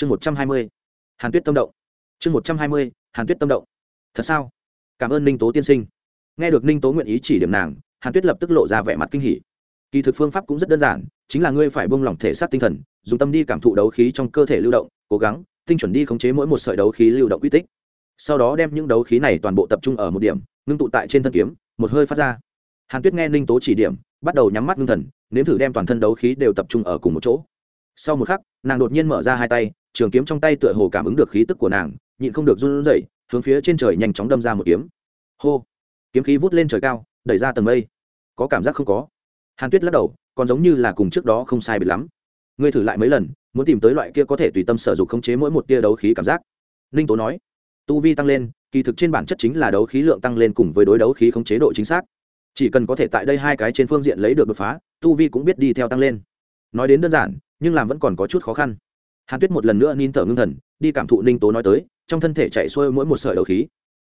chương một trăm hai mươi, hàn tuyết tâm động. Chương một trăm hai mươi, hàn tuyết tâm động. Thật sao? Cảm ơn ninh tố tiên sinh. Nghe được ninh tố nguyện ý chỉ điểm nàng, hàn tuyết lập tức lộ ra vẻ mặt kinh hỉ. Kỳ thực phương pháp cũng rất đơn giản, chính là ngươi phải buông lỏng thể xác tinh thần, dùng tâm đi cảm thụ đấu khí trong cơ thể lưu động, cố gắng, tinh chuẩn đi khống chế mỗi một sợi đấu khí lưu động quy tích. Sau đó đem những đấu khí này toàn bộ tập trung ở một điểm, ngưng tụ tại trên thân kiếm, một hơi phát ra. Hàn tuyết nghe ninh tố chỉ điểm, bắt đầu nhắm mắt ngưng thần, nếm thử đem toàn thân đấu khí đều tập trung ở cùng một chỗ sau một khắc, nàng đột nhiên mở ra hai tay, trường kiếm trong tay tựa hồ cảm ứng được khí tức của nàng, nhịn không được run rẩy, hướng phía trên trời nhanh chóng đâm ra một kiếm. Hô! Kiếm khí vút lên trời cao, đẩy ra tầng mây. Có cảm giác không có. Hàn tuyết lắc đầu, còn giống như là cùng trước đó không sai biệt lắm. Ngươi thử lại mấy lần, muốn tìm tới loại kia có thể tùy tâm sở dục khống chế mỗi một tia đấu khí cảm giác. Ninh tố nói. Tu vi tăng lên, kỳ thực trên bản chất chính là đấu khí lượng tăng lên cùng với đối đấu khí khống chế độ chính xác. Chỉ cần có thể tại đây hai cái trên phương diện lấy được đột phá, tu vi cũng biết đi theo tăng lên. Nói đến đơn giản nhưng làm vẫn còn có chút khó khăn. Hàn tuyết một lần nữa nín thở ngưng thần, đi cảm thụ ninh tố nói tới, trong thân thể chạy xuôi mỗi một sợi đầu khí.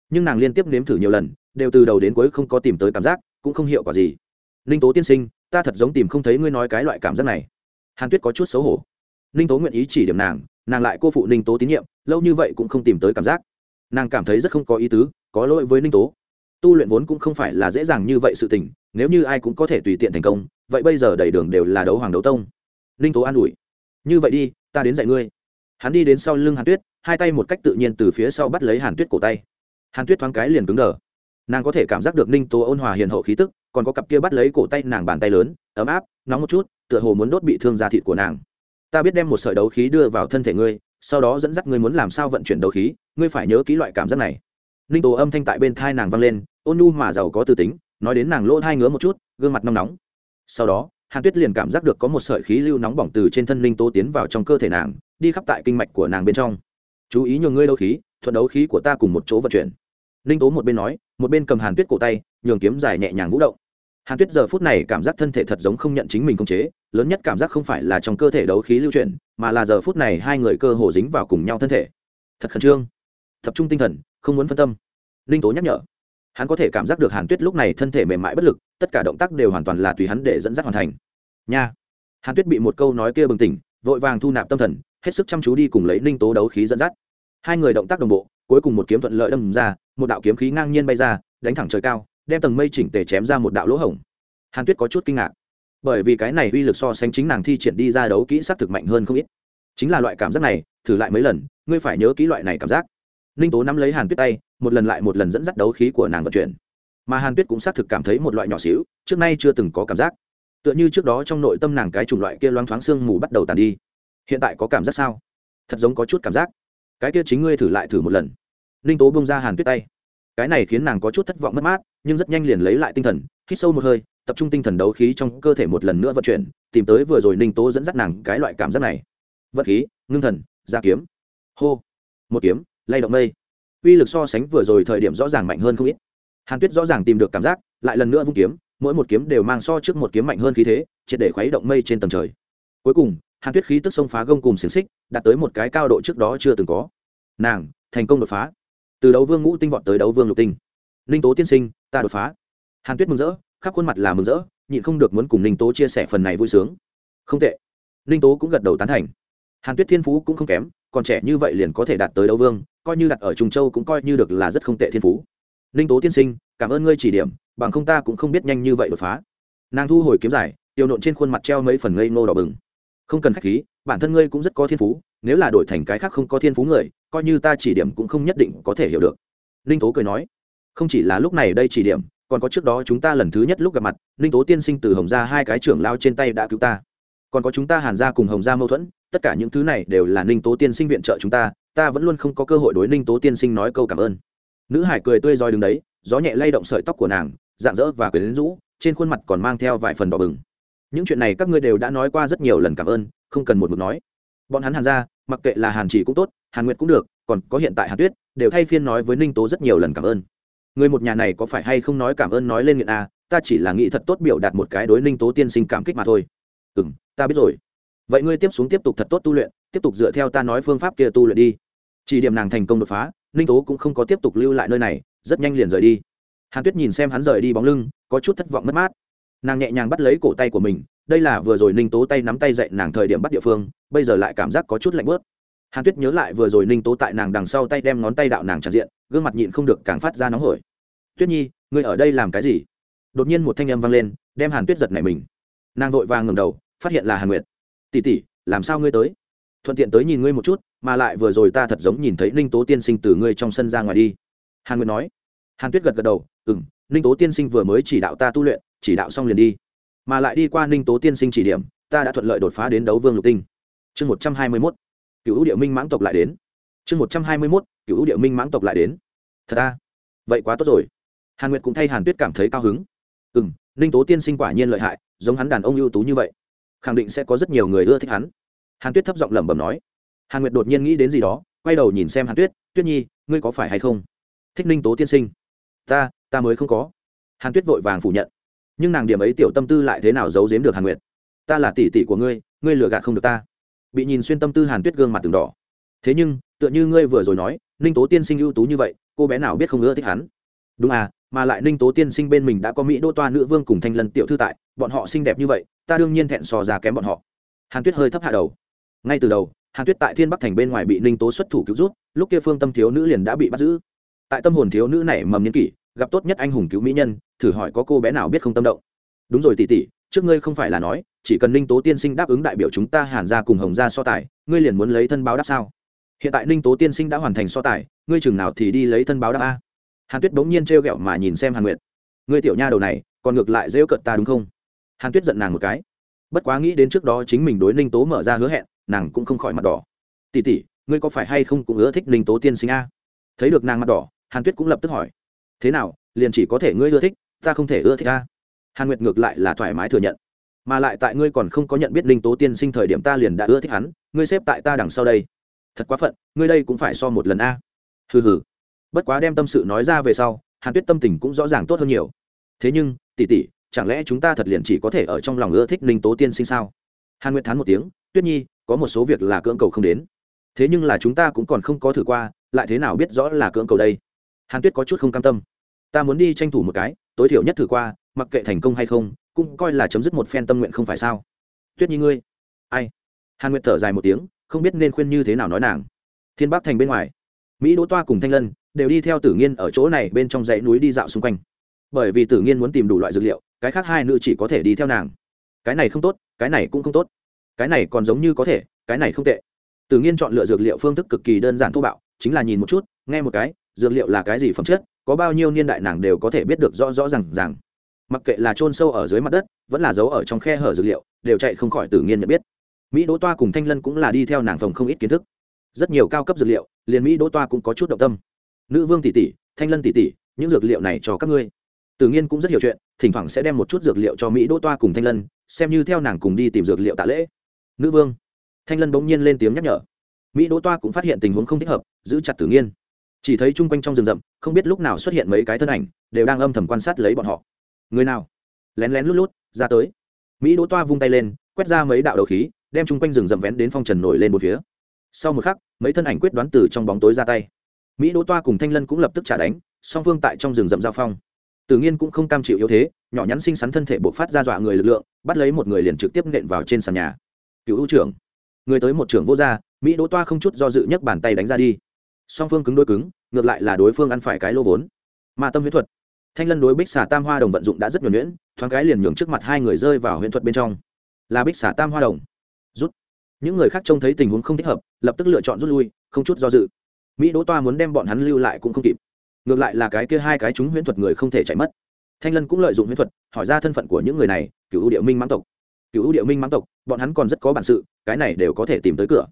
Nhưng nàng liên tiếp nếm thử nhiều lần, đều từ đầu đến cuối không có tìm tới cảm giác, cũng không hiệu quả gì. Ninh tố tiên sinh, ta thật giống tìm không thấy ngươi nói cái loại cảm giác này. Hàn tuyết có chút xấu hổ. Ninh tố nguyện ý chỉ điểm nàng nàng lại cô phụ ninh tố tín nhiệm, lâu như vậy cũng không tìm tới cảm giác. Nàng cảm thấy rất không có ý tứ, có lỗi với ninh tố. Tu luyện vốn cũng không phải là dễ dàng như vậy sự tình, nếu như ai cũng có thể tùy tiện thành công, vậy bây giờ đầy đường đều là đấu hoàng đấu tông ninh tố an ủi. Như vậy đi, ta đến dạy ngươi. Hắn đi đến sau lưng hàn tuyết, hai tay một cách tự nhiên từ phía sau bắt lấy hàn tuyết cổ tay. Hàn tuyết thoáng cái liền cứng đờ. Nàng có thể cảm giác được ninh tố ôn hòa hiền hậu khí tức, còn có cặp kia bắt lấy cổ tay nàng bàn tay lớn, ấm áp, nóng một chút, tựa hồ muốn đốt bị thương da thịt của nàng. Ta biết đem một sợi đấu khí đưa vào thân thể ngươi, sau đó dẫn dắt ngươi muốn làm sao vận chuyển đấu khí, ngươi phải nhớ kỹ loại cảm giác này. Ninh tố âm thanh tại bên thai nàng vang lên, ôn nhu mà giàu có tư tính, nói đến nàng lỗ thai ngứa một chút, gương mặt nóng nóng. Sau đó hàn tuyết liền cảm giác được có một sợi khí lưu nóng bỏng từ trên thân Linh tố tiến vào trong cơ thể nàng, đi khắp tại kinh mạch của nàng bên trong. Chú ý nhường ngươi đấu khí, thuận đấu khí của ta cùng một chỗ vận chuyển. Linh tố một bên nói, một bên cầm hàn tuyết cổ tay, nhường kiếm dài nhẹ nhàng vũ động. Hàn tuyết giờ phút này cảm giác thân thể thật giống không nhận chính mình khống chế, lớn nhất cảm giác không phải là trong cơ thể đấu khí lưu chuyển, mà là giờ phút này hai người cơ hồ dính vào cùng nhau thân thể. Thật khẩn trương. Tập trung tinh thần, không muốn phân tâm. Linh tố nhắc nhở hắn có thể cảm giác được hàn tuyết lúc này thân thể mềm mại bất lực, tất cả động tác đều hoàn toàn là tùy hắn để dẫn dắt hoàn thành. Nha! Hàn tuyết bị một câu nói kia bừng tỉnh, vội vàng thu nạp tâm thần, hết sức chăm chú đi cùng lấy ninh tố đấu khí dẫn dắt. Hai người động tác đồng bộ, cuối cùng một kiếm thuận lợi đâm ra, một đạo kiếm khí ngang nhiên bay ra, đánh thẳng trời cao, đem tầng mây chỉnh tề chém ra một đạo lỗ hổng. Hàn tuyết có chút kinh ngạc, bởi vì cái này uy lực so sánh chính nàng thi triển đi ra đấu kỹ s thực mạnh hơn không ít. Chính là loại cảm giác này, thử lại mấy lần, ngươi phải nhớ kỹ loại này cảm giác. Ninh tố nắm lấy hàn tuyết tay một lần lại một lần dẫn dắt đấu khí của nàng vận chuyển. Mà hàn tuyết cũng xác thực cảm thấy một loại nhỏ xíu, trước nay chưa từng có cảm giác. Tựa như trước đó trong nội tâm nàng cái chủng loại kia loang thoáng sương mù bắt đầu tàn đi. Hiện tại có cảm giác sao? Thật giống có chút cảm giác. Cái kia chính ngươi thử lại thử một lần. Ninh tố bông ra hàn tuyết tay. Cái này khiến nàng có chút thất vọng mất mát, nhưng rất nhanh liền lấy lại tinh thần, hít sâu một hơi, tập trung tinh thần đấu khí trong cơ thể một lần nữa vận chuyển, tìm tới vừa rồi ninh tố dẫn dắt nàng cái loại cảm giác này. Vận khí, ngưng thần ra kiếm. Hô. Một kiếm, lay động mây uy lực so sánh vừa rồi thời điểm rõ ràng mạnh hơn không ít. Hàn tuyết rõ ràng tìm được cảm giác, lại lần nữa vung kiếm, mỗi một kiếm đều mang so trước một kiếm mạnh hơn khí thế, triệt để khuấy động mây trên tầng trời. Cuối cùng, hàn tuyết khí tức xông phá gông cùng xiềng xích, đạt tới một cái cao độ trước đó chưa từng có. Nàng, thành công đột phá. Từ đấu vương ngũ tinh vọt tới đấu vương lục tinh. Ninh tố tiên sinh, ta đột phá. Hàn tuyết mừng rỡ, khắp khuôn mặt là mừng rỡ, nhịn không được muốn cùng ninh tố chia sẻ phần này vui sướng. Không tệ. Ninh tố cũng gật đầu tán thành. Hàn tuyết thiên phú cũng không kém còn trẻ như vậy liền có thể đạt tới đấu vương, coi như đặt ở trung châu cũng coi như được là rất không tệ thiên phú. Ninh tố tiên sinh, cảm ơn ngươi chỉ điểm, bằng không ta cũng không biết nhanh như vậy đột phá. Nàng thu hồi kiếm giải, tiêu nộn trên khuôn mặt treo mấy phần ngây nô đỏ bừng. Không cần k h á c h khí, bản thân ngươi cũng rất có thiên phú, nếu là đổi thành cái khác không có thiên phú người, coi như ta chỉ điểm cũng không nhất định có thể hiểu được. Ninh tố cười nói, không chỉ là lúc này đây chỉ điểm, còn có trước đó chúng ta lần thứ nhất lúc gặp mặt, ninh tố tiên sinh từ hồng gia hai cái trưởng lao trên tay đã cứu ta. Còn có chúng ta hàn gia cùng hồng gia mâu thuẫn tất cả những thứ này đều là ninh tố tiên sinh viện trợ chúng ta ta vẫn luôn không có cơ hội đối ninh tố tiên sinh nói câu cảm ơn. Nữ hải cười tươi roi đứng đấy gió nhẹ lay động sợi tóc của nàng dạng dỡ và quyến rũ trên khuôn mặt còn mang theo vài phần đỏ bừng. Những chuyện này các ngươi đều đã nói qua rất nhiều lần cảm ơn không cần một mực nói. Bọn hắn hàn ra mặc kệ là hàn chỉ cũng tốt hàn nguyệt cũng được còn có hiện tại hàn tuyết đều thay phiên nói với ninh tố rất nhiều lần cảm ơn. Người một nhà này có phải hay không nói cảm ơn nói lên nghiện a à, ta chỉ là nghĩ thật tốt biểu đạt một cái đối ninh tố tiên sinh cảm kích mà thôi. Ừ m ta biết rồi vậy ngươi tiếp xuống tiếp tục thật tốt tu luyện, tiếp tục dựa theo ta nói phương pháp kia tu luyện đi. Chỉ điểm nàng thành công đột phá, ninh tố cũng không có tiếp tục lưu lại nơi này, rất nhanh liền rời đi. Hàn tuyết nhìn xem hắn rời đi bóng lưng, có chút thất vọng mất mát. Nàng nhẹ nhàng bắt lấy cổ tay của mình, đây là vừa rồi ninh tố tay nắm tay dậy nàng thời điểm bắt địa phương, bây giờ lại cảm giác có chút lạnh bớt hàn tuyết nhớ lại vừa rồi ninh tố tại nàng đằng sau tay đem ngón tay đạo nàng tràn diện, gương mặt nhịn không được càng phát ra nóng hổi. Tuyết nhi, ngươi ở đây làm cái gì? Đột nhiên một thanh âm vang lên, đem hàn tuyết giật nảy mình. Nàng vội vàng ngừng đầu, phát hiện là hàn nguyệt. Tỷ tỷ, làm sao ngươi tới? Thuận tiện tới nhìn ngươi một chút mà lại vừa rồi ta thật giống nhìn thấy ninh tố tiên sinh từ ngươi trong sân ra ngoài đi. Hàn nguyệt nói. Hàn tuyết gật gật đầu ừ m ninh tố tiên sinh vừa mới chỉ đạo ta tu luyện chỉ đạo xong liền đi. Mà lại đi qua ninh tố tiên sinh chỉ điểm ta đã thuận lợi đột phá đến đấu vương lục tinh. Chương một trăm hai mươi mốt. Cựu địa minh mãng tộc lại đến. Chương một trăm hai mươi mốt. Cựu địa minh mãng tộc lại đến. Thật ta vậy quá tốt rồi. Hàn nguyệt cũng thay hàn tuyết cảm thấy cao hứng. Ừ m ninh tố tiên sinh quả nhiên lợi hại giống hắn đàn ông ưu tú như vậy khẳng định sẽ có rất nhiều người ưa thích hắn. Hàn tuyết thấp giọng lẩm bẩm nói. Hàn nguyệt đột nhiên nghĩ đến gì đó, quay đầu nhìn xem hàn tuyết tuyết nhi, ngươi có phải hay không? Thích ninh tố tiên sinh. Ta ta mới không có. Hàn tuyết vội vàng phủ nhận. Nhưng nàng điểm ấy tiểu tâm tư lại thế nào giấu giếm được hàn nguyệt? Ta là tỷ tỷ của ngươi ngươi lừa gạt không được ta. Bị nhìn xuyên tâm tư hàn tuyết gương mặt từng đỏ. Thế nhưng, tựa như ngươi vừa rồi nói, ninh tố tiên sinh ưu tú như vậy, cô bé nào biết không ưa thích hắn? Đúng à mà lại ninh tố tiên sinh bên mình đã có mỹ đô toa nữ vương cùng thanh lân tiểu thư tại bọn họ xinh đẹp như vậy, ta đương nhiên thẹn sò ra kém bọn họ. Hàn tuyết hơi thấp hạ đầu. Ngay từ đầu, hàn tuyết tại thiên bắc thành bên ngoài bị ninh tố xuất thủ cứu rút lúc kia phương tâm thiếu nữ liền đã bị bắt giữ. Tại tâm hồn thiếu nữ này mầm niên kỷ, gặp tốt nhất anh hùng cứu mỹ nhân, thử hỏi có cô bé nào biết không tâm động. Đúng rồi tỷ tỷ, trước ngươi không phải là nói, chỉ cần ninh tố tiên sinh đáp ứng đại biểu chúng ta hàn ra cùng hồng ra so tài, ngươi liền muốn lấy thân báo đáp sao? Hiện tại ninh tố tiên sinh đã hoàn thành so tài, ngươi chừng nào thì đi lấy thân báo đáp a? Hàn tuyết bỗng nhiên t r ghẹo mà nhìn xem hàn nguyệt. Ngươi tiểu nha đầu này, còn ngược lại dễ cận ta đúng không? Hàn tuyết giận nàng một cái. Bất quá nghĩ đến trước đó chính mình đối ninh tố mở ra hứa hẹn, nàng cũng không khỏi mặt đỏ. Tỉ tỉ ngươi có phải hay không cũng ưa thích ninh tố tiên sinh a? Thấy được nàng mặt đỏ, hàn tuyết cũng lập tức hỏi. Thế nào, liền chỉ có thể ngươi ưa thích, ta không thể ưa thích a? Hàn nguyệt ngược lại là thoải mái thừa nhận. Mà lại tại ngươi còn không có nhận biết ninh tố tiên sinh thời điểm ta liền đã ưa thích hắn, ngươi xếp tại ta đằng sau đây. Thật quá phận, ngươi đây cũng phải so một lần a. Hừ hừ. Bất quá đem tâm sự nói ra về sau, hàn tuyết tâm tình cũng rõ ràng tốt hơn nhiều. Thế nhưng tỉ tỉ chẳng lẽ chúng ta thật liền chỉ có thể ở trong lòng ưa thích ninh tố tiên sinh sao? Hàn nguyệt thán một tiếng, tuyết nhi, có một số việc là cưỡng cầu không đến. Thế nhưng là chúng ta cũng còn không có thử qua, lại thế nào biết rõ là cưỡng cầu đây? Hàn tuyết có chút không cam tâm. Ta muốn đi tranh thủ một cái, tối thiểu nhất thử qua, mặc kệ thành công hay không, cũng coi là chấm dứt một phen tâm nguyện không phải sao? Tuyết nhi ngươi. Ai? Hàn nguyệt thở dài một tiếng, không biết nên khuyên như thế nào nói nàng. Thiên bắc thành bên ngoài, mỹ đỗ toa cùng thanh lân đều đi theo tử nghiên ở chỗ này bên trong dãy núi đi dạo xung quanh bởi vì tử nghiên muốn tìm đủ loại dược liệu, cái khác hai nữ chỉ có thể đi theo nàng. Cái này không tốt, cái này cũng không tốt. Cái này còn giống như có thể, cái này không tệ. Tử nghiên chọn lựa dược liệu phương thức cực kỳ đơn giản thô bạo, chính là nhìn một chút, nghe một cái, dược liệu là cái gì phẩm chất, có bao nhiêu niên đại nàng đều có thể biết được rõ rõ r à n g rằng mặc kệ là trôn sâu ở dưới mặt đất, vẫn là giấu ở trong khe hở dược liệu, đều chạy không khỏi tử nghiên nhận biết. Mỹ đỗ toa cùng thanh lân cũng là đi theo nàng phòng không ít kiến thức. Rất nhiều cao cấp dược liệu, liền mỹ đỗ toa cũng có chút động tâm. Nữ vương tỷ tỷ, thanh lân tỷ tỷ, những dược liệu này cho các ngươi tự nhiên cũng rất hiểu chuyện, thỉnh thoảng sẽ đem một chút dược liệu cho mỹ đỗ toa cùng thanh lân, xem như theo nàng cùng đi tìm dược liệu tạ lễ. Nữ vương. Thanh lân bỗng nhiên lên tiếng nhắc nhở. Mỹ đỗ toa cũng phát hiện tình huống không thích hợp, giữ chặt tử nghiên. Chỉ thấy chung quanh trong rừng rậm, không biết lúc nào xuất hiện mấy cái thân ảnh, đều đang âm thầm quan sát lấy bọn họ. Người nào? Lén lén lút lút, ra tới. Mỹ đỗ toa vung tay lên, quét ra mấy đạo đầu khí, đem chung quanh rừng rậm vén đến phong trần nổi lên một phía. Sau một khắc, mấy thân ảnh quyết đoán từ trong bóng tối ra tay. Mỹ đỗ toa cùng thanh lân cũng lập tức trả đánh, song phương tại trong rừng rậm giao phong. Tử nhiên cũng không cam chịu yếu thế, nhỏ nhắn xinh xắn thân thể bộc phát ra dọa người lực lượng, bắt lấy một người liền trực tiếp nện vào trên sàn nhà. Cựu ưu trưởng. Người tới một trưởng vô gia, mỹ đỗ toa không chút do dự nhấc bàn tay đánh ra đi. Song phương cứng đối cứng, ngược lại là đối phương ăn phải cái lô vốn. Mà tâm huyết thuật. Thanh lân đối bích xà tam hoa đồng vận dụng đã rất nhuần nhuyễn, thoáng cái liền nhường trước mặt hai người rơi vào huyền thuật bên trong. Là bích xà tam hoa đồng. Rút. Những người khác trông thấy tình huống không thích hợp, lập tức lựa chọn rút lui, không chút do dự. Mỹ đỗ toa muốn đem bọn hắn lưu lại cũng không kịp ngược lại là cái kia hai cái chúng huyễn thuật người không thể chạy mất. Thanh lân cũng lợi dụng huyễn thuật, hỏi ra thân phận của những người này cựu ưu địa minh mãng tộc. Cựu ưu địa minh mãng tộc, bọn hắn còn rất có bản sự, cái này đều có thể tìm tới cửa.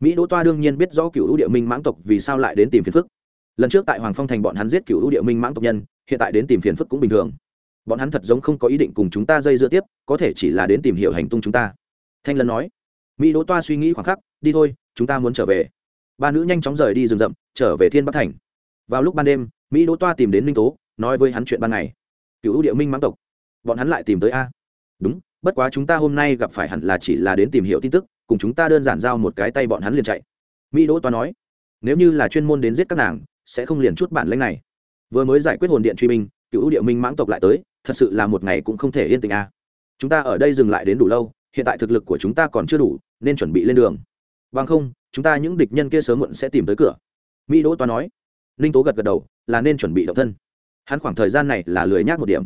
Mỹ đỗ toa đương nhiên biết rõ cựu ưu địa minh mãng tộc vì sao lại đến tìm phiền phức. Lần trước tại hoàng phong thành bọn hắn giết cựu ưu địa minh mãng tộc nhân, hiện tại đến tìm phiền phức cũng bình thường. Bọn hắn thật giống không có ý định cùng chúng ta dây dưa tiếp, có thể chỉ là đến tìm hiểu hành tung chúng ta. Thanh lân nói. Mỹ đỗ toa suy nghĩ khoảng khắc, đi thôi, chúng ta muốn trở về. Ba nữ nhanh chóng rời đi rừng rậm, trở về thiên bắc thành vào lúc ban đêm, mỹ đỗ toa tìm đến ninh tố, nói với hắn chuyện ban ngày. Cựu ưu địa minh mãng tộc. Bọn hắn lại tìm tới a. Đúng, bất quá chúng ta hôm nay gặp phải hẳn là chỉ là đến tìm hiểu tin tức, cùng chúng ta đơn giản giao một cái tay bọn hắn liền chạy. Mỹ đỗ toa nói, nếu như là chuyên môn đến giết các nàng, sẽ không liền chút bản lãnh này. Vừa mới giải quyết hồn điện truy binh, cựu ưu địa minh mãng tộc lại tới, thật sự là một ngày cũng không thể yên tình a. Chúng ta ở đây dừng lại đến đủ lâu, hiện tại thực lực của chúng ta còn chưa đủ, nên chuẩn bị lên đường. Bằng không, chúng ta những địch nhân kia sớm muộn sẽ tìm tới cửa. Mỹ đỗ toa nói ninh tố gật gật đầu, là nên chuẩn bị động thân. Hắn khoảng thời gian này là lười nhác một điểm.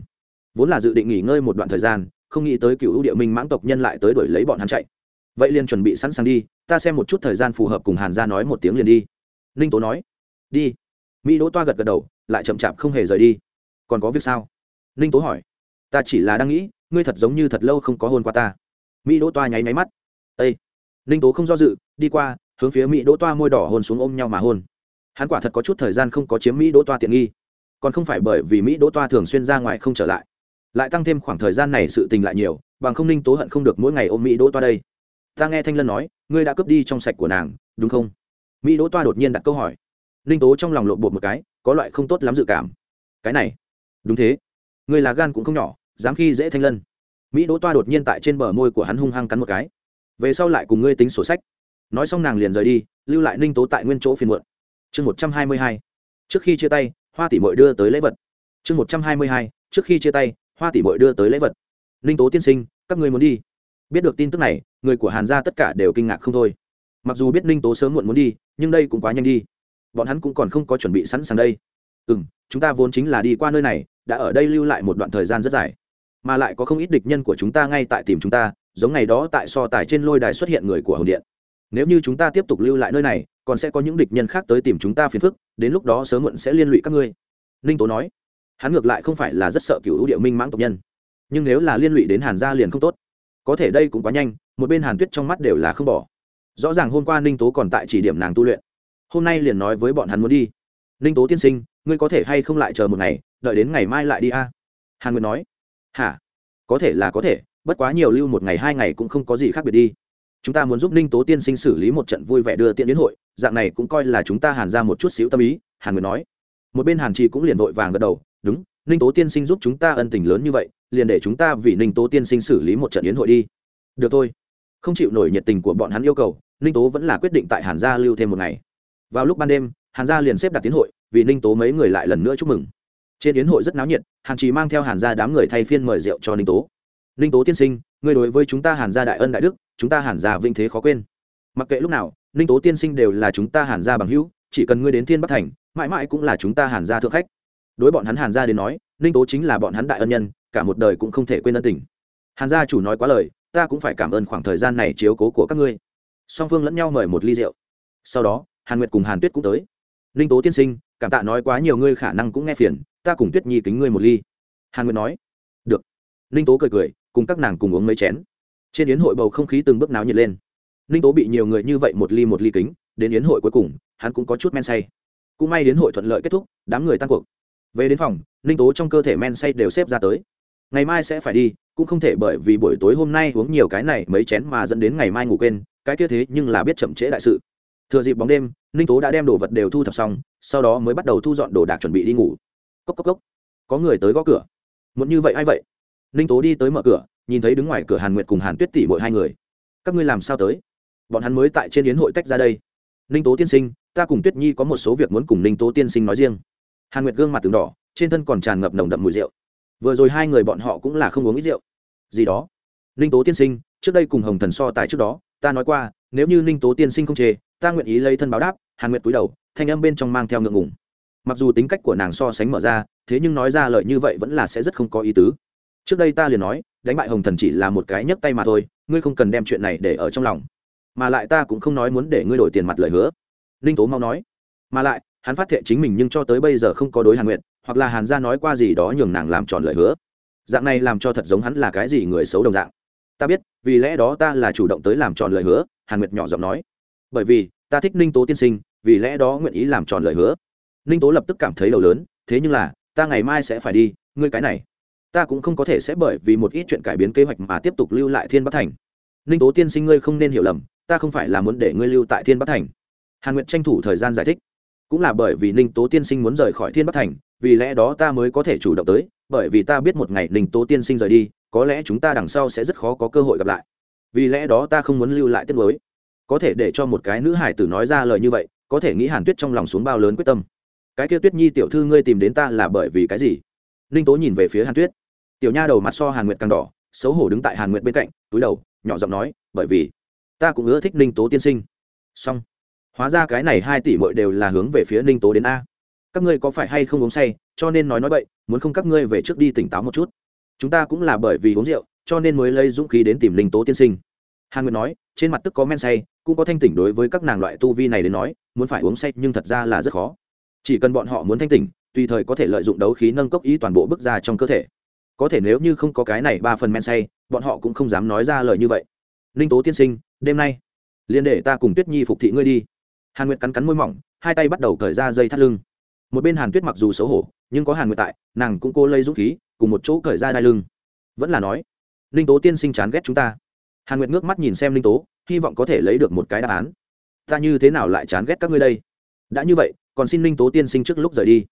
Vốn là dự định nghỉ ngơi một đoạn thời gian, không nghĩ tới cựu ưu địa minh mãng tộc nhân lại tới đuổi lấy bọn hắn chạy. Vậy liền chuẩn bị sẵn sàng đi, ta xem một chút thời gian phù hợp cùng hàn gia nói một tiếng liền đi. Ninh tố nói, đi. Mỹ đỗ toa gật gật đầu, lại chậm chạp không hề rời đi. Còn có việc sao? Ninh tố hỏi. Ta chỉ là đang nghĩ, ngươi thật giống như thật lâu không có hôn qua ta. Mỹ đỗ toa nháy máy mắt. Ây ninh tố không do dự, đi qua, hướng phía mỹ đỗ toa môi đỏ hôn xuống ôm nhau mà hôn hắn quả thật có chút thời gian không có chiếm mỹ đỗ toa tiện nghi. Còn không phải bởi vì mỹ đỗ toa thường xuyên ra ngoài không trở lại. Lại tăng thêm khoảng thời gian này sự tình lại nhiều, bằng không ninh tố hận không được mỗi ngày ôm mỹ đỗ toa đây. Ta nghe thanh lân nói, ngươi đã cướp đi trong sạch của nàng, đúng không? Mỹ đỗ toa đột nhiên đặt câu hỏi. Ninh tố trong lòng lộn bột một cái, có loại không tốt lắm dự cảm. Cái này. Đúng thế. Ngươi là gan cũng không nhỏ, dám khi dễ thanh lân. Mỹ đỗ toa đột nhiên tại trên bờ môi của hắn hung hăng cắn một cái. Về sau lại cùng ngươi tính sổ sách. Nói xong nàng liền rời đi, lưu lại ninh tố tại nguyên chỗ phiền muộn chương một trăm hai mươi hai, trước khi chia tay, hoa tỷ mội đưa tới lễ vật. Chương một trăm hai mươi hai, trước khi chia tay, hoa tỷ mội đưa tới lễ vật. Ninh tố tiên sinh, các ngươi muốn đi. Biết được tin tức này, người của hàn gia tất cả đều kinh ngạc không thôi. Mặc dù biết ninh tố sớm muộn muốn đi, nhưng đây cũng quá nhanh đi. Bọn hắn cũng còn không có chuẩn bị sẵn sàng đây. Ừ m chúng ta vốn chính là đi qua nơi này, đã ở đây lưu lại một đoạn thời gian rất dài. Mà lại có không ít địch nhân của chúng ta ngay tại tìm chúng ta, giống ngày đó tại so tài trên lôi đài xuất hiện người của hồng điện nếu như chúng ta tiếp tục lưu lại nơi này, còn sẽ có những địch nhân khác tới tìm chúng ta phiền phức, đến lúc đó sớm muộn sẽ liên lụy các ngươi. Ninh tố nói. Hắn ngược lại không phải là rất sợ cựu địa minh mãng tộc nhân. Nhưng nếu là liên lụy đến hàn gia liền không tốt. Có thể đây cũng quá nhanh, một bên hàn tuyết trong mắt đều là không bỏ. Rõ ràng hôm qua ninh tố còn tại chỉ điểm nàng tu luyện. Hôm nay liền nói với bọn hắn muốn đi. Ninh tố tiên sinh, ngươi có thể hay không lại chờ một ngày, đợi đến ngày mai lại đi a? Hàn nguyệt nói. Hả? Có thể là có thể, bất quá nhiều lưu một ngày hai ngày cũng không có gì khác biệt đi chúng ta muốn giúp ninh tố tiên sinh xử lý một trận vui vẻ đưa tiện đến hội, dạng này cũng coi là chúng ta hàn ra một chút xíu tâm ý, hàn nguyệt nói. Một bên hàn trì cũng liền vội vàng gật đầu, đúng, ninh tố tiên sinh giúp chúng ta ân tình lớn như vậy, liền để chúng ta vì ninh tố tiên sinh xử lý một trận yến hội đi. Được thôi. Không chịu nổi nhiệt tình của bọn hắn yêu cầu, ninh tố vẫn là quyết định tại hàn gia lưu thêm một ngày. Vào lúc ban đêm, hàn gia liền xếp đặt tiến hội, vì ninh tố mấy người lại lần nữa chúc mừng. Trên yến hội rất náo nhiệt, hàn trì mang theo hàn gia đám người thay phiên mời rượu cho ninh tố ninh tố tiên sinh người đối với chúng ta hàn gia đại ân đại đức, chúng ta hàn gia vinh thế khó quên. Mặc kệ lúc nào, ninh tố tiên sinh đều là chúng ta hàn gia bằng hữu, chỉ cần ngươi đến thiên bắc thành, mãi mãi cũng là chúng ta hàn gia thượng khách. Đối bọn hắn hàn gia đến nói, ninh tố chính là bọn hắn đại ân nhân, cả một đời cũng không thể quên ân tình. Hàn gia chủ nói quá lời, ta cũng phải cảm ơn khoảng thời gian này chiếu cố của các ngươi. Song phương lẫn nhau mời một ly rượu. Sau đó, hàn nguyệt cùng hàn tuyết cũng tới. Ninh tố tiên sinh, cảm tạ nói quá nhiều ngươi khả năng cũng nghe phiền, ta cùng tuyết nhi kính ngươi một ly. Hàn nguyệt nói, được. Ninh tố cười cười cùng các nàng cùng uống mấy chén. Trên yến hội bầu không khí từng bước náo nhiệt lên. Ninh tố bị nhiều người như vậy một ly một ly kính, đến yến hội cuối cùng, hắn cũng có chút men say. Cũng may yến hội thuận lợi kết thúc, đám người tăng cuộc. Về đến phòng, ninh tố trong cơ thể men say đều xếp ra tới. Ngày mai sẽ phải đi, cũng không thể bởi vì buổi tối hôm nay uống nhiều cái này mấy chén mà dẫn đến ngày mai ngủ quên, cái kia thế nhưng là biết chậm trễ đại sự. Thừa dịp bóng đêm, ninh tố đã đem đồ vật đều thu thập xong, sau đó mới bắt đầu thu dọn đồ đạc chuẩn bị đi ngủ. Cốc cốc cốc. Có người tới gõ cửa. Muốn như vậy ai vậy? Ninh tố đi tới mở cửa, nhìn thấy đứng ngoài cửa hàn nguyệt cùng hàn tuyết tỷ mỗi hai người. Các ngươi làm sao tới? Bọn hắn mới tại trên yến hội tách ra đây. Ninh tố tiên sinh, ta cùng tuyết nhi có một số việc muốn cùng ninh tố tiên sinh nói riêng. Hàn nguyệt gương mặt từng đỏ, trên thân còn tràn ngập nồng đậm mùi rượu. Vừa rồi hai người bọn họ cũng là không uống ít rượu. Gì đó? Ninh tố tiên sinh, trước đây cùng hồng thần so tài trước đó, ta nói qua, nếu như ninh tố tiên sinh không chê, ta nguyện ý lấy thân báo đáp. Hàn nguyệt túi đầu, thanh âm bên trong mang theo ngượng ngùng. Mặc dù tính cách của nàng so sánh mở ra, thế nhưng nói ra lời như vậy vẫn là sẽ rất không có ý tứ trước đây ta liền nói, đánh bại hồng thần chỉ là một cái nhấc tay mà thôi, ngươi không cần đem chuyện này để ở trong lòng. Mà lại ta cũng không nói muốn để ngươi đổi tiền mặt lời hứa. Ninh tố mau nói. Mà lại, hắn phát thệ chính mình nhưng cho tới bây giờ không có đối hàn nguyệt, hoặc là hàn gia nói qua gì đó nhường nàng làm tròn lời hứa. Dạng này làm cho thật giống hắn là cái gì người xấu đồng dạng. Ta biết, vì lẽ đó ta là chủ động tới làm tròn lời hứa, hàn nguyệt nhỏ giọng nói. Bởi vì, ta thích ninh tố tiên sinh, vì lẽ đó nguyện ý làm tròn lời hứa. Ninh tố lập tức cảm thấy đầu lớn, thế nhưng là, ta ngày mai sẽ phải đi, ngươi cái này ta cũng không có thể sẽ bởi vì một ít chuyện cải biến kế hoạch mà tiếp tục lưu lại thiên bắc thành. Ninh tố tiên sinh ngươi không nên hiểu lầm, ta không phải là muốn để ngươi lưu tại thiên bắc thành. Hàn nguyệt tranh thủ thời gian giải thích. Cũng là bởi vì ninh tố tiên sinh muốn rời khỏi thiên bắc thành, vì lẽ đó ta mới có thể chủ động tới, bởi vì ta biết một ngày ninh tố tiên sinh rời đi, có lẽ chúng ta đằng sau sẽ rất khó có cơ hội gặp lại. Vì lẽ đó ta không muốn lưu lại tiết mới có thể để cho một cái nữ hải tử nói ra lời như vậy, có thể nghĩ hàn tuyết trong lòng xuống bao lớn quyết tâm. Cái kia tuyết nhi tiểu thư ngươi tìm đến ta là bởi vì cái gì? Ninh tố nhìn về phía hàn tuyết tiểu nha đầu mặt so hàn nguyệt càng đỏ, xấu hổ đứng tại hàn nguyệt bên cạnh, túi đầu, nhỏ giọng nói, bởi vì ta cũng ưa thích ninh tố tiên sinh. Xong. Hóa ra cái này hai tỷ mội đều là hướng về phía ninh tố đến a. Các ngươi có phải hay không uống say, cho nên nói nói vậy muốn không các ngươi về trước đi tỉnh táo một chút. Chúng ta cũng là bởi vì uống rượu, cho nên mới lấy dũng khí đến tìm ninh tố tiên sinh. Hàn nguyệt nói, trên mặt tức có men say, cũng có thanh tỉnh đối với các nàng loại tu vi này đến nói, muốn phải uống say nhưng thật ra là rất khó. Chỉ cần bọn họ muốn thanh tỉnh, tùy thời có thể lợi dụng đấu khí nâng cốc ý toàn bộ bước ra trong cơ thể có thể nếu như không có cái này ba phần men say, bọn họ cũng không dám nói ra lời như vậy. Ninh tố tiên sinh, đêm nay, liền để ta cùng tuyết nhi phục thị ngươi đi. Hàn nguyệt cắn cắn môi mỏng, hai tay bắt đầu cởi ra dây thắt lưng. Một bên hàn tuyết mặc dù xấu hổ, nhưng có hàn nguyệt tại, nàng cũng cô lây dũng khí, cùng một chỗ cởi ra đai lưng. Vẫn là nói, ninh tố tiên sinh chán ghét chúng ta. Hàn nguyệt ngước mắt nhìn xem ninh tố, hy vọng có thể lấy được một cái đáp án. Ta như thế nào lại chán ghét các ngươi đây? Đã như vậy, còn xin ninh tố tiên sinh trước lúc rời đi.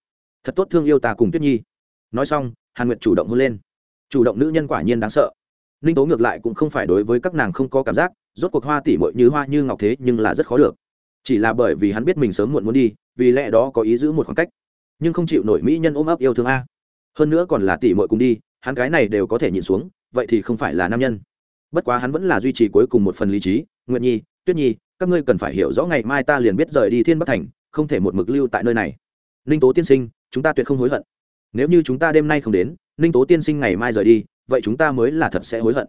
Thật tốt thương yêu ta cùng tuyết nhi. Nói xong hàn nguyệt chủ động hôn lên. Chủ động nữ nhân quả nhiên đáng sợ. Ninh tố ngược lại cũng không phải đối với các nàng không có cảm giác, rốt cuộc hoa tỉ mội như hoa như ngọc thế nhưng là rất khó được. Chỉ là bởi vì hắn biết mình sớm muộn muốn đi, vì lẽ đó có ý giữ một khoảng cách. Nhưng không chịu nổi mỹ nhân ôm ấp yêu thương a. Hơn nữa còn là tỉ mội cùng đi, hắn cái này đều có thể nhìn xuống, vậy thì không phải là nam nhân. Bất quá hắn vẫn là duy trì cuối cùng một phần lý trí nguyện nhi, tuyết nhi, các ngươi cần phải hiểu rõ ngày mai ta liền biết rời đi thiên bắc thành, không thể một mực lưu tại nơi này. Ninh tố tiên sinh, chúng ta tuyệt không hối hận nếu như chúng ta đêm nay không đến, ninh tố tiên sinh ngày mai rời đi, vậy chúng ta mới là thật sẽ hối hận.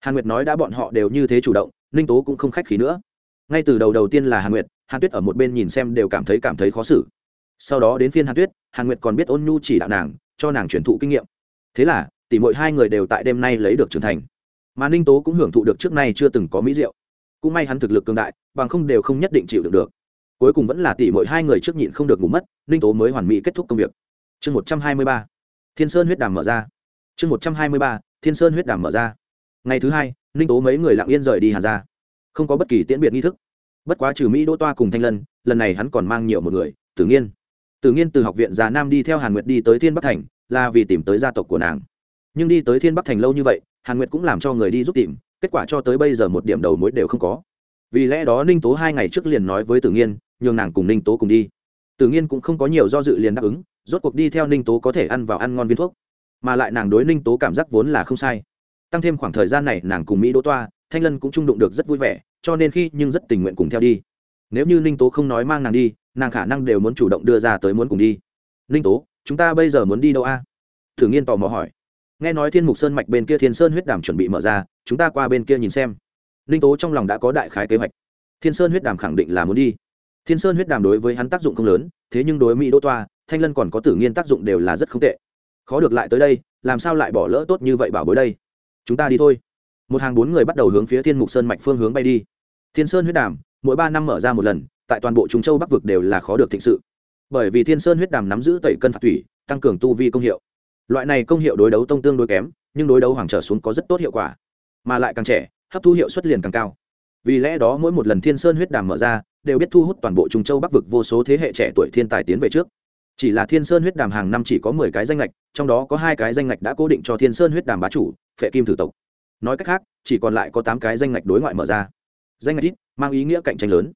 Hàn nguyệt nói đã bọn họ đều như thế chủ động, ninh tố cũng không khách khí nữa. Ngay từ đầu đầu tiên là hàn nguyệt, hàn tuyết ở một bên nhìn xem đều cảm thấy cảm thấy khó xử. Sau đó đến phiên hàn tuyết, hàn nguyệt còn biết ôn nhu chỉ đạo nàng, cho nàng truyền thụ kinh nghiệm. Thế là tỷ mỗi hai người đều tại đêm nay lấy được trưởng thành. Mà ninh tố cũng hưởng thụ được trước nay chưa từng có mỹ rượu cũng may hắn thực lực cương đại, bằng không đều không nhất định chịu được được. Cuối cùng vẫn là tỷ mỗi hai người trước nhịn không được ngủ mất, ninh tố mới hoàn mỹ kết thúc công việc chương một trăm hai mươi ba. Thiên sơn huyết đàm mở ra. Chương một trăm hai mươi ba, thiên sơn huyết đàm mở ra. Ngày thứ hai, ninh tố mấy người lặng yên rời đi hà ra không có bất kỳ tiễn biệt nghi thức. Bất quá trừ mỹ đỗ toa cùng thanh lân, lần này hắn còn mang nhiều một người, tử nghiên. Tử nghiên từ học viện già nam đi theo hàn nguyệt đi tới thiên bắc thành, là vì tìm tới gia tộc của nàng. Nhưng đi tới thiên bắc thành lâu như vậy, hàn nguyệt cũng làm cho người đi giúp tìm, kết quả cho tới bây giờ một điểm đầu mối đều không có. Vì lẽ đó ninh tố hai ngày trước liền nói với tử nghiên, nhường nàng cùng ninh tố cùng đi. Tử nghiên cũng không có nhiều do dự liền đáp ứng rốt cuộc đi theo ninh tố có thể ăn vào ăn ngon viên thuốc. Mà lại nàng đối ninh tố cảm giác vốn là không sai. Tăng thêm khoảng thời gian này nàng cùng mỹ đỗ toa, thanh lân cũng trung đụng được rất vui vẻ, cho nên khi nhưng rất tình nguyện cùng theo đi. Nếu như ninh tố không nói mang nàng đi, nàng khả năng đều muốn chủ động đưa ra tới muốn cùng đi. Ninh tố, chúng ta bây giờ muốn đi đâu a? Thử nghiên tò mò hỏi. Nghe nói thiên mục sơn mạch bên kia thiên sơn huyết đàm chuẩn bị mở ra, chúng ta qua bên kia nhìn xem. Ninh tố trong lòng đã có đại khái kế hoạch. Thiên sơn huyết đàm khẳng định là muốn đi. Thiên sơn huyết đàm đối với hắn tác dụng không lớn, thế nhưng đối mỹ đỗ toa thanh lân còn có tử nghiên tác dụng đều là rất không tệ. Khó được lại tới đây, làm sao lại bỏ lỡ tốt như vậy bảo bối đây? Chúng ta đi thôi. Một hàng bốn người bắt đầu hướng phía thiên mục sơn mạch phương hướng bay đi. Thiên sơn huyết đàm, mỗi ba năm mở ra một lần, tại toàn bộ trung châu bắc vực đều là khó được thịnh sự. Bởi vì thiên sơn huyết đàm nắm giữ tẩy cân phạt thủy, tăng cường tu vi công hiệu. Loại này công hiệu đối đấu tông tương đối kém, nhưng đối đấu hoàng trở xuống có rất tốt hiệu quả. Mà lại càng trẻ, hấp thu hiệu suất liền càng cao. Vì lẽ đó mỗi một lần thiên sơn huyết đàm mở ra, đều biết thu hút toàn bộ trung châu bắc vực vô số thế hệ trẻ tuổi thiên tài tiến về trước chỉ là thiên sơn huyết đàm hàng năm chỉ có mười cái danh lệch trong đó có hai cái danh lệch đã cố định cho thiên sơn huyết đàm bá chủ, phệ kim thử tộc. Nói cách khác, chỉ còn lại có tám cái danh lệch đối ngoại mở ra. Danh lệch ít, mang ý nghĩa cạnh tranh lớn.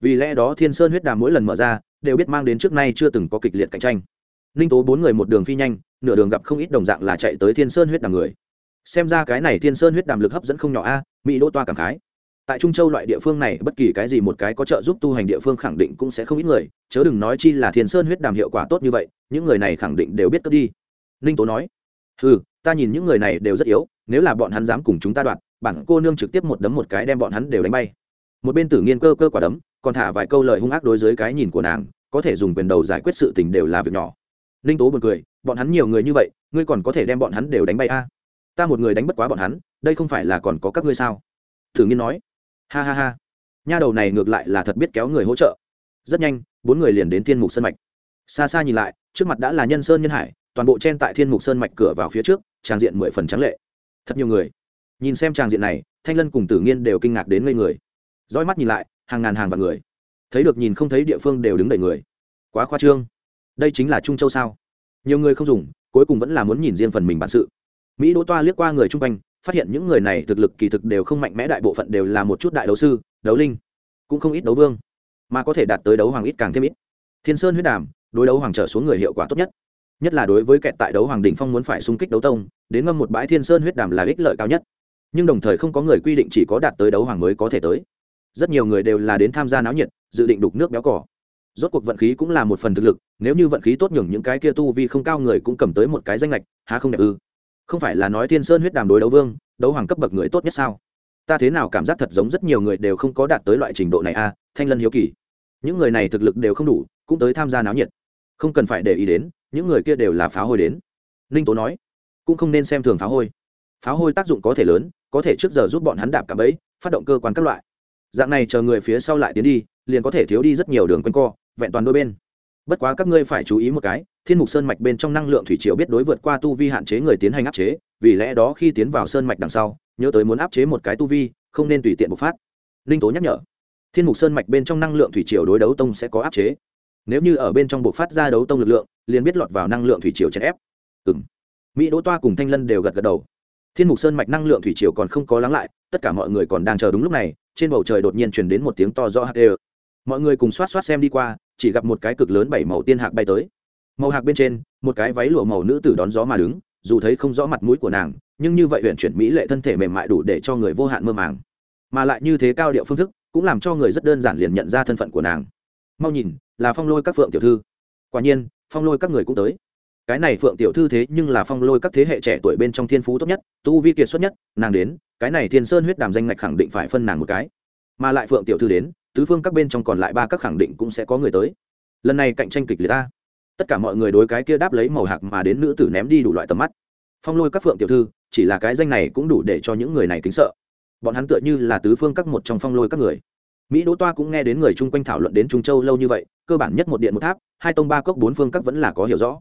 Vì lẽ đó thiên sơn huyết đàm mỗi lần mở ra, đều biết mang đến trước nay chưa từng có kịch liệt cạnh tranh. Ninh tố bốn người một đường phi nhanh, nửa đường gặp không ít đồng dạng là chạy tới thiên sơn huyết đàm người. Xem ra cái này thiên sơn huyết đàm lực hấp dẫn không nhỏ a, mỹ đỗ toa cảm khái tại trung châu loại địa phương này, bất kỳ cái gì một cái có trợ giúp tu hành địa phương khẳng định cũng sẽ không ít người, chớ đừng nói chi là thiên sơn huyết đàm hiệu quả tốt như vậy, những người này khẳng định đều biết cất đi. Ninh tố nói ừ ta nhìn những người này đều rất yếu, nếu là bọn hắn dám cùng chúng ta đoạt, bản cô nương trực tiếp một đấm một cái đem bọn hắn đều đánh bay. Một bên tử nghiên cơ cơ quả đấm, còn thả vài câu lời hung ác đối với cái nhìn của nàng, có thể dùng quyền đầu giải quyết sự tình đều là việc nhỏ. Ninh tố b u ồ n cười, bọn hắn nhiều người như vậy, ngươi còn có thể đem bọn hắn đều đánh bay a? Ta một người đánh bất quá bọn hắn, đây không phải là còn có các ngươi sao? Thử nghiên nói ha ha ha. Nha đầu này ngược lại là thật biết kéo người hỗ trợ. Rất nhanh, bốn người liền đến thiên mục sơn mạch. Xa xa nhìn lại, trước mặt đã là nhân sơn nhân hải, toàn bộ chen tại thiên mục sơn mạch cửa vào phía trước, trang diện mười phần trắng lệ. Thật nhiều người. Nhìn xem trang diện này, thanh lân cùng tử nghiên đều kinh ngạc đến ngây người. Roi mắt nhìn lại, hàng ngàn hàng vạn người. Thấy được nhìn không thấy địa phương đều đứng đầy người. Quá khoa trương. Đây chính là trung châu sao? Nhiều người không dùng, cuối cùng vẫn là muốn nhìn riêng phần mình bản sự. Mỹ đỗ toa liếc qua người chung quanh phát hiện những người này thực lực kỳ thực đều không mạnh mẽ, đại bộ phận đều là một chút đại đấu sư, đấu linh, cũng không ít đấu vương, mà có thể đạt tới đấu hoàng ít càng thêm ít. Thiên sơn huyết đàm, đối đấu hoàng trở xuống người hiệu quả tốt nhất. Nhất là đối với kẹt tại đấu hoàng đỉnh phong muốn phải xung kích đấu tông, đến ngâm một bãi thiên sơn huyết đàm là ích lợi cao nhất. Nhưng đồng thời không có người quy định chỉ có đạt tới đấu hoàng mới có thể tới. Rất nhiều người đều là đến tham gia náo nhiệt, dự định đục nước béo cỏ. Rốt cuộc vận khí cũng là một phần thực lực, nếu như vận khí tốt nhường những cái kia tu vi không cao người cũng cầm tới một cái danh lệch, há không đẹp ư? Không phải là nói thiên sơn huyết đàm đối đấu vương đấu hoàng cấp bậc người tốt nhất sao? Ta thế nào cảm giác thật giống rất nhiều người đều không có đạt tới loại trình độ này a à, thanh lân hiếu kỳ. Những người này thực lực đều không đủ cũng tới tham gia náo nhiệt. Không cần phải để ý đến những người kia đều là phá hôi đến. Ninh tố nói cũng không nên xem thường phá hôi. Phá hôi tác dụng có thể lớn có thể trước giờ giúp bọn hắn đạp cả bẫy phát động cơ quan các loại. Dạng này chờ người phía sau lại tiến đi liền có thể thiếu đi rất nhiều đường quanh co vẹn toàn đôi bên bất quá các ngươi phải chú ý một cái, thiên mục sơn mạch bên trong năng lượng thủy triều biết đối vượt qua tu vi hạn chế người tiến hành áp chế, vì lẽ đó khi tiến vào sơn mạch đằng sau, nhớ tới muốn áp chế một cái tu vi, không nên tùy tiện bộc phát. Linh tố nhắc nhở, thiên mục sơn mạch bên trong năng lượng thủy triều đối đấu tông sẽ có áp chế. Nếu như ở bên trong bộc phát ra đấu tông lực lượng, liền biết lọt vào năng lượng thủy triều chèn ép. Ừng mỹ đỗ toa cùng thanh lân đều gật gật đầu. Thiên mục sơn mạch năng lượng thủy triều còn không có lắng lại, tất cả mọi người còn đang chờ đúng lúc này, trên bầu trời đột nhiên chuyển đến một tiếng to rõ hạt đều mọi người cùng xoát xoát xem đi qua chỉ gặp một cái cực lớn bảy màu tiên hạc bay tới. Màu hạc bên trên, một cái váy lụa màu nữ tử đón gió mà đứng, dù thấy không rõ mặt mũi của nàng, nhưng như vậy huyện chuyển mỹ lệ thân thể mềm mại đủ để cho người vô hạn mơ màng. Mà lại như thế cao điệu phương thức, cũng làm cho người rất đơn giản liền nhận ra thân phận của nàng. Mau nhìn, là phong lôi các phượng tiểu thư. Quả nhiên, phong lôi các người cũng tới. Cái này phượng tiểu thư thế nhưng là phong lôi các thế hệ trẻ tuổi bên trong thiên phú tốt nhất, tu vi kiệt xuất nhất, nàng đến, cái này thiên sơn huyết đàm danh ngạch khẳng định phải phân nàng một cái. Mà lại phượng tiểu thư đến tứ phương các bên trong còn lại ba các khẳng định cũng sẽ có người tới. Lần này cạnh tranh kịch liệt ta. Tất cả mọi người đối cái kia đáp lấy màu hạc mà đến nữ tử ném đi đủ loại tầm mắt. Phong lôi các phượng tiểu thư, chỉ là cái danh này cũng đủ để cho những người này kính sợ. Bọn hắn tựa như là tứ phương các một trong phong lôi các người. Mỹ đỗ toa cũng nghe đến người chung quanh thảo luận đến trung châu lâu như vậy, cơ bản nhất một điện một tháp, hai tông ba cốc bốn phương các vẫn là có hiểu rõ.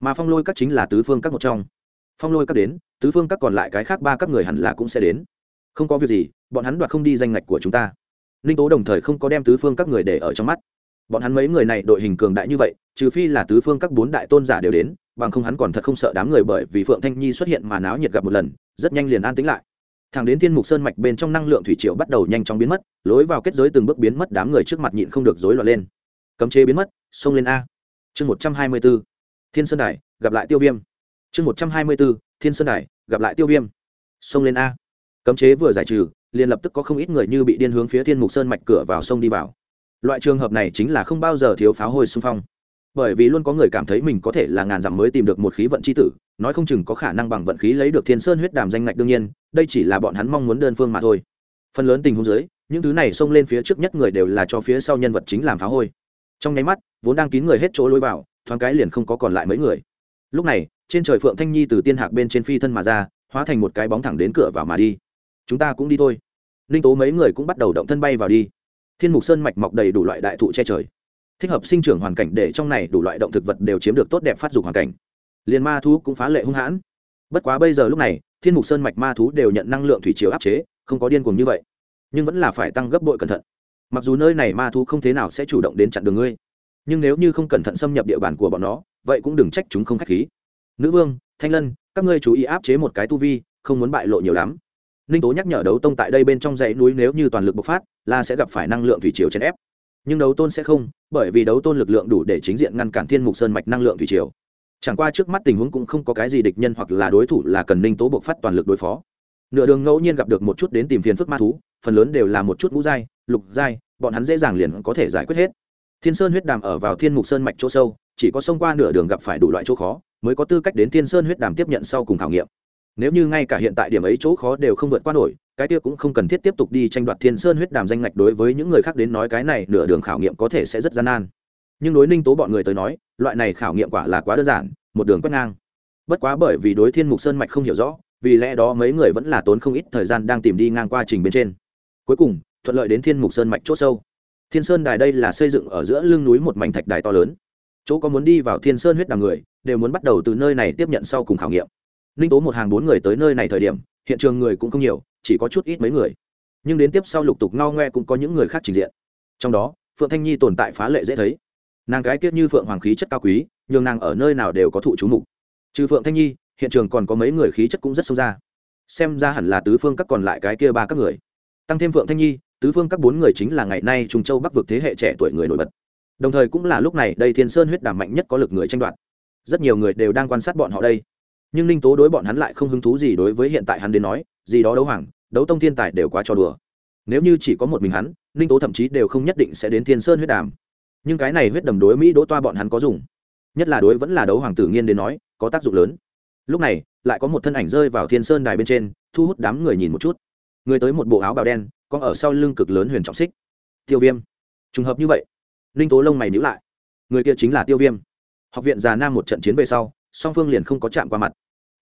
Mà phong lôi các chính là tứ phương các một trong. Phong lôi các đến, tứ phương các còn lại cái khác ba các người hẳn là cũng sẽ đến. Không có việc gì, bọn hắn đoạt không đi danh ngạch của chúng ta ninh tố đồng thời không có đem tứ phương các người để ở trong mắt. Bọn hắn mấy người này đội hình cường đại như vậy, trừ phi là tứ phương các bốn đại tôn giả đều đến, bằng không hắn còn thật không sợ đám người bởi vì phượng thanh nhi xuất hiện mà náo nhiệt gặp một lần, rất nhanh liền an tính lại. Thẳng đến thiên mục sơn mạch bên trong năng lượng thủy triệu bắt đầu nhanh chóng biến mất, lối vào kết giới từng bước biến mất đám người trước mặt nhịn không được rối loạn lên. Cấm chế biến mất, xông lên a. Chương một trăm hai mươi b ố thiên sơn đài, gặp lại tiêu viêm. Chương một trăm hai mươi b ố thiên sơn đài, gặp lại tiêu viêm. Xông lên a. Cấm chế vừa giải trừ liền lập tức có không ít người như bị điên hướng phía thiên mục sơn mạch cửa vào sông đi vào. Loại trường hợp này chính là không bao giờ thiếu pháo hồi xung phong. Bởi vì luôn có người cảm thấy mình có thể là ngàn dặm mới tìm được một khí vận c h i tử, nói không chừng có khả năng bằng vận khí lấy được thiên sơn huyết đàm danh ngạch đương nhiên, đây chỉ là bọn hắn mong muốn đơn phương mà thôi. Phần lớn tình huống dưới, những thứ này xông lên phía trước nhất người đều là cho phía sau nhân vật chính làm phá hôi trong nháy mắt, vốn đang kín người hết chỗ lối vào, thoáng cái liền không có còn lại mấy người. Lúc này, trên trời phượng thanh nhi từ tiên hạc bên trên phi thân mà ra, hóa thành một cái bóng thẳng đến cửa vào mà đi. Chúng ta cũng đi thôi ninh tố mấy người cũng bắt đầu động thân bay vào đi. Thiên mục sơn mạch mọc đầy đủ loại đại thụ che trời. Thích hợp sinh trưởng hoàn cảnh để trong này đủ loại động thực vật đều chiếm được tốt đẹp phát dục hoàn cảnh. Liền ma thú cũng phá lệ hung hãn. Bất quá bây giờ lúc này, thiên mục sơn mạch ma thú đều nhận năng lượng thủy chiều áp chế, không có điên cuồng như vậy. Nhưng vẫn là phải tăng gấp bội cẩn thận. Mặc dù nơi này ma thú không thế nào sẽ chủ động đến chặn đường ngươi, nhưng nếu như không cẩn thận xâm nhập địa bàn của bọn nó, vậy cũng đừng trách chúng không k h á c h khí. Nữ vương, thanh lân, các ngươi chú ý áp chế một cái tu vi, không muốn bại lộ nhiều lắm ninh tố nhắc nhở đấu tông tại đây bên trong dãy núi nếu như toàn lực bộc phát, là sẽ gặp phải năng lượng thủy chiều chèn ép. Nhưng đấu tôn sẽ không, bởi vì đấu tôn lực lượng đủ để chính diện ngăn cản thiên mục sơn mạch năng lượng thủy triều. Chẳng qua trước mắt tình huống cũng không có cái gì địch nhân hoặc là đối thủ là cần ninh tố bộc phát toàn lực đối phó. Nửa đường ngẫu nhiên gặp được một chút đến tìm phiền phức ma thú, phần lớn đều là một chút ngũ giai, lục giai, bọn hắn dễ dàng liền có thể giải quyết hết. Thiên sơn huyết đàm ở vào thiên mục sơn mạch chỗ sâu, chỉ có xông qua nửa đường gặp phải đủ loại chỗ khó, mới có tư cách đến thiên sơn huyết đàm tiếp nhận sau cùng khảo nghiệm nếu như ngay cả hiện tại điểm ấy chỗ khó đều không vượt qua nổi, cái kia cũng không cần thiết tiếp tục đi tranh đoạt thiên sơn huyết đàm danh ngạch đối với những người khác đến nói cái này nửa đường khảo nghiệm có thể sẽ rất gian nan. Nhưng đối ninh tố bọn người tới nói, loại này khảo nghiệm quả là quá đơn giản, một đường quét ngang. Bất quá bởi vì đối thiên mục sơn mạch không hiểu rõ, vì lẽ đó mấy người vẫn là tốn không ít thời gian đang tìm đi ngang qua trình bên trên. Cuối cùng, thuận lợi đến thiên mục sơn mạch c h ỗ sâu. Thiên sơn đài đây là xây dựng ở giữa lưng núi một mảnh thạch đài to lớn. Chỗ có muốn đi vào thiên sơn huyết đàm người, đều muốn bắt đầu từ nơi này tiếp nhận sau cùng khảo nghiệm ninh tố một hàng bốn người tới nơi này thời điểm, hiện trường người cũng không nhiều, chỉ có chút ít mấy người. Nhưng đến tiếp sau lục tục ngao ngoe cũng có những người khác trình diện. Trong đó, phượng thanh nhi tồn tại phá lệ dễ thấy. Nàng gái kiết như phượng hoàng khí chất cao quý nhưng nàng ở nơi nào đều có thụ chú mục. Trừ phượng thanh nhi, hiện trường còn có mấy người khí chất cũng rất sâu ra. Xem ra hẳn là tứ phương các còn lại cái kia ba các người. Tăng thêm phượng thanh nhi, tứ phương các bốn người chính là ngày nay trung châu bắc vực thế hệ trẻ tuổi người nổi bật. Đồng thời cũng là lúc này đây thiên sơn huyết đàm mạnh nhất có lực người tranh đoạt. Rất nhiều người đều đang quan sát bọn họ đây nhưng ninh tố đối bọn hắn lại không hứng thú gì đối với hiện tại hắn đến nói, gì đó đấu hoàng, đấu tông thiên tài đều quá trò đùa. Nếu như chỉ có một mình hắn, ninh tố thậm chí đều không nhất định sẽ đến thiên sơn huyết đàm. Nhưng cái này huyết đầm đối mỹ đỗ toa bọn hắn có dùng. Nhất là đối vẫn là đấu hoàng tử nghiên đến nói, có tác dụng lớn. Lúc này, lại có một thân ảnh rơi vào thiên sơn đài bên trên, thu hút đám người nhìn một chút. Người tới một bộ áo bào đen, có ở sau lưng cực lớn huyền trọng xích. Tiêu viêm. Trùng hợp như vậy. Ninh tố lông mày nhữ lại. Người kia chính là tiêu viêm. Học viện già nam một trận chiến về sau, song phương liền không có chạm qua mặt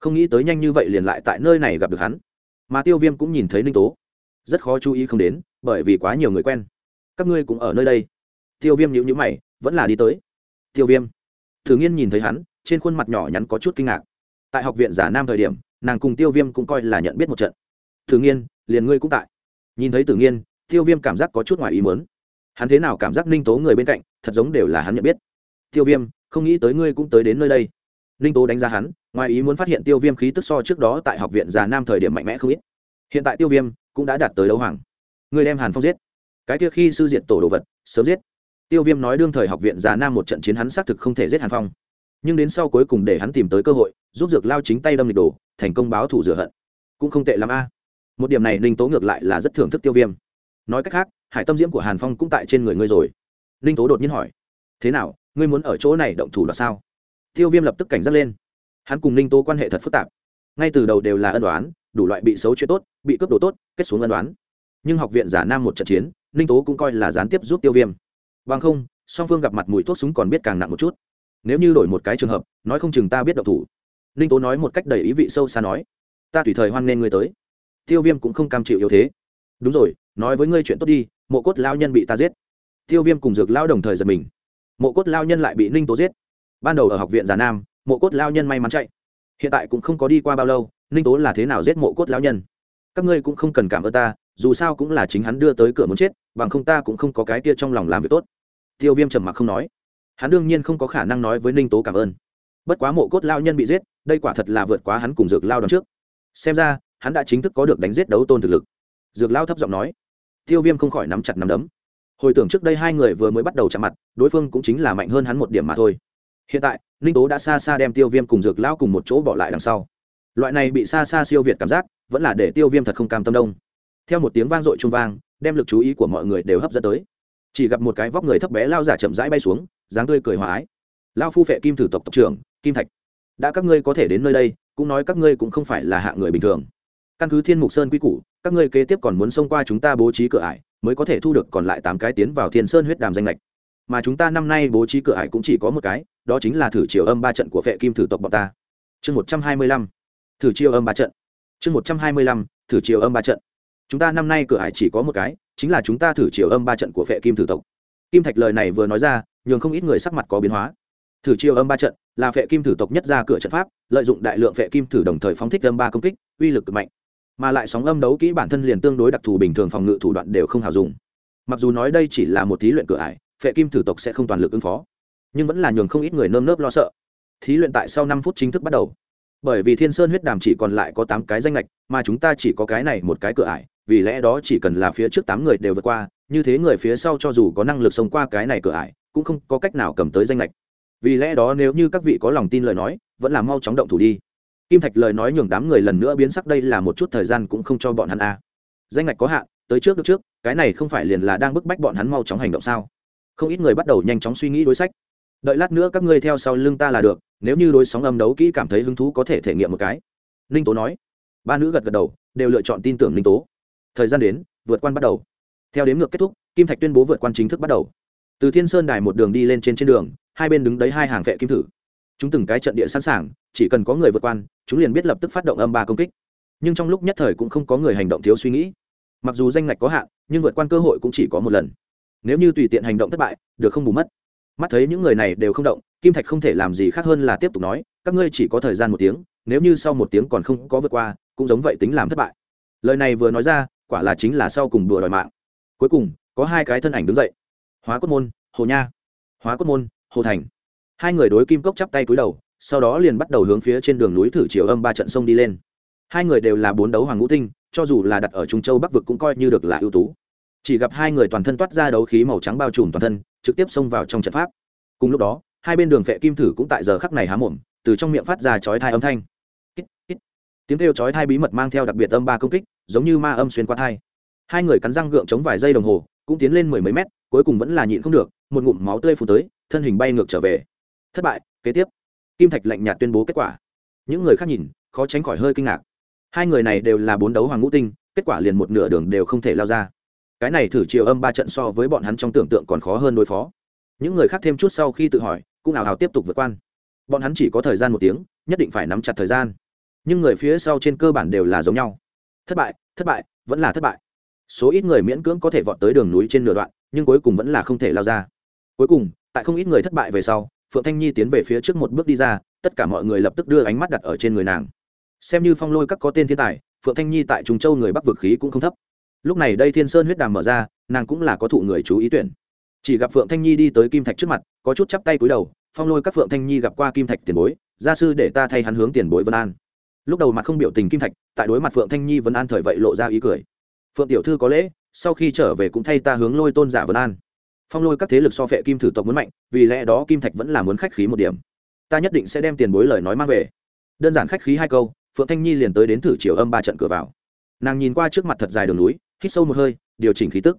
không nghĩ tới nhanh như vậy liền lại tại nơi này gặp được hắn. Mà tiêu viêm cũng nhìn thấy ninh tố. Rất khó chú ý không đến, bởi vì quá nhiều người quen. Các ngươi cũng ở nơi đây. Tiêu viêm nhữ nhữ mày, vẫn là đi tới. Tiêu viêm. Thử nghiên nhìn thấy hắn, trên khuôn mặt nhỏ nhắn có chút kinh ngạc. Tại học viện giả nam thời điểm, nàng cùng tiêu viêm cũng coi là nhận biết một trận. Thử nghiên, liền ngươi cũng tại. Nhìn thấy tử nghiên, tiêu viêm cảm giác có chút ngoài ý mớn hắn thế nào cảm giác ninh tố người bên cạnh, thật giống đều là hắn nhận biết. Tiêu viêm, không nghĩ tới ngươi cũng tới đến nơi đây ninh tố đánh giá hắn, ngoài ý muốn phát hiện tiêu viêm khí tức so trước đó tại học viện già nam thời điểm mạnh mẽ không ít. Hiện tại tiêu viêm cũng đã đạt tới đấu hoàng. Người đem hàn phong giết. Cái kia khi sư diện tổ đồ vật, sớm giết. Tiêu viêm nói đương thời học viện già nam một trận chiến hắn xác thực không thể giết hàn phong. Nhưng đến sau cuối cùng để hắn tìm tới cơ hội, giúp dược lao chính tay đâm lịch đồ, thành công báo thủ rửa hận. Cũng không tệ l a. Một điểm này ninh tố ngược lại là rất thưởng thức tiêu viêm. Nói cách khác, hải tâm diễm của hàn phong cũng tại trên người ngươi rồi. Ninh tố đột nhiên hỏi, thế nào, ngươi muốn ở chỗ này động thủ là sao? Tiêu viêm lập tức cảnh giác lên. Hắn cùng ninh tố quan hệ thật phức tạp. Ngay từ đầu đều là ân đoán đủ loại bị xấu chuyện tốt, bị cướp đồ tốt, kết xuống ân đoán nhưng học viện giả nam một trận chiến, ninh tố cũng coi là gián tiếp giúp tiêu viêm. Bằng không, song phương gặp mặt mùi thuốc súng còn biết càng nặng một chút. Nếu như đổi một cái trường hợp, nói không chừng ta biết độc thủ. Ninh tố nói một cách đầy ý vị sâu xa nói, ta tùy thời hoan nghênh ngươi tới. Tiêu viêm cũng không cam chịu yếu thế. Đúng rồi, nói với ngươi chuyện tốt đi, mộ cốt lao nhân bị ta giết. Tiêu viêm cùng dược lao đồng thời giật mình. Mộ cốt lao nhân lại bị ninh tố giết ban đầu ở học viện già nam, mộ cốt lao nhân may mắn chạy. Hiện tại cũng không có đi qua bao lâu, ninh tố là thế nào giết mộ cốt lao nhân? Các ngươi cũng không cần cảm ơn ta, dù sao cũng là chính hắn đưa tới cửa muốn chết, bằng không ta cũng không có cái kia trong lòng làm việc tốt. Tiêu viêm trầm mặc không nói. Hắn đương nhiên không có khả năng nói với ninh tố cảm ơn. Bất quá mộ cốt lao nhân bị giết, đây quả thật là vượt quá hắn cùng dược lao đón trước. Xem ra, hắn đã chính thức có được đánh giết đấu tôn thực lực. Dược lao thấp giọng nói. Tiêu viêm không khỏi nắm chặt nắm đấm. Hồi tưởng trước đây hai người vừa mới bắt đầu chạm mặt, đối phương cũng chính là mạnh hơn hắn một điểm mà thôi hiện tại, ninh tố đã xa xa đem tiêu viêm cùng dược lão cùng một chỗ bỏ lại đằng sau. Loại này bị xa xa siêu việt cảm giác, vẫn là để tiêu viêm thật không cam tâm đông. Theo một tiếng vang dội trung vang, đem lực chú ý của mọi người đều hấp dẫn tới. Chỉ gặp một cái vóc người thấp bé lao giả chậm rãi bay xuống, dáng tươi cười hòa ái. Lao phu phệ kim thử tộc tộc trưởng, kim thạch, đã các ngươi có thể đến nơi đây, cũng nói các ngươi cũng không phải là hạ người bình thường. Căn cứ thiên mục sơn quy củ, các ngươi kế tiếp còn muốn xông qua chúng ta bố trí cửa ải, mới có thể thu được còn lại tám cái tiến vào thiên sơn huyết đàm danh lệch. Mà chúng ta năm nay bố trí cửa ải cũng chỉ có một cái đó chính là thử chiều âm ba trận của vệ kim thử tộc bọn ta. Chương một trăm hai mươi lăm, thử chiều âm ba trận. Chương một trăm hai mươi lăm, thử chiều âm ba trận. Chúng ta năm nay cửa hải chỉ có một cái, chính là chúng ta thử chiều âm ba trận của vệ kim thử tộc. Kim thạch lời này vừa nói ra, nhường không ít người sắc mặt có biến hóa. Thử chiều âm ba trận là vệ kim thử tộc nhất ra cửa trận pháp, lợi dụng đại lượng vệ kim thử đồng thời phóng thích âm ba công kích, uy lực cực mạnh. Mà lại sóng âm đấu kỹ bản thân liền tương đối đặc thù bình thường phòng ngự thủ đoạn đều không hào dùng. Mặc dù nói đây chỉ là một thí luyện cửa ải, phệ kim thử tộc sẽ không toàn lực ứng phó nhưng vẫn là nhường không ít người nơm nớp lo sợ. Thí luyện tại sau năm phút chính thức bắt đầu. Bởi vì thiên sơn huyết đàm chỉ còn lại có tám cái danh lệch mà chúng ta chỉ có cái này một cái cửa ải, vì lẽ đó chỉ cần là phía trước tám người đều vượt qua, như thế người phía sau cho dù có năng lực sống qua cái này cửa ải, cũng không có cách nào cầm tới danh lệch vì lẽ đó nếu như các vị có lòng tin lời nói, vẫn là mau chóng động thủ đi. Kim thạch lời nói nhường đám người lần nữa biến sắc, đây là một chút thời gian cũng không cho bọn hắn a. Danh ngạch có hạn, tới trước được trước, cái này không phải liền là đang bức bách bọn hắn mau chóng hành động sao? Không ít người bắt đầu nhanh chóng suy nghĩ đối sách đợi lát nữa các ngươi theo sau lưng ta là được, nếu như đối sóng âm đấu kỹ cảm thấy hứng thú có thể thể nghiệm một cái. Ninh tố nói. Ba nữ gật gật đầu, đều lựa chọn tin tưởng ninh tố. Thời gian đến, vượt quan bắt đầu. Theo đếm ngược kết thúc, kim thạch tuyên bố vượt quan chính thức bắt đầu. Từ thiên sơn đài một đường đi lên trên trên đường, hai bên đứng đấy hai hàng vệ kim thử. Chúng từng cái trận địa sẵn sàng, chỉ cần có người vượt quan, chúng liền biết lập tức phát động âm ba công kích. Nhưng trong lúc nhất thời cũng không có người hành động thiếu suy nghĩ. Mặc dù danh ngạch có hạn, nhưng vượt quan cơ hội cũng chỉ có một lần. Nếu như tùy tiện hành động thất bại, được không bù mất mắt thấy những người này đều không động, kim thạch không thể làm gì khác hơn là tiếp tục nói, các ngươi chỉ có thời gian một tiếng, nếu như sau một tiếng còn không có vượt qua, cũng giống vậy tính làm thất bại. Lời này vừa nói ra, quả là chính là sau cùng đùa đòi mạng. Cuối cùng, có hai cái thân ảnh đứng dậy. Hóa cốt môn, hồ nha. Hóa cốt môn, hồ thành. Hai người đối kim cốc chắp tay cúi đầu, sau đó liền bắt đầu hướng phía trên đường núi thử chiều âm ba trận sông đi lên. Hai người đều là bốn đấu hoàng ngũ tinh, cho dù là đặt ở trung châu bắc vực cũng coi như được là ưu tú. Chỉ gặp hai người toàn thân toát ra đấu khí màu trắng bao trùm toàn thân trực tiếp xông vào trong trận pháp. Cùng lúc đó, hai bên đường vệ kim thử cũng tại giờ khắc này há mồm, từ trong miệng phát ra chói thai âm thanh. Tiếng kêu chói thai bí mật mang theo đặc biệt âm ba công kích, giống như ma âm xuyên qua thai hai người cắn răng gượng chống vài giây đồng hồ, cũng tiến lên mười mấy mét, cuối cùng vẫn là nhịn không được, một ngụm máu tươi phù tới, thân hình bay ngược trở về. Thất bại, kế tiếp. Kim thạch lạnh nhạt tuyên bố kết quả. Những người khác nhìn, khó tránh khỏi hơi kinh ngạc. Hai người này đều là bốn đấu hoàng ngũ tinh, kết quả liền một nửa đường đều không thể lao ra cái này thử chiều âm ba trận so với bọn hắn trong tưởng tượng còn khó hơn đối phó. Những người khác thêm chút sau khi tự hỏi, cũng ảo hào tiếp tục vượt quan bọn hắn chỉ có thời gian một tiếng, nhất định phải nắm chặt thời gian. Nhưng người phía sau trên cơ bản đều là giống nhau. Thất bại thất bại, vẫn là thất bại. Số ít người miễn cưỡng có thể vọt tới đường núi trên nửa đoạn, nhưng cuối cùng vẫn là không thể lao ra. Cuối cùng, tại không ít người thất bại về sau, phượng thanh nhi tiến về phía trước một bước đi ra, tất cả mọi người lập tức đưa ánh mắt đặt ở trên người nàng. Xem như phong lôi các có tên thiên tài, phượng thanh nhi tại trùng châu người bắc vực khí cũng không thấp lúc này đây thiên sơn huyết đàm mở ra, nàng cũng là có thụ người chú ý tuyển. Chỉ gặp phượng thanh nhi đi tới kim thạch trước mặt, có chút chắp tay cúi đầu, phong lôi các phượng thanh nhi gặp qua kim thạch tiền bối, gia sư để ta thay hắn hướng tiền bối vân an. Lúc đầu mặt không biểu tình kim thạch, tại đối mặt phượng thanh nhi vân an thời vậy lộ ra ý cười. Phượng tiểu thư có lễ, sau khi trở về cũng thay ta hướng lôi tôn giả vân an. Phong lôi các thế lực so phệ kim thử tộc muốn mạnh, vì lẽ đó kim thạch vẫn là muốn khách khí một điểm. Ta nhất định sẽ đem tiền bối lời nói mang về. Đơn giản khách khí hai câu, phượng thanh nhi liền tới đến thử chiều âm ba trận cửa vào. Nàng nhìn qua trước mặt thật dài đường núi hít sâu một hơi, điều chỉnh khí tức.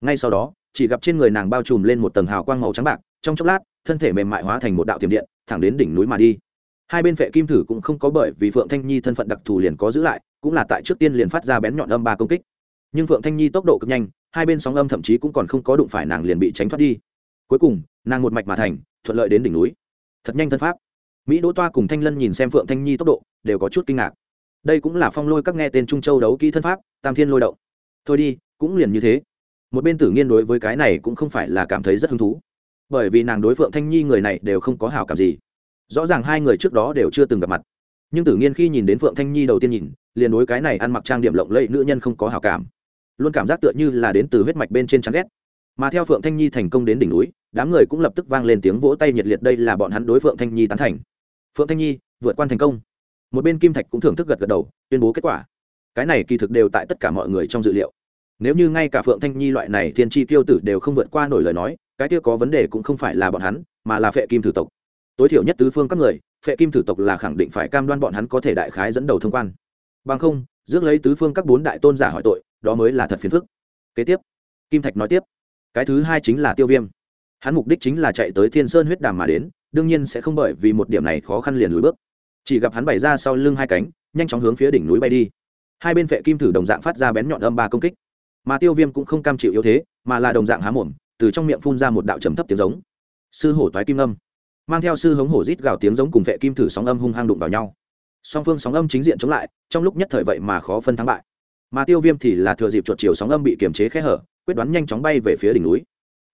Ngay sau đó, chỉ gặp trên người nàng bao trùm lên một tầng hào quang màu trắng bạc, trong chốc lát, thân thể mềm mại hóa thành một đạo tiềm điện, thẳng đến đỉnh núi mà đi. Hai bên vệ kim thử cũng không có bởi vì phượng thanh nhi thân phận đặc thù liền có giữ lại, cũng là tại trước tiên liền phát ra bén nhọn âm ba công kích. Nhưng phượng thanh nhi tốc độ cực nhanh, hai bên sóng âm thậm chí cũng còn không có đụng phải nàng liền bị tránh thoát đi. Cuối cùng, nàng một mạch mà thành, thuận lợi đến đỉnh núi. Thật nhanh thân pháp. Mỹ đỗ toa cùng thanh lân nhìn xem phượng thanh nhi tốc độ, đều có chút kinh ngạc. Đây cũng là phong lôi các nghe tên trung châu đấu kỹ thân pháp, tam thiên lôi động thôi đi, cũng liền như thế. Một bên tử nghiên đối với cái này cũng không phải là cảm thấy rất hứng thú. Bởi vì nàng đối phượng thanh nhi người này đều không có hảo cảm gì. Rõ ràng hai người trước đó đều chưa từng gặp mặt. Nhưng tử nghiên khi nhìn đến phượng thanh nhi đầu tiên nhìn, liền đối cái này ăn mặc trang điểm lộng lẫy nữ nhân không có hảo cảm. Luôn cảm giác tựa như là đến từ huyết mạch bên trên trắng ghét. Mà theo phượng thanh nhi thành công đến đỉnh núi, đám người cũng lập tức vang lên tiếng vỗ tay nhiệt liệt đây là bọn hắn đối phượng thanh nhi tán thành. Phượng thanh nhi, vượt quan thành công. Một bên kim thạch cũng thưởng thức gật gật đầu, tuyên bố kết quả cái này kỳ thực đều tại tất cả mọi người trong dự liệu. Nếu như ngay cả phượng thanh nhi loại này thiên tri tiêu tử đều không vượt qua nổi lời nói, cái kia có vấn đề cũng không phải là bọn hắn, mà là phệ kim thử tộc. Tối thiểu nhất tứ phương các người, phệ kim thử tộc là khẳng định phải cam đoan bọn hắn có thể đại khái dẫn đầu thông quan. Bằng không, rước lấy tứ phương các bốn đại tôn giả hỏi tội, đó mới là thật phiền phức. Kế tiếp, kim thạch nói tiếp. Cái thứ hai chính là tiêu viêm. Hắn mục đích chính là chạy tới thiên sơn huyết đàm mà đến, đương nhiên sẽ không bởi vì một điểm này khó khăn liền lùi bước. Chỉ gặp hắn bày ra sau lưng hai cánh, nhanh chóng hướng phía đỉnh núi bay đi hai bên vệ kim thử đồng dạng phát ra bén nhọn âm ba công kích. Mà tiêu viêm cũng không cam chịu yếu thế, mà là đồng dạng há mồm, từ trong miệng phun ra một đạo trầm thấp tiếng giống. Sư hổ toái kim âm. Mang theo sư hống hổ rít gào tiếng giống cùng vệ kim thử sóng âm hung hăng đụng vào nhau. Song phương sóng âm chính diện chống lại, trong lúc nhất thời vậy mà khó phân thắng bại. Mà tiêu viêm thì là thừa dịp chuột chiều sóng âm bị kiềm chế khẽ hở, quyết đoán nhanh chóng bay về phía đỉnh núi.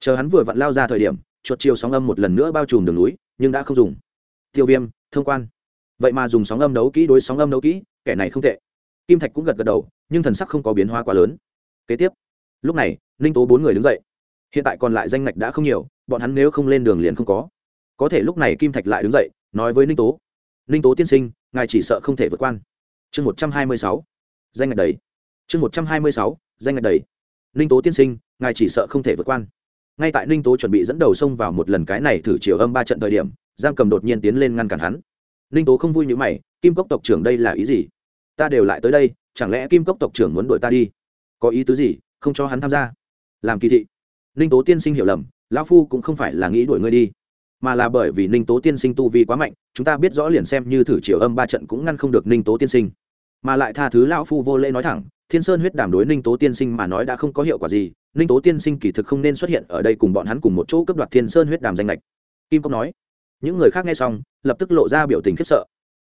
Chờ hắn vừa vặn lao ra thời điểm, chuột chiều sóng âm một lần nữa bao trùm đường núi, nhưng đã không dùng. Tiêu viêm, thông quan. Vậy mà dùng sóng âm đấu kỹ đối sóng âm đấu kỹ, kẻ này không tệ kim thạch cũng gật gật đầu, nhưng thần sắc không có biến hóa quá lớn. Kế tiếp, lúc này, ninh tố bốn người đứng dậy. Hiện tại còn lại danh ngạch đã không nhiều, bọn hắn nếu không lên đường liền không có. Có thể lúc này kim thạch lại đứng dậy, nói với ninh tố. Ninh tố tiên sinh, ngài chỉ sợ không thể vượt quan. Chương một trăm hai mươi sáu. Danh ngạch đầy. Chương một trăm hai mươi sáu. Danh ngạch đầy. Ninh tố tiên sinh, ngài chỉ sợ không thể vượt quan. Ngay tại ninh tố chuẩn bị dẫn đầu xông vào một lần cái này thử chiều âm ba trận thời điểm giam cầm đột nhiên tiến lên ngăn cản hắn. Ninh tố không vui như mày, kim cốc tộc trưởng đây là ý gì? Ta đều lại tới đây, chẳng lẽ kim cốc tộc trưởng muốn đuổi ta đi? Có ý tứ gì? Không cho hắn tham gia. Làm kỳ thị. Ninh tố tiên sinh hiểu lầm, lão phu cũng không phải là nghĩ đuổi ngươi đi, mà là bởi vì ninh tố tiên sinh tu vi quá mạnh, chúng ta biết rõ liền xem như thử chiều âm ba trận cũng ngăn không được ninh tố tiên sinh. Mà lại tha thứ lão phu vô lễ nói thẳng, thiên sơn huyết đàm đối ninh tố tiên sinh mà nói đã không có hiệu quả gì, ninh tố tiên sinh kỳ thực không nên xuất hiện ở đây cùng bọn hắn cùng một chỗ cấp đoạt thiên sơn huyết đàm danh lệch kim cốc nói. Những người khác nghe xong, lập tức lộ ra biểu tình khiếp sợ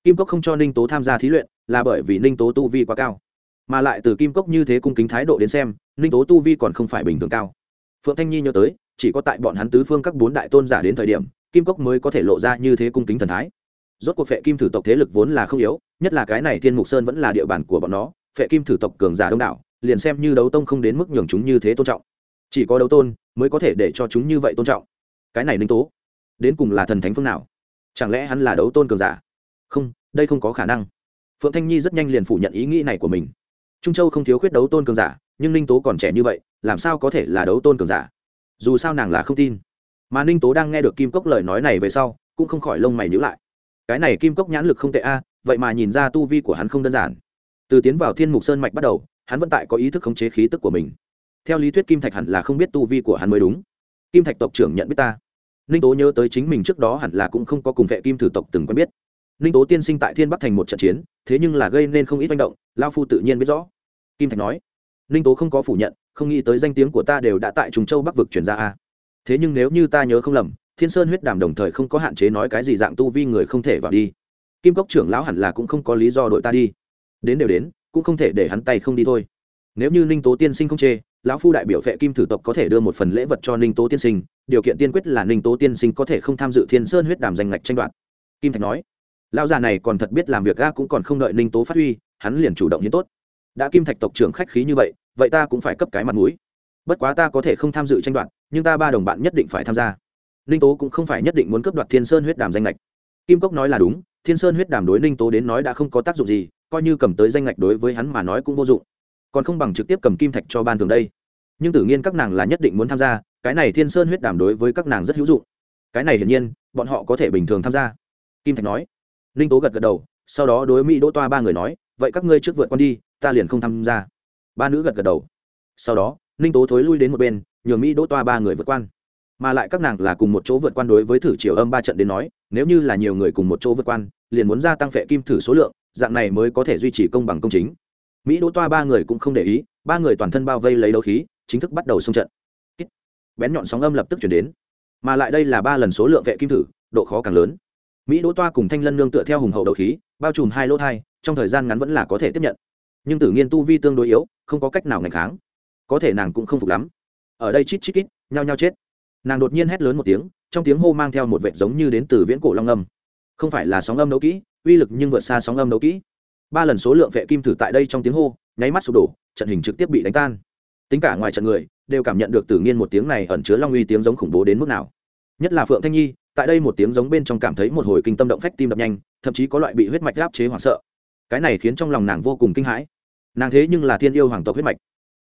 kim cốc không cho ninh tố tham gia thí luyện, là bởi vì ninh tố tu vi quá cao. Mà lại từ kim cốc như thế cung kính thái độ đến xem, ninh tố tu vi còn không phải bình thường cao. Phượng thanh nhi nhớ tới, chỉ có tại bọn hắn tứ phương các bốn đại tôn giả đến thời điểm, kim cốc mới có thể lộ ra như thế cung kính thần thái. Rốt cuộc phệ kim thử tộc thế lực vốn là không yếu, nhất là cái này thiên mục sơn vẫn là địa bàn của bọn nó, phệ kim thử tộc cường giả đông đảo, liền xem như đấu tông không đến mức nhường chúng như thế tôn trọng. Chỉ có đấu tôn mới có thể để cho chúng như vậy tôn trọng. Cái này ninh tố, đến cùng là thần thánh phương nào? Chẳng lẽ hắn là đấu tôn cường giả? Không, đây không có khả năng. Phượng thanh nhi rất nhanh liền phủ nhận ý nghĩ này của mình. Trung châu không thiếu khuyết đấu tôn cường giả, nhưng ninh tố còn trẻ như vậy, làm sao có thể là đấu tôn cường giả? Dù sao nàng là không tin. Mà ninh tố đang nghe được kim cốc lời nói này về sau, cũng không khỏi lông mày nhữ lại. Cái này kim cốc nhãn lực không tệ a, vậy mà nhìn ra tu vi của hắn không đơn giản. Từ tiến vào thiên mục sơn mạch bắt đầu, hắn vẫn tại có ý thức khống chế khí tức của mình. Theo lý thuyết kim thạch hẳn là không biết tu vi của hắn mới đúng. Kim thạch tộc trưởng nhận biết ta. Ninh tố nhớ tới chính mình trước đó hẳn là cũng không có cùng vệ kim thử tộc từng quen biết ninh tố tiên sinh tại thiên bắc thành một trận chiến, thế nhưng là gây nên không ít manh động lao phu tự nhiên biết rõ. Kim thạch nói, ninh tố không có phủ nhận, không nghĩ tới danh tiếng của ta đều đã tại trùng châu bắc vực chuyển ra a. Thế nhưng nếu như ta nhớ không lầm, thiên sơn huyết đàm đồng thời không có hạn chế nói cái gì dạng tu vi người không thể vào đi. Kim cốc trưởng lão hẳn là cũng không có lý do đội ta đi. Đến đều đến, cũng không thể để hắn tay không đi thôi. Nếu như ninh tố tiên sinh không chê, lão phu đại biểu vệ kim thử tộc có thể đưa một phần lễ vật cho ninh tố tiên sinh, điều kiện tiên quyết là ninh tố tiên sinh có thể không tham dự thiên sơn huyết đàm danh ngạch tranh đoạt. Kim thạch nói lão già này còn thật biết làm việc ga cũng còn không đợi ninh tố phát huy, hắn liền chủ động hiến tốt. Đã kim thạch tộc trưởng khách khí như vậy vậy ta cũng phải cấp cái mặt mũi. Bất quá ta có thể không tham dự tranh đoạt, nhưng ta ba đồng bạn nhất định phải tham gia. Ninh tố cũng không phải nhất định muốn cấp đoạt thiên sơn huyết đàm danh lệch kim cốc nói là đúng, thiên sơn huyết đàm đối ninh tố đến nói đã không có tác dụng gì, coi như cầm tới danh lệch đối với hắn mà nói cũng vô dụng. Còn không bằng trực tiếp cầm kim thạch cho ban thường đây. Nhưng tự nhiên các nàng là nhất định muốn tham gia, cái này thiên sơn huyết đàm đối với các nàng rất hữu dụng. Cái này hiển nhiên, bọn họ có thể bình thường tham gia. Kim thạch nói ninh tố gật gật đầu, sau đó đối mỹ đỗ toa ba người nói, vậy các ngươi trước vượt con đi, ta liền không tham gia. Ba nữ gật gật đầu. Sau đó, ninh tố thối lui đến một bên, nhường mỹ đỗ toa ba người vượt quan. Mà lại các nàng là cùng một chỗ vượt quan đối với thử chiều âm ba trận đến nói, nếu như là nhiều người cùng một chỗ vượt quan, liền muốn gia tăng phệ kim thử số lượng, dạng này mới có thể duy trì công bằng công chính. Mỹ đỗ toa ba người cũng không để ý, ba người toàn thân bao vây lấy đấu khí, chính thức bắt đầu xung trận. Bén nhọn sóng âm lập tức chuyển đến. Mà lại đây là ba lần số lượng vệ kim thử, độ khó càng lớn mỹ đỗ toa cùng thanh lân nương tựa theo hùng hậu đầu khí, bao trùm hai lỗ thai, trong thời gian ngắn vẫn là có thể tiếp nhận. Nhưng tử nghiên tu vi tương đối yếu, không có cách nào ngày kháng. Có thể nàng cũng không phục lắm. Ở đây chít chít kít nhao nhao chết. Nàng đột nhiên hét lớn một tiếng, trong tiếng hô mang theo một vệt giống như đến từ viễn cổ long âm. Không phải là sóng âm đấu kỹ, uy lực nhưng vượt xa sóng âm đấu kỹ. Ba lần số lượng vệ kim thử tại đây trong tiếng hô, nháy mắt sụp đổ, trận hình trực tiếp bị đánh tan. Tính cả ngoài trận người, đều cảm nhận được tử nghiên một tiếng này ẩn chứa long uy tiếng giống khủng bố đến mức nào. Nhất là phượng thanh nhi tại đây một tiếng giống bên trong cảm thấy một hồi kinh tâm động phách tim đập nhanh, thậm chí có loại bị huyết mạch áp chế hoảng sợ. Cái này khiến trong lòng nàng vô cùng kinh hãi. Nàng thế nhưng là thiên yêu hoàng tộc huyết mạch.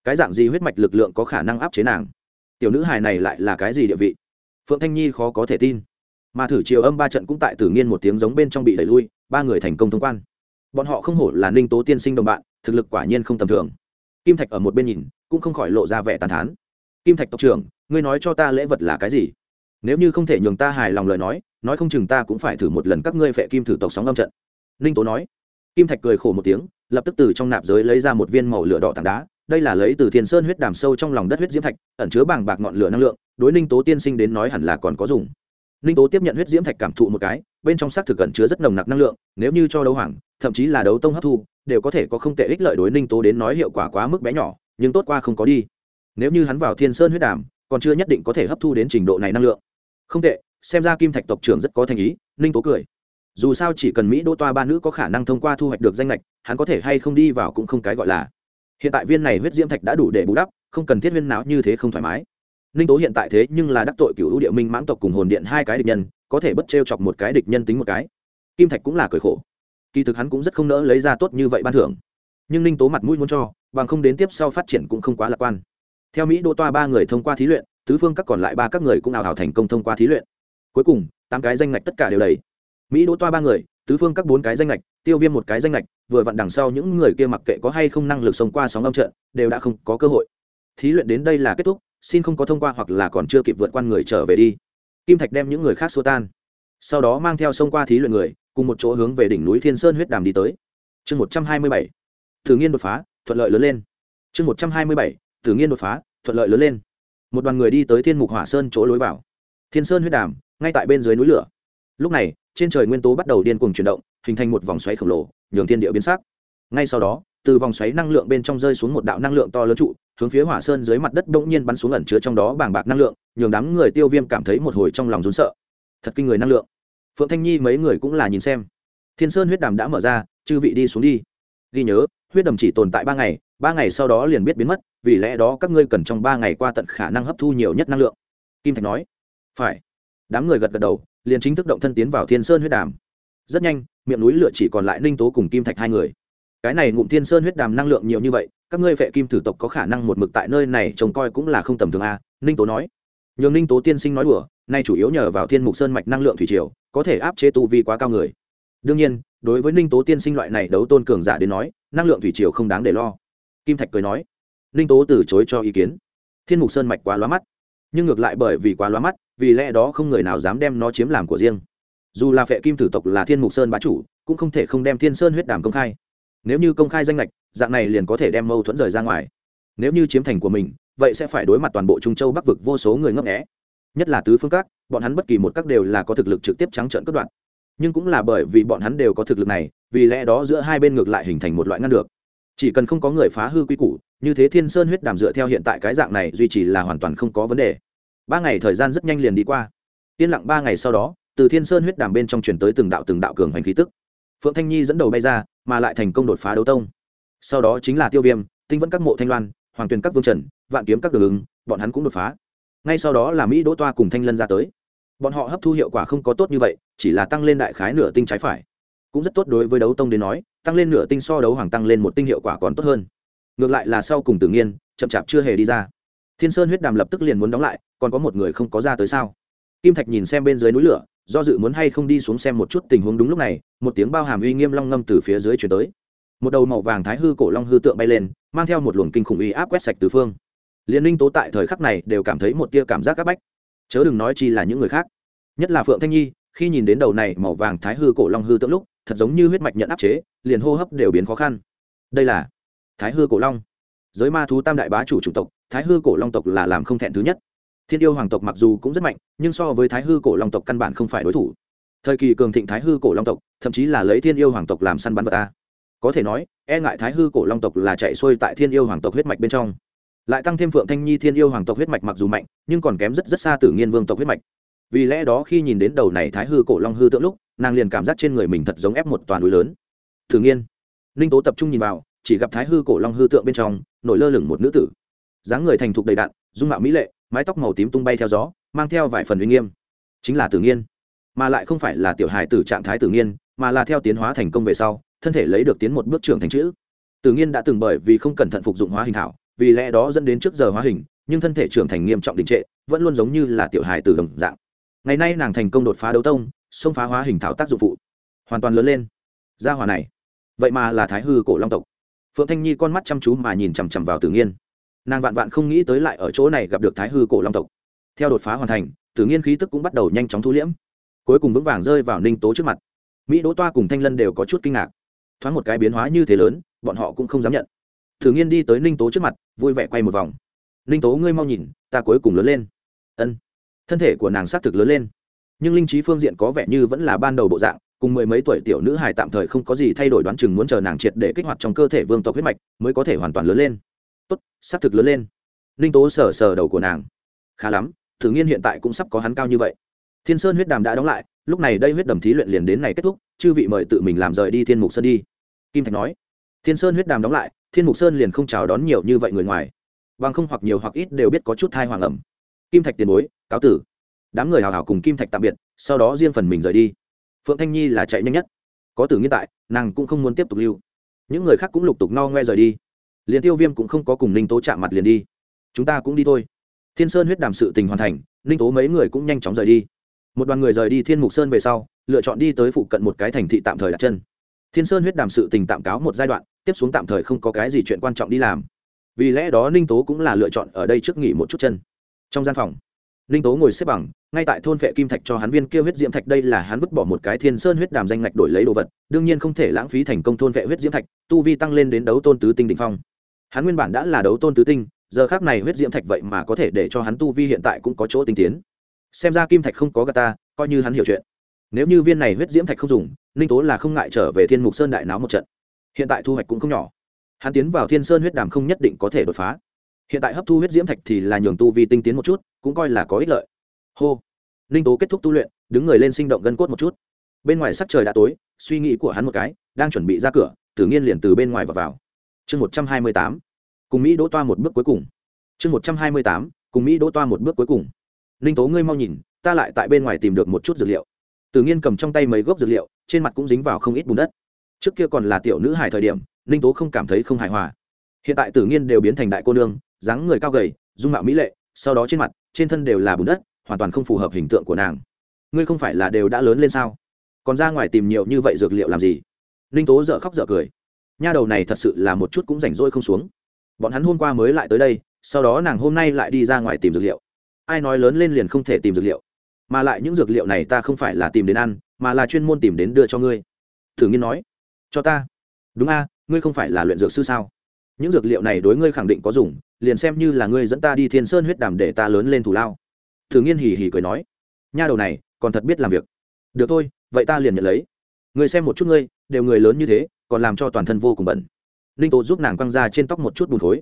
Cái dạng gì huyết mạch lực lượng có khả năng áp chế nàng? Tiểu nữ hài này lại là cái gì địa vị? Phượng thanh nhi khó có thể tin. Mà thử chiều âm ba trận cũng tại tử nghiên một tiếng giống bên trong bị đẩy lui, ba người thành công thông quan. Bọn họ không hổ là ninh tố tiên sinh đồng bạn, thực lực quả nhiên không tầm thường. Kim thạch ở một bên nhìn, cũng không khỏi lộ ra vẻ tàn thán. Kim thạch tộc trưởng, ngươi nói cho ta lễ vật là cái gì? Nếu như không thể nhường ta hài lòng lời nói nói không chừng ta cũng phải thử một lần các ngươi vệ kim thử tộc sóng âm trận. Ninh tố nói. Kim thạch cười khổ một tiếng, lập tức từ trong nạp giới lấy ra một viên màu lửa đỏ tảng đá, đây là lấy từ thiên sơn huyết đàm sâu trong lòng đất huyết diễm thạch, ẩn chứa bàng bạc ngọn lửa năng lượng, đối ninh tố tiên sinh đến nói hẳn là còn có dùng. Ninh tố tiếp nhận huyết diễm thạch cảm thụ một cái, bên trong xác thực ẩn chứa rất nồng nặc năng lượng, nếu như cho đấu hoàng, thậm chí là đấu tông hấp thu, đều có thể có không tệ ích lợi đối ninh tố đến nói hiệu quả quá mức bé nhỏ, nhưng tốt qua không có đi. Nếu như hắn vào thiên sơn huyết đàm, còn chưa nhất định có thể hấp thu đến trình độ này năng lượng không tệ, xem ra kim thạch tộc trưởng rất có thành ý, ninh tố cười. Dù sao chỉ cần mỹ đỗ toa ba nữ có khả năng thông qua thu hoạch được danh lệch hắn có thể hay không đi vào cũng không cái gọi là. Hiện tại viên này huyết diễm thạch đã đủ để bù đắp, không cần thiết huyên não như thế không thoải mái. Ninh tố hiện tại thế nhưng là đắc tội cựu ưu địa minh mãng tộc cùng hồn điện hai cái địch nhân, có thể bất t r e o chọc một cái địch nhân tính một cái. Kim thạch cũng là cởi khổ. Kỳ thực hắn cũng rất không nỡ lấy ra tốt như vậy ban thưởng. Nhưng ninh tố mặt mũi muốn cho, bằng không đến tiếp sau phát triển cũng không quá lạc quan. Theo mỹ đỗ toa ba người thông qua thí luyện tứ phương các còn lại ba các người cũng ảo hảo thành công thông qua thí luyện. Cuối cùng, tám cái danh ngạch tất cả đều đầy. Mỹ đỗ toa ba người, tứ phương các bốn cái danh ngạch, tiêu viêm một cái danh ngạch, vừa vặn đằng sau những người kia mặc kệ có hay không năng lực sống qua sóng âm trận, đều đã không có cơ hội. Thí luyện đến đây là kết thúc, xin không có thông qua hoặc là còn chưa kịp vượt qua người trở về đi. Kim thạch đem những người khác xua tan. Sau đó mang theo sông qua thí luyện người, cùng một chỗ hướng về đỉnh núi thiên sơn huyết đàm đi tới. Chương một trăm hai mươi bảy. Thử nghiên đột phá, thuận lợi lớn lên. Chương một trăm hai mươi bảy. Thử nghiên đột phá, thuận lợi lớn lên một đoàn người đi tới thiên mục hỏa sơn chỗ lối vào. Thiên sơn huyết đàm, ngay tại bên dưới núi lửa. Lúc này, trên trời nguyên tố bắt đầu điên cuồng chuyển động, hình thành một vòng xoáy khổng lồ, nhường thiên địa biến sắc. Ngay sau đó, từ vòng xoáy năng lượng bên trong rơi xuống một đạo năng lượng to lớn trụ, hướng phía hỏa sơn dưới mặt đất bỗng nhiên bắn xuống ẩn chứa trong đó bàng bạc năng lượng, nhường đám người tiêu viêm cảm thấy một hồi trong lòng rốn sợ. Thật kinh người năng lượng. Phượng thanh nhi mấy người cũng là nhìn xem. Thiên sơn huyết đàm đã mở ra, chư vị đi xuống đi. Ghi nhớ, huyết đầm chỉ tồn tại ba ngày ba ngày sau đó liền biết biến mất, vì lẽ đó các ngươi cần trong ba ngày qua tận khả năng hấp thu nhiều nhất năng lượng. Kim thạch nói. Phải. Đám người gật gật đầu, liền chính thức động thân tiến vào thiên sơn huyết đàm. Rất nhanh, miệng núi lửa chỉ còn lại ninh tố cùng kim thạch hai người. Cái này ngụm thiên sơn huyết đàm năng lượng nhiều như vậy, các ngươi vệ kim thử tộc có khả năng một mực tại nơi này trông coi cũng là không tầm thường a ninh tố nói. Nhường ninh tố tiên sinh nói đùa, nay chủ yếu nhờ vào thiên mục sơn mạch năng lượng thủy triều, có thể áp chế tu vi quá cao người. Đương nhiên, đối với ninh tố tiên sinh loại này đấu tôn cường giả đến nói, năng lượng thủy triều không đáng để lo kim thạch cười nói, ninh tố từ chối cho ý kiến. Thiên mục sơn mạch quá lóa mắt. Nhưng ngược lại bởi vì quá lóa mắt, vì lẽ đó không người nào dám đem nó chiếm làm của riêng. Dù là phệ kim tử tộc là thiên mục sơn bá chủ, cũng không thể không đem thiên sơn huyết đàm công khai. Nếu như công khai danh lệch, dạng này liền có thể đem mâu thuẫn rời ra ngoài. Nếu như chiếm thành của mình, vậy sẽ phải đối mặt toàn bộ trung châu bắc vực vô số người ngấp nghẽ nhất là tứ phương các, bọn hắn bất kỳ một các đều là có thực lực trực tiếp trắng trợn cất đoạn nhưng cũng là bởi vì bọn hắn đều có thực lực này, vì lẽ đó giữa hai bên ngược lại hình thành một loại ngăn được chỉ cần không có người phá hư quy củ, như thế thiên sơn huyết đàm dựa theo hiện tại cái dạng này duy trì là hoàn toàn không có vấn đề. Ba ngày thời gian rất nhanh liền đi qua. Yên lặng ba ngày sau đó, từ thiên sơn huyết đàm bên trong chuyển tới từng đạo từng đạo cường hành khí tức. Phượng thanh nhi dẫn đầu bay ra, mà lại thành công đột phá đấu tông. Sau đó chính là tiêu viêm, tinh vẫn các mộ thanh loan, hoàng tuyền các vương trần, vạn kiếm các đường ứng, bọn hắn cũng đột phá. Ngay sau đó là mỹ đỗ toa cùng thanh lân ra tới. Bọn họ hấp thu hiệu quả không có tốt như vậy, chỉ là tăng lên đại khái nửa tinh trái phải. Cũng rất tốt đối với đấu tông đến nói tăng lên nửa tinh so đấu hoàng tăng lên một tinh hiệu quả còn tốt hơn. Ngược lại là sau cùng tự nhiên, chậm chạp chưa hề đi ra. Thiên sơn huyết đàm lập tức liền muốn đóng lại, còn có một người không có ra tới sao? Kim thạch nhìn xem bên dưới núi lửa, do dự muốn hay không đi xuống xem một chút tình huống đúng lúc này, một tiếng bao hàm uy nghiêm long ngâm từ phía dưới chuyển tới. Một đầu màu vàng thái hư cổ long hư tượng bay lên, mang theo một luồng kinh khủng uy áp quét sạch từ phương. Liên ninh tố tại thời khắc này đều cảm thấy một tia cảm giác áp bách. Chớ đừng nói chi là những người khác. Nhất là phượng thanh nhi, khi nhìn đến đầu này màu vàng thái hư cổ long hư tượng lúc thật giống như huyết mạch nhận áp chế, liền hô hấp đều biến khó khăn. Đây là thái hư cổ long. Giới ma thú tam đại bá chủ chủng tộc, thái hư cổ long tộc là làm không thẹn thứ nhất. Thiên yêu hoàng tộc mặc dù cũng rất mạnh, nhưng so với thái hư cổ long tộc căn bản không phải đối thủ. Thời kỳ cường thịnh thái hư cổ long tộc, thậm chí là lấy thiên yêu hoàng tộc làm săn bắn vật ta. Có thể nói e ngại thái hư cổ long tộc là chạy xuôi tại thiên yêu hoàng tộc huyết mạch bên trong. Lại tăng thêm phượng thanh nhi thiên yêu hoàng tộc huyết mạch mặc dù mạnh, nhưng còn kém rất rất xa từ nghiên vương tộc huyết mạch. Vì lẽ đó khi nhìn đến đầu này thái hư cổ long hư tượng lúc nàng liền cảm giác trên người mình thật giống ép một toàn núi lớn. Thử nghiên. Ninh tố tập trung nhìn vào, chỉ gặp thái hư cổ long hư tượng bên trong, nổi lơ lửng một nữ tử. Dáng người thành thục đầy đạn dung mạo mỹ lệ, mái tóc màu tím tung bay theo gió, mang theo vài phần uy nghiêm. Chính là tử nghiên. Mà lại không phải là tiểu hài tử trạng thái tử nghiên, mà là theo tiến hóa thành công về sau, thân thể lấy được tiến một bước trưởng thành chữ. Tử nghiên đã từng bởi vì không cẩn thận phục dụng hóa hình thảo, vì lẽ đó dẫn đến trước giờ hóa hình, nhưng thân thể trưởng thành nghiêm trọng đình trệ, vẫn luôn giống như là tiểu hài tử đồng dạng. Ngày nay nàng thành công đột phá đấu tông xông phá hóa hình thảo tác dụng phụ. Hoàn toàn lớn lên. Gia hòa này. Vậy mà là thái hư cổ long tộc. Phượng thanh nhi con mắt chăm chú mà nhìn chằm chằm vào tử nghiên. Nàng vạn vạn không nghĩ tới lại ở chỗ này gặp được thái hư cổ long tộc. Theo đột phá hoàn thành, tử nghiên khí tức cũng bắt đầu nhanh chóng thu liễm. Cuối cùng vững vàng rơi vào ninh tố trước mặt. Mỹ đỗ toa cùng thanh lân đều có chút kinh ngạc. Thoáng một cái biến hóa như thế lớn, bọn họ cũng không dám nhận. Thử nghiên đi tới ninh tố trước mặt, vui vẻ quay một vòng. Ninh tố, ngươi mau nhìn, ta cuối cùng lớn lên. Ân. Thân thể của nàng xác thực lớn lên nhưng linh trí phương diện có vẻ như vẫn là ban đầu bộ dạng, cùng mười mấy tuổi tiểu nữ hài tạm thời không có gì thay đổi đoán chừng muốn chờ nàng triệt để kích hoạt trong cơ thể vương tộc huyết mạch, mới có thể hoàn toàn lớn lên. Tốt, xác thực lớn lên. Ninh tố sờ sờ đầu của nàng. Khá lắm, thử nghiên hiện tại cũng sắp có hắn cao như vậy. Thiên sơn huyết đàm đã đóng lại, lúc này đây huyết đầm thí luyện liền đến này kết thúc, chư vị mời tự mình làm rời đi thiên mục sơn đi. Kim thạch nói. Thiên sơn huyết đàm đóng lại, thiên mục sơn liền không chào đón nhiều như vậy người ngoài. Bằng không hoặc nhiều hoặc ít đều biết có chút thai hoàng ẩm kim thạch tiền bối, cáo tử đám người hào hào cùng kim thạch tạm biệt, sau đó riêng phần mình rời đi. Phượng thanh nhi là chạy nhanh nhất. Có tử nghiên tại, nàng cũng không muốn tiếp tục lưu. Những người khác cũng lục tục no ngoe rời đi. Liền tiêu viêm cũng không có cùng ninh tố chạm mặt liền đi. Chúng ta cũng đi thôi. Thiên sơn huyết đàm sự tình hoàn thành, ninh tố mấy người cũng nhanh chóng rời đi. Một đoàn người rời đi thiên mục sơn về sau, lựa chọn đi tới phụ cận một cái thành thị tạm thời đặt chân. Thiên sơn huyết đàm sự tình tạm cáo một giai đoạn, tiếp xuống tạm thời không có cái gì chuyện quan trọng đi làm. Vì lẽ đó ninh tố cũng là lựa chọn ở đây trước nghỉ một chút chân. Trong gian phòng ninh tố ngồi xếp bằng, ngay tại thôn vệ kim thạch cho hắn viên kia huyết diễm thạch, đây là hắn vứt bỏ một cái thiên sơn huyết đàm danh ngạch đổi lấy đồ vật, đương nhiên không thể lãng phí thành công thôn vệ huyết diễm thạch, tu vi tăng lên đến đấu tôn tứ tinh định phong. Hắn nguyên bản đã là đấu tôn tứ tinh, giờ khác này huyết diễm thạch vậy mà có thể để cho hắn tu vi hiện tại cũng có chỗ tinh tiến. Xem ra kim thạch không có gà ta, coi như hắn hiểu chuyện. Nếu như viên này huyết diễm thạch không dùng ninh tố là không ngại trở về thiên mục sơn đại náo một trận. Hiện tại thu hoạch cũng không nhỏ. Hắn tiến vào thiên sơn huyết đàm không nhất định có thể đột phá hiện tại hấp thu huyết diễm thạch thì là nhường tu vi tinh tiến một chút, cũng coi là có ích lợi. Hô. Ninh tố kết thúc tu luyện, đứng người lên sinh động gân cốt một chút. Bên ngoài sắc trời đã tối, suy nghĩ của hắn một cái, đang chuẩn bị ra cửa, tử nghiên liền từ bên ngoài vào vào. Chương một trăm hai mươi tám. Cùng mỹ đỗ toa một bước cuối cùng. Chương một trăm hai mươi tám, cùng mỹ đỗ toa một bước cuối cùng. Ninh tố ngươi mau nhìn, ta lại tại bên ngoài tìm được một chút dược liệu. Tử nghiên cầm trong tay mấy gốc dược liệu, trên mặt cũng dính vào không ít bùn đất. Trước kia còn là tiểu nữ hài thời điểm, ninh tố không cảm thấy không hài hòa. Hiện tại tử nghiên đều biến thành đại cô nương dáng người cao gầy, dung mạo mỹ lệ, sau đó trên mặt, trên thân đều là bùn đất, hoàn toàn không phù hợp hình tượng của nàng. Ngươi không phải là đều đã lớn lên sao? Còn ra ngoài tìm nhiều như vậy dược liệu làm gì? Ninh tố dợ khóc dợ cười. Nha đầu này thật sự là một chút cũng rảnh rỗi không xuống. Bọn hắn hôm qua mới lại tới đây, sau đó nàng hôm nay lại đi ra ngoài tìm dược liệu. Ai nói lớn lên liền không thể tìm dược liệu? Mà lại những dược liệu này ta không phải là tìm đến ăn, mà là chuyên môn tìm đến đưa cho ngươi. Thử nghiên nói. Cho ta. Đúng a, ngươi không phải là luyện dược sư sao? Những dược liệu này đối ngươi khẳng định có dùng liền xem như là ngươi dẫn ta đi thiên sơn huyết đàm để ta lớn lên thủ lao. Thử nghiên hì hì cười nói, nha đầu này, còn thật biết làm việc. Được thôi, vậy ta liền nhận lấy. Ngươi xem một chút ngươi, đều người lớn như thế, còn làm cho toàn thân vô cùng bẩn. Ninh tố giúp nàng quăng ra trên tóc một chút bùn khối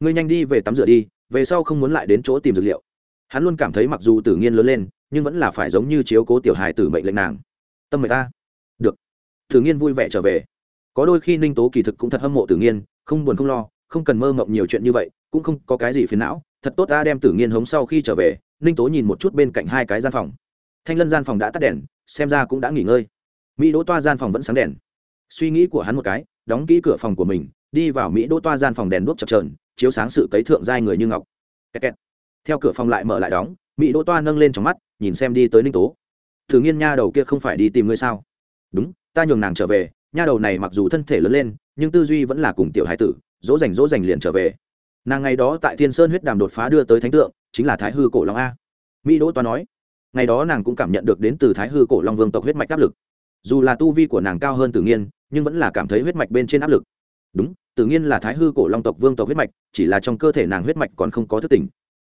ngươi nhanh đi về tắm rửa đi, về sau không muốn lại đến chỗ tìm dược liệu. Hắn luôn cảm thấy mặc dù tử nghiên lớn lên, nhưng vẫn là phải giống như chiếu cố tiểu hài tử mệnh lệnh nàng. Tâm mệnh ta. Được. Tử nghiên vui vẻ trở về. Có đôi khi ninh tố kỳ thực cũng thật hâm mộ tử nghiên, không buồn không lo, không cần mơ mộng nhiều chuyện như vậy cũng không có cái gì phiền não, thật tốt ta đem tử nghiên hống sau khi trở về, ninh tố nhìn một chút bên cạnh hai cái gian phòng. Thanh lân gian phòng đã tắt đèn, xem ra cũng đã nghỉ ngơi. Mỹ đỗ toa gian phòng vẫn sáng đèn. Suy nghĩ của hắn một cái, đóng kỹ cửa phòng của mình, đi vào mỹ đỗ toa gian phòng đèn đuốc chập trờn chiếu sáng sự cấy thượng giai người như ngọc. Kẹt kẹt. theo cửa phòng lại mở lại đóng, mỹ đỗ toa nâng lên trong mắt, nhìn xem đi tới ninh tố. Thử nghiên nha đầu kia không phải đi tìm ngươi sao? Đúng, ta nhường nàng trở về, nha đầu này mặc dù thân thể lớn lên, nhưng tư duy vẫn là cùng tiểu hải tử, dỗ dành dỗ dành liền trở về nàng ngày đó tại thiên sơn huyết đàm đột phá đưa tới thánh tượng, chính là thái hư cổ long a. Mỹ đỗ toa nói, ngày đó nàng cũng cảm nhận được đến từ thái hư cổ long vương tộc huyết mạch áp lực. Dù là tu vi của nàng cao hơn tử nghiên, nhưng vẫn là cảm thấy huyết mạch bên trên áp lực. Đúng tự nhiên là thái hư cổ long tộc vương tộc huyết mạch, chỉ là trong cơ thể nàng huyết mạch còn không có thức tỉnh.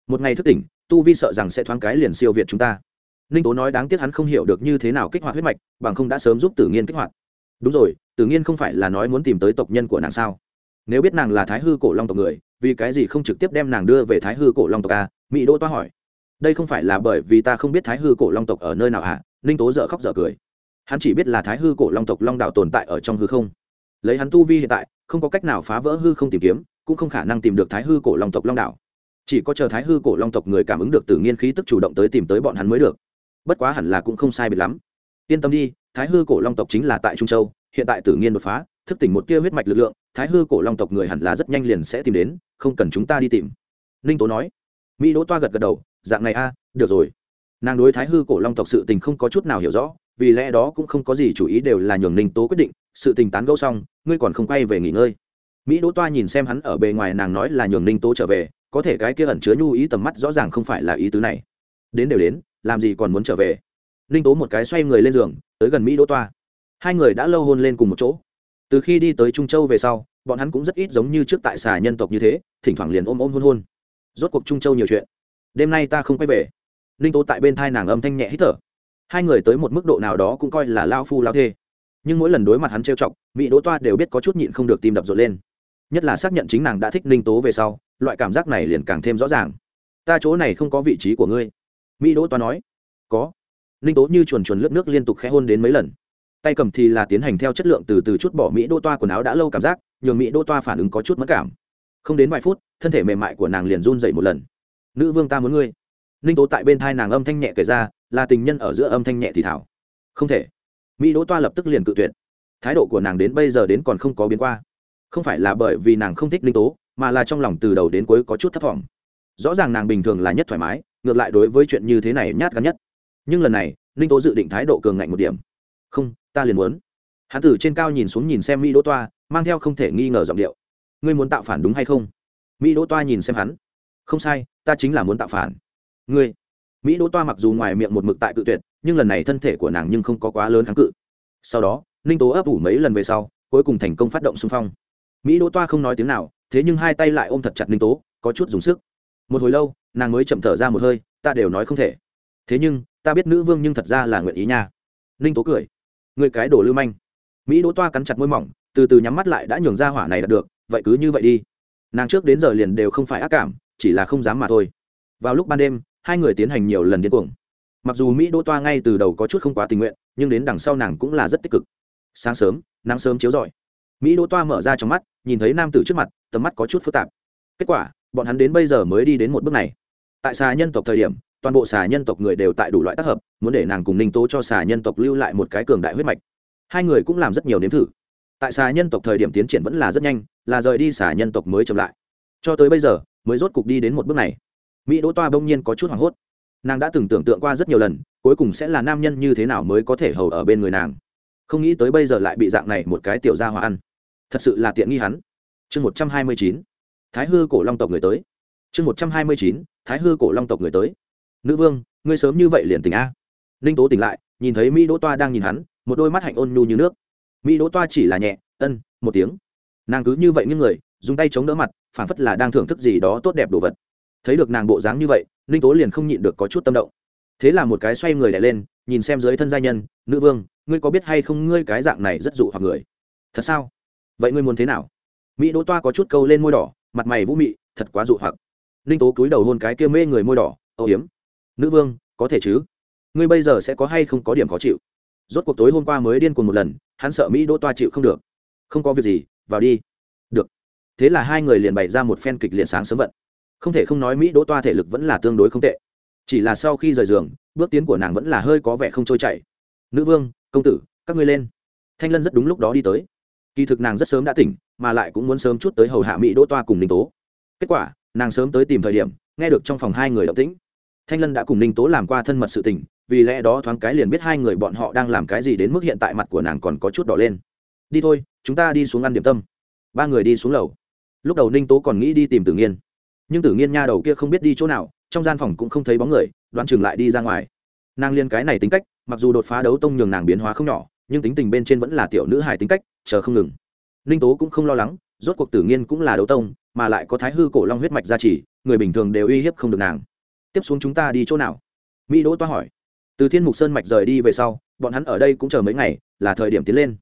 Một ngày thức tỉnh, tu vi sợ rằng sẽ thoáng cái liền siêu việt chúng ta. Ninh tố nói đáng tiếc hắn không hiểu được như thế nào kích hoạt huyết mạch, bằng không đã sớm giúp tử nghiên kích hoạt. Đúng rồi, tử nghiên không phải là nói muốn tìm tới tộc nhân của nàng sao? Nếu biết nàng là thái hư cổ long tộc người vì cái gì không trực tiếp đem nàng đưa về thái hư cổ long tộc a mỹ đỗ toa hỏi. Đây không phải là bởi vì ta không biết thái hư cổ long tộc ở nơi nào hả ninh tố dở khóc dở cười. Hắn chỉ biết là thái hư cổ long tộc long đạo tồn tại ở trong hư không. Lấy hắn tu vi hiện tại, không có cách nào phá vỡ hư không tìm kiếm, cũng không khả năng tìm được thái hư cổ long tộc long đạo. Chỉ có chờ thái hư cổ long tộc người cảm ứng được tử nhiên khí tức chủ động tới tìm tới bọn hắn mới được. Bất quá hẳn là cũng không sai biệt lắm. Yên tâm đi, thái hư cổ long tộc chính là tại trung châu, hiện tại tử nhiên đột phá thức tỉnh một tia huyết mạch lực lượng, thái hư cổ long tộc người hẳn là rất nhanh liền sẽ tìm đến, không cần chúng ta đi tìm. Ninh tố nói. Mỹ đỗ toa gật gật đầu, dạng này a à, được rồi. Nàng đối thái hư cổ long tộc sự tình không có chút nào hiểu rõ, vì lẽ đó cũng không có gì chủ ý đều là nhường ninh tố quyết định, sự tình tán gẫu xong, ngươi còn không quay về nghỉ ngơi. Mỹ đỗ toa nhìn xem hắn ở bề ngoài nàng nói là nhường ninh tố trở về, có thể cái kia ẩn chứa nhu ý tầm mắt rõ ràng không phải là ý tứ này. Đến đều đến, làm gì còn muốn trở về? Ninh tố một cái xoay người lên giường, tới gần mỹ đỗ toa. Hai người đã lâu hôn lên cùng một chỗ từ khi đi tới trung châu về sau, bọn hắn cũng rất ít giống như trước tại xà nhân tộc như thế, thỉnh thoảng liền ôm ôm hôn hôn. Rốt cuộc trung châu nhiều chuyện. Đêm nay ta không quay về. Ninh tố tại bên thai nàng âm thanh nhẹ hít thở. Hai người tới một mức độ nào đó cũng coi là lao phu lao thê. Nhưng mỗi lần đối mặt hắn trêu chọc, mỹ đỗ toa đều biết có chút nhịn không được tim đập rộn lên. Nhất là xác nhận chính nàng đã thích ninh tố về sau, loại cảm giác này liền càng thêm rõ ràng. Ta chỗ này không có vị trí của ngươi. Mỹ đỗ toa nói. Có. Ninh tố như chuồn chuồn lướt nước liên tục khẽ hôn đến mấy lần tay cầm thì là tiến hành theo chất lượng từ từ chút bỏ mỹ đô toa quần áo đã lâu cảm giác, nhường mỹ đô toa phản ứng có chút mất cảm. Không đến vài phút, thân thể mềm mại của nàng liền run dậy một lần. Nữ vương ta muốn ngươi. Ninh tố tại bên thai nàng âm thanh nhẹ kể ra, là tình nhân ở giữa âm thanh nhẹ thì thảo. Không thể. Mỹ đỗ toa lập tức liền cự tuyệt. Thái độ của nàng đến bây giờ đến còn không có biến qua. Không phải là bởi vì nàng không thích ninh tố, mà là trong lòng từ đầu đến cuối có chút thấp t rõ ràng nàng bình thường là nhất thoải mái, ngược lại đối với chuyện như thế này nhát gắn nhất. Nhưng lần này, ninh tố dự định thái độ cường ngạnh một điểm. Không ta liền muốn. Hắn từ trên cao nhìn xuống nhìn xem mỹ đỗ toa, mang theo không thể nghi ngờ giọng điệu. Ngươi muốn tạo phản đúng hay không? Mỹ đỗ toa nhìn xem hắn. Không sai, ta chính là muốn tạo phản. Ngươi. Mỹ đỗ toa mặc dù ngoài miệng một mực tại cự tuyệt, nhưng lần này thân thể của nàng nhưng không có quá lớn kháng cự. Sau đó, ninh tố ấp ủ mấy lần về sau, cuối cùng thành công phát động xung phong. Mỹ đỗ toa không nói tiếng nào, thế nhưng hai tay lại ôm thật chặt ninh tố, có chút dùng sức. Một hồi lâu, nàng mới chậm thở ra một hơi, ta đều nói không thể. Thế nhưng, ta biết nữ vương nhưng thật ra là nguyện ý nha. Ninh tố cười người cái đồ lưu manh. Mỹ đỗ toa cắn chặt môi mỏng, từ từ nhắm mắt lại đã nhường ra hỏa này đạt được, vậy cứ như vậy đi. Nàng trước đến giờ liền đều không phải ác cảm, chỉ là không dám mà thôi. Vào lúc ban đêm, hai người tiến hành nhiều lần điên cuồng. Mặc dù mỹ đỗ toa ngay từ đầu có chút không quá tình nguyện, nhưng đến đằng sau nàng cũng là rất tích cực. Sáng sớm, nắng sớm chiếu rọi. Mỹ đỗ toa mở ra trong mắt, nhìn thấy nam tử trước mặt, tầm mắt có chút phức tạp. Kết quả, bọn hắn đến bây giờ mới đi đến một bước này. Tại xà nhân tộc thời điểm toàn bộ xà nhân tộc người đều tại đủ loại tác hợp, muốn để nàng cùng ninh tố cho xà nhân tộc lưu lại một cái cường đại huyết mạch. Hai người cũng làm rất nhiều nếm thử. Tại xà nhân tộc thời điểm tiến triển vẫn là rất nhanh, là rời đi xà nhân tộc mới chậm lại. Cho tới bây giờ, mới rốt cục đi đến một bước này. Mỹ đỗ toa bỗng nhiên có chút hoảng hốt. Nàng đã từng tưởng tượng qua rất nhiều lần, cuối cùng sẽ là nam nhân như thế nào mới có thể hầu ở bên người nàng. Không nghĩ tới bây giờ lại bị dạng này một cái tiểu gia hòa ăn. Thật sự là tiện nghi hắn. Chương một trăm hai mươi chín. Thái hư cổ long tộc người tới. Chương một trăm hai mươi chín. Thái hư cổ long tộc người tới nữ vương, ngươi sớm như vậy liền tỉnh a. Ninh tố tỉnh lại, nhìn thấy mỹ đỗ toa đang nhìn hắn, một đôi mắt hạnh ôn nhu như nước. Mỹ đỗ toa chỉ là nhẹ, ân, một tiếng. Nàng cứ như vậy những người, dùng tay chống đỡ mặt phản phất là đang thưởng thức gì đó tốt đẹp đồ vật. Thấy được nàng bộ dáng như vậy, ninh tố liền không nhịn được có chút tâm động. Thế là một cái xoay người đẻ lên, nhìn xem dưới thân gia nhân, nữ vương, ngươi có biết hay không ngươi cái dạng này rất dụ hoặc người? Thật sao? Vậy ngươi muốn thế nào? Mỹ đỗ toa có chút câu lên môi đỏ, mặt mày vũ mị, thật quá dụ hoặc. Ninh tố cúi đầu hôn cái kia mê người môi đỏ âu hiếm nữ vương, có thể chứ? Ngươi bây giờ sẽ có hay không có điểm khó chịu? Rốt cuộc tối hôm qua mới điên cuồng một lần, hắn sợ mỹ đỗ toa chịu không được. Không có việc gì, vào đi. Được. Thế là hai người liền bày ra một phen kịch liệt sáng sớm vận. Không thể không nói mỹ đỗ toa thể lực vẫn là tương đối không tệ. Chỉ là sau khi rời giường, bước tiến của nàng vẫn là hơi có vẻ không trôi chảy. Nữ vương, công tử, các ngươi lên. Thanh lân rất đúng lúc đó đi tới. Kỳ thực nàng rất sớm đã tỉnh, mà lại cũng muốn sớm chút tới hầu hạ mỹ đỗ toa cùng ninh tố. Kết quả, nàng sớm tới tìm thời điểm, nghe được trong phòng hai người động tĩnh thanh lân đã cùng ninh tố làm qua thân mật sự tình, vì lẽ đó thoáng cái liền biết hai người bọn họ đang làm cái gì đến mức hiện tại mặt của nàng còn có chút đỏ lên. Đi thôi, chúng ta đi xuống ăn điểm tâm. Ba người đi xuống lầu. Lúc đầu ninh tố còn nghĩ đi tìm tử nghiên. Nhưng tử nghiên nha đầu kia không biết đi chỗ nào, trong gian phòng cũng không thấy bóng người, đoán chừng lại đi ra ngoài. Nàng liên cái này tính cách, mặc dù đột phá đấu tông nhường nàng biến hóa không nhỏ, nhưng tính tình bên trên vẫn là tiểu nữ hài tính cách, chờ không ngừng. Ninh tố cũng không lo lắng, rốt cuộc tử nghiên cũng là đấu tông, mà lại có thái hư cổ long huyết mạch gia trì, người bình thường đều uy hiếp không được nàng tiếp xuống chúng ta đi chỗ nào? Mỹ đỗ toa hỏi. Từ thiên mục sơn mạch rời đi về sau, bọn hắn ở đây cũng chờ mấy ngày, là thời điểm tiến lên.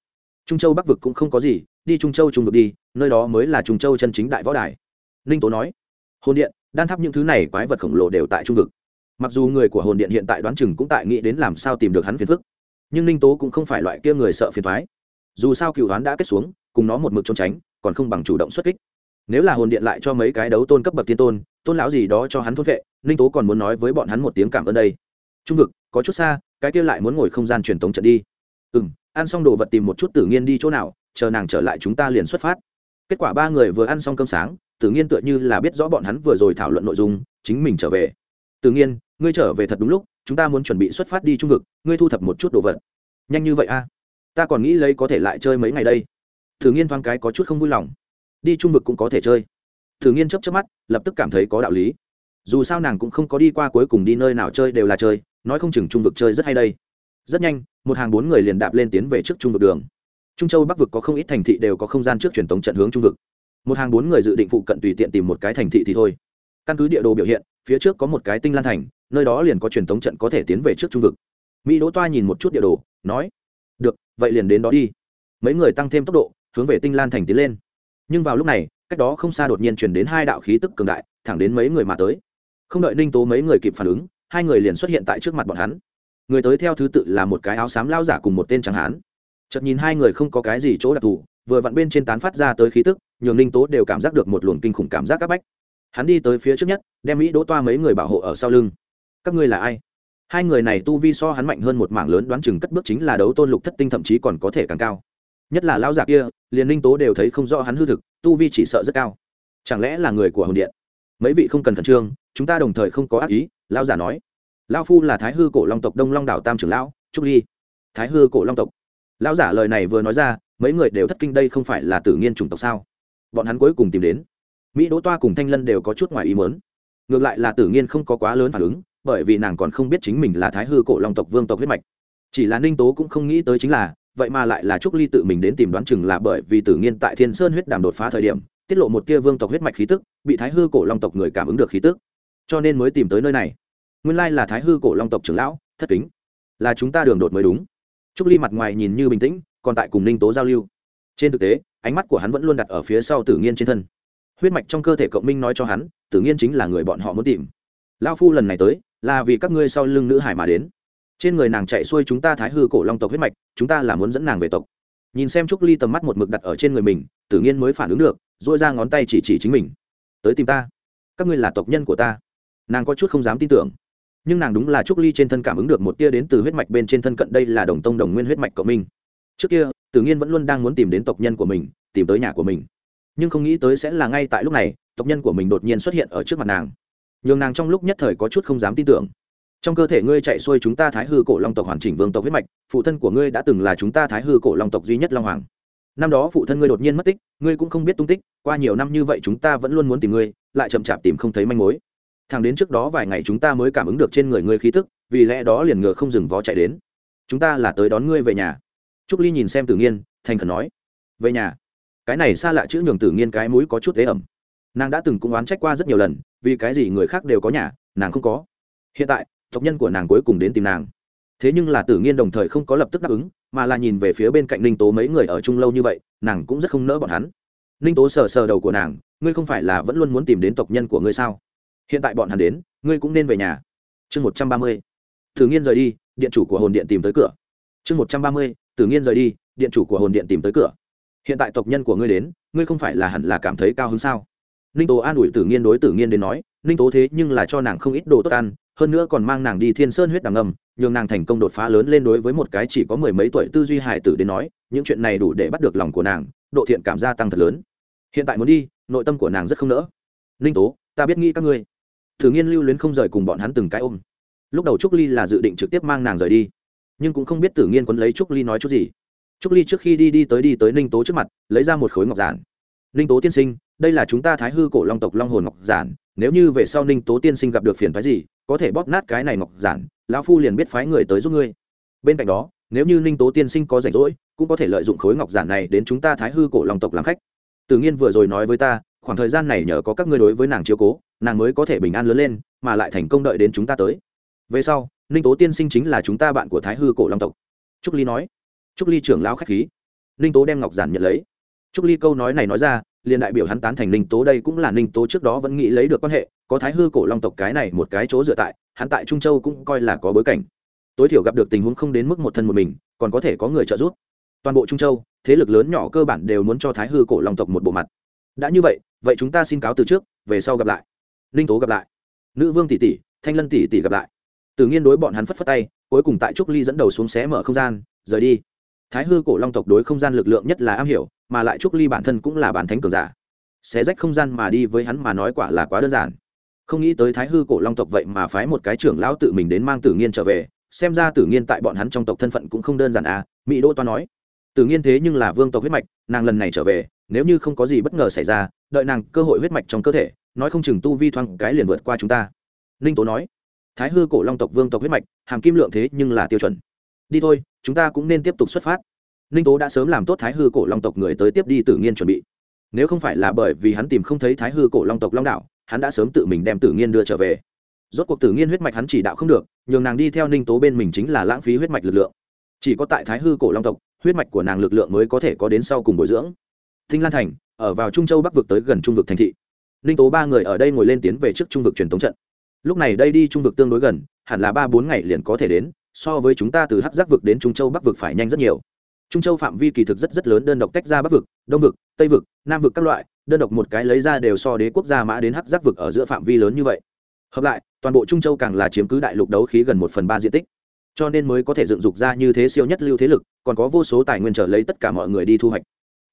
Trung châu bắc vực cũng không có gì, đi trung châu trung vực đi, nơi đó mới là trung châu chân chính đại võ đài. Ninh tố nói. Hồn điện, đan tháp những thứ này quái vật khổng lồ đều tại trung vực. Mặc dù người của hồn điện hiện tại đoán chừng cũng tại nghĩ đến làm sao tìm được hắn phiền phức, nhưng ninh tố cũng không phải loại kia người sợ phiền thoái dù sao cựu đoán đã kết xuống, cùng nó một mực trốn tránh, còn không bằng chủ động xuất kích. Nếu là hồn điện lại cho mấy cái đấu tôn cấp bậc tiên tôn tôn lão gì đó cho hắn thốt vệ ninh tố còn muốn nói với bọn hắn một tiếng cảm ơn đây. Trung vực, có chút xa, cái kia lại muốn ngồi không gian truyền tống trận đi. Ừ m ăn xong đồ vật tìm một chút tự nhiên đi chỗ nào, chờ nàng trở lại chúng ta liền xuất phát. Kết quả ba người vừa ăn xong cơm sáng tự nhiên tựa như là biết rõ bọn hắn vừa rồi thảo luận nội dung, chính mình trở về. Tự nhiên ngươi trở về thật đúng lúc, chúng ta muốn chuẩn bị xuất phát đi trung vực, ngươi thu thập một chút đồ vật. Nhanh như vậy a ta còn nghĩ lấy có thể lại chơi mấy ngày đây. Tự nhiên thoáng cái có chút không vui lòng. Đi trung vực cũng có thể chơi. Tự nhiên chấp chấp mắt, lập tức cảm thấy có đạo lý dù sao nàng cũng không có đi qua cuối cùng đi nơi nào chơi đều là chơi, nói không chừng trung vực chơi rất hay đây. Rất nhanh, một hàng bốn người liền đạp lên tiến về trước trung vực đường. Trung châu bắc vực có không ít thành thị đều có không gian trước truyền thống trận hướng trung vực. Một hàng bốn người dự định phụ cận tùy tiện tìm một cái thành thị thì thôi. Căn cứ địa đồ biểu hiện, phía trước có một cái tinh lan thành, nơi đó liền có truyền thống trận có thể tiến về trước trung vực. Mỹ đỗ toa nhìn một chút địa đồ, nói, được, vậy liền đến đó đi. Mấy người tăng thêm tốc độ, hướng về tinh lan thành tiến lên. Nhưng vào lúc này, cách đó không xa đột nhiên chuyển đến hai đạo khí tức cường đại, thẳng đến mấy người mà tới không đợi ninh tố mấy người kịp phản ứng, hai người liền xuất hiện tại trước mặt bọn hắn. Người tới theo thứ tự là một cái áo xám lao giả cùng một tên trắng hán. Chợt nhìn hai người không có cái gì chỗ đặc thù, vừa vặn bên trên tán phát ra tới khí tức, nhường ninh tố đều cảm giác được một luồng kinh khủng cảm giác áp bách. Hắn đi tới phía trước nhất, đem mỹ đỗ toa mấy người bảo hộ ở sau lưng. Các ngươi là ai? Hai người này tu vi so hắn mạnh hơn một mảng lớn đoán chừng cất bước chính là đấu tôn lục thất tinh thậm chí còn có thể càng cao. Nhất là lao giả kia, liền ninh tố đều thấy không rõ hắn hư thực, tu vi chỉ sợ rất cao. Chẳng lẽ là người của hồn điện? Mấy vị không cần khẩn trương chúng ta đồng thời không có ác ý lao giả nói. Lao phu là thái hư cổ long tộc đông long đảo tam trưởng lão, trúc ly. Thái hư cổ long tộc. Lao giả lời này vừa nói ra, mấy người đều thất kinh đây không phải là tử nghiên chủng tộc sao? Bọn hắn cuối cùng tìm đến. Mỹ đỗ toa cùng thanh lân đều có chút ngoài ý mớn ngược lại là tử nghiên không có quá lớn phản ứng, bởi vì nàng còn không biết chính mình là thái hư cổ long tộc vương tộc huyết mạch. Chỉ là ninh tố cũng không nghĩ tới chính là, vậy mà lại là trúc ly tự mình đến tìm đoán chừng là bởi vì tử nghiên tại thiên sơn huyết đàm đột phá thời điểm, tiết lộ một tia vương tộc huyết mạch khí tức, bị thái hư cổ long tộc người cảm ứng được khí tức cho nên mới tìm tới nơi này. Nguyên lai là thái hư cổ long tộc trưởng lão, thất kính. Là chúng ta đường đột mới đúng. Trúc ly mặt ngoài nhìn như bình tĩnh, còn tại cùng ninh tố giao lưu. Trên thực tế, ánh mắt của hắn vẫn luôn đặt ở phía sau tử nghiên trên thân. Huyết mạch trong cơ thể cộng minh nói cho hắn, tử nghiên chính là người bọn họ muốn tìm. Lao phu lần này tới, là vì các ngươi sau lưng nữ hải mà đến. Trên người nàng chạy xuôi chúng ta thái hư cổ long tộc huyết mạch, chúng ta là muốn dẫn nàng về tộc. Nhìn xem trúc ly tầm mắt một mực đặt ở trên người mình, tử nghiên mới phản ứng được dội ra ngón tay chỉ chỉ chính mình. Tới tìm ta. Các ngươi là tộc nhân của ta nàng có chút không dám tin tưởng. Nhưng nàng đúng là trúc ly trên thân cảm ứng được một tia đến từ huyết mạch bên trên thân cận đây là đồng tông đồng nguyên huyết mạch cộng minh. Trước kia, tử nghiên vẫn luôn đang muốn tìm đến tộc nhân của mình, tìm tới nhà của mình. Nhưng không nghĩ tới sẽ là ngay tại lúc này, tộc nhân của mình đột nhiên xuất hiện ở trước mặt nàng. Nhường nàng trong lúc nhất thời có chút không dám tin tưởng. Trong cơ thể ngươi chạy xuôi chúng ta thái hư cổ long tộc hoàn chỉnh vương tộc huyết mạch, phụ thân của ngươi đã từng là chúng ta thái hư cổ long tộc duy nhất long hoàng. Năm đó phụ thân ngươi đột nhiên mất tích, ngươi cũng không biết tung tích, qua nhiều năm như vậy chúng ta vẫn luôn muốn tìm ngươi, lại chậm chạp tìm không thấy manh mối thằng đến trước đó vài ngày chúng ta mới cảm ứng được trên người ngươi khí tức, vì lẽ đó liền ngựa không dừng vó chạy đến. Chúng ta là tới đón ngươi về nhà. Trúc ly nhìn xem tử nghiên, thành khẩn nói, về nhà. Cái này xa lạ chữ nhường tử nghiên cái mũi có chút tế ẩm. Nàng đã từng cũng oán trách qua rất nhiều lần, vì cái gì người khác đều có nhà, nàng không có. Hiện tại, tộc nhân của nàng cuối cùng đến tìm nàng. Thế nhưng là tử nghiên đồng thời không có lập tức đáp ứng, mà là nhìn về phía bên cạnh ninh tố mấy người ở chung lâu như vậy, nàng cũng rất không nỡ bọn hắn. Ninh tố sờ sờ đầu của nàng, ngươi không phải là vẫn luôn muốn tìm đến tộc nhân của ngươi sao? Hiện tại bọn hắn đến, ngươi cũng nên về nhà. Chương một trăm ba mươi. Tử nghiên rời đi, điện chủ của hồn điện tìm tới cửa. Chương một trăm ba mươi tử nghiên rời đi, điện chủ của hồn điện tìm tới cửa. Hiện tại tộc nhân của ngươi đến, ngươi không phải là hẳn là cảm thấy cao hứng sao? Ninh tố an ủi tử nghiên đối tử nghiên đến nói, ninh tố thế nhưng là cho nàng không ít đồ tốt ăn, hơn nữa còn mang nàng đi thiên sơn huyết đằng ngầm, nhường nàng thành công đột phá lớn lên đối với một cái chỉ có mười mấy tuổi tư duy hải tử đến nói, những chuyện này đủ để bắt được lòng của nàng, độ thiện cảm gia tăng thật lớn. Hiện tại muốn đi, nội tâm của nàng rất không nỡ. Ninh tố, ta biết nghĩ các ngươi thử nghiên lưu luyến không rời cùng bọn hắn từng cái ôm. Lúc đầu trúc ly là dự định trực tiếp mang nàng rời đi, nhưng cũng không biết tử nghiên quấn lấy trúc ly nói chút gì. Trúc ly trước khi đi đi tới đi tới ninh tố trước mặt, lấy ra một khối ngọc giản. Ninh tố tiên sinh, đây là chúng ta thái hư cổ long tộc long hồn ngọc giản, nếu như về sau ninh tố tiên sinh gặp được phiền phái gì, có thể bóp nát cái này ngọc giản, lão phu liền biết phái người tới giúp ngươi. Bên cạnh đó, nếu như ninh tố tiên sinh có rảnh rỗi, cũng có thể lợi dụng khối ngọc giản này đến chúng ta thái hư cổ long tộc làm khách. Tử nhiên vừa rồi nói với ta, khoảng thời gian này nhờ có các ngươi đối với nàng chiếu cố nàng mới có thể bình an lớn lên, mà lại thành công đợi đến chúng ta tới. Về sau, ninh tố tiên sinh chính là chúng ta bạn của thái hư cổ long tộc. Trúc ly nói. Trúc ly trưởng lão k h á c h khí. Ninh tố đem ngọc giản nhận lấy. Trúc ly câu nói này nói ra, liền đại biểu hắn tán thành ninh tố đây cũng là ninh tố trước đó vẫn nghĩ lấy được quan hệ, có thái hư cổ long tộc cái này một cái chỗ dựa tại, hắn tại trung châu cũng coi là có bối cảnh. Tối thiểu gặp được tình huống không đến mức một thân một mình, còn có thể có người trợ giúp. Toàn bộ trung châu, thế lực lớn nhỏ cơ bản đều muốn cho thái hư cổ long tộc một bộ mặt. Đã như vậy vậy chúng ta xin cáo từ trước, về sau gặp lại ninh tố gặp lại. Nữ vương tỷ tỷ, thanh lân tỷ tỷ gặp lại. Tự nhiên đối bọn hắn phất phất tay, cuối cùng tại trúc ly dẫn đầu xuống xé mở không gian, rời đi. Thái hư cổ long tộc đối không gian lực lượng nhất là am hiểu, mà lại trúc ly bản thân cũng là bản thánh cường giả. Xé rách không gian mà đi với hắn mà nói quả là quá đơn giản. Không nghĩ tới thái hư cổ long tộc vậy mà phái một cái trưởng lão tự mình đến mang tử nghiên trở về, xem ra tử nghiên tại bọn hắn trong tộc thân phận cũng không đơn giản à mỹ đô toa nói. Tử nghiên thế nhưng là vương tộc huyết mạch, nàng lần này trở về, nếu như không có gì bất ngờ xảy ra, đợi nàng cơ hội huyết mạch trong cơ thể nói không chừng tu vi thoáng cái liền vượt qua chúng ta. Ninh tố nói, thái hư cổ long tộc vương tộc huyết mạch, hàm kim lượng thế nhưng là tiêu chuẩn. Đi thôi, chúng ta cũng nên tiếp tục xuất phát. Ninh tố đã sớm làm tốt thái hư cổ long tộc người tới tiếp đi tử nghiên chuẩn bị. Nếu không phải là bởi vì hắn tìm không thấy thái hư cổ long tộc long đạo, hắn đã sớm tự mình đem tử nghiên đưa trở về. Rốt cuộc tử nghiên huyết mạch hắn chỉ đạo không được, nhường nàng đi theo ninh tố bên mình chính là lãng phí huyết mạch lực lượng. Chỉ có tại thái hư cổ long tộc, huyết mạch của nàng lực lượng mới có thể có đến sau cùng bồi dưỡng. Thinh lan thành, ở vào trung châu bắc vực tới gần trung vực thành thị ninh tố ba người ở đây ngồi lên tiến về trước trung vực truyền thống trận. Lúc này đây đi trung vực tương đối gần, hẳn là ba bốn ngày liền có thể đến, so với chúng ta từ hắc giác vực đến trung châu bắc vực phải nhanh rất nhiều. Trung châu phạm vi kỳ thực rất rất lớn đơn độc tách ra bắc vực, đông vực, tây vực, nam vực các loại, đơn độc một cái lấy ra đều so đế quốc gia mã đến hắc giác vực ở giữa phạm vi lớn như vậy. Hợp lại, toàn bộ trung châu càng là chiếm cứ đại lục đấu khí gần một phần ba diện tích. Cho nên mới có thể dựng dục ra như thế siêu nhất lưu thế lực, còn có vô số tài nguyên trở lấy tất cả mọi người đi thu hoạch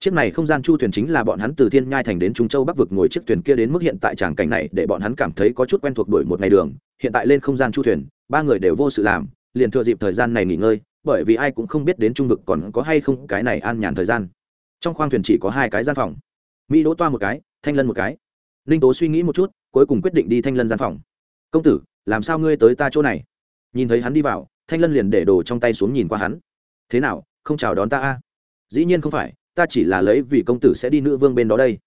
chiếc này không gian chu thuyền chính là bọn hắn từ thiên nhai thành đến trung châu bắc vực ngồi chiếc thuyền kia đến mức hiện tại tràng cảnh này để bọn hắn cảm thấy có chút quen thuộc đổi một ngày đường. Hiện tại lên không gian chu thuyền, ba người đều vô sự làm, liền thừa dịp thời gian này nghỉ ngơi, bởi vì ai cũng không biết đến trung vực còn có hay không cái này an nhàn thời gian. Trong khoang thuyền chỉ có hai cái gian phòng. Mỹ đỗ toa một cái, thanh lân một cái. Ninh tố suy nghĩ một chút, cuối cùng quyết định đi thanh lân gian phòng. Công tử, làm sao ngươi tới ta chỗ này? Nhìn thấy hắn đi vào, thanh lân liền để đồ trong tay xuống nhìn qua hắn. Thế nào, không chào đón ta a? Dĩ nhiên không phải ta chỉ là lấy vì công tử sẽ đi nữ vương bên đó đây.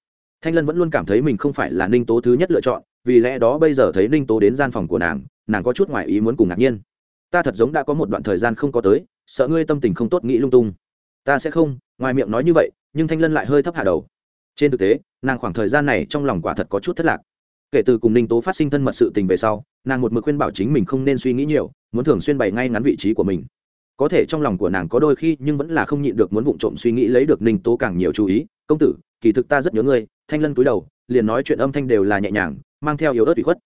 Thanh lân vẫn luôn cảm thấy mình không phải là ninh tố thứ nhất lựa chọn, vì lẽ đó bây giờ thấy ninh tố đến gian phòng của nàng nàng có chút ngoại ý muốn cùng ngạc nhiên. Ta thật giống đã có một đoạn thời gian không có tới, sợ ngươi tâm tình không tốt nghĩ lung tung. Ta sẽ không, ngoài miệng nói như vậy, nhưng thanh lân lại hơi thấp hạ đầu. Trên thực tế, nàng khoảng thời gian này trong lòng quả thật có chút thất lạc. Kể từ cùng ninh tố phát sinh thân mật sự tình về sau, nàng một mực khuyên bảo chính mình không nên suy nghĩ nhiều, muốn thường xuyên bày ngay ngắn vị trí của mình có thể trong lòng của nàng có đôi khi nhưng vẫn là không nhịn được muốn vụng trộm suy nghĩ lấy được ninh tố càng nhiều chú ý. Công tử, kỳ thực ta rất nhớ ngươi, thanh lân cúi đầu, liền nói chuyện âm thanh đều là nhẹ nhàng, mang theo yếu ớt bị khuất.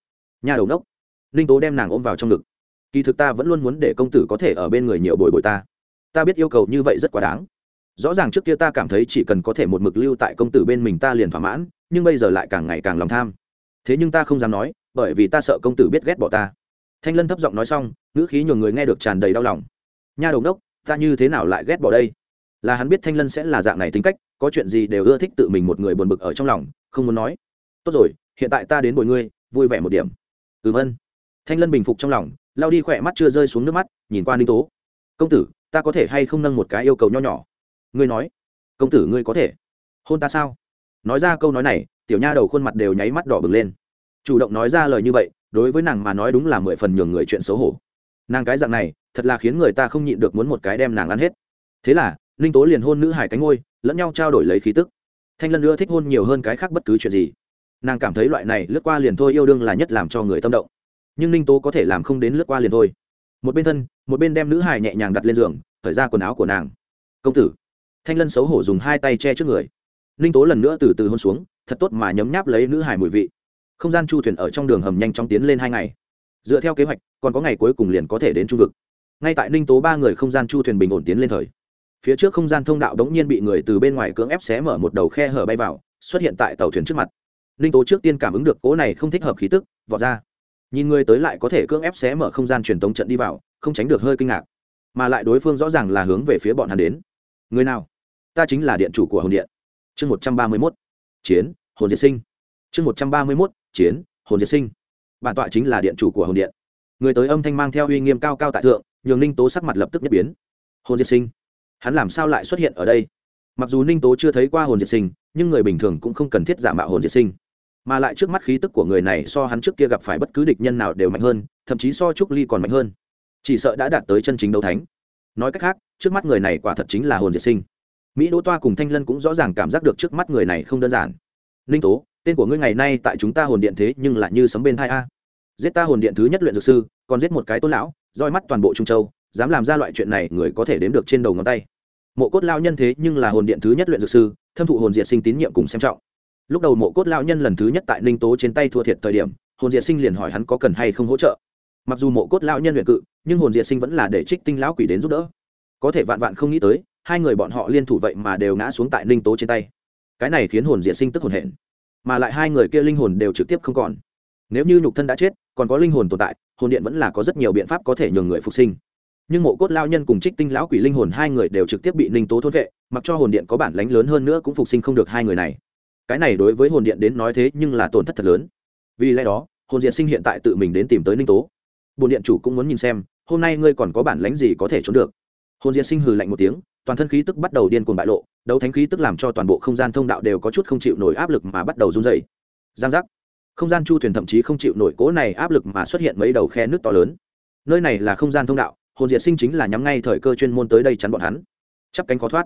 Nhà đầu nốc. Ninh tố đem nàng ôm vào trong ngực. Kỳ thực ta vẫn luôn muốn để công tử có thể ở bên người nhiều bồi bồi ta. Ta biết yêu cầu như vậy rất quá đáng. Rõ ràng trước kia ta cảm thấy chỉ cần có thể một mực lưu tại công tử bên mình ta liền thỏa mãn, nhưng bây giờ lại càng ngày càng lòng tham. Thế nhưng ta không dám nói, bởi vì ta sợ công tử biết ghét bỏ ta. Thanh lân thấp giọng nói xong, ngữ khí nhường người nghe được tràn đầy đau lòng nha đầu đốc, ta như thế nào lại ghét bỏ đây? Là hắn biết thanh lân sẽ là dạng này tính cách, có chuyện gì đều ưa thích tự mình một người buồn bực ở trong lòng, không muốn nói. Tốt rồi, hiện tại ta đến bồi ngươi, vui vẻ một điểm. Ừm ân thanh lân bình phục trong lòng lao đi khỏe mắt chưa rơi xuống nước mắt, nhìn qua ninh tố. Công tử, ta có thể hay không nâng một cái yêu cầu nho nhỏ? Ngươi nói. Công tử ngươi có thể. Hôn ta sao? Nói ra câu nói này, tiểu nha đầu khuôn mặt đều nháy mắt đỏ bừng lên. Chủ động nói ra lời như vậy, đối với nàng mà nói đúng là mười phần nhường người chuyện xấu hổ. Nàng cái dạng này thật là khiến người ta không nhịn được muốn một cái đem nàng ăn hết. Thế là, ninh tố liền hôn nữ hải cánh ngôi, lẫn nhau trao đổi lấy khí tức. Thanh lân nữa thích hôn nhiều hơn cái khác bất cứ chuyện gì. Nàng cảm thấy loại này lướt qua liền thôi yêu đương là nhất làm cho người tâm động. Nhưng ninh tố có thể làm không đến lướt qua liền thôi. Một bên thân, một bên đem nữ hải nhẹ nhàng đặt lên giường thời ra quần áo của nàng. Công tử. Thanh lân xấu hổ dùng hai tay che trước người. Ninh tố lần nữa từ từ hôn xuống, thật tốt mà nhấm nháp lấy nữ hải mùi vị. Không gian chu thuyền ở trong đường hầm nhanh chóng tiến lên hai ngày. Dựa theo kế hoạch, còn có ngày cuối cùng liền có thể đến trung vực ngay tại ninh tố ba người không gian chu thuyền bình ổn tiến lên thời, phía trước không gian thông đạo đống nhiên bị người từ bên ngoài cưỡng ép xé mở một đầu khe hở bay vào, xuất hiện tại tàu thuyền trước mặt. Ninh tố trước tiên cảm ứng được cỗ này không thích hợp khí tức, vọt ra. Nhìn người tới lại có thể cưỡng ép xé mở không gian truyền tống trận đi vào, không tránh được hơi kinh ngạc. Mà lại đối phương rõ ràng là hướng về phía bọn hắn đến. Người nào? Ta chính là điện chủ của hồn điện. Chương một trăm ba mươi mốt. Chiến, hồn diệt sinh. Chương một trăm ba mươi mốt. Chiến, hồn diệt sinh. Bản tọa chính là điện chủ của hồn điện. Người tới âm thanh mang theo uy nghiêm cao cao tại thượng nhường ninh tố sắc mặt lập tức nhất biến. Hồn diệt sinh, hắn làm sao lại xuất hiện ở đây? Mặc dù ninh tố chưa thấy qua hồn diệt sinh, nhưng người bình thường cũng không cần thiết giả mạo hồn diệt sinh. Mà lại trước mắt khí tức của người này so hắn trước kia gặp phải bất cứ địch nhân nào đều mạnh hơn, thậm chí so trúc ly còn mạnh hơn. Chỉ sợ đã đạt tới chân chính đấu thánh. Nói cách khác, trước mắt người này quả thật chính là hồn diệt sinh. Mỹ đỗ toa cùng thanh lân cũng rõ ràng cảm giác được trước mắt người này không đơn giản. Ninh tố, tên của ngươi ngày nay tại chúng ta hồn điện thế nhưng lại như sấm bên thai a. Giết ta hồn điện thứ nhất luyện dược sư, còn giết một cái tôn lão roi mắt toàn bộ trung châu, dám làm ra loại chuyện này, người có thể đếm được trên đầu ngón tay. Mộ cốt lao nhân thế nhưng là hồn điện thứ nhất luyện dược sư, thâm thụ hồn diệt sinh tín nhiệm cùng xem trọng. Lúc đầu mộ cốt lao nhân lần thứ nhất tại ninh tố trên tay thua thiệt thời điểm, hồn diệt sinh liền hỏi hắn có cần hay không hỗ trợ. Mặc dù mộ cốt lao nhân luyện cự, nhưng hồn diệt sinh vẫn là để trích tinh lão quỷ đến giúp đỡ. Có thể vạn vạn không nghĩ tới, hai người bọn họ liên thủ vậy mà đều ngã xuống tại ninh tố trên tay. Cái này khiến hồn diệt sinh tức hồn hển, mà lại hai người kia linh hồn đều trực tiếp không còn nếu như nhục thân đã chết, còn có linh hồn tồn tại, hồn điện vẫn là có rất nhiều biện pháp có thể nhường người phục sinh. Nhưng mộ cốt lao nhân cùng trích tinh lão quỷ linh hồn hai người đều trực tiếp bị ninh tố thốt vệ, mặc cho hồn điện có bản lánh lớn hơn nữa cũng phục sinh không được hai người này. Cái này đối với hồn điện đến nói thế nhưng là tổn thất thật lớn. Vì lẽ đó, hồn diện sinh hiện tại tự mình đến tìm tới ninh tố. Bồn điện chủ cũng muốn nhìn xem, hôm nay ngươi còn có bản lánh gì có thể trốn được. Hồn diện sinh hừ lạnh một tiếng, toàn thân khí tức bắt đầu điên cuồng bại lộ, đấu thánh khí tức làm cho toàn bộ không gian thông đạo đều có chút không chịu nổi áp lực mà bắt đầu run dày giang giác không gian chu thuyền thậm chí không chịu nổi cố này áp lực mà xuất hiện mấy đầu khe nước to lớn. Nơi này là không gian thông đạo, hồn diệt sinh chính là nhắm ngay thời cơ chuyên môn tới đây chắn bọn hắn. Chắp cánh khó thoát.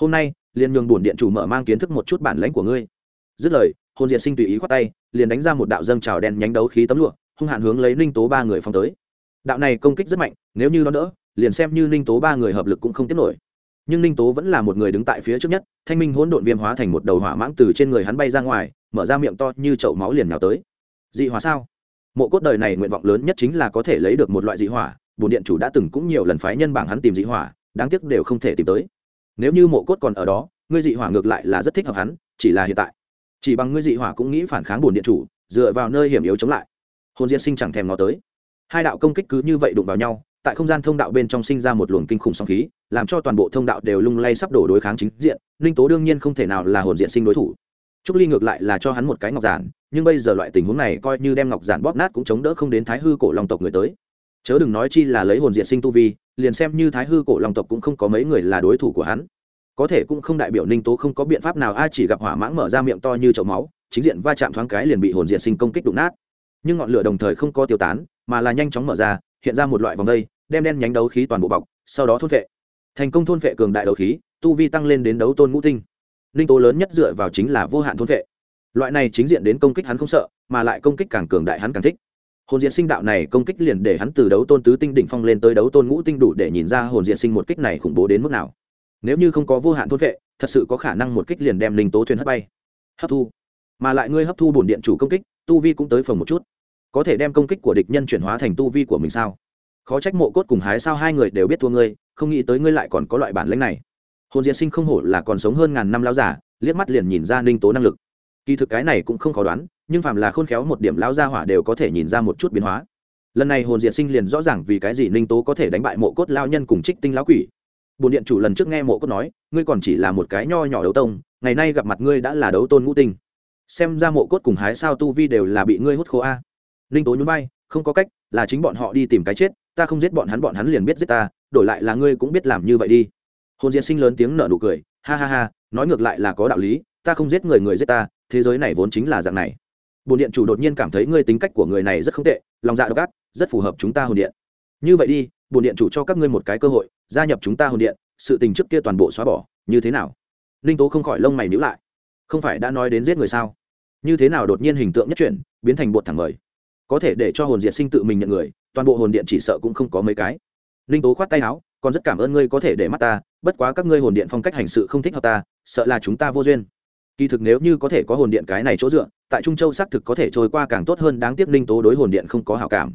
Hôm nay, liền nhường bổn điện chủ mở mang kiến thức một chút bản lãnh của ngươi. Dứt lời, hồn diệt sinh tùy ý khoát tay, liền đánh ra một đạo dâng trào đen nhánh đấu khí tấm lụa, hung hạn hướng lấy ninh tố ba người phong tới. Đạo này công kích rất mạnh, nếu như nó đỡ, liền xem như ninh tố ba người hợp lực cũng không tiếp nổi. Nhưng ninh tố vẫn là một người đứng tại phía trước nhất, thanh minh hỗn độn viêm hóa thành một đầu hỏa mãng từ trên người hắn bay ra ngoài mở ra miệng to như chậu máu liền nào tới. Dị hỏa sao? Mộ cốt đời này nguyện vọng lớn nhất chính là có thể lấy được một loại dị hỏa bồn điện chủ đã từng cũng nhiều lần phái nhân bảng hắn tìm dị hỏa, đáng tiếc đều không thể tìm tới. Nếu như mộ cốt còn ở đó, ngươi dị hỏa ngược lại là rất thích hợp hắn, chỉ là hiện tại. Chỉ bằng ngươi dị hỏa cũng nghĩ phản kháng bồn điện chủ, dựa vào nơi hiểm yếu chống lại. Hồn diệt sinh chẳng thèm nó tới. Hai đạo công kích cứ như vậy đụng vào nhau, tại không gian thông đạo bên trong sinh ra một luồng kinh khủng sóng khí, làm cho toàn bộ thông đạo đều lung lay sắp đổ đối kháng chính diện ninh tố đương nhiên không thể nào là hồn diện sinh đối thủ trúc ly ngược lại là cho hắn một cái ngọc giản, nhưng bây giờ loại tình huống này coi như đem ngọc giản bóp nát cũng chống đỡ không đến thái hư cổ long tộc người tới. Chớ đừng nói chi là lấy hồn diện sinh tu vi, liền xem như thái hư cổ long tộc cũng không có mấy người là đối thủ của hắn. Có thể cũng không đại biểu ninh tố không có biện pháp nào ai chỉ gặp hỏa mãng mở ra miệng to như chậu máu, chính diện va chạm thoáng cái liền bị hồn diện sinh công kích đụng nát. Nhưng ngọn lửa đồng thời không có tiêu tán, mà là nhanh chóng mở ra, hiện ra một loại vòng dây đem đen nhánh đấu khí toàn bộ bọc, sau đó thôn vệ thành công thôn vệ cường đại đấu khí, tu vi tăng lên đến đấu tôn ngũ tinh ninh tố lớn nhất dựa vào chính là vô hạn thôn vệ. Loại này chính diện đến công kích hắn không sợ, mà lại công kích càng cường đại hắn càng thích. Hồn diện sinh đạo này công kích liền để hắn từ đấu tôn tứ tinh đỉnh phong lên tới đấu tôn ngũ tinh đủ để nhìn ra hồn diện sinh một kích này khủng bố đến mức nào. Nếu như không có vô hạn thôn vệ, thật sự có khả năng một kích liền đem linh tố thuyền hất bay. Hấp thu. Mà lại ngươi hấp thu bổn điện chủ công kích, tu vi cũng tới phần một chút. Có thể đem công kích của địch nhân chuyển hóa thành tu vi của mình sao? Khó trách mộ cốt cùng hái sao hai người đều biết thua ngươi, không nghĩ tới ngươi lại còn có loại bản lãnh này hồn diễn sinh không hổ là còn sống hơn ngàn năm lao giả liếc mắt liền nhìn ra ninh tố năng lực. Kỳ thực cái này cũng không khó đoán, nhưng phàm là khôn khéo một điểm lao gia hỏa đều có thể nhìn ra một chút biến hóa. Lần này hồn diệt sinh liền rõ ràng vì cái gì ninh tố có thể đánh bại mộ cốt lao nhân cùng trích tinh lão quỷ. Bồn điện chủ lần trước nghe mộ cốt nói, ngươi còn chỉ là một cái nho nhỏ đấu tông, ngày nay gặp mặt ngươi đã là đấu tôn ngũ tinh. Xem ra mộ cốt cùng hái sao tu vi đều là bị ngươi hút khô a. Ninh tố nhún vai, không có cách, là chính bọn họ đi tìm cái chết, ta không giết bọn hắn bọn hắn liền biết giết ta, đổi lại là ngươi cũng biết làm như vậy đi hồn diệt sinh lớn tiếng nở nụ cười, ha ha ha, nói ngược lại là có đạo lý, ta không giết người người giết ta, thế giới này vốn chính là dạng này. Bồn điện chủ đột nhiên cảm thấy ngươi tính cách của người này rất không tệ, lòng dạ độc ác, rất phù hợp chúng ta hồn điện. Như vậy đi, bồn điện chủ cho các ngươi một cái cơ hội, gia nhập chúng ta hồn điện, sự tình trước kia toàn bộ xóa bỏ, như thế nào? Ninh tố không khỏi lông mày nhữ lại. Không phải đã nói đến giết người sao? Như thế nào đột nhiên hình tượng nhất chuyển, biến thành bột thẳng mời? Có thể để cho hồn diệt sinh tự mình nhận người, toàn bộ hồn điện chỉ sợ cũng không có mấy cái ninh tố khoát tay áo còn rất cảm ơn ngươi có thể để mắt ta, bất quá các ngươi hồn điện phong cách hành sự không thích hợp ta, sợ là chúng ta vô duyên. Kỳ thực nếu như có thể có hồn điện cái này chỗ dựa, tại trung châu xác thực có thể trôi qua càng tốt hơn, đáng tiếc ninh tố đối hồn điện không có hảo cảm.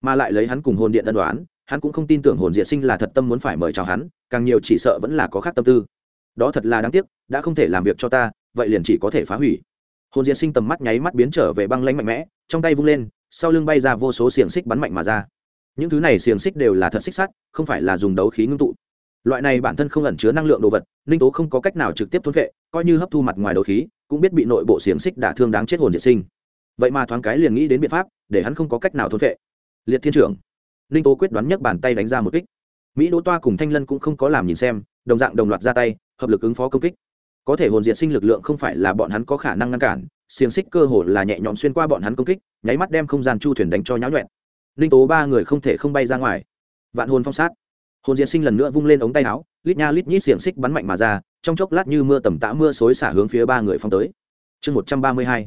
Mà lại lấy hắn cùng hồn điện ân đoán hắn cũng không tin tưởng hồn diệt sinh là thật tâm muốn phải mời chào hắn, càng nhiều chỉ sợ vẫn là có khác tâm tư. Đó thật là đáng tiếc, đã không thể làm việc cho ta, vậy liền chỉ có thể phá hủy. Hồn diệt sinh tầm mắt nháy mắt biến trở về băng lanh mạnh mẽ, trong tay vung lên, sau lưng bay ra vô số xiềng xích bắn mạnh mà ra những thứ này xiềng xích đều là thật xích sắt, không phải là dùng đấu khí ngưng tụ. Loại này bản thân không ẩn chứa năng lượng đồ vật, ninh tố không có cách nào trực tiếp thôn vệ coi như hấp thu mặt ngoài đấu khí, cũng biết bị nội bộ xiềng xích đả thương đáng chết hồn diệt sinh. Vậy mà thoáng cái liền nghĩ đến biện pháp, để hắn không có cách nào thôn vệ liệt thiên trưởng. Ninh tố quyết đoán nhấc bàn tay đánh ra một kích. Mỹ đỗ toa cùng thanh lân cũng không có làm nhìn xem, đồng dạng đồng loạt ra tay, hợp lực ứng phó công kích. Có thể hồn diệt sinh lực lượng không phải là bọn hắn có khả năng ngăn cản, xiềng xích cơ hồ là nhẹ nhõm xuyên qua bọn hắn công kích, nháy mắt đem không gian chu thuyền đánh cho nháo nhuẹn ninh tố ba người không thể không bay ra ngoài. Vạn hồn phong sát. Hồn diễn sinh lần nữa vung lên ống tay áo, lít nha lít nhít xiềng xích bắn mạnh mà ra, trong chốc lát như mưa tầm tã mưa xối xả hướng phía ba người phong tới. Chương một trăm ba mươi hai,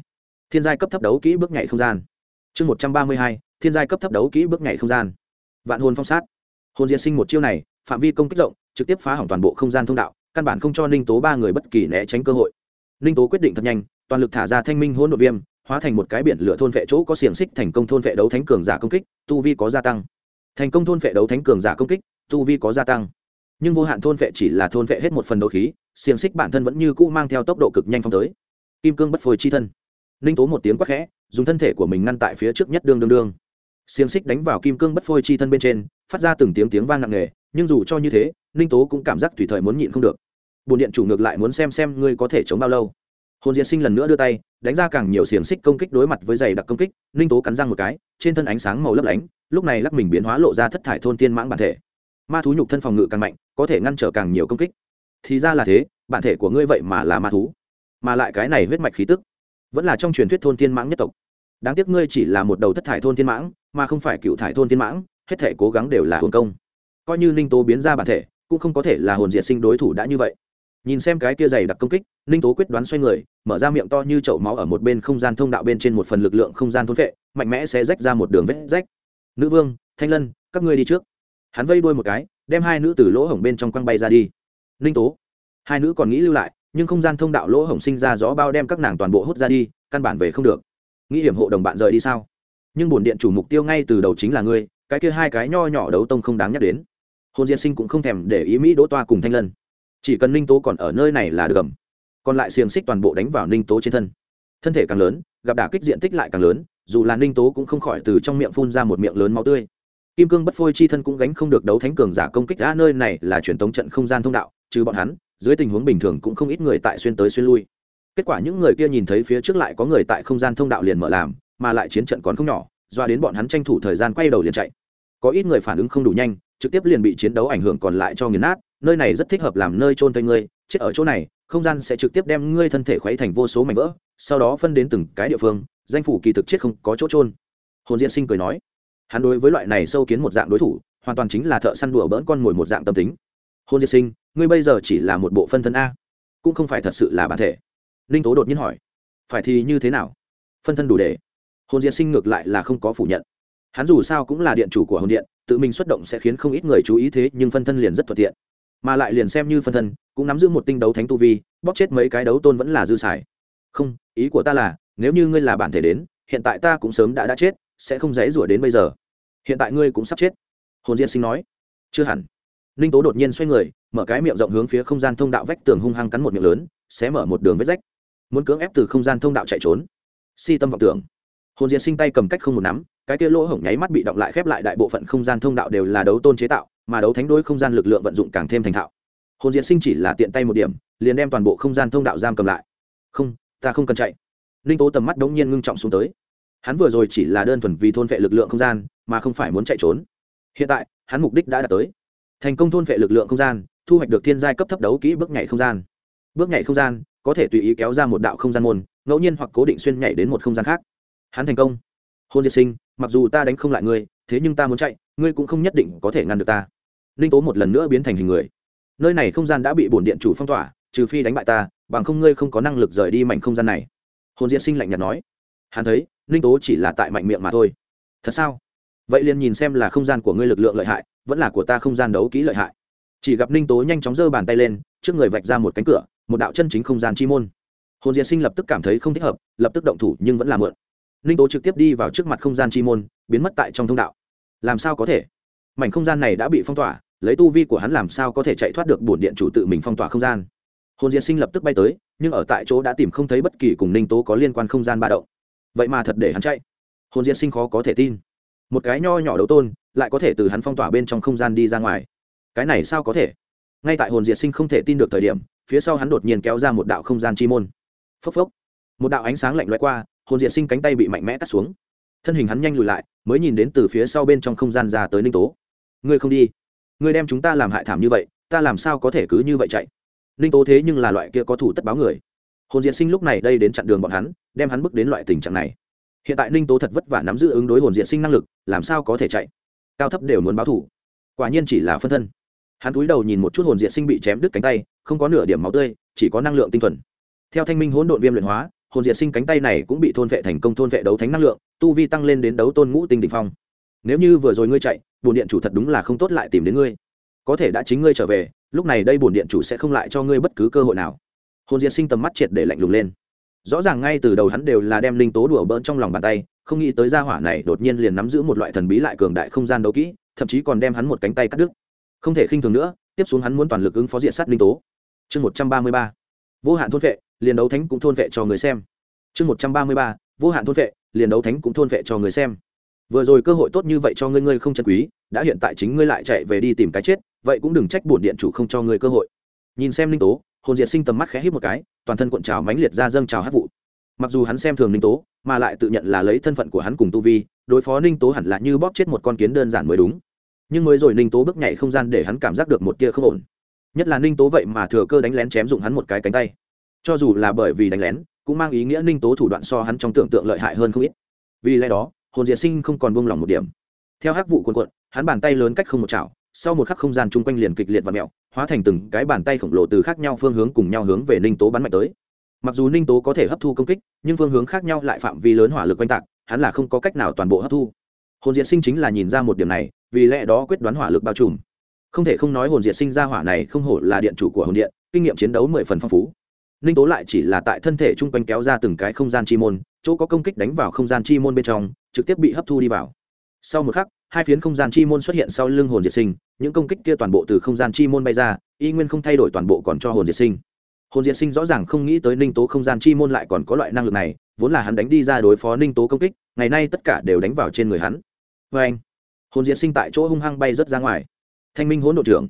thiên giai cấp thấp đấu kỹ bước nhảy không gian. Chương một trăm ba mươi hai, thiên giai cấp thấp đấu kỹ bước nhảy không gian. Vạn hồn phong sát. Hồn diễn sinh một chiêu này, phạm vi công kích rộng, trực tiếp phá hỏng toàn bộ không gian thông đạo, căn bản không cho ninh tố ba người bất kỳ né tránh cơ hội. Ninh tố quyết định thật nhanh, toàn lực thả ra thanh minh hỗn độ viêm hóa thành một cái biển lửa thôn vệ chỗ có xiềng xích thành công thôn vệ đấu thánh cường giả công kích, tu vi có gia tăng. Thành công thôn vệ đấu thánh cường giả công kích, tu vi có gia tăng. Nhưng vô hạn thôn vệ chỉ là thôn vệ hết một phần đấu khí, xiềng xích bản thân vẫn như cũ mang theo tốc độ cực nhanh phong tới. Kim cương bất phôi chi thân. Ninh tố một tiếng quát khẽ, dùng thân thể của mình ngăn tại phía trước nhất đương đương đương. Xiềng xích đánh vào kim cương bất phôi chi thân bên trên, phát ra từng tiếng tiếng vang nặng nề, nhưng dù cho như thế ninh tố cũng cảm giác tùy thời muốn nhịn không được. Bồn điện chủ ngược lại muốn xem xem ngươi có thể chống bao lâu. Hồn diễn sinh lần nữa đưa tay đánh ra càng nhiều xiềng xích công kích đối mặt với giày đặc công kích, ninh tố cắn răng một cái, trên thân ánh sáng màu lấp lánh, lúc này lắc mình biến hóa lộ ra thất thải thôn tiên mãng bản thể. Ma thú nhục thân phòng ngự càng mạnh, có thể ngăn trở càng nhiều công kích. Thì ra là thế, bản thể của ngươi vậy mà là ma thú, mà lại cái này huyết mạch khí tức vẫn là trong truyền thuyết thôn tiên mãng nhất tộc. Đáng tiếc ngươi chỉ là một đầu thất thải thôn tiên mãng, mà không phải cựu thải thôn tiên mãng, hết thể cố gắng đều là hồn công. Coi như ninh tố biến ra bản thể, cũng không có thể là hồn diệt sinh đối thủ đã như vậy nhìn xem cái kia dày đặc công kích, ninh tố quyết đoán xoay người, mở ra miệng to như chậu máu ở một bên không gian thông đạo bên trên một phần lực lượng không gian thôn vệ, mạnh mẽ sẽ rách ra một đường vết rách. Nữ vương, thanh lân, các ngươi đi trước. Hắn vây đuôi một cái, đem hai nữ từ lỗ hổng bên trong quăng bay ra đi. Ninh tố. Hai nữ còn nghĩ lưu lại, nhưng không gian thông đạo lỗ hổng sinh ra gió bao đem các nàng toàn bộ hút ra đi, căn bản về không được. Nghĩ hiểm hộ đồng bạn rời đi sao? Nhưng bổn điện chủ mục tiêu ngay từ đầu chính là ngươi, cái kia hai cái nho nhỏ đấu tông không đáng nhắc đến. Hôn diên sinh cũng không thèm để ý mỹ đỗ toa cùng thanh lân chỉ cần ninh tố còn ở nơi này là được gầm. Còn lại xiềng xích toàn bộ đánh vào ninh tố trên thân. Thân thể càng lớn, gặp đả kích diện tích lại càng lớn, dù là ninh tố cũng không khỏi từ trong miệng phun ra một miệng lớn máu tươi. Kim cương bất phôi chi thân cũng gánh không được đấu thánh cường giả công kích đã nơi này là truyền thống trận không gian thông đạo, trừ bọn hắn, dưới tình huống bình thường cũng không ít người tại xuyên tới xuyên lui. Kết quả những người kia nhìn thấy phía trước lại có người tại không gian thông đạo liền mở làm, mà lại chiến trận còn không nhỏ, doa đến bọn hắn tranh thủ thời gian quay đầu liền chạy. Có ít người phản ứng không đủ nhanh, trực tiếp liền bị chiến đấu ảnh hưởng còn lại cho nghiền nát nơi này rất thích hợp làm nơi trôn thây ngươi, chết ở chỗ này, không gian sẽ trực tiếp đem ngươi thân thể khuấy thành vô số mảnh vỡ, sau đó phân đến từng cái địa phương, danh phủ kỳ thực chết không có chỗ trôn hồn diễn sinh cười nói. Hắn đối với loại này sâu kiến một dạng đối thủ, hoàn toàn chính là thợ săn đùa bỡn con mồi một dạng tâm tính. Hôn diệt sinh, ngươi bây giờ chỉ là một bộ phân thân a, cũng không phải thật sự là bản thể. Ninh tố đột nhiên hỏi. Phải thì như thế nào? Phân thân đủ để? Hôn diệt sinh ngược lại là không có phủ nhận. Hắn dù sao cũng là điện chủ của hồn điện, tự mình xuất động sẽ khiến không ít người chú ý thế nhưng phân thân liền rất thuận tiện mà lại liền xem như phân thân, cũng nắm giữ một tinh đấu thánh tu vi, bóp chết mấy cái đấu tôn vẫn là dư xài. Không, ý của ta là, nếu như ngươi là bản thể đến, hiện tại ta cũng sớm đã đã chết, sẽ không dễ rủa đến bây giờ. Hiện tại ngươi cũng sắp chết. Hồn diên sinh nói. Chưa hẳn. Ninh tố đột nhiên xoay người, mở cái miệng rộng hướng phía không gian thông đạo vách tường hung hăng cắn một miệng lớn sẽ mở một đường vết rách. Muốn cưỡng ép từ không gian thông đạo chạy trốn. Si tâm vọng tưởng hồn diệt sinh tay cầm cách không một nắm, cái kia lỗ hổng nháy mắt bị động lại khép lại đại bộ phận không gian thông đạo đều là đấu tôn chế tạo, mà đấu thánh đối không gian lực lượng vận dụng càng thêm thành thạo. Hồn diệt sinh chỉ là tiện tay một điểm, liền đem toàn bộ không gian thông đạo giam cầm lại. Không, ta không cần chạy. Ninh tố tầm mắt đống nhiên ngưng trọng xuống tới. Hắn vừa rồi chỉ là đơn thuần vì thôn vệ lực lượng không gian, mà không phải muốn chạy trốn. Hiện tại, hắn mục đích đã đạt tới. Thành công thôn vệ lực lượng không gian, thu hoạch được thiên giai cấp thấp đấu kỹ bước nhảy không gian. Bước nhảy không gian, có thể tùy ý kéo ra một đạo không gian môn, ngẫu nhiên hoặc cố định xuyên nhảy đến một không gian khác hắn thành công. Hôn diệt sinh, mặc dù ta đánh không lại ngươi, thế nhưng ta muốn chạy, ngươi cũng không nhất định có thể ngăn được ta. Ninh tố một lần nữa biến thành hình người. Nơi này không gian đã bị bổn điện chủ phong tỏa, trừ phi đánh bại ta, bằng không ngươi không có năng lực rời đi mảnh không gian này. Hồn diễn sinh lạnh nhạt nói. Hắn thấy, ninh tố chỉ là tại mạnh miệng mà thôi. Thật sao? Vậy liền nhìn xem là không gian của ngươi lực lượng lợi hại, vẫn là của ta không gian đấu kỹ lợi hại. Chỉ gặp ninh tố nhanh chóng giơ bàn tay lên, trước người vạch ra một cánh cửa, một đạo chân chính không gian chi môn. Hồn diễn sinh lập tức cảm thấy không thích hợp, lập tức động thủ nhưng vẫn là mượn ninh tố trực tiếp đi vào trước mặt không gian chi môn, biến mất tại trong thông đạo. Làm sao có thể? Mảnh không gian này đã bị phong tỏa, lấy tu vi của hắn làm sao có thể chạy thoát được bổn điện chủ tự mình phong tỏa không gian? Hồn diễn sinh lập tức bay tới, nhưng ở tại chỗ đã tìm không thấy bất kỳ cùng ninh tố có liên quan không gian ba động. Vậy mà thật để hắn chạy. Hồn diễn sinh khó có thể tin. Một cái nho nhỏ đấu tôn, lại có thể từ hắn phong tỏa bên trong không gian đi ra ngoài. Cái này sao có thể? Ngay tại hồn diệt sinh không thể tin được thời điểm, phía sau hắn đột nhiên kéo ra một đạo không gian chi môn. Phốc phốc. Một đạo ánh sáng lạnh loại qua hồn diệt sinh cánh tay bị mạnh mẽ cắt xuống. Thân hình hắn nhanh lùi lại, mới nhìn đến từ phía sau bên trong không gian ra tới ninh tố. Ngươi không đi. Ngươi đem chúng ta làm hại thảm như vậy, ta làm sao có thể cứ như vậy chạy? Ninh tố thế nhưng là loại kia có thủ tất báo người. Hồn diệt sinh lúc này đây đến chặn đường bọn hắn, đem hắn bước đến loại tình trạng này. Hiện tại ninh tố thật vất vả nắm giữ ứng đối hồn diệt sinh năng lực, làm sao có thể chạy? Cao thấp đều muốn báo thủ. Quả nhiên chỉ là phân thân. Hắn cúi đầu nhìn một chút hồn diệt sinh bị chém đứt cánh tay, không có nửa điểm máu tươi, chỉ có năng lượng tinh thuần. Theo thanh minh hỗn độn viêm luyện hóa hồn diệt sinh cánh tay này cũng bị thôn vệ thành công thôn vệ đấu thánh năng lượng, tu vi tăng lên đến đấu tôn ngũ tinh đ ỉ n h phong. Nếu như vừa rồi ngươi chạy bồn điện chủ thật đúng là không tốt lại tìm đến ngươi. Có thể đã chính ngươi trở về, lúc này đây bồn điện chủ sẽ không lại cho ngươi bất cứ cơ hội nào. Hồn diệt sinh tầm mắt triệt để lạnh lùng lên. Rõ ràng ngay từ đầu hắn đều là đem linh tố đùa bỡn trong lòng bàn tay, không nghĩ tới gia hỏa này đột nhiên liền nắm giữ một loại thần bí lại cường đại không gian đấu kỹ, thậm chí còn đem hắn một cánh tay cắt đứt. Không thể khinh thường nữa, tiếp xuống hắn muốn toàn lực ứng phó diện sát linh tố. Chương một trăm ba mươi ba. Vô hạn thôn vệ liền đấu thánh cũng thôn vệ cho người xem. Chương một trăm ba mươi ba, vô hạn thôn vệ, liền đấu thánh cũng thôn vệ cho người xem. Vừa rồi cơ hội tốt như vậy cho ngươi ngươi không chân quý, đã hiện tại chính ngươi lại chạy về đi tìm cái chết, vậy cũng đừng trách bổn điện chủ không cho ngươi cơ hội. Nhìn xem linh tố, hồn diệt sinh tầm mắt khẽ hít một cái, toàn thân cuộn trào mãnh liệt ra dâng trào hát vụ. Mặc dù hắn xem thường ninh tố, mà lại tự nhận là lấy thân phận của hắn cùng tu vi, đối phó ninh tố hẳn là như bóp chết một con kiến đơn giản mới đúng. Nhưng mới rồi ninh tố bước nhảy không gian để hắn cảm giác được một tia không ổn. Nhất là ninh tố vậy mà thừa cơ đánh lén chém dụng hắn một cái cánh tay cho dù là bởi vì đánh lén, cũng mang ý nghĩa ninh tố thủ đoạn so hắn trong tưởng tượng lợi hại hơn không ít. Vì lẽ đó, hồn diệt sinh không còn buông lỏng một điểm. Theo hắc vụ cuồn cuộn, hắn bàn tay lớn cách không một chảo, sau một khắc không gian chung quanh liền kịch liệt và mẹo, hóa thành từng cái bàn tay khổng lồ từ khác nhau phương hướng cùng nhau hướng về ninh tố bắn mạnh tới. Mặc dù ninh tố có thể hấp thu công kích, nhưng phương hướng khác nhau lại phạm vi lớn hỏa lực oanh tạc, hắn là không có cách nào toàn bộ hấp thu. Hồn diệt sinh chính là nhìn ra một điểm này, vì lẽ đó quyết đoán hỏa lực bao trùm. Không thể không nói hồn diệt sinh ra hỏa này không hổ là điện chủ của hồn điện, kinh nghiệm chiến đấu mười phần phong phú ninh tố lại chỉ là tại thân thể chung quanh kéo ra từng cái không gian chi môn, chỗ có công kích đánh vào không gian chi môn bên trong, trực tiếp bị hấp thu đi vào. Sau một khắc, hai phiến không gian chi môn xuất hiện sau lưng hồn diệt sinh, những công kích kia toàn bộ từ không gian chi môn bay ra, y nguyên không thay đổi toàn bộ còn cho hồn diệt sinh. Hồn diệt sinh rõ ràng không nghĩ tới ninh tố không gian chi môn lại còn có loại năng lực này, vốn là hắn đánh đi ra đối phó ninh tố công kích, ngày nay tất cả đều đánh vào trên người hắn. Vê anh hồn diệt sinh tại chỗ hung hăng bay rớt ra ngoài. Thanh minh hỗn độ trưởng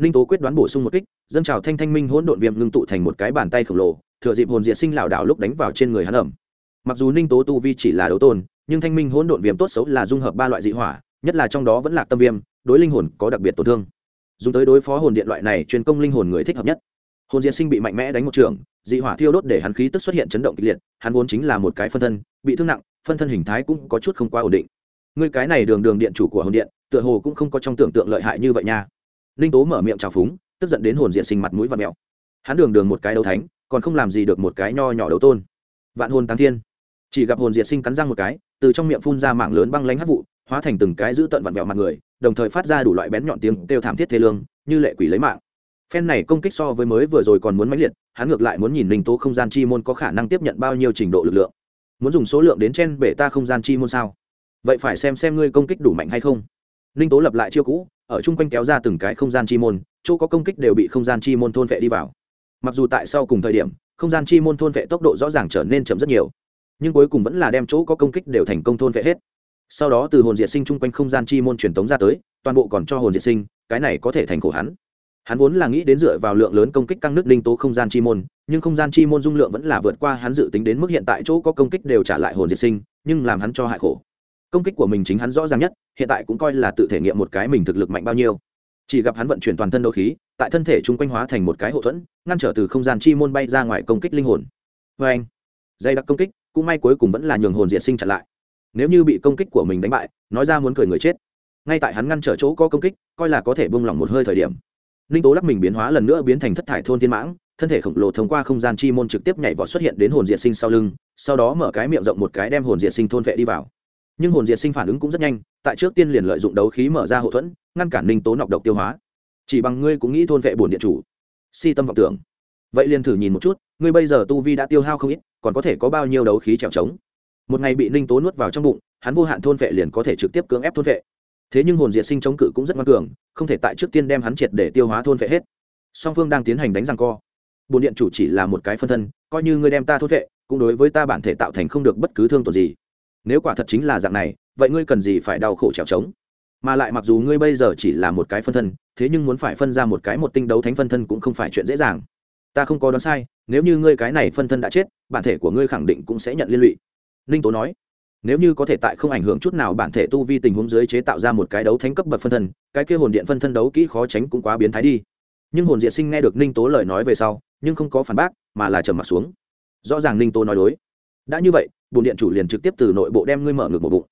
ninh tố quyết đoán bổ sung một kích, dâng trào thanh thanh minh hỗn độn viêm ngưng tụ thành một cái bàn tay khổng lồ, thừa dịp hồn diệt sinh lảo đảo lúc đánh vào trên người hắn ẩm. Mặc dù ninh tố tu vi chỉ là đấu tôn, nhưng thanh minh hỗn độn viêm tốt xấu là dung hợp ba loại dị hỏa, nhất là trong đó vẫn là tâm viêm, đối linh hồn có đặc biệt tổn thương. Dùng tới đối phó hồn điện loại này truyền công linh hồn người thích hợp nhất. Hồn diệt sinh bị mạnh mẽ đánh một trường, dị hỏa thiêu đốt để hắn khí tức xuất hiện chấn động kịch liệt, hắn vốn chính là một cái phân thân, bị thương nặng, phân thân hình thái cũng có chút không quá ổn định. Ngươi cái này đường đường điện chủ của hồn điện, tựa hồ cũng không có trong tưởng tượng lợi hại như vậy nha. Ninh tố mở miệng trào phúng, tức giận đến hồn diệt sinh mặt mũi và mẹo hắn đường đường một cái đấu thánh, còn không làm gì được một cái nho nhỏ đấu tôn. Vạn hồn táng thiên. Chỉ gặp hồn diệt sinh cắn răng một cái, từ trong miệng phun ra mạng lớn băng lánh hát vụ, hóa thành từng cái giữ tận vặn vẹo mặt người, đồng thời phát ra đủ loại bén nhọn tiếng kêu thảm thiết thế lương, như lệ quỷ lấy mạng. Phen này công kích so với mới vừa rồi còn muốn mãnh liệt, hắn ngược lại muốn nhìn linh tố không gian chi môn có khả năng tiếp nhận bao nhiêu trình độ lực lượng. Muốn dùng số lượng đến trên bể ta không gian chi môn sao? Vậy phải xem xem ngươi công kích đủ mạnh hay không linh tố lập lại chiêu cũ, ở chung quanh kéo ra từng cái không gian chi môn, chỗ có công kích đều bị không gian chi môn thôn vệ đi vào. Mặc dù tại sau cùng thời điểm, không gian chi môn thôn vệ tốc độ rõ ràng trở nên chậm rất nhiều, nhưng cuối cùng vẫn là đem chỗ có công kích đều thành công thôn vệ hết. Sau đó từ hồn diệt sinh chung quanh không gian chi môn truyền tống ra tới, toàn bộ còn cho hồn diệt sinh, cái này có thể thành khổ hắn. Hắn vốn là nghĩ đến dựa vào lượng lớn công kích căng nước linh tố không gian chi môn, nhưng không gian chi môn dung lượng vẫn là vượt qua hắn dự tính đến mức hiện tại chỗ có công kích đều trả lại hồn diệt sinh, nhưng làm hắn cho hại khổ công kích của mình chính hắn rõ ràng nhất, hiện tại cũng coi là tự thể nghiệm một cái mình thực lực mạnh bao nhiêu. Chỉ gặp hắn vận chuyển toàn thân đấu khí, tại thân thể chung quanh hóa thành một cái hậu thuẫn, ngăn trở từ không gian chi môn bay ra ngoài công kích linh hồn. Vê anh dây đặc công kích, cũng may cuối cùng vẫn là nhường hồn diệt sinh chặn lại. Nếu như bị công kích của mình đánh bại, nói ra muốn cười người chết. Ngay tại hắn ngăn trở chỗ có công kích, coi là có thể bông lỏng một hơi thời điểm. Ninh tố lắc mình biến hóa lần nữa biến thành thất thải thôn thiên mãng, thân thể khổng lồ thông qua không gian chi môn trực tiếp nhảy vọt xuất hiện đến hồn diệt sinh sau lưng, sau đó mở cái miệng rộng một cái đem hồn diệt sinh thôn vệ đi vào nhưng hồn diệt sinh phản ứng cũng rất nhanh, tại trước tiên liền lợi dụng đấu khí mở ra hậu thuẫn, ngăn cản ninh tố nọc độc tiêu hóa. Chỉ bằng ngươi cũng nghĩ thôn vệ bổn điện chủ. Si tâm vọng tưởng. Vậy liền thử nhìn một chút, ngươi bây giờ tu vi đã tiêu hao không ít, còn có thể có bao nhiêu đấu khí trèo trống? Một ngày bị ninh tố nuốt vào trong bụng, hắn vô hạn thôn vệ liền có thể trực tiếp cưỡng ép thôn vệ. Thế nhưng hồn diệt sinh chống cự cũng rất ngoan cường, không thể tại trước tiên đem hắn triệt để tiêu hóa thôn vệ hết. Song phương đang tiến hành đánh răng co. Bồn điện chủ chỉ là một cái phân thân, coi như ngươi đem ta thôn vệ, cũng đối với ta bản thể tạo thành không được bất cứ thương tổn gì nếu quả thật chính là dạng này, vậy ngươi cần gì phải đau khổ trèo trống? Mà lại mặc dù ngươi bây giờ chỉ là một cái phân thân, thế nhưng muốn phải phân ra một cái một tinh đấu thánh phân thân cũng không phải chuyện dễ dàng. Ta không có đoán sai, nếu như ngươi cái này phân thân đã chết, bản thể của ngươi khẳng định cũng sẽ nhận liên lụy. Ninh tố nói, nếu như có thể tại không ảnh hưởng chút nào bản thể tu vi tình huống dưới chế tạo ra một cái đấu thánh cấp bậc phân thân, cái kia hồn điện phân thân đấu kỹ khó tránh cũng quá biến thái đi. Nhưng hồn diệt sinh nghe được ninh tố lời nói về sau, nhưng không có phản bác, mà là trầm m ặ t xuống. Rõ ràng ninh tố nói đối. Đã như vậy bồn điện chủ liền trực tiếp từ nội bộ đem ngươi mở ngược một bụng.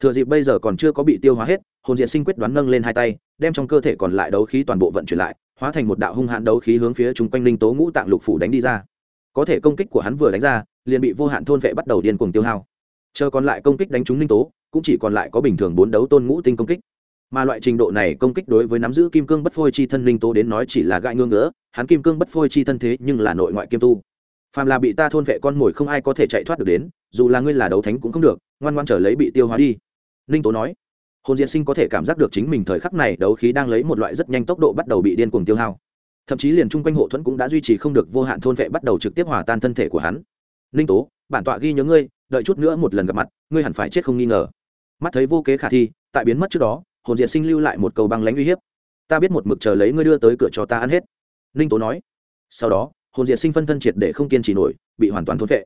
Thừa dịp bây giờ còn chưa có bị tiêu hóa hết, hồn diệt sinh quyết đoán nâng lên hai tay, đem trong cơ thể còn lại đấu khí toàn bộ vận chuyển lại, hóa thành một đạo hung hãn đấu khí hướng phía chung quanh linh tố ngũ tạng lục phủ đánh đi ra. Có thể công kích của hắn vừa đánh ra, liền bị vô hạn thôn vệ bắt đầu điên cuồng tiêu hao. Chờ còn lại công kích đánh trúng linh tố, cũng chỉ còn lại có bình thường bốn đấu tôn ngũ tinh công kích. Mà loại trình độ này công kích đối với nắm giữ kim cương bất phôi chi thân linh tố đến nói chỉ là gãi ngưỡng ngỡ hắn kim cương bất phôi chi thân thế nhưng là nội ngoại kiêm tu phàm là bị ta thôn vệ con mồi không ai có thể chạy thoát được đến, dù là ngươi là đấu thánh cũng không được, ngoan ngoan trở lấy bị tiêu hóa đi. Ninh tố nói. Hồn diện sinh có thể cảm giác được chính mình thời khắc này đấu khí đang lấy một loại rất nhanh tốc độ bắt đầu bị điên cuồng tiêu hao. Thậm chí liền chung quanh hộ thuẫn cũng đã duy trì không được vô hạn thôn vệ bắt đầu trực tiếp hòa tan thân thể của hắn. Ninh tố, bản tọa ghi nhớ ngươi, đợi chút nữa một lần gặp mặt, ngươi hẳn phải chết không nghi ngờ. Mắt thấy vô kế khả thi, tại biến mất trước đó, hồn diện sinh lưu lại một câu băng lãnh uy hiếp. Ta biết một mực chờ lấy ngươi đưa tới cửa cho ta ăn hết. Ninh tố nói. Sau đó hồn Diệt sinh phân thân triệt để không kiên trì nổi, bị hoàn toàn thôn vệ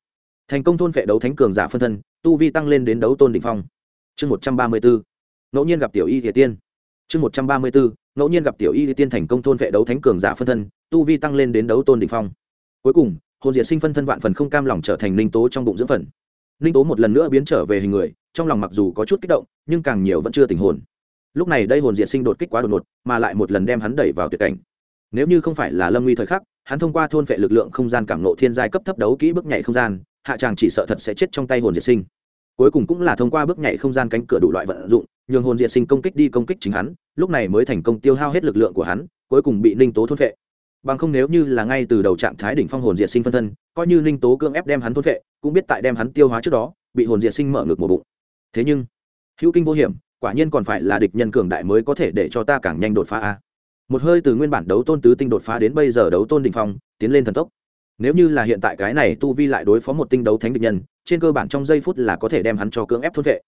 thành công thôn vệ đấu thánh cường giả phân thân, tu vi tăng lên đến đấu tôn đỉnh phong. Chương một trăm ba mươi bốn ngẫu nhiên gặp tiểu y địa tiên. Chương một trăm ba mươi bốn ngẫu nhiên gặp tiểu y địa tiên thành công thôn vệ đấu thánh cường giả phân thân, tu vi tăng lên đến đấu tôn đỉnh phong. Cuối cùng, hồn diệt sinh phân thân vạn phần không cam lòng trở thành ninh tố trong bụng dưỡng phần. Ninh tố một lần nữa biến trở về hình người, trong lòng mặc dù có chút kích động, nhưng càng nhiều vẫn chưa tình hồn. Lúc này đây hồn diệt sinh đột kích quá đột ngột, mà lại một lần đem hắn đẩy vào tuyệt cảnh. Nếu như không phải là lâm nguy thời khắc hắn thông qua thôn vệ lực lượng không gian cảm nộ thiên giai cấp thấp đấu kỹ bước nhảy không gian, hạ tràng chỉ sợ thật sẽ chết trong tay hồn diệt sinh. Cuối cùng cũng là thông qua bước nhảy không gian cánh cửa đủ loại vận dụng, nhường hồn diệt sinh công kích đi công kích chính hắn, lúc này mới thành công tiêu hao hết lực lượng của hắn, cuối cùng bị ninh tố thôn vệ. Bằng không nếu như là ngay từ đầu trạng thái đỉnh phong hồn diệt sinh phân thân, coi như ninh tố cưỡng ép đem hắn thôn vệ, cũng biết tại đem hắn tiêu hóa trước đó, bị hồn diệt sinh mở ngược một bụng. Thế nhưng, hữu kinh vô hiểm, quả nhiên còn phải là địch nhân cường đại mới có thể để cho ta càng nhanh đột phá a một hơi từ nguyên bản đấu tôn tứ tinh đột phá đến bây giờ đấu tôn đỉnh phong, tiến lên thần tốc. Nếu như là hiện tại cái này tu vi lại đối phó một tinh đấu thánh địch nhân, trên cơ bản trong giây phút là có thể đem hắn cho cưỡng ép thôn vệ.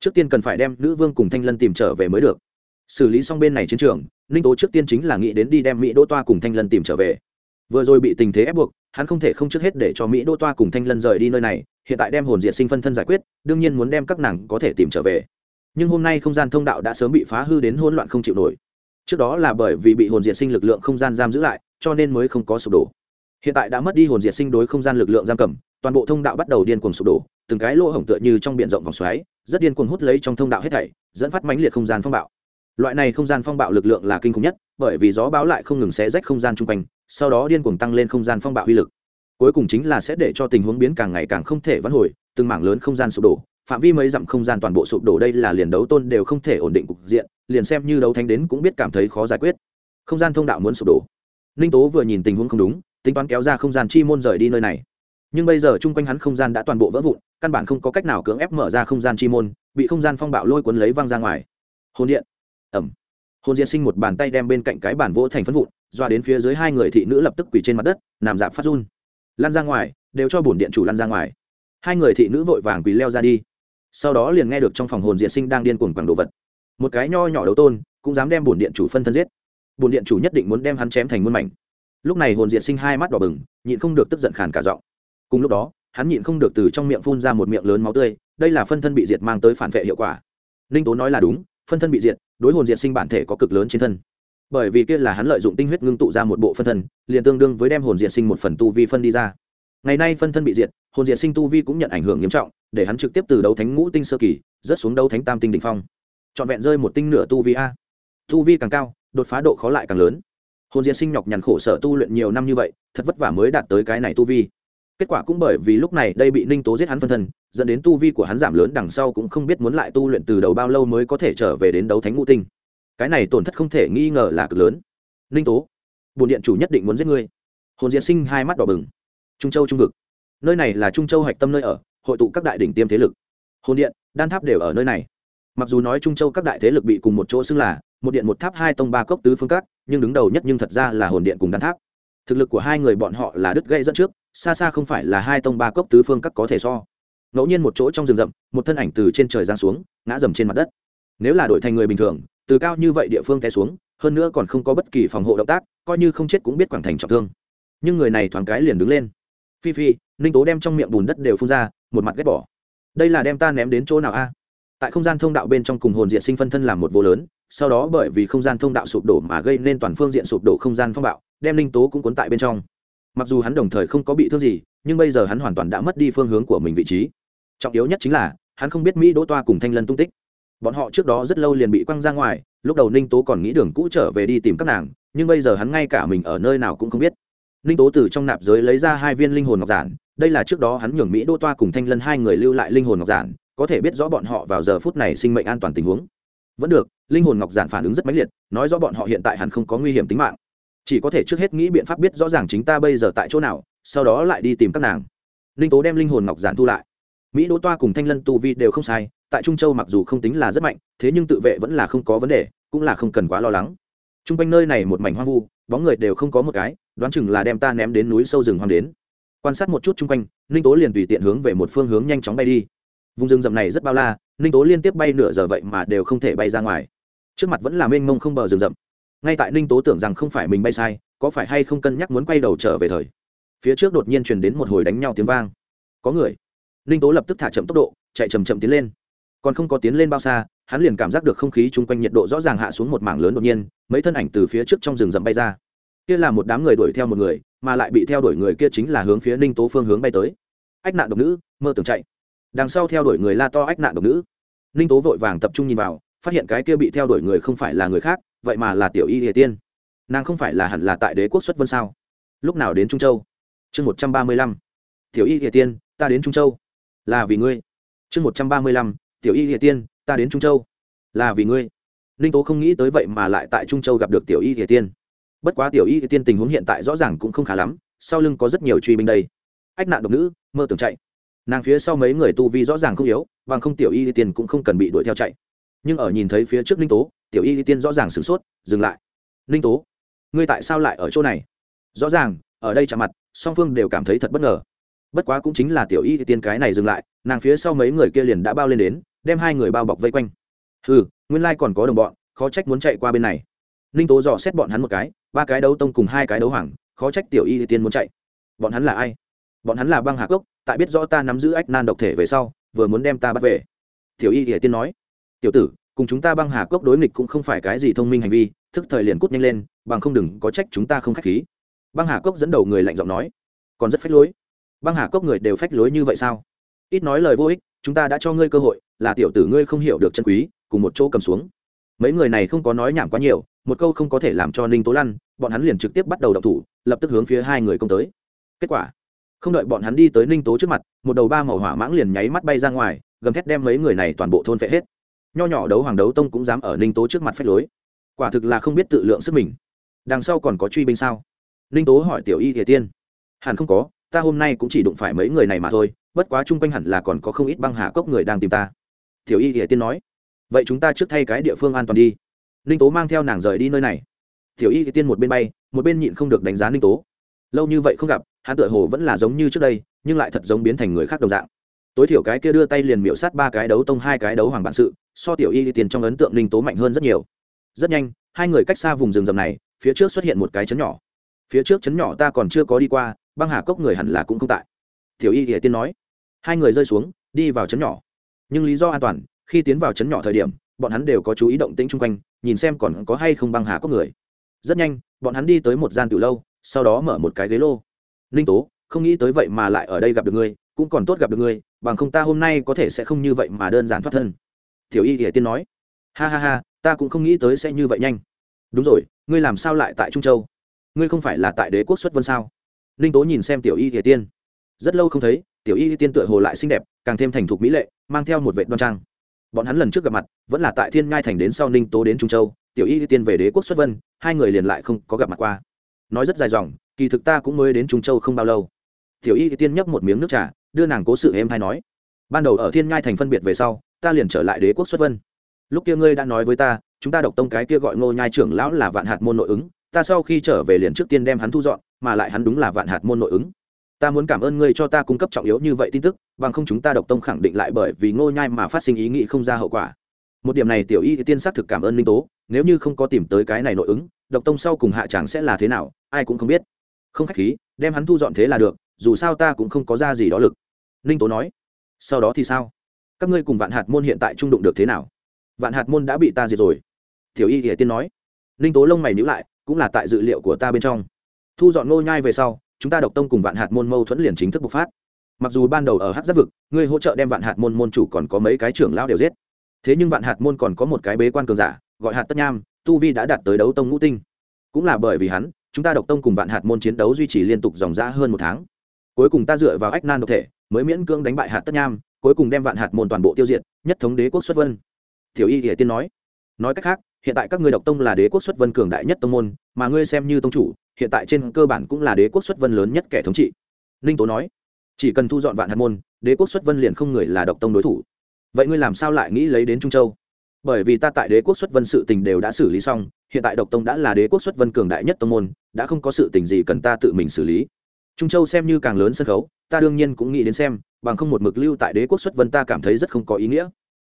Trước tiên cần phải đem nữ vương cùng thanh lân tìm trở về mới được. Xử lý xong bên này chiến trường, ninh tố trước tiên chính là nghĩ đến đi đem mỹ đỗ toa cùng thanh lân tìm trở về. Vừa rồi bị tình thế ép buộc, hắn không thể không trước hết để cho mỹ đỗ toa cùng thanh lân rời đi nơi này, hiện tại đem hồn diệt sinh phân thân giải quyết, đương nhiên muốn đem các nàng có thể tìm trở về. Nhưng hôm nay không gian thông đạo đã sớm bị phá hư đến hỗn loạn không chịu nổi trước đó là bởi vì bị hồn diệt sinh lực lượng không gian giam giữ lại, cho nên mới không có sụp đổ. Hiện tại đã mất đi hồn diệt sinh đối không gian lực lượng giam cầm, toàn bộ thông đạo bắt đầu điên cuồng sụp đổ, từng cái lỗ hổng tựa như trong b i ể n rộng vòng xoáy, rất điên cuồng hút lấy trong thông đạo hết thảy, dẫn phát mãnh liệt không gian phong bạo. Loại này không gian phong bạo lực lượng là kinh khủng nhất, bởi vì gió báo lại không ngừng xé rách không gian chung quanh, sau đó điên cuồng tăng lên không gian phong bạo uy lực. Cuối cùng chính là sẽ để cho tình huống biến càng ngày càng không thể vãn hồi, từng mảng lớn không gian sụp đổ, phạm vi mấy dặm không gian toàn bộ sụp đổ đây là liền đấu tôn đều không thể ổn định cục diện liền xem như đấu thánh đến cũng biết cảm thấy khó giải quyết. Không gian thông đạo muốn sụp đổ. Ninh tố vừa nhìn tình huống không đúng, tính toán kéo ra không gian chi môn rời đi nơi này. Nhưng bây giờ chung quanh hắn không gian đã toàn bộ vỡ vụn, căn bản không có cách nào cưỡng ép mở ra không gian chi môn, bị không gian phong bạo lôi cuốn lấy văng ra ngoài. Hồn điện. Ẩm hồn diễn sinh một bàn tay đem bên cạnh cái bản vỗ thành phân vụn, doa đến phía dưới hai người thị nữ lập tức quỳ trên mặt đất, nằm dạp phát run. Lan ra ngoài, đều cho bổn điện chủ lan ra ngoài. Hai người thị nữ vội vàng quỳ leo ra đi. Sau đó liền nghe được trong phòng hồn diệt sinh đang điên cuồng quẳng đồ vật một cái nho nhỏ đấu tôn cũng dám đem bổn điện chủ phân thân giết. Bổn điện chủ nhất định muốn đem hắn chém thành muôn mảnh. Lúc này hồn diện sinh hai mắt đỏ bừng, nhịn không được tức giận khàn cả giọng. Cùng lúc đó, hắn nhịn không được từ trong miệng phun ra một miệng lớn máu tươi, đây là phân thân bị diệt mang tới phản vệ hiệu quả. Ninh tố nói là đúng, phân thân bị diệt, đối hồn diệt sinh bản thể có cực lớn trên thân. Bởi vì kia là hắn lợi dụng tinh huyết ngưng tụ ra một bộ phân thân, liền tương đương với đem hồn diệt sinh một phần tu vi phân đi ra. Ngày nay phân thân bị diệt, hồn diệt sinh tu vi cũng nhận ảnh hưởng nghiêm trọng, để hắn trực tiếp từ đấu thánh ngũ tinh sơ kỳ, rớt xuống đấu thánh tam tinh đ ỉ n h phong trọn vẹn rơi một tinh nửa tu vi a. Tu vi càng cao, đột phá độ khó lại càng lớn. Hồn diệt sinh nhọc nhằn khổ sở tu luyện nhiều năm như vậy, thật vất vả mới đạt tới cái này tu vi. Kết quả cũng bởi vì lúc này đây bị ninh tố giết hắn phân thân, dẫn đến tu vi của hắn giảm lớn đằng sau cũng không biết muốn lại tu luyện từ đầu bao lâu mới có thể trở về đến đấu thánh ngũ tinh. Cái này tổn thất không thể nghi ngờ là cực lớn. Ninh tố bồn điện chủ nhất định muốn giết ngươi. Hồn diễn sinh hai mắt đỏ bừng. Trung châu trung vực. Nơi này là trung châu hạch tâm nơi ở, hội tụ các đại đỉnh tiêm thế lực. Hồn điện, đan tháp đều ở nơi này mặc dù nói trung châu các đại thế lực bị cùng một chỗ xưng là một điện một tháp hai tông ba cốc tứ phương các, nhưng đứng đầu nhất nhưng thật ra là hồn điện cùng đan tháp. Thực lực của hai người bọn họ là đứt gây dẫn trước, xa xa không phải là hai tông ba cốc tứ phương các có thể so. Ngẫu nhiên một chỗ trong rừng rậm, một thân ảnh từ trên trời giáng xuống, ngã dầm trên mặt đất. Nếu là đổi thành người bình thường, từ cao như vậy địa phương té xuống, hơn nữa còn không có bất kỳ phòng hộ động tác, coi như không chết cũng biết quảng thành trọng thương. Nhưng người này thoáng cái liền đứng lên. Phi phi, ninh tố đem trong miệng bùn đất đều phun ra, một mặt ghét bỏ. Đây là đem ta ném đến chỗ nào a? Tại không gian thông đạo bên trong cùng hồn diện sinh phân thân làm một vô lớn, sau đó bởi vì không gian thông đạo sụp đổ mà gây nên toàn phương diện sụp đổ không gian phong bạo, đem ninh tố cũng cuốn tại bên trong. Mặc dù hắn đồng thời không có bị thương gì, nhưng bây giờ hắn hoàn toàn đã mất đi phương hướng của mình vị trí. Trọng yếu nhất chính là, hắn không biết mỹ đỗ toa cùng thanh lân tung tích. Bọn họ trước đó rất lâu liền bị quăng ra ngoài, lúc đầu ninh tố còn nghĩ đường cũ trở về đi tìm các nàng, nhưng bây giờ hắn ngay cả mình ở nơi nào cũng không biết. Ninh tố từ trong nạp giới lấy ra hai viên linh hồn ngọc giản, đây là trước đó hắn nhường mỹ đỗ toa cùng thanh lân hai người lưu lại linh hồn ngọc giản có thể biết rõ bọn họ vào giờ phút này sinh mệnh an toàn tình huống. Vẫn được, linh hồn ngọc giản phản ứng rất mãnh liệt, nói rõ bọn họ hiện tại hẳn không có nguy hiểm tính mạng. Chỉ có thể trước hết nghĩ biện pháp biết rõ ràng chính ta bây giờ tại chỗ nào, sau đó lại đi tìm các nàng. Linh tố đem linh hồn ngọc giản thu lại. Mỹ đỗ toa cùng thanh lân tu vi đều không sai, tại trung châu mặc dù không tính là rất mạnh, thế nhưng tự vệ vẫn là không có vấn đề, cũng là không cần quá lo lắng. T r u n g quanh nơi này một mảnh hoang vu, bóng người đều không có một cái, đoán chừng là đem ta ném đến núi sâu rừng hoang đến. Quan sát một chút chung quanh ninh tố liền tùy tiện hướng về một phương hướng nhanh chóng bay đi vùng rừng rậm này rất bao la, ninh tố liên tiếp bay nửa giờ vậy mà đều không thể bay ra ngoài. Trước mặt vẫn là mênh mông không bờ rừng rậm. Ngay tại ninh tố tưởng rằng không phải mình bay sai, có phải hay không cân nhắc muốn quay đầu trở về thời? Phía trước đột nhiên truyền đến một hồi đánh nhau tiếng vang. Có người. Ninh tố lập tức thả chậm tốc độ, chạy chầm chậm tiến lên. Còn không có tiến lên bao xa, hắn liền cảm giác được không khí chung quanh nhiệt độ rõ ràng hạ xuống một mảng lớn đột nhiên, mấy thân ảnh từ phía trước trong rừng rậm bay ra. Kia là một đám người đuổi theo một người, mà lại bị theo đuổi người kia chính là hướng phía ninh tố phương hướng bay tới. Ách nạn độc nữ, mơ tưởng chạy đằng sau theo đuổi người la to ách nạn độc nữ. Ninh tố vội vàng tập trung nhìn vào, phát hiện cái kia bị theo đuổi người không phải là người khác, vậy mà là tiểu y địa tiên. Nàng không phải là hẳn là tại đế quốc xuất vân sao? Lúc nào đến trung châu? Chương một trăm ba mươi lăm. Tiểu y địa tiên, ta đến trung châu. Là vì ngươi. Chương một trăm ba mươi lăm. Tiểu y địa tiên, ta đến trung châu. Là vì ngươi. Ninh tố không nghĩ tới vậy mà lại tại trung châu gặp được tiểu y địa tiên. Bất quá tiểu y địa tiên tình huống hiện tại rõ ràng cũng không khá lắm, sau lưng có rất nhiều truy binh đây. Ách nạn độc nữ, mơ tưởng chạy nàng phía sau mấy người tu vi rõ ràng không yếu, bằng không tiểu y địa tiên cũng không cần bị đuổi theo chạy. Nhưng ở nhìn thấy phía trước ninh tố, tiểu y địa tiên rõ ràng sửng sốt, dừng lại. Ninh tố, ngươi tại sao lại ở chỗ này? Rõ ràng, ở đây chạm mặt, song phương đều cảm thấy thật bất ngờ. Bất quá cũng chính là tiểu y tiên cái này dừng lại, nàng phía sau mấy người kia liền đã bao lên đến, đem hai người bao bọc vây quanh. Ừ nguyên lai còn có đồng bọn, khó trách muốn chạy qua bên này. Ninh tố dò xét bọn hắn một cái, ba cái đấu tông cùng hai cái đấu hoàng, khó trách tiểu y tiên muốn chạy. Bọn hắn là ai? Bọn hắn là băng Hà cốc, tại biết rõ ta nắm giữ ách nan độc thể về sau, vừa muốn đem ta bắt về. Tiểu y tiên nói, tiểu tử, cùng chúng ta băng hà cốc đối nghịch cũng không phải cái gì thông minh hành vi, thức thời liền cút nhanh lên, bằng không đừng có trách chúng ta không k h á c h khí. Băng hà cốc dẫn đầu người lạnh giọng nói, còn rất phách lối. Băng hà cốc người đều phách lối như vậy sao? Ít nói lời vô ích, chúng ta đã cho ngươi cơ hội, là tiểu tử ngươi không hiểu được chân quý, cùng một chỗ cầm xuống. Mấy người này không có nói nhảm quá nhiều, một câu không có thể làm cho ninh tố lăn, bọn hắn liền trực tiếp bắt đầu đập thủ, lập tức hướng phía hai người công tới. Kết quả không đợi bọn hắn đi tới ninh tố trước mặt, một đầu ba màu hỏa mãng liền nháy mắt bay ra ngoài, gầm thét đem mấy người này toàn bộ thôn phệ hết. Nho nhỏ đấu hoàng đấu tông cũng dám ở ninh tố trước mặt phép lối. Quả thực là không biết tự lượng sức mình. Đằng sau còn có truy binh sao? Ninh tố hỏi tiểu y thể tiên. Hẳn không có, ta hôm nay cũng chỉ đụng phải mấy người này mà thôi, bất quá chung quanh hẳn là còn có không ít băng hà cốc người đang tìm ta. Tiểu y thể tiên nói. Vậy chúng ta trước thay cái địa phương an toàn đi. Ninh tố mang theo nàng rời đi nơi này. Tiểu y thể tiên một bên bay, một bên nhịn không được đánh giá ninh tố. Lâu như vậy không gặp hắn tựa hồ vẫn là giống như trước đây, nhưng lại thật giống biến thành người khác đồng dạng. Tối thiểu cái kia đưa tay liền miễu sát ba cái đấu tông, hai cái đấu hoàng bản sự, so tiểu y tiền tiên trong ấn tượng ninh tố mạnh hơn rất nhiều. Rất nhanh, hai người cách xa vùng rừng rầm này, phía trước xuất hiện một cái chấn nhỏ. Phía trước chấn nhỏ ta còn chưa có đi qua, băng hà cốc người hẳn là cũng không tại. Tiểu y hiển tiên nói. Hai người rơi xuống, đi vào chấn nhỏ. Nhưng lý do an toàn, khi tiến vào chấn nhỏ thời điểm, bọn hắn đều có chú ý động tĩnh chung quanh, nhìn xem còn có hay không băng hà cốc người. Rất nhanh, bọn hắn đi tới một gian từ lâu, sau đó mở một cái ghế lô ninh tố, không nghĩ tới vậy mà lại ở đây gặp được ngươi, cũng còn tốt gặp được ngươi, bằng không ta hôm nay có thể sẽ không như vậy mà đơn giản thoát thân. Tiểu y hiển tiên nói. Ha ha ha, ta cũng không nghĩ tới sẽ như vậy nhanh. Đúng rồi, ngươi làm sao lại tại trung châu? Ngươi không phải là tại đế quốc xuất vân sao? Ninh tố nhìn xem tiểu y hiển tiên. Rất lâu không thấy, tiểu y tiên tựa hồ lại xinh đẹp, càng thêm thành thục mỹ lệ, mang theo một vệ đoan trang. Bọn hắn lần trước gặp mặt, vẫn là tại thiên ngai thành đến sau ninh tố đến trung châu, tiểu y tiên về đế quốc xuất vân, hai người liền lại không có gặp mặt qua. Nói rất dài dòng kỳ thực ta cũng mới đến trung châu không bao lâu. Tiểu y tiên nhấp một miếng nước trà, đưa nàng cố sự em hay nói. Ban đầu ở thiên Nhai thành phân biệt về sau, ta liền trở lại đế quốc xuất vân. Lúc kia ngươi đã nói với ta, chúng ta độc tông cái kia gọi ngô nhai trưởng lão là vạn hạt môn nội ứng, ta sau khi trở về liền trước tiên đem hắn thu dọn, mà lại hắn đúng là vạn hạt môn nội ứng. Ta muốn cảm ơn ngươi cho ta cung cấp trọng yếu như vậy tin tức, bằng không chúng ta độc tông khẳng định lại bởi vì ngô nhai mà phát sinh ý nghĩ không ra hậu quả. Một điểm này tiểu y tiên xác thực cảm ơn linh tố, nếu như không có tìm tới cái này nội ứng, độc tông sau cùng hạ chẳng sẽ là thế nào, ai cũng không biết không khách khí, đem hắn thu dọn thế là được, dù sao ta cũng không có ra gì đó lực. Ninh tố nói. Sau đó thì sao? Các ngươi cùng vạn hạt môn hiện tại trung đụng được thế nào? Vạn hạt môn đã bị ta diệt rồi. Tiểu y hiển tiên nói. Ninh tố lông mày nhữ lại, cũng là tại dự liệu của ta bên trong. Thu dọn ngôi nhai về sau, chúng ta độc tông cùng vạn hạt môn mâu thuẫn liền chính thức bộc phát. Mặc dù ban đầu ở hát giáp vực, ngươi hỗ trợ đem vạn hạt môn môn chủ còn có mấy cái trưởng lao đều giết. Thế nhưng vạn hạt môn còn có một cái bế quan cường giả, gọi hạt tất nham, tu vi đã đạt tới đấu tông ngũ tinh. Cũng là bởi vì hắn chúng ta độc tông cùng vạn hạt môn chiến đấu duy trì liên tục dòng ra hơn một tháng. Cuối cùng ta dựa vào ách nan độc thể, mới miễn cưỡng đánh bại hạt tất nham, cuối cùng đem vạn hạt môn toàn bộ tiêu diệt, nhất thống đế quốc xuất vân. Tiểu y hiển tiên nói nói cách khác, hiện tại các ngươi độc tông là đế quốc xuất vân cường đại nhất tông môn, mà ngươi xem như tông chủ, hiện tại trên cơ bản cũng là đế quốc xuất vân lớn nhất kẻ thống trị. Ninh tố nói, chỉ cần thu dọn vạn hạt môn, đế quốc xuất vân liền không người là độc tông đối thủ. Vậy ngươi làm sao lại nghĩ lấy đến trung châu? Bởi vì ta tại đế quốc xuất vân sự tình đều đã xử lý xong, hiện tại độc tông đã là đế quốc xuất vân cường đại nhất tông môn, đã không có sự tình gì cần ta tự mình xử lý. Trung châu xem như càng lớn sân khấu, ta đương nhiên cũng nghĩ đến xem, bằng không một mực lưu tại đế quốc xuất vân ta cảm thấy rất không có ý nghĩa.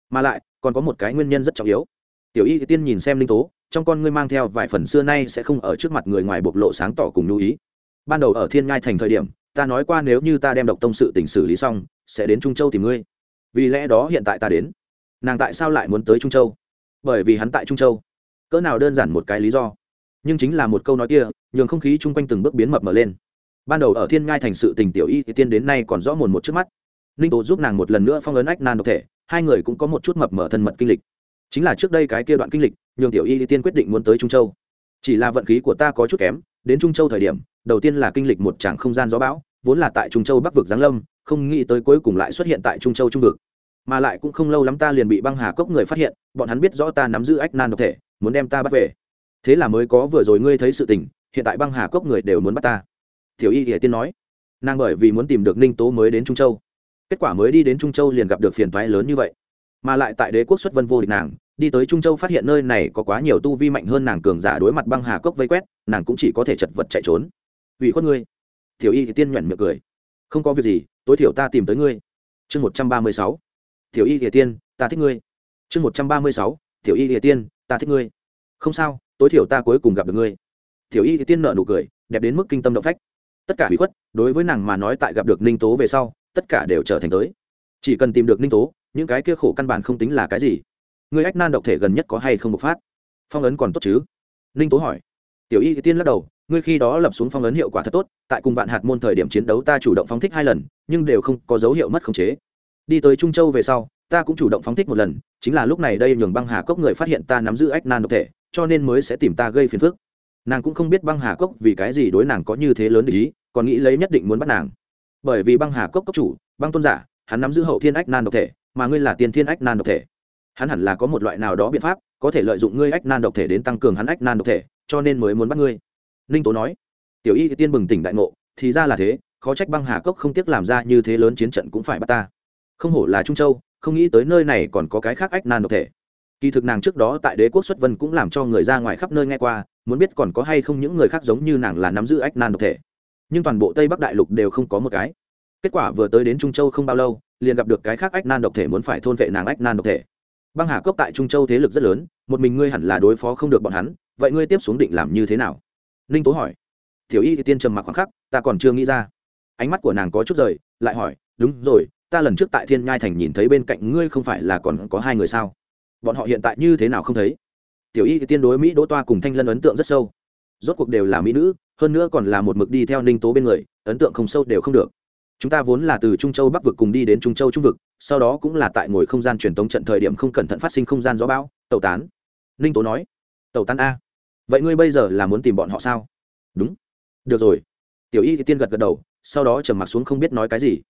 Mà lại, còn có một cái nguyên nhân rất trọng yếu. Tiểu y tiên nhìn xem linh tố, trong con ngươi mang theo vài phần xưa nay sẽ không ở trước mặt người ngoài bộc lộ sáng tỏ cùng lưu ý. Ban đầu ở thiên ngai thành thời điểm, ta nói qua nếu như ta đem độc tông sự tình xử lý xong, sẽ đến trung châu tìm ngươi. Vì lẽ đó hiện tại ta đến nàng tại sao lại muốn tới trung châu bởi vì hắn tại trung châu cỡ nào đơn giản một cái lý do nhưng chính là một câu nói kia nhường không khí chung quanh từng bước biến mập mở lên ban đầu ở thiên ngai thành sự tình tiểu y thì tiên đến nay còn rõ mồn một trước mắt ninh tố giúp nàng một lần nữa phong ấn ách nan độc thể hai người cũng có một chút mập mở thân mật kinh lịch chính là trước đây cái kia đoạn kinh lịch nhường tiểu y thì tiên quyết định muốn tới trung châu chỉ là vận khí của ta có chút kém đến trung châu thời điểm đầu tiên là kinh lịch một tràng không gian gió bão vốn là tại trung châu bắc vực giáng lâm không nghĩ tới cuối cùng lại xuất hiện tại trung châu trung vực mà lại cũng không lâu lắm ta liền bị băng hà cốc người phát hiện, bọn hắn biết rõ ta nắm giữ ách nan độc thể, muốn đem ta bắt về. Thế là mới có vừa rồi ngươi thấy sự tình, hiện tại băng hà cốc người đều muốn bắt ta. Tiểu y hiển tiên nói. Nàng bởi vì muốn tìm được ninh tố mới đến trung châu. Kết quả mới đi đến trung châu liền gặp được phiền toái lớn như vậy. Mà lại tại đế quốc xuất vân vô địch nàng, đi tới trung châu phát hiện nơi này có quá nhiều tu vi mạnh hơn nàng cường giả đối mặt băng hà cốc vây quét, nàng cũng chỉ có thể chật vật chạy trốn. Ủy khuất ngươi. Tiểu y thì tiên nhuẩn miệng cười. Không có việc gì, tối thiểu ta tìm tới ngươi. Chương một trăm ba mươi sáu tiểu y địa tiên, ta thích ngươi. Chương một trăm ba mươi sáu, tiểu y địa tiên, ta thích ngươi. Không sao, tối thiểu ta cuối cùng gặp được ngươi. Tiểu y địa tiên nợ nụ cười, đẹp đến mức kinh tâm động phách. Tất cả bị khuất, đối với nàng mà nói tại gặp được ninh tố về sau, tất cả đều trở thành tới. Chỉ cần tìm được ninh tố, những cái kia khổ căn bản không tính là cái gì. Người ách nan độc thể gần nhất có hay không bộc phát? Phong ấn còn tốt chứ? Ninh tố hỏi. Tiểu y tiên lắc đầu, ngươi khi đó lập xuống phong ấn hiệu quả thật tốt, tại cùng vạn hạt môn thời điểm chiến đấu ta chủ động phóng thích hai lần, nhưng đều không có dấu hiệu mất khống chế đi tới trung châu về sau, ta cũng chủ động phóng thích một lần, chính là lúc này đây nhường băng hà cốc người phát hiện ta nắm giữ ách nan độc thể, cho nên mới sẽ tìm ta gây phiền phức. Nàng cũng không biết băng hà cốc vì cái gì đối nàng có như thế lớn để ý, còn nghĩ lấy nhất định muốn bắt nàng. Bởi vì băng hà cốc cốc chủ, băng tôn giả, hắn nắm giữ hậu thiên ách nan độc thể, mà ngươi là tiền thiên ách nan độc thể. Hắn hẳn là có một loại nào đó biện pháp, có thể lợi dụng ngươi ách nan độc thể đến tăng cường hắn ách nan độc thể, cho nên mới muốn bắt ngươi. Ninh tố nói. Tiểu y tiên bừng tỉnh đại ngộ, thì ra là thế, khó trách băng hà cốc không tiếc làm ra như thế lớn chiến trận cũng phải bắt ta không hổ là trung châu, không nghĩ tới nơi này còn có cái khác ách nan độc thể. Kỳ thực nàng trước đó tại đế quốc xuất vân cũng làm cho người ra ngoài khắp nơi nghe qua, muốn biết còn có hay không những người khác giống như nàng là nắm giữ ách nan độc thể. Nhưng toàn bộ tây bắc đại lục đều không có một cái. Kết quả vừa tới đến trung châu không bao lâu, liền gặp được cái khác ách nan độc thể muốn phải thôn vệ nàng ách nan độc thể. Băng hà cốc tại trung châu thế lực rất lớn, một mình ngươi hẳn là đối phó không được bọn hắn, vậy ngươi tiếp xuống định làm như thế nào? Ninh tố hỏi. Tiểu y thì tiên trầm mặc khoảng khắc, ta còn chưa nghĩ ra. Ánh mắt của nàng có chút rời, lại hỏi, đúng rồi ta lần trước tại thiên nhai thành nhìn thấy bên cạnh ngươi không phải là còn có hai người sao? Bọn họ hiện tại như thế nào không thấy? Tiểu y thì tiên đối mỹ đỗ toa cùng thanh lân ấn tượng rất sâu. Rốt cuộc đều là mỹ nữ, hơn nữa còn là một mực đi theo ninh tố bên người, ấn tượng không sâu đều không được. Chúng ta vốn là từ trung châu bắc vực cùng đi đến trung châu trung vực, sau đó cũng là tại ngồi không gian truyền tống trận thời điểm không cẩn thận phát sinh không gian gió bão, tẩu tán. Ninh tố nói, tẩu tán a? Vậy ngươi bây giờ là muốn tìm bọn họ sao? Đúng. Được rồi. Tiểu y thì tiên gật gật đầu, sau đó trầm mặc xuống không biết nói cái gì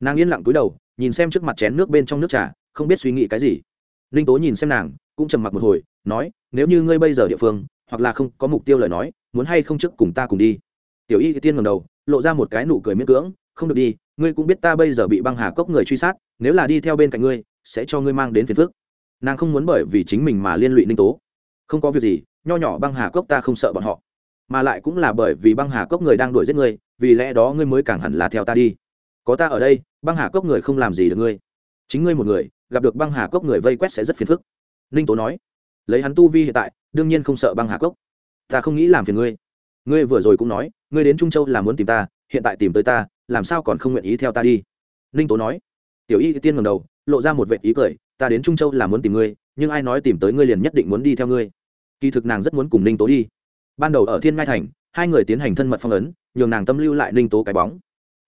nàng yên lặng cúi đầu, nhìn xem trước mặt chén nước bên trong nước trà, không biết suy nghĩ cái gì. Ninh tố nhìn xem nàng, cũng trầm mặc một hồi, nói, nếu như ngươi bây giờ địa phương, hoặc là không có mục tiêu lời nói, muốn hay không trước cùng ta cùng đi? Tiểu y tiên ngầm đầu, lộ ra một cái nụ cười miễn cưỡng, không được đi, ngươi cũng biết ta bây giờ bị băng hà cốc người truy sát, nếu là đi theo bên cạnh ngươi, sẽ cho ngươi mang đến phiền phức. Nàng không muốn bởi vì chính mình mà liên lụy ninh tố. Không có việc gì, nho nhỏ băng hà cốc ta không sợ bọn họ, mà lại cũng là bởi vì băng hà cốc người đang đuổi giết ngươi, vì lẽ đó ngươi mới càng hẳn là theo ta đi có ta ở đây, băng hà cốc người không làm gì được ngươi. Chính ngươi một người, gặp được băng hà cốc người vây quét sẽ rất phiền phức. Ninh tố nói. Lấy hắn tu vi hiện tại, đương nhiên không sợ băng hà cốc. Ta không nghĩ làm phiền ngươi. Ngươi vừa rồi cũng nói, ngươi đến trung châu là muốn tìm ta, hiện tại tìm tới ta, làm sao còn không nguyện ý theo ta đi? Ninh tố nói. Tiểu y tiên ngầm đầu, lộ ra một vệ ý cười, ta đến trung châu là muốn tìm ngươi, nhưng ai nói tìm tới ngươi liền nhất định muốn đi theo ngươi. Kỳ thực nàng rất muốn cùng ninh tố đi. Ban đầu ở thiên ngai thành, hai người tiến hành thân mật phong ấn, nhường nàng tâm lưu lại ninh tố cái bóng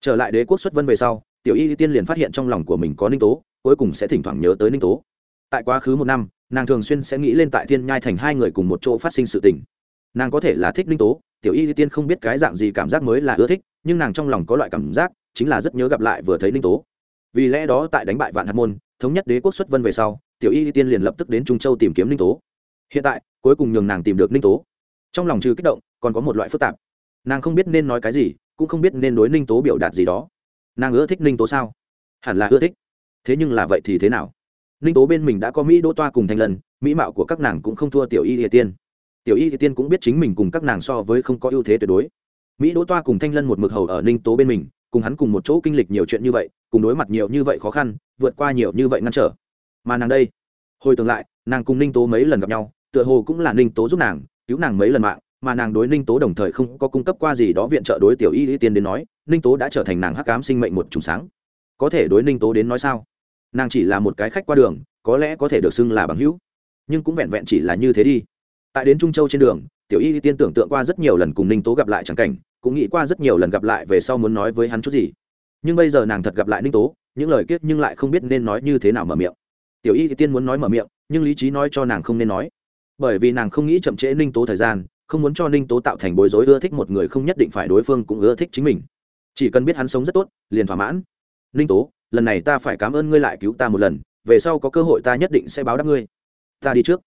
trở lại đế quốc xuất vân về sau, tiểu y tiên liền phát hiện trong lòng của mình có ninh tố, cuối cùng sẽ thỉnh thoảng nhớ tới ninh tố. Tại quá khứ một năm, nàng thường xuyên sẽ nghĩ lên tại thiên nhai thành hai người cùng một chỗ phát sinh sự tình. Nàng có thể là thích ninh tố, tiểu y tiên không biết cái dạng gì cảm giác mới là ưa thích, nhưng nàng trong lòng có loại cảm giác, chính là rất nhớ gặp lại vừa thấy ninh tố. Vì lẽ đó tại đánh bại vạn hạt môn, thống nhất đế quốc xuất vân về sau, tiểu y tiên liền lập tức đến trung châu tìm kiếm ninh tố. Hiện tại, cuối cùng nhường nàng tìm được ninh tố. Trong lòng trừ kích động, còn có một loại phức tạp. Nàng không biết nên nói cái gì cũng không biết nên đối ninh tố biểu đạt gì đó. Nàng ưa thích ninh tố sao? Hẳn là ưa thích. Thế nhưng là vậy thì thế nào? Ninh tố bên mình đã có mỹ đỗ toa cùng thành lần mỹ mạo của các nàng cũng không thua tiểu y địa tiên. Tiểu y địa tiên cũng biết chính mình cùng các nàng so với không có ưu thế tuyệt đối. Mỹ đỗ toa cùng thanh lân một mực hầu ở ninh tố bên mình, cùng hắn cùng một chỗ kinh lịch nhiều chuyện như vậy, cùng đối mặt nhiều như vậy khó khăn, vượt qua nhiều như vậy ngăn trở. Mà nàng đây, hồi tưởng lại, nàng cùng ninh tố mấy lần gặp nhau, tựa hồ cũng là ninh tố giúp nàng, cứu nàng mấy lần mạng mà nàng đối ninh tố đồng thời không có cung cấp qua gì đó viện trợ đối tiểu y lý tiên đến nói, ninh tố đã trở thành nàng hắc cám sinh mệnh một trùng sáng. Có thể đối ninh tố đến nói sao? Nàng chỉ là một cái khách qua đường, có lẽ có thể được xưng là bằng hữu, nhưng cũng vẹn vẹn chỉ là như thế đi. Tại đến trung châu trên đường, tiểu y tiên tưởng tượng qua rất nhiều lần cùng ninh tố gặp lại chẳng cảnh, cũng nghĩ qua rất nhiều lần gặp lại về sau muốn nói với hắn chút gì. Nhưng bây giờ nàng thật gặp lại ninh tố, những lời kiết nhưng lại không biết nên nói như thế nào mở miệng. Tiểu y tiên muốn nói mở miệng, nhưng lý trí nói cho nàng không nên nói. Bởi vì nàng không nghĩ chậm trễ ninh tố thời gian không muốn cho ninh tố tạo thành bối rối, ưa thích một người không nhất định phải đối phương cũng ưa thích chính mình. Chỉ cần biết hắn sống rất tốt, liền thỏa mãn. Ninh tố, lần này ta phải cảm ơn ngươi lại cứu ta một lần, về sau có cơ hội ta nhất định sẽ báo đáp ngươi. Ta đi trước.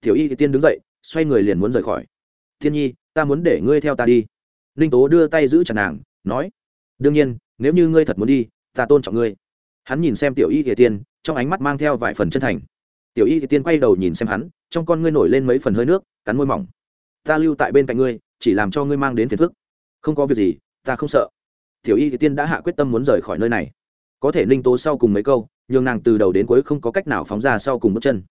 Tiểu y thì tiên đứng dậy, xoay người liền muốn rời khỏi. Thiên nhi, ta muốn để ngươi theo ta đi. Ninh tố đưa tay giữ chặt nàng, nói, đương nhiên, nếu như ngươi thật muốn đi, ta tôn trọng ngươi. Hắn nhìn xem tiểu y thì tiên, trong ánh mắt mang theo vài phần chân thành. Tiểu y thì tiên quay đầu nhìn xem hắn, trong con ngươi nổi lên mấy phần hơi nước, cắn môi mỏng ta lưu tại bên cạnh ngươi, chỉ làm cho ngươi mang đến phiền phức. Không có việc gì, ta không sợ. Tiểu y thì tiên đã hạ quyết tâm muốn rời khỏi nơi này. Có thể ninh tố sau cùng mấy câu, nhường nàng từ đầu đến cuối không có cách nào phóng ra sau cùng bước chân.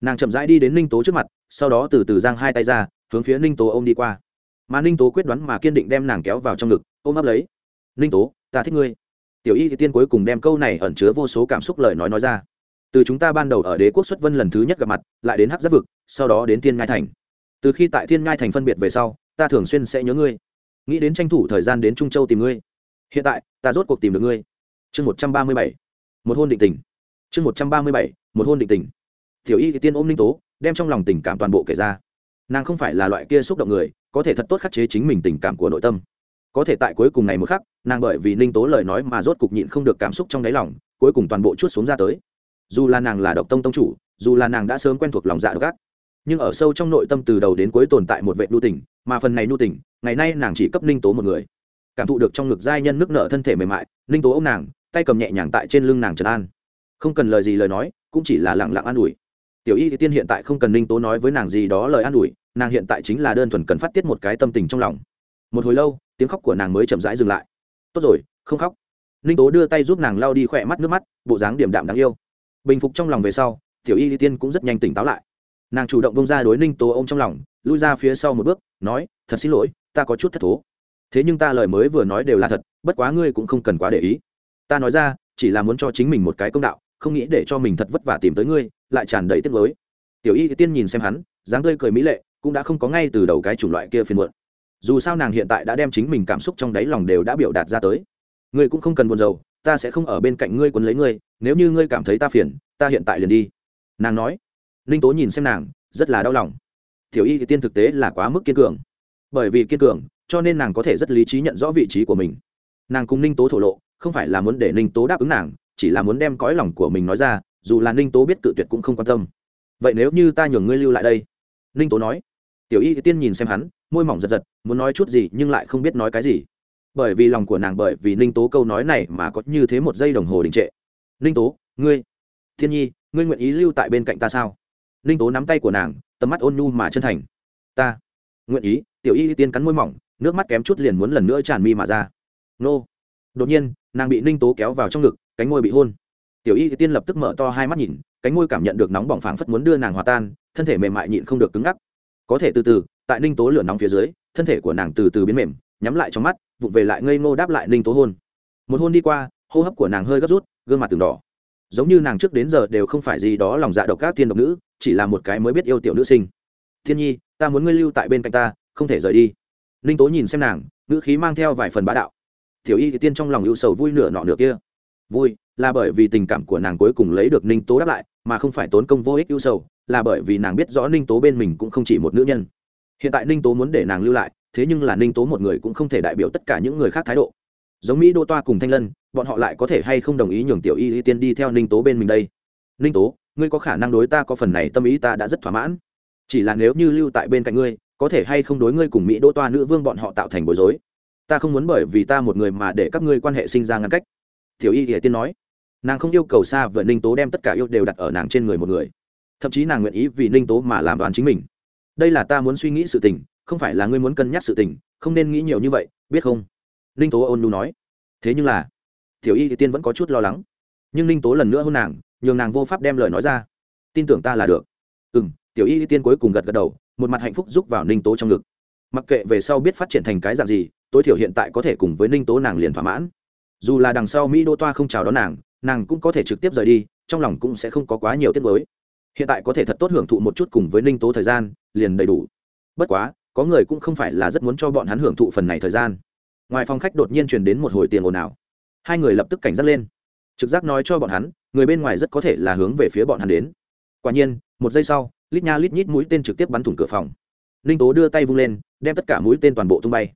Nàng chậm rãi đi đến ninh tố trước mặt, sau đó từ từ giang hai tay ra, hướng phía ninh tố ô m đi qua. Mà ninh tố quyết đoán mà kiên định đem nàng kéo vào trong ngực, ôm ấp lấy. Ninh tố, ta thích ngươi. Tiểu y thì tiên cuối cùng đem câu này ẩn chứa vô số cảm xúc lời nói nói ra. Từ chúng ta ban đầu ở đế quốc xuất vân lần thứ nhất gặp mặt, lại đến hắc giáp vực, sau đó đến thiên ngai thành từ khi tại thiên ngai thành phân biệt về sau, ta thường xuyên sẽ nhớ ngươi. Nghĩ đến tranh thủ thời gian đến trung châu tìm ngươi. Hiện tại, ta rốt cuộc tìm được ngươi. Chương một trăm ba mươi bảy. Một hôn định tình. Chương một trăm ba mươi bảy. Một hôn định tình. Tiểu y tiên ôm ninh tố, đem trong lòng tình cảm toàn bộ kể ra. Nàng không phải là loại kia xúc động người, có thể thật tốt khắc chế chính mình tình cảm của nội tâm. Có thể tại cuối cùng này một khắc, nàng bởi vì ninh tố lời nói mà rốt cục nhịn không được cảm xúc trong đáy lòng, cuối cùng toàn bộ chút xuống ra tới. Dù là nàng là độc tông tông chủ, dù là nàng đã sớm quen thuộc lòng dạ gác nhưng ở sâu trong nội tâm từ đầu đến cuối tồn tại một vệ nhu tình, mà phần này nhu tình, ngày nay nàng chỉ cấp ninh tố một người. Cảm thụ được trong ngực giai nhân nước nợ thân thể mềm mại, ninh tố ô m nàng, tay cầm nhẹ nhàng tại trên lưng nàng trần an. Không cần lời gì lời nói, cũng chỉ là lẳng lặng an ủi. Tiểu y thì tiên hiện tại không cần ninh tố nói với nàng gì đó lời an ủi, nàng hiện tại chính là đơn thuần cần phát tiết một cái tâm tình trong lòng. Một hồi lâu, tiếng khóc của nàng mới chậm rãi dừng lại. Tốt rồi, không khóc. Ninh tố đưa tay giúp nàng lao đi khỏe mắt, nước mắt, bộ dáng điểm đạm đáng yêu. Bình phục trong lòng về sau, tiểu y thì tiên cũng rất nhanh tỉnh táo lại nàng chủ động bông ra đối ninh tố ô m trong lòng, lui ra phía sau một bước, nói, thật xin lỗi, ta có chút thất thố. Thế nhưng ta lời mới vừa nói đều là thật, bất quá ngươi cũng không cần quá để ý. Ta nói ra, chỉ là muốn cho chính mình một cái công đạo, không nghĩ để cho mình thật vất vả tìm tới ngươi, lại tràn đầy tiếc mới tiểu y tiên nhìn xem hắn, dáng tươi cười mỹ lệ, cũng đã không có ngay từ đầu cái chủng loại kia phiền muộn. Dù sao nàng hiện tại đã đem chính mình cảm xúc trong đáy lòng đều đã biểu đạt ra tới. Ngươi cũng không cần buồn rầu, ta sẽ không ở bên cạnh ngươi quấn lấy ngươi, nếu như ngươi cảm thấy ta phiền, ta hiện tại liền đi. Nàng nói ninh tố nhìn xem nàng, rất là đau lòng. Tiểu y thì tiên thực tế là quá mức kiên cường. Bởi vì kiên cường, cho nên nàng có thể rất lý trí nhận rõ vị trí của mình. Nàng cùng ninh tố thổ lộ, không phải là muốn để ninh tố đáp ứng nàng, chỉ là muốn đem cõi lòng của mình nói ra, dù là ninh tố biết cự tuyệt cũng không quan tâm. Vậy nếu như ta nhường ngươi lưu lại đây? Ninh tố nói. Tiểu y thì tiên nhìn xem hắn, môi mỏng giật giật, muốn nói chút gì nhưng lại không biết nói cái gì. Bởi vì lòng của nàng bởi vì ninh tố câu nói này mà có như thế một giây đồng hồ đình trệ. Ninh tố, ngươi, thiên nhi, ngươi nguyện ý lưu tại bên cạnh ta sao? Ninh tố nắm tay của nàng, tầm mắt ôn nhu mà chân thành. Ta, nguyện ý. Tiểu y tiên cắn môi mỏng, nước mắt kém chút liền muốn lần nữa tràn mi mà ra. Nô. Đột nhiên, nàng bị ninh tố kéo vào trong ngực, cánh môi bị hôn. Tiểu y tiên lập tức mở to hai mắt nhìn, cánh môi cảm nhận được nóng bỏng phảng phất muốn đưa nàng hòa tan, thân thể mềm mại nhịn không được cứng ngắc. Có thể từ từ, tại ninh tố lửa nóng phía dưới, thân thể của nàng từ từ biến mềm, nhắm lại trong mắt vụt về lại ngây ngô đáp lại ninh tố hôn. Một hôn đi qua, hô hấp của nàng hơi gấp rút, gương mặt từng đỏ. Giống như nàng trước đến giờ đều không phải gì đó lòng dạ độc các thiên độc nữ chỉ là một cái mới biết yêu tiểu nữ sinh. Thiên nhi, ta muốn ngươi lưu tại bên cạnh ta, không thể rời đi. Ninh tố nhìn xem nàng, ngữ khí mang theo vài phần bá đạo. Tiểu y thì tiên trong lòng ưu sầu vui nửa nọ nửa kia. Vui, là bởi vì tình cảm của nàng cuối cùng lấy được ninh tố đáp lại, mà không phải tốn công vô ích ưu sầu, là bởi vì nàng biết rõ ninh tố bên mình cũng không chỉ một nữ nhân. Hiện tại ninh tố muốn để nàng lưu lại, thế nhưng là ninh tố một người cũng không thể đại biểu tất cả những người khác thái độ. Giống mỹ đô toa cùng thanh lân, bọn họ lại có thể hay không đồng ý nhường tiểu y y tiên đi theo ninh tố bên mình đây? Ninh tố ngươi có khả năng đối ta có phần này tâm ý ta đã rất thỏa mãn. Chỉ là nếu như lưu tại bên cạnh ngươi, có thể hay không đối ngươi cùng mỹ đỗ toa nữ vương bọn họ tạo thành bối rối? Ta không muốn bởi vì ta một người mà để các ngươi quan hệ sinh ra ngăn cách. Tiểu y y tiên nói. Nàng không yêu cầu xa vợ ninh tố đem tất cả yêu đều đặt ở nàng trên người một người. Thậm chí nàng nguyện ý vì ninh tố mà làm đoán chính mình. Đây là ta muốn suy nghĩ sự tình, không phải là ngươi muốn cân nhắc sự tình, không nên nghĩ nhiều như vậy, biết không? Ninh tố ôn nu nói. Thế nhưng là tiểu y thì tiên vẫn có chút lo lắng. Nhưng ninh tố lần nữa hôn nàng nhường nàng vô pháp đem lời nói ra. Tin tưởng ta là được. Ừ m tiểu y tiên cuối cùng gật gật đầu, một mặt hạnh phúc giúp vào ninh tố trong ngực. Mặc kệ về sau biết phát triển thành cái dạng gì, tối thiểu hiện tại có thể cùng với ninh tố nàng liền thỏa mãn. Dù là đằng sau mỹ đô toa không chào đón nàng nàng cũng có thể trực tiếp rời đi, trong lòng cũng sẽ không có quá nhiều tiết mới hiện tại có thể thật tốt hưởng thụ một chút cùng với ninh tố thời gian, liền đầy đủ. Bất quá, có người cũng không phải là rất muốn cho bọn hắn hưởng thụ phần này thời gian. Ngoài phòng khách đột nhiên truyền đến một hồi tiền ồn ào. Hai người lập tức cảnh giác lên. Trực giác nói cho bọn hắn người bên ngoài rất có thể là hướng về phía bọn hắn đến. Quả nhiên, một giây sau, lít nha lít nhít mũi tên trực tiếp bắn thủng cửa phòng. Ninh tố đưa tay vung lên, đem tất cả mũi tên toàn bộ tung bay.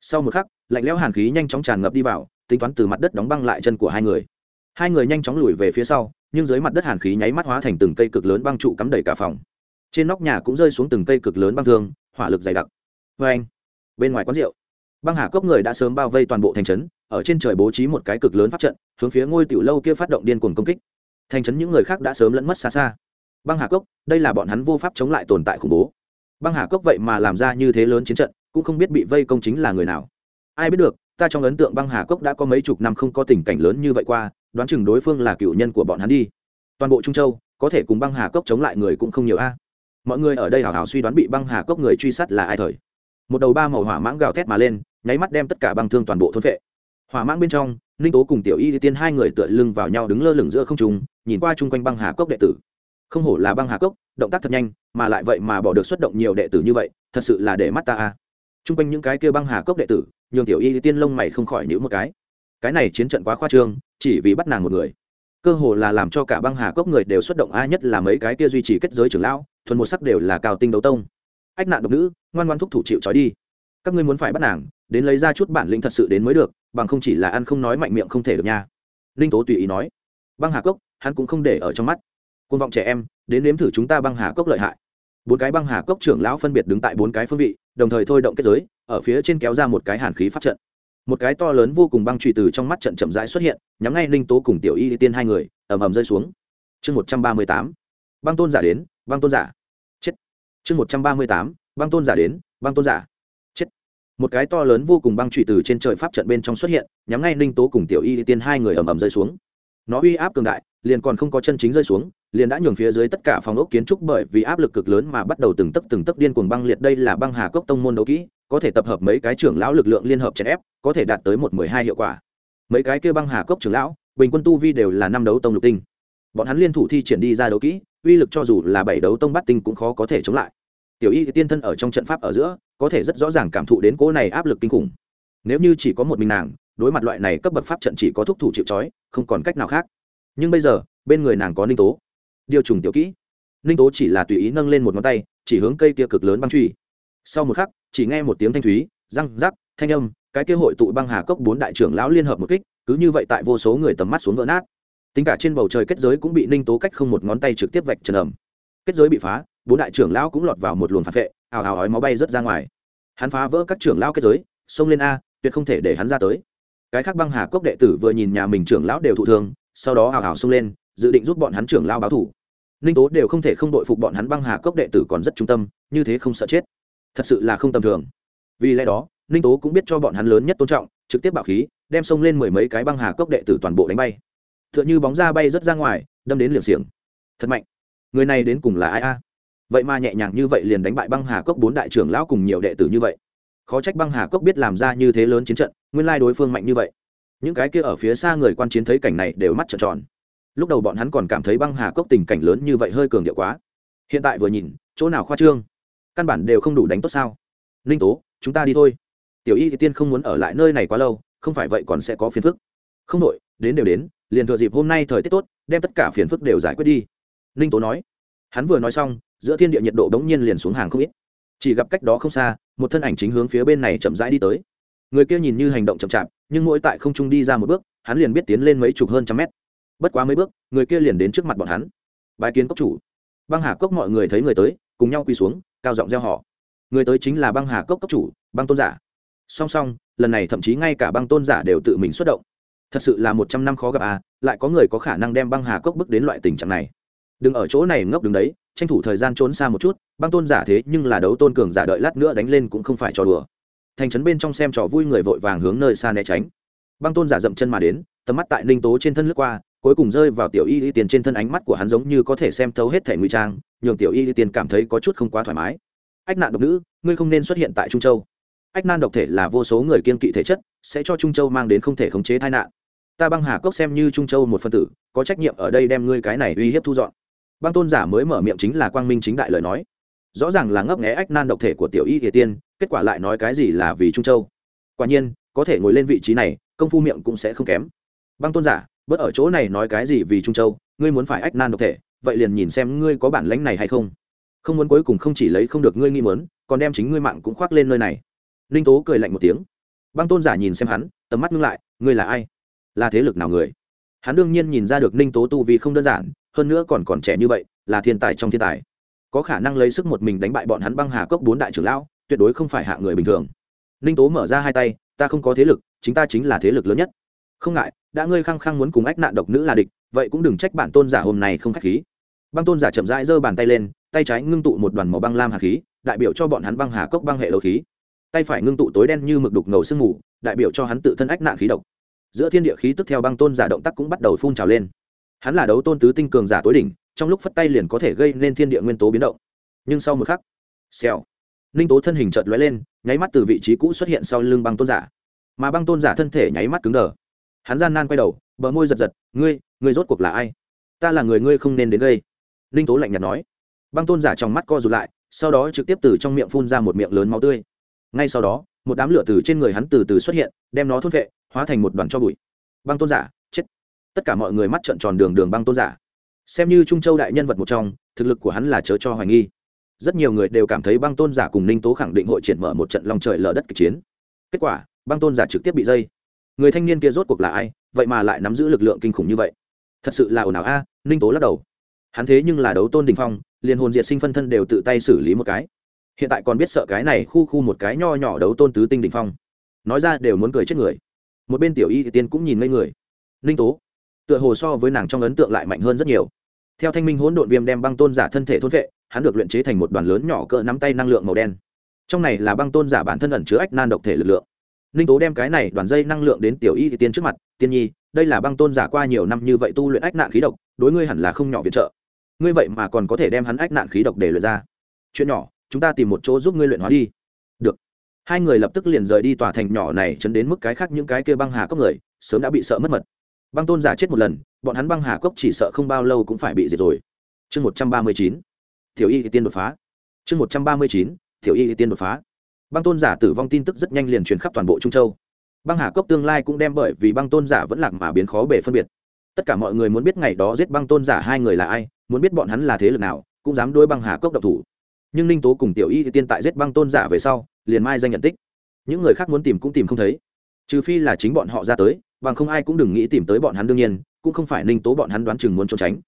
Sau một khắc, lạnh lẽo hàn khí nhanh chóng tràn ngập đi vào, tính toán từ mặt đất đóng băng lại chân của hai người. Hai người nhanh chóng lùi về phía sau, nhưng dưới mặt đất hàn khí nháy mắt hóa thành từng cây cực lớn băng trụ cắm đầy cả phòng. Trên nóc nhà cũng rơi xuống từng cây cực lớn băng thương, hỏa lực dày đặc. Vê anh bên ngoài quán rượu băng hà cốc người đã sớm bao vây toàn bộ thành trấn, ở trên trời bố trí một cái cực lớn pháp trận, hướng phía ngôi tiểu lâu kia phát động điên cuồng công kích. Thành trấn những người khác đã sớm lẫn mất xa xa. Băng hà cốc, đây là bọn hắn vô pháp chống lại tồn tại khủng bố. Băng hà cốc vậy mà làm ra như thế lớn chiến trận, cũng không biết bị vây công chính là người nào. Ai biết được, ta trong ấn tượng băng hà cốc đã có mấy chục năm không có tình cảnh lớn như vậy qua, đoán chừng đối phương là cựu nhân của bọn hắn đi. Toàn bộ trung châu, có thể cùng băng hà cốc chống lại người cũng không nhiều a. Mọi người ở đây hào hào suy đoán bị băng hà cốc người truy sát là ai thời. Một đầu ba màu hỏa mãng gào thét mà lên nháy mắt đem tất cả băng thương toàn bộ thôn vệ hỏa mãng bên trong, ninh tố cùng tiểu y tiên hai người tựa lưng vào nhau đứng lơ lửng giữa không trùng nhìn qua chung quanh băng hà cốc đệ tử. Không hổ là băng hà cốc, động tác thật nhanh, mà lại vậy mà bỏ được xuất động nhiều đệ tử như vậy, thật sự là để mắt ta a. Chung quanh những cái kia băng hà cốc đệ tử, nhường tiểu y tiên lông mày không khỏi nhữ một cái. Cái này chiến trận quá khoa trương, chỉ vì bắt nàng một người. Cơ hồ là làm cho cả băng hà cốc người đều xuất động a nhất là mấy cái kia duy trì kết giới trưởng lão, thuần một sắc đều là cao tinh đấu tông. Ách nạn độc nữ, ngoan ngoan thúc thủ chịu trói đi. Các ngươi muốn phải bắt nàng đến lấy ra chút bản lĩnh thật sự đến mới được, bằng không chỉ là ăn không nói mạnh miệng không thể được nha. Ninh tố tùy ý nói. Băng hà cốc, hắn cũng không để ở trong mắt. Côn vọng trẻ em, đến nếm thử chúng ta băng hà cốc lợi hại. Bốn cái băng hà cốc trưởng lão phân biệt đứng tại bốn cái phương vị, đồng thời thôi động kết giới, ở phía trên kéo ra một cái hàn khí phát trận. Một cái to lớn vô cùng băng trụy từ trong mắt trận chậm rãi xuất hiện, nhắm ngay ninh tố cùng tiểu y tiên hai người, ầm ầm rơi xuống. Chương một trăm ba mươi tám, băng tôn giả đến, băng tôn giả. Chết. Chương một trăm ba mươi tám, băng tôn giả đến, băng tôn giả. chết một cái to lớn vô cùng băng trụy từ trên trời pháp trận bên trong xuất hiện, nhắm ngay ninh tố cùng tiểu y tiên hai người ầm ầm rơi xuống. Nó uy áp cường đại, liền còn không có chân chính rơi xuống, liền đã nhường phía dưới tất cả phòng ốc kiến trúc bởi vì áp lực cực lớn mà bắt đầu từng tấc từng tấc điên cuồng băng liệt. Đây là băng hà cốc tông môn đấu kỹ, có thể tập hợp mấy cái trưởng lão lực lượng liên hợp chèn ép, có thể đạt tới một mười hai hiệu quả. Mấy cái kia băng hà cốc trưởng lão, bình quân tu vi đều là năm đấu tông lục tinh. Bọn hắn liên thủ thi triển đi ra đấu kỹ, uy lực cho dù là bảy đấu tông bắt tinh cũng khó có thể chống lại. Tiểu y tiên thân ở trong trận pháp ở giữa có thể rất rõ ràng cảm thụ đến cỗ này áp lực kinh khủng. Nếu như chỉ có một mình nàng, đối mặt loại này cấp bậc pháp trận chỉ có thúc thủ chịu trói, không còn cách nào khác. Nhưng bây giờ, bên người nàng có ninh tố. Điều trùng tiểu kỹ. Ninh tố chỉ là tùy ý nâng lên một ngón tay, chỉ hướng cây kia cực lớn băng truy. Sau một khắc, chỉ nghe một tiếng thanh thúy, răng rắc, thanh âm, cái kia hội tụ băng hà cốc bốn đại trưởng lão liên hợp một kích, cứ như vậy tại vô số người tầm mắt xuống vỡ nát. Tính cả trên bầu trời kết giới cũng bị ninh tố cách không một ngón tay trực tiếp vạch trần ẩm. Kết giới bị phá bốn đại trưởng lão cũng lọt vào một luồng phản vệ, ào ào ói máu bay rớt ra ngoài. Hắn phá vỡ các trưởng lão kết giới, xông lên a, tuyệt không thể để hắn ra tới. Cái khác băng hà cốc đệ tử vừa nhìn nhà mình trưởng lão đều thụ thương, sau đó ào ào xông lên, dự định giúp bọn hắn trưởng lão báo thủ. Ninh tố đều không thể không đội phục bọn hắn băng hà cốc đệ tử còn rất trung tâm, như thế không sợ chết. Thật sự là không tầm thường. Vì lẽ đó, ninh tố cũng biết cho bọn hắn lớn nhất tôn trọng, trực tiếp bạo khí, đem xông lên mười mấy cái băng hà cốc đệ tử toàn bộ đánh bay. T h ư ợ n h ư bóng ra bay rớt ra ngoài, đâm đến liệng xiềng. Thật mạnh. Người này đến cùng là ai a? Vậy mà nhẹ nhàng như vậy liền đánh bại băng hà cốc bốn đại trưởng lão cùng nhiều đệ tử như vậy. Khó trách băng hà cốc biết làm ra như thế lớn chiến trận, nguyên lai đối phương mạnh như vậy. Những cái kia ở phía xa người quan chiến thấy cảnh này đều mắt trợn tròn. Lúc đầu bọn hắn còn cảm thấy băng hà cốc tình cảnh lớn như vậy hơi cường điệu quá. Hiện tại vừa nhìn, chỗ nào khoa trương? Căn bản đều không đủ đánh tốt sao? Ninh tố, chúng ta đi thôi. Tiểu y thì tiên không muốn ở lại nơi này quá lâu, không phải vậy còn sẽ có phiền phức. Không đội đến đều đến, liền thừa dịp hôm nay thời tiết tốt, đem tất cả phiền phức đều giải quyết đi. Ninh tố nói. Hắn vừa nói xong giữa thiên địa nhiệt độ bỗng nhiên liền xuống hàng không ít. Chỉ gặp cách đó không xa, một thân ảnh chính hướng phía bên này chậm rãi đi tới. Người kia nhìn như hành động chậm chạp, nhưng mỗi tại không trung đi ra một bước, hắn liền biết tiến lên mấy chục hơn trăm mét. Bất quá mấy bước, người kia liền đến trước mặt bọn hắn. Bài kiến cốc chủ. Băng hà cốc mọi người thấy người tới, cùng nhau quỳ xuống, cao giọng gieo họ người tới chính là băng hà cốc cốc chủ, băng tôn giả. Song song, lần này thậm chí ngay cả băng tôn giả đều tự mình xuất động. Thật sự là một trăm năm khó gặp à lại có người có khả năng đem băng hà cốc bước đến loại tình trạng này. Đừng ở chỗ này ngốc đứng đấy tranh thủ thời gian trốn xa một chút, băng tôn giả thế nhưng là đấu tôn cường giả đợi lát nữa đánh lên cũng không phải trò đùa. Thành trấn bên trong xem trò vui người vội vàng hướng nơi xa né tránh. Băng tôn giả dậm chân mà đến, tầm mắt tại ninh tố trên thân lướt qua, cuối cùng rơi vào tiểu y y tiền trên thân ánh mắt của hắn giống như có thể xem thấu hết thể nguy trang, nhường tiểu y y tiền cảm thấy có chút không quá thoải mái. Ách nạn độc nữ, ngươi không nên xuất hiện tại trung châu. Ách nan độc thể là vô số người kiên kỵ thể chất, sẽ cho trung châu mang đến không thể khống chế tai nạn. Ta băng hà cốc xem như trung châu một phân tử, có trách nhiệm ở đây đem ngươi cái này uy hiếp thu dọn băng tôn giả mới mở miệng chính là quang minh chính đại lời nói. Rõ ràng là ngấp nghé ách nan độc thể của tiểu y kỳ tiên, kết quả lại nói cái gì là vì trung châu. Quả nhiên, có thể ngồi lên vị trí này, công phu miệng cũng sẽ không kém. Băng tôn giả, bớt ở chỗ này nói cái gì vì trung châu, ngươi muốn phải ách nan độc thể, vậy liền nhìn xem ngươi có bản lãnh này hay không. Không muốn cuối cùng không chỉ lấy không được ngươi nghi mớn còn đem chính ngươi mạng cũng khoác lên nơi này. Ninh tố cười lạnh một tiếng. Băng tôn giả nhìn xem hắn, tầm mắt ngưng lại, ngươi là ai? Là thế lực nào người? Hắn đương nhiên nhìn ra được ninh tố tu vì không đơn giản hơn nữa còn còn trẻ như vậy, là thiên tài trong thiên tài. Có khả năng lấy sức một mình đánh bại bọn hắn băng hà cốc bốn đại trưởng lão, tuyệt đối không phải hạ người bình thường. Ninh tố mở ra hai tay, ta không có thế lực, chính ta chính là thế lực lớn nhất. Không ngại, đã ngươi khăng khăng muốn cùng ách nạn độc nữ là địch, vậy cũng đừng trách bản tôn giả hôm nay không k h á c h khí. Băng tôn giả chậm rãi giơ bàn tay lên, tay trái ngưng tụ một đoàn màu băng lam hạt khí, đại biểu cho bọn hắn băng hà cốc băng hệ đấu khí. Tay phải ngưng tụ tối đen như mực đục ngầu sương mù, đại biểu cho hắn tự thân ách nạn khí độc. Giữa thiên địa khí tức theo băng tôn giả động tác cũng bắt đầu phun trào lên hắn là đấu tôn tứ tinh cường giả tối đỉnh, trong lúc phất tay liền có thể gây nên thiên địa nguyên tố biến động. Nhưng sau một khắc, xèo ninh tố thân hình chợt lóe lên, nháy mắt từ vị trí cũ xuất hiện sau lưng băng tôn giả. Mà băng tôn giả thân thể nháy mắt cứng đờ. Hắn gian nan quay đầu, bờ môi giật giật, ngươi ngươi rốt cuộc là ai? Ta là người ngươi không nên đến gây. Ninh tố lạnh nhạt nói. Băng tôn giả trong mắt co rụt lại, sau đó trực tiếp từ trong miệng phun ra một miệng lớn máu tươi. Ngay sau đó, một đám lửa từ trên người hắn từ từ xuất hiện, đem nó thốt vệ hóa thành một đoàn cho bụi. Băng tôn giả tất cả mọi người mắt trợn tròn đường đường băng tôn giả. Xem như trung châu đại nhân vật một trong, thực lực của hắn là chớ cho hoài nghi. Rất nhiều người đều cảm thấy băng tôn giả cùng ninh tố khẳng định hội triển mở một trận lòng trời lở đất kịch chiến. Kết quả, băng tôn giả trực tiếp bị dây. Người thanh niên kia rốt cuộc là ai, vậy mà lại nắm giữ lực lượng kinh khủng như vậy? Thật sự là ồn ào a, ninh tố lắc đầu. Hắn thế nhưng là đấu tôn đình phong liền hồn diệt sinh phân thân đều tự tay xử lý một cái. Hiện tại còn biết sợ cái này khu khu một cái nho nhỏ đấu tôn tứ tinh đình phong. Nói ra đều muốn cười chết người. Một bên tiểu y thì tiên cũng nhìn ngây người. Ninh tố tựa hồ so với nàng trong ấn tượng lại mạnh hơn rất nhiều. Theo thanh minh hỗn độn viêm đem băng tôn giả thân thể thôn vệ hắn được luyện chế thành một đoàn lớn nhỏ cỡ nắm tay năng lượng màu đen. Trong này là băng tôn giả bản thân ẩn chứa ách nan độc thể lực lượng. Ninh tố đem cái này đoàn dây năng lượng đến tiểu y thì tiên trước mặt, tiên nhi, đây là băng tôn giả qua nhiều năm như vậy tu luyện ách nạn khí độc, đối ngươi hẳn là không nhỏ viện trợ. Ngươi vậy mà còn có thể đem hắn ách nạn khí độc để luyện ra. Chuyện nhỏ, chúng ta tìm một chỗ giúp ngươi luyện hóa đi. Được. Hai người lập tức liền rời đi tòa thành nhỏ này, chấn đến mức cái khác những cái kia băng hà cốc người, sớm đã bị sợ mất mật băng tôn giả chết một lần, bọn hắn băng hà cốc chỉ sợ không bao lâu cũng phải bị diệt rồi. Chương một trăm ba mươi chín, tiểu y tiên đột phá. Chương một trăm ba mươi chín, tiểu y tiên đột phá. Băng tôn giả tử vong tin tức rất nhanh liền truyền khắp toàn bộ trung châu. Băng hà cốc tương lai cũng đem bởi vì băng tôn giả vẫn lạc mà biến khó bể phân biệt. Tất cả mọi người muốn biết ngày đó giết băng tôn giả hai người là ai, muốn biết bọn hắn là thế lực nào, cũng dám đôi băng hà cốc độc thủ. Nhưng ninh tố cùng tiểu y tiên tại giết băng tôn giả về sau, liền mai danh nhận tích. Những người khác muốn tìm cũng tìm không thấy. Trừ phi là chính bọn họ ra tới bằng không ai cũng đừng nghĩ tìm tới bọn hắn đương nhiên, cũng không phải ninh tố bọn hắn đoán chừng muốn trốn tránh.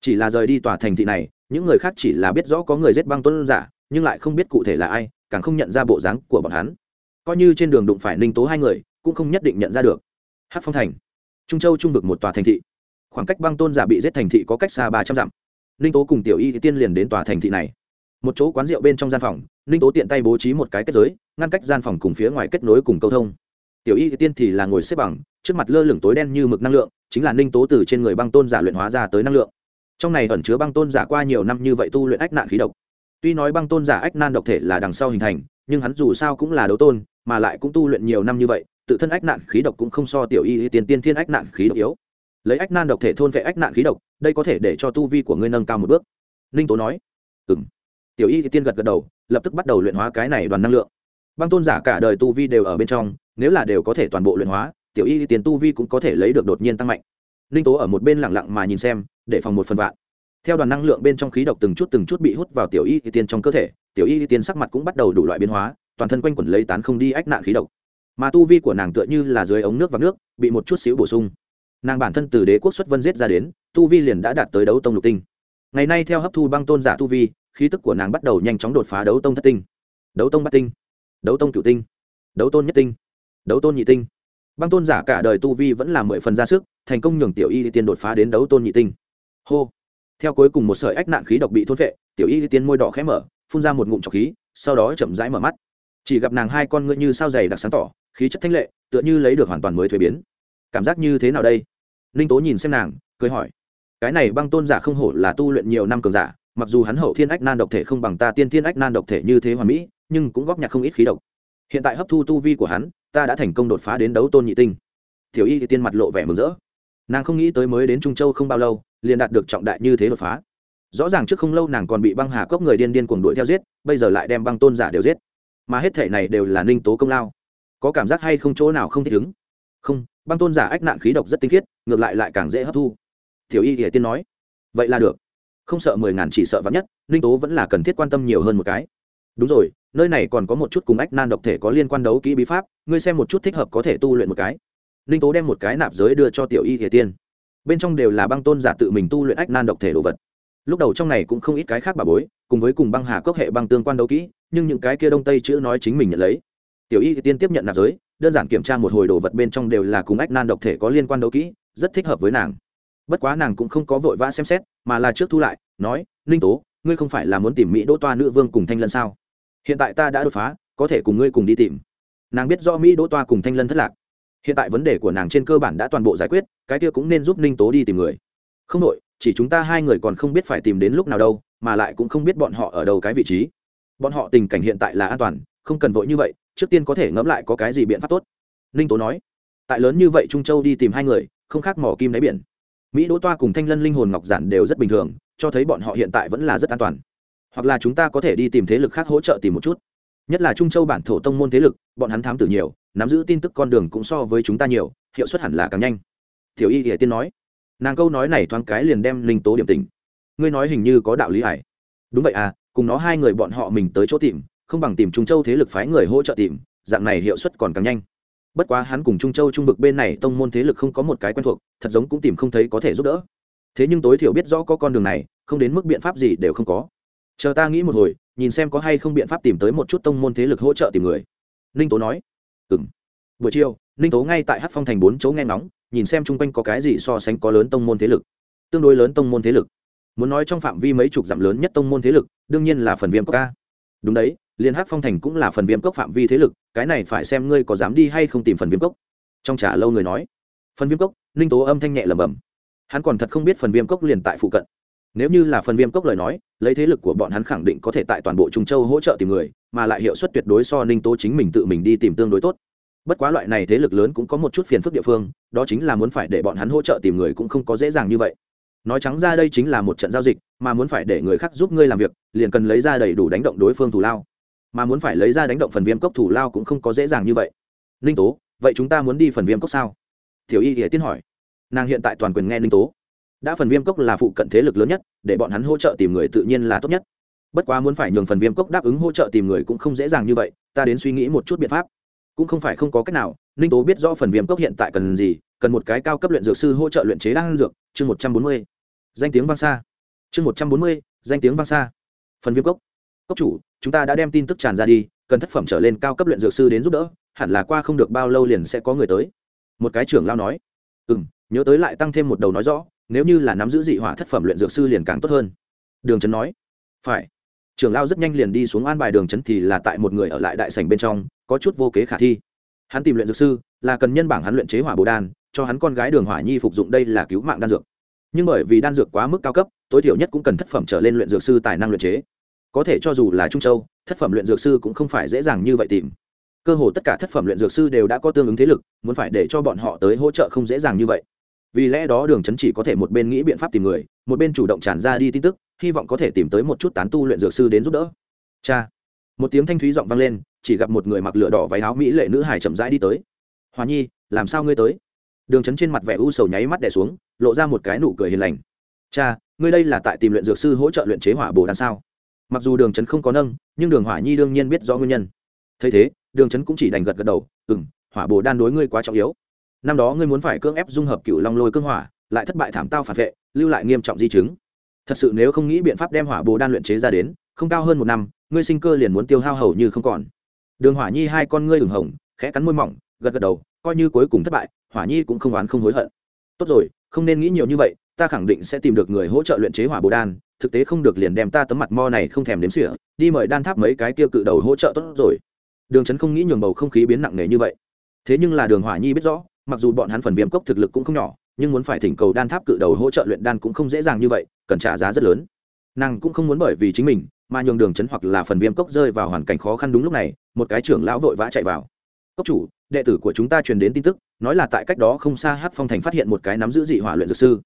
Chỉ là rời đi tòa thành thị này, những người khác chỉ là biết rõ có người giết băng tôn giả, nhưng lại không biết cụ thể là ai, càng không nhận ra bộ dáng của bọn hắn. Coi như trên đường đụng phải ninh tố hai người, cũng không nhất định nhận ra được. Hát phong thành, trung châu trung vực một tòa thành thị. Khoảng cách băng tôn giả bị giết thành thị có cách xa ba trăm dặm. Ninh tố cùng tiểu y tiên liền đến tòa thành thị này. Một chỗ quán rượu bên trong gian phòng, ninh tố tiện tay bố trí một cái kết giới, ngăn cách gian phòng cùng phía ngoài kết nối cùng câu thông. Tiểu y tiên thì là ngồi xếp bằng trước mặt lơ lửng tối đen như mực năng lượng, chính là ninh tố từ trên người băng tôn giả luyện hóa ra tới năng lượng. Trong này ẩn chứa băng tôn giả qua nhiều năm như vậy tu luyện ách nạn khí độc. Tuy nói băng tôn giả ách nan độc thể là đằng sau hình thành, nhưng hắn dù sao cũng là đấu tôn, mà lại cũng tu luyện nhiều năm như vậy, tự thân ách nạn khí độc cũng không so tiểu y tiên tiên thiên ách nạn khí độc yếu. Lấy ách nan độc thể thôn vệ ách nạn khí độc, đây có thể để cho tu vi của ngươi nâng cao một bước. Ninh tố nói. Ừ m tiểu y tiên gật gật đầu, lập tức bắt đầu luyện hóa cái này đoàn năng lượng. Băng tôn giả cả đời tu vi đều ở bên trong, nếu là đều có thể toàn bộ luyện hóa tiểu y tiền tu vi cũng có thể lấy được đột nhiên tăng mạnh. Ninh tố ở một bên lẳng lặng mà nhìn xem, để phòng một phần vạn. Theo đoàn năng lượng bên trong khí độc từng chút từng chút bị hút vào tiểu y tiên trong cơ thể, tiểu y tiên sắc mặt cũng bắt đầu đủ loại biến hóa, toàn thân quanh quẩn lấy tán không đi ách nạn khí độc. Mà tu vi của nàng tựa như là dưới ống nước và nước, bị một chút xíu bổ sung. Nàng bản thân từ đế quốc xuất vân giết ra đến, tu vi liền đã đạt tới đấu tông lục tinh. Ngày nay theo hấp thu băng tôn giả tu vi, khí tức của nàng bắt đầu nhanh chóng đột phá đấu tông thất tinh. Đấu tông bát tinh. Đấu tông cửu tinh. Đấu tôn nhất tinh. Đấu tôn nhị tinh băng tôn giả cả đời tu vi vẫn là mười phần ra sức, thành công nhường tiểu y tiên đột phá đến đấu tôn nhị tinh. Hô. Theo cuối cùng một sợi ách nạn khí độc bị thốt vệ tiểu y tiên môi đỏ khẽ mở, phun ra một ngụm trọc khí, sau đó chậm rãi mở mắt. Chỉ gặp nàng hai con ngươi như sao dày đặc sáng tỏ, khí chất thanh lệ, tựa như lấy được hoàn toàn mới thuế biến. Cảm giác như thế nào đây? Ninh tố nhìn xem nàng, cười hỏi. Cái này băng tôn giả không hổ là tu luyện nhiều năm cường giả, mặc dù hắn hậu thiên ách nan độc thể không bằng ta tiên thiên ách nan độc thể như thế hoàn mỹ, nhưng cũng góp nhặt không ít khí độc. Hiện tại hấp thu tu vi của hắn ta đã thành công đột phá đến đấu tôn nhị tinh. Tiểu y thì tiên mặt lộ vẻ mừng rỡ. Nàng không nghĩ tới mới đến trung châu không bao lâu, liền đạt được trọng đại như thế đột phá. Rõ ràng trước không lâu nàng còn bị băng hà cốc người điên điên cuồng đuổi theo giết, bây giờ lại đem băng tôn giả đều giết. Mà hết thể này đều là ninh tố công lao. Có cảm giác hay không chỗ nào không thích ứng? Không, băng tôn giả ách nạn khí độc rất tinh khiết, ngược lại lại càng dễ hấp thu. Tiểu y thì tiên nói, vậy là được. Không sợ mười ngàn chỉ sợ vắn nhất, ninh tố vẫn là cần thiết quan tâm nhiều hơn một cái. Đúng rồi nơi này còn có một chút cùng ách nan độc thể có liên quan đấu kỹ bí pháp, ngươi xem một chút thích hợp có thể tu luyện một cái. Ninh tố đem một cái nạp giới đưa cho tiểu y thể tiên. Bên trong đều là băng tôn giả tự mình tu luyện ách nan độc thể đồ vật. Lúc đầu trong này cũng không ít cái khác bà bối, cùng với cùng băng hà cốc hệ băng tương quan đấu kỹ, nhưng những cái kia đông tây chữ nói chính mình nhận lấy. Tiểu y tiên tiếp nhận nạp giới, đơn giản kiểm tra một hồi đồ vật bên trong đều là cùng ách nan độc thể có liên quan đấu kỹ, rất thích hợp với nàng. Bất quá nàng cũng không có vội vã xem xét, mà là trước thu lại, nói, ninh tố, ngươi không phải là muốn tìm mỹ đỗ toa nữ vương cùng thanh lân sao? Hiện tại ta đã đột phá, có thể cùng ngươi cùng đi tìm. Nàng biết do mỹ đỗ toa cùng thanh lân thất lạc. Hiện tại vấn đề của nàng trên cơ bản đã toàn bộ giải quyết, cái kia cũng nên giúp ninh tố đi tìm người. Không đội chỉ chúng ta hai người còn không biết phải tìm đến lúc nào đâu, mà lại cũng không biết bọn họ ở đâu cái vị trí. Bọn họ tình cảnh hiện tại là an toàn, không cần vội như vậy, trước tiên có thể ngẫm lại có cái gì biện pháp tốt. Ninh tố nói, tại lớn như vậy trung châu đi tìm hai người, không khác mỏ kim đáy biển. Mỹ đỗ toa cùng thanh lân linh hồn ngọc giản đều rất bình thường, cho thấy bọn họ hiện tại vẫn là rất an toàn hoặc là chúng ta có thể đi tìm thế lực khác hỗ trợ tìm một chút. Nhất là trung châu bản thổ tông môn thế lực, bọn hắn thám tử nhiều, nắm giữ tin tức con đường cũng so với chúng ta nhiều, hiệu suất hẳn là càng nhanh. Tiểu y hiển tiên nói. Nàng câu nói này thoáng cái liền đem linh tố điểm tình ngươi nói hình như có đạo lý hải đúng vậy à cùng nó hai người bọn họ mình tới chỗ tìm, không bằng tìm trung châu thế lực phái người hỗ trợ tìm, dạng này hiệu suất còn càng nhanh. Bất quá hắn cùng trung châu trung vực bên này tông môn thế lực không có một cái quen thuộc, thật giống cũng tìm không thấy có thể giúp đỡ. Thế nhưng tối thiểu biết rõ có con đường này, không đến mức biện pháp gì đều không có chờ ta nghĩ một hồi, nhìn xem có hay không biện pháp tìm tới một chút tông môn thế lực hỗ trợ tìm người. Ninh tố nói. Ừng buổi chiều, ninh tố ngay tại hát phong thành bốn chỗ nghe ngóng, nhìn xem chung quanh có cái gì so sánh có lớn tông môn thế lực. Tương đối lớn tông môn thế lực. Muốn nói trong phạm vi mấy chục dặm lớn nhất tông môn thế lực, đương nhiên là phần viêm cốc ca đúng đấy liên hát phong thành cũng là phần viêm cốc phạm vi thế lực, cái này phải xem ngươi có dám đi hay không tìm phần viêm cốc. Trong trả lâu người nói. Phần viêm cốc, ninh tố âm thanh nhẹ lầm bầm hắn còn thật không biết phần viêm cốc liền tại phụ cận nếu như là phần viêm cốc lời nói, lấy thế lực của bọn hắn khẳng định có thể tại toàn bộ trung châu hỗ trợ tìm người, mà lại hiệu suất tuyệt đối so ninh tố chính mình tự mình đi tìm tương đối tốt. Bất quá loại này thế lực lớn cũng có một chút phiền phức địa phương, đó chính là muốn phải để bọn hắn hỗ trợ tìm người cũng không có dễ dàng như vậy. Nói trắng ra đây chính là một trận giao dịch, mà muốn phải để người khác giúp ngươi làm việc, liền cần lấy ra đầy đủ đánh động đối phương thủ lao. Mà muốn phải lấy ra đánh động phần viêm cốc thủ lao cũng không có dễ dàng như vậy. Ninh tố, vậy chúng ta muốn đi phần viêm cốc sao? Tiểu y hiển tiên hỏi. Nàng hiện tại toàn quyền nghe ninh tố đã phần viêm cốc là phụ cận thế lực lớn nhất, để bọn hắn hỗ trợ tìm người tự nhiên là tốt nhất. Bất quá muốn phải nhường phần viêm cốc đáp ứng hỗ trợ tìm người cũng không dễ dàng như vậy, ta đến suy nghĩ một chút biện pháp. Cũng không phải không có cách nào, ninh tố biết rõ phần viêm cốc hiện tại cần gì, cần một cái cao cấp luyện dược sư hỗ trợ luyện chế đan dược, chương một trăm bốn mươi. Danh tiếng vang xa. Chương một trăm bốn mươi, danh tiếng vang xa. Phần viêm cốc. Cốc chủ, chúng ta đã đem tin tức tràn ra đi, cần thất phẩm trở lên cao cấp luyện dược sư đến giúp đỡ, hẳn là qua không được bao lâu liền sẽ có người tới. Một cái trưởng lao nói. Ừ m nhớ tới lại tăng thêm một đầu nói rõ nếu như là nắm giữ dị hỏa thất phẩm luyện dược sư liền càng tốt hơn. Đường trấn nói, phải. Trưởng lao rất nhanh liền đi xuống an bài đường trấn thì là tại một người ở lại đại sảnh bên trong, có chút vô kế khả thi. Hắn tìm luyện dược sư, là cần nhân bảng hắn luyện chế hỏa bồ đan, cho hắn con gái đường hỏa nhi phục dụng đây là cứu mạng đan dược. Nhưng bởi vì đan dược quá mức cao cấp, tối thiểu nhất cũng cần thất phẩm trở lên luyện dược sư tài năng luyện chế. Có thể cho dù là trung châu, thất phẩm luyện dược sư cũng không phải dễ dàng như vậy tìm. Cơ hồ tất cả thất phẩm luyện dược sư đều đã có tương ứng thế lực, muốn phải để cho bọn họ tới hỗ trợ không dễ dàng như vậy vì lẽ đó đường chấn chỉ có thể một bên nghĩ biện pháp tìm người, một bên chủ động tràn ra đi tin tức, hy vọng có thể tìm tới một chút tán tu luyện dược sư đến giúp đỡ. Cha. Một tiếng thanh thúy giọng vang lên, chỉ gặp một người mặc lửa đỏ váy áo mỹ lệ nữ hải chậm rãi đi tới. Hòa nhi, làm sao ngươi tới? Đường chấn trên mặt vẻ u sầu nháy mắt đẻ xuống, lộ ra một cái nụ cười hiền lành. Cha, ngươi đây là tại tìm luyện dược sư hỗ trợ luyện chế hỏa bồ đan sao? Mặc dù đường chấn không có nâng, nhưng đường hỏa nhi đương nhiên biết rõ nguyên nhân. Thấy thế, đường chấn cũng chỉ đành gật gật đầu ừ m hỏa bồ đan đối ngươi quá trọng yếu năm đó ngươi muốn phải cưỡng ép dung hợp cựu long lôi cương hỏa, lại thất bại thảm tao phản vệ, lưu lại nghiêm trọng di chứng. Thật sự nếu không nghĩ biện pháp đem hỏa bồ đan luyện chế ra đến, không cao hơn một năm, ngươi sinh cơ liền muốn tiêu hao hầu như không còn. Đường hỏa nhi hai con ngươi ửng hồng, khẽ cắn môi mỏng, gật gật đầu, coi như cuối cùng thất bại, hỏa nhi cũng không oán không hối hận. Tốt rồi, không nên nghĩ nhiều như vậy, ta khẳng định sẽ tìm được người hỗ trợ luyện chế hỏa bồ đan, thực tế không được liền đem ta tấm mặt mo này không thèm đếm xỉa, đi mời đan tháp mấy cái tiêu cự đầu hỗ trợ tốt rồi. Đường trấn không nghĩ nhường bầu không khí biến nặng nề như vậy. Thế nhưng là đường hỏa nhi biết rõ mặc dù bọn hắn phần viêm cốc thực lực cũng không nhỏ, nhưng muốn phải thỉnh cầu đan tháp cự đầu hỗ trợ luyện đan cũng không dễ dàng như vậy, cần trả giá rất lớn. Nàng cũng không muốn bởi vì chính mình mà nhường đường chấn hoặc là phần viêm cốc rơi vào hoàn cảnh khó khăn đúng lúc này, một cái trưởng lão vội vã chạy vào. Cốc chủ, đệ tử của chúng ta truyền đến tin tức, nói là tại cách đó không xa hát phong thành phát hiện một cái nắm giữ dị hỏa luyện dược sư.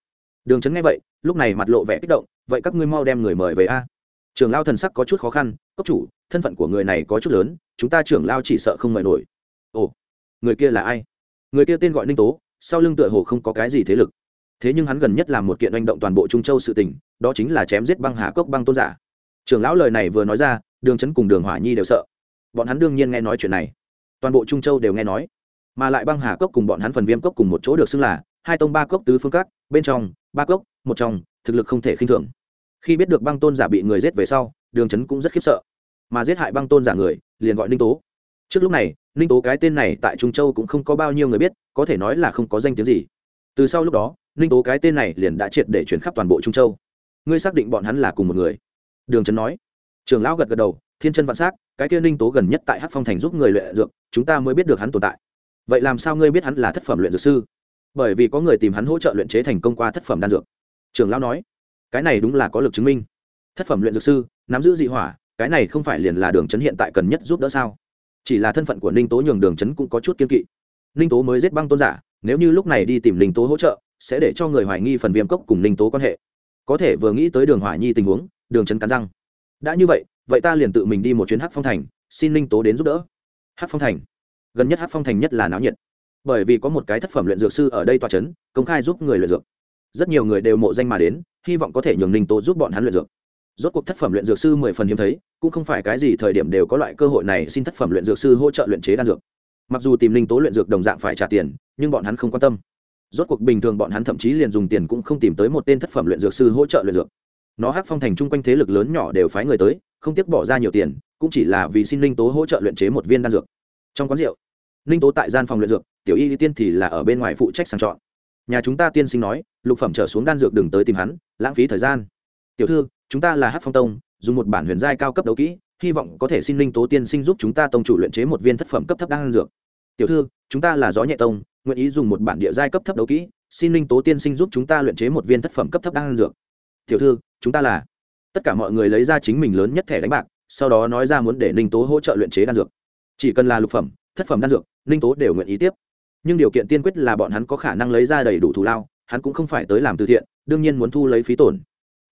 Đường chấn nghe vậy, lúc này mặt lộ vẻ kích động, vậy các ngươi mau đem người mời về a. Trưởng lao thần sắc có chút khó khăn, cốc chủ, thân phận của người này có chút lớn, chúng ta trưởng lao chỉ sợ không mời nổi. Ồ, người kia là ai? Người kia tên gọi ninh tố, sau lưng tựa hồ không có cái gì thế lực. Thế nhưng hắn gần nhất làm một kiện hành động toàn bộ trung châu sự tình, đó chính là chém giết băng hà cốc băng tôn giả. Trưởng lão lời này vừa nói ra, đường chấn cùng đường hỏa nhi đều sợ. Bọn hắn đương nhiên nghe nói chuyện này. Toàn bộ trung châu đều nghe nói. Mà lại băng hà cốc cùng bọn hắn phần viêm cốc cùng một chỗ được xưng là hai tông ba cốc tứ phương các, bên trong, ba cốc, một trong, thực lực không thể khinh thường. Khi biết được băng tôn giả bị người giết về sau, đường chấn cũng rất khiếp sợ. Mà giết hại băng tôn giả người, liền gọi ninh tố. Trước lúc này ninh tố cái tên này tại trung châu cũng không có bao nhiêu người biết, có thể nói là không có danh tiếng gì. Từ sau lúc đó, ninh tố cái tên này liền đã triệt để chuyển khắp toàn bộ trung châu. Ngươi xác định bọn hắn là cùng một người? Đường trấn nói. Trường lão gật gật đầu, thiên chân vạn s á c cái kia ninh tố gần nhất tại hát phong thành giúp người luyện dược, chúng ta mới biết được hắn tồn tại. Vậy làm sao ngươi biết hắn là thất phẩm luyện dược sư? Bởi vì có người tìm hắn hỗ trợ luyện chế thành công qua thất phẩm đan dược. Trường lão nói. Cái này đúng là có lực chứng minh. Thất phẩm luyện dược sư, nắm giữ dị hỏa, cái này không phải liền là đường trấn hiện tại cần nhất giúp đỡ sao? Chỉ là thân phận của ninh tố nhường đường trấn cũng có chút kiên kỵ. Ninh tố mới giết băng tôn giả, nếu như lúc này đi tìm ninh tố hỗ trợ, sẽ để cho người hoài nghi phần viêm cốc cùng ninh tố quan hệ. Có thể vừa nghĩ tới đường hỏa nhi tình huống, đường trấn cắn răng. Đã như vậy vậy ta liền tự mình đi một chuyến hát phong thành, xin ninh tố đến giúp đỡ. Hát phong thành. Gần nhất hát phong thành nhất là náo nhiệt. Bởi vì có một cái thất phẩm luyện dược sư ở đây tòa c h ấ n công khai giúp người luyện dược. Rất nhiều người đều mộ danh mà đến, hy vọng có thể nhường ninh tố giúp bọn hắn luyện dược rốt cuộc thất phẩm luyện dược sư mười phần hiếm thấy, cũng không phải cái gì thời điểm đều có loại cơ hội này xin thất phẩm luyện dược sư hỗ trợ luyện chế đan dược. Mặc dù tìm linh tố luyện dược đồng dạng phải trả tiền, nhưng bọn hắn không quan tâm. Rốt cuộc bình thường bọn hắn thậm chí liền dùng tiền cũng không tìm tới một tên thất phẩm luyện dược sư hỗ trợ luyện dược. Nó hát phong thành chung quanh thế lực lớn nhỏ đều phái người tới, không tiếc bỏ ra nhiều tiền, cũng chỉ là vì xin linh tố hỗ trợ luyện chế một viên đan dược. Trong quán rượu, linh tố tại gian phòng luyện dược, tiểu y tiên thì là ở bên ngoài phụ trách sàng chọn. Nhà chúng ta tiên sinh nói, lục phẩm trở xuống đan dược đừng tới tìm hắn, lãng phí thời gian tiểu thư, chúng ta là hát phong tông, dùng một bản huyền giai cao cấp đấu kỹ, hy vọng có thể xin linh tố tiên sinh giúp chúng ta tông chủ luyện chế một viên thất phẩm cấp thấp đan dược. Tiểu thư, chúng ta là gió nhẹ tông, nguyện ý dùng một bản địa giai cấp thấp đấu kỹ, xin linh tố tiên sinh giúp chúng ta luyện chế một viên thất phẩm cấp thấp đan dược. Tiểu thư, chúng ta là. Tất cả mọi người lấy ra chính mình lớn nhất thẻ đánh bạc, sau đó nói ra muốn để ninh tố hỗ trợ luyện chế đan dược. Chỉ cần là lục phẩm, thất phẩm đan dược ninh tố đều nguyện ý tiếp. Nhưng điều kiện tiên quyết là bọn hắn có khả năng lấy ra đầy đủ thù lao, hắn cũng không phải tới làm từ thiện, đương nhiên muốn thu lấy phí tổn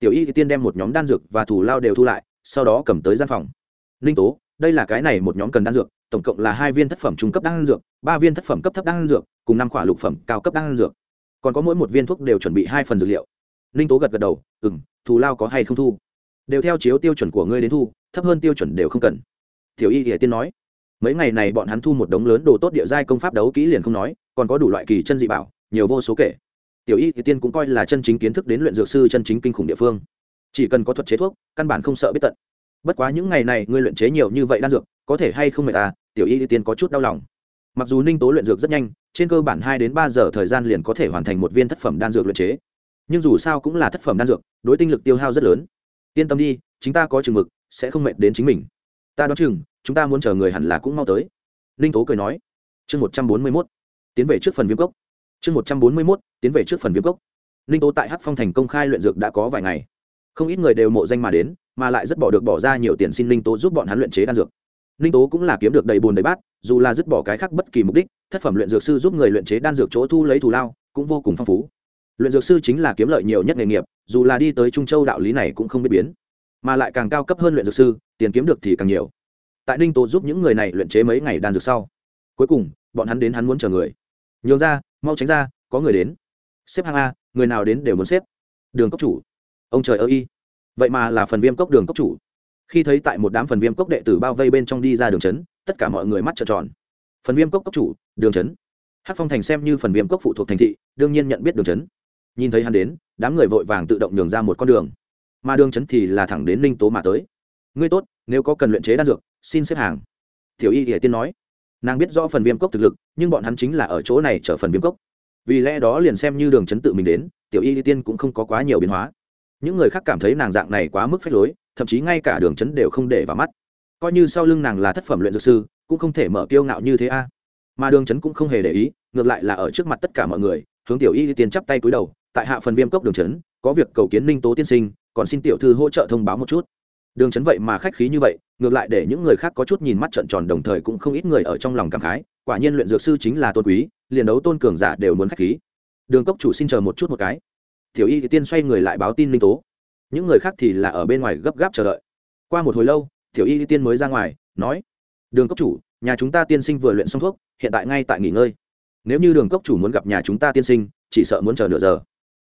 tiểu y thì tiên đem một nhóm đan dược và thù lao đều thu lại, sau đó cầm tới gian phòng. Ninh tố, đây là cái này một nhóm cần đan dược, tổng cộng là hai viên thất phẩm trung cấp đan dược, ba viên thất phẩm cấp thấp đan dược, cùng năm khỏa lục phẩm cao cấp đan dược. Còn có mỗi một viên thuốc đều chuẩn bị hai phần dược liệu. Ninh tố gật gật đầu ừ m thù lao có hay không thu? Đều theo chiếu tiêu chuẩn của ngươi đến thu, thấp hơn tiêu chuẩn đều không cần. Tiểu y thì tiên nói. Mấy ngày này bọn hắn thu một đống lớn đồ tốt địa giai công pháp đấu kỹ liền không nói, còn có đủ loại kỳ chân dị bảo, nhiều vô số kể tiểu y thì tiên cũng coi là chân chính kiến thức đến luyện dược sư chân chính kinh khủng địa phương. Chỉ cần có thuật chế thuốc, căn bản không sợ biết tận. Bất quá những ngày này ngươi luyện chế nhiều như vậy đan dược, có thể hay không mệt ta tiểu y thì tiên có chút đau lòng. Mặc dù ninh tố luyện dược rất nhanh, trên cơ bản hai đến ba giờ thời gian liền có thể hoàn thành một viên thất phẩm đan dược luyện chế. Nhưng dù sao cũng là thất phẩm đan dược, đối tinh lực tiêu hao rất lớn. Yên tâm đi chúng ta có chừng mực, sẽ không mệt đến chính mình. Ta đoán chừng, chúng ta muốn chờ người hẳn là cũng mau tới. Ninh tố cười nói. Chương một trăm bốn mươi mốt. Tiến về trước phần viêm cốc chương một trăm bốn mươi mốt, tiến về trước phần viêm cốc. Ninh tố tại hắc phong thành công khai luyện dược đã có vài ngày. Không ít người đều mộ danh mà đến, mà lại rất bỏ được bỏ ra nhiều tiền xin ninh tố giúp bọn hắn luyện chế đan dược. Ninh tố cũng là kiếm được đầy bùn đầy bát, dù là dứt bỏ cái khác bất kỳ mục đích, thất phẩm luyện dược sư giúp người luyện chế đan dược chỗ thu lấy thù lao, cũng vô cùng phong phú. Luyện dược sư chính là kiếm lợi nhiều nhất nghề nghiệp, dù là đi tới trung châu đạo lý này cũng không biết biến. Mà lại càng cao cấp hơn luyện dược sư, tiền kiếm được thì càng nhiều. Tại ninh tố giúp những người này luyện chế mấy ngày đan dược sau, cuối cùng, bọn hắn đến hắn muốn chờ người nhường ra, mau tránh ra, có người đến. Xếp hàng a, người nào đến đều muốn xếp. Đường cốc chủ. Ông trời ơ y vậy mà là phần viêm cốc đường cốc chủ. Khi thấy tại một đám phần viêm cốc đệ tử bao vây bên trong đi ra đường trấn, tất cả mọi người mắt trợn tròn. Phần viêm cốc cốc chủ, đường trấn. Hát phong thành xem như phần viêm cốc phụ thuộc thành thị, đương nhiên nhận biết đường trấn. Nhìn thấy hắn đến, đám người vội vàng tự động nhường ra một con đường. Mà đường trấn thì là thẳng đến ninh tố mà tới. Ngươi tốt, nếu có cần luyện chế đan dược, xin xếp hàng. Tiểu y hiển tiên nói nàng biết rõ phần viêm cốc thực lực, nhưng bọn hắn chính là ở chỗ này chở phần viêm cốc. Vì lẽ đó liền xem như đường chấn tự mình đến, tiểu y tiên cũng không có quá nhiều biến hóa. Những người khác cảm thấy nàng dạng này quá mức phép lối, thậm chí ngay cả đường chấn đều không để vào mắt. Coi như sau lưng nàng là thất phẩm luyện dược sư, cũng không thể mở kiêu ngạo như thế a. Mà đường chấn cũng không hề để ý, ngược lại là ở trước mặt tất cả mọi người, hướng tiểu y tiên chắp tay cúi đầu, tại hạ phần viêm cốc đường chấn, có việc cầu kiến ninh tố tiên sinh, còn xin tiểu thư hỗ trợ thông báo một chút đường trấn vậy mà khách khí như vậy, ngược lại để những người khác có chút nhìn mắt trận tròn đồng thời cũng không ít người ở trong lòng cảm khái, quả nhiên luyện dược sư chính là tôn quý, liền đấu tôn cường giả đều muốn khách khí. Đường cốc chủ xin chờ một chút một cái. Tiểu y tiên xoay người lại báo tin linh tố. Những người khác thì là ở bên ngoài gấp gáp chờ đợi. Qua một hồi lâu, tiểu y tiên mới ra ngoài, nói, đường cốc chủ, nhà chúng ta tiên sinh vừa luyện xong thuốc, hiện tại ngay tại nghỉ ngơi. Nếu như đường cốc chủ muốn gặp nhà chúng ta tiên sinh, chỉ sợ muốn chờ nửa giờ.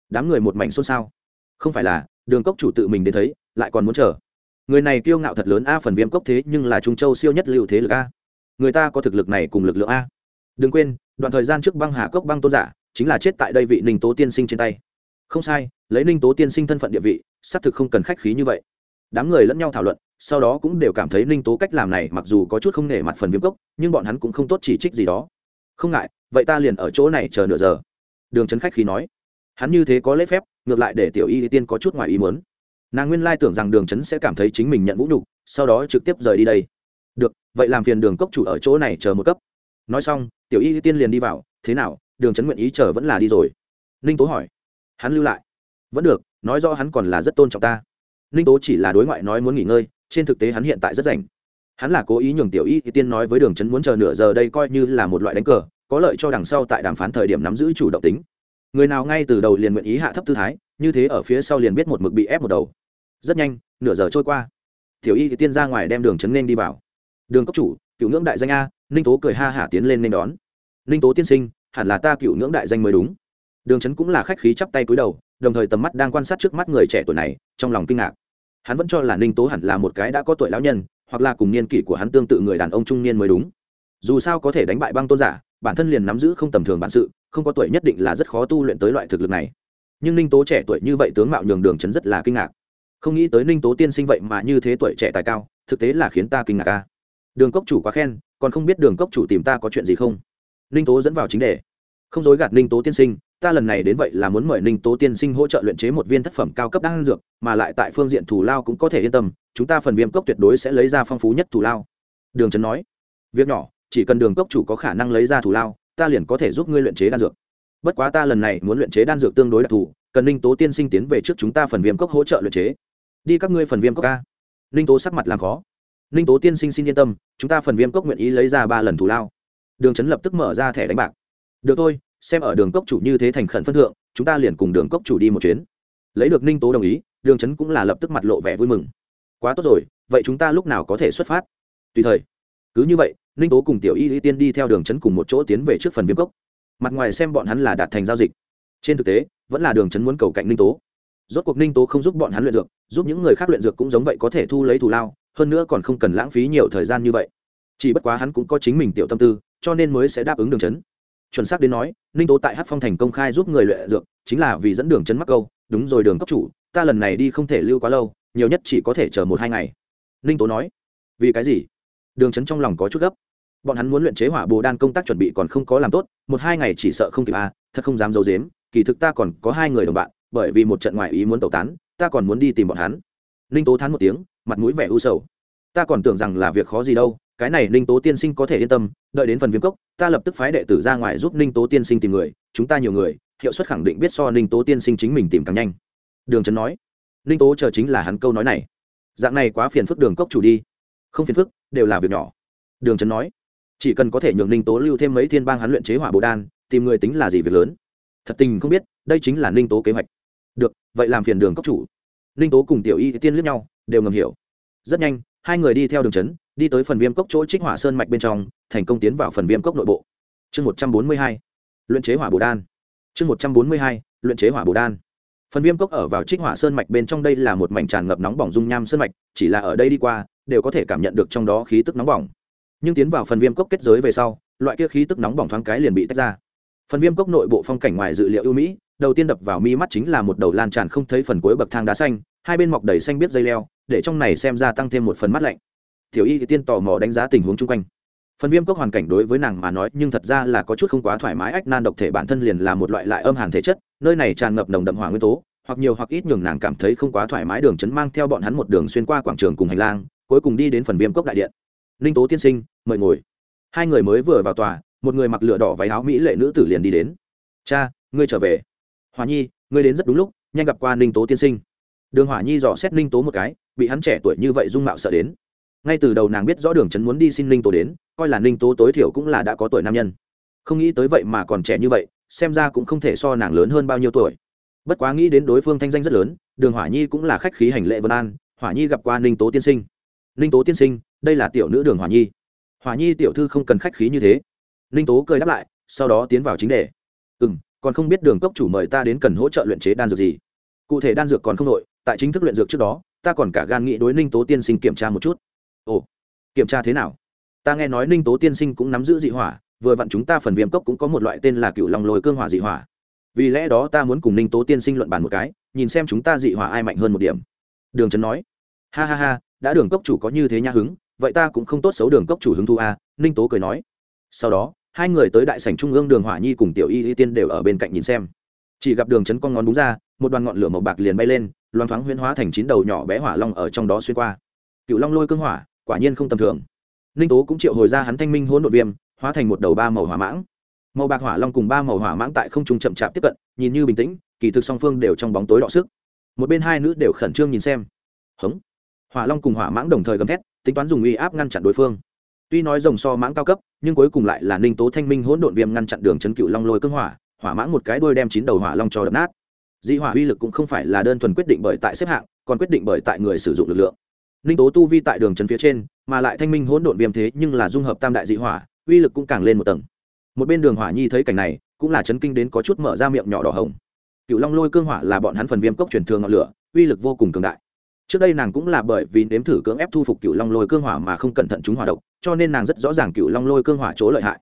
Đám người một mảnh xôn xao. Không phải là, đường cốc chủ tự mình đến thấy, lại còn muốn chờ người này kiêu ngạo thật lớn a, phần viêm cốc thế nhưng là trung châu siêu nhất lưu thế lực a. Người ta có thực lực này cùng lực lượng a. Đừng quên, đoạn thời gian trước băng hà cốc băng tôn giả, chính là chết tại đây vị ninh tố tiên sinh trên tay. Không sai, lấy ninh tố tiên sinh thân phận địa vị, xác thực không cần khách khí như vậy. Đám người lẫn nhau thảo luận, sau đó cũng đều cảm thấy ninh tố cách làm này mặc dù có chút không nể mặt phần viêm cốc, nhưng bọn hắn cũng không tốt chỉ trích gì đó. Không ngại, vậy ta liền ở chỗ này chờ nửa giờ. Đường trấn khách khí nói. Hắn như thế có lễ phép, ngược lại để tiểu y tiên có chút ngoài ý muốn nàng nguyên lai tưởng rằng đường trấn sẽ cảm thấy chính mình nhận vũ nhục, sau đó trực tiếp rời đi đây. Được, vậy làm phiền đường cốc chủ ở chỗ này chờ một cấp. Nói xong, tiểu y tiên liền đi vào, thế nào, đường trấn nguyện ý chờ vẫn là đi rồi? Ninh tố hỏi. Hắn lưu lại. Vẫn được, nói do hắn còn là rất tôn trọng ta. Ninh tố chỉ là đối ngoại nói muốn nghỉ ngơi, trên thực tế hắn hiện tại rất rảnh. Hắn là cố ý nhường tiểu y tiên nói với đường trấn muốn chờ nửa giờ đây coi như là một loại đánh cờ, có lợi cho đằng sau tại đàm phán thời điểm nắm giữ chủ động tính. Người nào ngay từ đầu liền nguyện ý hạ thấp tư thái như thế ở phía sau liền biết một mực bị ép một đầu. Rất nhanh, nửa giờ trôi qua. Tiểu y tiên ra ngoài đem đường trấn nên đi vào. Đường cốc chủ, cựu ngưỡng đại danh a, ninh tố cười ha hả tiến lên nên đón. Ninh tố tiên sinh, hẳn là ta cựu ngưỡng đại danh mới đúng. Đường trấn cũng là khách khí chắp tay cúi đầu, đồng thời tầm mắt đang quan sát trước mắt người trẻ tuổi này, trong lòng kinh ngạc. Hắn vẫn cho là ninh tố hẳn là một cái đã có tuổi lão nhân, hoặc là cùng niên kỷ của hắn tương tự người đàn ông trung niên mới đúng. Dù sao có thể đánh bại băng tôn giả, bản thân liền nắm giữ không tầm thường bản sự, không có tuổi nhất định là rất khó tu luyện tới loại thực lực này nhưng ninh tố trẻ tuổi như vậy tướng mạo nhường đường trấn rất là kinh ngạc. Không nghĩ tới ninh tố tiên sinh vậy mà như thế tuổi trẻ tài cao, thực tế là khiến ta kinh ngạc ca đường cốc chủ quá khen, còn không biết đường cốc chủ tìm ta có chuyện gì không? Ninh tố dẫn vào chính đề. Không dối gạt ninh tố tiên sinh, ta lần này đến vậy là muốn mời ninh tố tiên sinh hỗ trợ luyện chế một viên thất phẩm cao cấp đan dược, mà lại tại phương diện thủ lao cũng có thể yên tâm, chúng ta phần viêm cốc tuyệt đối sẽ lấy ra phong phú nhất thủ lao. Đường trấn nói, việc nhỏ, chỉ cần đường cốc chủ có khả năng lấy ra thủ lao, ta liền có thể giúp ngươi luyện chế đan dược bất quá ta lần này muốn luyện chế đan dược tương đối đặc thù, cần ninh tố tiên sinh tiến về trước chúng ta phần viêm cốc hỗ trợ luyện chế. Đi các ngươi phần viêm cốc ca ninh tố sắc mặt làm khó. Ninh tố tiên sinh xin yên tâm, chúng ta phần viêm cốc nguyện ý lấy ra ba lần thù lao. Đường trấn lập tức mở ra thẻ đánh bạc. Được thôi, xem ở đường cốc chủ như thế thành khẩn phân thượng, chúng ta liền cùng đường cốc chủ đi một chuyến. Lấy được ninh tố đồng ý, đường trấn cũng là lập tức mặt lộ vẻ vui mừng. Quá tốt rồi, vậy chúng ta lúc nào có thể xuất phát? Tùy thời. Cứ như vậy, ninh tố cùng tiểu y y tiên đi theo đường trấn cùng một chỗ tiến về trước phần viêm cốc mặt ngoài xem bọn hắn là đạt thành giao dịch. Trên thực tế, vẫn là đường trấn muốn cầu cạnh ninh tố. Rốt cuộc ninh tố không giúp bọn hắn luyện dược, giúp những người khác luyện dược cũng giống vậy có thể thu lấy thù lao, hơn nữa còn không cần lãng phí nhiều thời gian như vậy. Chỉ bất quá hắn cũng có chính mình tiểu tâm tư, cho nên mới sẽ đáp ứng đường trấn chuẩn xác đến nói, ninh tố tại hát phong thành công khai giúp người luyện dược, chính là vì dẫn đường trấn mắc câu, đúng rồi đường cấp chủ, ta lần này đi không thể lưu quá lâu, nhiều nhất chỉ có thể chờ một hai ngày. Ninh tố nói, vì cái gì? Đường trấn trong lòng có chút gấp bọn hắn muốn luyện chế hỏa bồ đan công tác chuẩn bị còn không có làm tốt, một hai ngày chỉ sợ không kịp à thật không dám d i ấ u dếm kỳ thực ta còn có hai người đồng bạn, bởi vì một trận ngoại ý muốn tẩu tán, ta còn muốn đi tìm bọn hắn. Ninh tố thán một tiếng, mặt mũi vẻ u sầu. Ta còn tưởng rằng là việc khó gì đâu, cái này ninh tố tiên sinh có thể yên tâm, đợi đến phần viêm cốc, ta lập tức phái đệ tử ra ngoài giúp ninh tố tiên sinh tìm người, chúng ta nhiều người, hiệu suất khẳng định biết so ninh tố tiên sinh chính mình tìm càng nhanh. Đường trấn nói. Ninh tố chờ chính là hắn câu nói này. Dạng này quá phiền phức đường cốc chủ đi. Không phiền phức, đều là việc nhỏ. Đường trấn nói chỉ cần có thể nhường ninh tố lưu thêm mấy thiên bang hắn luyện chế hỏa bồ đan, tìm người tính là gì việc lớn? Thật tình không biết, đây chính là ninh tố kế hoạch. Được, vậy làm phiền đường cốc chủ. Ninh tố cùng tiểu y tiên lướt nhau, đều ngầm hiểu. Rất nhanh, hai người đi theo đường trấn đi tới phần viêm cốc chỗ trích hỏa sơn mạch bên trong, thành công tiến vào phần viêm cốc nội bộ. Chương một trăm bốn mươi hai, luyện chế hỏa bồ đan. Chương một trăm bốn mươi hai, luyện chế hỏa bồ đan. Phần viêm cốc ở vào trích hỏa sơn mạch bên trong đây là một mảnh tràn ngập nóng bỏng dung nham sơn mạch, chỉ là ở đây đi qua, đều có thể cảm nhận được trong đó khí tức nóng bỏng nhưng tiến vào phần viêm cốc kết giới về sau, loại kia khí tức nóng bỏng thoáng cái liền bị tách ra. Phần viêm cốc nội bộ phong cảnh ngoài dự liệu ưu mỹ, đầu tiên đập vào mi mắt chính là một đầu lan tràn không thấy phần cuối bậc thang đá xanh, hai bên mọc đầy xanh biết dây leo, để trong này xem ra tăng thêm một phần mắt lạnh. Tiểu y tiên tò mò đánh giá tình huống chung quanh. Phần viêm cốc hoàn cảnh đối với nàng mà nói, nhưng thật ra là có chút không quá thoải mái, ách nan độc thể bản thân liền là một loại lại âm hàn thể chất, nơi này tràn ngập nồng đậm hỏa nguyên tố, hoặc nhiều hoặc ít nhường nàng cảm thấy không quá thoải mái, đường chấn mang theo bọn hắn một đường xuyên qua quảng trường cùng hành lang, cuối cùng đi đến phần viêm cốc đại điện ninh tố tiên sinh, mời ngồi. Hai người mới vừa vào tòa, một người mặc lửa đỏ váy áo mỹ lệ nữ tử liền đi đến. Cha, ngươi trở về. Hòa nhi, ngươi đến rất đúng lúc, nhanh gặp qua ninh tố tiên sinh. Đường hỏa nhi dò xét ninh tố một cái, bị hắn trẻ tuổi như vậy dung mạo sợ đến. Ngay từ đầu nàng biết rõ đường trấn muốn đi xin ninh tố đến, coi là ninh tố tối thiểu cũng là đã có tuổi nam nhân. Không nghĩ tới vậy mà còn trẻ như vậy, xem ra cũng không thể so nàng lớn hơn bao nhiêu tuổi. Bất quá nghĩ đến đối phương thanh danh rất lớn, đường hỏa nhi cũng là khách khí hành lệ vân an, hỏa nhi gặp qua ninh tố tiên sinh. Ninh tố tiên sinh đây là tiểu nữ đường hòa nhi. Hòa nhi tiểu thư không cần khách khí như thế. Ninh tố cười đáp lại sau đó tiến vào chính đề. Ừ m còn không biết đường cốc chủ mời ta đến cần hỗ trợ luyện chế đan dược gì. Cụ thể đan dược còn không nội, tại chính thức luyện dược trước đó ta còn cả gan nghĩ đối ninh tố tiên sinh kiểm tra một chút. Ồ kiểm tra thế nào? Ta nghe nói ninh tố tiên sinh cũng nắm giữ dị hỏa vừa vặn chúng ta phần viêm cốc cũng có một loại tên là cựu lòng lồi cương hỏa dị hỏa. Vì lẽ đó ta muốn cùng ninh tố tiên sinh luận bàn một cái nhìn xem chúng ta dị hỏa ai mạnh hơn một điểm. Đường trấn nói. Ha ha ha đã đường cốc chủ có như thế nhã hứng vậy ta cũng không tốt xấu đường cốc chủ hứng thu a, ninh tố cười nói. Sau đó, hai người tới đại sảnh trung ương đường hỏa nhi cùng tiểu y y tiên đều ở bên cạnh nhìn xem. Chỉ gặp đường chấn con ngón đúng ra, một đoàn ngọn lửa màu bạc liền bay lên, loang thoáng huyễn hóa thành chín đầu nhỏ bé hỏa long ở trong đó xuyên qua. Cựu long lôi cương hỏa, quả nhiên không tầm thường. Ninh tố cũng triệu hồi ra hắn thanh minh hỗn độn viêm, hóa thành một đầu ba màu hỏa mãng. Màu bạc hỏa long cùng ba màu hỏa mãng tại không trung chậm chạp tiếp cận, nhìn như bình tĩnh, kỳ thực song phương đều trong bóng tối đọ sức. Một bên hai nữ đều khẩn trương nhìn xem. Hống. Hỏa long cùng hỏa mãng đồng thời gầm thét tính toán dùng uy áp ngăn chặn đối phương. Tuy nói rồng so mãng cao cấp, nhưng cuối cùng lại là ninh tố thanh minh hỗn độn viêm ngăn chặn đường chấn cựu long lôi cương hỏa hỏa mãng một cái đuôi đem chín đầu hỏa long cho đập nát. Dị hỏa uy lực cũng không phải là đơn thuần quyết định bởi tại xếp hạng, còn quyết định bởi tại người sử dụng lực lượng. Ninh tố tu vi tại đường trần phía trên, mà lại thanh minh hỗn độn viêm thế nhưng là dung hợp tam đại dị hỏa, uy lực cũng càng lên một tầng. Một bên đường hỏa nhi thấy cảnh này, cũng là chấn kinh đến có chút mở ra miệng nhỏ đỏ hồng. Cựu long lôi cương hỏa là bọn hắn phần viêm cốc truyền thường ngọn lửa, uy lực vô cùng cường đại trước đây nàng cũng là bởi vì nếm thử cưỡng ép thu phục cựu long lôi cương hỏa mà không cẩn thận chúng hỏa độc, cho nên nàng rất rõ ràng cựu long lôi cương hỏa chỗ lợi hại.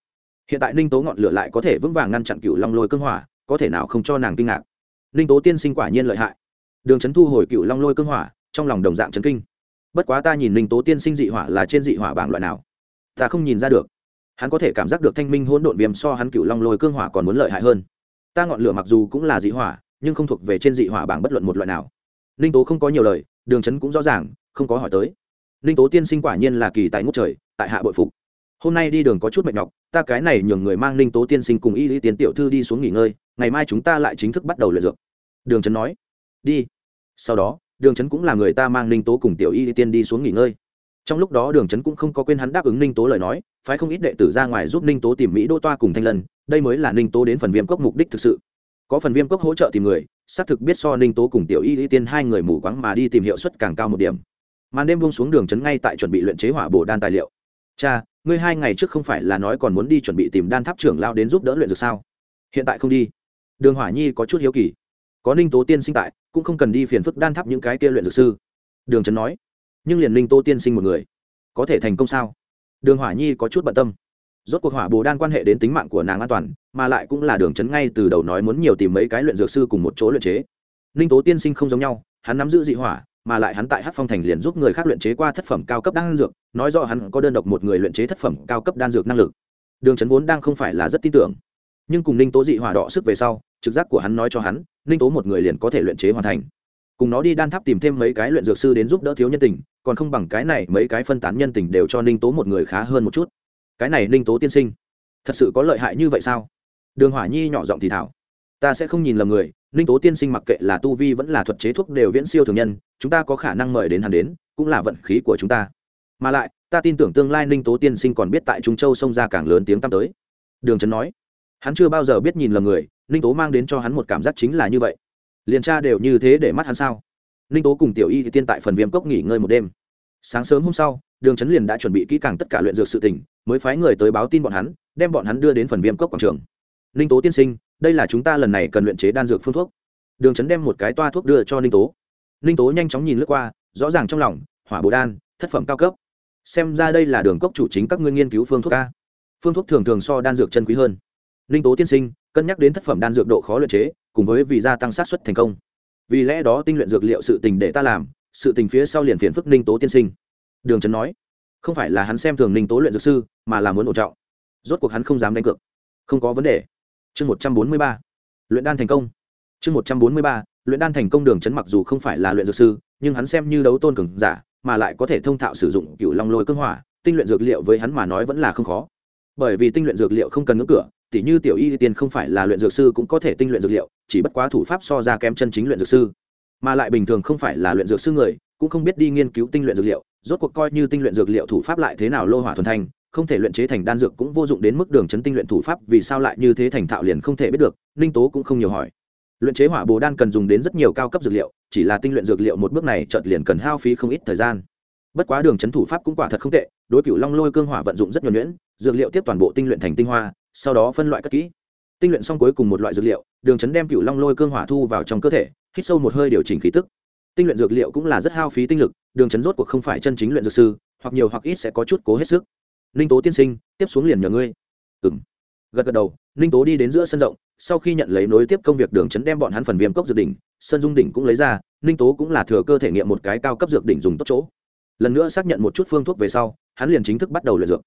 Hiện tại ninh tố ngọn lửa lại có thể vững vàng ngăn chặn cựu long lôi cương hỏa, có thể nào không cho nàng kinh ngạc. Ninh tố tiên sinh quả nhiên lợi hại. Đường trấn thu hồi cựu long lôi cương hỏa, trong lòng đồng dạng trấn kinh. Bất quá ta nhìn ninh tố tiên sinh dị hỏa là trên dị hỏa bảng loại nào, ta không nhìn ra được. Hắn có thể cảm giác được thanh minh hỗn độn viêm so hắn cựu long lôi cương hỏa còn muốn lợi hại hơn. Ta ngọn lửa mặc dù cũng là dị hỏa, nhưng không thuộc về trên dị hỏa bảng bất luận một loại nào ninh tố không có nhiều lời, đường trấn cũng rõ ràng, không có hỏi tới. Ninh tố tiên sinh quả nhiên là kỳ tại ngút trời, tại hạ bội phục. Hôm nay đi đường có chút mệt nhọc, ta cái này nhường người mang ninh tố tiên sinh cùng y lý tiến tiểu thư đi xuống nghỉ ngơi, ngày mai chúng ta lại chính thức bắt đầu luyện dược. Đường trấn nói. Đi. Sau đó, đường trấn cũng là người ta mang ninh tố cùng tiểu y tiên đi xuống nghỉ ngơi. Trong lúc đó đường trấn cũng không có quên hắn đáp ứng ninh tố lời nói, phái không ít đệ tử ra ngoài giúp ninh tố tìm mỹ đô toa cùng thanh lân, đây mới là ninh tố đến phần viêm cốc mục đích thực sự. Có phần viêm cốc hỗ trợ tìm người xác thực biết so ninh tố cùng tiểu y y tiên hai người mù quáng mà đi tìm hiệu suất càng cao một điểm. Màn đêm buông xuống đường trấn ngay tại chuẩn bị luyện chế hỏa bổ đan tài liệu. Cha, ngươi hai ngày trước không phải là nói còn muốn đi chuẩn bị tìm đan tháp trưởng lao đến giúp đỡ luyện dược sao? Hiện tại không đi. Đường hỏa nhi có chút hiếu kỳ. Có ninh tố tiên sinh tại, cũng không cần đi phiền phức đan tháp những cái kia luyện dược sư. Đường trấn nói. Nhưng liền ninh tố tiên sinh một người, có thể thành công sao? Đường hỏa nhi có chút bận tâm rốt cuộc hỏa bồ đan quan hệ đến tính mạng của nàng an toàn, mà lại cũng là đường chấn ngay từ đầu nói muốn nhiều tìm mấy cái luyện dược sư cùng một chỗ luyện chế. Ninh tố tiên sinh không giống nhau, hắn nắm giữ dị hỏa, mà lại hắn tại hát phong thành liền giúp người khác luyện chế qua thất phẩm cao cấp đan dược, nói rõ hắn có đơn độc một người luyện chế thất phẩm cao cấp đan dược năng lực. Đường chấn vốn đang không phải là rất tin tưởng. Nhưng cùng ninh tố dị hỏa đọ sức về sau, trực giác của hắn nói cho hắn ninh tố một người liền có thể luyện chế hoàn thành. Cùng nó đi đan tháp tìm thêm mấy cái luyện dược sư đến giúp đỡ thiếu nhân tình, còn không bằng cái này mấy cái phân tán nhân tình đều cho ninh tố một người khá hơn một chút cái này ninh tố tiên sinh, thật sự có lợi hại như vậy sao? Đường hỏa nhi nhỏ giọng thì thảo ta sẽ không nhìn lầm người, ninh tố tiên sinh mặc kệ là tu vi vẫn là thuật chế thuốc đều viễn siêu thường nhân, chúng ta có khả năng mời đến hắn đến, cũng là vận khí của chúng ta. Mà lại, ta tin tưởng tương lai ninh tố tiên sinh còn biết tại trung châu xông ra càng lớn tiếng tăm tới. Đường trấn nói. Hắn chưa bao giờ biết nhìn lầm người, ninh tố mang đến cho hắn một cảm giác chính là như vậy. Liền tra đều như thế để mắt hắn sao? Ninh tố cùng tiểu y thì tiên tại phần viêm cốc nghỉ ngơi một đêm. Sáng sớm hôm sau, đường trấn liền đã chuẩn bị kỹ càng tất cả luyện dược sự tỉnh mới phái người tới báo tin bọn hắn, đem bọn hắn đưa đến phần viêm cốc quảng trường. Ninh tố tiên sinh, đây là chúng ta lần này cần luyện chế đan dược phương thuốc. Đường trấn đem một cái toa thuốc đưa cho ninh tố. Ninh tố nhanh chóng nhìn lướt qua, rõ ràng trong lòng, hỏa bồ đan, thất phẩm cao cấp. Xem ra đây là đường cốc chủ chính các ngươi nghiên cứu phương thuốc a. Phương thuốc thường thường so đan dược chân quý hơn. Ninh tố tiên sinh, cân nhắc đến thất phẩm đan dược độ khó luyện chế, cùng với vì gia tăng sát xuất thành công. Vì lẽ đó tinh luyện dược liệu sự tình để ta làm, sự tình phía sau liền phiền phức ninh tố tiên sinh. Đường trấn nói không phải là hắn xem thường ninh tố luyện dược sư, mà là muốn ổn trọng. Rốt cuộc hắn không dám đánh cược. Không có vấn đề. Chương một trăm bốn mươi ba. Luyện đan thành công. Chương một trăm bốn mươi ba. Luyện đan thành công đường chấn mặc dù không phải là luyện dược sư, nhưng hắn xem như đấu tôn cường giả, mà lại có thể thông thạo sử dụng cựu long lôi cương hỏa, tinh luyện dược liệu với hắn mà nói vẫn là không khó. Bởi vì tinh luyện dược liệu không cần ngưỡng cửa, tỉ như tiểu y tiên không phải là luyện dược sư cũng có thể tinh luyện dược liệu, chỉ bất quá thủ pháp so ra kém chân chính luyện dược sư. Mà lại bình thường không phải là luyện dược sư người, cũng không biết đi nghiên cứu tinh luyện dược liệu rốt cuộc coi như tinh luyện dược liệu thủ pháp lại thế nào lô hỏa thuần thành không thể luyện chế thành đan dược cũng vô dụng đến mức đường chấn tinh luyện thủ pháp, vì sao lại như thế thành thạo liền không thể biết được, ninh tố cũng không nhiều hỏi. Luyện chế hỏa bồ đan cần dùng đến rất nhiều cao cấp dược liệu, chỉ là tinh luyện dược liệu một bước này chợt liền cần hao phí không ít thời gian. Bất quá đường chấn thủ pháp cũng quả thật không tệ, đối cựu long lôi cương hỏa vận dụng rất nhuẩn nhuyễn, dược liệu tiếp toàn bộ tinh luyện thành tinh hoa, sau đó phân loại cất kỹ. Tinh luyện xong cuối cùng một loại dược liệu, đường chấn đem cựu long lôi cương hỏa thu vào trong cơ thể, hít sâu một hơi điều chỉnh khí tức tinh luyện dược liệu cũng là rất hao phí tinh lực, đường chấn rốt cuộc không phải chân chính luyện dược sư, hoặc nhiều hoặc ít sẽ có chút cố hết sức. Ninh tố tiên sinh, tiếp xuống liền nhờ ngươi. Ừng gật gật đầu, ninh tố đi đến giữa sân rộng, sau khi nhận lấy nối tiếp công việc đường chấn đem bọn hắn phần viêm cốc dược đỉnh, sân dung đỉnh cũng lấy ra, ninh tố cũng là thừa cơ thể nghiệm một cái cao cấp dược đỉnh dùng tốt chỗ. Lần nữa xác nhận một chút phương thuốc về sau, hắn liền chính thức bắt đầu luyện dược.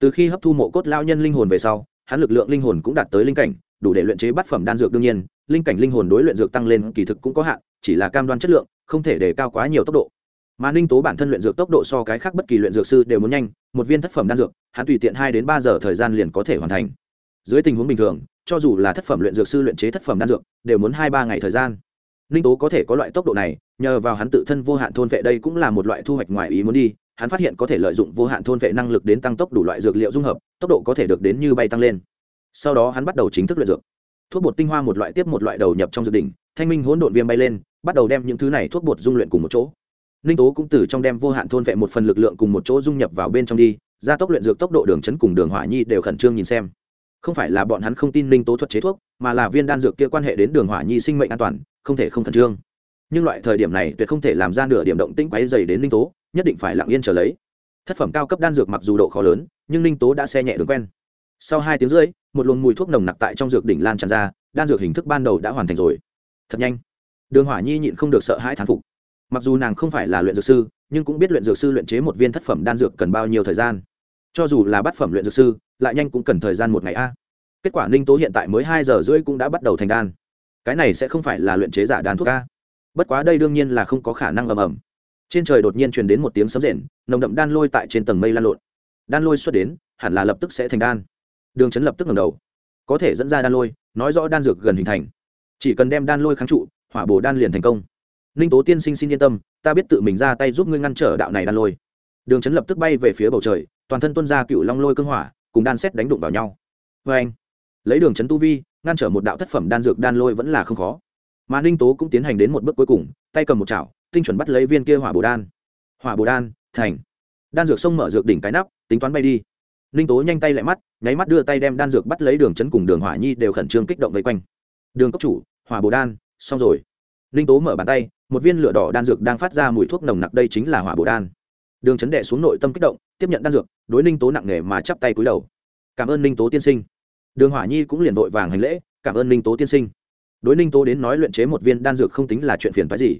Từ khi hấp thu mộ cốt lao nhân linh hồn về sau, hắn lực lượng linh hồn cũng đạt tới linh cảnh, đủ để luyện chế bát phẩm đan dược đương nhiên, linh cảnh linh hồn đối luyện dược tăng lên kỳ thực cũng có hạn, chỉ là cam đoan chất lượng không thể đề cao quá nhiều tốc độ. Mà ninh tố bản thân luyện dược tốc độ so cái khác bất kỳ luyện dược sư đều muốn nhanh, một viên thất phẩm đan dược, hắn tùy tiện hai đến ba giờ thời gian liền có thể hoàn thành. Dưới tình huống bình thường, cho dù là thất phẩm luyện dược sư luyện chế thất phẩm đan dược, đều muốn hai ba ngày thời gian. Ninh tố có thể có loại tốc độ này, nhờ vào hắn tự thân vô hạn thôn vệ đây cũng là một loại thu hoạch ngoài ý muốn đi, hắn phát hiện có thể lợi dụng vô hạn thôn vệ năng lực đến tăng tốc đủ loại dược liệu dung hợp, tốc độ có thể được đến như bay tăng lên. Sau đó hắn bắt đầu chính thức luyện dược. Thuốc bột tinh hoa một loại tiếp một loại đầu nhập trong dược đỉnh thanh minh hỗn độn viêm bay lên bắt đầu đem những thứ này thuốc bột dung luyện cùng một chỗ. Ninh tố cũng từ trong đem vô hạn thôn vệ một phần lực lượng cùng một chỗ dung nhập vào bên trong đi, gia tốc luyện dược tốc độ đường chấn cùng đường hỏa nhi đều khẩn trương nhìn xem. Không phải là bọn hắn không tin ninh tố thuật chế thuốc, mà là viên đan dược kia quan hệ đến đường hỏa nhi sinh mệnh an toàn, không thể không khẩn trương. Nhưng loại thời điểm này tuyệt không thể làm ra nửa điểm động tĩnh quáy dày đến ninh tố, nhất định phải lặng yên trở lấy. Thất phẩm cao cấp đan dược mặc dù độ khó lớn, nhưng ninh tố đã xe nhẹ đường quen. Sau hai tiếng rưỡi, một luồng mùi thuốc nồng nặc tại trong dược đỉnh lan tràn ra, đan dược hình thức ban đầu đã hoàn thành rồi. Thật nhanh đường hỏa nhi nhịn không được sợ hãi thán phục. Mặc dù nàng không phải là luyện dược sư, nhưng cũng biết luyện dược sư luyện chế một viên thất phẩm đan dược cần bao nhiêu thời gian. Cho dù là bát phẩm luyện dược sư, lại nhanh cũng cần thời gian một ngày a. Kết quả ninh tố hiện tại mới hai giờ rưỡi cũng đã bắt đầu thành đan. Cái này sẽ không phải là luyện chế giả đan thuốc a. Bất quá đây đương nhiên là không có khả năng ầm ầm. Trên trời đột nhiên truyền đến một tiếng sấm rền, nồng đậm đan lôi tại trên tầng mây lan lộn. Đan lôi xuất đến, hẳn là lập tức sẽ thành đan. Đường chấn lập tức ngẩng đầu. Có thể dẫn ra đan lôi, nói rõ đan dược gần hình thành. Chỉ cần đem đan lôi kháng trụ hỏa bồ đan liền thành công. Ninh tố tiên sinh xin yên tâm, ta biết tự mình ra tay giúp ngươi ngăn trở đạo này đan lôi. Đường chấn lập tức bay về phía bầu trời, toàn thân tuân ra cựu long lôi cương hỏa, cùng đan xét đánh đụng vào nhau. Vê anh, lấy đường chấn tu vi, ngăn trở một đạo thất phẩm đan dược đan lôi vẫn là không khó. Mà ninh tố cũng tiến hành đến một bước cuối cùng, tay cầm một chảo, tinh chuẩn bắt lấy viên kia hỏa bồ đan. Hỏa bồ đan, thành. Đan dược sông mở dược đỉnh cái nắp, tính toán bay đi. Ninh tố nhanh tay lại mắt, nháy mắt đưa tay đem đan dược bắt lấy đường chấn cùng đường hỏa nhi đều khẩn trương kích động vây quanh. Đường cốc chủ, hỏa bồ đan xong rồi. Ninh tố mở bàn tay, một viên lửa đỏ đan dược đang phát ra mùi thuốc nồng nặc đây chính là hỏa bồ đan. Đường chấn đệ xuống nội tâm kích động, tiếp nhận đan dược, đối ninh tố nặng nề mà chắp tay cúi đầu. Cảm ơn ninh tố tiên sinh. Đường hỏa nhi cũng liền vội vàng hành lễ, cảm ơn ninh tố tiên sinh. Đối ninh tố đến nói luyện chế một viên đan dược không tính là chuyện phiền phái gì.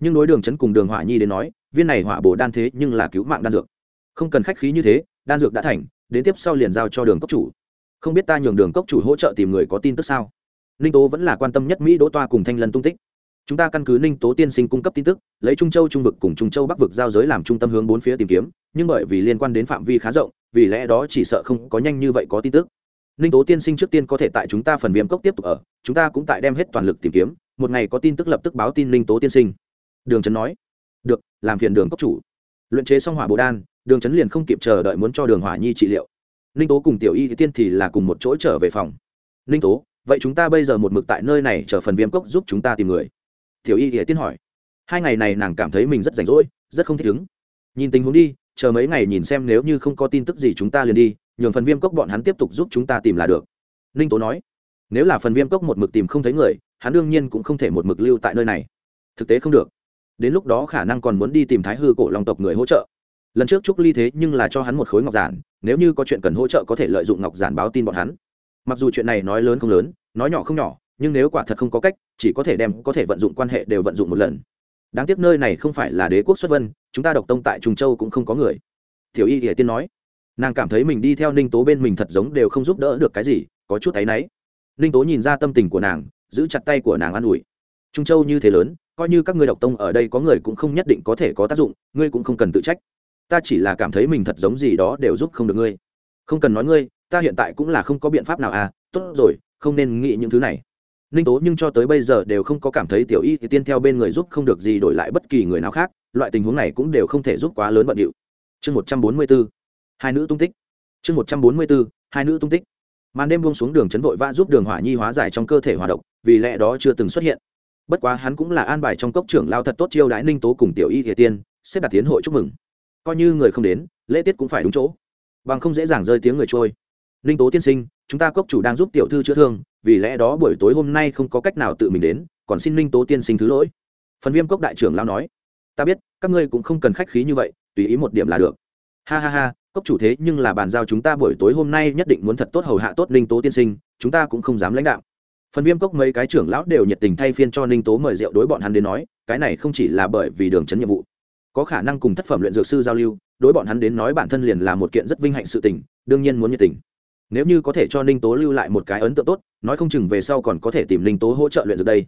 Nhưng đối đường chấn cùng đường hỏa nhi đến nói, viên này hỏa bồ đan thế nhưng là cứu mạng đan dược. Không cần khách khí như thế, đan dược đã thành, đến tiếp sau liền giao cho đường cốc chủ. Không biết ta nhường đường cốc chủ hỗ trợ tìm người có tin tức sao? Ninh tố vẫn là quan tâm nhất mỹ đỗ toa cùng thanh lân tung tích. Chúng ta căn cứ ninh tố tiên sinh cung cấp tin tức, lấy trung châu, trung vực cùng trung châu bắc vực giao giới làm trung tâm hướng bốn phía tìm kiếm, nhưng bởi vì liên quan đến phạm vi khá rộng, vì lẽ đó chỉ sợ không có nhanh như vậy có tin tức. Ninh tố tiên sinh trước tiên có thể tại chúng ta phần viêm cốc tiếp tục ở, chúng ta cũng tại đem hết toàn lực tìm kiếm, một ngày có tin tức lập tức báo tin ninh tố tiên sinh. Đường trấn nói, được, làm phiền đường cốc chủ. Luyện chế xong hỏa bồ đan, đường trấn liền không kịp chờ đợi muốn cho đường hỏa nhi trị liệu. Ninh tố cùng tiểu y tiên thì là cùng một chỗ trở về phòng. Ninh tố vậy chúng ta bây giờ một mực tại nơi này chờ phần viêm cốc giúp chúng ta tìm người. Tiểu y tiên hỏi. Hai ngày này nàng cảm thấy mình rất rảnh rỗi, rất không thích ứng. Nhìn tình huống đi, chờ mấy ngày nhìn xem nếu như không có tin tức gì chúng ta liền đi, nhường phần viêm cốc bọn hắn tiếp tục giúp chúng ta tìm là được. Ninh tố nói. Nếu là phần viêm cốc một mực tìm không thấy người, hắn đương nhiên cũng không thể một mực lưu tại nơi này. Thực tế không được. Đến lúc đó khả năng còn muốn đi tìm thái hư cổ long tộc người hỗ trợ. Lần trước trúc ly thế nhưng là cho hắn một khối ngọc giản, nếu như có chuyện cần hỗ trợ có thể lợi dụng ngọc giản báo tin bọn hắn mặc dù chuyện này nói lớn không lớn, nói nhỏ không nhỏ, nhưng nếu quả thật không có cách, chỉ có thể đem, có thể vận dụng quan hệ đều vận dụng một lần. Đáng tiếc nơi này không phải là đế quốc xuất vân, chúng ta độc tông tại trùng châu cũng không có người. Tiểu y hiển tiên nói. Nàng cảm thấy mình đi theo ninh tố bên mình thật giống đều không giúp đỡ được cái gì, có chút áy náy. Ninh tố nhìn ra tâm tình của nàng, giữ chặt tay của nàng an ủi. Trung châu như thế lớn, coi như các ngươi độc tông ở đây có người cũng không nhất định có thể có tác dụng, ngươi cũng không cần tự trách. Ta chỉ là cảm thấy mình thật giống gì đó đều giúp không được ngươi. Không cần nói ngươi ta hiện tại cũng là không có biện pháp nào à tốt rồi, không nên nghĩ những thứ này. Ninh tố nhưng cho tới bây giờ đều không có cảm thấy tiểu y thì tiên theo bên người giúp không được gì đổi lại bất kỳ người nào khác, loại tình huống này cũng đều không thể giúp quá lớn bận điệu. Chương một trăm bốn mươi b ố hai nữ tung tích. Chương một trăm bốn mươi b ố hai nữ tung tích. Màn đêm buông xuống đường chấn vội vã giúp đường hỏa nhi hóa giải trong cơ thể hoạt động vì lẽ đó chưa từng xuất hiện. Bất quá hắn cũng là an bài trong cốc trưởng lao thật tốt chiêu đãi ninh tố cùng tiểu y thiệt tiên, xếp đặt tiến hội chúc mừng. Coi như người không đến, lễ tiết cũng phải đúng chỗ. Bằng không dễ dàng rơi tiếng người trôi ninh tố tiên sinh, chúng ta cốc chủ đang giúp tiểu thư chữa thương, vì lẽ đó buổi tối hôm nay không có cách nào tự mình đến, còn xin ninh tố tiên sinh thứ lỗi. Phần viêm cốc đại trưởng lao nói. Ta biết, các ngươi cũng không cần khách khí như vậy, tùy ý một điểm là được. Ha ha ha, cốc chủ thế nhưng là bàn giao chúng ta buổi tối hôm nay nhất định muốn thật tốt hầu hạ tốt ninh tố tiên sinh, chúng ta cũng không dám lãnh đạo. Phần viêm cốc mấy cái trưởng lão đều nhiệt tình thay phiên cho ninh tố mời rượu đối bọn hắn đến nói, cái này không chỉ là bởi vì đường chấn nhiệm vụ, có khả năng cùng thất phẩm luyện dược sư giao lưu, đối bọn hắn đến nói bản thân liền là một kiện rất vinh hạnh sự tình, đương nhiên muốn nhiệt tình nếu như có thể cho ninh tố lưu lại một cái ấn tượng tốt, nói không chừng về sau còn có thể tìm ninh tố hỗ trợ luyện dược đây.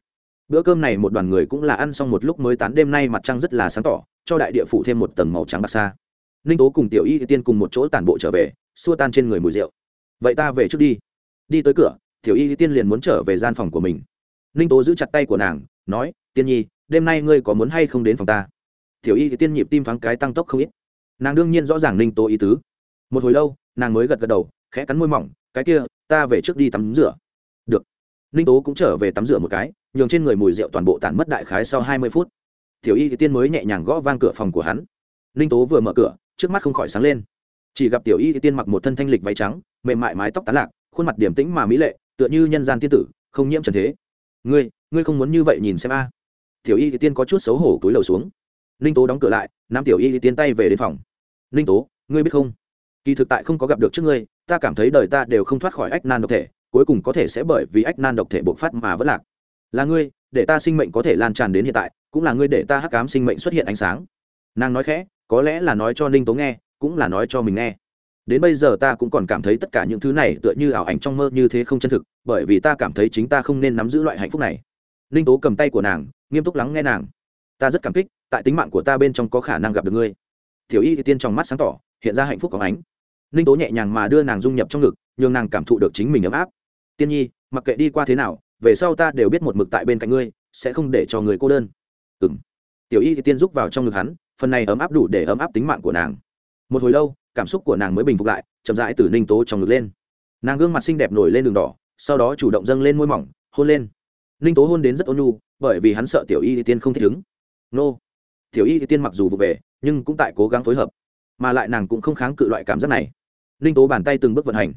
Bữa cơm này một đoàn người cũng là ăn xong một lúc mới tán đêm nay mặt trăng rất là sáng tỏ, cho đại địa phủ thêm một tầng màu trắng bạc xa. Ninh tố cùng tiểu y tiên cùng một chỗ tản bộ trở về, xua tan trên người mùi rượu. Vậy ta về trước đi. Đi tới cửa, tiểu y tiên liền muốn trở về gian phòng của mình. Ninh tố giữ chặt tay của nàng, nói, tiên nhi, đêm nay ngươi có muốn hay không đến phòng ta? Tiểu y tiên nhịp tim thoáng cái tăng tốc không ít. Nàng đương nhiên rõ ràng ninh tố ý tứ. Một hồi lâu, nàng mới gật gật đầu khẽ cắn môi mỏng, cái kia, ta về trước đi tắm rửa. Được. Ninh tố cũng trở về tắm rửa một cái, nhường trên người mùi rượu toàn bộ tản mất đại khái sau hai mươi phút. Tiểu y tiên mới nhẹ nhàng gõ vang cửa phòng của hắn. Ninh tố vừa mở cửa, trước mắt không khỏi sáng lên. Chỉ gặp tiểu y tiên mặc một thân thanh lịch váy trắng, mềm mại mái tóc tán lạc, khuôn mặt điểm tĩnh mà mỹ lệ, tựa như nhân gian tiên tử, không nhiễm trần thế. Ngươi ngươi không muốn như vậy nhìn xem a? Tiểu y tiên có chút xấu hổ túi lầu xuống. Ninh tố đóng cửa lại nam tiểu y tiên tay về đến phòng. Ninh tố, ngươi biết không? Kỳ thực tại không có gặp được trước ngươi, ta cảm thấy đời ta đều không thoát khỏi ách nan độc thể, cuối cùng có thể sẽ bởi vì ách nan độc thể bộc phát mà vẫn lạc. Là ngươi, để ta sinh mệnh có thể lan tràn đến hiện tại, cũng là ngươi để ta hắc cám sinh mệnh xuất hiện ánh sáng. Nàng nói khẽ, có lẽ là nói cho ninh tố nghe, cũng là nói cho mình nghe. Đến bây giờ ta cũng còn cảm thấy tất cả những thứ này tựa như ảo ảnh trong mơ như thế không chân thực, bởi vì ta cảm thấy chính ta không nên nắm giữ loại hạnh phúc này. Ninh tố cầm tay của nàng, nghiêm túc lắng nghe nàng. Ta rất cảm kích, tại tính mạng của ta bên trong có khả năng gặp được ngươi. Tiểu y thì tiên trong mắt sáng tỏ, hiện ra hạnh phúc có ánh ninh tố nhẹ nhàng mà đưa nàng dung nhập trong ngực, nhường nàng cảm thụ được chính mình ấm áp. Tiên nhi, mặc kệ đi qua thế nào, về sau ta đều biết một mực tại bên cạnh ngươi, sẽ không để cho người cô đơn. Ừ m tiểu y thì tiên rúc vào trong ngực hắn, phần này ấm áp đủ để ấm áp tính mạng của nàng. Một hồi lâu, cảm xúc của nàng mới bình phục lại, chậm rãi từ ninh tố trong ngực lên. Nàng gương mặt xinh đẹp nổi lên đường đỏ, sau đó chủ động dâng lên môi mỏng, hôn lên. Ninh tố hôn đến rất ôn nhu, bởi vì hắn sợ tiểu y thì tiên không thích ứng. Nô. Tiểu y thì tiên mặc dù vụ về, nhưng cũng tại cố gắng phối hợp mà lại nàng cũng không kháng cự loại cảm giác này. Ninh tố bàn tay từng bước vận hành.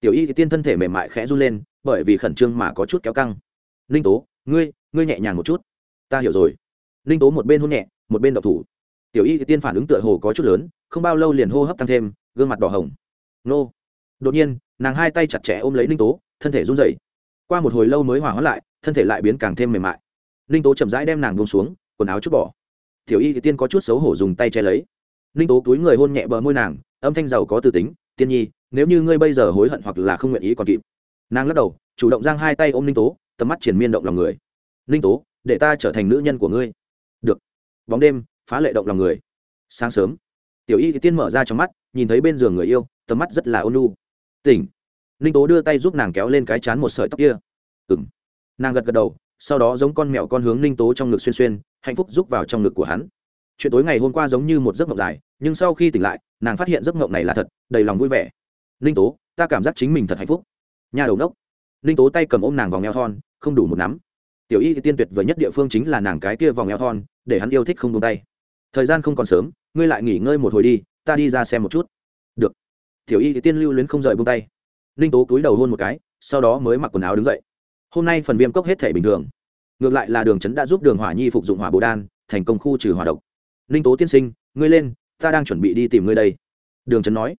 Tiểu y thì tiên thân thể mềm mại khẽ run lên, bởi vì khẩn trương mà có chút kéo căng. Ninh tố, ngươi ngươi nhẹ nhàng một chút. Ta hiểu rồi. Ninh tố một bên hôn nhẹ, một bên độc thủ. Tiểu y thì tiên phản ứng tựa hồ có chút lớn, không bao lâu liền hô hấp tăng thêm, gương mặt đỏ hồng. Nô. Đột nhiên, nàng hai tay chặt chẽ ôm lấy ninh tố, thân thể run rẩy. Qua một hồi lâu mới hỏa hoãn lại, thân thể lại biến càng thêm mềm mại. Ninh tố chậm rãi đem nàng buông xuống, quần áo chút bỏ. Tiểu y thì tiên có chút xấu hổ dùng tay che lấy ninh tố túi người hôn nhẹ bờ môi nàng, âm thanh giàu có từ tính, tiên nhi, nếu như ngươi bây giờ hối hận hoặc là không nguyện ý còn kịp. Nàng lắc đầu, chủ động giang hai tay ôm ninh tố, tầm mắt triển miên động lòng người. Ninh tố, để ta trở thành nữ nhân của ngươi. Được. Bóng đêm, phá lệ động lòng người. Sáng sớm, tiểu y thì tiên mở ra trong mắt, nhìn thấy bên giường người yêu, tầm mắt rất là ôn lu tỉnh. Ninh tố đưa tay giúp nàng kéo lên cái chán một sợi tóc kia. Ừng nàng gật gật đầu, sau đó giống con mèo con hướng ninh tố trong ngực xuyên xuyên, hạnh phúc rúc vào trong ngực của hắn chuyện tối ngày hôm qua giống như một giấc mộng dài, nhưng sau khi tỉnh lại, nàng phát hiện giấc mộng này là thật, đầy lòng vui vẻ. Ninh tố, ta cảm giác chính mình thật hạnh phúc. Nhà đầu đốc. Ninh tố tay cầm ôm nàng vòng eo thon, không đủ một nắm. Tiểu y thì tiên tuyệt vời nhất địa phương chính là nàng cái kia vòng eo thon, để hắn yêu thích không tung tay. Thời gian không còn sớm, ngươi lại nghỉ ngơi một hồi đi, ta đi ra xem một chút. Được. Tiểu y thì tiên lưu luyến không rời bông tay. Ninh tố cúi đầu hôn một cái, sau đó mới mặc quần áo đứng dậy. Hôm nay phần viêm cốc hết thể bình thường. Ngược lại là đường trấn đã giúp đường hỏa nhi phục dụng hỏa bồ đan, thành công khu trừ hỏa độc ninh tố tiên sinh, ngươi lên, ta đang chuẩn bị đi tìm ngươi đây. Đường trấn nói.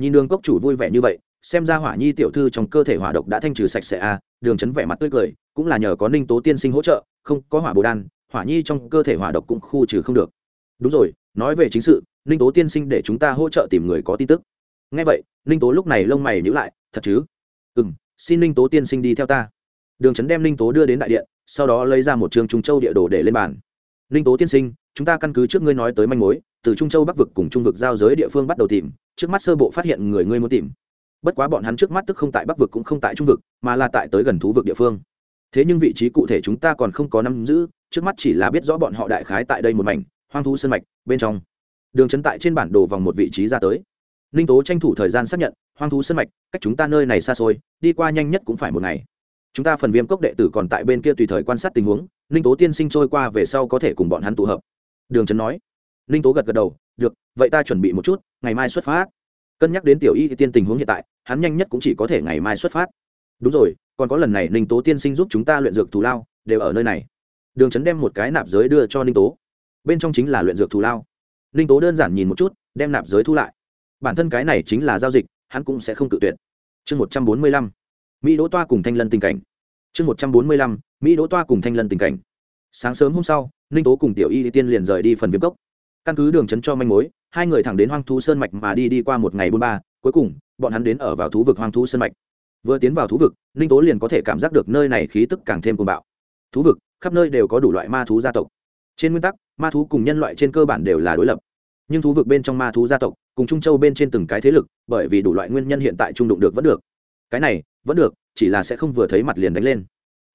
Nhìn đường cốc chủ vui vẻ như vậy, xem ra hỏa nhi tiểu thư trong cơ thể hỏa độc đã thanh trừ sạch sẽ à đường trấn vẻ mặt tươi cười, cũng là nhờ có ninh tố tiên sinh hỗ trợ, không, có hỏa bồ đan, hỏa nhi trong cơ thể hỏa độc cũng khu trừ không được. Đúng rồi, nói về chính sự, ninh tố tiên sinh để chúng ta hỗ trợ tìm người có tin tức. Ngay vậy, ninh tố lúc này lông mày nhữ lại, thật chứ? Ừ m xin ninh tố tiên sinh đi theo ta. Đường trấn đem ninh tố đưa đến đại điện, sau đó lấy ra một trường trung châu địa đồ để lên bàn ninh tố tiên sinh, chúng ta căn cứ trước ngươi nói tới manh mối, từ trung châu bắc vực cùng trung vực giao giới địa phương bắt đầu tìm, trước mắt sơ bộ phát hiện người ngươi muốn tìm. Bất quá bọn hắn trước mắt tức không tại bắc vực cũng không tại trung vực, mà là tại tới gần thú vực địa phương. Thế nhưng vị trí cụ thể chúng ta còn không có nắm giữ, trước mắt chỉ là biết rõ bọn họ đại khái tại đây một mảnh, hoang thú sân mạch, bên trong. Đường trấn tại trên bản đồ vòng một vị trí ra tới. Ninh tố tranh thủ thời gian xác nhận, hoang thú sân mạch, cách chúng ta nơi này xa xôi, đi qua nhanh nhất cũng phải một ngày chúng ta phần viêm cốc đệ tử còn tại bên kia tùy thời quan sát tình huống, ninh tố tiên sinh trôi qua về sau có thể cùng bọn hắn tụ hợp. Đường trấn nói. Ninh tố gật gật đầu, được, vậy ta chuẩn bị một chút, ngày mai xuất phát. Cân nhắc đến tiểu y tiên tình huống hiện tại, hắn nhanh nhất cũng chỉ có thể ngày mai xuất phát. Đúng rồi, còn có lần này ninh tố tiên sinh giúp chúng ta luyện dược thù lao, đều ở nơi này. Đường trấn đem một cái nạp giới đưa cho ninh tố. Bên trong chính là luyện dược thù lao. Ninh tố đơn giản nhìn một chút, đem nạp giới thu lại. Bản thân cái này chính là giao dịch, hắn cũng sẽ không tự tuyệt. Chương một trăm bốn mươi lăm mỹ đỗ toa cùng thanh lân tình cảnh. Chương một trăm bốn mươi lăm, mỹ đỗ toa cùng thanh lân tình cảnh. Sáng sớm hôm sau, ninh tố cùng tiểu y tiên liền rời đi phần viêm cốc. Căn cứ đường trấn cho manh mối, hai người thẳng đến hoang thú sơn mạch mà đi đi qua một ngày bốn ba, cuối cùng, bọn hắn đến ở vào thú vực hoang thú sơn mạch. Vừa tiến vào thú vực, ninh tố liền có thể cảm giác được nơi này khí tức càng thêm cuồng bạo. Thú vực, khắp nơi đều có đủ loại ma thú gia tộc. Trên nguyên tắc, ma thú cùng nhân loại trên cơ bản đều là đối lập. Nhưng thú vực bên trong ma thú gia tộc, cùng trung châu bên trên từng cái thế lực, bởi vì đủ loại nguyên nhân hiện tại trung đụng được vẫn được. Cái này vẫn được, chỉ là sẽ không vừa thấy mặt liền đánh lên.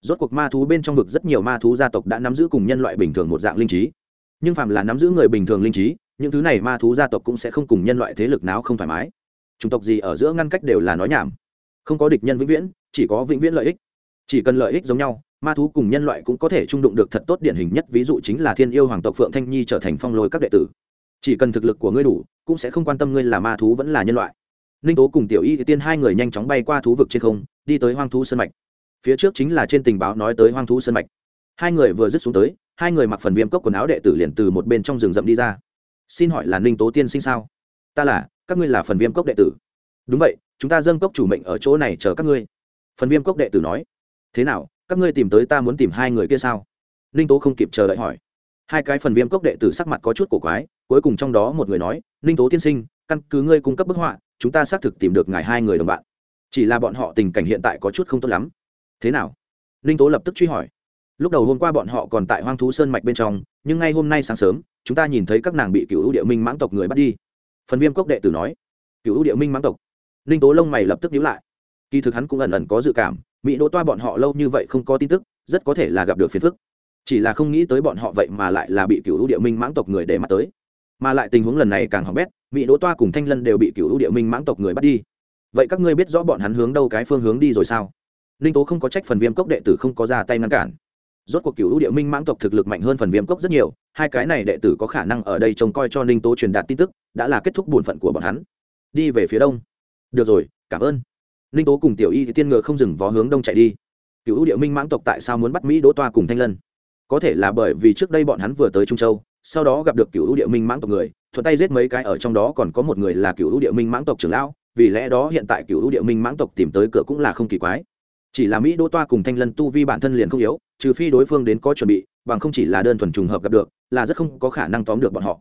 Rốt cuộc ma thú bên trong vực rất nhiều ma thú gia tộc đã nắm giữ cùng nhân loại bình thường một dạng linh trí. Nhưng phạm là nắm giữ người bình thường linh trí, những thứ này ma thú gia tộc cũng sẽ không cùng nhân loại thế lực nào không thoải mái. Chủng tộc gì ở giữa ngăn cách đều là nói nhảm. Không có địch nhân vĩnh viễn, chỉ có vĩnh viễn lợi ích. Chỉ cần lợi ích giống nhau, ma thú cùng nhân loại cũng có thể trung đụng được thật tốt điển hình nhất, ví dụ chính là thiên yêu hoàng tộc phượng thanh nhi trở thành phong lôi các đệ tử. Chỉ cần thực lực của ngươi đủ, cũng sẽ không quan tâm ngươi là ma thú vẫn là nhân loại ninh tố cùng tiểu y thì tiên hai người nhanh chóng bay qua thú vực trên không, đi tới hoang thú sân mạch. Phía trước chính là trên tình báo nói tới hoang thú sân mạch. Hai người vừa dứt xuống tới, hai người mặc phần viêm cốc quần áo đệ tử liền từ một bên trong rừng rậm đi ra. Xin hỏi là ninh tố tiên sinh sao? Ta là, các ngươi là phần viêm cốc đệ tử. Đúng vậy, chúng ta dâng cốc chủ mệnh ở chỗ này chờ các ngươi. Phần viêm cốc đệ tử nói. Thế nào, các ngươi tìm tới ta muốn tìm hai người kia sao? Ninh tố không kịp chờ đợi hỏi. Hai cái phần viêm cốc đệ tử sắc mặt có chút cổ quái, cuối cùng trong đó một người nói, ninh tố tiên sinh, căn cứ ngươi cung cấp bức họa chúng ta xác thực tìm được ngài hai người đồng bạn. Chỉ là bọn họ tình cảnh hiện tại có chút không tốt lắm. Thế nào? Ninh tố lập tức truy hỏi. Lúc đầu hôm qua bọn họ còn tại hoang thú sơn mạch bên trong, nhưng ngay hôm nay sáng sớm, chúng ta nhìn thấy các nàng bị cựu địa minh mãng tộc người bắt đi. Phần viêm cốc đệ tử nói. Cựu địa minh mãng tộc. Ninh tố lông mày lập tức nhíu lại. Kỳ thực hắn cũng ẩn ẩn có dự cảm, mỹ đỗ toa bọn họ lâu như vậy không có tin tức, rất có thể là gặp được phiền phức. Chỉ là không nghĩ tới bọn họ vậy mà lại là bị cựu ưu địa minh mãng tộc người để mắt tới. Mà lại tình huống lần này càng hỏng bét mỹ đỗ toa cùng thanh lân đều bị cựu ưu địa minh mãng tộc người bắt đi. Vậy các ngươi biết rõ bọn hắn hướng đâu cái phương hướng đi rồi sao? Ninh tố không có trách phần viêm cốc đệ tử không có ra tay ngăn cản. Rốt cuộc cựu ưu địa minh mãng tộc thực lực mạnh hơn phần viêm cốc rất nhiều, hai cái này đệ tử có khả năng ở đây trông coi cho ninh tố truyền đạt tin tức, đã là kết thúc bổn phận của bọn hắn. Đi về phía đông. Được rồi, cảm ơn. Ninh tố cùng tiểu y thì tiên ngựa không dừng vó hướng đông chạy đi. Cựu ưu địa minh mãng tộc tại sao muốn bắt mỹ đỗ toa cùng thanh lân? Có thể là bởi vì trước đây bọn hắn vừa tới trung châu sau đó gặp được cựu ưu địa minh mãng tộc người, thuận tay giết mấy cái ở trong đó còn có một người là cựu ưu địa minh mãng tộc trưởng lão, vì lẽ đó hiện tại cựu ưu địa minh mãng tộc tìm tới cửa cũng là không kỳ quái. Chỉ là mỹ đỗ toa cùng thanh lân tu vi bản thân liền không yếu, trừ phi đối phương đến có chuẩn bị, bằng không chỉ là đơn thuần trùng hợp gặp được, là rất không có khả năng tóm được bọn họ.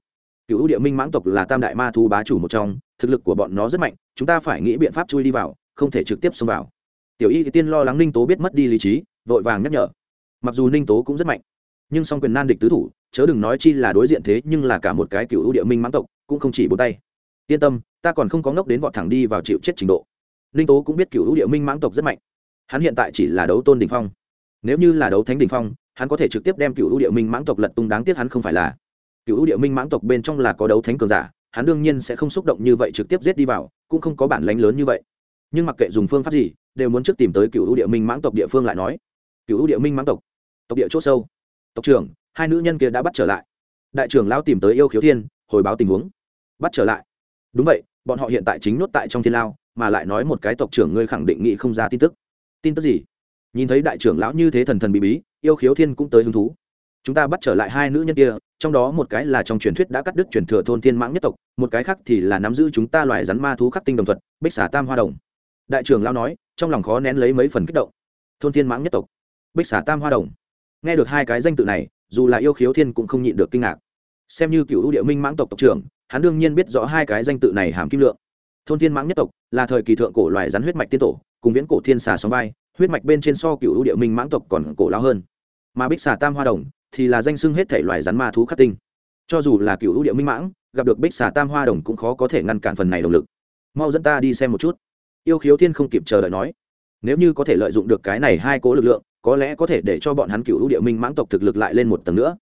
Cựu địa minh mãng tộc là tam đại ma thu bá chủ một trong, thực lực của bọn nó rất mạnh, chúng ta phải nghĩ biện pháp chui đi vào, không thể trực tiếp xông vào. Tiểu y thì tiên lo lắng ninh tố biết mất đi lý trí, vội vàng nhắc nhở. Mặc dù ninh tố cũng rất mạnh nhưng song quyền nan địch tứ thủ, chớ đừng nói chi là đối diện thế, nhưng là cả một cái cựu ưu địa minh mãng tộc, cũng không chỉ bốn tay. Yên tâm, ta còn không có ngốc đến vọt thẳng đi vào chịu chết trình độ. Ninh tố cũng biết cựu ưu địa minh mãng tộc rất mạnh. Hắn hiện tại chỉ là đấu tôn đình phong. Nếu như là đấu thánh đình phong, hắn có thể trực tiếp đem cựu ưu địa minh mãng tộc lật tung đáng tiếc hắn không phải là. Cựu ưu địa minh mãng tộc bên trong là có đấu thánh cường giả, hắn đương nhiên sẽ không xúc động như vậy trực tiếp giết đi vào, cũng không có bản lánh lớn như vậy. Nhưng mặc kệ dùng phương pháp gì, đều muốn trước tìm tới cựu ưu địa minh mãng tộc địa phương lại nói. Cựu ưu địa minh mãng tộc tộc địa c h ỗ sâu tộc trưởng, hai nữ nhân kia đã bắt trở lại. Đại trưởng lao tìm tới yêu khiếu thiên, hồi báo tình huống. Bắt trở lại. Đúng vậy, bọn họ hiện tại chính nốt tại trong thiên lao, mà lại nói một cái tộc trưởng ngươi khẳng định nghị không ra tin tức. Tin tức gì? Nhìn thấy đại trưởng lão như thế thần thần bí bí, yêu khiếu thiên cũng tới hứng thú. Chúng ta bắt trở lại hai nữ nhân kia, trong đó một cái là trong truyền thuyết đã cắt đứt truyền thừa thôn thiên mãng nhất tộc, một cái khác thì là nắm giữ chúng ta loài rắn ma thú khắc tinh đồng thuật, bích xả tam hoa đồng. Đại trưởng lão nói, trong lòng khó nén lấy mấy phần kích động. Thôn thiên mãng nhất tộc, bích xả tam hoa đồng nghe được hai cái danh tự này, dù là yêu khiếu thiên cũng không nhịn được kinh ngạc. Xem như cựu ưu địa minh mãng tộc tộc trưởng, hắn đương nhiên biết rõ hai cái danh tự này hàm kim lượng. Thôn thiên mãng nhất tộc, là thời kỳ thượng cổ loài rắn huyết mạch tiên tổ, cùng viễn cổ thiên xà sóng vai, huyết mạch bên trên so cựu ưu địa minh mãng tộc còn cổ lao hơn. Mà bích xà tam hoa đồng, thì là danh xưng hết thể loài rắn ma thú khắc tinh. Cho dù là cựu ưu địa minh mãng, gặp được bích xà tam hoa đồng cũng khó có thể ngăn cản phần này động lực. Mau dẫn ta đi xem một chút. Yêu khiếu thiên không kịp chờ đợi nói. Nếu như có thể lợi dụng được cái này hai cố lực lượng có lẽ có thể để cho bọn hắn cựu ưu địa minh mãng tộc thực lực lại lên một tầng nữa.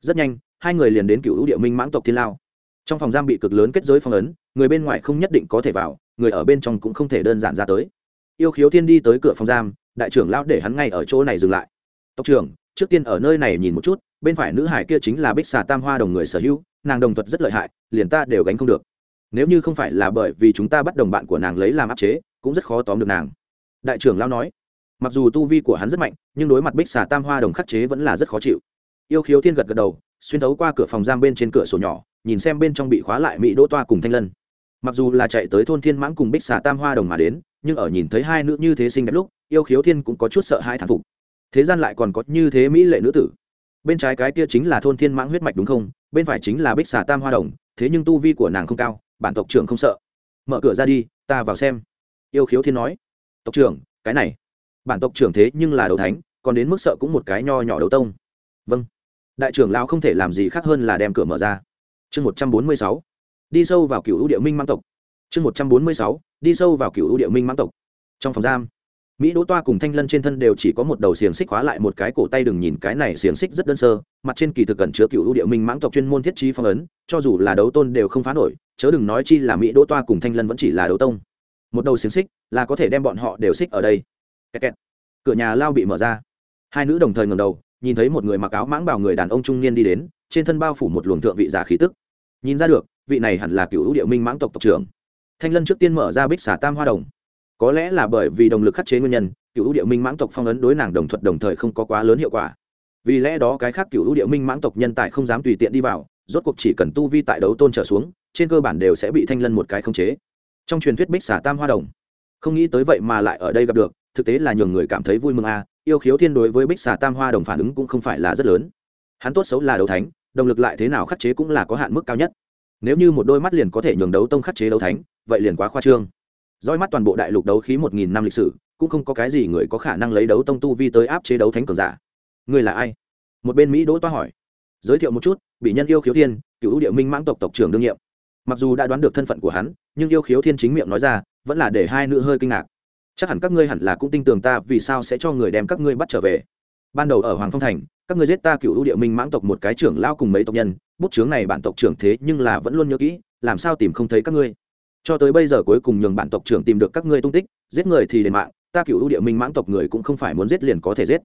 Rất nhanh, hai người liền đến cựu ưu địa minh mãng tộc thiên lao. Trong phòng giam bị cực lớn kết giới phong ấn, người bên ngoài không nhất định có thể vào, người ở bên trong cũng không thể đơn giản ra tới. Yêu khiếu thiên đi tới cửa phòng giam, đại trưởng lão để hắn ngay ở chỗ này dừng lại. Tộc trưởng, trước tiên ở nơi này nhìn một chút, bên phải nữ hải kia chính là bích xà tam hoa đồng người sở hữu, nàng đồng thuật rất lợi hại, liền ta đều gánh không được. Nếu như không phải là bởi vì chúng ta bắt đồng bạn của nàng lấy làm áp chế, cũng rất khó tóm được nàng. Đại trưởng lão nói mặc dù tu vi của hắn rất mạnh, nhưng đối mặt bích xà tam hoa đồng khắc chế vẫn là rất khó chịu. Yêu khiếu thiên gật gật đầu, xuyên thấu qua cửa phòng giam bên trên cửa sổ nhỏ, nhìn xem bên trong bị khóa lại mỹ đỗ toa cùng thanh lân. Mặc dù là chạy tới thôn thiên mãng cùng bích xà tam hoa đồng mà đến, nhưng ở nhìn thấy hai nữ như thế xinh đẹp lúc, yêu khiếu thiên cũng có chút sợ hai thản phục. Thế gian lại còn có như thế mỹ lệ nữ tử. Bên trái cái kia chính là thôn thiên mãng huyết mạch đúng không? Bên phải chính là bích xà tam hoa đồng, thế nhưng tu vi của nàng không cao, bản tộc trưởng không sợ. Mở cửa ra đi, ta vào xem. Yêu khiếu thiên nói. Tộc trưởng, cái này bản tộc trưởng thế nhưng là đấu thánh, còn đến mức sợ cũng một cái nho nhỏ đấu tông. Vâng. Đại trưởng lão không thể làm gì khác hơn là đem cửa mở ra. Chương một trăm bốn mươi sáu. Đi sâu vào cựu ưu địa minh mang tộc. Chương một trăm bốn mươi sáu. Đi sâu vào cựu ưu địa minh mang tộc. Trong phòng giam, mỹ đỗ toa cùng thanh lân trên thân đều chỉ có một đầu xiềng xích khóa lại một cái cổ tay đừng nhìn cái này xiềng xích rất đơn sơ, mặt trên kỳ thực cẩn chứa cựu ưu địa minh mãng tộc chuyên môn thiết trí phong ấn, cho dù là đấu tôn đều không phá nổi, chớ đừng nói chi là mỹ đỗ toa cùng thanh lân vẫn chỉ là đấu tông. Một đầu xiềng xích là có thể đem bọn họ đều xích ở đây kẹt kẹt. cửa nhà lao bị mở ra. Hai nữ đồng thời ngầm đầu, nhìn thấy một người mặc áo mãng bảo người đàn ông trung niên đi đến, trên thân bao phủ một luồng thượng vị giả khí tức. Nhìn ra được, vị này hẳn là cựu ưu địa minh mãng tộc tộc trưởng. Thanh lân trước tiên mở ra bích xả tam hoa đồng. Có lẽ là bởi vì đồng lực khắc chế nguyên nhân, cựu ưu địa minh mãng tộc phong ấn đối nàng đồng thuận đồng thời không có quá lớn hiệu quả. Vì lẽ đó cái khác cựu ưu địa minh mãng tộc nhân tài không dám tùy tiện đi vào, rốt cuộc chỉ cần tu vi tại đấu tôn trở xuống, trên cơ bản đều sẽ bị thanh lân một cái khống chế. Trong truyền thuyết bích xả tam hoa đồng, không nghĩ tới vậy mà lại ở đây gặp được thực tế là nhường người cảm thấy vui mừng a yêu khiếu thiên đối với bích Xà tam hoa đồng phản ứng cũng không phải là rất lớn. Hắn tốt xấu là đấu thánh động lực lại thế nào khắc chế cũng là có hạn mức cao nhất. Nếu như một đôi mắt liền có thể nhường đấu tông khắc chế đấu thánh, vậy liền quá khoa trương. Roi mắt toàn bộ đại lục đấu khí một nghìn năm lịch sử, cũng không có cái gì người có khả năng lấy đấu tông tu vi tới áp chế đấu thánh cường giả. Người là ai? Một bên mỹ đỗ toa hỏi. Giới thiệu một chút, bị nhân yêu khiếu thiên, cựu địa minh mãng tộc tộc trưởng đương nhiệm. Mặc dù đã đoán được thân phận của hắn, nhưng yêu khiếu thiên chính miệng nói ra, vẫn là để hai nữ hơi kinh ngạc chắc hẳn các ngươi hẳn là cũng tin tưởng ta, vì sao sẽ cho người đem các ngươi bắt trở về? Ban đầu ở hoàng phong thành, các ngươi giết ta cựu ưu địa minh mãng tộc một cái trưởng lao cùng mấy tộc nhân, bút chướng này bản tộc trưởng thế nhưng là vẫn luôn nhớ kỹ, làm sao tìm không thấy các ngươi? Cho tới bây giờ cuối cùng nhường bản tộc trưởng tìm được các ngươi tung tích, giết người thì đền mạng, ta cựu ưu địa minh mãng tộc người cũng không phải muốn giết liền có thể giết.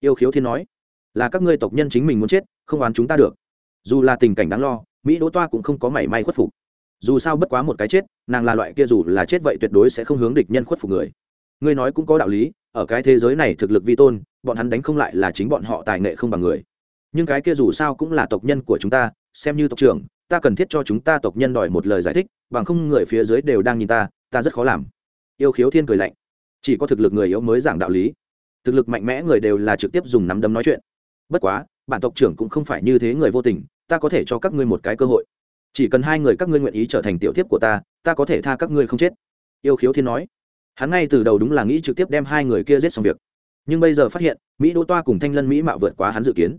Yêu khiếu thiên nói, là các ngươi tộc nhân chính mình muốn chết, không oán chúng ta được. Dù là tình cảnh đáng lo, mỹ đỗ toa cũng không có mảy may khuất phục. Dù sao bất quá một cái chết, nàng là loại kia dù là chết vậy tuyệt đối sẽ không hướng địch nhân khuất phục người ngươi nói cũng có đạo lý, ở cái thế giới này thực lực vi tôn, bọn hắn đánh không lại là chính bọn họ tài nghệ không bằng người. Nhưng cái kia dù sao cũng là tộc nhân của chúng ta, xem như tộc trưởng, ta cần thiết cho chúng ta tộc nhân đòi một lời giải thích, bằng không người phía dưới đều đang nhìn ta ta rất khó làm. Yêu khiếu thiên cười lạnh. Chỉ có thực lực người yếu mới giảng đạo lý. Thực lực mạnh mẽ người đều là trực tiếp dùng nắm đấm nói chuyện. Bất quá, bản tộc trưởng cũng không phải như thế người vô tình, ta có thể cho các ngươi một cái cơ hội. Chỉ cần hai người các ngươi nguyện ý trở thành tiểu tiếp của ta ta có thể tha các ngươi không chết. Yêu khiếu thiên nói hắn ngay từ đầu đúng là nghĩ trực tiếp đem hai người kia giết xong việc. Nhưng bây giờ phát hiện, mỹ đỗ toa cùng thanh lân mỹ mạo vượt quá hắn dự kiến.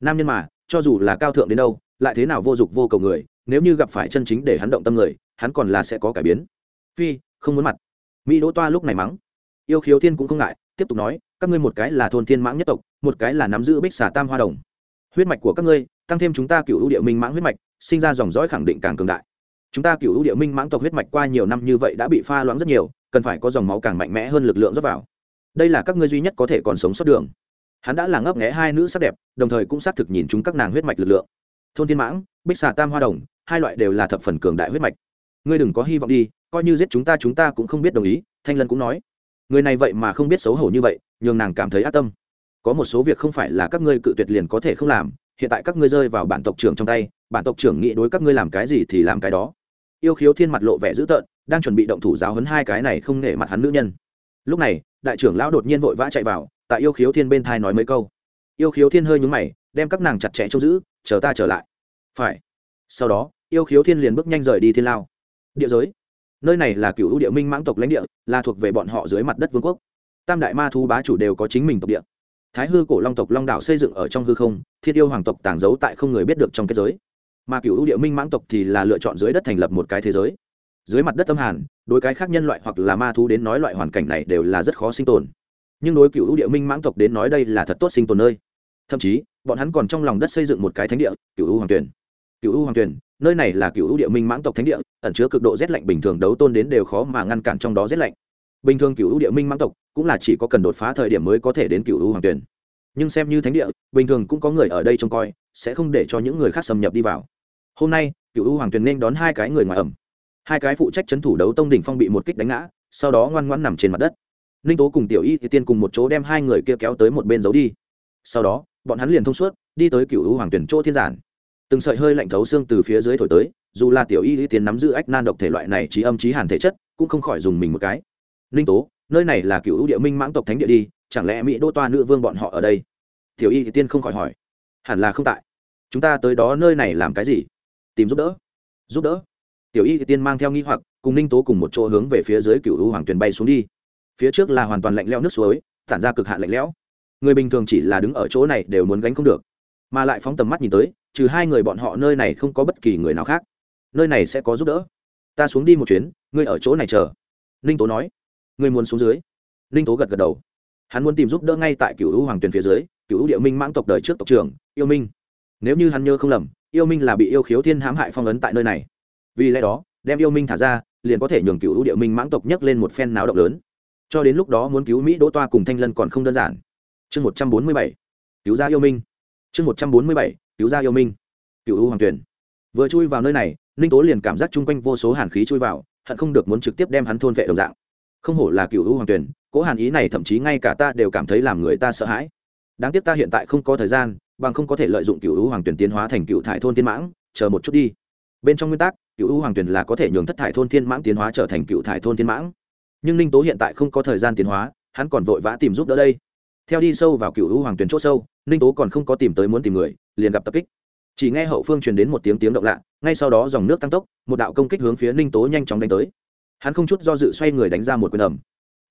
Nam nhân mà, cho dù là cao thượng đến đâu, lại thế nào vô dụng vô cầu người, nếu như gặp phải chân chính để hắn động tâm người, hắn còn là sẽ có cải biến. Phi, không muốn mặt. Mỹ đỗ toa lúc này mắng. Yêu khiếu thiên cũng không ngại, tiếp tục nói, các ngươi một cái là thôn thiên mãng nhất tộc, một cái là nắm giữ bích xà tam hoa đồng. Huyết mạch của các ngươi, tăng thêm chúng ta cựu ưu địa minh mãng huyết mạch, sinh ra dòng dõi khẳng định càng cường đại. Chúng ta cựu ưu địa minh mãng tộc huyết mạch qua nhiều năm như vậy đã bị pha loãng rất nhiều cần phải có dòng máu càng mạnh mẽ hơn lực lượng rót vào. Đây là các ngươi duy nhất có thể còn sống sót đường. Hắn đã là ngấp nghé hai nữ sắc đẹp, đồng thời cũng xác thực nhìn chúng các nàng huyết mạch lực lượng. Thôn thiên mãng, bích xà tam hoa đồng, hai loại đều là thập phần cường đại huyết mạch. Ngươi đừng có hy vọng đi, coi như giết chúng ta chúng ta cũng không biết đồng ý, thanh lân cũng nói. Người này vậy mà không biết xấu hổ như vậy, nhường nàng cảm thấy ác tâm. Có một số việc không phải là các ngươi cự tuyệt liền có thể không làm, hiện tại các ngươi rơi vào bản tộc trưởng trong tay, bản tộc trưởng nghĩ đối các ngươi làm cái gì thì làm cái đó. Yêu khiếu thiên mặt lộ vẻ dữ tợn đang chuẩn bị động thủ giáo hấn hai cái này không nể mặt hắn nữ nhân. Lúc này, đại trưởng lão đột nhiên vội vã chạy vào, tại yêu khiếu thiên bên thai nói mấy câu. Yêu khiếu thiên hơi nhúng mày, đem các nàng chặt chẽ trông giữ, chờ ta trở lại. Phải. Sau đó, yêu khiếu thiên liền bước nhanh rời đi thiên lao. Địa giới. Nơi này là cựu địa minh mãng tộc lãnh địa, là thuộc về bọn họ dưới mặt đất vương quốc. Tam đại ma thú bá chủ đều có chính mình tộc địa. Thái hư cổ long tộc long đảo xây dựng ở trong hư không, thiên yêu hoàng tộc tàng giấu tại không người biết được trong kết giới. Mà cựu địa minh mãng tộc thì là lựa chọn dưới đất thành lập một cái thế giới dưới mặt đất âm hàn, đối cái khác nhân loại hoặc là ma thú đến nói loại hoàn cảnh này đều là rất khó sinh tồn. Nhưng đối cựu địa minh mãng tộc đến nói đây là thật tốt sinh tồn nơi. Thậm chí, bọn hắn còn trong lòng đất xây dựng một cái thánh địa, cựu u hoàng tuyển. Cựu u hoàng tuyển, nơi này là cựu địa minh mãng tộc thánh địa, ẩn chứa cực độ rét lạnh bình thường đấu tôn đến đều khó mà ngăn cản trong đó rét lạnh. Bình thường cựu địa minh mãng tộc cũng là chỉ có cần đột phá thời điểm mới có thể đến cựu hoàng tuyển. Nhưng xem như thánh địa, bình thường cũng có người ở đây trông coi, sẽ không để cho những người khác xâm nhập đi vào. Hôm nay, cựu hoàng tuyển nên đón hai cái người ngoài ẩm hai cái phụ trách c h ấ n thủ đấu tông đỉnh phong bị một kích đánh ngã, sau đó ngoan ngoan nằm trên mặt đất. Ninh tố cùng tiểu y thì tiên cùng một chỗ đem hai người kia kéo tới một bên giấu đi. Sau đó, bọn hắn liền thông suốt, đi tới cựu hoàng tuyển chỗ thiên giản. Từng sợi hơi lạnh thấu xương từ phía dưới thổi tới, dù là tiểu y thì tiên nắm giữ ách nan độc thể loại này trí âm trí hàn thể chất, cũng không khỏi dùng mình một cái. Ninh tố, nơi này là cựu địa minh mãng tộc thánh địa đi, chẳng lẽ mỹ đô toa nữ vương bọn họ ở đây? Tiểu y thì tiên không khỏi hỏi. Hẳn là không tại. Chúng ta tới đó nơi này làm cái gì? Tìm giúp đỡ. Giúp đỡ? Tiểu y thì tiên mang theo nghi hoặc, cùng ninh tố cùng một chỗ hướng về phía dưới cựu u hoàng tuyền bay xuống đi. Phía trước là hoàn toàn lạnh lẽo nước suối, tản ra cực hạn lạnh lẽo. Người bình thường chỉ là đứng ở chỗ này đều muốn gánh không được, mà lại phóng tầm mắt nhìn tới, trừ hai người bọn họ nơi này không có bất kỳ người nào khác. Nơi này sẽ có giúp đỡ. Ta xuống đi một chuyến, ngươi ở chỗ này chờ. Ninh tố nói. Ngươi muốn xuống dưới. Ninh tố gật gật đầu. Hắn muốn tìm giúp đỡ ngay tại cựu u hoàng tuyền phía dưới cựu u địa minh mãng tộc đời trước tộc trưởng, yêu minh. Nếu như hắn nhớ không lầm, yêu minh là bị yêu khiếu thiên hãm hại phong ấn tại nơi này vì lẽ đó, đem yêu minh thả ra, liền có thể nhường cựu ưu địa minh mãng tộc nhấc lên một phen náo động lớn. Cho đến lúc đó muốn cứu mỹ đỗ toa cùng thanh lân còn không đơn giản. Chương một trăm bốn mươi bảy, cứu ra yêu minh. Chương một trăm bốn mươi bảy, cứu ra yêu minh. Cựu ưu hoàng tuyển. Vừa chui vào nơi này, ninh tố liền cảm giác chung quanh vô số hàn khí chui vào, hận không được muốn trực tiếp đem hắn thôn vệ đồng dạng. Không hổ là cựu ưu hoàng tuyển, cố hàn ý này thậm chí ngay cả ta đều cảm thấy làm người ta sợ hãi. Đáng tiếc ta hiện tại không có thời gian, bằng không có thể lợi dụng cựu ưu hoàng tuyển tiến hóa thành cựu thải thôn tiên mãng, chờ một chút đi. Bên trong nguyên tắc cựu u hoàng Tuyền là có thể nhường thất thải thôn thiên mãng tiến hóa trở thành cựu thải thôn thiên mãng. Nhưng ninh tố hiện tại không có thời gian tiến hóa, hắn còn vội vã tìm giúp đỡ đây. Theo đi sâu vào cựu u hoàng Tuyền c h ỗ sâu, ninh tố còn không có tìm tới muốn tìm người, liền gặp tập kích. Chỉ nghe hậu phương truyền đến một tiếng tiếng động lạ, ngay sau đó dòng nước tăng tốc, một đạo công kích hướng phía ninh tố nhanh chóng đánh tới. Hắn không chút do dự xoay người đánh ra một quyền ẩm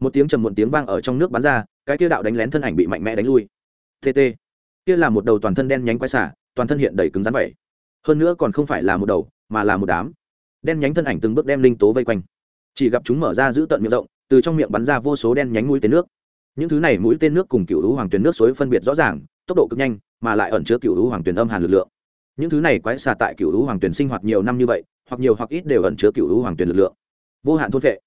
một tiếng trầm muộn tiếng vang ở trong nước bắn ra, cái kia đạo đánh lén thân ảnh bị mạnh mẽ đánh lui. Tt kia là một đầu toàn thân đen nhánh quái xả, toàn thân hiện đầy cứng rắn vậy. Hơn nữa còn không phải là một đầu mà là một đám. Đen nhánh thân ảnh từng bước đem linh tố vây quanh. Chỉ gặp chúng mở ra giữ tận miệng rộng, từ trong miệng bắn ra vô số đen nhánh mũi tên nước. Những thứ này mũi tên nước cùng cựu hữu hoàng tuyến nước suối phân biệt rõ ràng, tốc độ cực nhanh, mà lại ẩn chứa cựu hữu hoàng tuyển âm hàn lực lượng. Những thứ này quái xà tại cựu hữu hoàng tuyển sinh hoạt nhiều năm như vậy, hoặc nhiều hoặc ít đều ẩn chứa cựu hữu hoàng tuyển lực lượng. Vô hạn thôn vệ.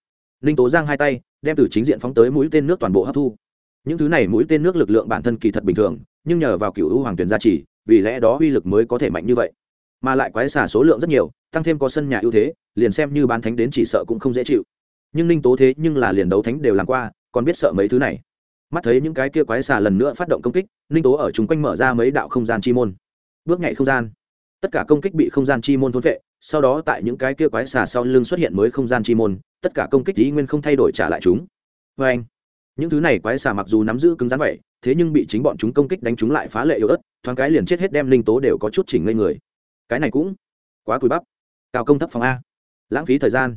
Ninh tố giang hai tay, đem từ chính diện phóng tới mũi tên nước toàn bộ hấp thu. Những thứ này mũi tên nước lực lượng bản thân kỳ thật bình thường, nhưng nhờ vào cựu hữu hoàng tuyển gia trì, vì lẽ đó uy lực mới có thể mạnh như vậy mà lại quái xà số lượng rất nhiều, tăng thêm có sân nhà ưu thế, liền xem như bán thánh đến chỉ sợ cũng không dễ chịu. Nhưng ninh tố thế nhưng là liền đấu thánh đều làm qua, còn biết sợ mấy thứ này. Mắt thấy những cái kia quái xà lần nữa phát động công kích, ninh tố ở chung quanh mở ra mấy đạo không gian chi môn. Bước nhảy không gian. Tất cả công kích bị không gian chi môn thốn vệ sau đó tại những cái kia quái xà sau lưng xuất hiện mới không gian chi môn, tất cả công kích ý nguyên không thay đổi trả lại chúng. Vê anh, những thứ này quái xà mặc dù nắm giữ cứng rắn vậy, thế nhưng bị chính bọn chúng công kích đánh chúng lại phá lệ yếu ớt, thoáng cái liền chết hết đem linh tố đều có chút chỉnh ngây người cái này cũng quá cùi bắp. Cao công thấp phòng a. Lãng phí thời gian.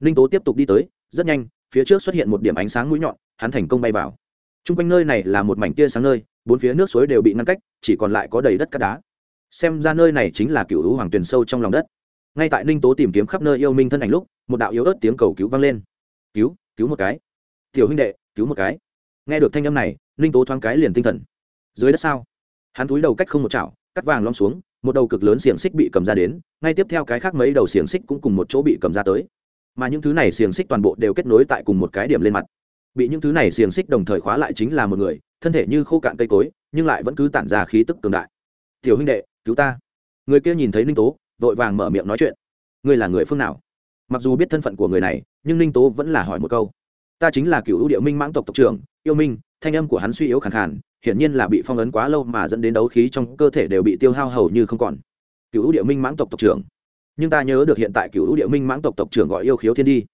Linh tố tiếp tục đi tới, rất nhanh, phía trước xuất hiện một điểm ánh sáng mũi nhọn, hắn thành công bay vào. T r u n g quanh nơi này là một mảnh tia sáng nơi, bốn phía nước suối đều bị ngăn cách, chỉ còn lại có đầy đất cát đá. Xem ra nơi này chính là cựu hữu hoàng tuyền sâu trong lòng đất. Ngay tại ninh tố tìm kiếm khắp nơi yêu minh thân ảnh lúc, một đạo yếu ớt tiếng cầu cứu vang lên. Cứu cứu một cái. Tiểu huynh đệ, cứu một cái. Nghe được thanh âm này, ninh tố thoáng cái liền tinh thần. Dưới đất sao? Hắn túi đầu cách không một chảo cắt vàng lom xuống, một đầu cực lớn xiềng xích bị cầm ra đến, ngay tiếp theo cái khác mấy đầu xiềng xích cũng cùng một chỗ bị cầm ra tới. Mà những thứ này xiềng xích toàn bộ đều kết nối tại cùng một cái điểm lên mặt. Bị những thứ này xiềng xích đồng thời khóa lại chính là một người, thân thể như khô cạn cây cối, nhưng lại vẫn cứ tản ra khí tức cường đại. Tiểu huynh đệ, cứu ta. Người kia nhìn thấy ninh tố, vội vàng mở miệng nói chuyện. Ngươi là người phương nào? Mặc dù biết thân phận của người này, nhưng ninh tố vẫn là hỏi một câu. Ta chính là cựu ưu địa minh mãng tộc tộc trưởng, yêu minh, thanh âm của hắn suy yếu khẳng khản hiển nhiên là bị phong ấn quá lâu mà dẫn đến đấu khí trong cơ thể đều bị tiêu hao hầu như không còn. Cựu ưu địa minh mãng tộc tộc trưởng. Nhưng ta nhớ được hiện tại cựu ưu địa minh mãng tộc tộc trưởng gọi yêu khiếu thiên đi.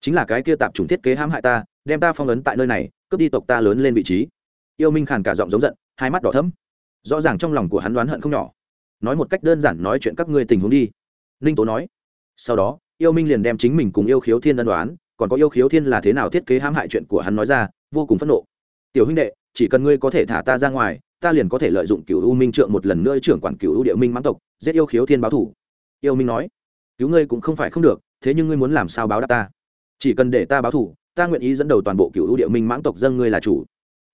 Chính là cái kia tạp chủng thiết kế hãm hại ta, đem ta phong ấn tại nơi này, cướp đi tộc ta lớn lên vị trí. Yêu minh khàn cả giọng giống giận, hai mắt đỏ thấm rõ ràng trong lòng của hắn đoán hận không nhỏ. Nói một cách đơn giản nói chuyện các ngươi tình huống đi. Ninh tố nói. Sau đó, yêu minh liền đem chính mình cùng yêu khiếu thiên ân đoán, còn có yêu khiếu thiên là thế nào thiết kế hãm hại chuyện của hắn nói ra, vô cùng phẫn nộ. Tiểu huynh đệ chỉ cần ngươi có thể thả ta ra ngoài, ta liền có thể lợi dụng cựu u minh trượng một lần nữa trưởng quản cựu u địa minh mãng tộc, giết yêu khiếu thiên báo thủ. Yêu minh nói. Cứu ngươi cũng không phải không được, thế nhưng ngươi muốn làm sao báo đáp ta? Chỉ cần để ta báo thủ, ta nguyện ý dẫn đầu toàn bộ cựu u địa minh mãng tộc dân ngươi là chủ.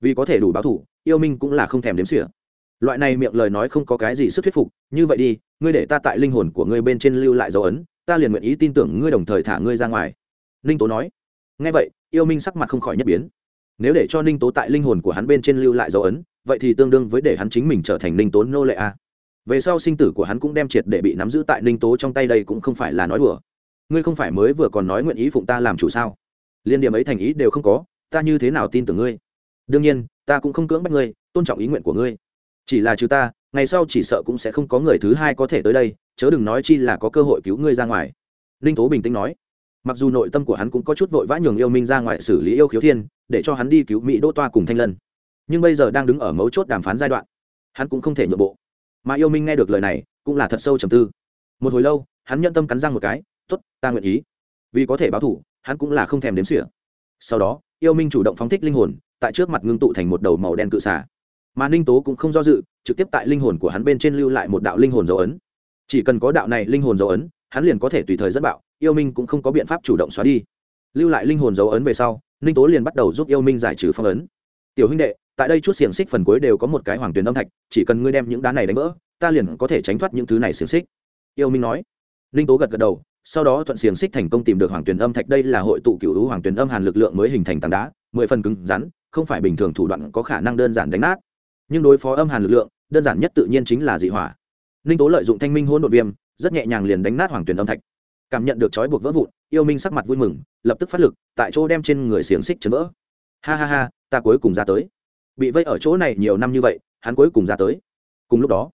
Vì có thể đủ báo thủ, yêu minh cũng là không thèm đếm xỉa. Loại này miệng lời nói không có cái gì sức thuyết phục, như vậy đi, ngươi để ta tại linh hồn của ngươi bên trên lưu lại dấu ấn, ta liền nguyện ý tin tưởng ngươi đồng thời thả ngươi ra ngoài. Ninh tố nói. Ngay vậy, yêu minh sắc mặt không khỏi nhất biến nếu để cho ninh tố tại linh hồn của hắn bên trên lưu lại dấu ấn, vậy thì tương đương với để hắn chính mình trở thành ninh tố nô lệ a. Về sau sinh tử của hắn cũng đem triệt để bị nắm giữ tại ninh tố trong tay đây cũng không phải là nói đùa. Ngươi không phải mới vừa còn nói nguyện ý phụng ta làm chủ sao? Liên điểm ấy thành ý đều không có, ta như thế nào tin tưởng ngươi? Đương nhiên, ta cũng không cưỡng bắt ngươi, tôn trọng ý nguyện của ngươi. Chỉ là chứ ta, ngày sau chỉ sợ cũng sẽ không có người thứ hai có thể tới đây, chớ đừng nói chi là có cơ hội cứu ngươi ra ngoài. Ninh tố bình tĩnh nói mặc dù nội tâm của hắn cũng có chút vội vã nhường yêu minh ra ngoài xử lý yêu khiếu thiên, để cho hắn đi cứu mỹ đỗ toa cùng thanh lân. Nhưng bây giờ đang đứng ở mấu chốt đàm phán giai đoạn, hắn cũng không thể nhượng bộ. Mà yêu minh nghe được lời này, cũng là thật sâu trầm tư. Một hồi lâu, hắn nhận tâm cắn răng một cái t ố t ta nguyện ý. Vì có thể báo thủ, hắn cũng là không thèm đếm xỉa. Sau đó, yêu minh chủ động phóng thích linh hồn, tại trước mặt ngưng tụ thành một đầu màu đen cự xả mà ninh tố cũng không do dự, trực tiếp tại linh hồn của hắn bên trên lưu lại một đạo linh hồn dấu ấn. Chỉ cần có đạo này linh hồn dấu ấn hắn liền có thể tùy thời dẫn bạo, yêu minh cũng không có biện pháp chủ động xóa đi. Lưu lại linh hồn dấu ấn về sau, ninh tố liền bắt đầu giúp yêu minh giải trừ phong ấn. Tiểu huynh đệ, tại đây chút xiềng xích phần cuối đều có một cái hoàng tuyến âm thạch, chỉ cần ngươi đem những đá này đánh vỡ, ta liền có thể tránh thoát những thứ này xiềng xích. Yêu minh nói. Ninh tố gật gật đầu, sau đó thuận xiềng xích thành công tìm được hoàng tuyến âm thạch, đây là hội tụ cựu hữu hoàng tuyến âm hàn lực lượng mới hình thành tảng đá, mười phần cứng rắn, không phải bình thường thủ đoạn có khả năng đơn giản đánh nát. Nhưng đối phó âm hàn lực lượng, đơn giản nhất tự nhiên chính là dị hỏa. Ninh tố lợi dụng thanh minh hôn đột viêm rất nhẹ nhàng liền đánh nát hoàng tuyển âm thạch. Cảm nhận được trói buộc vỡ vụn, yêu minh sắc mặt vui mừng, lập tức phát lực, tại chỗ đem trên người xiềng xích chấn vỡ. Ha ha ha, ta cuối cùng ra tới. Bị vây ở chỗ này nhiều năm như vậy, hắn cuối cùng ra tới. Cùng lúc đó,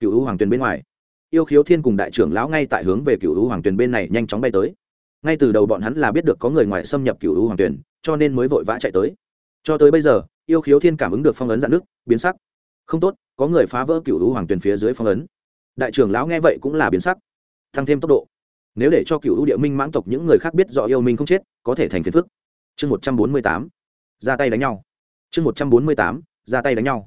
cựu hữu hoàng tuyền bên ngoài. Yêu khiếu thiên cùng đại trưởng lão ngay tại hướng về cựu hữu hoàng tuyền bên này nhanh chóng bay tới. Ngay từ đầu bọn hắn là biết được có người ngoài xâm nhập cựu hữu hoàng tuyền, cho nên mới vội vã chạy tới. Cho tới bây giờ, yêu khiếu thiên cảm ứng được phong ấn dạn nước, biến sắc. Không tốt, có người phá vỡ cựu hữu hoàng tuyền phía dưới phong ấn đại trưởng lão nghe vậy cũng là biến sắc. Tăng thêm tốc độ. Nếu để cho cựu ưu địa minh mãng tộc những người khác biết rõ yêu minh không chết, có thể thành phiền phức. Chương một trăm bốn mươi tám, ra tay đánh nhau. Chương một trăm bốn mươi tám, ra tay đánh nhau.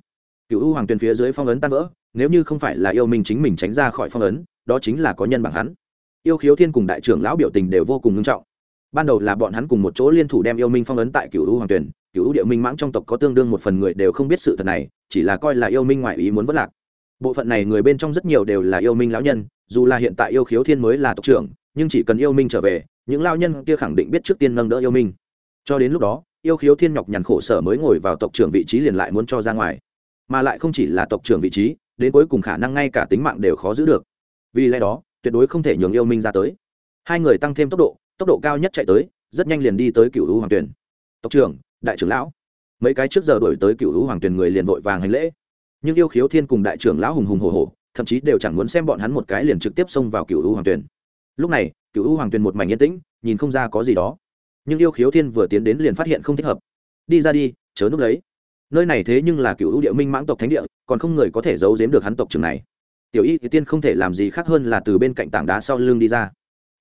Cựu ưu hoàng tuyền phía dưới phong ấn tan vỡ, nếu như không phải là yêu minh chính mình tránh ra khỏi phong ấn, đó chính là có nhân bằng hắn. Yêu khiếu thiên cùng đại trưởng lão biểu tình đều vô cùng nghiêm trọng. Ban đầu là bọn hắn cùng một chỗ liên thủ đem yêu minh phong ấn tại cựu ưu hoàng tuyền, cựu ưu địa minh mãng trong tộc có tương đương một phần người đều không biết sự thật này, chỉ là coi là yêu minh ngoại ý muốn vất lạc bộ phận này người bên trong rất nhiều đều là yêu minh lão nhân, dù là hiện tại yêu khiếu thiên mới là tộc trưởng, nhưng chỉ cần yêu minh trở về, những lao nhân kia khẳng định biết trước tiên nâng đỡ yêu minh. Cho đến lúc đó, yêu khiếu thiên nhọc nhằn khổ sở mới ngồi vào tộc trưởng vị trí liền lại muốn cho ra ngoài. Mà lại không chỉ là tộc trưởng vị trí, đến cuối cùng khả năng ngay cả tính mạng đều khó giữ được. Vì lẽ đó, tuyệt đối không thể nhường yêu minh ra tới. Hai người tăng thêm tốc độ tốc độ cao nhất chạy tới, rất nhanh liền đi tới cựu hữu hoàng tuyển tộc trưởng, đại trưởng lão. Mấy cái trước giờ đổi tới cựu hữu hoàng tuyển người liền vội vàng hành lễ nhưng yêu khiếu thiên cùng đại trưởng lão hùng hùng hồ hồ thậm chí đều chẳng muốn xem bọn hắn một cái liền trực tiếp xông vào cựu u hoàng tuyền. lúc này, cựu u hoàng tuyền một mảnh yên tĩnh, nhìn không ra có gì đó. Nhưng yêu khiếu thiên vừa tiến đến liền phát hiện không thích hợp. Đi ra đi, chớ núp lấy. Nơi này thế nhưng là cựu u địa minh mãng tộc thánh địa, còn không người có thể giấu giếm được hắn tộc trường này. Tiểu y thì tiên không thể làm gì khác hơn là từ bên cạnh tảng đá sau lưng đi ra.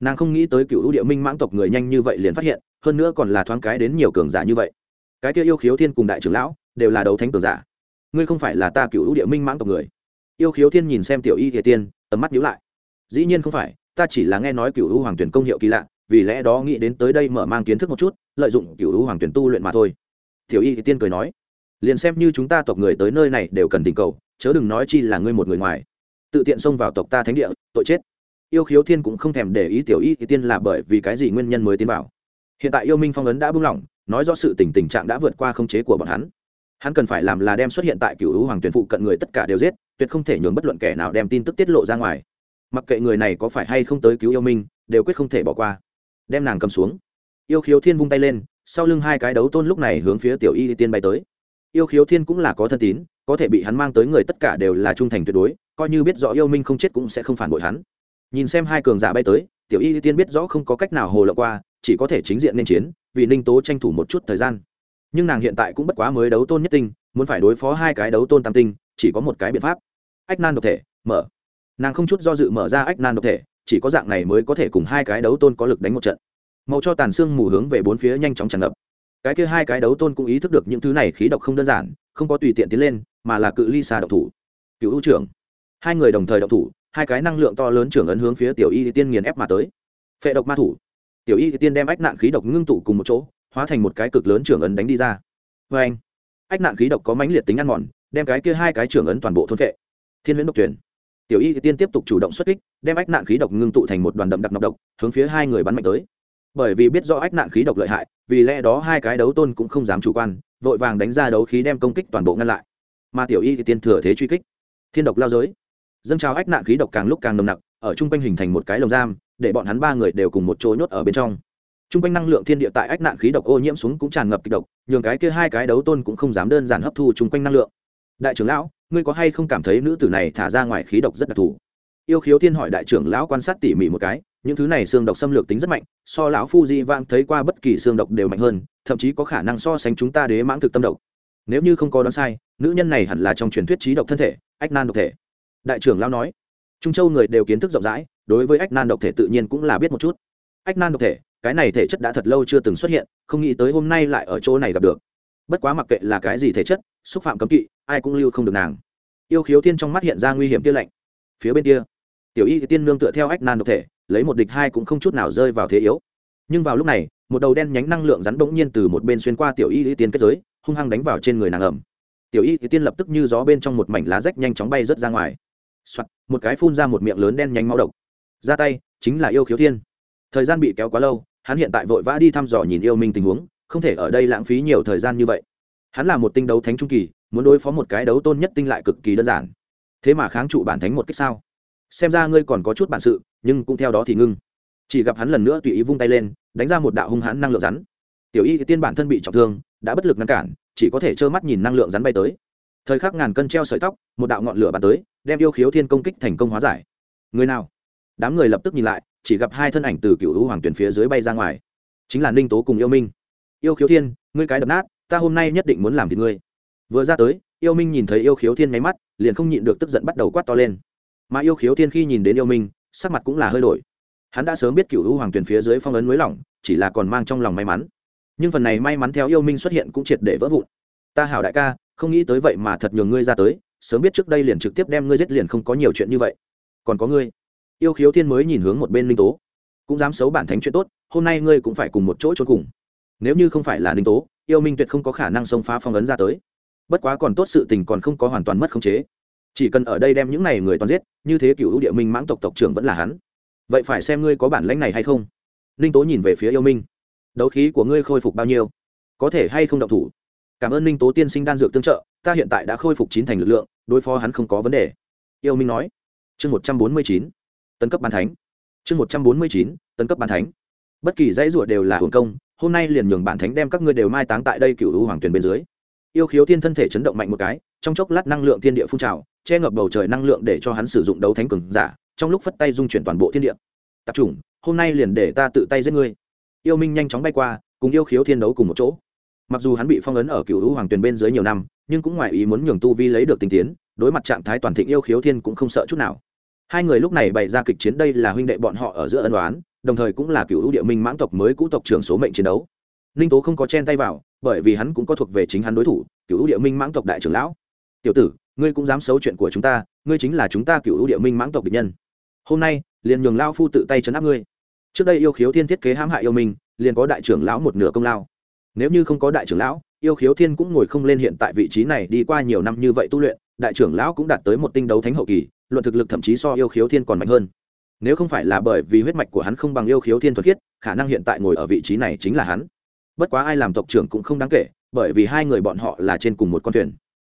Nàng không nghĩ tới cựu u địa minh mãng tộc người nhanh như vậy liền phát hiện, hơn nữa còn là thoáng cái đến nhiều cường giả như vậy. Cái kia yêu khiếu thiên cùng đại trưởng lão, đều là đấu thánh cường giả ngươi không phải là ta cựu hữu địa minh mãng tộc người. Yêu khiếu thiên nhìn xem tiểu y thì tiên, tầm mắt nhíu lại. Dĩ nhiên không phải, ta chỉ là nghe nói cựu hữu hoàng tuyển công hiệu kỳ lạ, vì lẽ đó nghĩ đến tới đây mở mang kiến thức một chút, lợi dụng cựu hữu hoàng tuyển tu luyện mà thôi. Tiểu y thì tiên cười nói, liền xem như chúng ta tộc người tới nơi này đều cần tình cầu, chớ đừng nói chi là ngươi một người ngoài. Tự tiện xông vào tộc ta thánh địa, tội chết. Yêu khiếu thiên cũng không thèm để ý tiểu y thì tiên là bởi vì cái gì nguyên nhân mới tiến vào. Hiện tại yêu minh phong ấn đã buông lỏng, nói rõ sự tình tình trạng đã vượt qua khống chế của bọn hắn hắn cần phải làm là đem xuất hiện tại cựu hữu hoàng tuyển phụ cận người tất cả đều giết, tuyệt không thể nhường bất luận kẻ nào đem tin tức tiết lộ ra ngoài. Mặc kệ người này có phải hay không tới cứu yêu minh, đều quyết không thể bỏ qua. Đem nàng cầm xuống. Yêu khiếu thiên vung tay lên, sau lưng hai cái đấu tôn lúc này hướng phía tiểu y tiên bay tới. Yêu khiếu thiên cũng là có thân tín, có thể bị hắn mang tới người tất cả đều là trung thành tuyệt đối, coi như biết rõ yêu minh không chết cũng sẽ không phản bội hắn. Nhìn xem hai cường giả bay tới, tiểu y tiên biết rõ không có cách nào hồ lộ qua, chỉ có thể chính diện nên chiến, vì ninh tố tranh thủ một chút thời gian nhưng nàng hiện tại cũng bất quá mới đấu tôn nhất tinh, muốn phải đối phó hai cái đấu tôn tam tinh, chỉ có một cái biện pháp. Ách nan độc thể, mở. Nàng không chút do dự mở ra ách nan độc thể, chỉ có dạng này mới có thể cùng hai cái đấu tôn có lực đánh một trận. Màu cho tàn xương mù hướng về bốn phía nhanh chóng tràn ngập. Cái kia hai cái đấu tôn cũng ý thức được những thứ này khí độc không đơn giản, không có tùy tiện tiến lên, mà là cự ly xa độc thủ. Cựu ưu trưởng. Hai người đồng thời độc thủ, hai cái năng lượng to lớn trưởng ấn hướng phía tiểu y tiên nghiền ép mà tới. Phệ độc ma thủ. Tiểu y tiên đem ách nạn khí độc ngưng tụ cùng một chỗ hóa thành một cái cực lớn trưởng ấn đánh đi ra. Vê anh, ách nạn khí độc có mãnh liệt tính ăn mòn, đem cái kia hai cái trưởng ấn toàn bộ thôn phệ. Thiên huyễn độc tuyển tiểu y tiên tiếp tục chủ động xuất kích, đem ách nạn khí độc ngưng tụ thành một đoàn đậm đặc nọc độc, hướng phía hai người bắn mạnh tới. Bởi vì biết do ách nạn khí độc lợi hại, vì lẽ đó hai cái đấu tôn cũng không dám chủ quan, vội vàng đánh ra đấu khí đem công kích toàn bộ ngăn lại. Mà tiểu y thì tiên thừa thế truy kích. Thiên độc lao giới. Dâng trào ách nạn khí độc càng lúc càng nồng nặc, ở chung quanh hình thành một cái lồng giam, để bọn hắn ba người đều cùng một chỗ nhốt ở bên trong. Trung quanh năng lượng thiên địa tại ách nạn khí độc ô nhiễm xuống cũng tràn ngập kịch độc, nhường cái kia hai cái đấu tôn cũng không dám đơn giản hấp thu trung quanh năng lượng. Đại trưởng lão, ngươi có hay không cảm thấy nữ tử này thả ra ngoài khí độc rất đặc thù? Yêu khiếu thiên hỏi đại trưởng lão quan sát tỉ mỉ một cái, những thứ này xương độc xâm lược tính rất mạnh, so lão phu di vang thấy qua bất kỳ xương độc đều mạnh hơn, thậm chí có khả năng so sánh chúng ta đế mãng thực tâm độc. Nếu như không có đoán sai, nữ nhân này hẳn là trong truyền thuyết trí độc thân thể, ách nan độc thể. Đại trưởng lão nói, trung châu người đều kiến thức rộng rãi, đối với ách nan độc thể tự nhiên cũng là biết một chút. Ách nan độc thể cái này thể chất đã thật lâu chưa từng xuất hiện không nghĩ tới hôm nay lại ở chỗ này gặp được. Bất quá mặc kệ là cái gì thể chất xúc phạm cấm kỵ ai cũng lưu không được nàng. Yêu khiếu thiên trong mắt hiện ra nguy hiểm tia lạnh. Phía bên kia tiểu y tiên nương tựa theo ách nan độc thể lấy một địch hai cũng không chút nào rơi vào thế yếu. Nhưng vào lúc này một đầu đen nhánh năng lượng rắn bỗng nhiên từ một bên xuyên qua tiểu y tiên kết giới hung hăng đánh vào trên người nàng ẩm. Tiểu y tiên lập tức như gió bên trong một mảnh lá rách nhanh chóng bay rớt ra ngoài、Soạn, một cái phun ra một miệng lớn đen nhánh máu độc. Ra tay chính là yêu khiếu thiên. Thời gian bị kéo quá lâu hắn hiện tại vội vã đi thăm dò nhìn yêu minh tình huống, không thể ở đây lãng phí nhiều thời gian như vậy. Hắn là một tinh đấu thánh trung kỳ, muốn đối phó một cái đấu tôn nhất tinh lại cực kỳ đơn giản. Thế mà kháng trụ bản thánh một cách sao? Xem ra ngươi còn có chút bản sự, nhưng cũng theo đó thì ngưng. Chỉ gặp hắn lần nữa tùy ý vung tay lên, đánh ra một đạo hung hãn năng lượng rắn. Tiểu y tiên bản thân bị trọng thương, đã bất lực ngăn cản, chỉ có thể trơ mắt nhìn năng lượng rắn bay tới. Thời khắc ngàn cân treo sợi tóc, một đạo ngọn lửa bắn tới, đem yêu khiếu thiên công kích thành công hóa giải. Người nào? Đám người lập tức nhìn lại chỉ gặp hai thân ảnh từ cựu hữu hoàng tuyển phía dưới bay ra ngoài. Chính là ninh tố cùng yêu minh. Yêu khiếu thiên, ngươi cái đập nát, ta hôm nay nhất định muốn làm thì ngươi. Vừa ra tới, yêu minh nhìn thấy yêu khiếu thiên nháy mắt, liền không nhịn được tức giận bắt đầu quát to lên. Mà yêu khiếu thiên khi nhìn đến yêu minh, sắc mặt cũng là hơi đổi. Hắn đã sớm biết cựu hữu hoàng tuyển phía dưới phong ấn mới lỏng, chỉ là còn mang trong lòng may mắn. Nhưng phần này may mắn theo yêu minh xuất hiện cũng triệt để vỡ vụn. Ta hảo đại ca, không nghĩ tới vậy mà thật nhường ngươi ra tới, sớm biết trước đây liền trực tiếp đem ngươi giết liền không có nhiều chuyện như vậy. Còn có ngươi yêu khiếu thiên mới nhìn hướng một bên linh tố. Cũng dám xấu bản thánh chuyện tốt, hôm nay ngươi cũng phải cùng một chỗ trốn cùng. Nếu như không phải là linh tố, yêu minh tuyệt không có khả năng xông phá phong ấn ra tới. Bất quá còn tốt sự tình còn không có hoàn toàn mất khống chế. Chỉ cần ở đây đem những này người toàn giết, như thế cựu địa minh mãng tộc tộc trưởng vẫn là hắn. Vậy phải xem ngươi có bản lãnh này hay không. Ninh tố nhìn về phía yêu minh. Đấu khí của ngươi khôi phục bao nhiêu? Có thể hay không động thủ? Cảm ơn ninh tố tiên sinh đan dược tương trợ, ta hiện tại đã khôi phục chín thành lực lượng, đối phó hắn không có vấn đề. Yêu minh nói. Chương một trăm bốn mươi chín tấn cấp bàn thánh. Chương một trăm bốn mươi chín, tấn cấp bàn thánh. Bất kỳ dãy ruột đều là hồn công, hôm nay liền nhường bản thánh đem các ngươi đều mai táng tại đây cựu u hoàng tuyền bên dưới. Yêu khiếu thiên thân thể chấn động mạnh một cái, trong chốc lát năng lượng thiên địa phun trào, che ngập bầu trời năng lượng để cho hắn sử dụng đấu thánh cường giả, trong lúc phất tay dung chuyển toàn bộ thiên địa. Tập trung hôm nay liền để ta tự tay giết ngươi. Yêu minh nhanh chóng bay qua, cùng yêu khiếu thiên đấu cùng một chỗ. Mặc dù hắn bị phong ấn ở cựu u hoàng tuyền bên dưới nhiều năm, nhưng cũng ngoài ý muốn nhường tu vi lấy được tinh tiến, đối mặt trạng thái toàn thịnh yêu khiếu thiên cũng không sợ chút nào hai người lúc này bày ra kịch chiến, đây là huynh đệ bọn họ ở giữa ân đoán đồng thời cũng là cựu ưu địa minh mãng tộc mới cũ tộc trưởng số mệnh chiến đấu. Ninh tố không có chen tay vào, bởi vì hắn cũng có thuộc về chính hắn đối thủ, cựu ưu địa minh mãng tộc đại trưởng lão. Tiểu tử, ngươi cũng dám xấu chuyện của chúng ta, ngươi chính là chúng ta cựu ưu địa minh mãng tộc địch nhân. Hôm nay, liền nhường lao phu tự tay chấn áp ngươi. Trước đây yêu khiếu thiên thiết kế hãm hại yêu minh, liền có đại trưởng lão một nửa công lao. Nếu như không có đại trưởng lão, yêu khiếu thiên cũng ngồi không lên hiện tại vị trí này đi qua nhiều năm như vậy tu luyện, đại trưởng lão cũng đạt tới một tinh đấu thánh hậu kỳ luận thực lực thậm chí so yêu khiếu thiên còn mạnh hơn. Nếu không phải là bởi vì huyết mạch của hắn không bằng yêu khiếu thiên thuật khiết, khả năng hiện tại ngồi ở vị trí này chính là hắn. Bất quá ai làm tộc trưởng cũng không đáng kể, bởi vì hai người bọn họ là trên cùng một con thuyền.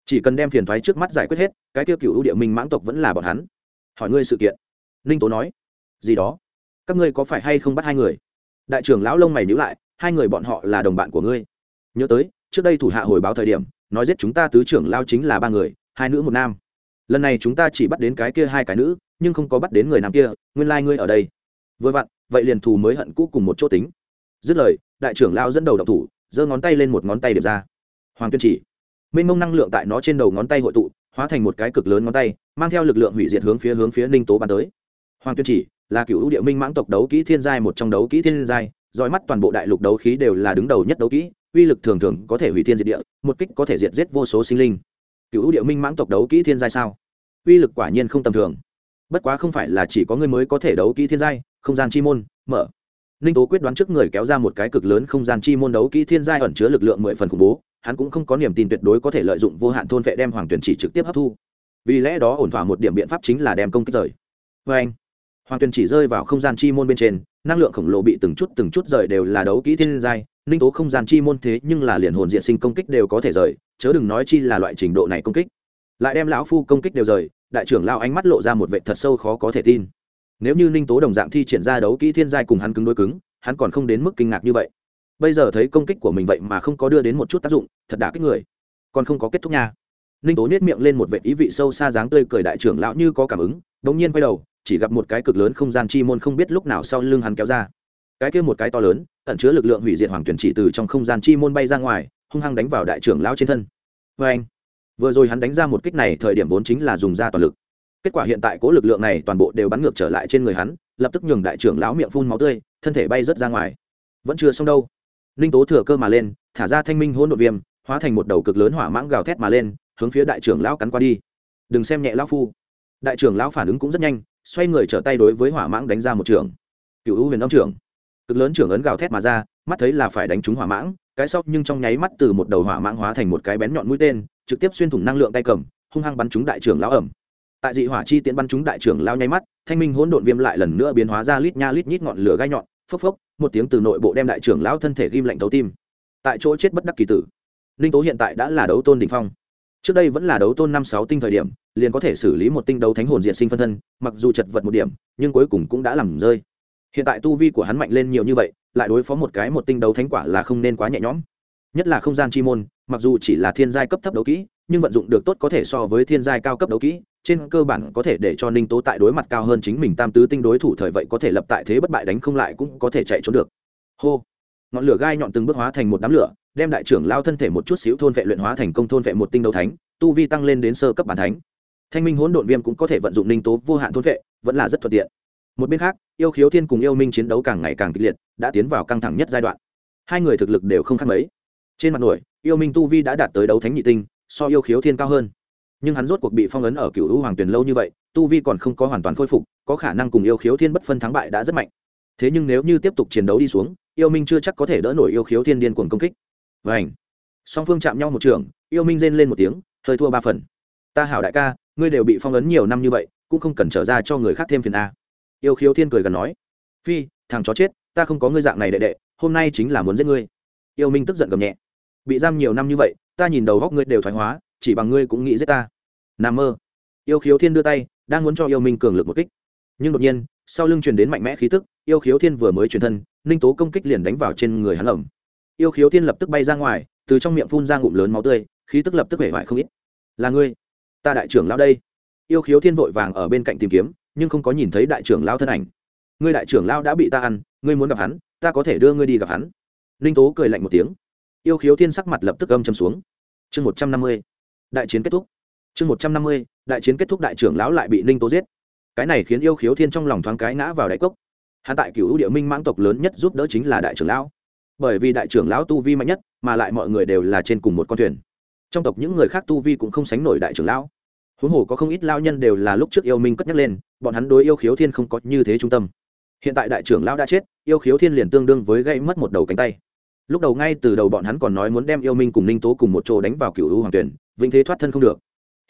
Chỉ cần đem phiền thoái trước mắt giải quyết hết, cái tiêu cựu ưu địa minh mãng tộc vẫn là bọn hắn. Hỏi ngươi sự kiện. Ninh tố nói. Gì đó? Các ngươi có phải hay không bắt hai người? Đại trưởng lão lông mày nhữ lại, hai người bọn họ là đồng bạn của ngươi. Nhớ tới, trước đây thủ hạ hồi báo thời điểm, nói giết chúng ta tứ trưởng lao chính là ba người, hai nữ một nam lần này chúng ta chỉ bắt đến cái kia hai cái nữ, nhưng không có bắt đến người nam kia, nguyên lai、like、ngươi ở đây. Vừa vặn, vậy liền thù mới hận cũ cùng một chỗ tính. Dứt lời, đại trưởng lao dẫn đầu độc thủ, giơ ngón tay lên một ngón tay điệp ra. Hoàng tuyên chỉ, mênh mông năng lượng tại nó trên đầu ngón tay hội tụ, hóa thành một cái cực lớn ngón tay, mang theo lực lượng hủy diệt hướng phía hướng phía ninh tố bàn tới. Hoàng tuyên chỉ là cựu địa minh mãng tộc đấu kỹ thiên giai, một trong đấu kỹ thiên giai, dõi mắt toàn bộ đại lục đấu khí đều là đứng đầu nhất đấu kỹ, uy lực thường thường có thể hủy thiên diệt địa, một kích có thể diệt giết vô số sinh linh cựu địa minh mãng tộc đấu kỹ thiên giai sao? Uy lực quả nhiên không tầm thường. Bất quá không phải là chỉ có người mới có thể đấu kỹ thiên giai, không gian chi môn, mở. Ninh tố quyết đoán trước người kéo ra một cái cực lớn không gian chi môn đấu kỹ thiên giai ẩn chứa lực lượng mười phần khủng bố, hắn cũng không có niềm tin tuyệt đối có thể lợi dụng vô hạn thôn vệ đem hoàng tuyển chỉ trực tiếp hấp thu. Vì lẽ đó ổn thỏa một điểm biện pháp chính là đem công kích rời. Vê anh, hoàng tuyển chỉ rơi vào không gian chi môn bên trên, năng lượng khổng lồ bị từng chút từng chút rời đều là đấu kỹ thiên giai ninh tố không gian chi môn thế nhưng là liền hồn diện sinh công kích đều có thể rời, chớ đừng nói chi là loại trình độ này công kích. Lại đem lão phu công kích đều rời, đại trưởng lao ánh mắt lộ ra một vệ thật sâu khó có thể tin. Nếu như ninh tố đồng dạng thi triển ra đấu kỹ thiên giai cùng hắn cứng đối cứng, hắn còn không đến mức kinh ngạc như vậy. Bây giờ thấy công kích của mình vậy mà không có đưa đến một chút tác dụng, thật đã kích người. Còn không có kết thúc nha. Ninh tố nhét miệng lên một vệ ý vị sâu xa dáng tươi cười đại trưởng lão như có cảm ứng đ ỗ n g nhiên quay đầu, chỉ gặp một cái cực lớn không gian chi môn không biết lúc nào sau lưng hắn kéo ra cái kia một cái to lớn, ẩn chứa lực lượng hủy diệt hoàng tuyển chỉ từ trong không gian chi môn bay ra ngoài, hung hăng đánh vào đại trưởng lão trên thân. Vê anh, vừa rồi hắn đánh ra một kích này thời điểm vốn chính là dùng ra toàn lực. Kết quả hiện tại cố lực lượng này toàn bộ đều bắn ngược trở lại trên người hắn, lập tức nhường đại trưởng lão miệng phun máu tươi, thân thể bay rớt ra ngoài. Vẫn chưa xong đâu. Ninh tố thừa cơ mà lên, thả ra thanh minh hỗn độn viêm, hóa thành một đầu cực lớn hỏa mãng gào thét mà lên, hướng phía đại trưởng lão cắn qua đi. Đừng xem nhẹ lão phu. Đại trưởng lão phản ứng cũng rất nhanh, xoay người trở tay đối với hỏa mãng đánh ra một trường. Cựu hữu huyền đông trưởng cực lớn trưởng ấn gào thét mà ra, mắt thấy là phải đánh trúng hỏa mãng, cái sóc nhưng trong nháy mắt từ một đầu hỏa mãng hóa thành một cái bén nhọn mũi tên, trực tiếp xuyên thủng năng lượng tay cầm, hung hăng bắn trúng đại trưởng lão ẩm. Tại dị hỏa chi tiễn bắn trúng đại trưởng lão nháy mắt, thanh minh hỗn độn viêm lại lần nữa biến hóa ra lít nha lít nhít ngọn lửa gai nhọn, phốc phốc, một tiếng từ nội bộ đem đại trưởng lão thân thể ghim lạnh thấu tim. Tại chỗ chết bất đắc kỳ tử. Ninh tố hiện tại đã là đấu tôn đ ỉ n h phong. Trước đây vẫn là đấu tôn năm sáu tinh thời điểm, liền có thể xử lý một tinh đấu thánh hồn diện sinh phân thân, mặc dù chật vật một điểm, nhưng cuối cùng cũng đã làm rơi hiện tại tu vi của hắn mạnh lên nhiều như vậy, lại đối phó một cái một tinh đấu thánh quả là không nên quá nhẹ nhõm. Nhất là không gian chi môn, mặc dù chỉ là thiên giai cấp thấp đấu kỹ, nhưng vận dụng được tốt có thể so với thiên giai cao cấp đấu kỹ, trên cơ bản có thể để cho ninh tố tại đối mặt cao hơn chính mình tam tứ tinh đối thủ thời vậy có thể lập tại thế bất bại đánh không lại cũng có thể chạy trốn được. Hô. Ngọn lửa gai nhọn từng bước hóa thành một đám lửa, đem đại trưởng lao thân thể một chút xíu thôn vệ luyện hóa thành công thôn vệ một tinh đấu thánh, tu vi tăng lên đến sơ cấp bản thánh. Thanh minh hỗn độn viêm cũng có thể vận dụng ninh tố vô hạn thôn vệ, vẫn là rất thuận tiện một bên khác, yêu khiếu thiên cùng yêu minh chiến đấu càng ngày càng kịch liệt, đã tiến vào căng thẳng nhất giai đoạn. Hai người thực lực đều không khác mấy. Trên mặt nổi, yêu minh tu vi đã đạt tới đấu thánh nhị tinh, so yêu khiếu thiên cao hơn. Nhưng hắn rốt cuộc bị phong ấn ở cựu hữu hoàng tuyền lâu như vậy, tu vi còn không có hoàn toàn khôi phục, có khả năng cùng yêu khiếu thiên bất phân thắng bại đã rất mạnh. Thế nhưng nếu như tiếp tục chiến đấu đi xuống, yêu minh chưa chắc có thể đỡ nổi yêu khiếu thiên điên cuồng công kích. Vảnh song phương chạm nhau một trường, yêu minh rên lên một tiếng, hơi thua ba phần. Ta hảo đại ca, ngươi đều bị phong ấn nhiều năm như vậy, cũng không cần trở ra cho người khác thêm phiền a yêu khiếu thiên cười gần nói, phi, thằng chó chết, ta không có ngươi dạng này đệ đệ, hôm nay chính là muốn giết ngươi. Yêu minh tức giận gầm nhẹ, bị giam nhiều năm như vậy, ta nhìn đầu góc ngươi đều thoái hóa, chỉ bằng ngươi cũng nghĩ giết ta. N mơ. Yêu khiếu thiên đưa tay, đang muốn cho yêu minh cường lực một kích. Nhưng đột nhiên, sau lưng truyền đến mạnh mẽ khí tức, yêu khiếu thiên vừa mới truyền thân, ninh tố công kích liền đánh vào trên người hắn ẩm. Yêu khiếu thiên lập tức bay ra ngoài, từ trong miệng phun ra ngụm lớn máu tươi, khí tức lập tức hể hoại không ít. Là ngươi, ta đại trưởng lão đây. Yêu khiếu thiên vội vàng ở bên cạnh tìm kiếm nhưng không có nhìn thấy đại trưởng lão thân ảnh. Ngươi đại trưởng lão đã bị ta ăn, ngươi muốn gặp hắn, ta có thể đưa ngươi đi gặp hắn. Ninh tố cười lạnh một tiếng. Yêu khiếu thiên sắc mặt lập tức âm châm xuống. Chương một trăm năm mươi, đại chiến kết thúc. Chương một trăm năm mươi, đại chiến kết thúc đại trưởng lão lại bị ninh tố giết. Cái này khiến yêu khiếu thiên trong lòng thoáng cái ngã vào đại cốc. Hạ tại cựu địa minh mãng tộc lớn nhất giúp đỡ chính là đại trưởng lão. Bởi vì đại trưởng lão tu vi mạnh nhất, mà lại mọi người đều là trên cùng một con thuyền. Trong tộc những người khác tu vi cũng không sánh nổi đại trưởng lão huống hồ có không ít lao nhân đều là lúc trước yêu minh cất nhắc lên, bọn hắn đối yêu khiếu thiên không có như thế trung tâm. Hiện tại đại trưởng lão đã chết, yêu khiếu thiên liền tương đương với gây mất một đầu cánh tay. Lúc đầu ngay từ đầu bọn hắn còn nói muốn đem yêu minh cùng ninh tố cùng một chỗ đánh vào cựu u hoàng tuyển, vĩnh thế thoát thân không được.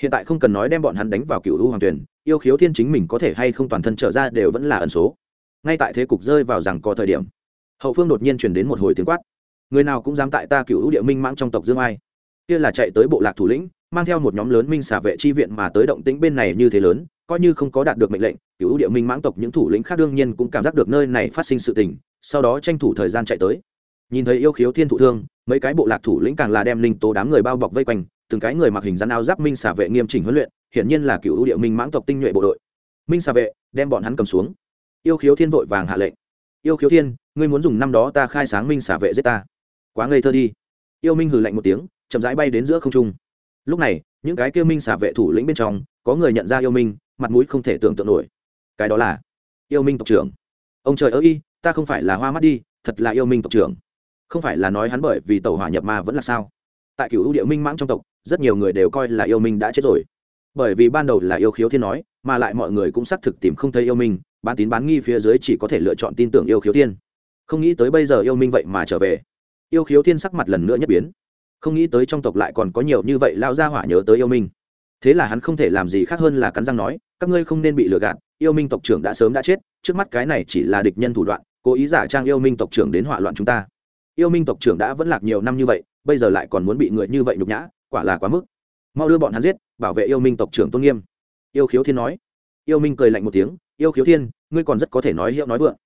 Hiện tại không cần nói đem bọn hắn đánh vào cựu u hoàng tuyển, yêu khiếu thiên chính mình có thể hay không toàn thân trở ra đều vẫn là ẩn số. Ngay tại thế cục rơi vào rằng có thời điểm, hậu phương đột nhiên chuyển đến một hồi tiếng quát. Người nào cũng dám tại ta cựu địa minh mãng trong tộc dương ai. Kia là chạy tới bộ lạc thủ lĩnh mang theo một nhóm lớn minh xả vệ chi viện mà tới động tĩnh bên này như thế lớn, coi như không có đạt được mệnh lệnh, cựu địa minh mãng tộc những thủ lĩnh khác đương nhiên cũng cảm giác được nơi này phát sinh sự tình, sau đó tranh thủ thời gian chạy tới. Nhìn thấy yêu khiếu thiên thụ thương, mấy cái bộ lạc thủ lĩnh càng là đem linh tố đám người bao bọc vây quanh, từng cái người mặc hình rắn áo giáp minh xả vệ nghiêm chỉnh huấn luyện, hiển nhiên là cựu địa minh mãng tộc tinh nhuệ bộ đội. Minh xả vệ, đem bọn hắn cầm xuống. Yêu khiếu thiên vội vàng hạ lệnh. Yêu khiếu thiên, ngươi muốn dùng năm đó ta khai sáng minh xả vệ giết ta. Quá ngây thơ đi. Yêu minh hừ lạnh một tiếng, chậm rãi bay đến giữa không trung lúc này, những cái kêu minh xả vệ thủ lĩnh bên trong, có người nhận ra yêu minh, mặt mũi không thể tưởng tượng nổi. Cái đó là yêu minh tộc trưởng. Ông trời ơ y ta không phải là hoa mắt đi, thật là yêu minh tộc trưởng. Không phải là nói hắn bởi vì tàu hỏa nhập ma vẫn là sao? Tại cựu ưu địa minh mãng trong tộc, rất nhiều người đều coi là yêu minh đã chết rồi. Bởi vì ban đầu là yêu khiếu thiên nói, mà lại mọi người cũng xác thực tìm không thấy yêu minh, bán tín bán nghi phía dưới chỉ có thể lựa chọn tin tưởng yêu khiếu thiên. Không nghĩ tới bây giờ yêu minh vậy mà trở về. Yêu khiếu thiên sắc mặt lần nữa nhất biến không nghĩ tới trong tộc lại còn có nhiều như vậy lao ra hỏa nhớ tới yêu minh. Thế là hắn không thể làm gì khác hơn là cắn răng nói, các ngươi không nên bị lừa gạt, yêu minh tộc trưởng đã sớm đã chết, trước mắt cái này chỉ là địch nhân thủ đoạn, cố ý giả trang yêu minh tộc trưởng đến hỏa loạn chúng ta. Yêu minh tộc trưởng đã vẫn lạc nhiều năm như vậy, bây giờ lại còn muốn bị người như vậy nhục nhã, quả là quá mức. Mau đưa bọn hắn giết, bảo vệ yêu minh tộc trưởng tôn nghiêm. Yêu khiếu thiên nói. Yêu minh cười lạnh một tiếng, yêu khiếu thiên, ngươi còn rất có thể nói hiệu nói vượng.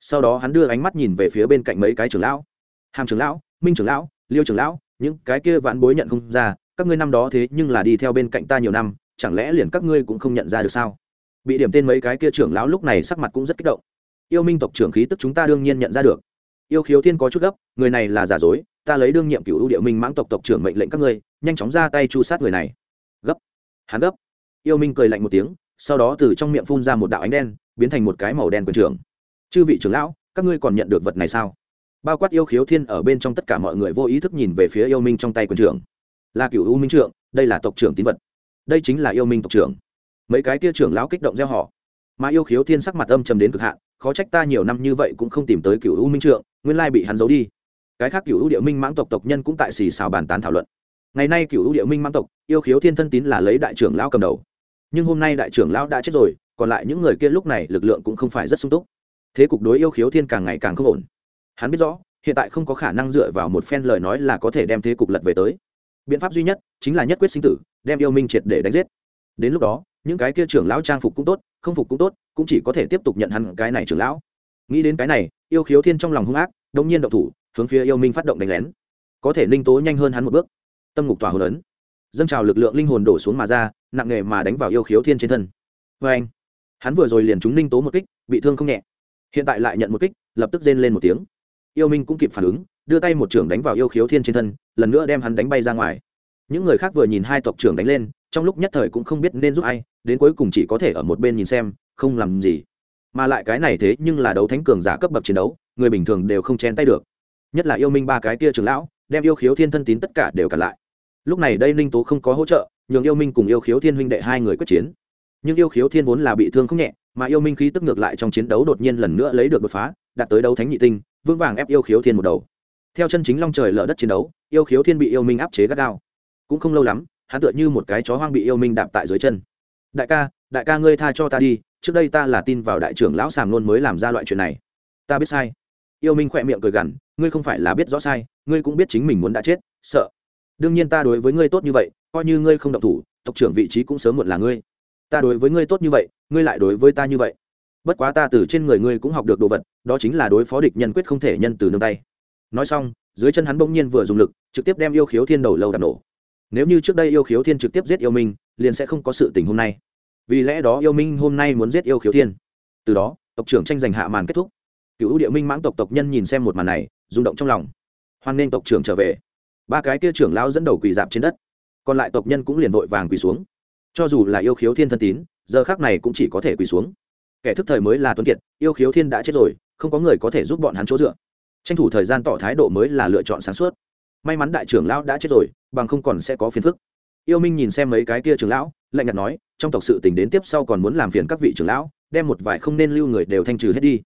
Sau đó hắn đưa ánh mắt nhìn về phía bên cạnh mấy cái trưởng lão. Hàm trưởng lão, minh trưởng lão, liêu trưởng lão những cái kia vãn bối nhận không ra, các ngươi năm đó thế nhưng là đi theo bên cạnh ta nhiều năm, chẳng lẽ liền các ngươi cũng không nhận ra được sao? Bị điểm tên mấy cái kia trưởng lão lúc này sắc mặt cũng rất kích động. Yêu minh tộc trưởng khí tức chúng ta đương nhiên nhận ra được. Yêu khiếu thiên có chút gấp, người này là giả dối, ta lấy đương nhiệm cựu ưu địa minh mãng tộc tộc trưởng mệnh lệnh các ngươi, nhanh chóng ra tay chu sát người này. Gấp. Hắn gấp. Yêu minh cười lạnh một tiếng, sau đó từ trong miệng phun ra một đạo ánh đen, biến thành một cái màu đen quyền trưởng. Chư vị trưởng lão, các ngươi còn nhận được vật này sao? Bao quát yêu khiếu thiên ở bên trong tất cả mọi người vô ý thức nhìn về phía yêu minh trong tay quyền trưởng. Là cựu u minh trượng, đây là tộc trưởng tín vật. Đây chính là yêu minh tộc trưởng. Mấy cái tia trưởng lão kích động gieo họ. Mà yêu khiếu thiên sắc mặt âm trầm đến cực hạn, khó trách ta nhiều năm như vậy cũng không tìm tới cựu u minh trượng, nguyên lai bị hắn giấu đi. Cái khác cựu u địa minh mãng tộc tộc nhân cũng tại xì xào bàn tán thảo luận. Ngày nay cựu u địa minh mãng tộc, yêu khiếu thiên thân tín là lấy đại trưởng lão cầm đầu. Nhưng hôm nay đại trưởng lão đã chết rồi, còn lại những người kia lúc này lực lượng cũng không phải rất sung túc. Thế cục đối yêu khiếu thiên càng ngày càng không ổn hắn biết rõ, hiện tại không có khả năng dựa vào một phen lời nói là có thể đem thế cục lật về tới. Biện pháp duy nhất chính là nhất quyết sinh tử, đem yêu minh triệt để đánh giết. Đến lúc đó, những cái kia trưởng lão trang phục cũng tốt, không phục cũng tốt, cũng chỉ có thể tiếp tục nhận hắn cái này trưởng lão. Nghĩ đến cái này, yêu khiếu thiên trong lòng hung ác, đông nhiên động thủ, hướng phía yêu minh phát động đánh lén. Có thể ninh tố nhanh hơn hắn một bước. Tâm ngục tỏa hồn ấn. Dâng trào lực lượng linh hồn đổ xuống mà ra, nặng nề mà đánh vào yêu khiếu thiên trên thân. Vê anh, hắn vừa rồi liền trúng ninh tố một kích, bị thương không nhẹ. Hiện tại lại nhận một kích, lập tức rên lên một tiếng yêu minh cũng kịp phản ứng, đưa tay một trưởng đánh vào yêu khiếu thiên trên thân, lần nữa đem hắn đánh bay ra ngoài. Những người khác vừa nhìn hai tộc trưởng đánh lên, trong lúc nhất thời cũng không biết nên giúp ai, đến cuối cùng chỉ có thể ở một bên nhìn xem, không làm gì. Mà lại cái này thế nhưng là đấu thánh cường giả cấp bậc chiến đấu, người bình thường đều không chen tay được. Nhất là yêu minh ba cái kia trưởng lão, đem yêu khiếu thiên thân tín tất cả đều cản lại. Lúc này đây ninh tố không có hỗ trợ, nhường yêu minh cùng yêu khiếu thiên huynh đệ hai người quyết chiến. Nhưng yêu khiếu thiên vốn là bị thương không nhẹ, mà yêu minh khí tức ngược lại trong chiến đấu đột nhiên lần nữa lấy được đột phá, đạt tới đấu thánh nhị tinh vững vàng ép yêu khiếu thiên một đầu. Theo chân chính long trời lở đất chiến đấu, yêu khiếu thiên bị yêu minh áp chế gắt gao. Cũng không lâu lắm, hắn tựa như một cái chó hoang bị yêu minh đạp tại dưới chân. Đại ca đại ca ngươi tha cho ta đi, trước đây ta là tin vào đại trưởng lão sàm luôn mới làm ra loại chuyện này. Ta biết sai. Yêu minh khỏe miệng cười gằn, ngươi không phải là biết rõ sai, ngươi cũng biết chính mình muốn đã chết, sợ. Đương nhiên ta đối với ngươi tốt như vậy, coi như ngươi không động thủ, tộc trưởng vị trí cũng sớm muộn là ngươi. Ta đối với ngươi tốt như vậy, ngươi lại đối với ta như vậy bất quá ta từ trên người ngươi cũng học được đồ vật, đó chính là đối phó địch nhân quyết không thể nhân từ nương tay. Nói xong, dưới chân hắn bỗng nhiên vừa dùng lực, trực tiếp đem yêu khiếu thiên đầu lâu đạp nổ. Nếu như trước đây yêu khiếu thiên trực tiếp giết yêu minh, liền sẽ không có sự tình hôm nay. Vì lẽ đó yêu minh hôm nay muốn giết yêu khiếu thiên. Từ đó, tộc trưởng tranh giành hạ màn kết thúc. Cựu địa minh mãng tộc tộc nhân nhìn xem một màn này, rung động trong lòng. Hoan nghênh tộc trưởng trở về. Ba cái kia trưởng lao dẫn đầu quỳ dạp trên đất. Còn lại tộc nhân cũng liền vội vàng quỳ xuống. Cho dù là yêu khiếu thiên thân tín, giờ khác này cũng chỉ có thể quỳ xuống kẻ thức thời mới là tuấn kiệt, yêu khiếu thiên đã chết rồi, không có người có thể giúp bọn hắn chỗ dựa. Tranh thủ thời gian tỏ thái độ mới là lựa chọn sáng suốt. May mắn đại trưởng lão đã chết rồi, bằng không còn sẽ có phiền phức. Yêu minh nhìn xem mấy cái kia trưởng lão, lạnh nhạt nói, trong tộc sự tình đến tiếp sau còn muốn làm phiền các vị trưởng lão, đem một vài không nên lưu người đều thanh trừ hết đi.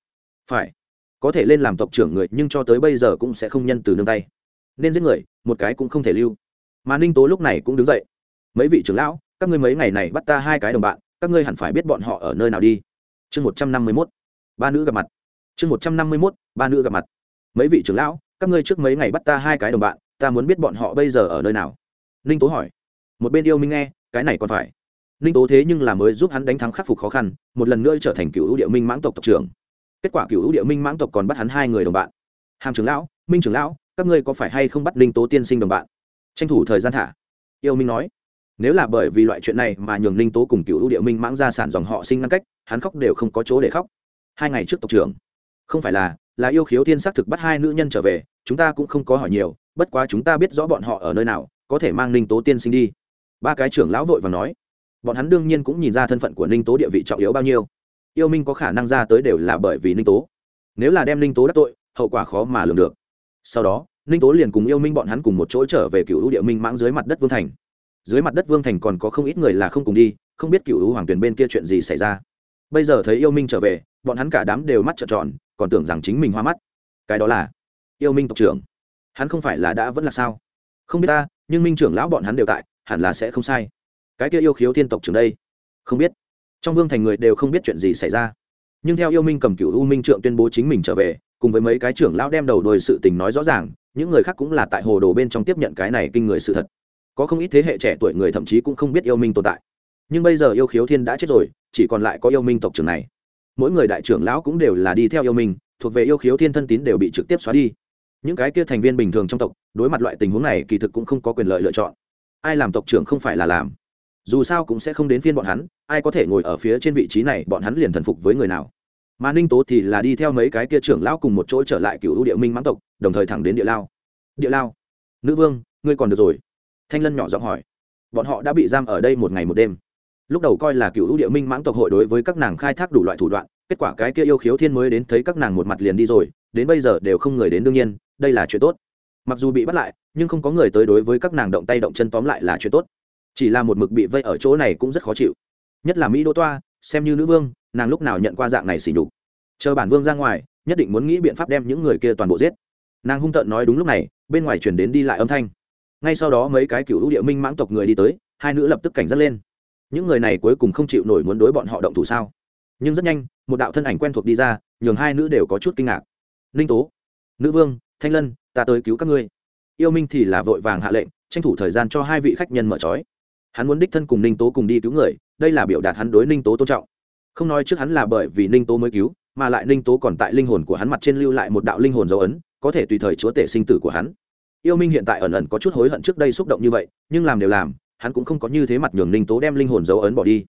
Phải, có thể lên làm tộc trưởng người, nhưng cho tới bây giờ cũng sẽ không nhân từ nương tay. Nên giết người, một cái cũng không thể lưu. Mà ninh tố lúc này cũng đứng dậy. Mấy vị trưởng lão, các ngươi mấy ngày này bắt ta hai cái đồng bạn, các ngươi hẳn phải biết bọn họ ở nơi nào đi chương một trăm năm mươi mốt, ba nữ gặp mặt. Chương một trăm năm mươi mốt, ba nữ gặp mặt. Mấy vị trưởng lão, các ngươi trước mấy ngày bắt ta hai cái đồng bạn, ta muốn biết bọn họ bây giờ ở nơi nào? Ninh tố hỏi. Một bên yêu minh nghe, cái này còn phải. Ninh tố thế nhưng là mới giúp hắn đánh thắng khắc phục khó khăn, một lần nữa trở thành cựu ưu địa minh mãng tộc tộc trưởng. Kết quả cựu ưu địa minh mãng tộc còn bắt hắn hai người đồng bạn. Hàm trưởng lão, minh trưởng lão, các ngươi có phải hay không bắt ninh tố tiên sinh đồng bạn? Tranh thủ thời gian thả. Yêu minh nói nếu là bởi vì loại chuyện này mà nhường ninh tố cùng cựu ưu địa minh mãng ra sản dòng họ sinh ngăn cách, hắn khóc đều không có chỗ để khóc. Hai ngày trước tộc trưởng. Không phải là là yêu khiếu thiên xác thực bắt hai nữ nhân trở về, chúng ta cũng không có hỏi nhiều, bất quá chúng ta biết rõ bọn họ ở nơi nào, có thể mang ninh tố tiên sinh đi. Ba cái trưởng lão vội và nói. Bọn hắn đương nhiên cũng nhìn ra thân phận của ninh tố địa vị trọng yếu bao nhiêu. Yêu minh có khả năng ra tới đều là bởi vì ninh tố. Nếu là đem ninh tố đắc tội, hậu quả khó mà lường được. Sau đó, ninh tố liền cùng yêu minh bọn hắn cùng một chỗ trở về cựu ưu địa minh mãng dưới mặt đất vương thành dưới mặt đất vương thành còn có không ít người là không cùng đi, không biết cựu U hoàng tuyền bên kia chuyện gì xảy ra. Bây giờ thấy yêu minh trở về, bọn hắn cả đám đều mắt trợn tròn, còn tưởng rằng chính mình hoa mắt. Cái đó là yêu minh tộc trưởng. Hắn không phải là đã vẫn là sao? Không biết ta, nhưng minh trưởng lão bọn hắn đều tại, hẳn là sẽ không sai. Cái kia yêu khiếu thiên tộc trưởng đây, không biết. Trong vương thành người đều không biết chuyện gì xảy ra. Nhưng theo yêu minh cầm cựu u minh trượng tuyên bố chính mình trở về, cùng với mấy cái trưởng lão đem đầu đôi sự tình nói rõ ràng, những người khác cũng là tại hồ đồ bên trong tiếp nhận cái này kinh người sự thật có không ít thế hệ trẻ tuổi người thậm chí cũng không biết yêu minh tồn tại. Nhưng bây giờ yêu khiếu thiên đã chết rồi, chỉ còn lại có yêu minh tộc trưởng này. Mỗi người đại trưởng lão cũng đều là đi theo yêu minh, thuộc về yêu khiếu thiên thân tín đều bị trực tiếp xóa đi. Những cái kia thành viên bình thường trong tộc, đối mặt loại tình huống này kỳ thực cũng không có quyền lợi lựa chọn. Ai làm tộc trưởng không phải là làm. Dù sao cũng sẽ không đến phiên bọn hắn, ai có thể ngồi ở phía trên vị trí này, bọn hắn liền thần phục với người nào. Mà ninh tố thì là đi theo mấy cái kia trưởng lão cùng một chỗ trở lại cựu địa minh mãng tộc, đồng thời thẳng đến địa lao. Địa lao. Nữ vương, ngươi còn được rồi thanh lân nhỏ giọng hỏi, bọn họ đã bị giam ở đây một ngày một đêm. Lúc đầu coi là cựu địa minh mãng tộc hội đối với các nàng khai thác đủ loại thủ đoạn, kết quả cái kia yêu khiếu thiên mới đến thấy các nàng một mặt liền đi rồi, đến bây giờ đều không người đến đương nhiên, đây là chuyện tốt. Mặc dù bị bắt lại, nhưng không có người tới đối với các nàng động tay động chân tóm lại là chuyện tốt. Chỉ là một mực bị vây ở chỗ này cũng rất khó chịu. Nhất là mỹ đô toa, xem như nữ vương, nàng lúc nào nhận qua dạng này xỉ nhục. Chờ bản vương ra ngoài, nhất định muốn nghĩ biện pháp đem những người kia toàn bộ giết. Nàng hung tợn nói đúng lúc này, bên ngoài chuyển đến đi lại âm thanh ngay sau đó mấy cái cựu địa minh mãng tộc người đi tới, hai nữ lập tức cảnh giác lên. Những người này cuối cùng không chịu nổi muốn đối bọn họ động thủ sao? Nhưng rất nhanh, một đạo thân ảnh quen thuộc đi ra, nhường hai nữ đều có chút kinh ngạc. Ninh tố, nữ vương, thanh lân, ta tới cứu các ngươi. Yêu minh thì là vội vàng hạ lệnh, tranh thủ thời gian cho hai vị khách nhân mở trói. Hắn muốn đích thân cùng ninh tố cùng đi cứu người, đây là biểu đạt hắn đối ninh tố tôn trọng. Không nói trước hắn là bởi vì ninh tố mới cứu, mà lại ninh tố còn tại linh hồn của hắn mặt trên lưu lại một đạo linh hồn dấu ấn, có thể tùy thời chúa tể sinh tử của hắn yêu minh hiện tại ẩn ẩn có chút hối hận trước đây xúc động như vậy, nhưng làm đều làm, hắn cũng không có như thế mặt nhường ninh tố đem linh hồn dấu ấn bỏ đi.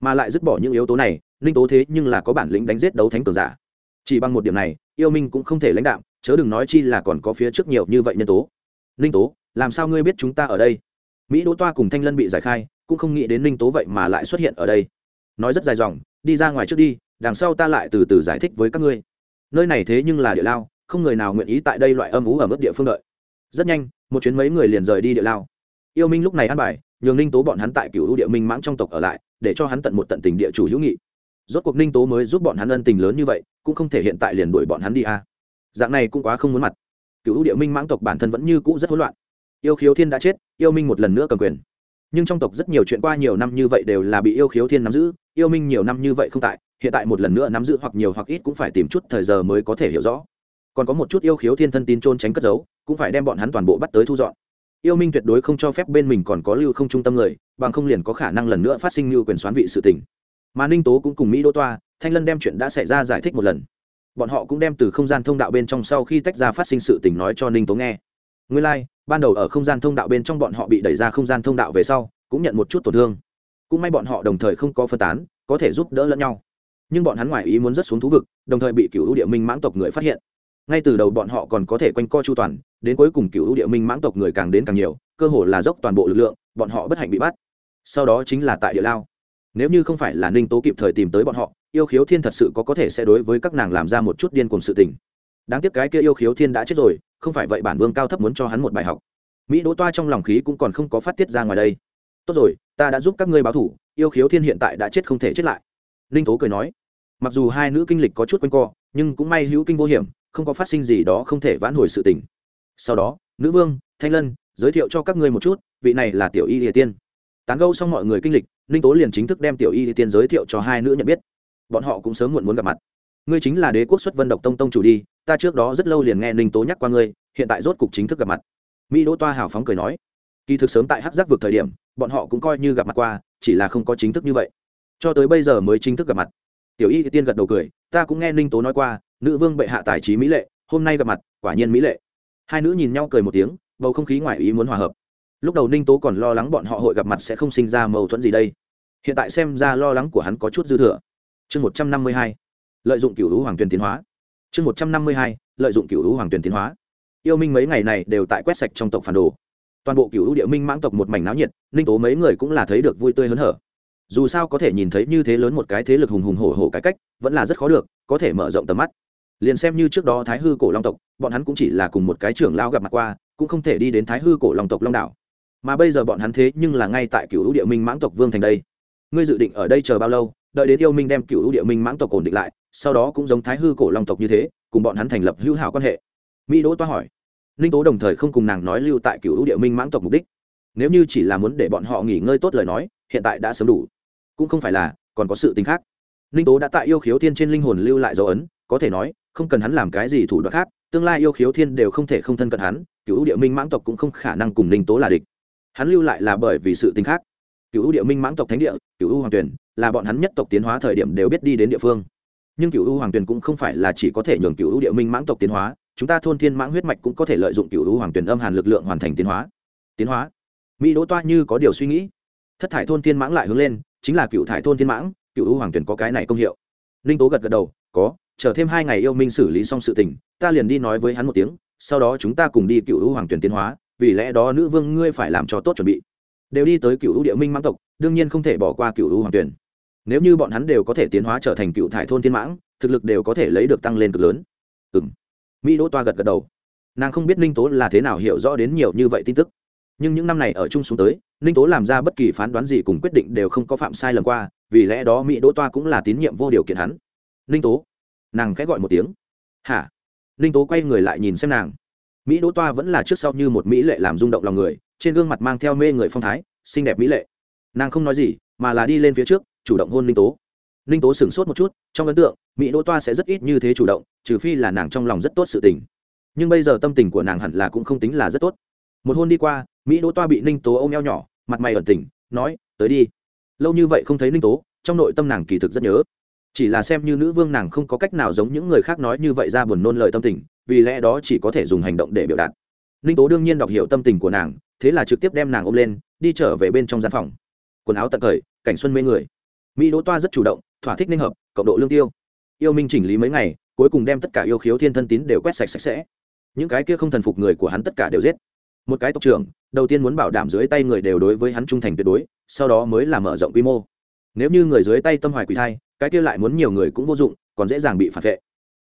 Mà lại dứt bỏ những yếu tố này, ninh tố thế nhưng là có bản lĩnh đánh giết đấu thánh cường giả. Chỉ bằng một điểm này, yêu minh cũng không thể lãnh đạo chớ đừng nói chi là còn có phía trước nhiều như vậy nhân tố. Ninh tố, làm sao ngươi biết chúng ta ở đây? Mỹ đỗ toa cùng thanh lân bị giải khai, cũng không nghĩ đến ninh tố vậy mà lại xuất hiện ở đây. Nói rất dài dòng, đi ra ngoài trước đi, đằng sau ta lại từ từ giải thích với các ngươi. Nơi này thế nhưng là địa lao, không người nào nguyện ý tại đây loại âm ú ở mức địa phương đợi rất nhanh, một chuyến mấy người liền rời đi địa lao. Yêu minh lúc này ăn bài, nhường ninh tố bọn hắn tại cựu địa minh mãng trong tộc ở lại, để cho hắn tận một tận tình địa chủ hữu nghị. Rốt cuộc ninh tố mới giúp bọn hắn ân tình lớn như vậy, cũng không thể hiện tại liền đuổi bọn hắn đi a à. dạng này cũng quá không muốn mặt. Cựu địa minh mãng tộc bản thân vẫn như cũ rất hỗn loạn. Yêu khiếu thiên đã chết, yêu minh một lần nữa cầm quyền. Nhưng trong tộc rất nhiều chuyện qua nhiều năm như vậy đều là bị yêu khiếu thiên nắm giữ, yêu minh nhiều năm như vậy không tại, hiện tại một lần nữa nắm giữ hoặc nhiều hoặc ít cũng phải tìm chút thời giờ mới có thể hiểu rõ còn có một chút yêu khiếu thiên thân tin trôn tránh cất giấu cũng phải đem bọn hắn toàn bộ bắt tới thu dọn. Yêu minh tuyệt đối không cho phép bên mình còn có lưu không trung tâm người bằng không liền có khả năng lần nữa phát sinh như quyền xoán vị sự tình. Mà ninh tố cũng cùng mỹ đỗ toa thanh lân đem chuyện đã xảy ra giải thích một lần. Bọn họ cũng đem từ không gian thông đạo bên trong sau khi tách ra phát sinh sự tình nói cho ninh tố nghe. Nguyên lai、like, ban đầu ở không gian thông đạo bên trong bọn họ bị đẩy ra không gian thông đạo về sau cũng nhận một chút tổn thương. Cũng may bọn họ đồng thời không có phân tán có thể giúp đỡ lẫn nhau. Nhưng bọn hắn ngoài ý muốn rất xuống thú vực đồng thời bị cựu địa minh mãng tộc người phát hiện ngay từ đầu bọn họ còn có thể quanh co chu toàn, đến cuối cùng cựu địa minh mãng tộc người càng đến càng nhiều, cơ hồ là dốc toàn bộ lực lượng, bọn họ bất hạnh bị bắt. Sau đó chính là tại địa lao. Nếu như không phải là ninh tố kịp thời tìm tới bọn họ, yêu khiếu thiên thật sự có có thể sẽ đối với các nàng làm ra một chút điên cùng sự tình. Đáng tiếc cái kia yêu khiếu thiên đã chết rồi, không phải vậy bản vương cao thấp muốn cho hắn một bài học. Mỹ đỗ toa trong lòng khí cũng còn không có phát tiết ra ngoài đây. Tốt rồi, ta đã giúp các ngươi báo thủ, yêu khiếu thiên hiện tại đã chết không thể chết lại. Ninh tố cười nói. Mặc dù hai nữ kinh lịch có chút quanh co, nhưng cũng may hữu kinh vô hiểm không có phát sinh gì đó không thể vãn hồi sự tình. Sau đó, nữ vương, thanh lân, giới thiệu cho các ngươi một chút, vị này là tiểu y địa tiên. Tán gâu xong mọi người kinh lịch, ninh tố liền chính thức đem tiểu y địa tiên giới thiệu cho hai nữ nhận biết. Bọn họ cũng sớm muộn muốn gặp mặt. Ngươi chính là đế quốc xuất vân độc tông tông chủ đi, ta trước đó rất lâu liền nghe ninh tố nhắc qua ngươi, hiện tại rốt cục chính thức gặp mặt. Mỹ đỗ toa hào phóng cười nói, kỳ thực sớm tại hát giác vực thời điểm, bọn họ cũng coi như gặp mặt qua, chỉ là không có chính thức như vậy. Cho tới bây giờ mới chính thức gặp mặt. Tiểu y tiên gật đầu cười, ta cũng nghe ninh tố nói qua nữ vương bệ hạ tài trí mỹ lệ, hôm nay gặp mặt, quả nhiên mỹ lệ. Hai nữ nhìn nhau cười một tiếng, bầu không khí ngoài ý muốn hòa hợp. Lúc đầu ninh tố còn lo lắng bọn họ hội gặp mặt sẽ không sinh ra mâu thuẫn gì đây. Hiện tại xem ra lo lắng của hắn có chút dư thừa. Chương một trăm năm mươi hai, lợi dụng cựu hữu hoàng tuyền tiến hóa. Chương một trăm năm mươi hai, lợi dụng cựu hữu hoàng tuyền tiến hóa. Yêu minh mấy ngày này đều tại quét sạch trong tộc phản đồ. Toàn bộ cựu hữu địa minh mãng tộc một mảnh náo nhiệt, ninh tố mấy người cũng là thấy được vui tươi hớn hở. Dù sao có thể nhìn thấy như thế lớn một cái thế lực hùng hùng hổ hổ cái cách, vẫn là rất khó được, có thể mở rộng tầm mắt liền xem như trước đó thái hư cổ long tộc, bọn hắn cũng chỉ là cùng một cái trưởng lao gặp mặt qua, cũng không thể đi đến thái hư cổ long tộc long đảo. Mà bây giờ bọn hắn thế nhưng là ngay tại cựu hữu địa minh mãng tộc vương thành đây. Ngươi dự định ở đây chờ bao lâu? Đợi đến yêu minh đem cựu hữu địa minh mãng tộc ổn định lại, sau đó cũng giống thái hư cổ long tộc như thế, cùng bọn hắn thành lập hữu hảo quan hệ. Mỹ đỗ toa hỏi. Ninh tố đồng thời không cùng nàng nói lưu tại cựu hữu địa minh mãng tộc mục đích. Nếu như chỉ là muốn để bọn họ nghỉ ngơi tốt lời nói, hiện tại đã sớm đủ. Cũng không phải là, còn có sự tính khác. Ninh tố đã tại yêu khiếu thiên trên linh hồn lưu lại dấu ấn, có thể nói không cần hắn làm cái gì thủ đoạn khác, tương lai yêu khiếu thiên đều không thể không thân cận hắn, cựu địa minh mãng tộc cũng không khả năng cùng ninh tố là địch. Hắn lưu lại là bởi vì sự tính khác. Cựu địa minh mãng tộc thánh địa, cựu hoàng tuyển, là bọn hắn nhất tộc tiến hóa thời điểm đều biết đi đến địa phương. Nhưng cựu hoàng tuyển cũng không phải là chỉ có thể nhường cựu địa minh mãng tộc tiến hóa, chúng ta thôn thiên mãng huyết mạch cũng có thể lợi dụng cựu hoàng tuyển âm hàn lực lượng hoàn thành tiến hóa. Tiến hóa. Mỹ đỗ toa như có điều suy nghĩ. Thất thải thôn thiên mãng lại hướng lên, chính là cựu thải thôn thiên mãng, cựu hoàng tuyển có cái này công hiệu. Ninh tố gật gật đầu, có chờ thêm hai ngày yêu minh xử lý xong sự tình, ta liền đi nói với hắn một tiếng, sau đó chúng ta cùng đi cựu u hoàng tuyền tiến hóa, vì lẽ đó nữ vương ngươi phải làm cho tốt chuẩn bị. Đều đi tới cựu u địa minh mãng tộc, đương nhiên không thể bỏ qua cựu u hoàng tuyền nếu như bọn hắn đều có thể tiến hóa trở thành cựu thải thôn thiên mãng, thực lực đều có thể lấy được tăng lên cực lớn. Ừ m mỹ đỗ toa gật gật đầu. Nàng không biết ninh tố là thế nào hiểu rõ đến nhiều như vậy tin tức. Nhưng những năm này ở chung xuống tới, ninh tố làm ra bất kỳ phán đoán gì cùng quyết định đều không có phạm sai lầm qua, vì lẽ đó mỹ đỗ toa cũng là tín nhiệm vô điều kiện hắn. Ninh tố nàng khẽ gọi một tiếng. Hả? Ninh tố quay người lại nhìn xem nàng. Mỹ đỗ toa vẫn là trước sau như một mỹ lệ làm rung động lòng người, trên gương mặt mang theo mê người phong thái, xinh đẹp mỹ lệ. Nàng không nói gì, mà là đi lên phía trước, chủ động hôn ninh tố. Ninh tố sửng sốt một chút, trong ấn tượng, mỹ đỗ toa sẽ rất ít như thế chủ động, trừ phi là nàng trong lòng rất tốt sự tình. Nhưng bây giờ tâm tình của nàng hẳn là cũng không tính là rất tốt. Một hôn đi qua, mỹ đỗ toa bị ninh tố ôm eo nhỏ, mặt mày ẩn tỉnh nói, tới đi. Lâu như vậy không thấy ninh tố, trong nội tâm nàng kỳ thực rất nhớ chỉ là xem như nữ vương nàng không có cách nào giống những người khác nói như vậy ra buồn nôn lời tâm tình, vì lẽ đó chỉ có thể dùng hành động để biểu đạt. Ninh tố đương nhiên đọc hiểu tâm tình của nàng, thế là trực tiếp đem nàng ôm lên, đi trở về bên trong gian phòng. Quần áo tận cởi cảnh xuân mê người. Mỹ đỗ toa rất chủ động, thỏa thích ninh hợp, cộng độ lương tiêu. Yêu minh chỉnh lý mấy ngày, cuối cùng đem tất cả yêu khiếu thiên thân tín đều quét sạch sạch sẽ. Những cái kia không thần phục người của hắn tất cả đều giết. Một cái tộc trưởng, đầu tiên muốn bảo đảm dưới tay người đều đối với hắn trung thành tuyệt đối, sau đó mới là mở rộng quy mô. Nếu như người dưới tay tâm hoài quỷ thai cái kia lại muốn nhiều người cũng vô dụng, còn dễ dàng bị phản vệ.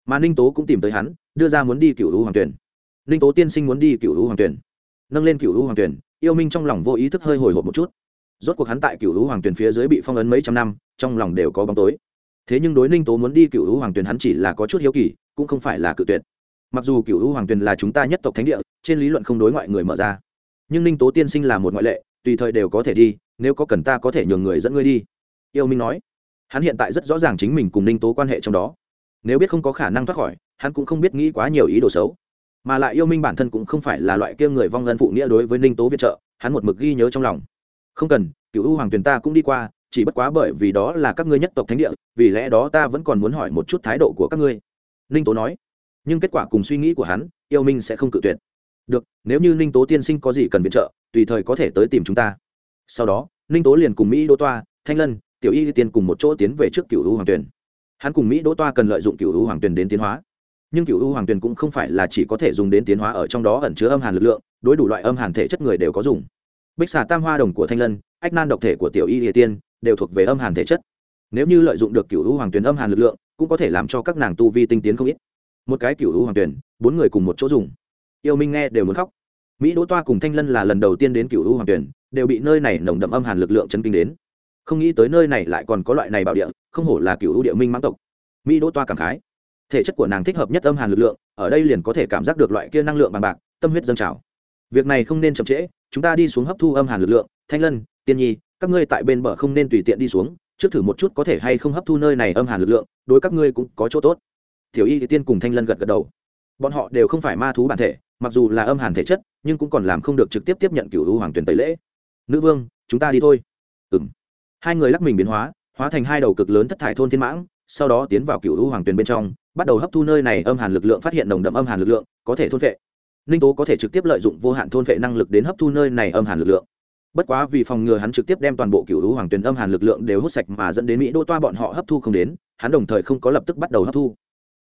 Mà ninh tố cũng tìm tới hắn, đưa ra muốn đi cựu lũ hoàng tuyển ninh tố tiên sinh muốn đi cựu lũ hoàng tuyển nâng lên cựu lũ hoàng tuyển yêu minh trong lòng vô ý thức hơi hồi hộp một chút. Rốt cuộc hắn tại cựu lũ hoàng tuyển phía dưới bị phong ấn mấy trăm năm, trong lòng đều có bóng tối. Thế nhưng đối ninh tố muốn đi cựu lũ hoàng tuyển hắn chỉ là có chút hiếu kỳ, cũng không phải là cự tuyệt. Mặc dù cựu u hoàng tuyển là chúng ta nhất tộc thánh địa, trên lý luận không đối ngoại người mở ra. Nhưng ninh tố tiên sinh là một ngoại lệ, tùy thời đều có thể đi, nếu có cần ta có thể nhường người dẫn ngươi đi. Yêu minh nói hắn hiện tại rất rõ ràng chính mình cùng ninh tố quan hệ trong đó. Nếu biết không có khả năng thoát khỏi, hắn cũng không biết nghĩ quá nhiều ý đồ xấu. Mà lại yêu minh bản thân cũng không phải là loại kia người vong ân phụ nghĩa đối với ninh tố viện trợ, hắn một mực ghi nhớ trong lòng. Không cần, cựu u hoàng tuyền ta cũng đi qua, chỉ bất quá bởi vì đó là các ngươi nhất tộc thánh địa, vì lẽ đó ta vẫn còn muốn hỏi một chút thái độ của các ngươi. Ninh tố nói. Nhưng kết quả cùng suy nghĩ của hắn, yêu minh sẽ không cự tuyệt. Được, nếu như ninh tố tiên sinh có gì cần viện trợ, tùy thời có thể tới tìm chúng ta. Sau đó, ninh tố liền cùng mỹ Đô toa, thanh lân tiểu y tiên cùng một chỗ tiến về trước cựu u hoàng tuyền. Hắn cùng mỹ đỗ toa cần lợi dụng cựu u hoàng tuyền đến tiến hóa. Nhưng cựu u hoàng tuyền cũng không phải là chỉ có thể dùng đến tiến hóa ở trong đó ẩn chứa âm hàn lực lượng, đối đủ loại âm hàn thể chất người đều có dùng. Bích xà tam hoa đồng của thanh lân, ách nan độc thể của tiểu y địa tiên, đều thuộc về âm hàn thể chất. Nếu như lợi dụng được cựu u hoàng tuyền âm hàn lực lượng, cũng có thể làm cho các nàng tu vi tinh tiến không ít. Một cái cựu u hoàng tuyền, bốn người cùng một chỗ dùng. Yêu minh nghe đều muốn khóc. Mỹ đỗ toa cùng thanh lân là lần đầu tiên đến cựu u hoàng tuyền, đều bị nơi này nồng đậm âm hàn lực lượng chấn kinh đến không nghĩ tới nơi này lại còn có loại này bảo địa, không hổ là cựu u địa minh mãng tộc. Mỹ đỗ toa cảm khái. Thể chất của nàng thích hợp nhất âm hàn lực lượng, ở đây liền có thể cảm giác được loại kia năng lượng bằng bạc, tâm huyết dâng trào. Việc này không nên chậm trễ, chúng ta đi xuống hấp thu âm hàn lực lượng. Thanh lân, tiên nhi, các ngươi tại bên bờ không nên tùy tiện đi xuống, trước thử một chút có thể hay không hấp thu nơi này âm hàn lực lượng, đối các ngươi cũng có chỗ tốt. Tiểu y thì tiên cùng thanh lân gật gật đầu. Bọn họ đều không phải ma thú bản thể, mặc dù là âm hàn thể chất, nhưng cũng còn làm không được trực tiếp tiếp nhận cựu u hoàng tuyển tẩy lễ. Nữ vương, chúng ta đi thôi. Ừng hai người lắc mình biến hóa hóa thành hai đầu cực lớn thất thải thôn thiên mãng, sau đó tiến vào cựu u hoàng tuyền bên trong, bắt đầu hấp thu nơi này âm hàn lực lượng, phát hiện nồng đậm âm hàn lực lượng, có thể thôn vệ. Ninh tố có thể trực tiếp lợi dụng vô hạn thôn vệ năng lực đến hấp thu nơi này âm hàn lực lượng. Bất quá vì phòng ngừa hắn trực tiếp đem toàn bộ cựu u hoàng tuyền âm hàn lực lượng đều hút sạch mà dẫn đến mỹ đô toa bọn họ hấp thu không đến, hắn đồng thời không có lập tức bắt đầu hấp thu.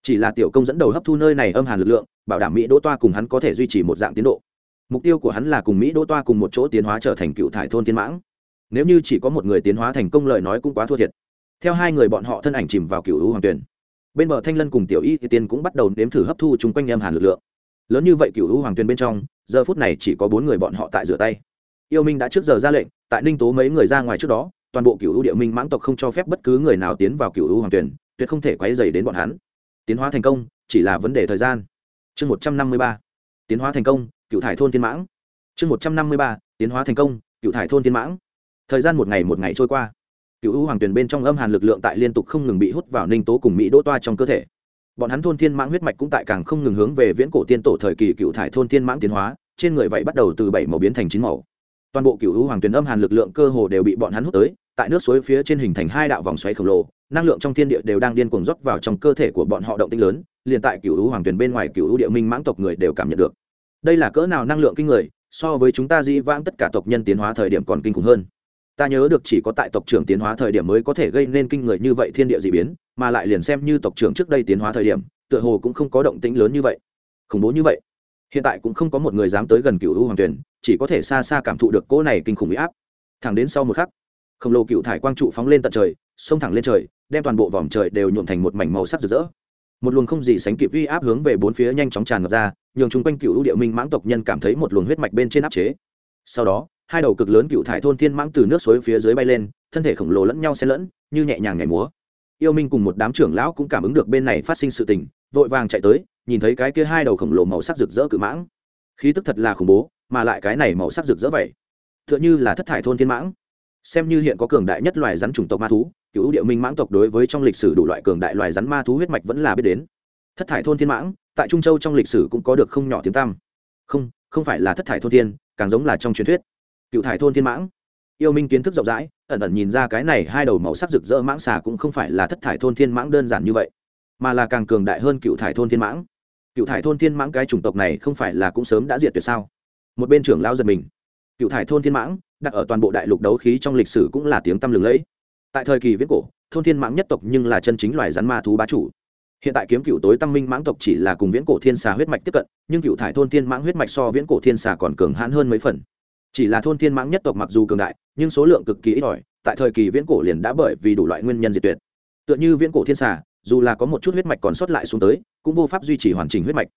Chỉ là tiểu công dẫn đầu hấp thu nơi này âm hàn lực lượng, bảo đảm mỹ đỗ toa cùng hắn có thể duy trì một dạng tiến độ. Mục tiêu của hắn là cùng mỹ đỗ toa cùng một chỗ tiến hóa trở thành cựu thải thôn thiên mãng nếu như chỉ có một người tiến hóa thành công lời nói cũng quá thua thiệt. Theo hai người bọn họ thân ảnh chìm vào cựu lũ hoàng tuyển bên bờ thanh lân cùng tiểu y thì tiên cũng bắt đầu nếm thử hấp thu chung quanh âm hàn lực lượng. Lớn như vậy cựu lũ hoàng tuyển bên trong, giờ phút này chỉ có bốn người bọn họ tại rửa tay. Yêu minh đã trước giờ ra lệnh, tại ninh tố mấy người ra ngoài trước đó, toàn bộ cựu lũ địa minh mãng tộc không cho phép bất cứ người nào tiến vào cựu lũ hoàng tuyển tuyệt không thể quấy dày đến bọn hắn. Tiến hóa thành công, chỉ là vấn đề thời gian. Chương một trăm năm mươi ba, tiến hóa thành công, cựu thải thôn thiên mãng. Chương một trăm năm mươi ba, tiến hóa thành công, cựu thải thôn thiên mãng thời gian một ngày một ngày trôi qua. Cựu u hoàng tuyền bên trong âm hàn lực lượng tại liên tục không ngừng bị hút vào ninh tố cùng mỹ đỗ toa trong cơ thể. Bọn hắn thôn thiên mãng huyết mạch cũng tại càng không ngừng hướng về viễn cổ tiên tổ thời kỳ cựu thải thôn thiên mãng tiến hóa, trên người vậy bắt đầu từ bảy màu biến thành chín màu. Toàn bộ cựu u hoàng tuyền âm hàn lực lượng cơ hồ đều bị bọn hắn hút tới, tại nước suối phía trên hình thành hai đạo vòng xoáy khổng lồ, năng lượng trong thiên địa đều đang điên cuồng dốc vào trong cơ thể của bọn họ động tinh lớn, liền tại cựu u hoàng tuyền bên ngoài cựu u địa minh mãng tộc người đều cảm nhận được. Đây là cỡ nào năng lượng kinh người, so với chúng ta dĩ vãng tất cả tộc nhân tiến hóa thời điểm còn kinh khủng hơn ta nhớ được chỉ có tại tộc trưởng tiến hóa thời điểm mới có thể gây nên kinh người như vậy thiên địa d ị biến, mà lại liền xem như tộc trưởng trước đây tiến hóa thời điểm, tựa hồ cũng không có động tĩnh lớn như vậy. Khủng bố như vậy. Hiện tại cũng không có một người dám tới gần cựu u hoàng tuyển chỉ có thể xa xa cảm thụ được cỗ này kinh khủng bị áp. Thẳng đến sau một khắc, khổng lồ cựu thải quang trụ phóng lên tận trời, xông thẳng lên trời, đem toàn bộ vòm trời đều nhuộm thành một mảnh màu sắc rực rỡ. Một luồng không gì sánh kịp uy áp hướng về bốn phía nhanh chóng tràn ngập ra, nhường chung quanh cựu địa minh mãng tộc nhân cảm thấy một luồng huyết mạch bên trên áp chế. Sau đó hai đầu cực lớn cựu thải thôn thiên mãng từ nước suối phía dưới bay lên, thân thể khổng lồ lẫn nhau xen lẫn, như nhẹ nhàng nhảy múa. Yêu minh cùng một đám trưởng lão cũng cảm ứng được bên này phát sinh sự tình, vội vàng chạy tới, nhìn thấy cái kia hai đầu khổng lồ màu sắc rực rỡ cự mãng. Khí tức thật là khủng bố, mà lại cái này màu sắc rực rỡ vậy t h ư ợ n h ư là thất thải thôn thiên mãng. Xem như hiện có cường đại nhất loài rắn chủng tộc ma thú, cựu địa minh mãng tộc đối với trong lịch sử đủ loại cường đại loài rắn ma thú huyết mạch vẫn là biết đến. Thất thải thôn thiên mãng, tại trung châu trong lịch sử cũng có được không nhỏ tiếng tăm. Không không phải là thất thải thôn thiên, càng giống là trong truyền thuyết cựu thải thôn thiên mãng. Yêu minh kiến thức rộng rãi, ẩn ẩn nhìn ra cái này hai đầu màu sắc rực rỡ mãng xà cũng không phải là thất thải thôn thiên mãng đơn giản như vậy, mà là càng cường đại hơn cựu thải thôn thiên mãng. Cựu thải thôn thiên mãng cái chủng tộc này không phải là cũng sớm đã diệt tuyệt sao? Một bên trưởng lao giật mình. Cựu thải thôn thiên mãng, đặt ở toàn bộ đại lục đấu khí trong lịch sử cũng là tiếng tăm lừng lẫy. Tại thời kỳ viễn cổ, thôn thiên mãng nhất tộc nhưng là chân chính loài rắn ma thú bá chủ. Hiện tại kiếm cựu tối tăng minh mãng tộc chỉ là cùng viễn cổ thiên xà huyết mạch tiếp cận, nhưng cựu thải thôn thiên mãng huyết mạch so viễn cổ thiên xà còn cường hãn hơn mấy phần chỉ là thôn thiên mãng nhất tộc mặc dù cường đại, nhưng số lượng cực kỳ ít ỏi, tại thời kỳ viễn cổ liền đã bởi vì đủ loại nguyên nhân diệt tuyệt. Tựa như viễn cổ thiên xà, dù là có một chút huyết mạch còn sót lại xuống tới, cũng vô pháp duy trì hoàn chỉnh huyết mạch.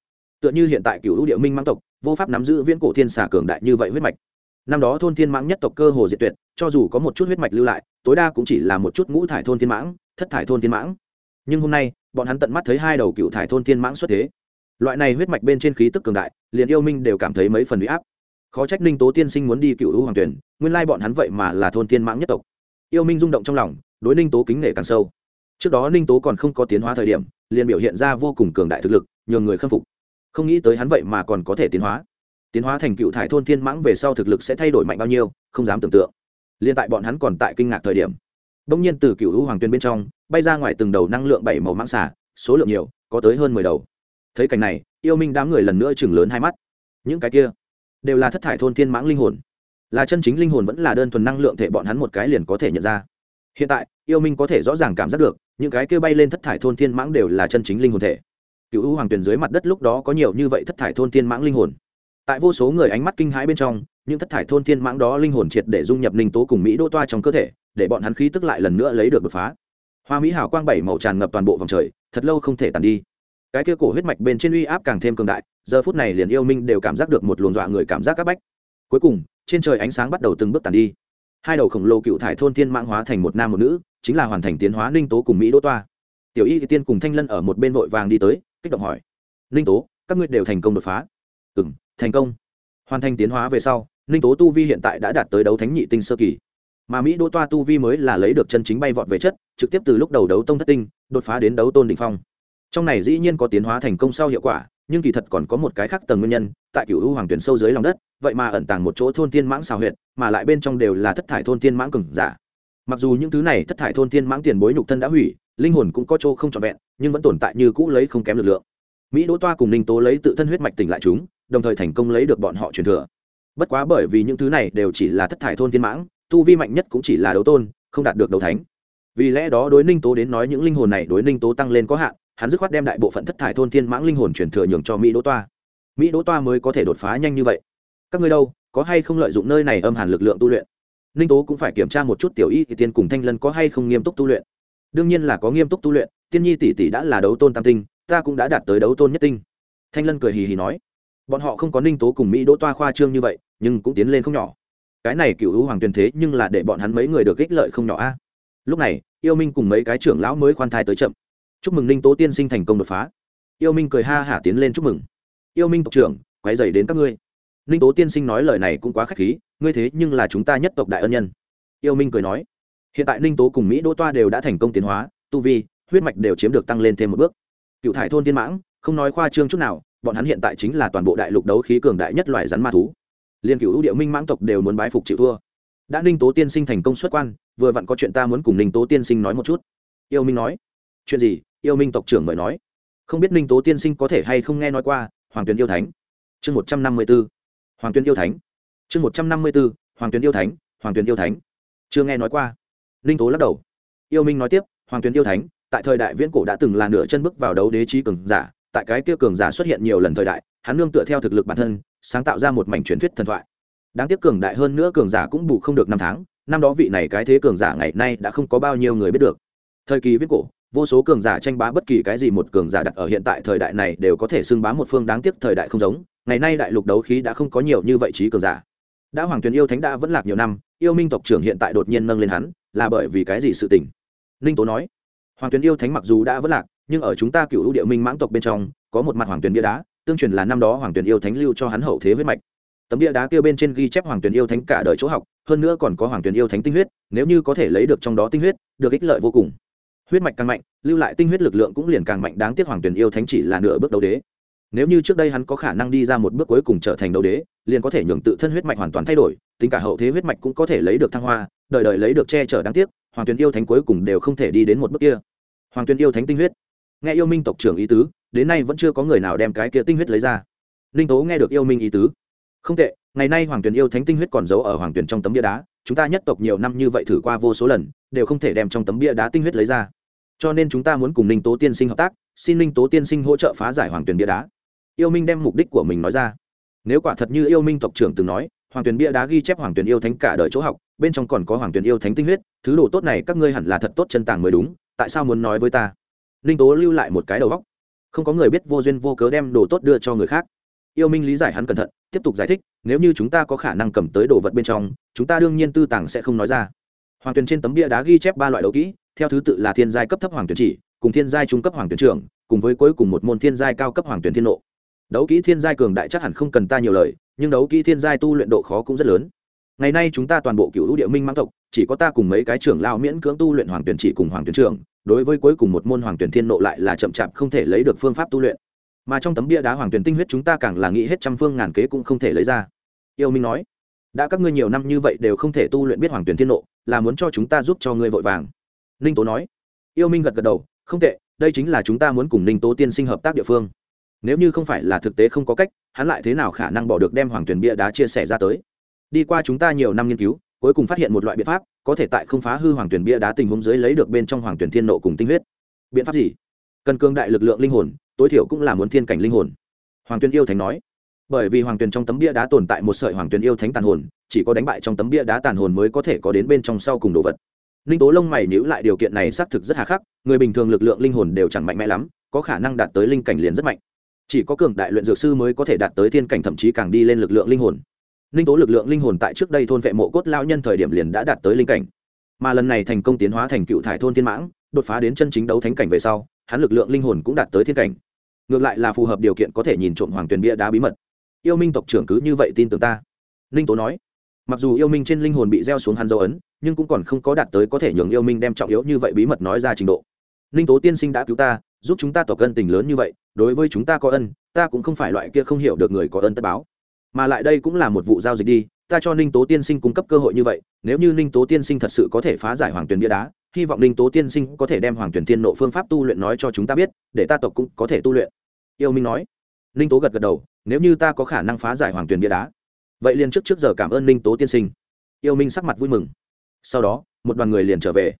Tựa như hiện tại cựu địa minh mãng tộc, vô pháp nắm giữ viễn cổ thiên xà cường đại như vậy huyết mạch. Năm đó thôn thiên mãng nhất tộc cơ hồ diệt tuyệt, cho dù có một chút huyết mạch lưu lại, tối đa cũng chỉ là một chút ngũ thải thôn thiên mãng, thất thải thôn thiên mãng. Nhưng hôm nay, bọn hắn tận mắt thấy hai đầu cựu thải thôn thiên mãng xuất thế. Loại này huyết mạch bên trên khí tức cường đại, liền yêu minh đều cảm thấy mấy phần bị áp khó trách ninh tố tiên sinh muốn đi cựu hữu hoàng tuyển, nguyên lai bọn hắn vậy mà là thôn tiên mãng nhất tộc. Yêu minh rung động trong lòng, đối ninh tố kính nể càng sâu. Trước đó ninh tố còn không có tiến hóa thời điểm, liền biểu hiện ra vô cùng cường đại thực lực, nhường người khâm phục. Không nghĩ tới hắn vậy mà còn có thể tiến hóa. Tiến hóa thành cựu thải thôn thiên mãng về sau thực lực sẽ thay đổi mạnh bao nhiêu, không dám tưởng tượng. Liên tại bọn hắn còn tại kinh ngạc thời điểm đông nhiên từ cựu hữu hoàng tuyên bên trong, bay ra ngoài từng đầu năng lượng bảy màu mãng xả số lượng nhiều, có tới hơn mười đầu. Thấy cảnh này, yêu minh đám người lần nữa chừng lớn hai mắt. Những cái kia đều là thất thải thôn thiên mãng linh hồn. Là chân chính linh hồn vẫn là đơn thuần năng lượng thể bọn hắn một cái liền có thể nhận ra. Hiện tại, yêu minh có thể rõ ràng cảm giác được, những cái kia bay lên thất thải thôn thiên mãng đều là chân chính linh hồn thể. Cựu u hoàng tuyển dưới mặt đất lúc đó có nhiều như vậy thất thải thôn thiên mãng linh hồn. Tại vô số người ánh mắt kinh hãi bên trong, những thất thải thôn thiên mãng đó linh hồn triệt để dung nhập linh tố cùng mỹ đỗ toa trong cơ thể, để bọn hắn khí tức lại lần nữa lấy được đột phá. Hoa mỹ hào quang bảy màu tràn ngập toàn bộ vòng trời, thật lâu không thể tàn đi cái kia cổ huyết mạch bên trên uy áp càng thêm cường đại, giờ phút này liền yêu minh đều cảm giác được một luồng dọa người cảm giác áp bách. Cuối cùng, trên trời ánh sáng bắt đầu từng bước tàn đi. Hai đầu khổng lồ cựu thải thôn thiên mãng hóa thành một nam một nữ, chính là hoàn thành tiến hóa ninh tố cùng mỹ đỗ toa. Tiểu y tiên cùng thanh lân ở một bên vội vàng đi tới, kích động hỏi, ninh tố, các ngươi đều thành công đột phá? Ừ m thành công. Hoàn thành tiến hóa về sau, ninh tố tu vi hiện tại đã đạt tới đấu thánh nhị tinh sơ kỳ. Mà mỹ đỗ toa tu vi mới là lấy được chân chính bay vọt về chất, trực tiếp từ lúc đầu đấu tông thất tinh, đột phá đến đấu tôn đình phong trong này dĩ nhiên có tiến hóa thành công sau hiệu quả, nhưng kỳ thật còn có một cái khác tầng nguyên nhân, tại cựu u hoàng tuyển sâu dưới lòng đất, vậy mà ẩn tàng một chỗ thôn tiên mãng xào huyệt, mà lại bên trong đều là thất thải thôn tiên mãng cừng giả. Mặc dù những thứ này thất thải thôn tiên mãng tiền bối nhục thân đã hủy, linh hồn cũng có chỗ không trọn vẹn, nhưng vẫn tồn tại như cũ lấy không kém lực lượng. Mỹ đỗ toa cùng ninh tố lấy tự thân huyết mạch tỉnh lại chúng, đồng thời thành công lấy được bọn họ truyền thừa. Bất quá bởi vì những thứ này đều chỉ là thất thải thôn tiên mãng, tu vi mạnh nhất cũng chỉ là đấu tôn, không đạt được đấu thánh. Vì lẽ đó đối ninh tố đến nói những linh hồn này đối ninh tố tăng lên có hạn hắn dứt khoát đem đại bộ phận thất thải thôn thiên mãng linh hồn chuyển thừa nhường cho mỹ đỗ toa. Mỹ đỗ toa mới có thể đột phá nhanh như vậy. Các ngươi đâu, có hay không lợi dụng nơi này âm hàn lực lượng tu luyện? Ninh tố cũng phải kiểm tra một chút tiểu y thì tiên cùng thanh lân có hay không nghiêm túc tu luyện. Đương nhiên là có nghiêm túc tu luyện, tiên nhi tỷ tỷ đã là đấu tôn tam tinh, ta cũng đã đạt tới đấu tôn nhất tinh. Thanh lân cười hì hì nói. Bọn họ không có ninh tố cùng mỹ đỗ toa khoa trương như vậy, nhưng cũng tiến lên không nhỏ. Cái này cựu hữu hoàng tuyền thế nhưng là để bọn hắn mấy người được ích lợi không nhỏ a. Lúc này, yêu minh cùng mấy cái trưởng lão mới khoan thai tới chậm chúc mừng ninh tố tiên sinh thành công đột phá. Yêu minh cười ha hả tiến lên chúc mừng. Yêu minh tộc trưởng quái dày đến các ngươi. Ninh tố tiên sinh nói lời này cũng quá k h á c h khí, ngươi thế nhưng là chúng ta nhất tộc đại ân nhân. Yêu minh cười nói, hiện tại ninh tố cùng mỹ đỗ toa đều đã thành công tiến hóa, tu vi, huyết mạch đều chiếm được tăng lên thêm một bước. Cựu thải thôn tiên mãng, không nói khoa trương chút nào, bọn hắn hiện tại chính là toàn bộ đại lục đấu khí cường đại nhất loài rắn ma thú. Liên cựu ưu điệu minh mãng tộc đều muốn bái phục chịu thua. Đã ninh tố tiên sinh thành công xuất quan, vừa vặn có chuyện ta muốn cùng ninh tố tiên sinh nói một chút. Yêu minh nói chuyện gì, yêu minh tộc trưởng mời nói. Không biết ninh tố tiên sinh có thể hay không nghe nói qua, hoàng tuyền yêu thánh. Chương một trăm năm mươi b ố hoàng tuyền yêu thánh. Chương một trăm năm mươi b ố hoàng tuyền yêu thánh, hoàng tuyền yêu thánh. Chưa nghe nói qua. Ninh tố lắc đầu. Yêu minh nói tiếp, hoàng tuyền yêu thánh, tại thời đại viễn cổ đã từng là nửa chân bước vào đấu đế trí cường giả, tại cái kia cường giả xuất hiện nhiều lần thời đại, hắn nương tựa theo thực lực bản thân, sáng tạo ra một mảnh truyền thuyết thần thoại. Đáng tiếc cường đại hơn nữa cường giả cũng bù không được năm tháng, năm đó vị này cái thế cường giả ngày nay đã không có bao nhiêu người biết được. Thời kỳ viết cổ vô số cường giả tranh bá bất kỳ cái gì một cường giả đặt ở hiện tại thời đại này đều có thể xưng bá một phương đáng tiếc thời đại không giống. Ngày nay đại lục đấu khí đã không có nhiều như vậy trí cường giả. Đã hoàng tuyền yêu thánh đã vẫn lạc nhiều năm, yêu minh tộc trưởng hiện tại đột nhiên nâng lên hắn, là bởi vì cái gì sự tình? Ninh tố nói. Hoàng tuyền yêu thánh mặc dù đã vẫn lạc, nhưng ở chúng ta cựu ưu địa minh mãng tộc bên trong, có một mặt hoàng tuyền bia đá, tương truyền là năm đó hoàng tuyền yêu thánh lưu cho hắn hậu thế huyết mạch. Tấm bia đá kia bên trên ghi chép hoàng tuyền yêu thánh cả đời chỗ học, hơn nữa còn có hoàng tuyền yêu thánh tinh huyết, nếu như có thể lấy được trong đó tinh huyết, được ích lợi vô cùng huyết mạch càng mạnh, lưu lại tinh huyết lực lượng cũng liền càng mạnh. Đáng tiếc hoàng tuyền yêu thánh chỉ là nửa bước đấu đế. Nếu như trước đây hắn có khả năng đi ra một bước cuối cùng trở thành đấu đế, liền có thể nhường tự thân huyết mạch hoàn toàn thay đổi, tính cả hậu thế huyết mạch cũng có thể lấy được thăng hoa, đời đời lấy được che chở đáng tiếc, hoàng tuyền yêu thánh cuối cùng đều không thể đi đến một bước kia. Hoàng tuyền yêu thánh tinh huyết. Nghe yêu minh tộc trưởng ý tứ, đến nay vẫn chưa có người nào đem cái kia tinh huyết lấy ra. Ninh tố nghe được yêu minh ý tứ. Không tệ, ngày nay hoàng tuyền yêu thánh tinh huyết còn giấu ở hoàng tuyền trong tấm bia đá, chúng ta nhất tộc nhiều năm như vậy thử qua vô số lần, đều không thể đem trong tấm bia đá tinh huyết lấy ra cho nên chúng ta muốn cùng ninh tố tiên sinh hợp tác, xin ninh tố tiên sinh hỗ trợ phá giải hoàng tuyền bia đá. Yêu minh đem mục đích của mình nói ra. Nếu quả thật như yêu minh tộc trưởng từng nói, hoàng tuyền bia đá ghi chép hoàng tuyền yêu thánh cả đời chỗ học, bên trong còn có hoàng tuyền yêu thánh tinh huyết, thứ đồ tốt này các ngươi hẳn là thật tốt chân tàng mới đúng, tại sao muốn nói với ta? Ninh tố lưu lại một cái đầu góc không có người biết vô duyên vô cớ đem đồ tốt đưa cho người khác. Yêu minh lý giải hắn cẩn thận, tiếp tục giải thích, nếu như chúng ta có khả năng cầm tới đồ vật bên trong, chúng ta đương nhiên tư tàng sẽ không nói ra hoàng tuyền trên tấm bia đá ghi chép ba loại đấu kỹ, theo thứ tự là thiên giai cấp thấp hoàng tuyển chỉ, cùng thiên giai trung cấp hoàng tuyển trưởng, cùng với cuối cùng một môn thiên giai cao cấp hoàng tuyển thiên nộ. Đấu kỹ thiên giai cường đại chắc hẳn không cần ta nhiều lời, nhưng đấu kỹ thiên giai tu luyện độ khó cũng rất lớn. Ngày nay chúng ta toàn bộ cựu lũ địa minh mang tộc, chỉ có ta cùng mấy cái trưởng lao miễn cưỡng tu luyện hoàng tuyển chỉ cùng hoàng tuyển trưởng, đối với cuối cùng một môn hoàng tuyển thiên nộ lại là chậm chạp không thể lấy được phương pháp tu luyện. Mà trong tấm bia đá hoàng tuyển tinh huyết chúng ta càng là nghĩ hết trăm phương ngàn kế cũng không thể lấy ra. Yêu minh nói, đã các ngươi nhiều năm như vậy đều không thể tu luyện biết hoàng tuyển thiên nộ là muốn cho chúng ta giúp cho ngươi vội vàng. Ninh tố nói. Yêu minh gật gật đầu, không tệ, đây chính là chúng ta muốn cùng ninh tố tiên sinh hợp tác địa phương. Nếu như không phải là thực tế không có cách, hắn lại thế nào khả năng bỏ được đem hoàng tuyển bia đá chia sẻ ra tới? Đi qua chúng ta nhiều năm nghiên cứu, cuối cùng phát hiện một loại biện pháp, có thể tại không phá hư hoàng tuyển bia đá tình huống dưới lấy được bên trong hoàng tuyển thiên nộ cùng tinh huyết. Biện pháp gì? Cần cương đại lực lượng linh hồn, tối thiểu cũng là muốn thiên cảnh linh hồn. Hoàng Tuyên yêu thành nói bởi vì hoàng tuyền trong tấm bia đá tồn tại một sợi hoàng tuyền yêu thánh tàn hồn, chỉ có đánh bại trong tấm bia đá tàn hồn mới có thể có đến bên trong sau cùng đồ vật. Ninh tố lông mày nhữ lại, điều kiện này xác thực rất hà khắc, người bình thường lực lượng linh hồn đều chẳng mạnh mẽ lắm, có khả năng đạt tới linh cảnh liền rất mạnh. Chỉ có cường đại luyện dược sư mới có thể đạt tới thiên cảnh, thậm chí càng đi lên lực lượng linh hồn. Ninh tố lực lượng linh hồn tại trước đây thôn vệ mộ cốt lao nhân thời điểm liền đã đạt tới linh cảnh. Mà lần này thành công tiến hóa thành cựu thải thôn thiên mãng, đột phá đến chân chính đấu thánh cảnh về sau, hắn lực lượng linh hồn cũng đạt tới thiên cảnh. Ngược lại là phù hợp điều kiện có thể nhìn trộm hoàng tuyền bia đá bí mật yêu minh tộc trưởng cứ như vậy tin tưởng ta. Ninh tố nói, mặc dù yêu minh trên linh hồn bị gieo xuống hắn dấu ấn, nhưng cũng còn không có đạt tới có thể nhường yêu minh đem trọng yếu như vậy bí mật nói ra trình độ. Ninh tố tiên sinh đã cứu ta, giúp chúng ta tộc ân tình lớn như vậy, đối với chúng ta có ân, ta cũng không phải loại kia không hiểu được người có ân tất báo. Mà lại đây cũng là một vụ giao dịch đi, ta cho ninh tố tiên sinh cung cấp cơ hội như vậy, nếu như ninh tố tiên sinh thật sự có thể phá giải hoàng tuyển bia đá, hy vọng ninh tố tiên sinh có thể đem hoàng tuyển thiên nộ phương pháp tu luyện nói cho chúng ta biết, để ta tộc cũng có thể tu luyện. Yêu minh nói ninh tố gật gật đầu, nếu như ta có khả năng phá giải hoàng Tuyền bia đá, vậy liền trước trước giờ cảm ơn ninh tố tiên sinh. Yêu minh sắc mặt vui mừng. Sau đó, một đoàn người liền trở về.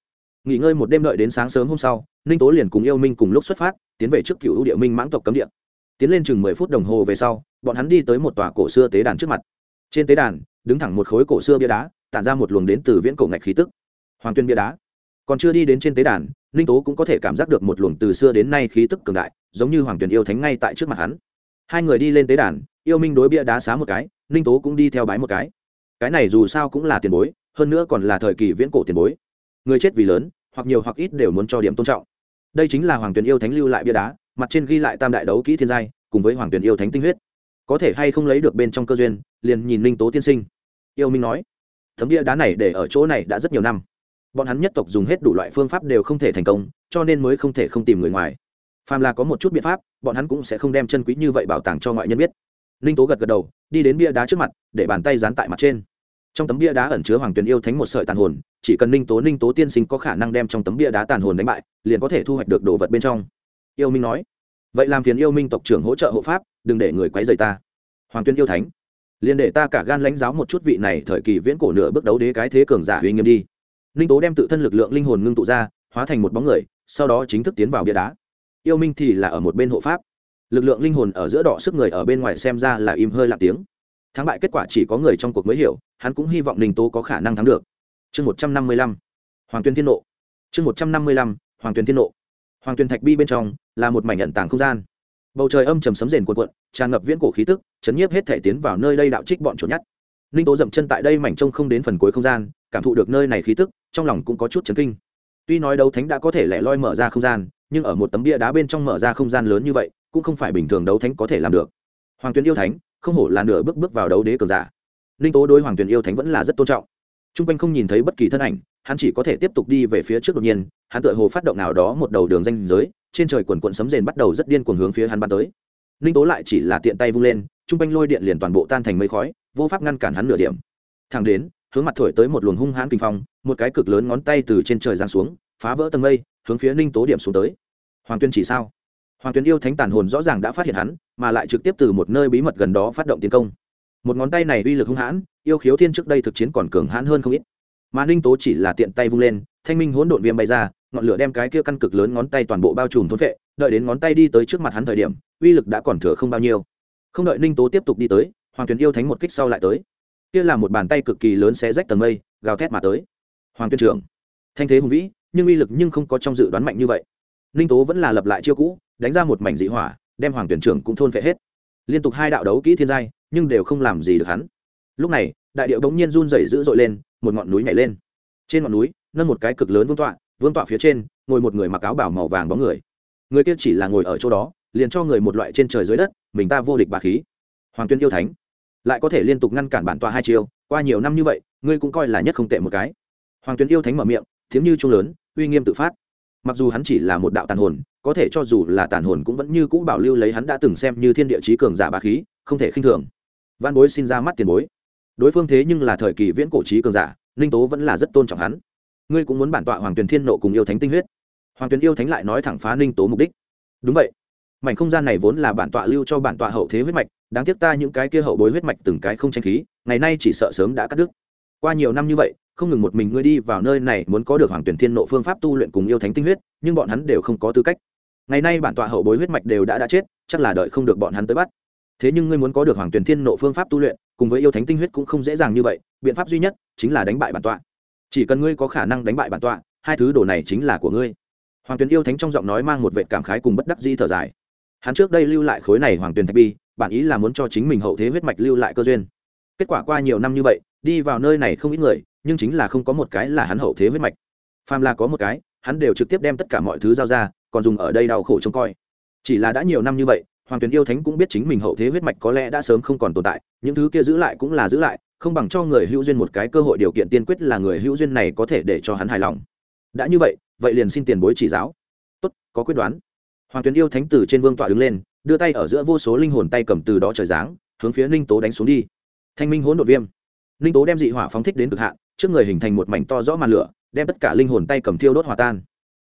Nghỉ ngơi một đêm đợi đến sáng sớm hôm sau, ninh tố liền cùng yêu minh cùng lúc xuất phát, tiến về trước cựu ưu địa minh mãng tộc cấm địa. Tiến lên chừng mười phút đồng hồ về sau, bọn hắn đi tới một tòa cổ xưa tế đàn trước mặt. Trên tế đàn, đứng thẳng một khối cổ xưa bia đá, tản ra một luồng đến từ viễn cổ ngạch khí tức. Hoàng tuyên bia đá. Còn chưa đi đến trên tế đàn, ninh tố cũng có thể cảm giác được một luồng từ xưa đến nay khí tức cường đại, giống như hoàng tuyển yêu thánh ngay tại trước mặt hắn hai người đi lên tế đàn, yêu minh đối bia đá xá một cái, ninh tố cũng đi theo bái một cái. Cái này dù sao cũng là tiền bối, hơn nữa còn là thời kỳ viễn cổ tiền bối. Người chết vì lớn, hoặc nhiều hoặc ít đều muốn cho điểm tôn trọng. Đây chính là hoàng tuyền yêu thánh lưu lại bia đá, mặt trên ghi lại tam đại đấu kỹ thiên giai, cùng với hoàng tuyền yêu thánh tinh huyết. Có thể hay không lấy được bên trong cơ duyên, liền nhìn ninh tố tiên sinh. Yêu minh nói, tấm bia đá này để ở chỗ này đã rất nhiều năm. Bọn hắn nhất tộc dùng hết đủ loại phương pháp đều không thể thành công, cho nên mới không thể không tìm người ngoài phàm là có một chút biện pháp, bọn hắn cũng sẽ không đem chân quý như vậy bảo tàng cho ngoại nhân biết. Ninh tố gật gật đầu, đi đến bia đá trước mặt, để bàn tay dán tại mặt trên. Trong tấm bia đá ẩn chứa hoàng tuyền yêu thánh một sợi tàn hồn, chỉ cần ninh tố ninh tố tiên sinh có khả năng đem trong tấm bia đá tàn hồn đánh bại, liền có thể thu hoạch được đồ vật bên trong. Yêu minh nói, vậy làm phiền yêu minh tộc trưởng hỗ trợ hộ pháp, đừng để người quấy rầy ta. Hoàng tuyên yêu thánh, liền để ta cả gan lãnh giáo một chút vị này thời kỳ viễn cổ nửa bước đấu đế cái thế cường giả uy nghiêm đi. Ninh tố đem tự thân lực lượng linh hồn ngưng tụ ra, hóa thành một bóng người, sau đó chính thức tiến vào bia đá yêu minh thì là ở một bên hộ pháp. Lực lượng linh hồn ở giữa đỏ sức người ở bên ngoài xem ra là im hơi lặng tiếng. Thắng bại kết quả chỉ có người trong cuộc mới hiểu, hắn cũng hy vọng ninh tố có khả năng thắng được. Chương một trăm năm mươi lăm, hoàng tuyên thiên nộ. Chương một trăm năm mươi lăm, hoàng tuyên thiên nộ. Hoàng tuyên thạch bi bên trong là một mảnh nhận tàng không gian. Bầu trời âm trầm sấm rền cuộn cuộn, tràn ngập viễn cổ khí tức, chấn nhiếp hết thể tiến vào nơi đây đạo trích bọn trốn nhát ninh tố dậm chân tại đây mảnh trông không đến phần cuối không gian, cảm thụ được nơi này khí tức, trong lòng cũng có chút chấn kinh. Tuy nói đấu thánh đã có thể lẻ loi mở ra không gian nhưng ở một tấm bia đá bên trong mở ra không gian lớn như vậy, cũng không phải bình thường đấu thánh có thể làm được. Hoàng tuyến yêu thánh, không hổ là nửa bước bước vào đấu đế cường giả. Ninh tố đối hoàng tuyến yêu thánh vẫn là rất tôn trọng. T r u n g quanh không nhìn thấy bất kỳ thân ảnh, hắn chỉ có thể tiếp tục đi về phía trước đột nhiên, hắn tự hồ phát động nào đó một đầu đường danh giới, trên trời quần quận sấm rền bắt đầu rất điên cuồng hướng phía hắn bắn tới. Ninh tố lại chỉ là tiện tay vung lên t r u n g quanh lôi điện liền toàn bộ tan thành mây khói, vô pháp ngăn cản hắn nửa điểm. Thẳng đến, hướng mặt thổi tới một luồng hung hãn kinh phong, một cái cực lớn ngón tay từ trên trời giáng xuống, phá vỡ tầng mây hướng phía ninh tố điểm xuống tới. Hoàng tuyên chỉ sao? Hoàng Tuyên yêu thánh tàn hồn rõ ràng đã phát hiện hắn, mà lại trực tiếp từ một nơi bí mật gần đó phát động tiến công. Một ngón tay này uy lực hung hãn, yêu khiếu thiên trước đây thực chiến còn cường hãn hơn không ít. Mà ninh tố chỉ là tiện tay vung lên, thanh minh hỗn độn viêm bay ra, ngọn lửa đem cái kia căn cực lớn ngón tay toàn bộ bao trùm thốn vệ, đợi đến ngón tay đi tới trước mặt hắn thời điểm, uy lực đã còn thừa không bao nhiêu. Không đợi ninh tố tiếp tục đi tới, hoàng Tuyên yêu thánh một kích sau lại tới. Kia là một bàn tay cực kỳ lớn xé rách tầng mây, gào thét mà tới. Hoàng tuyên trưởng, thanh thế hùng vĩ nhưng uy lực nhưng không có trong dự đoán mạnh như vậy. Ninh tố vẫn là lập lại chiêu cũ, đánh ra một mảnh dị hỏa, đem hoàng tuyển trưởng cũng thôn phệ hết. Liên tục hai đạo đấu kỹ thiên giai, nhưng đều không làm gì được hắn. Lúc này, đại điệu bỗng nhiên run rẩy dữ dội lên, một ngọn núi nhảy lên. Trên ngọn núi, nâng một cái cực lớn vương tọa vương tọa phía trên, ngồi một người mặc áo bảo màu vàng bóng người. Người kia chỉ là ngồi ở chỗ đó, liền cho người một loại trên trời dưới đất, mình ta vô địch bà khí. Hoàng tuyên yêu thánh, lại có thể liên tục ngăn cản bản tọa hai chiều qua nhiều năm như vậy, ngươi cũng coi là nhất không tệ một cái. Hoàng tuyên yêu thánh mở miệng, tiếng như trung lớn uy nghiêm tự phát. Mặc dù hắn chỉ là một đạo tàn hồn, có thể cho dù là tàn hồn cũng vẫn như cũ bảo lưu lấy hắn đã từng xem như thiên địa chí cường giả bá khí, không thể khinh thường. Văn bối xin ra mắt tiền bối. Đối phương thế nhưng là thời kỳ viễn cổ trí cường giả, ninh tố vẫn là rất tôn trọng hắn. Ngươi cũng muốn bản tọa hoàng tuyền thiên nộ cùng yêu thánh tinh huyết. Hoàng tuyền yêu thánh lại nói thẳng phá ninh tố mục đích. Đúng vậy. Mảnh không gian này vốn là bản tọa lưu cho bản tọa hậu thế huyết mạch, đáng tiếc ta những cái kia hậu bối huyết mạch từng cái không tranh khí, ngày nay chỉ sợ sớm đã cắt đứt. Qua nhiều năm như vậy không ngừng một mình ngươi đi vào nơi này muốn có được hoàng tuyển thiên nộ phương pháp tu luyện cùng yêu thánh tinh huyết, nhưng bọn hắn đều không có tư cách. Ngày nay bản tọa hậu bối huyết mạch đều đã đã chết, chắc là đợi không được bọn hắn tới bắt. Thế nhưng ngươi muốn có được hoàng tuyển thiên nộ phương pháp tu luyện, cùng với yêu thánh tinh huyết cũng không dễ dàng như vậy, biện pháp duy nhất chính là đánh bại bản tọa. Chỉ cần ngươi có khả năng đánh bại bản tọa, hai thứ đồ này chính là của ngươi. Hoàng tuyển yêu thánh trong giọng nói mang một vệ cảm khái cùng bất đắc di thở dài. Hắn trước đây lưu lại khối này hoàng tuyển thạch bi, bản ý là muốn cho chính mình hậu thế huyết mạch lưu lại cơ duyên. Kết quả qua nhiều năm như vậy, đi vào nơi này không ít người nhưng chính là không có một cái là hắn hậu thế huyết mạch. Phàm là có một cái, hắn đều trực tiếp đem tất cả mọi thứ giao ra, còn dùng ở đây đau khổ trông coi. Chỉ là đã nhiều năm như vậy, hoàng tuyền yêu thánh cũng biết chính mình hậu thế huyết mạch có lẽ đã sớm không còn tồn tại, những thứ kia giữ lại cũng là giữ lại, không bằng cho người hữu duyên một cái cơ hội điều kiện tiên quyết là người hữu duyên này có thể để cho hắn hài lòng. Đã như vậy vậy liền xin tiền bối chỉ giáo. Tốt, có quyết đoán. Hoàng tuyền yêu thánh từ trên vương tọa đứng lên, đưa tay ở giữa vô số linh hồn tay cầm từ đó trời giáng, hướng phía ninh tố đánh xuống đi. Thanh minh hỗn đột viêm. Ninh tố đem dị hỏa phóng thích đến cực hạn trước người hình thành một mảnh to rõ màn lửa, đem tất cả linh hồn tay cầm thiêu đốt hòa tan.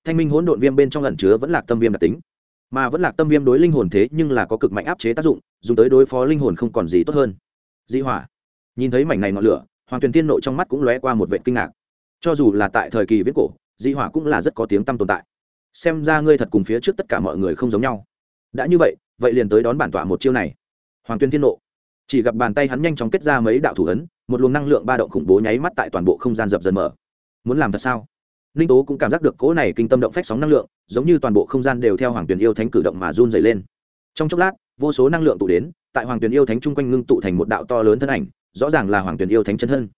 Thanh minh hỗn độn viêm bên trong ẩn chứa vẫn là tâm viêm đặc tính. Mà vẫn là tâm viêm đối linh hồn thế nhưng là có cực mạnh áp chế tác dụng, dùng tới đối phó linh hồn không còn gì tốt hơn. Dị hỏa. Nhìn thấy mảnh này ngọn lửa, hoàng tuyền tiên nộ trong mắt cũng lóe qua một vệ kinh ngạc. Cho dù là tại thời kỳ viết cổ, dị hỏa cũng là rất có tiếng tăm tồn tại. Xem ra ngươi thật cùng phía trước tất cả mọi người không giống nhau. Đã như vậy vậy liền tới đón bản tọa một chiêu này. Hoàng tuyên thiên nộ chỉ gặp bàn tay hắn nhanh chóng kết ra mấy đạo thủ ấn một luồng năng lượng ba động khủng bố nháy mắt tại toàn bộ không gian dập dần mở. Muốn làm thật sao? Ninh tố cũng cảm giác được cỗ này kinh tâm động phách sóng năng lượng, giống như toàn bộ không gian đều theo hoàng tuyền yêu thánh cử động mà run dày lên. Trong chốc lát, vô số năng lượng tụ đến, tại hoàng tuyền yêu thánh chung quanh ngưng tụ thành một đạo to lớn thân ảnh, rõ ràng là hoàng tuyền yêu thánh chân thân.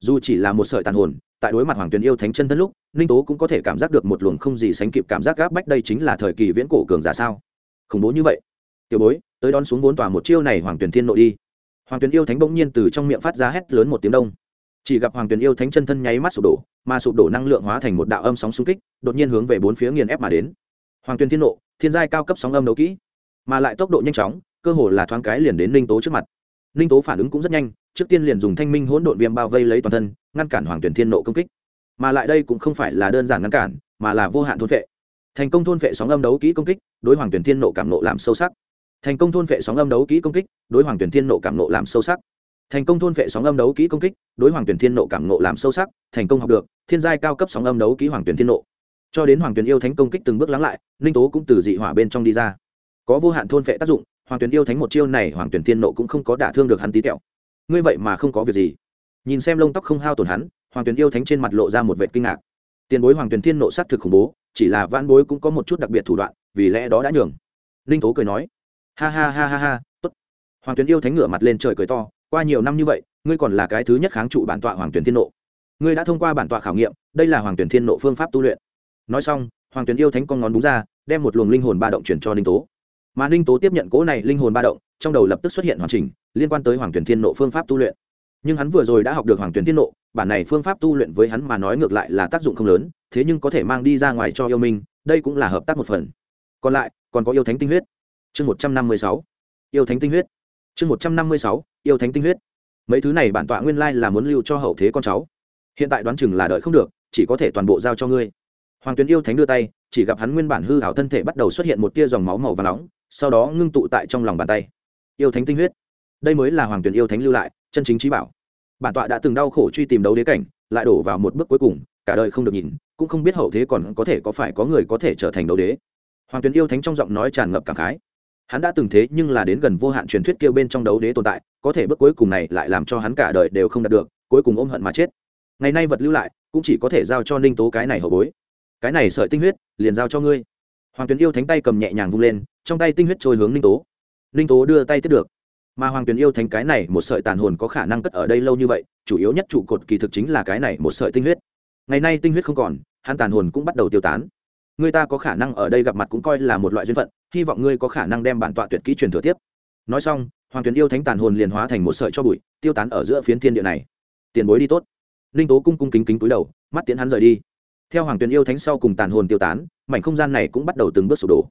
Dù chỉ là một sợi tàn hồn, tại đối mặt hoàng tuyền yêu thánh chân thân lúc ninh tố cũng có thể cảm giác được một luồng không gì sánh kịp cảm giác gáp bách đây chính là thời kỳ viễn cổ cường giả sao? Khủng bố như vậy. Tiểu bối, tới đón xuống vốn tòa một chiêu này hoàng tuyền thiên nội đi hoàng tuyền yêu thánh bỗng nhiên từ trong miệng phát ra hét lớn một tiếng đông. Chỉ gặp hoàng tuyền yêu thánh chân thân nháy mắt sụp đổ, mà sụp đổ năng lượng hóa thành một đạo âm sóng xung kích, đột nhiên hướng về bốn phía nghiền ép mà đến. Hoàng tuyền thiên nộ, thiên giai cao cấp sóng âm đấu kỹ, mà lại tốc độ nhanh chóng, cơ hồ là thoáng cái liền đến ninh tố trước mặt. Ninh tố phản ứng cũng rất nhanh, trước tiên liền dùng thanh minh hỗn độn viêm bao vây lấy toàn thân, ngăn cản hoàng tuyền thiên nộ công kích. Mà lại đây cũng không phải là đơn giản ngăn cản, mà là vô hạn thôn vệ thành công thôn vệ sóng âm đấu kỹ công kích, đối hoàng tuyền thiên nộ cảm nộ làm sâu sắc thành công thôn vệ sóng âm đấu kỹ công kích, đối hoàng tuyển thiên nộ cảm nộ làm sâu sắc. Thành công thôn vệ sóng âm đấu kỹ công kích, đối hoàng tuyển thiên nộ cảm nộ làm sâu sắc, thành công học được, thiên giai cao cấp sóng âm đấu kỹ hoàng tuyển thiên nộ. Cho đến hoàng tuyển yêu thánh công kích từng bước lắng lại, ninh tố cũng từ dị hỏa bên trong đi ra. Có vô hạn thôn vệ tác dụng, hoàng tuyển yêu thánh một chiêu này hoàng tuyển thiên nộ cũng không có đả thương được hắn tí tẹo. Ngươi vậy mà không có việc gì. Nhìn xem lông tóc không hao tổn hắn, hoàng tuyển yêu thánh trên mặt lộ ra một vệ kinh ngạc. Tiền bối hoàng tuyển thiên nộ s á t thực khủng bố, chỉ là van bối cũng có một chút đặc biệt thủ đoạn, vì lẽ đó đã nhường. Ninh tố cười nói ha ha ha ha ha, tốt. Hoàng tuyến yêu thánh ngửa mặt lên trời cười to, qua nhiều năm như vậy, ngươi còn là cái thứ nhất kháng trụ bản tọa hoàng tuyến thiên nộ. Ngươi đã thông qua bản tọa khảo nghiệm, đây là hoàng tuyển thiên nộ phương pháp tu luyện. Nói xong, hoàng tuyển yêu thánh con ngón đúng ra, đem một luồng linh hồn ba động chuyển cho ninh tố. Mà ninh tố tiếp nhận cỗ này linh hồn ba động, trong đầu lập tức xuất hiện hoàn chỉnh, liên quan tới hoàng tuyển thiên nộ phương pháp tu luyện. Nhưng hắn vừa rồi đã học được hoàng tuyển thiên nộ, bản này phương pháp tu luyện với hắn mà nói ngược lại là tác dụng không lớn, thế nhưng có thể mang đi ra ngoài cho yêu minh, đây cũng là hợp tác một phần. Còn lại, còn có yêu thánh tinh huyết chương một trăm năm mươi sáu, yêu thánh tinh huyết. Chương một trăm năm mươi sáu, yêu thánh tinh huyết. Mấy thứ này bản tọa nguyên lai là muốn lưu cho hậu thế con cháu. Hiện tại đoán chừng là đợi không được, chỉ có thể toàn bộ giao cho ngươi. Hoàng tuyến yêu thánh đưa tay, chỉ gặp hắn nguyên bản hư hảo thân thể bắt đầu xuất hiện một tia dòng máu màu và nóng, sau đó ngưng tụ tại trong lòng bàn tay. Yêu thánh tinh huyết. Đây mới là hoàng tuyến yêu thánh lưu lại, chân chính trí bảo. Bản tọa đã từng đau khổ truy tìm đấu đế cảnh, lại đổ vào một bước cuối cùng, cả đời không được nhìn, cũng không biết hậu thế còn có thể có phải có người có thể trở thành đấu đế. Hoàng tuyến yêu thánh trong giọng nói tràn ngập cảm khái hắn đã từng thế nhưng là đến gần vô hạn truyền thuyết kêu bên trong đấu đế tồn tại, có thể bước cuối cùng này lại làm cho hắn cả đời đều không đạt được, cuối cùng ôm hận mà chết. Ngày nay vật lưu lại, cũng chỉ có thể giao cho ninh tố cái này hậu bối. Cái này sợi tinh huyết, liền giao cho ngươi. Hoàng tuyền yêu thánh tay cầm nhẹ nhàng vung lên, trong tay tinh huyết trôi hướng ninh tố. Ninh tố đưa tay tiếp được. Mà hoàng tuyền yêu thánh cái này một sợi tàn hồn có khả năng cất ở đây lâu như vậy, chủ yếu nhất trụ cột kỳ thực chính là cái này một sợi tinh huyết. Ngày nay tinh huyết không còn, hắn tàn hồn cũng bắt đầu tiêu tán. Người ta có khả năng ở đây gặp mặt cũng coi là một loại duyên phận hy vọng ngươi có khả năng đem bản tọa tuyệt kỹ truyền thừa tiếp. Nói xong, hoàng tuyền yêu thánh tàn hồn liền hóa thành một sợi cho bụi, tiêu tán ở giữa phiến thiên địa này. Tiền bối đi tốt. Ninh tố cung cung kính kính túi đầu, mắt tiến hắn rời đi. Theo hoàng tuyền yêu thánh sau cùng tàn hồn tiêu tán, mảnh không gian này cũng bắt đầu từng bước sụp đổ.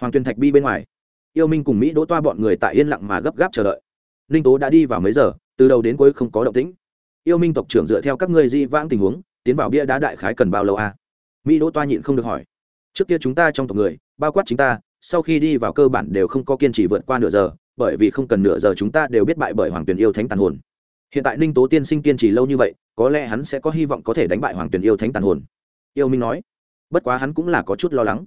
Hoàng tuyền thạch bi bên ngoài, yêu minh cùng mỹ đỗ toa bọn người tại yên lặng mà gấp gáp chờ đợi. Ninh tố đã đi vào mấy giờ, từ đầu đến cuối không có động tĩnh. Yêu minh tộc trưởng dựa theo các ngươi di vãng tình huống, tiến vào bia đá đại khái cần bao lâu a à? mỹ đỗ toa nhịn không được hỏi. Trước kia chúng ta trong tộc người, bao quát chính ta sau khi đi vào cơ bản đều không có kiên trì vượt qua nửa giờ, bởi vì không cần nửa giờ chúng ta đều biết bại bởi hoàng tuyền yêu thánh tàn hồn. Hiện tại ninh tố tiên sinh kiên trì lâu như vậy, có lẽ hắn sẽ có hy vọng có thể đánh bại hoàng tuyền yêu thánh tàn hồn. Yêu minh nói, bất quá hắn cũng là có chút lo lắng.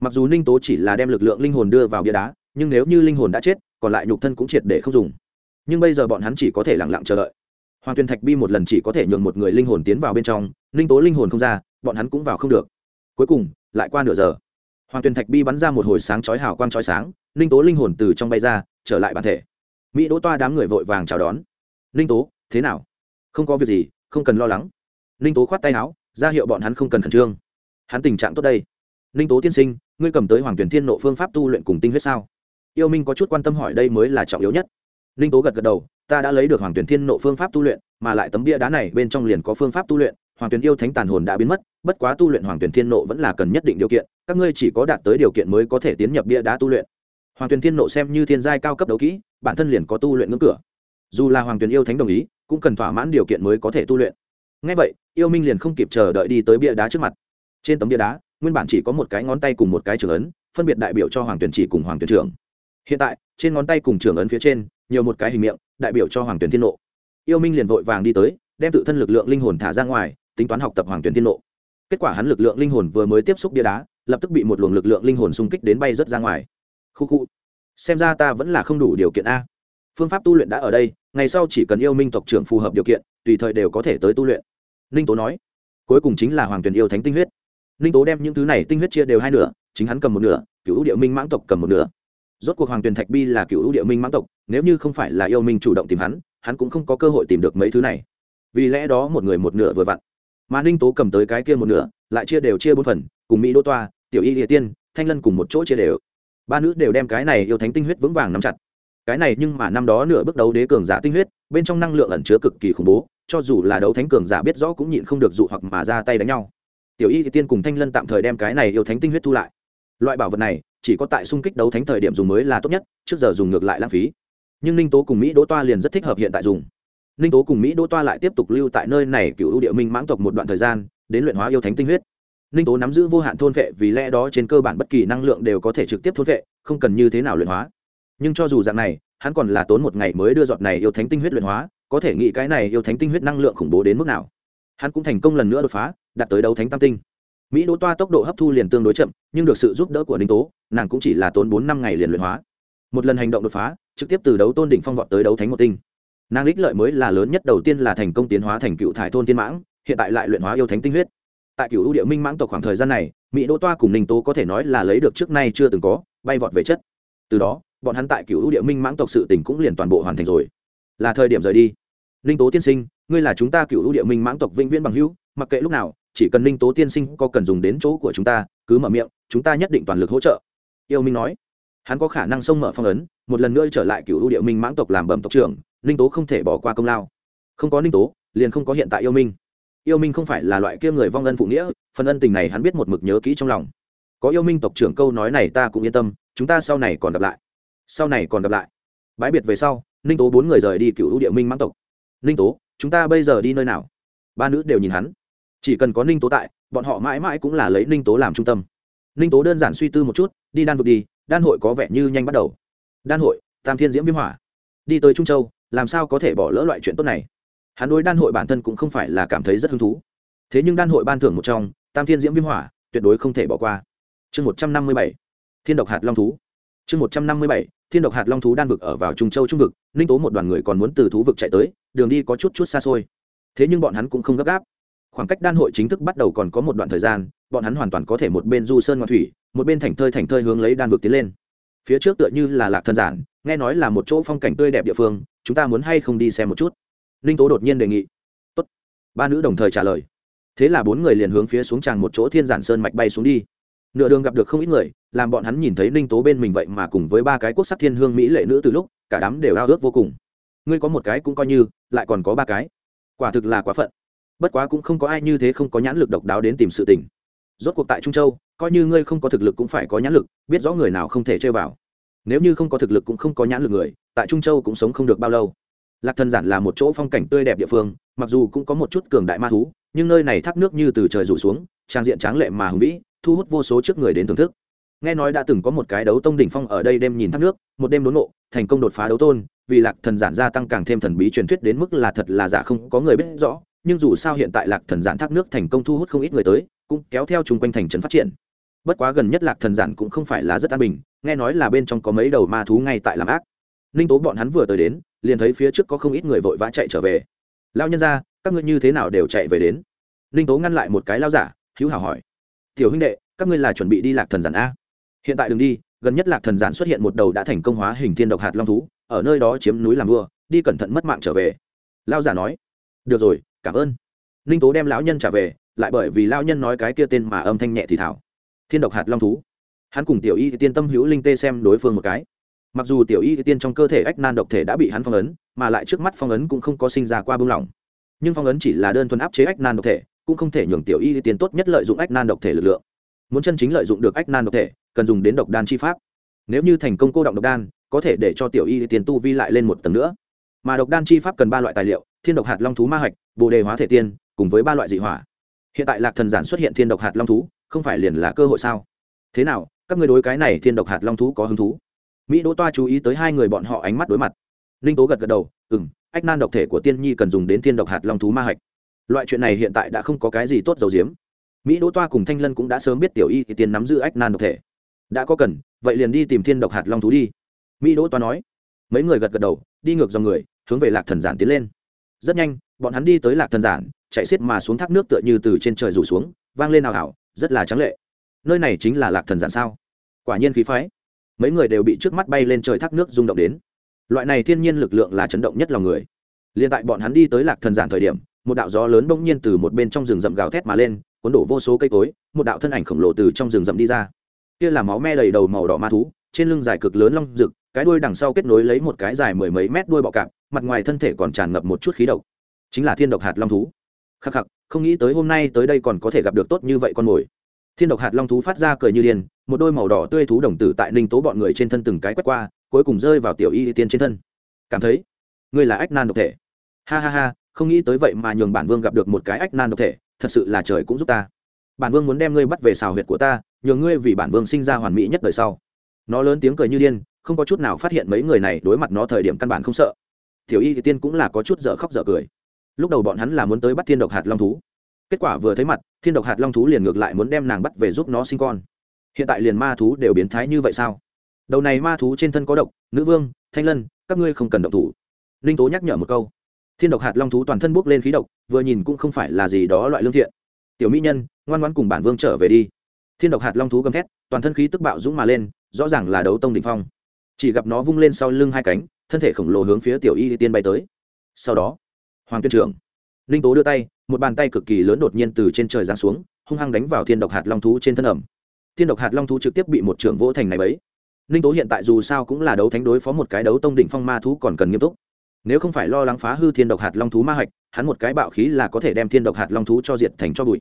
Mặc dù ninh tố chỉ là đem lực lượng linh hồn đưa vào bia đá, nhưng nếu như linh hồn đã chết, còn lại nhục thân cũng triệt để không dùng. Nhưng bây giờ bọn hắn chỉ có thể lẳng lặng chờ đợi. Hoàng tuyền thạch bi một lần chỉ có thể nhường một người linh hồn tiến vào bên trong, ninh tố linh hồn không ra, bọn hắn cũng vào không được. Cuối cùng, lại qua nửa giờ hoàng tuyền thạch bi bắn ra một hồi sáng chói hào quang chói sáng, ninh tố linh hồn từ trong bay ra, trở lại bản thể. Mỹ đỗ toa đám người vội vàng chào đón. Ninh tố, thế nào? Không có việc gì, không cần lo lắng. Ninh tố khoát tay áo, ra hiệu bọn hắn không cần khẩn trương. Hắn tình trạng tốt đây. Ninh tố tiên sinh, ngươi cầm tới hoàng tuyển thiên nộ phương pháp tu luyện cùng tinh huyết sao? Yêu minh có chút quan tâm hỏi đây mới là trọng yếu nhất. Ninh tố gật gật đầu, ta đã lấy được hoàng tuyển thiên nộ phương pháp tu luyện, mà lại tấm bia đá này bên trong liền có phương pháp tu luyện hoàng tuyển yêu thánh tàn hồn đã biến mất, bất quá tu luyện hoàng tuyển thiên nộ vẫn là cần nhất định điều kiện, các ngươi chỉ có đạt tới điều kiện mới có thể tiến nhập bia đá tu luyện. Hoàng tuyển thiên nộ xem như thiên giai cao cấp đấu kỹ, bản thân liền có tu luyện ngưỡng cửa. Dù là hoàng tuyển yêu thánh đồng ý, cũng cần thỏa mãn điều kiện mới có thể tu luyện. Ngay vậy, yêu minh liền không kịp chờ đợi đi tới bia đá trước mặt. Trên tấm bia đá, nguyên bản chỉ có một cái ngón tay cùng một cái trưởng ấn, phân biệt đại biểu cho hoàng tuyển chỉ cùng hoàng tuyển trưởng. Hiện tại, trên ngón tay cùng trưởng ấn phía trên, nhiều một cái hình miệng, đại biểu cho hoàng tuyển thiên nộ. Yêu minh liền vội vàng đi tới, đem tự thân lực lượng linh hồn thả ra ngoài tính toán học tập hoàng tuyển thiên nộ kết quả hắn lực lượng linh hồn vừa mới tiếp xúc bia đá, lập tức bị một luồng lực lượng linh hồn xung kích đến bay rớt ra ngoài. Khu khu. Xem ra ta vẫn là không đủ điều kiện a. Phương pháp tu luyện đã ở đây, ngày sau chỉ cần yêu minh tộc trưởng phù hợp điều kiện, tùy thời đều có thể tới tu luyện. Ninh tố nói. Cuối cùng chính là hoàng tuyển yêu thánh tinh huyết. Ninh tố đem những thứ này tinh huyết chia đều hai nửa, chính hắn cầm một nửa cựu địa minh mãng tộc cầm một nửa. Rốt cuộc hoàng tuyển thạch bi là cựu địa minh mãng tộc, nếu như không phải là yêu minh chủ động tìm hắn hắn cũng không có cơ hội tìm được mấy thứ này. Vì lẽ đó một người một nửa vừa vặn mà ninh tố cầm tới cái kia một nửa, lại chia đều chia bốn phần, cùng mỹ đô toa, tiểu y địa tiên, thanh lân cùng một chỗ chia đều. Ba nữ đều đem cái này yêu thánh tinh huyết vững vàng nắm chặt. Cái này nhưng mà năm đó nửa bước đấu đế cường giả tinh huyết, bên trong năng lượng ẩn chứa cực kỳ khủng bố, cho dù là đấu thánh cường giả biết rõ cũng nhịn không được dụ hoặc mà ra tay đánh nhau. Tiểu y thì tiên cùng thanh lân tạm thời đem cái này yêu thánh tinh huyết thu lại. Loại bảo vật này, chỉ có tại xung kích đấu thánh thời điểm dùng mới là tốt nhất, trước giờ dùng ngược lại lãng phí. Nhưng ninh tố cùng mỹ đỗ toa liền rất thích hợp hiện tại dùng ninh tố cùng mỹ đỗ toa lại tiếp tục lưu tại nơi này cựu ưu địa minh mãng tộc một đoạn thời gian, đến luyện hóa yêu thánh tinh huyết. Ninh tố nắm giữ vô hạn thôn vệ vì lẽ đó trên cơ bản bất kỳ năng lượng đều có thể trực tiếp thôn vệ, không cần như thế nào luyện hóa. Nhưng cho dù dạng này, hắn còn là tốn một ngày mới đưa giọt này yêu thánh tinh huyết luyện hóa, có thể nghĩ cái này yêu thánh tinh huyết năng lượng khủng bố đến mức nào. Hắn cũng thành công lần nữa đột phá, đạt tới đấu thánh tam tinh. Mỹ đỗ toa tốc độ hấp thu liền tương đối chậm, nhưng được sự giúp đỡ của ninh tố, nàng cũng chỉ là tốn bốn năm ngày liền luyện hóa. Một lần hành động đột phá, trực tiếp từ đấu tôn đỉnh phong vọt tới đấu thánh một tinh nàng ích lợi mới là lớn nhất, đầu tiên là thành công tiến hóa thành cựu thải thôn tiên mãng, hiện tại lại luyện hóa yêu thánh tinh huyết. Tại cựu ưu địa minh mãng tộc khoảng thời gian này, mỹ đỗ toa cùng ninh tố có thể nói là lấy được trước nay chưa từng có, bay vọt về chất. Từ đó, bọn hắn tại cựu ưu địa minh mãng tộc sự tỉnh cũng liền toàn bộ hoàn thành rồi. Là thời điểm rời đi. Ninh tố tiên sinh, ngươi là chúng ta cựu ưu địa minh mãng tộc vĩnh viễn bằng hữu, mặc kệ lúc nào, chỉ cần ninh tố tiên sinh có cần dùng đến chỗ của chúng ta, cứ mở miệng, chúng ta nhất định toàn lực hỗ trợ. Yêu minh nói. Hắn có khả năng xông mở phong ấn, một lần nữa trở lại cựu ưu địa minh mãng tộc làm bẩm tộc trưởng ninh tố không thể bỏ qua công lao. Không có ninh tố, liền không có hiện tại yêu minh. Yêu minh không phải là loại kia người vong ân phụ nghĩa, phần ân tình này hắn biết một mực nhớ kỹ trong lòng. Có yêu minh tộc trưởng câu nói này ta cũng yên tâm, chúng ta sau này còn gặp lại. Sau này còn gặp lại. Bãi biệt về sau, ninh tố bốn người rời đi cựu ưu địa minh mãng tộc. Ninh tố, chúng ta bây giờ đi nơi nào? Ba nữ đều nhìn hắn. Chỉ cần có ninh tố tại, bọn họ mãi mãi cũng là lấy ninh tố làm trung tâm. Ninh tố đơn giản suy tư một chút, đi đan vực đi, đan hội có vẻ như nhanh bắt đầu. Đan hội, tam thiên diễm viêm hỏa. Đi tới trung châu làm sao có thể bỏ lỡ loại chuyện tốt này? Hắn đối đan hội bản thân cũng không phải là cảm thấy rất hứng thú. Thế nhưng đan hội ban thưởng một trong, tam thiên diễm viêm hỏa, tuyệt đối không thể bỏ qua. Chương một trăm năm mươi bảy, thiên độc hạt long thú. Chương một trăm năm mươi bảy, thiên độc hạt long thú đan vực ở vào trung châu trung vực, ninh tố một đoàn người còn muốn từ thú vực chạy tới, đường đi có chút chút xa xôi. Thế nhưng bọn hắn cũng không gấp gáp. Khoảng cách đan hội chính thức bắt đầu còn có một đoạn thời gian, bọn hắn hoàn toàn có thể một bên du sơn ngoại thủy, một bên thành thơi thành thơi hướng lấy đan vực tiến lên. Phía trước tựa như là lạc thân giản, nghe nói là một chỗ phong cảnh tươi đẹp địa phương chúng ta muốn hay không đi xem một chút? Ninh tố đột nhiên đề nghị. Tốt. ba nữ đồng thời trả lời. Thế là bốn người liền hướng phía xuống tràng một chỗ thiên giản sơn mạch bay xuống đi. Nửa đường gặp được không ít người, làm bọn hắn nhìn thấy ninh tố bên mình vậy mà cùng với ba cái quốc sắc thiên hương mỹ lệ nữ từ lúc, cả đám đều ao ước vô cùng. Ngươi có một cái cũng coi như, lại còn có ba cái. Quả thực là quá phận. Bất quá cũng không có ai như thế không có nhãn lực độc đáo đến tìm sự tình. Rốt cuộc tại trung châu, coi như ngươi không có thực lực cũng phải có nhãn lực, biết rõ người nào không thể chơi vào. Nếu như không có thực lực cũng không có nhãn lực người tại trung châu cũng sống không được bao lâu. Lạc thần giản là một chỗ phong cảnh tươi đẹp địa phương, mặc dù cũng có một chút cường đại ma thú, nhưng nơi này thác nước như từ trời rủ xuống, trang diện tráng lệ mà hùng vĩ, thu hút vô số trước người đến thưởng thức. Nghe nói đã từng có một cái đấu tông đỉnh phong ở đây đêm nhìn thác nước, một đêm đốn nộ thành công đột phá đấu tôn, vì lạc thần giản gia tăng càng thêm thần bí truyền thuyết đến mức là thật là giả không có người biết rõ, nhưng dù sao hiện tại lạc thần giản thác nước thành công thu hút không ít người tới, cũng kéo theo chung quanh thành trấn phát triển. Bất quá gần nhất lạc thần giản cũng không phải là rất an bình, nghe nói là bên trong có mấy đầu ma thú ngay tại làm ác ninh tố bọn hắn vừa tới đến, liền thấy phía trước có không ít người vội vã chạy trở về. Lao nhân ra các ngươi như thế nào đều chạy về đến? Ninh tố ngăn lại một cái lao giả, hữu hảo hỏi. Tiểu huynh đệ, các ngươi là chuẩn bị đi lạc thần giản a? Hiện tại đừng đi, gần nhất lạc thần giản xuất hiện một đầu đã thành công hóa hình thiên độc hạt long thú, ở nơi đó chiếm núi làm vua, đi cẩn thận mất mạng trở về. Lao giả nói. Được rồi, cảm ơn. Ninh tố đem lão nhân trả về, lại bởi vì lao nhân nói cái kia tên mà âm thanh nhẹ thì thảo. Thiên độc hạt long thú. Hắn cùng tiểu y tiên tâm hữu linh tê xem đối phương một cái mặc dù tiểu y tiên trong cơ thể ách nan độc thể đã bị hắn phong ấn, mà lại trước mắt phong ấn cũng không có sinh ra qua bưng lỏng. Nhưng phong ấn chỉ là đơn thuần áp chế ách nan độc thể, cũng không thể nhường tiểu y tiên tốt nhất lợi dụng ách nan độc thể lực lượng. Muốn chân chính lợi dụng được ách nan độc thể, cần dùng đến độc đan chi pháp. Nếu như thành công cô động độc đan, có thể để cho tiểu y tiên tu vi lại lên một tầng nữa. Mà độc đan chi pháp cần ba loại tài liệu, thiên độc hạt long thú ma hạch, bồ đề hóa thể tiên, cùng với ba loại dị hỏa. Hiện tại lạc thần giản xuất hiện thiên độc hạt long thú, không phải liền là cơ hội sao? Thế nào, các người đối cái này thiên độc hạt long thú có hứng thú? Mỹ đỗ toa chú ý tới hai người bọn họ ánh mắt đối mặt. Ninh tố gật gật đầu ừ m ách nan độc thể của tiên nhi cần dùng đến thiên độc hạt long thú ma hạch. Loại chuyện này hiện tại đã không có cái gì tốt dầu diếm mỹ đỗ toa cùng thanh lân cũng đã sớm biết tiểu y thì tiên nắm giữ ách nan độc thể. Đã có cần vậy liền đi tìm thiên độc hạt long thú đi. Mỹ đỗ toa nói. Mấy người gật gật đầu đi ngược dòng người hướng về lạc thần giản tiến lên. Rất nhanh bọn hắn đi tới lạc thần giản chạy xiết mà xuống thác nước tựa như từ trên trời rủ xuống vang lên ảo ảo, rất là trắng lệ. Nơi này chính là lạc thần giản sao? Quả nhiên khí phái mấy người đều bị trước mắt bay lên trời thác nước rung động đến. Loại này thiên nhiên lực lượng là chấn động nhất lòng người. Liền tại bọn hắn đi tới lạc thần giản thời điểm, một đạo gió lớn bỗng nhiên từ một bên trong rừng rậm gào thét mà lên, cuốn đổ vô số cây cối, một đạo thân ảnh khổng lồ từ trong rừng rậm đi ra. Kia là máu me đầy đầu màu đỏ ma thú, trên lưng dài cực lớn long rực, cái đuôi đằng sau kết nối lấy một cái dài mười mấy mét đuôi bọ cạp, mặt ngoài thân thể còn tràn ngập một chút khí độc. Chính là thiên độc hạt long thú. Khắc khắc, không nghĩ tới hôm nay tới đây còn có thể gặp được tốt như vậy con mồi thiên độc hạt long thú phát ra cười như điên, một đôi màu đỏ tươi thú đồng tử tại ninh tố bọn người trên thân từng cái quét qua, cuối cùng rơi vào tiểu y tiên trên thân. Cảm thấy, ngươi là ách nan độc thể. Ha ha ha, không nghĩ tới vậy mà nhường bản vương gặp được một cái ách nan độc thể, thật sự là trời cũng giúp ta. Bản vương muốn đem ngươi bắt về xào huyệt của ta, nhường ngươi vì bản vương sinh ra hoàn mỹ nhất đời sau. Nó lớn tiếng cười như điên, không có chút nào phát hiện mấy người này đối mặt nó thời điểm căn bản không sợ. Tiểu y thì tiên cũng là có chút dở khóc dở cười. Lúc đầu bọn hắn là muốn tới bắt thiên độc hạt long thú kết quả vừa thấy mặt, thiên độc hạt long thú liền ngược lại muốn đem nàng bắt về giúp nó sinh con. Hiện tại liền ma thú đều biến thái như vậy sao? Đầu này ma thú trên thân có độc, nữ vương, thanh lân, các ngươi không cần động thủ. Ninh tố nhắc nhở một câu. Thiên độc hạt long thú toàn thân bốc lên khí độc, vừa nhìn cũng không phải là gì đó loại lương thiện. Tiểu mỹ nhân, ngoan ngoan cùng bản vương trở về đi. Thiên độc hạt long thú gầm thét, toàn thân khí tức bạo dũng mà lên, rõ ràng là đấu tông đ ỉ n h phong. Chỉ gặp nó vung lên sau lưng hai cánh, thân thể khổng lồ hướng phía tiểu y tiên bay tới. Sau đó, hoàng tuyên trưởng ninh tố đưa tay, một bàn tay cực kỳ lớn đột nhiên từ trên trời giáng xuống, hung hăng đánh vào thiên độc hạt long thú trên thân ẩm. Thiên độc hạt long thú trực tiếp bị một trưởng vỗ thành này bấy. Ninh tố hiện tại dù sao cũng là đấu thánh đối phó một cái đấu tông đỉnh phong ma thú còn cần nghiêm túc. Nếu không phải lo lắng phá hư thiên độc hạt long thú ma hạch, hắn một cái bạo khí là có thể đem thiên độc hạt long thú cho diệt thành cho bụi.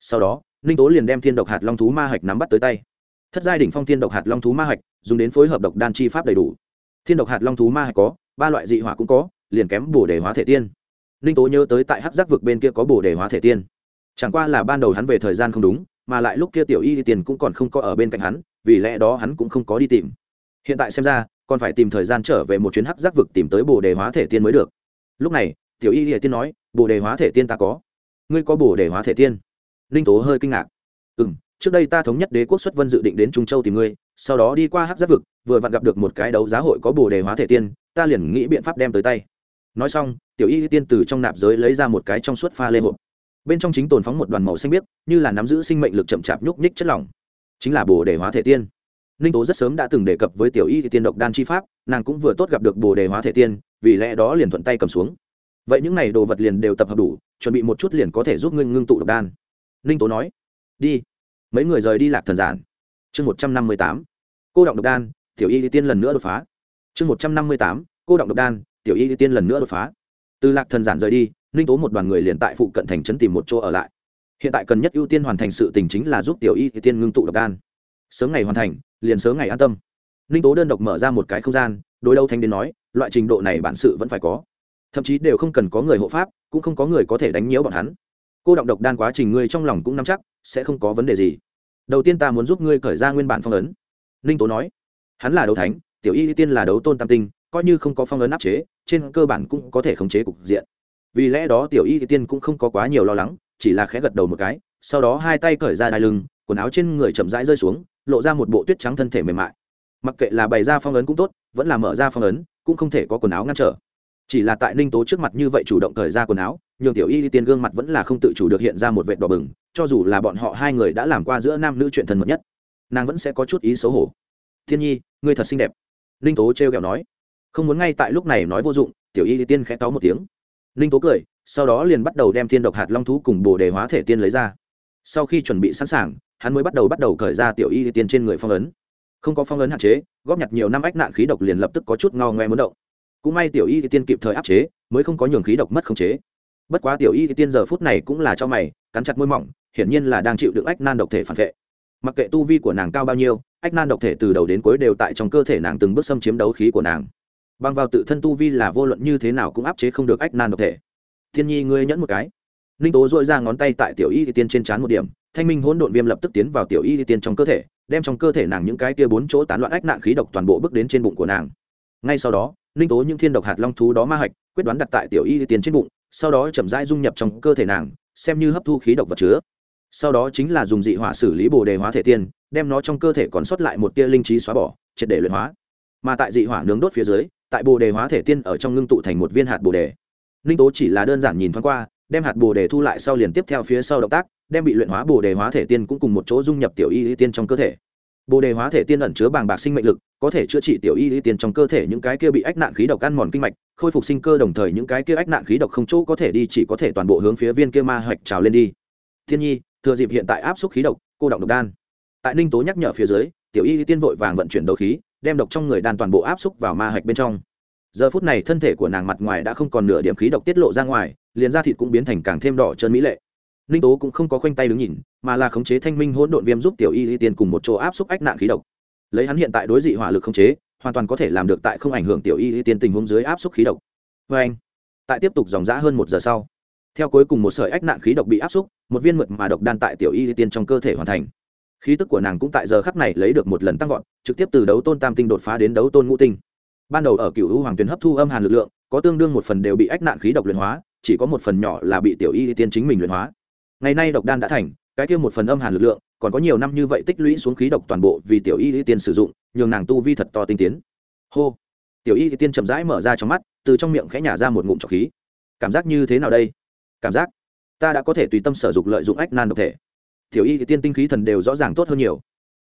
Sau đó ninh tố liền đem thiên độc hạt long thú ma hạch nắm bắt tới tay. Thất giai đỉnh phong thiên độc hạt long thú ma hạch, dùng đến phối hợp độc đan chi pháp đầy đủ. Thiên độc hạt long thú ma hạch có, ba loại dị hỏa cũng có, liền kém bổ để hóa thể tiên ninh tố nhớ tới tại hát giác vực bên kia có bồ đề hóa thể tiên. Chẳng qua là ban đầu hắn về thời gian không đúng, mà lại lúc kia tiểu y tiền cũng còn không có ở bên cạnh hắn, vì lẽ đó hắn cũng không có đi tìm. Hiện tại xem ra, còn phải tìm thời gian trở về một chuyến hắc giác vực tìm tới bồ đề hóa thể tiên mới được. Lúc này, tiểu y hiệ tiên nói, bồ đề hóa thể tiên ta có. Ngươi có bồ đề hóa thể tiên? Ninh tố hơi kinh ngạc. Ừ m trước đây ta thống nhất đế quốc xuất vân dự định đến trung châu tìm ngươi, sau đó đi qua hắc giác vực, vừa vặn gặp được một cái đấu giá hội có bồ đề hóa thể tiên, ta liền nghĩ biện pháp đem tới tay nói xong, tiểu y tiên từ trong nạp giới lấy ra một cái trong suốt pha lê hộp. Bên trong chính tồn phóng một đoàn màu xanh biếc, như là nắm giữ sinh mệnh lực chậm chạp nhúc nhích chất lỏng. Chính là bồ đề hóa thể tiên. Ninh tố rất sớm đã từng đề cập với tiểu y tiên độc đan chi pháp, nàng cũng vừa tốt gặp được bồ đề hóa thể tiên, vì lẽ đó liền thuận tay cầm xuống. Vậy những n à y đồ vật liền đều tập hợp đủ, chuẩn bị một chút liền có thể giúp ngươi ngưng tụ độc đan. Ninh tố nói, đi. Mấy người rời đi lạc thần giản. Chương một trăm năm mươi tám, cô động độc đan, tiểu y tiên lần nữa đột phá. Chương một trăm năm mươi tám, cô động độc đan tiểu y tiên lần nữa đột phá. Từ lạc thần giản rời đi, ninh tố một đoàn người liền tại phụ cận thành trấn tìm một chỗ ở lại. Hiện tại cần nhất ưu tiên hoàn thành sự tình chính là giúp tiểu y tiên ngưng tụ độc đan. Sớm ngày hoàn thành, liền sớm ngày an tâm. Ninh tố đơn độc mở ra một cái không gian, đối đâu thanh đến nói, loại trình độ này bản sự vẫn phải có. Thậm chí đều không cần có người hộ pháp, cũng không có người có thể đánh nhiễu bọn hắn. Cô động độc đan quá trình ngươi trong lòng cũng nắm chắc, sẽ không có vấn đề gì. Đầu tiên ta muốn giúp ngươi khởi ra nguyên bản phong ấn. Ninh tố nói, hắn là đấu thánh, tiểu y tiên là đấu tôn tam tinh, coi như không có phong ấn áp chế trên cơ bản cũng có thể khống chế cục diện. Vì lẽ đó tiểu y tiên cũng không có quá nhiều lo lắng, chỉ là khẽ gật đầu một cái, sau đó hai tay cởi ra đai lưng, quần áo trên người chậm rãi rơi xuống, lộ ra một bộ tuyết trắng thân thể mềm mại. Mặc kệ là bày ra phong ấn cũng tốt, vẫn là mở ra phong ấn, cũng không thể có quần áo ngăn trở. Chỉ là tại ninh tố trước mặt như vậy chủ động cởi ra quần áo, nhường tiểu y tiên gương mặt vẫn là không tự chủ được hiện ra một vệt đỏ bừng, cho dù là bọn họ hai người đã làm qua giữa nam nữ chuyện thân mật nhất, nàng vẫn sẽ có chút ý xấu hổ. Thiên nhi, ngươi thật xinh đẹp. Ninh tố t r kẹo nói không muốn ngay tại lúc này nói vô dụng, tiểu y tiên khẽ cáu một tiếng. Ninh tố cười, sau đó liền bắt đầu đem thiên độc hạt long thú cùng bồ đề hóa thể tiên lấy ra. Sau khi chuẩn bị sẵn sàng, hắn mới bắt đầu bắt đầu cởi ra tiểu y tiên trên người phong ấn. Không có phong ấn hạn chế, góp nhặt nhiều năm ách nạn khí độc liền lập tức có chút ngao ngoe muốn động. Cũng may tiểu y tiên kịp thời áp chế, mới không có nhường khí độc mất khống chế. Bất quá tiểu y tiên giờ phút này cũng là cho mày, cắn chặt môi mỏng, hiển nhiên là đang chịu đựng ách nan độc thể phản vệ. Mặc kệ tu vi của nàng cao bao nhiêu, ách nan độc thể từ đầu đến cuối đều tại trong cơ thể nàng từng bước xâm chiếm đấu khí của nàng bằng vào tự thân tu vi là vô luận như thế nào cũng áp chế không được ách nan độc thể. Thiên nhi, ngươi nhẫn một cái. Ninh tố dội ra ngón tay tại tiểu y tiên trên trán một điểm, thanh minh hỗn độn viêm lập tức tiến vào tiểu y tiên trong cơ thể, đem trong cơ thể nàng những cái kia bốn chỗ tán loạn ách nạn khí độc toàn bộ bước đến trên bụng của nàng. Ngay sau đó, ninh tố những thiên độc hạt long thú đó ma hạch, quyết đoán đặt tại tiểu y tiên trên bụng, sau đó chậm rãi dung nhập trong cơ thể nàng, xem như hấp thu khí độc vật chứa. Sau đó chính là dùng dị hỏa xử lý bồ đề hóa thể tiên, đem nó trong cơ thể còn sót lại một tia linh trí xóa bỏ, triệt để luyện hóa. Mà tại dị hỏa nướng đốt phía dưới tại bồ đề hóa thể tiên ở trong ngưng tụ thành một viên hạt bồ đề. Ninh tố chỉ là đơn giản nhìn thoáng qua, đem hạt bồ đề thu lại sau liền tiếp theo phía sau động tác, đem bị luyện hóa bồ đề hóa thể tiên cũng cùng một chỗ dung nhập tiểu y y tiên trong cơ thể. Bồ đề hóa thể tiên ẩn chứa bàng bạc sinh mệnh lực, có thể chữa trị tiểu y y tiên trong cơ thể những cái kia bị ách nạn khí độc ăn mòn kinh mạch, khôi phục sinh cơ đồng thời những cái kia ách nạn khí độc không chỗ có thể đi, chỉ có thể toàn bộ hướng phía viên kia ma hạch trào lên đi. Thiên nhi, thừa dịp hiện tại áp suất khí độc, cô động độc đan. Tại ninh tố nhắc nhở phía dưới, tiểu y tiên vội vàng vận chuyển đầu khí đem độc trong người đan toàn bộ áp xúc vào ma hạch bên trong. Giờ phút này thân thể của nàng mặt ngoài đã không còn nửa điểm khí độc tiết lộ ra ngoài, liền da thịt cũng biến thành càng thêm đỏ trơn mỹ lệ. Ninh tố cũng không có khoanh tay đứng nhìn, mà là khống chế thanh minh hỗn độn viêm giúp tiểu y y tiên cùng một chỗ áp xúc ách nạn khí độc. Lấy hắn hiện tại đối dị hỏa lực khống chế, hoàn toàn có thể làm được tại không ảnh hưởng tiểu y y tiên tình huống dưới áp xúc khí độc. Vê anh, tại tiếp tục dòng dã hơn một giờ sau, theo cuối cùng một sợi ách nạn khí độc bị áp xúc, một viên mượt mà độc đan tại tiểu y y tiên trong cơ thể hoàn thành khí tức của nàng cũng tại giờ khắc này lấy được một lần tăng vọt, trực tiếp từ đấu tôn tam tinh đột phá đến đấu tôn ngũ tinh. Ban đầu ở cựu hữu hoàng tuyền hấp thu âm hàn lực lượng, có tương đương một phần đều bị ách nạn khí độc luyện hóa, chỉ có một phần nhỏ là bị tiểu y tiên chính mình luyện hóa. Ngày nay độc đan đã thành, cái kia một phần âm hàn lực lượng, còn có nhiều năm như vậy tích lũy xuống khí độc toàn bộ vì tiểu y tiên sử dụng, nhường nàng tu vi thật to tinh tiến. Hô! Tiểu y tiên chậm rãi mở ra trong mắt, từ trong miệng khẽ nhả ra một ngụm trọc khí. Cảm giác như thế nào đây? Cảm giác, ta đã có thể tùy tâm sở dụng lợi dụng ách nan độc thể tiểu y tiên tinh khí thần đều rõ ràng tốt hơn nhiều.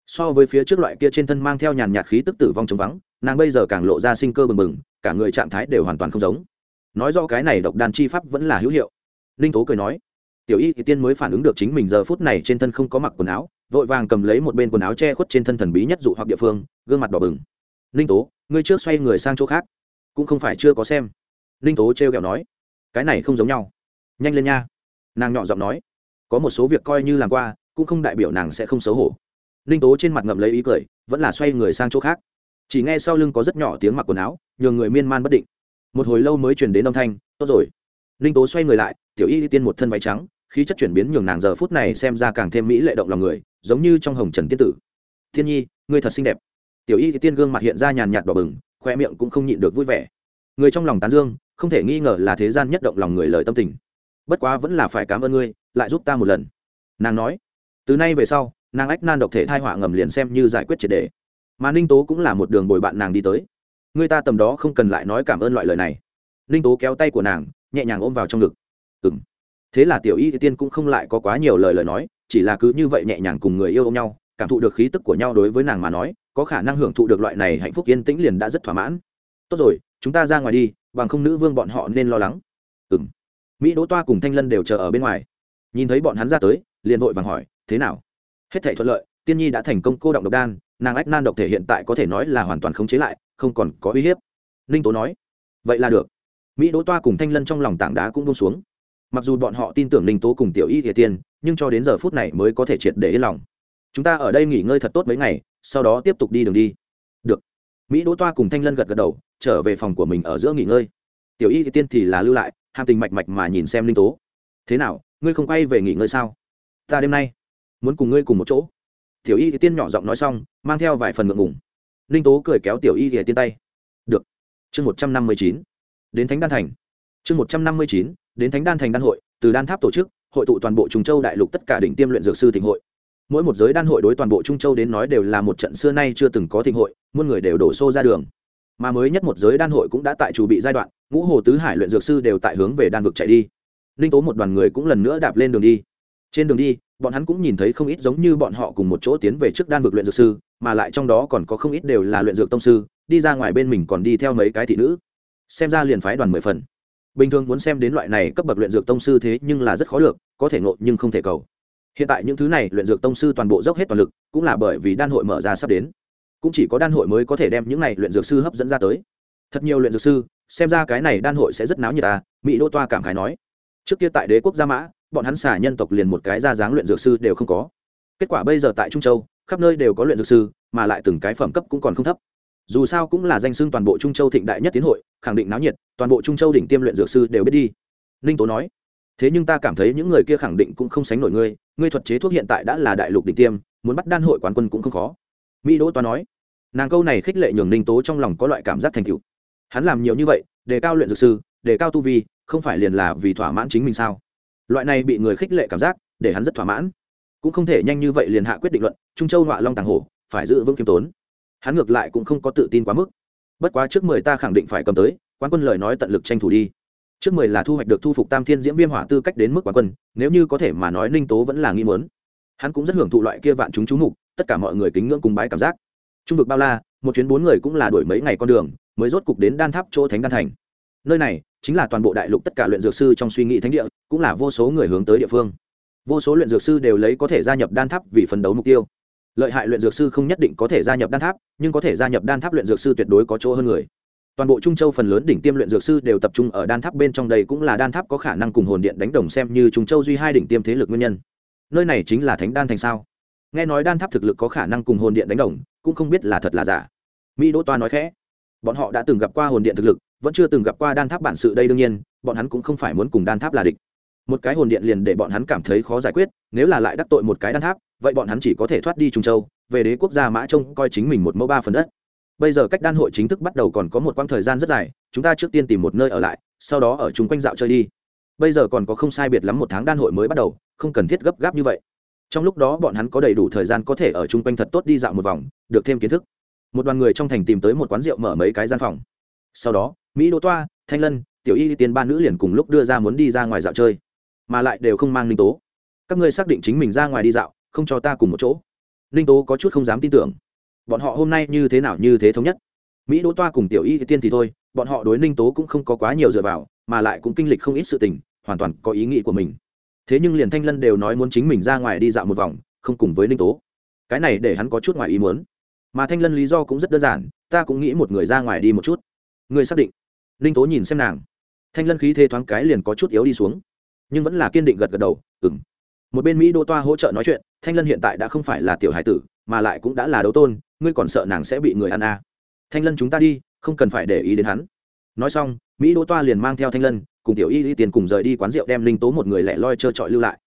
So với phía trước loại kia trên thân mang theo nhàn nhạt khí tức tử vong chống vắng, nàng bây giờ càng lộ ra sinh cơ bừng bừng, cả người trạng thái đều hoàn toàn không giống. Nói rõ cái này độc đan chi pháp vẫn là hữu hiệu. Ninh tố cười nói, tiểu y thì tiên mới phản ứng được chính mình giờ phút này trên thân không có mặc quần áo, vội vàng cầm lấy một bên quần áo che khuất trên thân thần bí nhất dụ hoặc địa phương, gương mặt đỏ bừng. Ninh tố, ngươi trước xoay người sang chỗ khác, cũng không phải chưa có xem. Ninh tố trêu kẹo nói, cái này không giống nhau. Nhanh lên nha. Nàng nhỏ giọng nói có một số việc coi như làm qua, cũng không đại biểu nàng sẽ không xấu hổ. Ninh tố trên mặt ngậm lấy ý cười, vẫn là xoay người sang chỗ khác. Chỉ nghe sau lưng có rất nhỏ tiếng mặc quần áo, nhường người miên man bất định. Một hồi lâu mới truyền đến âm thanh, tốt rồi. Ninh tố xoay người lại, tiểu y tiên một thân váy trắng, khí chất chuyển biến nhường nàng giờ phút này xem ra càng thêm mỹ lệ động lòng người, giống như trong hồng trần tiên tử. Thiên nhi, ngươi thật xinh đẹp. Tiểu y tiên gương mặt hiện ra nhàn nhạt đỏ bừng, khoe miệng cũng không nhịn được vui vẻ. Người trong lòng tán dương, không thể nghi ngờ là thế gian nhất động lòng người lời tâm tình bất quá vẫn là phải cảm ơn ngươi, lại giúp ta một lần. Nàng nói. Từ nay về sau, nàng ách nan độc thể thai họa ngầm liền xem như giải quyết triệt đề. Mà ninh tố cũng là một đường bồi bạn nàng đi tới. Người ta tầm đó không cần lại nói cảm ơn loại lời này. Ninh tố kéo tay của nàng, nhẹ nhàng ôm vào trong ngực. Ừng thế là tiểu y tiên cũng không lại có quá nhiều lời lời nói, chỉ là cứ như vậy nhẹ nhàng cùng người yêu ôm nhau, cảm thụ được khí tức của nhau đối với nàng mà nói, có khả năng hưởng thụ được loại này hạnh phúc yên tĩnh liền đã rất thỏa mãn. Tốt rồi, chúng ta ra ngoài đi, bằng không nữ vương bọn họ nên lo lắng. Ừng mỹ đỗ toa cùng thanh lân đều chờ ở bên ngoài. Nhìn thấy bọn hắn ra tới, liền vội vàng hỏi, thế nào? Hết thể thuận lợi, tiên nhi đã thành công cô động độc đan, nàng ách nan độc thể hiện tại có thể nói là hoàn toàn khống chế lại, không còn có uy hiếp. Ninh tố nói, vậy là được. Mỹ đỗ toa cùng thanh lân trong lòng tảng đá cũng bông xuống. Mặc dù bọn họ tin tưởng ninh tố cùng tiểu y thiệt tiên, nhưng cho đến giờ phút này mới có thể triệt để yên lòng. Chúng ta ở đây nghỉ ngơi thật tốt mấy ngày, sau đó tiếp tục đi đường đi. Được. Mỹ đỗ toa cùng thanh lân gật gật đầu, trở về phòng của mình ở giữa nghỉ ngơi. Tiểu y tiên thì là lưu lại hàm tình mạch mạch mà nhìn xem Linh tố. Thế nào, ngươi không quay về nghỉ ngơi sao? Ta đêm nay muốn cùng ngươi cùng một chỗ. Tiểu y tiên nhỏ giọng nói xong, mang theo vài phần ngượng ngùng. Linh tố cười kéo tiểu y tiên tay. Được. Chương một trăm năm mươi chín. Đến thánh đan thành. Chương một trăm năm mươi chín, đến thánh đan thành đan hội, từ đan tháp tổ chức, hội tụ toàn bộ trung châu đại lục tất cả đỉnh tiêm luyện dược sư thịnh hội. Mỗi một giới đan hội đối toàn bộ trung châu đến nói đều là một trận xưa nay chưa từng có thịnh hội, muôn người đều đổ xô ra đường mà mới nhất một giới đan hội cũng đã tại chủ bị giai đoạn, ngũ hồ tứ hải luyện dược sư đều tại hướng về đan vực chạy đi. Ninh tố một đoàn người cũng lần nữa đạp lên đường đi. Trên đường đi, bọn hắn cũng nhìn thấy không ít giống như bọn họ cùng một chỗ tiến về trước đan vực luyện dược sư, mà lại trong đó còn có không ít đều là luyện dược tông sư, đi ra ngoài bên mình còn đi theo mấy cái thị nữ. Xem ra liền phái đoàn mười phần. Bình thường muốn xem đến loại này cấp bậc luyện dược tông sư thế nhưng là rất khó được, có thể ngộ nhưng không thể cầu. Hiện tại những thứ này luyện dược tông sư toàn bộ dốc hết toàn lực, cũng là bởi vì đan hội mở ra sắp đến cũng chỉ có đan hội mới có thể đem những này luyện dược sư hấp dẫn ra tới. Thật nhiều luyện dược sư, xem ra cái này đan hội sẽ rất náo nhiệt ta mỹ đô toa cảm khái nói. Trước kia tại đế quốc gia mã, bọn hắn xả nhân tộc liền một cái ra dáng luyện dược sư đều không có. Kết quả bây giờ tại trung châu, khắp nơi đều có luyện dược sư, mà lại từng cái phẩm cấp cũng còn không thấp. Dù sao cũng là danh xưng toàn bộ trung châu thịnh đại nhất tiến hội, khẳng định náo nhiệt, toàn bộ trung châu đỉnh tiêm luyện dược sư đều biết đi. Ninh tố nói, thế nhưng ta cảm thấy những người kia khẳng định cũng không sánh nổi ngươi ngươi thuật chế thuốc hiện tại đã là đại lục đỉnh tiêm, muốn bắt đan hội quán quân cũng không khó. Mỹ đỗ toa nói nàng câu này khích lệ nhường ninh tố trong lòng có loại cảm giác thành cựu hắn làm nhiều như vậy đề cao luyện dược sư đề cao tu vi, không phải liền là vì thỏa mãn chính mình sao? Loại này bị người khích lệ cảm giác, để hắn rất thỏa mãn. Cũng không thể nhanh như vậy liền hạ quyết định luận, trung châu họa long tàng hổ, phải giữ vững kiêm tốn. Hắn ngược lại cũng không có tự tin quá mức. Bất quá trước mười ta khẳng định phải cầm tới quan quân lời nói tận lực tranh thủ đi. Trước mười là thu hoạch được thu phục tam thiên diễm viêm hỏa tư cách đến mức quán quân, nếu như có thể mà nói ninh tố vẫn là nghi mớn hắn cũng rất hưởng thụ loại kia vạn chúng chú mục, tất cả mọi người kính ngưỡng cùng bái cảm giác trung vực bao la, một chuyến bốn người cũng là đổi mấy ngày con đường, mới rốt cục đến đan tháp chỗ thánh đan thành. Nơi này chính là toàn bộ đại lục tất cả luyện dược sư trong suy nghĩ thánh địa, cũng là vô số người hướng tới địa phương. Vô số luyện dược sư đều lấy có thể gia nhập đan tháp vì phấn đấu mục tiêu. Lợi hại luyện dược sư không nhất định có thể gia nhập đan tháp, nhưng có thể gia nhập đan tháp luyện dược sư tuyệt đối có chỗ hơn người. Toàn bộ trung châu phần lớn đỉnh tiêm luyện dược sư đều tập trung ở đan tháp bên trong đây cũng là đan tháp có khả năng cùng hồn điện đánh đồng xem như trung châu duy hai đỉnh tiêm thế lực nguyên nhân. Nơi này chính là thánh đan thành sao? Nghe nói đan tháp thực lực có khả năng cùng hồn điện đánh đồng, cũng không biết là thật là giả. Mỹ đỗ toa nói khẽ, bọn họ đã từng gặp qua hồn điện thực lực, vẫn chưa từng gặp qua đan tháp bản sự đây đương nhiên, bọn hắn cũng không phải muốn cùng đan tháp là địch. Một cái hồn điện liền để bọn hắn cảm thấy khó giải quyết, nếu là lại đắc tội một cái đan tháp, vậy bọn hắn chỉ có thể thoát đi trung châu, về đế quốc gia mã trông coi chính mình một mẫu ba phần đất. Bây giờ cách đan hội chính thức bắt đầu còn có một quãng thời gian rất dài, chúng ta trước tiên tìm một nơi ở lại, sau đó ở chung quanh dạo chơi đi. Bây giờ còn có không sai biệt lắm một tháng đan hội mới bắt đầu, không cần thiết gấp gáp như vậy trong lúc đó bọn hắn có đầy đủ thời gian có thể ở chung quanh thật tốt đi dạo một vòng, được thêm kiến thức. Một đoàn người trong thành tìm tới một quán rượu mở mấy cái gian phòng. Sau đó, mỹ đỗ toa, thanh lân, tiểu y, tiên ba nữ liền cùng lúc đưa ra muốn đi ra ngoài dạo chơi, mà lại đều không mang ninh tố. Các ngươi xác định chính mình ra ngoài đi dạo, không cho ta cùng một chỗ. Ninh tố có chút không dám tin tưởng. Bọn họ hôm nay như thế nào như thế thống nhất? Mỹ đỗ toa cùng tiểu y, tiên thì thôi, bọn họ đối ninh tố cũng không có quá nhiều dựa vào, mà lại cũng kinh lịch không ít sự tình, hoàn toàn có ý nghĩ của mình thế nhưng liền thanh lân đều nói muốn chính mình ra ngoài đi dạo một vòng, không cùng với ninh tố. Cái này để hắn có chút ngoài ý muốn. Mà thanh lân lý do cũng rất đơn giản, ta cũng nghĩ một người ra ngoài đi một chút. Người xác định. Ninh tố nhìn xem nàng. Thanh lân khí thế thoáng cái liền có chút yếu đi xuống. Nhưng vẫn là kiên định gật gật đầu ừng một bên mỹ đô toa hỗ trợ nói chuyện, thanh lân hiện tại đã không phải là tiểu hải tử, mà lại cũng đã là đấu tôn, ngươi còn sợ nàng sẽ bị người ăn à. thanh lân chúng ta đi, không cần phải để ý đến hắn. Nói xong mỹ đỗ toa liền mang theo thanh lân, cùng tiểu y y tiền cùng rời đi quán rượu đem linh tố một người lẻ loi trơ trọi lưu lại.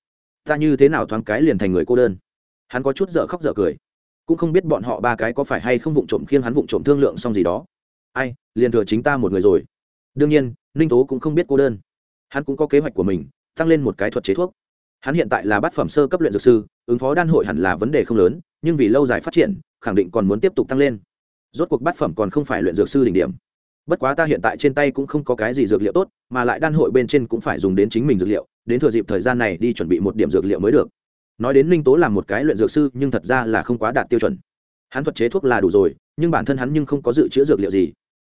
Ta như thế nào thoáng cái liền thành người cô đơn? Hắn có chút dở khóc dở cười. Cũng không biết bọn họ ba cái có phải hay không vụng trộm khiêng hắn vụng trộm thương lượng xong gì đó. Ai, liền thừa chính ta một người rồi. Đương nhiên ninh tố cũng không biết cô đơn. Hắn cũng có kế hoạch của mình, tăng lên một cái thuật chế thuốc. Hắn hiện tại là bát phẩm sơ cấp luyện dược sư, ứng phó đan hội hẳn là vấn đề không lớn, nhưng vì lâu dài phát triển, khẳng định còn muốn tiếp tục tăng lên. Rốt cuộc bát phẩm còn không phải luyện dược sư đỉnh điểm bất quá ta hiện tại trên tay cũng không có cái gì dược liệu tốt, mà lại đan hội bên trên cũng phải dùng đến chính mình dược liệu, đến thừa dịp thời gian này đi chuẩn bị một điểm dược liệu mới được. Nói đến ninh tố là một cái luyện dược sư, nhưng thật ra là không quá đạt tiêu chuẩn. Hắn thuật chế thuốc là đủ rồi, nhưng bản thân hắn nhưng không có dự trữ dược liệu gì.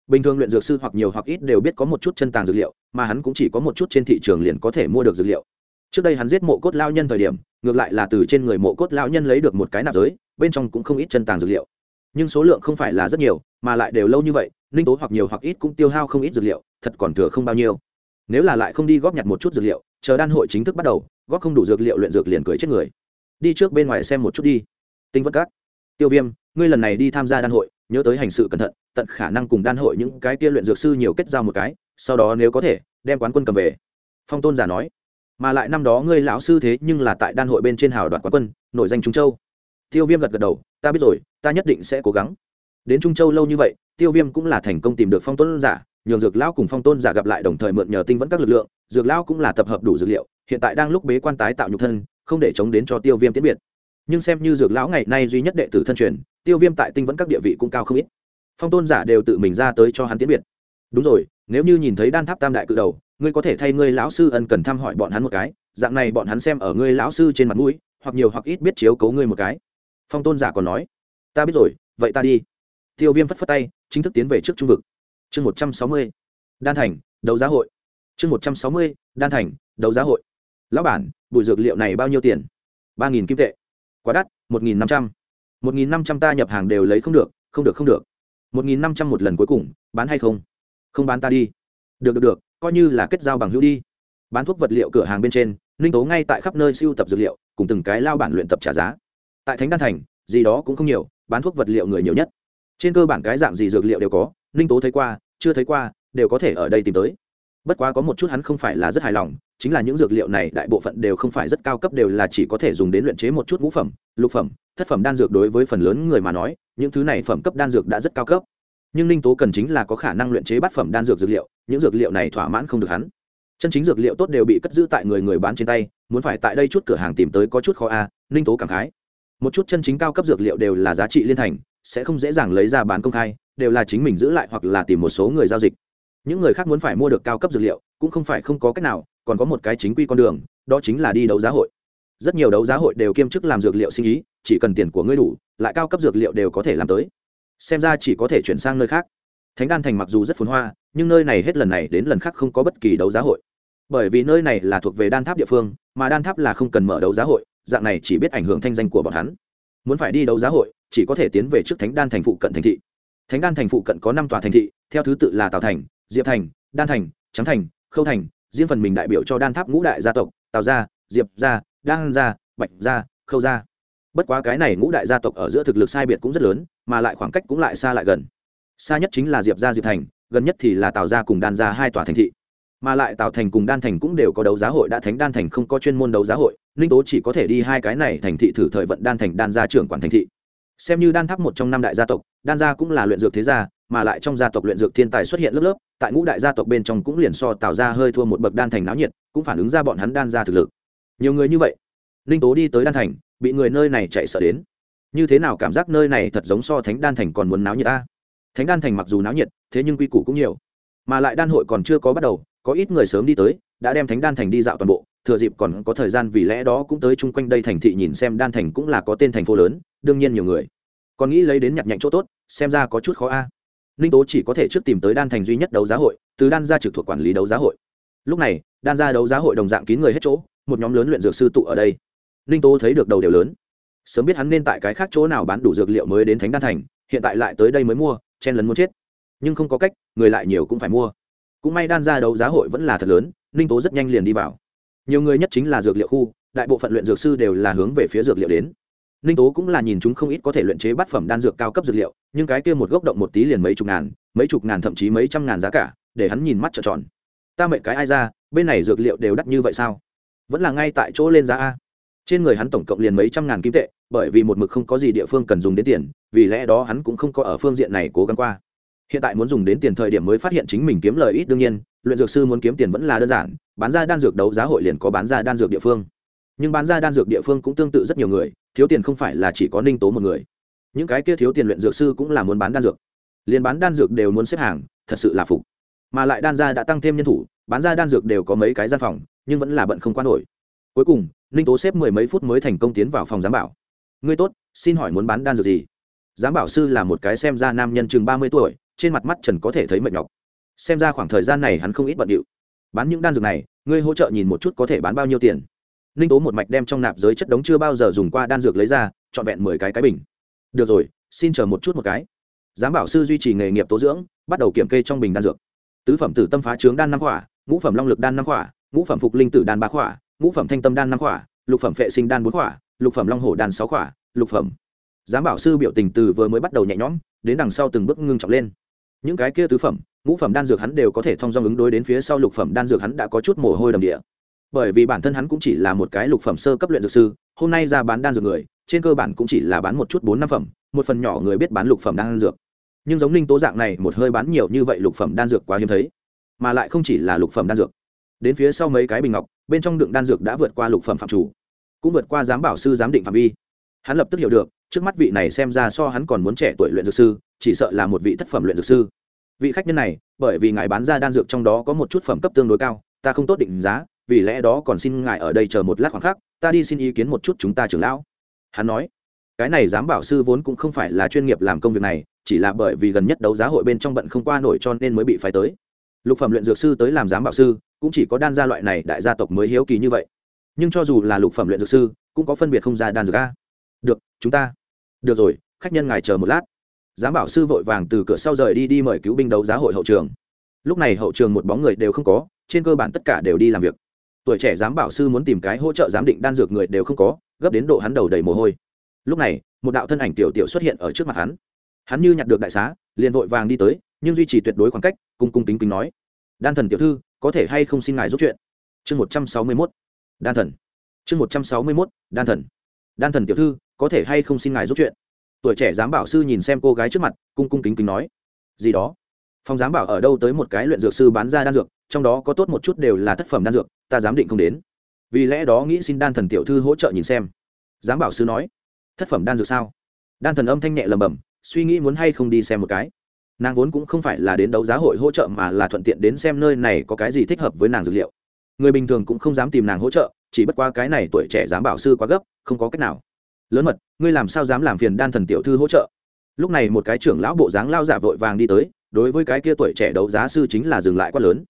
Bình thường luyện dược sư hoặc nhiều hoặc ít đều biết có một chút chân tàng dược liệu, mà hắn cũng chỉ có một chút trên thị trường liền có thể mua được dược liệu. Trước đây hắn giết mộ cốt lao nhân thời điểm, ngược lại là từ trên người mộ cốt lao nhân lấy được một cái nạp giới, bên trong cũng không ít chân tàng dược liệu nhưng số lượng không phải là rất nhiều, mà lại đều lâu như vậy, ninh tố hoặc nhiều hoặc ít cũng tiêu hao không ít dược liệu, thật còn thừa không bao nhiêu. Nếu là lại không đi góp nhặt một chút dược liệu, chờ đan hội chính thức bắt đầu, góp không đủ dược liệu luyện dược liền cưới chết người. Đi trước bên ngoài xem một chút đi. Tinh vất cát tiêu viêm, ngươi lần này đi tham gia đan hội, nhớ tới hành sự cẩn thận, tận khả năng cùng đan hội những cái kia luyện dược sư nhiều kết giao một cái, sau đó nếu có thể, đem quán quân cầm về. Phong tôn giả nói. Mà lại năm đó ngươi lão sư thế nhưng là tại đan hội bên trên hào đoạt quán quân, nổi danh trung châu tiêu viêm gật gật đầu, ta biết rồi, ta nhất định sẽ cố gắng. Đến trung châu lâu như vậy, tiêu viêm cũng là thành công tìm được phong tôn giả, nhường dược lão cùng phong tôn giả gặp lại đồng thời mượn nhờ tinh vẫn các lực lượng, dược lão cũng là tập hợp đủ dược liệu, hiện tại đang lúc bế quan tái tạo nhục thân, không để chống đến cho tiêu viêm tiễn biệt. Nhưng xem như dược lão ngày nay duy nhất đệ tử thân truyền, tiêu viêm tại tinh vẫn các địa vị cũng cao không ít. Phong tôn giả đều tự mình ra tới cho hắn tiễn biệt. Đúng rồi, nếu như nhìn thấy đan tháp tam đại cự đầu, ngươi có thể thay ngươi lão sư ân cần thăm hỏi bọn hắn một cái, dạng này bọn hắn xem ở ngươi lão sư trên mặt mũi, hoặc nhiều hoặc ít biết chiếu cấu ngươi một cái phong tôn giả còn nói, ta biết rồi, vậy ta đi. Tiêu viêm phất phất tay, chính thức tiến về trước trung vực. Chương một trăm sáu mươi, đan thành, đấu giá hội. Chương một trăm sáu mươi, đan thành, đấu giá hội. Lão bản bụi dược liệu này bao nhiêu tiền? Ba nghìn kim tệ. Quá đắt, một nghìn năm trăm. Một nghìn năm trăm ta nhập hàng đều lấy không được không được không được. Một nghìn năm trăm một lần cuối cùng, bán hay không? Không bán ta đi. Được được được, coi như là kết giao bằng hữu đi. Bán thuốc vật liệu cửa hàng bên trên, ninh tố ngay tại khắp nơi siêu tập dược liệu, cùng từng cái lao bản luyện tập trả giá tại thánh đan thành, gì đó cũng không nhiều, bán thuốc vật liệu người nhiều nhất. Trên cơ bản cái dạng gì dược liệu đều có, ninh tố thấy qua, chưa thấy qua, đều có thể ở đây tìm tới. Bất quá có một chút hắn không phải là rất hài lòng, chính là những dược liệu này đại bộ phận đều không phải rất cao cấp, đều là chỉ có thể dùng đến luyện chế một chút ngũ phẩm, lục phẩm, thất phẩm đan dược đối với phần lớn người mà nói, những thứ này phẩm cấp đan dược đã rất cao cấp. Nhưng ninh tố cần chính là có khả năng luyện chế bát phẩm đan dược dược liệu, những dược liệu này thỏa mãn không được hắn. Chân chính dược liệu tốt đều bị cất giữ tại người người bán trên tay, muốn phải tại đây chút cửa hàng tìm tới có chút khó a, ninh tố cảm khái một chút chân chính cao cấp dược liệu đều là giá trị liên thành, sẽ không dễ dàng lấy ra bán công khai, đều là chính mình giữ lại hoặc là tìm một số người giao dịch. Những người khác muốn phải mua được cao cấp dược liệu, cũng không phải không có cách nào, còn có một cái chính quy con đường, đó chính là đi đấu giá hội. Rất nhiều đấu giá hội đều kiêm chức làm dược liệu sinh ý, chỉ cần tiền của ngươi đủ, lại cao cấp dược liệu đều có thể làm tới. Xem ra chỉ có thể chuyển sang nơi khác. Thánh đan thành mặc dù rất phồn hoa, nhưng nơi này hết lần này đến lần khác không có bất kỳ đấu giá hội. Bởi vì nơi này là thuộc về đan tháp địa phương, mà đan tháp là không cần mở đấu giá hội dạng này chỉ biết ảnh hưởng thanh danh của bọn hắn. Muốn phải đi đấu giá hội, chỉ có thể tiến về trước thánh đan thành phụ cận thành thị. Thánh đan thành phụ cận có năm tòa thành thị, theo thứ tự là tào thành, diệp thành, đan thành, trắng thành, khâu thành, riêng phần mình đại biểu cho đan tháp ngũ đại gia tộc, tào gia, diệp gia, đan gia, bạch gia, khâu gia. Bất quá cái này ngũ đại gia tộc ở giữa thực lực sai biệt cũng rất lớn, mà lại khoảng cách cũng lại xa lại gần. Xa nhất chính là diệp gia, diệp thành, gần nhất thì là tào gia cùng đan gia hai tòa thành thị mà lại tạo thành cùng đan thành cũng đều có đấu giá hội đã thánh đan thành không có chuyên môn đấu giá hội ninh tố chỉ có thể đi hai cái này thành thị thử thời vận đan thành đan gia trưởng quản thành thị xem như đan tháp một trong năm đại gia tộc đan gia cũng là luyện dược thế gia mà lại trong gia tộc luyện dược thiên tài xuất hiện lớp lớp tại ngũ đại gia tộc bên trong cũng liền so tạo ra hơi thua một bậc đan thành náo nhiệt cũng phản ứng ra bọn hắn đan gia thực lực nhiều người như vậy ninh tố đi tới đan thành bị người nơi này chạy sợ đến như thế nào cảm giác nơi này thật giống so thánh đan thành còn muốn náo nhiệt ta thánh đan thành mặc dù náo nhiệt thế nhưng quy củ cũng nhiều mà lại đan hội còn chưa có bắt đầu có ít người sớm đi tới, đã đem thánh đan thành đi dạo toàn bộ, thừa dịp còn có thời gian vì lẽ đó cũng tới chung quanh đây thành thị nhìn xem đan thành cũng là có tên thành phố lớn, đương nhiên nhiều người. Còn nghĩ lấy đến nhặt nhạnh chỗ tốt, xem ra có chút khó a. Ninh tố chỉ có thể trước tìm tới đan thành duy nhất đấu giá hội, từ đan gia trực thuộc quản lý đấu giá hội. Lúc này, đan gia đấu giá hội đồng dạng kín người hết chỗ, một nhóm lớn luyện dược sư tụ ở đây. Ninh tố thấy được đầu đều lớn. Sớm biết hắn nên tại cái khác chỗ nào bán đủ dược liệu mới đến thánh đan thành, hiện tại lại tới đây mới mua, chen lấn muốn chết. Nhưng không có cách, người lại nhiều cũng phải mua cũng may đan ra đấu giá hội vẫn là thật lớn, ninh tố rất nhanh liền đi vào. Nhiều người nhất chính là dược liệu khu, đại bộ phận luyện dược sư đều là hướng về phía dược liệu đến. Ninh tố cũng là nhìn chúng không ít có thể luyện chế bát phẩm đan dược cao cấp dược liệu, nhưng cái kia một gốc động một tí liền mấy chục ngàn, mấy chục ngàn thậm chí mấy trăm ngàn giá cả, để hắn nhìn mắt trợn tròn. Ta mệnh cái ai ra, bên này dược liệu đều đắt như vậy sao? Vẫn là ngay tại chỗ lên giá a. Trên người hắn tổng cộng liền mấy trăm ngàn kim tệ, bởi vì một mực không có gì địa phương cần dùng đến tiền, vì lẽ đó hắn cũng không có ở phương diện này cố gắng qua hiện tại muốn dùng đến tiền thời điểm mới phát hiện chính mình kiếm lời ít đương nhiên, luyện dược sư muốn kiếm tiền vẫn là đơn giản, bán ra đan dược đấu giá hội liền có bán ra đan dược địa phương. Nhưng bán ra đan dược địa phương cũng tương tự rất nhiều người, thiếu tiền không phải là chỉ có ninh tố một người. Những cái kia thiếu tiền luyện dược sư cũng là muốn bán đan dược. Liền bán đan dược đều muốn xếp hàng, thật sự là phục. Mà lại đan gia đã tăng thêm nhân thủ, bán ra đan dược đều có mấy cái gian phòng, nhưng vẫn là bận không quan nổi. Cuối cùng, ninh tố xếp mười mấy phút mới thành công tiến vào phòng giám bảo. Ngươi tốt, xin hỏi muốn bán đan dược gì? Giám bảo sư là một cái xem ra nam nhân chừng ba mươi tuổi, trên mặt mắt trần có thể thấy mệt nhọc. Xem ra khoảng thời gian này hắn không ít bận điệu. Bán những đan dược này, ngươi hỗ trợ nhìn một chút có thể bán bao nhiêu tiền. Ninh tố một mạch đem trong nạp giới chất đống chưa bao giờ dùng qua đan dược lấy ra, trọn vẹn mười cái cái bình. Được rồi, xin chờ một chút một cái. Giám bảo sư duy trì nghề nghiệp tố dưỡng, bắt đầu kiểm kê trong bình đan dược. Tứ phẩm tử tâm phá trướng đan năm khỏa, ngũ phẩm long lực đan năm khỏa, ngũ phẩm phục linh tử đan ba khỏa, ngũ phẩm thanh tâm đan năm khỏa, lục phẩm phệ sinh đan bốn khỏa, lục phẩm long hổ đan sáu khỏa, lục phẩm giám bảo sư biểu tình từ vừa mới bắt đầu nhẹ nhõm, đến đằng sau từng bước ngưng trọng lên. Những cái kia tứ phẩm, ngũ phẩm đan dược hắn đều có thể thông dong ứng đối đến phía sau lục phẩm đan dược hắn đã có chút mồ hôi đầm địa. Bởi vì bản thân hắn cũng chỉ là một cái lục phẩm sơ cấp luyện dược sư, hôm nay ra bán đan dược người, trên cơ bản cũng chỉ là bán một chút bốn năm phẩm, một phần nhỏ người biết bán lục phẩm đan dược. Nhưng giống ninh tố dạng này, một hơi bán nhiều như vậy lục phẩm đan dược quá hiếm thấy, mà lại không chỉ là lục phẩm đan dược. Đến phía sau mấy cái bình ngọc, bên trong đựng đan dược đã vượt qua lục phẩm phạm chủ, cũng vượt qua giám bảo sư giám định phạm vi. Hắn lập tức hiểu được trước mắt vị này xem ra so hắn còn muốn trẻ tuổi luyện dược sư, chỉ sợ là một vị thất phẩm luyện dược sư. Vị khách nhân này, bởi vì ngài bán ra đan dược trong đó có một chút phẩm cấp tương đối cao, ta không tốt định giá, vì lẽ đó còn xin ngài ở đây chờ một lát khoảng khắc, ta đi xin ý kiến một chút chúng ta trưởng lão. Hắn nói. Cái này giám bảo sư vốn cũng không phải là chuyên nghiệp làm công việc này, chỉ là bởi vì gần nhất đấu giá hội bên trong bận không qua nổi cho nên mới bị phái tới. Lục phẩm luyện dược sư tới làm giám bảo sư, cũng chỉ có đan gia loại này đại gia tộc mới hiếu kỳ như vậy. Nhưng cho dù là lục phẩm luyện dược sư, cũng có phân biệt không ra đan dược a. Được, chúng ta được rồi, khách nhân ngài chờ một lát. Giám bảo sư vội vàng từ cửa sau rời đi đi mời cứu binh đấu giá hội hậu trường. Lúc này hậu trường một bóng người đều không có, trên cơ bản tất cả đều đi làm việc. Tuổi trẻ giám bảo sư muốn tìm cái hỗ trợ giám định đan dược người đều không có, gấp đến độ hắn đầu đầy mồ hôi. Lúc này, một đạo thân ảnh tiểu tiểu xuất hiện ở trước mặt hắn. Hắn như nhặt được đại xá, liền vội vàng đi tới, nhưng duy trì tuyệt đối khoảng cách, cung cung kính kính nói, đan thần tiểu thư, có thể hay không xin ngài giúp chuyện? Chương một trăm sáu mươi mốt, đan thần. Chương một trăm sáu mươi mốt, đan thần. Đan thần tiểu thư có thể hay không xin ngài giúp chuyện. Tuổi trẻ giám bảo sư nhìn xem cô gái trước mặt, cung cung kính kính nói, gì đó? Phòng giám bảo ở đâu tới một cái luyện dược sư bán ra đan dược, trong đó có tốt một chút đều là thất phẩm đan dược, ta giám định không đến. Vì lẽ đó nghĩ xin đan thần tiểu thư hỗ trợ nhìn xem. Giám bảo sư nói, thất phẩm đan dược sao? Đan thần âm thanh nhẹ lầm bầm, suy nghĩ muốn hay không đi xem một cái. Nàng vốn cũng không phải là đến đấu giá hội hỗ trợ mà là thuận tiện đến xem nơi này có cái gì thích hợp với nàng dược liệu. Người bình thường cũng không dám tìm nàng hỗ trợ, chỉ bất qua cái này tuổi trẻ dám bảo sư quá gấp, không có cách nào lớn mật, ngươi làm sao dám làm phiền đan thần tiểu thư hỗ trợ? Lúc này một cái trưởng lão bộ dáng lao giả vội vàng đi tới, đối với cái kia tuổi trẻ đấu giá sư chính là dừng lại quá lớn.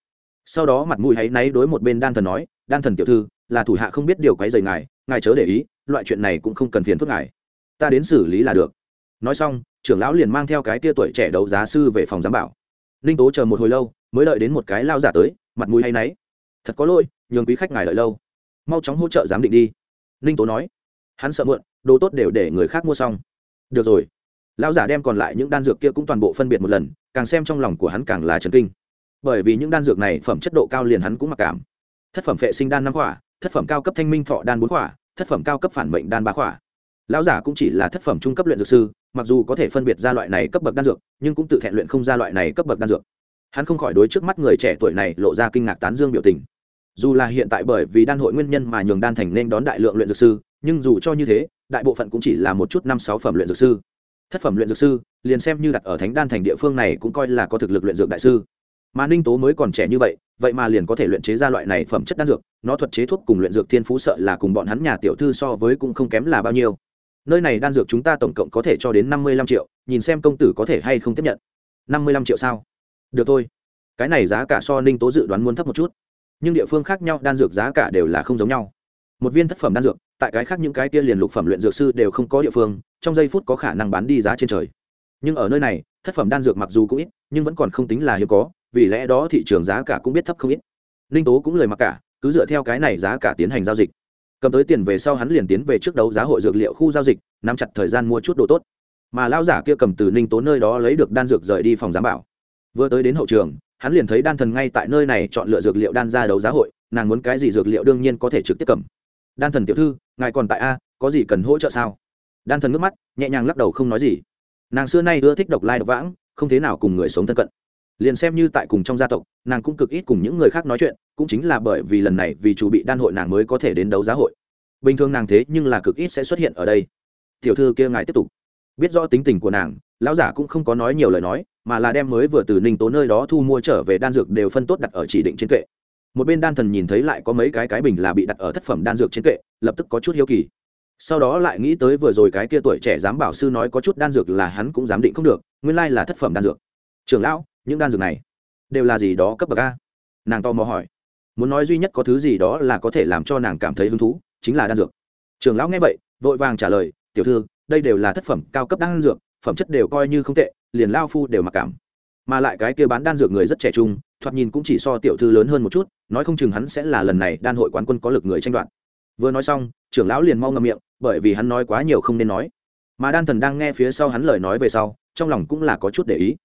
Sau đó mặt mũi hay náy đối một bên đan thần nói, đan thần tiểu thư, là thủ hạ không biết điều quấy rầy ngài ngài chớ để ý, loại chuyện này cũng không cần phiền phức ngài. Ta đến xử lý là được. Nói xong, trưởng lão liền mang theo cái tia tuổi trẻ đấu giá sư về phòng giám bảo. Ninh tố chờ một hồi lâu, mới đợi đến một cái lao giả tới, mặt mũi hay náy. Thật có lỗi, nhường quý khách ngài đợi lâu. Mau chóng hỗ trợ giám định đi. Ninh tố nói hắn sợ muộn, đồ tốt đều để người khác mua xong. Được rồi. Lão giả đem còn lại những đan dược kia cũng toàn bộ phân biệt một lần, càng xem trong lòng của hắn càng là trần kinh. Bởi vì những đan dược này phẩm chất độ cao liền hắn cũng mặc cảm. Thất phẩm vệ sinh đan năm khỏa, thất phẩm cao cấp thanh minh thọ đan bốn khỏa, thất phẩm cao cấp phản mệnh đan ba khỏa. Lão giả cũng chỉ là thất phẩm trung cấp luyện dược sư, mặc dù có thể phân biệt ra loại này cấp bậc đan dược, nhưng cũng tự thẹn luyện không ra loại này cấp bậc đan dược. Hắn không khỏi đối trước mắt người trẻ tuổi này lộ ra kinh ngạc tán dương biểu tình. Dù là hiện tại bởi vì đan hội nguyên nhân mà nhường đan thành nên đón đại lượng luyện dược sư nhưng dù cho như thế, đại bộ phận cũng chỉ là một chút năm sáu phẩm luyện dược sư. Thất phẩm luyện dược sư, liền xem như đặt ở thánh đan thành địa phương này cũng coi là có thực lực luyện dược đại sư. Mà ninh tố mới còn trẻ như vậy vậy mà liền có thể luyện chế ra loại này phẩm chất đan dược, nó thuật chế thuốc cùng luyện dược thiên phú sợ là cùng bọn hắn nhà tiểu thư so với cũng không kém là bao nhiêu. Nơi này đan dược chúng ta tổng cộng có thể cho đến năm mươi lăm triệu, nhìn xem công tử có thể hay không tiếp nhận. Năm mươi lăm triệu sao? Được thôi. Cái này giá cả so ninh tố dự đoán muốn thấp một chút. Nhưng địa phương khác nhau đan dược giá cả đều là không giống nhau một viên thất phẩm đan dược, tại cái khác những cái kia liền lục phẩm luyện dược sư đều không có địa phương, trong giây phút có khả năng bán đi giá trên trời. Nhưng ở nơi này, thất phẩm đan dược mặc dù cũng ít, nhưng vẫn còn không tính là hiếm có, vì lẽ đó thị trường giá cả cũng biết thấp không ít. Ninh tố cũng lời mặc cả, cứ dựa theo cái này giá cả tiến hành giao dịch. Cầm tới tiền về sau hắn liền tiến về trước đấu giá hội dược liệu khu giao dịch, nắm chặt thời gian mua chút đồ tốt. Mà lao giả kia cầm từ ninh tố nơi đó lấy được đan dược rời đi phòng giám bảo. Vừa tới đến hậu trường, hắn liền thấy đan thần ngay tại nơi này chọn lựa dược liệu đan ra đấu giá hội, nàng muốn cái gì dược liệu đương nhiên có thể trực tiếp cầm đan thần tiểu thư, ngài còn tại a, có gì cần hỗ trợ sao? Đan thần ngước mắt, nhẹ nhàng lắc đầu không nói gì. Nàng xưa nay ưa thích độc lai độc vãng, không thế nào cùng người sống thân cận. Liền xem như tại cùng trong gia tộc, nàng cũng cực ít cùng những người khác nói chuyện, cũng chính là bởi vì lần này vì chủ bị đan hội nàng mới có thể đến đấu giá hội. Bình thường nàng thế nhưng là cực ít sẽ xuất hiện ở đây. Tiểu thư kia ngài tiếp tục. Biết rõ tính tình của nàng, lão giả cũng không có nói nhiều lời nói, mà là đem mới vừa từ ninh tố nơi đó thu mua trở về đan dược đều phân tốt đặt ở chỉ định trên kệ một bên đan thần nhìn thấy lại có mấy cái cái bình là bị đặt ở thất phẩm đan dược trên kệ, lập tức có chút hiếu kỳ. Sau đó lại nghĩ tới vừa rồi cái kia tuổi trẻ dám bảo sư nói có chút đan dược là hắn cũng dám định không được, nguyên lai là thất phẩm đan dược. Trưởng lão, những đan dược này đều là gì đó cấp bậc a? Nàng to mò hỏi. Muốn nói duy nhất có thứ gì đó là có thể làm cho nàng cảm thấy hứng thú, chính là đan dược. Trường lão nghe vậy, vội vàng trả lời, tiểu thư, đây đều là thất phẩm cao cấp đan dược, phẩm chất đều coi như không tệ, liền lao phu đều mặc cảm mà lại cái kia bán đan dược người rất trẻ trung, thoạt nhìn cũng chỉ so tiểu thư lớn hơn một chút, nói không chừng hắn sẽ là lần này đan hội quán quân có lực người tranh đoạt. Vừa nói xong, trưởng lão liền mau ngậm miệng, bởi vì hắn nói quá nhiều không nên nói. Mà đan thần đang nghe phía sau hắn lời nói về sau, trong lòng cũng là có chút để ý.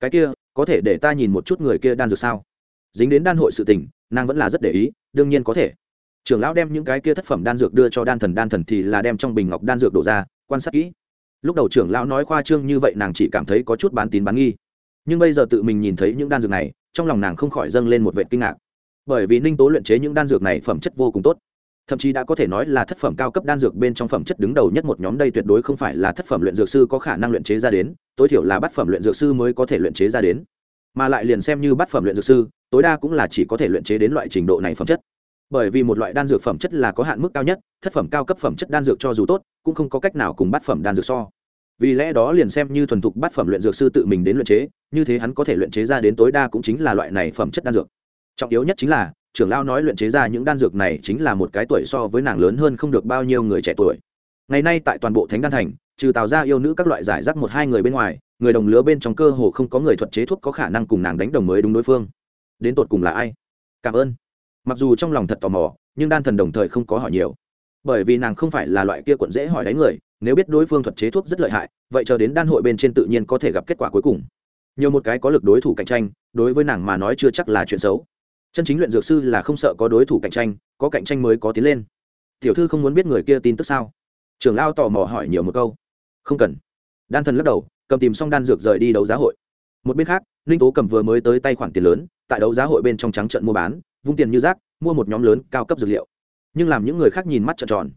Cái kia, có thể để ta nhìn một chút người kia đan dược sao? Dính đến đan hội sự tình, nàng vẫn là rất để ý, đương nhiên có thể. Trưởng lão đem những cái kia thất phẩm đan dược đưa cho đan thần đan thần thì là đem trong bình ngọc đan dược đổ ra, quan sát kỹ. Lúc đầu trưởng lão nói khoa trương như vậy, nàng chỉ cảm thấy có chút bán tín bán nghi nhưng bây giờ tự mình nhìn thấy những đan dược này, trong lòng nàng không khỏi dâng lên một vệ kinh ngạc. Bởi vì ninh tố luyện chế những đan dược này phẩm chất vô cùng tốt. Thậm chí đã có thể nói là thất phẩm cao cấp đan dược bên trong phẩm chất đứng đầu nhất một nhóm đây tuyệt đối không phải là thất phẩm luyện dược sư có khả năng luyện chế ra đến, tối thiểu là bát phẩm luyện dược sư mới có thể luyện chế ra đến. Mà lại liền xem như bát phẩm luyện dược sư, tối đa cũng là chỉ có thể luyện chế đến loại trình độ này phẩm chất. Bởi vì một loại đan dược phẩm chất là có hạn mức cao nhất, thất phẩm cao cấp phẩm chất đan dược cho dù tốt, cũng không có cách nào cùng bát phẩm đan dược so vì lẽ đó liền xem như thuần thục bát phẩm luyện dược sư tự mình đến luyện chế, như thế hắn có thể luyện chế ra đến tối đa cũng chính là loại này phẩm chất đan dược. Trọng yếu nhất chính là, trưởng lao nói luyện chế ra những đan dược này chính là một cái tuổi so với nàng lớn hơn không được bao nhiêu người trẻ tuổi. Ngày nay tại toàn bộ thánh đan thành, trừ tào ra yêu nữ các loại giải rác một hai người bên ngoài, người đồng lứa bên trong cơ hồ không có người thuật chế thuốc có khả năng cùng nàng đánh đồng mới đúng đối phương. Đến tột cùng là ai? Cảm ơn. Mặc dù trong lòng thật tò mò, nhưng đan thần đồng thời không có hỏi nhiều. Bởi vì nàng không phải là loại kia quận dễ hỏi đánh người nếu biết đối phương thuật chế thuốc rất lợi hại, vậy chờ đến đan hội bên trên tự nhiên có thể gặp kết quả cuối cùng. Nhiều một cái có lực đối thủ cạnh tranh, đối với nàng mà nói chưa chắc là chuyện xấu. Chân chính luyện dược sư là không sợ có đối thủ cạnh tranh, có cạnh tranh mới có tiến lên. Tiểu thư không muốn biết người kia tin tức sao? Trưởng lao tò mò hỏi nhiều một câu. Không cần. Đan thần lắc đầu, cầm tìm xong đan dược rời đi đấu giá hội. Một bên khác, ninh tố cầm vừa mới tới tay khoản tiền lớn, tại đấu giá hội bên trong trắng trận mua bán, vung tiền như rác, mua một nhóm lớn cao cấp dược liệu. Nhưng làm những người khác nhìn mắt trợn tròn.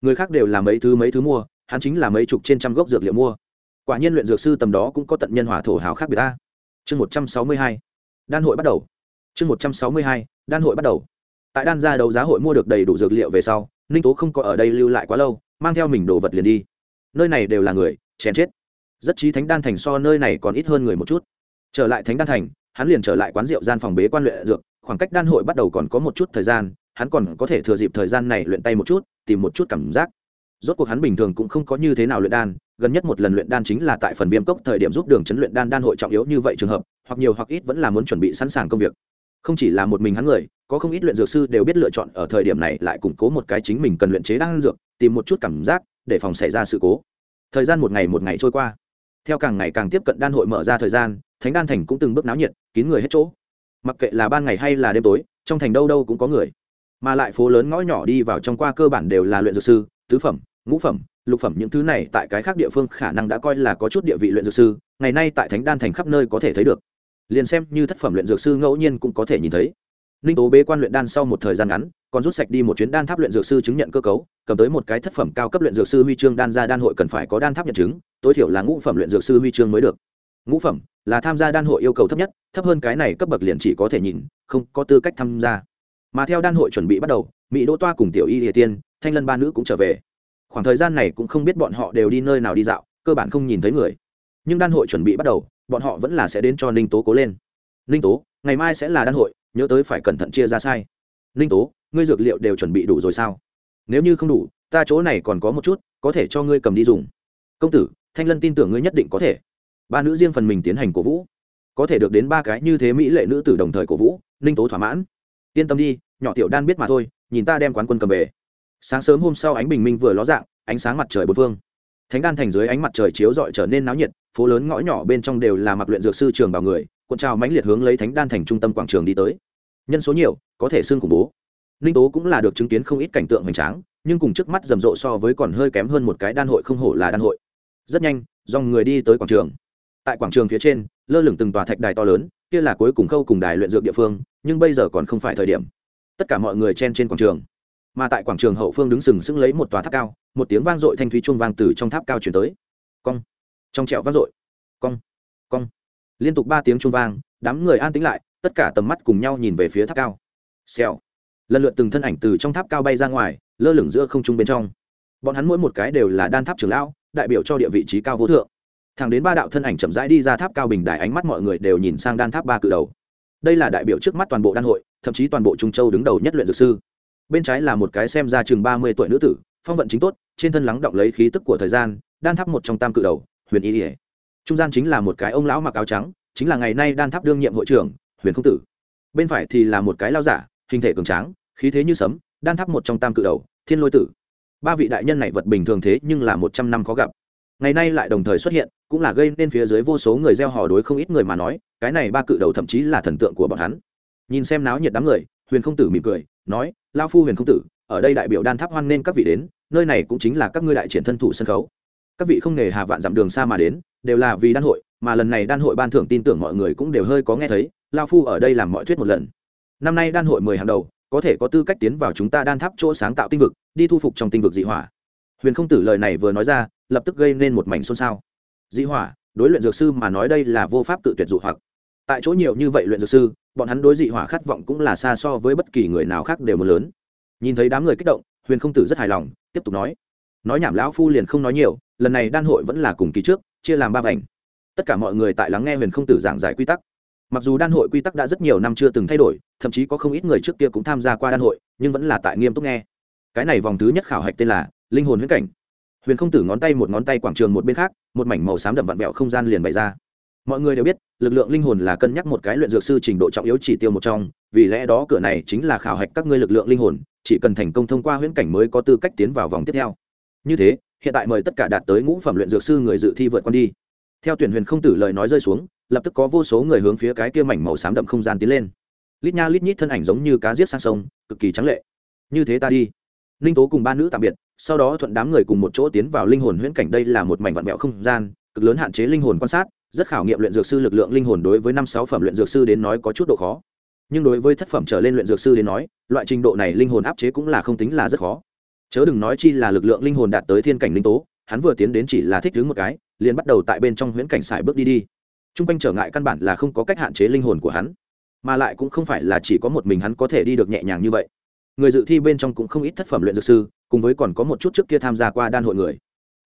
Người khác đều là mấy thứ mấy thứ mua hắn chính là mấy chục trên trăm gốc dược liệu mua. Quả nhiên luyện dược sư tầm đó cũng có tận nhân hỏa thổ hào khác biệt ta. Chương một trăm sáu mươi hai, đan hội bắt đầu. Chương một trăm sáu mươi hai, đan hội bắt đầu. Tại đan gia đấu giá hội mua được đầy đủ dược liệu về sau, ninh tố không có ở đây lưu lại quá lâu, mang theo mình đồ vật liền đi. Nơi này đều là người, chèn chết. Rất chí thánh đan thành so nơi này còn ít hơn người một chút. Trở lại thánh đan thành, hắn liền trở lại quán rượu gian phòng bế quan luyện dược, khoảng cách đan hội bắt đầu còn có một chút thời gian, hắn còn có thể thừa dịp thời gian này luyện tay một chút, tìm một chút cảm giác rốt cuộc hắn bình thường cũng không có như thế nào luyện đan, gần nhất một lần luyện đan chính là tại phần viêm cốc thời điểm giúp đường chấn luyện đan đan hội trọng yếu như vậy trường hợp, hoặc nhiều hoặc ít vẫn là muốn chuẩn bị sẵn sàng công việc. Không chỉ là một mình hắn người, có không ít luyện dược sư đều biết lựa chọn ở thời điểm này lại củng cố một cái chính mình cần luyện chế đan dược, tìm một chút cảm giác, để phòng xảy ra sự cố. Thời gian một ngày một ngày trôi qua. Theo càng ngày càng tiếp cận đan hội mở ra thời gian, thánh đan thành cũng từng bước náo nhiệt, kín người hết chỗ. Mặc kệ là ban ngày hay là đêm tối, trong thành đâu đâu cũng có người. Mà lại phố lớn ngõ nhỏ đi vào trong qua cơ bản đều là luyện dược sư, tứ phẩm ngũ phẩm, lục phẩm những thứ này tại cái khác địa phương khả năng đã coi là có chút địa vị luyện dược sư, ngày nay tại thánh đan thành khắp nơi có thể thấy được. Liền xem như thất phẩm luyện dược sư ngẫu nhiên cũng có thể nhìn thấy. Ninh tố bế quan luyện đan sau một thời gian ngắn, còn rút sạch đi một chuyến đan tháp luyện dược sư chứng nhận cơ cấu, cầm tới một cái thất phẩm cao cấp luyện dược sư huy chương đan ra đan hội cần phải có đan tháp nhận chứng, tối thiểu là ngũ phẩm luyện dược sư huy chương mới được. Ngũ phẩm là tham gia đan hội yêu cầu thấp nhất, thấp hơn cái này cấp bậc liền chỉ có thể nhìn, không có tư cách tham gia. Mà theo đan hội chuẩn bị bắt đầu, mỹ đỗ toa cùng tiểu y địa tiên, thanh lân ba nữ cũng trở về khoảng thời gian này cũng không biết bọn họ đều đi nơi nào đi dạo, cơ bản không nhìn thấy người. Nhưng đan hội chuẩn bị bắt đầu, bọn họ vẫn là sẽ đến cho ninh tố cố lên. Ninh tố, ngày mai sẽ là đan hội, nhớ tới phải cẩn thận chia ra sai. Ninh tố, ngươi dược liệu đều chuẩn bị đủ rồi sao? Nếu như không đủ, ta chỗ này còn có một chút, có thể cho ngươi cầm đi dùng. Công tử, thanh lân tin tưởng ngươi nhất định có thể. Ba nữ riêng phần mình tiến hành cổ vũ. Có thể được đến ba cái như thế mỹ lệ nữ tử đồng thời cổ vũ, ninh tố thỏa mãn. Yên tâm đi, nhỏ tiểu đan biết mà thôi, nhìn ta đem quán quân cầm về sáng sớm hôm sau ánh bình minh vừa ló dạng, ánh sáng mặt trời bốn phương. Thánh đan thành dưới ánh mặt trời chiếu rọi trở nên náo nhiệt, phố lớn ngõ nhỏ bên trong đều là mặc luyện dược sư trường bảo người, cuộn trào mãnh liệt hướng lấy thánh đan thành trung tâm quảng trường đi tới. Nhân số nhiều, có thể xương khủng bố. Ninh tố cũng là được chứng kiến không ít cảnh tượng hoành tráng, nhưng cùng trước mắt rầm rộ so với còn hơi kém hơn một cái đan hội không hổ là đan hội. Rất nhanh, dòng người đi tới quảng trường. Tại quảng trường phía trên, lơ lửng từng tòa thạch đài to lớn, kia là cuối cùng khâu cùng đài luyện dược địa phương, nhưng bây giờ còn không phải thời điểm. Tất cả mọi người chen trên quảng trường mà tại quảng trường hậu phương đứng sừng sững lấy một tòa tháp cao, một tiếng vang dội thanh thúy chuông vang từ trong tháp cao chuyển tới. Cong, trong trẹo vang dội. Cong cong. Liên tục ba tiếng chuông vang, đám người an tĩnh lại, tất cả tầm mắt cùng nhau nhìn về phía tháp cao. Xèo. Lần lượt từng thân ảnh từ trong tháp cao bay ra ngoài, lơ lửng giữa không trung bên trong. Bọn hắn mỗi một cái đều là đan tháp trưởng lão, đại biểu cho địa vị trí cao vô thượng. Thẳng đến ba đạo thân ảnh chậm rãi đi ra tháp cao bình đại ánh mắt mọi người đều nhìn sang đan tháp ba cự đầu. Đây là đại biểu trước mắt toàn bộ đan hội, thậm chí toàn bộ trung châu đứng đầu nhất luyện dược sư bên trái là một cái xem ra chừng ba mươi tuổi nữ tử, phong vận chính tốt, trên thân lắng động lấy khí tức của thời gian, đan tháp một trong tam cự đầu, huyền y ỉa trung gian chính là một cái ông lão mặc áo trắng, chính là ngày nay đan tháp đương nhiệm hội trưởng, huyền không tử. Bên phải thì là một cái lao giả, hình thể cường tráng, khí thế như sấm, đan tháp một trong tam cự đầu, thiên lôi tử. Ba vị đại nhân này vật bình thường thế nhưng là một trăm năm khó gặp. Ngày nay lại đồng thời xuất hiện, cũng là gây nên phía dưới vô số người gieo hò đối không ít người mà nói, cái này ba cự đầu thậm chí là thần tượng của bọn hắn. Nhìn xem náo nhiệt đám người huyền không tử mỉm cười, nói lao phu huyền không tử, ở đây đại biểu đan tháp hoan nên các vị đến, nơi này cũng chính là các ngươi đại triển thân thủ sân khấu. Các vị không nghề hà vạn dặm đường xa mà đến, đều là vì đan hội, mà lần này đan hội ban thưởng tin tưởng mọi người cũng đều hơi có nghe thấy lao phu ở đây làm mọi thuyết một lần. Năm nay đan hội mười hàng đầu, có thể có tư cách tiến vào chúng ta đan tháp chỗ sáng tạo tinh vực, đi thu phục trong tinh vực dị hỏa. Huyền không tử lời này vừa nói ra, lập tức gây nên một mảnh xôn xao. Dị hỏa, đối luyện dược sư mà nói đây là vô pháp tự tuyệt dụ hoặc. Tại chỗ nhiều như vậy luyện dược sư bọn hắn đối dị hỏa khát vọng cũng là xa so với bất kỳ người nào khác đều một lớn. Nhìn thấy đám người kích động, huyền không tử rất hài lòng, tiếp tục nói. Nói nhảm lão phu liền không nói nhiều, lần này đan hội vẫn là cùng kỳ trước, chia làm ba vành. Tất cả mọi người tại lắng nghe huyền không tử giảng giải quy tắc. Mặc dù đan hội quy tắc đã rất nhiều năm chưa từng thay đổi, thậm chí có không ít người trước kia cũng tham gia qua đan hội, nhưng vẫn là tại nghiêm túc nghe. Cái này vòng thứ nhất khảo hạch tên là linh hồn huyễn cảnh. Huyền không tử ngón tay một ngón tay quảng trường một bên khác, một mảnh màu xám đậm vặn vẹo không gian liền bày ra mọi người đều biết, lực lượng linh hồn là cân nhắc một cái luyện dược sư trình độ trọng yếu chỉ tiêu một trong, vì lẽ đó cửa này chính là khảo hạch các ngươi lực lượng linh hồn, chỉ cần thành công thông qua huyễn cảnh mới có tư cách tiến vào vòng tiếp theo. Như thế, hiện tại mời tất cả đạt tới ngũ phẩm luyện dược sư người dự thi vượt qua đi. Theo tuyển huyền không tử lời nói rơi xuống, lập tức có vô số người hướng phía cái kia mảnh màu xám đậm không gian tiến lên. Lít nha lít nhít thân ảnh giống như cá giết sang sông, cực kỳ trắng lệ. Như thế ta đi. Ninh tố cùng ba nữ tạm biệt, sau đó thuận đám người cùng một chỗ tiến vào linh hồn huyễn cảnh. Đây là một mảnh vặn vẹo không gian, cực lớn hạn chế linh hồn quan sát rất khảo nghiệm luyện dược sư lực lượng linh hồn đối với năm sáu phẩm luyện dược sư đến nói có chút độ khó. Nhưng đối với thất phẩm trở lên luyện dược sư đến nói, loại trình độ này linh hồn áp chế cũng là không tính là rất khó. Chớ đừng nói chi là lực lượng linh hồn đạt tới thiên cảnh linh tố, hắn vừa tiến đến chỉ là thích đứng một cái, liền bắt đầu tại bên trong huyễn cảnh xài bước đi đi. T r u n g quanh trở ngại căn bản là không có cách hạn chế linh hồn của hắn, mà lại cũng không phải là chỉ có một mình hắn có thể đi được nhẹ nhàng như vậy. Người dự thi bên trong cũng không ít thất phẩm luyện dược sư, cùng với còn có một chút trước kia tham gia qua đan hội người.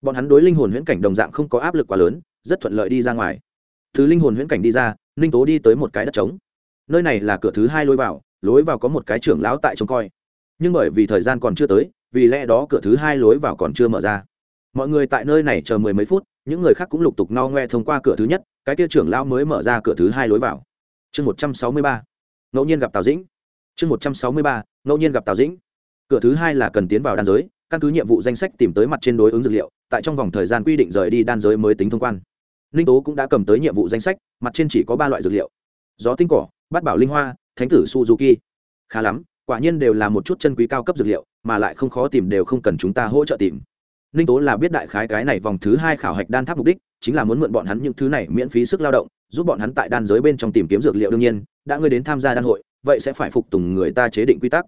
Bọn hắn đối linh hồn huyễn cảnh đồng dạng không có áp lực quá lớn rất thuận lợi đi ra ngoài. Từ linh hồn huyễn cảnh đi ra, ninh tố đi tới một cái đất trống. Nơi này là cửa thứ hai lối vào lối vào có một cái trưởng lão tại trông coi. Nhưng bởi vì thời gian còn chưa tới, vì lẽ đó cửa thứ hai lối vào còn chưa mở ra. Mọi người tại nơi này chờ mười mấy phút, những người khác cũng lục tục no ngoe thông qua cửa thứ nhất, cái kia trưởng lão mới mở ra cửa thứ hai lối vào. Chương một trăm sáu mươi ba. Ngẫu nhiên gặp tào dĩnh. Chương một trăm sáu mươi ba. Ngẫu nhiên gặp tào dĩnh. Cửa thứ hai là cần tiến vào đan giới, căn cứ nhiệm vụ danh sách tìm tới mặt trên đối ứng dược liệu, tại trong vòng thời gian quy định rời đi đan giới mới tính thông quan ninh tố cũng đã cầm tới nhiệm vụ danh sách, mặt trên chỉ có ba loại dược liệu. Gió tinh cỏ, bát bảo linh hoa, thánh tử suzuki. Khá lắm, quả nhiên đều là một chút chân quý cao cấp dược liệu, mà lại không khó tìm đều không cần chúng ta hỗ trợ tìm. Ninh tố là biết đại khái cái này vòng thứ hai khảo hạch đan tháp mục đích, chính là muốn mượn bọn hắn những thứ này miễn phí sức lao động, giúp bọn hắn tại đan giới bên trong tìm kiếm dược liệu đương nhiên, đã ngươi đến tham gia đan hội, vậy sẽ phải phục tùng người ta chế định quy tắc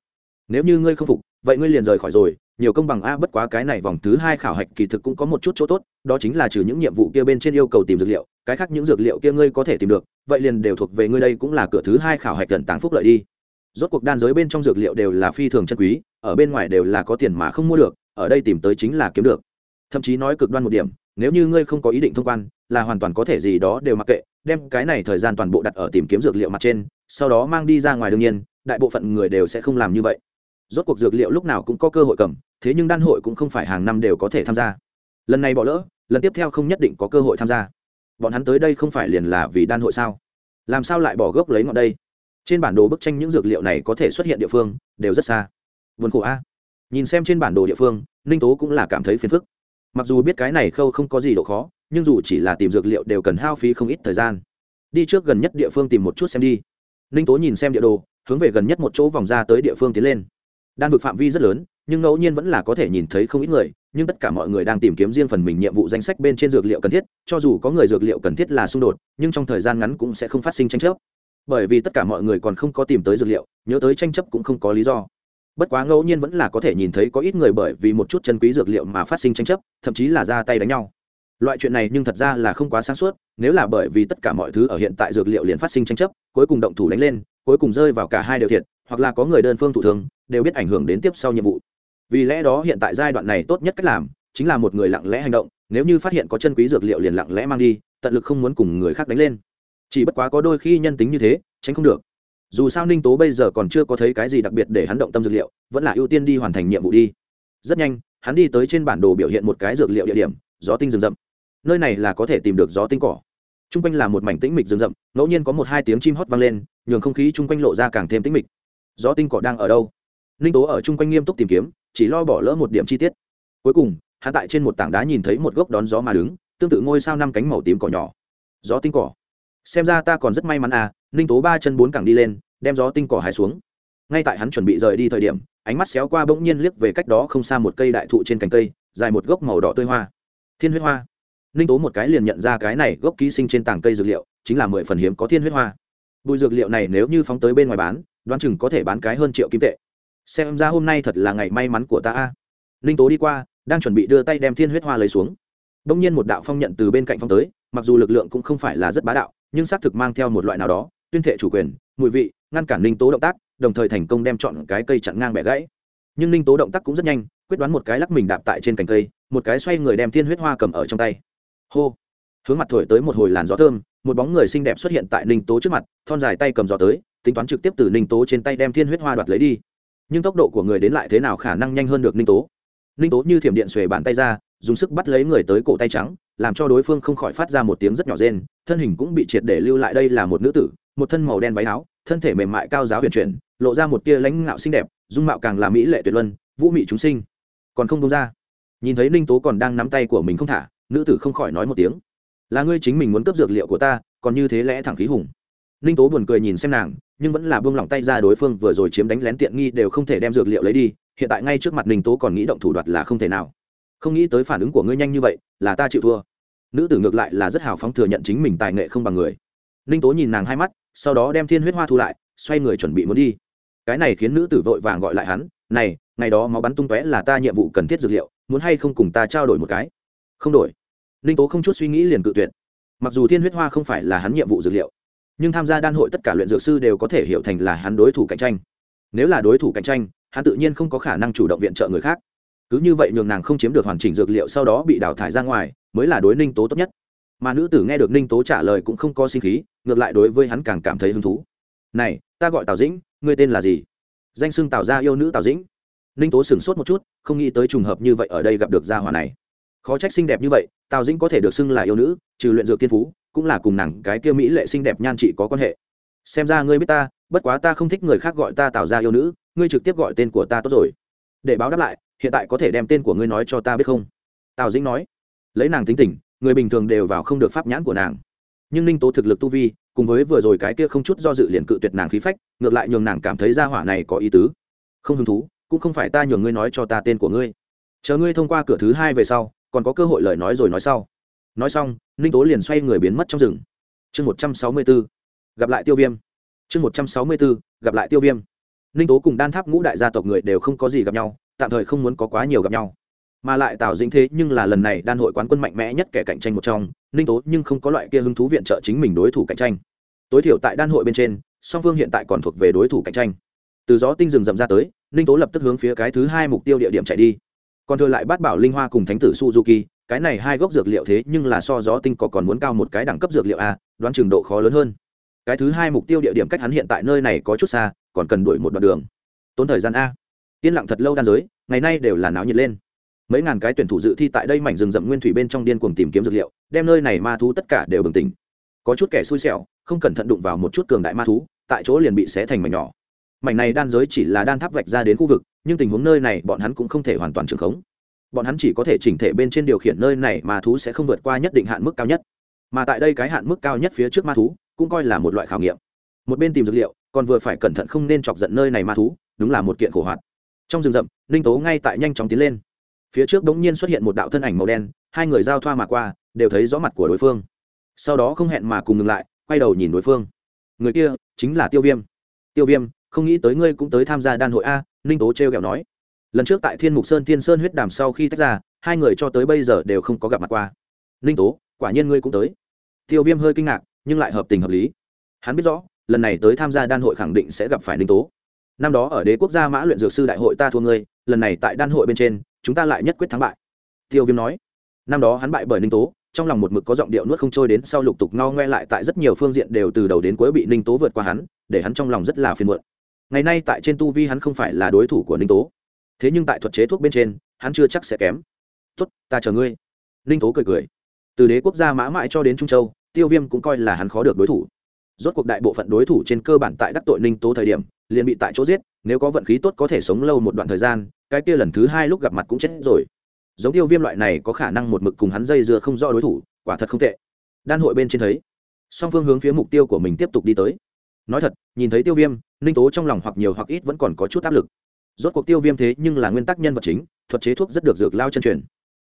nếu như ngươi không phục, vậy ngươi liền rời khỏi rồi. Nhiều công bằng a, bất quá cái này vòng thứ hai khảo hạch kỳ thực cũng có một chút chỗ tốt, đó chính là trừ những nhiệm vụ kia bên trên yêu cầu tìm dược liệu, cái khác những dược liệu kia ngươi có thể tìm được, vậy liền đều thuộc về ngươi đây cũng là cửa thứ hai khảo hạch tận tàng phúc lợi đi. Rốt cuộc đan giới bên trong dược liệu đều là phi thường chân quý, ở bên ngoài đều là có tiền mà không mua được, ở đây tìm tới chính là kiếm được. Thậm chí nói cực đoan một điểm, nếu như ngươi không có ý định thông quan, là hoàn toàn có thể gì đó đều mặc kệ, đem cái này thời gian toàn bộ đặt ở tìm kiếm dược liệu mặt trên, sau đó mang đi ra ngoài đương nhiên, đại bộ phận người đều sẽ không làm như vậy rốt cuộc dược liệu lúc nào cũng có cơ hội cầm, thế nhưng đan hội cũng không phải hàng năm đều có thể tham gia. Lần này bỏ lỡ, lần tiếp theo không nhất định có cơ hội tham gia. Bọn hắn tới đây không phải liền là vì đan hội sao? Làm sao lại bỏ gốc lấy ngọn đây? Trên bản đồ bức tranh những dược liệu này có thể xuất hiện địa phương, đều rất xa. Vườn khổ a. Nhìn xem trên bản đồ địa phương, ninh tố cũng là cảm thấy phiền phức. Mặc dù biết cái này khâu không có gì độ khó, nhưng dù chỉ là tìm dược liệu đều cần hao phí không ít thời gian. Đi trước gần nhất địa phương tìm một chút xem đi. Ninh tố nhìn xem địa đồ, hướng về gần nhất một chỗ vòng ra tới địa phương tiến lên đan vực phạm vi rất lớn, nhưng ngẫu nhiên vẫn là có thể nhìn thấy không ít người, nhưng tất cả mọi người đang tìm kiếm riêng phần mình nhiệm vụ danh sách bên trên dược liệu cần thiết, cho dù có người dược liệu cần thiết là xung đột, nhưng trong thời gian ngắn cũng sẽ không phát sinh tranh chấp. Bởi vì tất cả mọi người còn không có tìm tới dược liệu, nhớ tới tranh chấp cũng không có lý do. Bất quá ngẫu nhiên vẫn là có thể nhìn thấy có ít người bởi vì một chút chân quý dược liệu mà phát sinh tranh chấp, thậm chí là ra tay đánh nhau. Loại chuyện này nhưng thật ra là không quá sáng suốt, nếu là bởi vì tất cả mọi thứ ở hiện tại dược liệu liền phát sinh tranh chấp, cuối cùng động thủ đánh lên, cuối cùng rơi vào cả hai đều thiệt hoặc là có người đơn phương thụ thương, đều biết ảnh hưởng đến tiếp sau nhiệm vụ. Vì lẽ đó hiện tại giai đoạn này tốt nhất cách làm, chính là một người lặng lẽ hành động, nếu như phát hiện có chân quý dược liệu liền lặng lẽ mang đi, tận lực không muốn cùng người khác đánh lên. Chỉ bất quá có đôi khi nhân tính như thế, tránh không được. Dù sao ninh tố bây giờ còn chưa có thấy cái gì đặc biệt để hắn động tâm dược liệu, vẫn là ưu tiên đi hoàn thành nhiệm vụ đi. Rất nhanh, hắn đi tới trên bản đồ biểu hiện một cái dược liệu địa điểm, gió tinh rừng rậm. Nơi này là có thể tìm được gió tinh cỏ. T r u n g quanh là một mảnh tĩnh mịch rừng rậm, ngẫu nhiên có một hai tiếng chim hót vang lên, nhường không khí chung quanh lộ ra càng thêm tĩnh mịch gió tinh cỏ đang ở đâu? Ninh tố ở chung quanh nghiêm túc tìm kiếm, chỉ lo bỏ lỡ một điểm chi tiết. Cuối cùng, hắn tại trên một tảng đá nhìn thấy một gốc đón gió mà đứng, tương tự ngôi sao năm cánh màu tím cỏ nhỏ. Gió tinh cỏ. Xem ra ta còn rất may mắn à ninh tố ba chân bốn cẳng đi lên, đem gió tinh cỏ hái xuống. Ngay tại hắn chuẩn bị rời đi thời điểm, ánh mắt xéo qua bỗng nhiên liếc về cách đó không xa một cây đại thụ trên cành cây, dài một gốc màu đỏ tươi hoa. Thiên huyết hoa. Ninh tố một cái liền nhận ra cái này gốc ký sinh trên tảng cây dược liệu, chính là mười phần hiếm có thiên huyết hoa. Bụi dược liệu này nếu như phóng tới bên ngoài bán đoán chừng có thể bán cái hơn triệu kim tệ. Xem ra hôm nay thật là ngày may mắn của ta a. Ninh tố đi qua, đang chuẩn bị đưa tay đem thiên huyết hoa lấy xuống. Đông nhiên một đạo phong nhận từ bên cạnh phong tới, mặc dù lực lượng cũng không phải là rất bá đạo, nhưng xác thực mang theo một loại nào đó, tuyên thệ chủ quyền, mùi vị, ngăn cản ninh tố động tác, đồng thời thành công đem chọn cái cây chặn ngang bẻ gãy. Nhưng ninh tố động tác cũng rất nhanh, quyết đoán một cái lắc mình đạp tại trên cành cây, một cái xoay người đem thiên huyết hoa cầm ở trong tay. Hô! Hướng mặt thổi tới một hồi làn gió thơm, một bóng người xinh đẹp xuất hiện tại ninh tố trước mặt, thon dài tay cầm gió tới tính toán trực tiếp từ ninh tố trên tay đem thiên huyết hoa đoạt lấy đi. Nhưng tốc độ của người đến lại thế nào khả năng nhanh hơn được ninh tố? Ninh tố như thiểm điện xuề bàn tay ra, dùng sức bắt lấy người tới cổ tay trắng, làm cho đối phương không khỏi phát ra một tiếng rất nhỏ rên, thân hình cũng bị triệt để lưu lại đây là một nữ tử, một thân màu đen váy áo, thân thể mềm mại cao giáo huyền chuyển, lộ ra một tia lãnh ngạo xinh đẹp, dung mạo càng là mỹ lệ tuyệt luân, vũ mị chúng sinh. Còn không công ra. Nhìn thấy ninh tố còn đang nắm tay của mình không thả, nữ tử không khỏi nói một tiếng. Là ngươi chính mình muốn cấp dược liệu của ta, còn như thế lẽ thẳng khí hùng ninh tố buồn cười nhìn xem nàng, nhưng vẫn là buông lỏng tay ra đối phương vừa rồi chiếm đánh lén tiện nghi đều không thể đem dược liệu lấy đi, hiện tại ngay trước mặt ninh tố còn nghĩ động thủ đoạt là không thể nào. Không nghĩ tới phản ứng của ngươi nhanh như vậy, là ta chịu thua. Nữ tử ngược lại là rất hào phóng thừa nhận chính mình tài nghệ không bằng người. Ninh tố nhìn nàng hai mắt, sau đó đem thiên huyết hoa thu lại, xoay người chuẩn bị muốn đi. Cái này khiến nữ tử vội vàng gọi lại hắn, này, ngày đó máu bắn tung tóe là ta nhiệm vụ cần thiết dược liệu, muốn hay không cùng ta trao đổi một cái? Không đổi. Ninh tố không chút suy nghĩ liền cự tuyệt. Mặc dù thiên huyết hoa không phải là hắn nhiệm vụ dược liệu nhưng tham gia đan hội tất cả luyện dược sư đều có thể hiểu thành là hắn đối thủ cạnh tranh. Nếu là đối thủ cạnh tranh, hắn tự nhiên không có khả năng chủ động viện trợ người khác. Cứ như vậy nhường nàng không chiếm được hoàn chỉnh dược liệu sau đó bị đào thải ra ngoài, mới là đối ninh tố tốt nhất. Mà nữ tử nghe được ninh tố trả lời cũng không có sinh khí, ngược lại đối với hắn càng cảm thấy hứng thú. Này, ta gọi tào dĩnh, ngươi tên là gì? Danh xưng tào gia yêu nữ tào dĩnh. Ninh tố sửng sốt một chút, không nghĩ tới trùng hợp như vậy ở đây gặp được gia hỏa này. Khó trách xinh đẹp như vậy, tào dĩnh có thể được xưng là yêu nữ, trừ luyện dược tiên phú cũng là cùng nàng cái kia mỹ lệ xinh đẹp nhan chị có quan hệ. Xem ra ngươi biết ta, bất quá ta không thích người khác gọi ta tạo ra yêu nữ, ngươi trực tiếp gọi tên của ta tốt rồi. Để báo đáp lại, hiện tại có thể đem tên của ngươi nói cho ta biết không? Tào dĩnh nói. Lấy nàng tính tình, người bình thường đều vào không được pháp nhãn của nàng. Nhưng ninh tố thực lực tu vi, cùng với vừa rồi cái kia không chút do dự liền cự tuyệt nàng khí phách, ngược lại nhường nàng cảm thấy ra hỏa này có ý tứ. Không hứng thú, cũng không phải ta nhường ngươi nói cho ta tên của ngươi. Chờ ngươi thông qua cửa thứ hai về sau, còn có cơ hội lời nói rồi nói sau nói xong, ninh tố liền xoay người biến mất trong rừng. Chương một trăm sáu mươi b ố gặp lại tiêu viêm. Chương một trăm sáu mươi b ố gặp lại tiêu viêm. Ninh tố cùng đan tháp ngũ đại gia tộc người đều không có gì gặp nhau, tạm thời không muốn có quá nhiều gặp nhau. Mà lại tạo dính thế nhưng là lần này đan hội quán quân mạnh mẽ nhất kẻ cạnh tranh một trong, ninh tố nhưng không có loại kia hứng thú viện trợ chính mình đối thủ cạnh tranh. Tối thiểu tại đan hội bên trên, song phương hiện tại còn thuộc về đối thủ cạnh tranh. Từ gió tinh rừng rậm ra tới, ninh tố lập tức hướng phía cái thứ hai mục tiêu địa điểm chạy đi. Còn thừa lại bát bảo linh hoa cùng thánh tử suzuki cái này hai gốc dược liệu thế nhưng là so gió tinh có còn muốn cao một cái đẳng cấp dược liệu a, đoán trường độ khó lớn hơn. Cái thứ hai mục tiêu địa điểm cách hắn hiện tại nơi này có chút xa, còn cần đuổi một đoạn đường. Tốn thời gian a. Yên lặng thật lâu đan giới, ngày nay đều là náo nhiệt lên. Mấy ngàn cái tuyển thủ dự thi tại đây mảnh rừng rậm nguyên thủy bên trong điên cuồng tìm kiếm dược liệu, đem nơi này ma thú tất cả đều bừng tỉnh. Có chút kẻ xui xẻo, không cẩn thận đụng vào một chút cường đại ma thú, tại chỗ liền bị xé thành mảnh nhỏ. Mảnh này đan giới chỉ là đan tháp vạch ra đến khu vực, nhưng tình huống nơi này bọn hắn cũng không thể hoàn toàn trường khống bọn hắn chỉ có thể chỉnh thể bên trên điều khiển nơi này mà thú sẽ không vượt qua nhất định hạn mức cao nhất. Mà tại đây cái hạn mức cao nhất phía trước ma thú cũng coi là một loại khảo nghiệm. Một bên tìm dược liệu, còn vừa phải cẩn thận không nên chọc giận nơi này ma thú, đúng là một kiện khổ hoạt trong rừng rậm, ninh tố ngay tại nhanh chóng tiến lên. Phía trước đ ố n g nhiên xuất hiện một đạo thân ảnh màu đen, hai người giao thoa mà qua, đều thấy rõ mặt của đối phương. Sau đó không hẹn mà cùng ngừng lại, quay đầu nhìn đối phương. Người kia chính là tiêu viêm. Tiêu viêm, không nghĩ tới ngươi cũng tới tham gia đan hội a? Ninh tố t r e o kẹo nói lần trước tại thiên mục sơn thiên sơn huyết đàm sau khi tách ra, hai người cho tới bây giờ đều không có gặp mặt qua. Ninh tố, quả nhiên ngươi cũng tới. Tiêu viêm hơi kinh ngạc, nhưng lại hợp tình hợp lý. Hắn biết rõ, lần này tới tham gia đan hội khẳng định sẽ gặp phải ninh tố. Năm đó ở đế quốc gia mã luyện dược sư đại hội ta thua ngươi, lần này tại đan hội bên trên, chúng ta lại nhất quyết thắng bại. Tiêu viêm nói. Năm đó hắn bại bởi ninh tố, trong lòng một mực có giọng điệu nuốt không trôi đến sau lục tục ngao ngoe lại tại rất nhiều phương diện đều từ đầu đến cuối bị ninh tố vượt qua hắn, để hắn trong lòng rất là phiền muộn. Ngày nay tại trên tu vi hắn không phải là đối thủ của ninh tố thế nhưng tại thuật chế thuốc bên trên hắn chưa chắc sẽ kém. Tuất, ta chờ ngươi. Ninh tố cười cười. Từ đế quốc gia mã mãi cho đến trung châu tiêu viêm cũng coi là hắn khó được đối thủ. Rốt cuộc đại bộ phận đối thủ trên cơ bản tại đắc tội ninh tố thời điểm liền bị tại chỗ giết nếu có vận khí tốt có thể sống lâu một đoạn thời gian cái kia lần thứ hai lúc gặp mặt cũng chết rồi. Giống tiêu viêm loại này có khả năng một mực cùng hắn dây dưa không do đối thủ quả thật không tệ. Đan hội bên trên thấy song phương hướng phía mục tiêu của mình tiếp tục đi tới. Nói thật nhìn thấy tiêu viêm ninh tố trong lòng hoặc nhiều hoặc ít vẫn còn có chút áp lực rốt cuộc tiêu viêm thế nhưng là nguyên tắc nhân vật chính, thuật chế thuốc rất được dược lao chân truyền.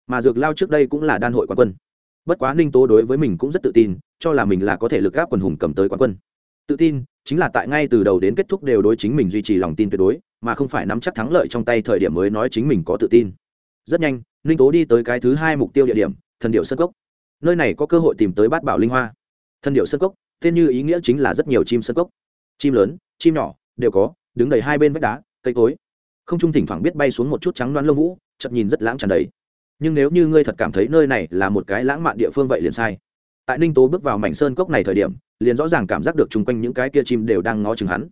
Mà dược lao trước đây cũng là đan hội quán quân. Bất quá ninh tố đối với mình cũng rất tự tin, cho là mình là có thể lực gáp quần hùng cầm tới quán quân. Tự tin, chính là tại ngay từ đầu đến kết thúc đều đối chính mình duy trì lòng tin tuyệt đối, mà không phải nắm chắc thắng lợi trong tay thời điểm mới nói chính mình có tự tin. Rất nhanh, ninh tố đi tới cái thứ hai mục tiêu địa điểm, thần điệu sân cốc. Nơi này có cơ hội tìm tới bát bảo linh hoa. Thần điệu sân cốc, tên như ý nghĩa chính là rất nhiều chim sân cốc. Chim lớn, chim nhỏ, đều có, đứng đầy hai bên vách đá, cây cối không trung thỉnh thoảng biết bay xuống một chút trắng đoán lông vũ chậm nhìn rất lãng tràn đầy. Nhưng nếu như ngươi thật cảm thấy nơi này là một cái lãng mạn địa phương vậy liền sai. Tại ninh tố bước vào mảnh sơn cốc này thời điểm, liền rõ ràng cảm giác được chung quanh những cái kia chim đều đang ngó chừng hắn.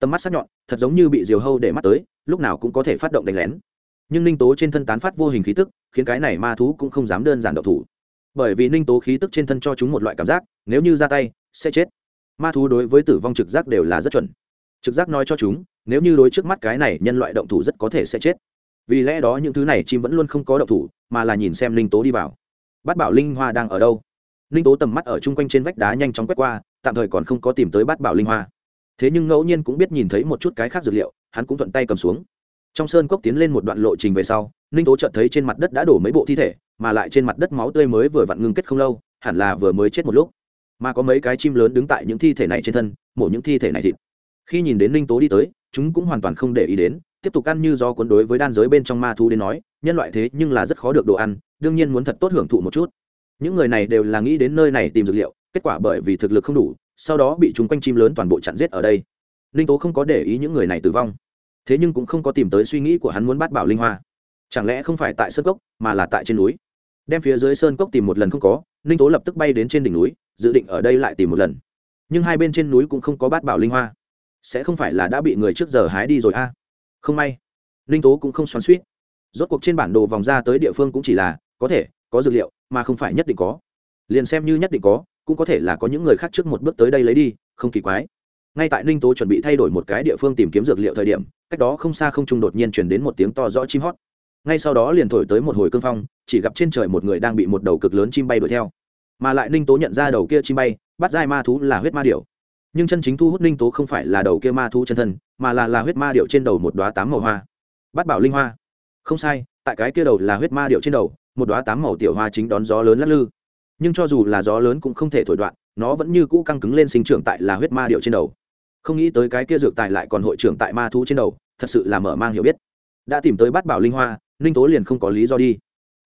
Tầm mắt sắc nhọn, thật giống như bị diều hâu để mắt tới, lúc nào cũng có thể phát động đánh lén. Nhưng ninh tố trên thân tán phát vô hình khí tức, khiến cái này ma thú cũng không dám đơn giản độc thủ. Bởi vì ninh tố khí tức trên thân cho chúng một loại cảm giác, nếu như ra tay, sẽ chết. Ma thú đối với tử vong trực giác đều là rất chuẩn. Trực giác nói cho chúng nếu như đối trước mắt cái này nhân loại động thủ rất có thể sẽ chết. Vì lẽ đó những thứ này chim vẫn luôn không có động thủ, mà là nhìn xem linh tố đi vào. Bát bảo linh hoa đang ở đâu? Linh tố tầm mắt ở chung quanh trên vách đá nhanh chóng quét qua, tạm thời còn không có tìm tới bát bảo linh hoa. Thế nhưng ngẫu nhiên cũng biết nhìn thấy một chút cái khác dược liệu, hắn cũng thuận tay cầm xuống. Trong sơn cốc tiến lên một đoạn lộ trình về sau ninh tố chợt thấy trên mặt đất đã đổ mấy bộ thi thể, mà lại trên mặt đất máu tươi mới vừa vặn ngưng kết không lâu, hẳn là vừa mới chết một lúc. Mà có mấy cái chim lớn đứng tại những thi thể này trên thân, mổ những thi thể này thịt. Khi nhìn đến ninh tố đi tới chúng cũng hoàn toàn không để ý đến, tiếp tục ăn như do cuốn đối với đan giới bên trong ma thu đến nói, nhân loại thế nhưng là rất khó được đồ ăn, đương nhiên muốn thật tốt hưởng thụ một chút. Những người này đều là nghĩ đến nơi này tìm dược liệu, kết quả bởi vì thực lực không đủ, sau đó bị chúng quanh chim lớn toàn bộ chặn giết ở đây. Ninh tố không có để ý những người này tử vong. Thế nhưng cũng không có tìm tới suy nghĩ của hắn muốn bắt bảo linh hoa. Chẳng lẽ không phải tại sơn cốc, mà là tại trên núi? Đem phía dưới sơn cốc tìm một lần không có ninh tố lập tức bay đến trên đỉnh núi, dự định ở đây lại tìm một lần. Nhưng hai bên trên núi cũng không có bát bảo linh hoa sẽ không phải là đã bị người trước giờ hái đi rồi a. À? không may, ninh tố cũng không xoắn suýt rốt cuộc trên bản đồ vòng ra tới địa phương cũng chỉ là, có thể, có dược liệu, mà không phải nhất định có. Liền xem như nhất định có, cũng có thể là có những người khác trước một bước tới đây lấy đi, không kỳ quái. Ngay tại ninh tố chuẩn bị thay đổi một cái địa phương tìm kiếm dược liệu thời điểm, cách đó không xa không trung đột nhiên chuyển đến một tiếng to rõ chim hót. Ngay sau đó liền thổi tới một hồi cương phong, chỉ gặp trên trời một người đang bị một đầu cực lớn chim bay đuổi theo. Mà lại ninh tố nhận ra đầu kia chim bay, bắt dai ma thú là huyết ma điểu nhưng chân chính thu hút linh tố không phải là đầu kia ma thú chân thân, mà là là huyết ma điệu trên đầu một đoá tám màu hoa. Bát bảo linh hoa. Không sai, tại cái kia đầu là huyết ma điệu trên đầu, một đoá tám màu tiểu hoa chính đón gió lớn lắc lư. Nhưng cho dù là gió lớn cũng không thể thổi đoạn, nó vẫn như cũ căng cứng lên sinh trưởng tại là huyết ma điệu trên đầu. Không nghĩ tới cái kia dược tài lại còn hội trưởng tại ma thú trên đầu, thật sự là mở mang hiểu biết. Đã tìm tới bát bảo linh hoa ninh tố liền không có lý do đi.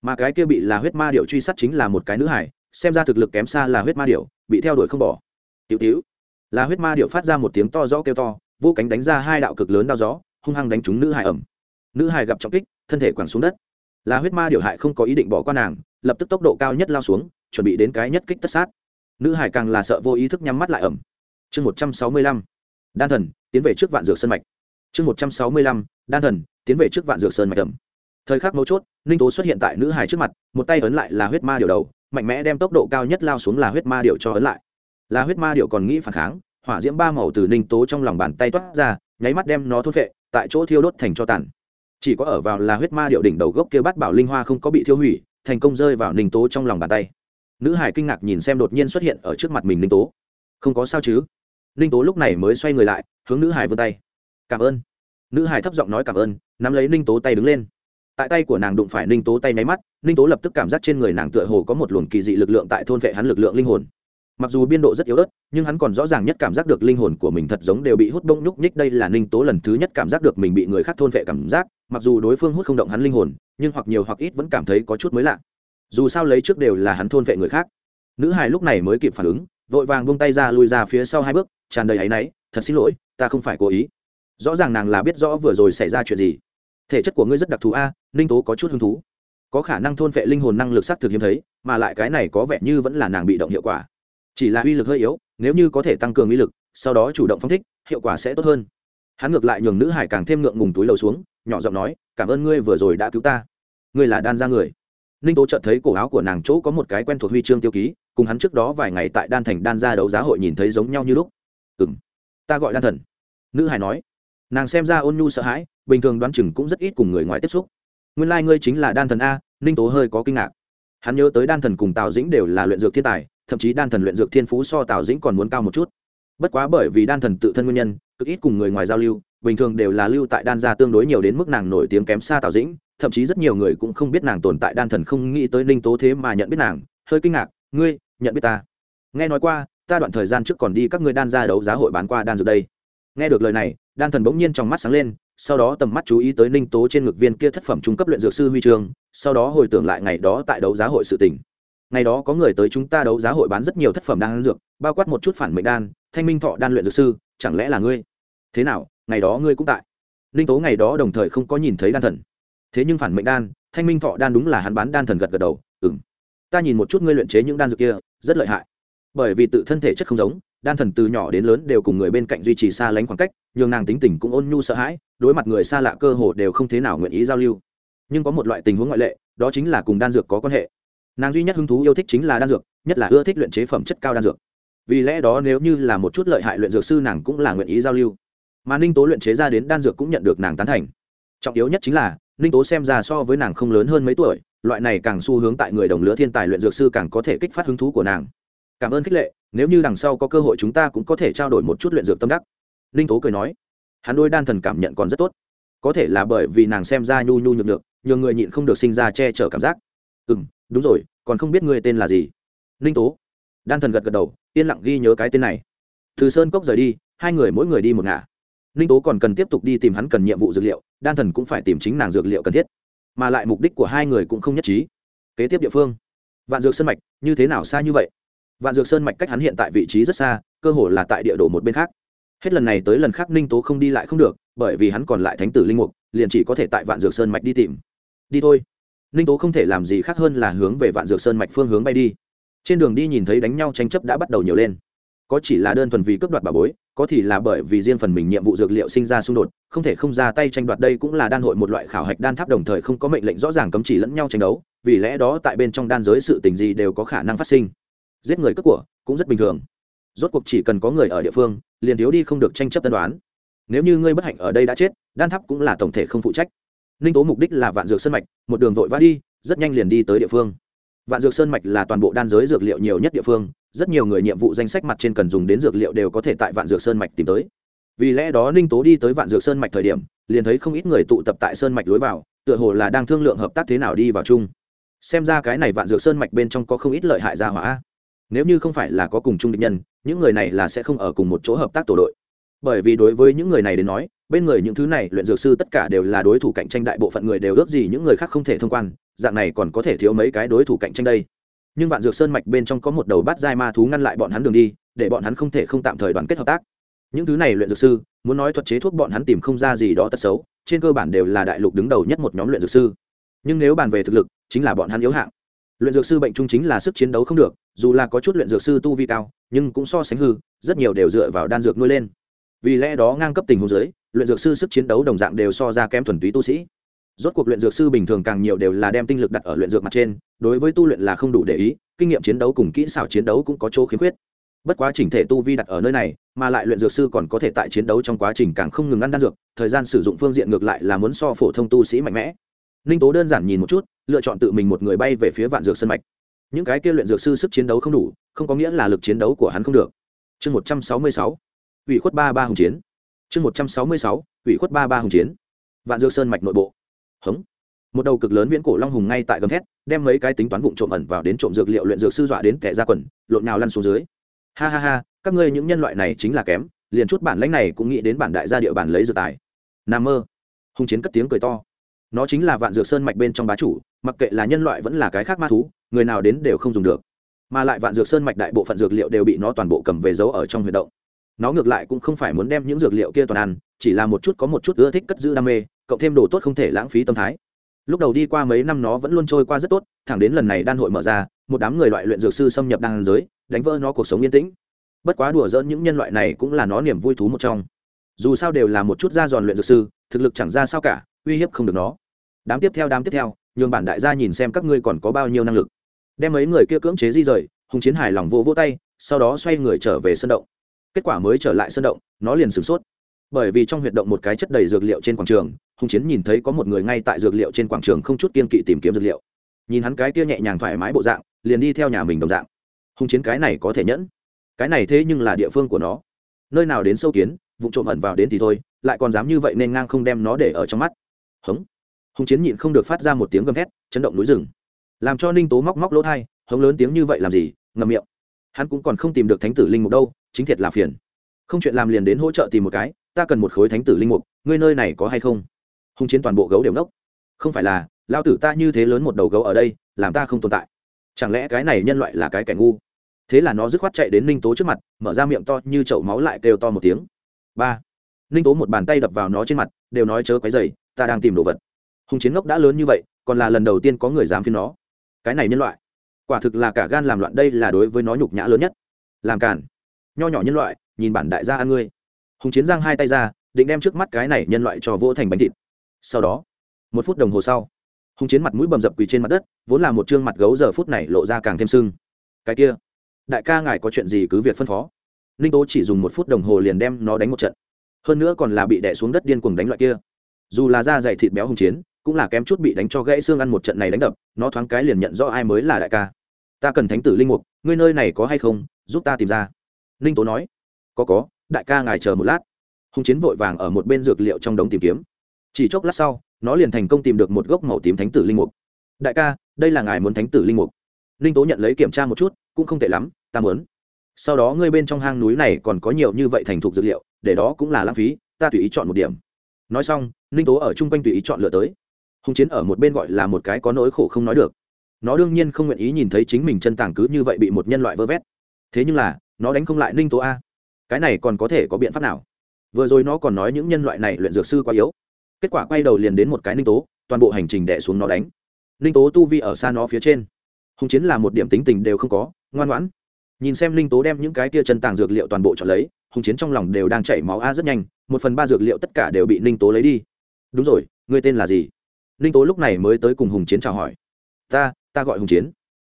Mà cái kia bị là huyết ma điệu truy sát chính là một cái nữ hải, xem ra thực lực kém xa là huyết ma điệu, bị theo đuổi không bỏ. Tiểu tiểu là huyết ma điệu phát ra một tiếng to rõ kêu to, vô cánh đánh ra hai đạo cực lớn đao gió, hung hăng đánh trúng nữ hải ẩm. Nữ hải gặp trọng kích, thân thể quẳng xuống đất. Là huyết ma điệu hại không có ý định bỏ qua nàng, lập tức tốc độ cao nhất lao xuống, chuẩn bị đến cái nhất kích tất sát. Nữ hải càng là sợ vô ý thức nhắm mắt lại ẩm. Chương một trăm sáu mươi lăm. Đan thần, tiến về trước vạn dược sân mạch. Chương một trăm sáu mươi lăm. Đan thần, tiến về trước vạn dược sơn mạch ẩm. Thời khắc mấu chốt, ninh tố xuất hiện tại nữ hải trước mặt, một tay ấn lại là huyết ma điều đầu, mạnh mẽ đem tốc độ cao nhất lao xuống là huyết ma điệu cho ấn lại. Là huyết ma điệu còn nghĩ phản kháng hỏa diễm ba màu từ ninh tố trong lòng bàn tay toát ra, nháy mắt đem nó thốt vệ tại chỗ thiêu đốt thành cho tàn. Chỉ có ở vào là huyết ma điệu đỉnh đầu gốc kia bắt bảo linh hoa không có bị thiêu hủy, thành công rơi vào ninh tố trong lòng bàn tay. Nữ hải kinh ngạc nhìn xem đột nhiên xuất hiện ở trước mặt mình ninh tố. Không có sao chứ? Ninh tố lúc này mới xoay người lại, hướng nữ hải vươn tay. Cảm ơn. Nữ hải thấp giọng nói cảm ơn, nắm lấy ninh tố tay đứng lên. Tại tay của nàng đụng phải ninh tố tay nháy mắt, ninh tố lập tức cảm giác trên người nàng tựa hồ có một luồng kỳ dị lực lượng tại thôn vệ hắn lực lượng linh hồn mặc dù biên độ rất yếu ớt, nhưng hắn còn rõ ràng nhất cảm giác được linh hồn của mình thật giống đều bị hút bông nhúc nhích. Đây là ninh tố lần thứ nhất cảm giác được mình bị người khác thôn vệ cảm giác, mặc dù đối phương hút không động hắn linh hồn, nhưng hoặc nhiều hoặc ít vẫn cảm thấy có chút mới lạ. Dù sao lấy trước đều là hắn thôn vệ người khác. Nữ hài lúc này mới kịp phản ứng, vội vàng buông tay ra lui ra phía sau hai bước, tràn đầy áy náy, thật xin lỗi, ta không phải cố ý. Rõ ràng nàng là biết rõ vừa rồi xảy ra chuyện gì. Thể chất của ngươi rất đặc thù a, ninh tố có chút hứng thú. Có khả năng thôn vệ linh hồn năng lực s á c thực hiếm thấy, mà lại cái này có vẻ như vẫn là nàng bị động hiệu quả chỉ là uy lực hơi yếu, nếu như có thể tăng cường uy lực, sau đó chủ động phong thích, hiệu quả sẽ tốt hơn. Hắn ngược lại nhường nữ hải càng thêm ngượng ngùng túi lầu xuống, nhỏ giọng nói, cảm ơn ngươi vừa rồi đã cứu ta. Ngươi là đan ra người. Ninh tố chợt thấy cổ áo của nàng chỗ có một cái quen thuộc huy chương tiêu ký, cùng hắn trước đó vài ngày tại đan thành đan ra đấu giá hội nhìn thấy giống nhau như lúc. Ừ m ta gọi đan thần. Nữ hải nói. Nàng xem ra ôn nhu sợ hãi, bình thường đoán chừng cũng rất ít cùng người ngoài tiếp xúc. Nguyên lai、like、ngươi chính là đan thần a. Ninh tố hơi có kinh ngạc. Hắn nhớ tới đan thần cùng tào dĩnh đều là luyện dược thiên tài thậm chí đan thần luyện dược thiên phú so tào dĩnh còn muốn cao một chút. Bất quá bởi vì đan thần tự thân nguyên nhân, cực ít cùng người ngoài giao lưu, bình thường đều là lưu tại đan gia tương đối nhiều đến mức nàng nổi tiếng kém xa tào dĩnh, thậm chí rất nhiều người cũng không biết nàng tồn tại đan thần không nghĩ tới ninh tố thế mà nhận biết nàng. Hơi kinh ngạc, ngươi, nhận biết ta? Nghe nói qua, ta đoạn thời gian trước còn đi các ngươi đan ra đấu giá hội bán qua đan dược đây. Nghe được lời này, đan thần bỗng nhiên trong mắt sáng lên, sau đó tầm mắt chú ý tới ninh tố trên ngực viên kia thất phẩm trung cấp luyện dược sư huy chương, sau đó hồi tưởng lại ngày đó tại đấu giá hội sự tỉnh ngày đó có người tới chúng ta đấu giá hội bán rất nhiều thất phẩm đan dược, bao quát một chút phản mệnh đan, thanh minh thọ đan luyện dược sư, chẳng lẽ là ngươi? Thế nào, ngày đó ngươi cũng tại. Ninh tố ngày đó đồng thời không có nhìn thấy đan thần. Thế nhưng phản mệnh đan, thanh minh thọ đan đúng là hắn bán đan thần gật gật đầu ừ m ta nhìn một chút ngươi luyện chế những đan dược kia, rất lợi hại. Bởi vì tự thân thể chất không giống, đan thần từ nhỏ đến lớn đều cùng người bên cạnh duy trì xa lánh khoảng cách, nhường nàng tính tình cũng ôn nhu sợ hãi, đối mặt người xa lạ cơ hồ đều không thế nào nguyện ý giao lưu. Nhưng có một loại tình huống ngoại lệ, đó chính là cùng đan dược có quan hệ nàng duy nhất hứng thú yêu thích chính là đan dược, nhất là ưa thích luyện chế phẩm chất cao đan dược. Vì lẽ đó nếu như là một chút lợi hại luyện dược sư nàng cũng là nguyện ý giao lưu. Mà ninh tố luyện chế ra đến đan dược cũng nhận được nàng tán thành. Trọng yếu nhất chính là, ninh tố xem ra so với nàng không lớn hơn mấy tuổi, loại này càng xu hướng tại người đồng lứa thiên tài luyện dược sư càng có thể kích phát hứng thú của nàng. Cảm ơn khích lệ, nếu như đằng sau có cơ hội chúng ta cũng có thể trao đổi một chút luyện dược tâm đắc. Ninh tố cười nói, hắn đôi đan thần cảm nhận còn rất tốt. Có thể là bởi vì nàng xem ra nhu nhu nhược nhược, nhường người nhịn không được sinh ra che chở cảm giác. Ừ m đúng rồi, còn không biết người tên là gì. Ninh tố. Đan thần gật gật đầu, yên lặng ghi nhớ cái tên này. Từ sơn cốc rời đi, hai người mỗi người đi một ngả. Ninh tố còn cần tiếp tục đi tìm hắn cần nhiệm vụ dược liệu, đan thần cũng phải tìm chính nàng dược liệu cần thiết. Mà lại mục đích của hai người cũng không nhất trí. Kế tiếp địa phương. Vạn dược sơn mạch, như thế nào xa như vậy? Vạn dược sơn mạch cách hắn hiện tại vị trí rất xa, cơ hồ là tại địa đồ một bên khác. Hết lần này tới lần khác ninh tố không đi lại không được, bởi vì hắn còn lại thánh tử linh mục, liền chỉ có thể tại vạn dược sơn mạch đi tìm. Đi thôi ninh tố không thể làm gì khác hơn là hướng về vạn dược sơn mạch phương hướng bay đi. Trên đường đi nhìn thấy đánh nhau tranh chấp đã bắt đầu nhiều lên. Có chỉ là đơn thuần vì cướp đoạt bà bối, có thì là bởi vì riêng phần mình nhiệm vụ dược liệu sinh ra xung đột, không thể không ra tay tranh đoạt đây cũng là đan hội một loại khảo hạch đan tháp đồng thời không có mệnh lệnh rõ ràng cấm chỉ lẫn nhau tranh đấu, vì lẽ đó tại bên trong đan giới sự tình gì đều có khả năng phát sinh. Giết người cướp của cũng rất bình thường. Rốt cuộc chỉ cần có người ở địa phương, liền thiếu đi không được tranh chấp tân đoán. Nếu như ngươi bất hạnh ở đây đã chết, đan tháp cũng là tổng thể không phụ trách ninh tố mục đích là vạn dược sơn mạch, một đường vội vã đi, rất nhanh liền đi tới địa phương. Vạn dược sơn mạch là toàn bộ đan giới dược liệu nhiều nhất địa phương, rất nhiều người nhiệm vụ danh sách mặt trên cần dùng đến dược liệu đều có thể tại vạn dược sơn mạch tìm tới. Vì lẽ đó ninh tố đi tới vạn dược sơn mạch thời điểm, liền thấy không ít người tụ tập tại sơn mạch lối vào, tựa hồ là đang thương lượng hợp tác thế nào đi vào chung. Xem ra cái này vạn dược sơn mạch bên trong có không ít lợi hại ra hỏa nếu như không phải là có cùng chung định nhân, những người này là sẽ không ở cùng một chỗ hợp tác tổ đội. Bởi vì đối với những người này đến nói bên người những thứ này luyện dược sư tất cả đều là đối thủ cạnh tranh đại bộ phận người đều ước gì những người khác không thể thông quan, dạng này còn có thể thiếu mấy cái đối thủ cạnh tranh đây. Nhưng vạn dược sơn mạch bên trong có một đầu bát giai ma thú ngăn lại bọn hắn đường đi, để bọn hắn không thể không tạm thời đoàn kết hợp tác. Những thứ này luyện dược sư, muốn nói thuật chế thuốc bọn hắn tìm không ra gì đó tật xấu, trên cơ bản đều là đại lục đứng đầu nhất một nhóm luyện dược sư. Nhưng nếu bàn về thực lực, chính là bọn hắn yếu hạng. Luyện dược sư bệnh trung chính là sức chiến đấu không được, dù là có chút luyện dược sư tu vi cao, nhưng cũng so sánh hư, rất nhiều đều dựa vào đan dược nuôi lên. Vì lẽ đó ngang cấp tình huống giới luyện dược sư sức chiến đấu đồng dạng đều so ra kém thuần túy tu sĩ. Rốt cuộc luyện dược sư bình thường càng nhiều đều là đem tinh lực đặt ở luyện dược mặt trên, đối với tu luyện là không đủ để ý, kinh nghiệm chiến đấu cùng kỹ xảo chiến đấu cũng có chỗ khiếm khuyết. Bất quá chỉnh thể tu vi đặt ở nơi này, mà lại luyện dược sư còn có thể tại chiến đấu trong quá trình càng không ngừng ăn đan dược, thời gian sử dụng phương diện ngược lại là muốn so phổ thông tu sĩ mạnh mẽ. Ninh tố đơn giản nhìn một chút, lựa chọn tự mình một người bay về phía vạn dược sân mạch. Những cái kia luyện dược sư sức chiến đấu không đủ, không có nghĩa là lực chiến đấu của hắn không được. Chương một trăm sáu mươi sáu, ủy khuất ba ba hùng chiến chương một trăm sáu mươi sáu, ủy khuất ba ba hùng chiến. Vạn dược sơn mạch nội bộ. Hống. Một đầu cực lớn viễn cổ long hùng ngay tại gầm thét, đem mấy cái tính toán vụn trộm ẩn vào đến trộm dược liệu luyện dược sư dọa đến kẻ ra quần, lộn nào lăn xuống dưới. Ha ha ha, các ngươi những nhân loại này chính là kém, liền chút bản lãnh này cũng nghĩ đến bản đại gia địa bản lấy dược tài. Nam mơ. Hùng chiến cất tiếng cười to. Nó chính là vạn dược sơn mạch bên trong bá chủ, mặc kệ là nhân loại vẫn là cái khác ma thú, người nào đến đều không dùng được. Mà lại vạn dược sơn mạch đại bộ phận dược liệu đều bị nó toàn bộ cầm về giấu ở trong huy động nó ngược lại cũng không phải muốn đem những dược liệu kia toàn ăn, chỉ là một chút có một chút ưa thích cất giữ đam mê, cộng thêm đồ tốt không thể lãng phí tâm thái. Lúc đầu đi qua mấy năm nó vẫn luôn trôi qua rất tốt, thẳng đến lần này đan hội mở ra, một đám người loại luyện dược sư xâm nhập đan giới, đánh vỡ nó cuộc sống yên tĩnh. Bất quá đùa dỡn những nhân loại này cũng là nó niềm vui thú một trong. Dù sao đều là một chút da giòn luyện dược sư, thực lực chẳng ra sao cả, uy hiếp không được nó. Đám tiếp theo, đám tiếp theo, nhường bản đại gia nhìn xem các ngươi còn có bao nhiêu năng lực. Đem mấy người kia cưỡng chế di rời, hùng chiến hài lòng vô vô tay, sau đó xoay người trở về sân động kết quả mới trở lại sân động, nó liền sửng sốt. Bởi vì trong huyệt động một cái chất đầy dược liệu trên quảng trường, hùng chiến nhìn thấy có một người ngay tại dược liệu trên quảng trường không chút kiên kỵ tìm kiếm dược liệu. Nhìn hắn cái kia nhẹ nhàng thoải mái bộ dạng, liền đi theo nhà mình đồng dạng. Hùng chiến cái này có thể nhẫn. Cái này thế nhưng là địa phương của nó. Nơi nào đến sâu kiến vụ trộm ẩn vào đến thì thôi, lại còn dám như vậy nên ngang không đem nó để ở trong mắt. Hống. Hùng chiến nhịn không được phát ra một tiếng gầm thét, chấn động núi rừng. Làm cho ninh tố móc móc lỗ thai hống lớn tiếng như vậy làm gì ngầm miệng hắn cũng còn không tìm được thánh tử linh mục đâu, chính thiệt là phiền. Không chuyện làm liền đến hỗ trợ tìm một cái, ta cần một khối thánh tử linh mục, ngươi nơi này có hay không? Hùng chiến toàn bộ gấu đều nốc. Không phải là lao tử ta như thế lớn một đầu gấu ở đây, làm ta không tồn tại. Chẳng lẽ cái này nhân loại là cái kẻ ngu? Thế là nó dứt khoát chạy đến ninh tố trước mặt, mở ra miệng to như chậu máu lại kêu to một tiếng. Ba. Ninh tố một bàn tay đập vào nó trên mặt, đều nói chớ quấy dày ta đang tìm đồ vật. Hùng chiến ngốc đã lớn như vậy, còn là lần đầu tiên có người dám phiên nó. Cái này nhân loại quả thực là cả gan làm loạn đây là đối với nó nhục nhã lớn nhất. Làm cản nho nhỏ nhân loại, nhìn bản đại gia ăn ngươi. Hùng chiến giang hai tay ra, định đem trước mắt cái này nhân loại cho vỗ thành bánh thịt. Sau đó, một phút đồng hồ sau, hùng chiến mặt mũi bầm dập quỳ trên mặt đất, vốn là một chương mặt gấu giờ phút này lộ ra càng thêm sưng. Cái kia, đại ca ngài có chuyện gì cứ việc phân phó. Ninh tố chỉ dùng một phút đồng hồ liền đem nó đánh một trận. Hơn nữa còn là bị đẻ xuống đất điên cuồng đánh loại kia. Dù là da dày thịt béo hùng chiến, cũng là kém chút bị đánh cho gãy xương ăn một trận này đánh đập, nó thoáng cái liền nhận rõ ai mới là đại ca ta cần thánh tử linh mục, ngươi nơi này có hay không, giúp ta tìm ra. Ninh tố nói, có có, đại ca ngài chờ một lát. Hùng chiến vội vàng ở một bên dược liệu trong đống tìm kiếm. Chỉ chốc lát sau, nó liền thành công tìm được một gốc màu tím thánh tử linh mục. Đại ca, đây là ngài muốn thánh tử linh mục. Ninh tố nhận lấy kiểm tra một chút, cũng không tệ lắm, ta muốn. Sau đó ngươi bên trong hang núi này còn có nhiều như vậy thành thục dược liệu, để đó cũng là lãng phí, ta tùy ý chọn một điểm. Nói xong, ninh tố ở chung quanh tùy ý chọn lựa tới. Hùng chiến ở một bên gọi là một cái có nỗi khổ không nói được nó đương nhiên không nguyện ý nhìn thấy chính mình chân tàng cứ như vậy bị một nhân loại vơ vét. Thế nhưng là, nó đánh không lại ninh tố a. Cái này còn có thể có biện pháp nào? Vừa rồi nó còn nói những nhân loại này luyện dược sư quá yếu. Kết quả quay đầu liền đến một cái ninh tố, toàn bộ hành trình đẻ xuống nó đánh. Ninh tố tu vi ở xa nó phía trên. Hùng chiến là một điểm tính tình đều không có, ngoan ngoãn. Nhìn xem ninh tố đem những cái kia chân tàng dược liệu toàn bộ chọn lấy, hùng chiến trong lòng đều đang chảy máu a rất nhanh, một phần ba dược liệu tất cả đều bị ninh tố lấy đi. Đúng rồi người tên là gì? Ninh tố lúc này mới tới cùng hùng chiến chào hỏi. Ta ta gọi hùng chiến.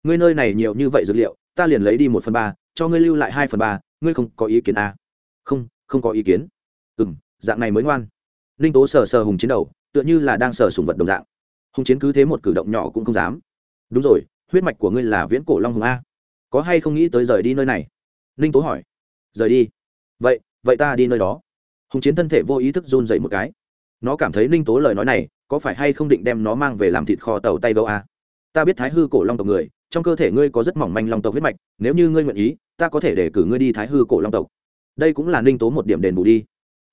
Ngươi nơi này nhiều như vậy dược liệu, ta liền lấy đi một phần ba, cho ngươi lưu lại hai phần ba, ngươi không có ý kiến à? không không có ý kiến. Ừ m dạng này mới ngoan. Ninh tố sờ sờ hùng chiến đầu, tựa như là đang sờ sùng vật đồng dạng. Hùng chiến cứ thế một cử động nhỏ cũng không dám. Đúng rồi, huyết mạch của ngươi là viễn cổ long hùng a. Có hay không nghĩ tới rời đi nơi này? Ninh tố hỏi. Rời đi. Vậy vậy ta đi nơi đó. Hùng chiến thân thể vô ý thức run dậy một cái. Nó cảm thấy ninh tố lời nói này có phải hay không định đem nó mang về làm thịt kho tàu tay gấu a? Ta biết thái hư cổ long tộc người, trong cơ thể ngươi có rất mỏng manh long tộc huyết mạch, nếu như ngươi nguyện ý, ta có thể để cử ngươi đi thái hư cổ long tộc. Đây cũng là ninh tố một điểm đền bù đi.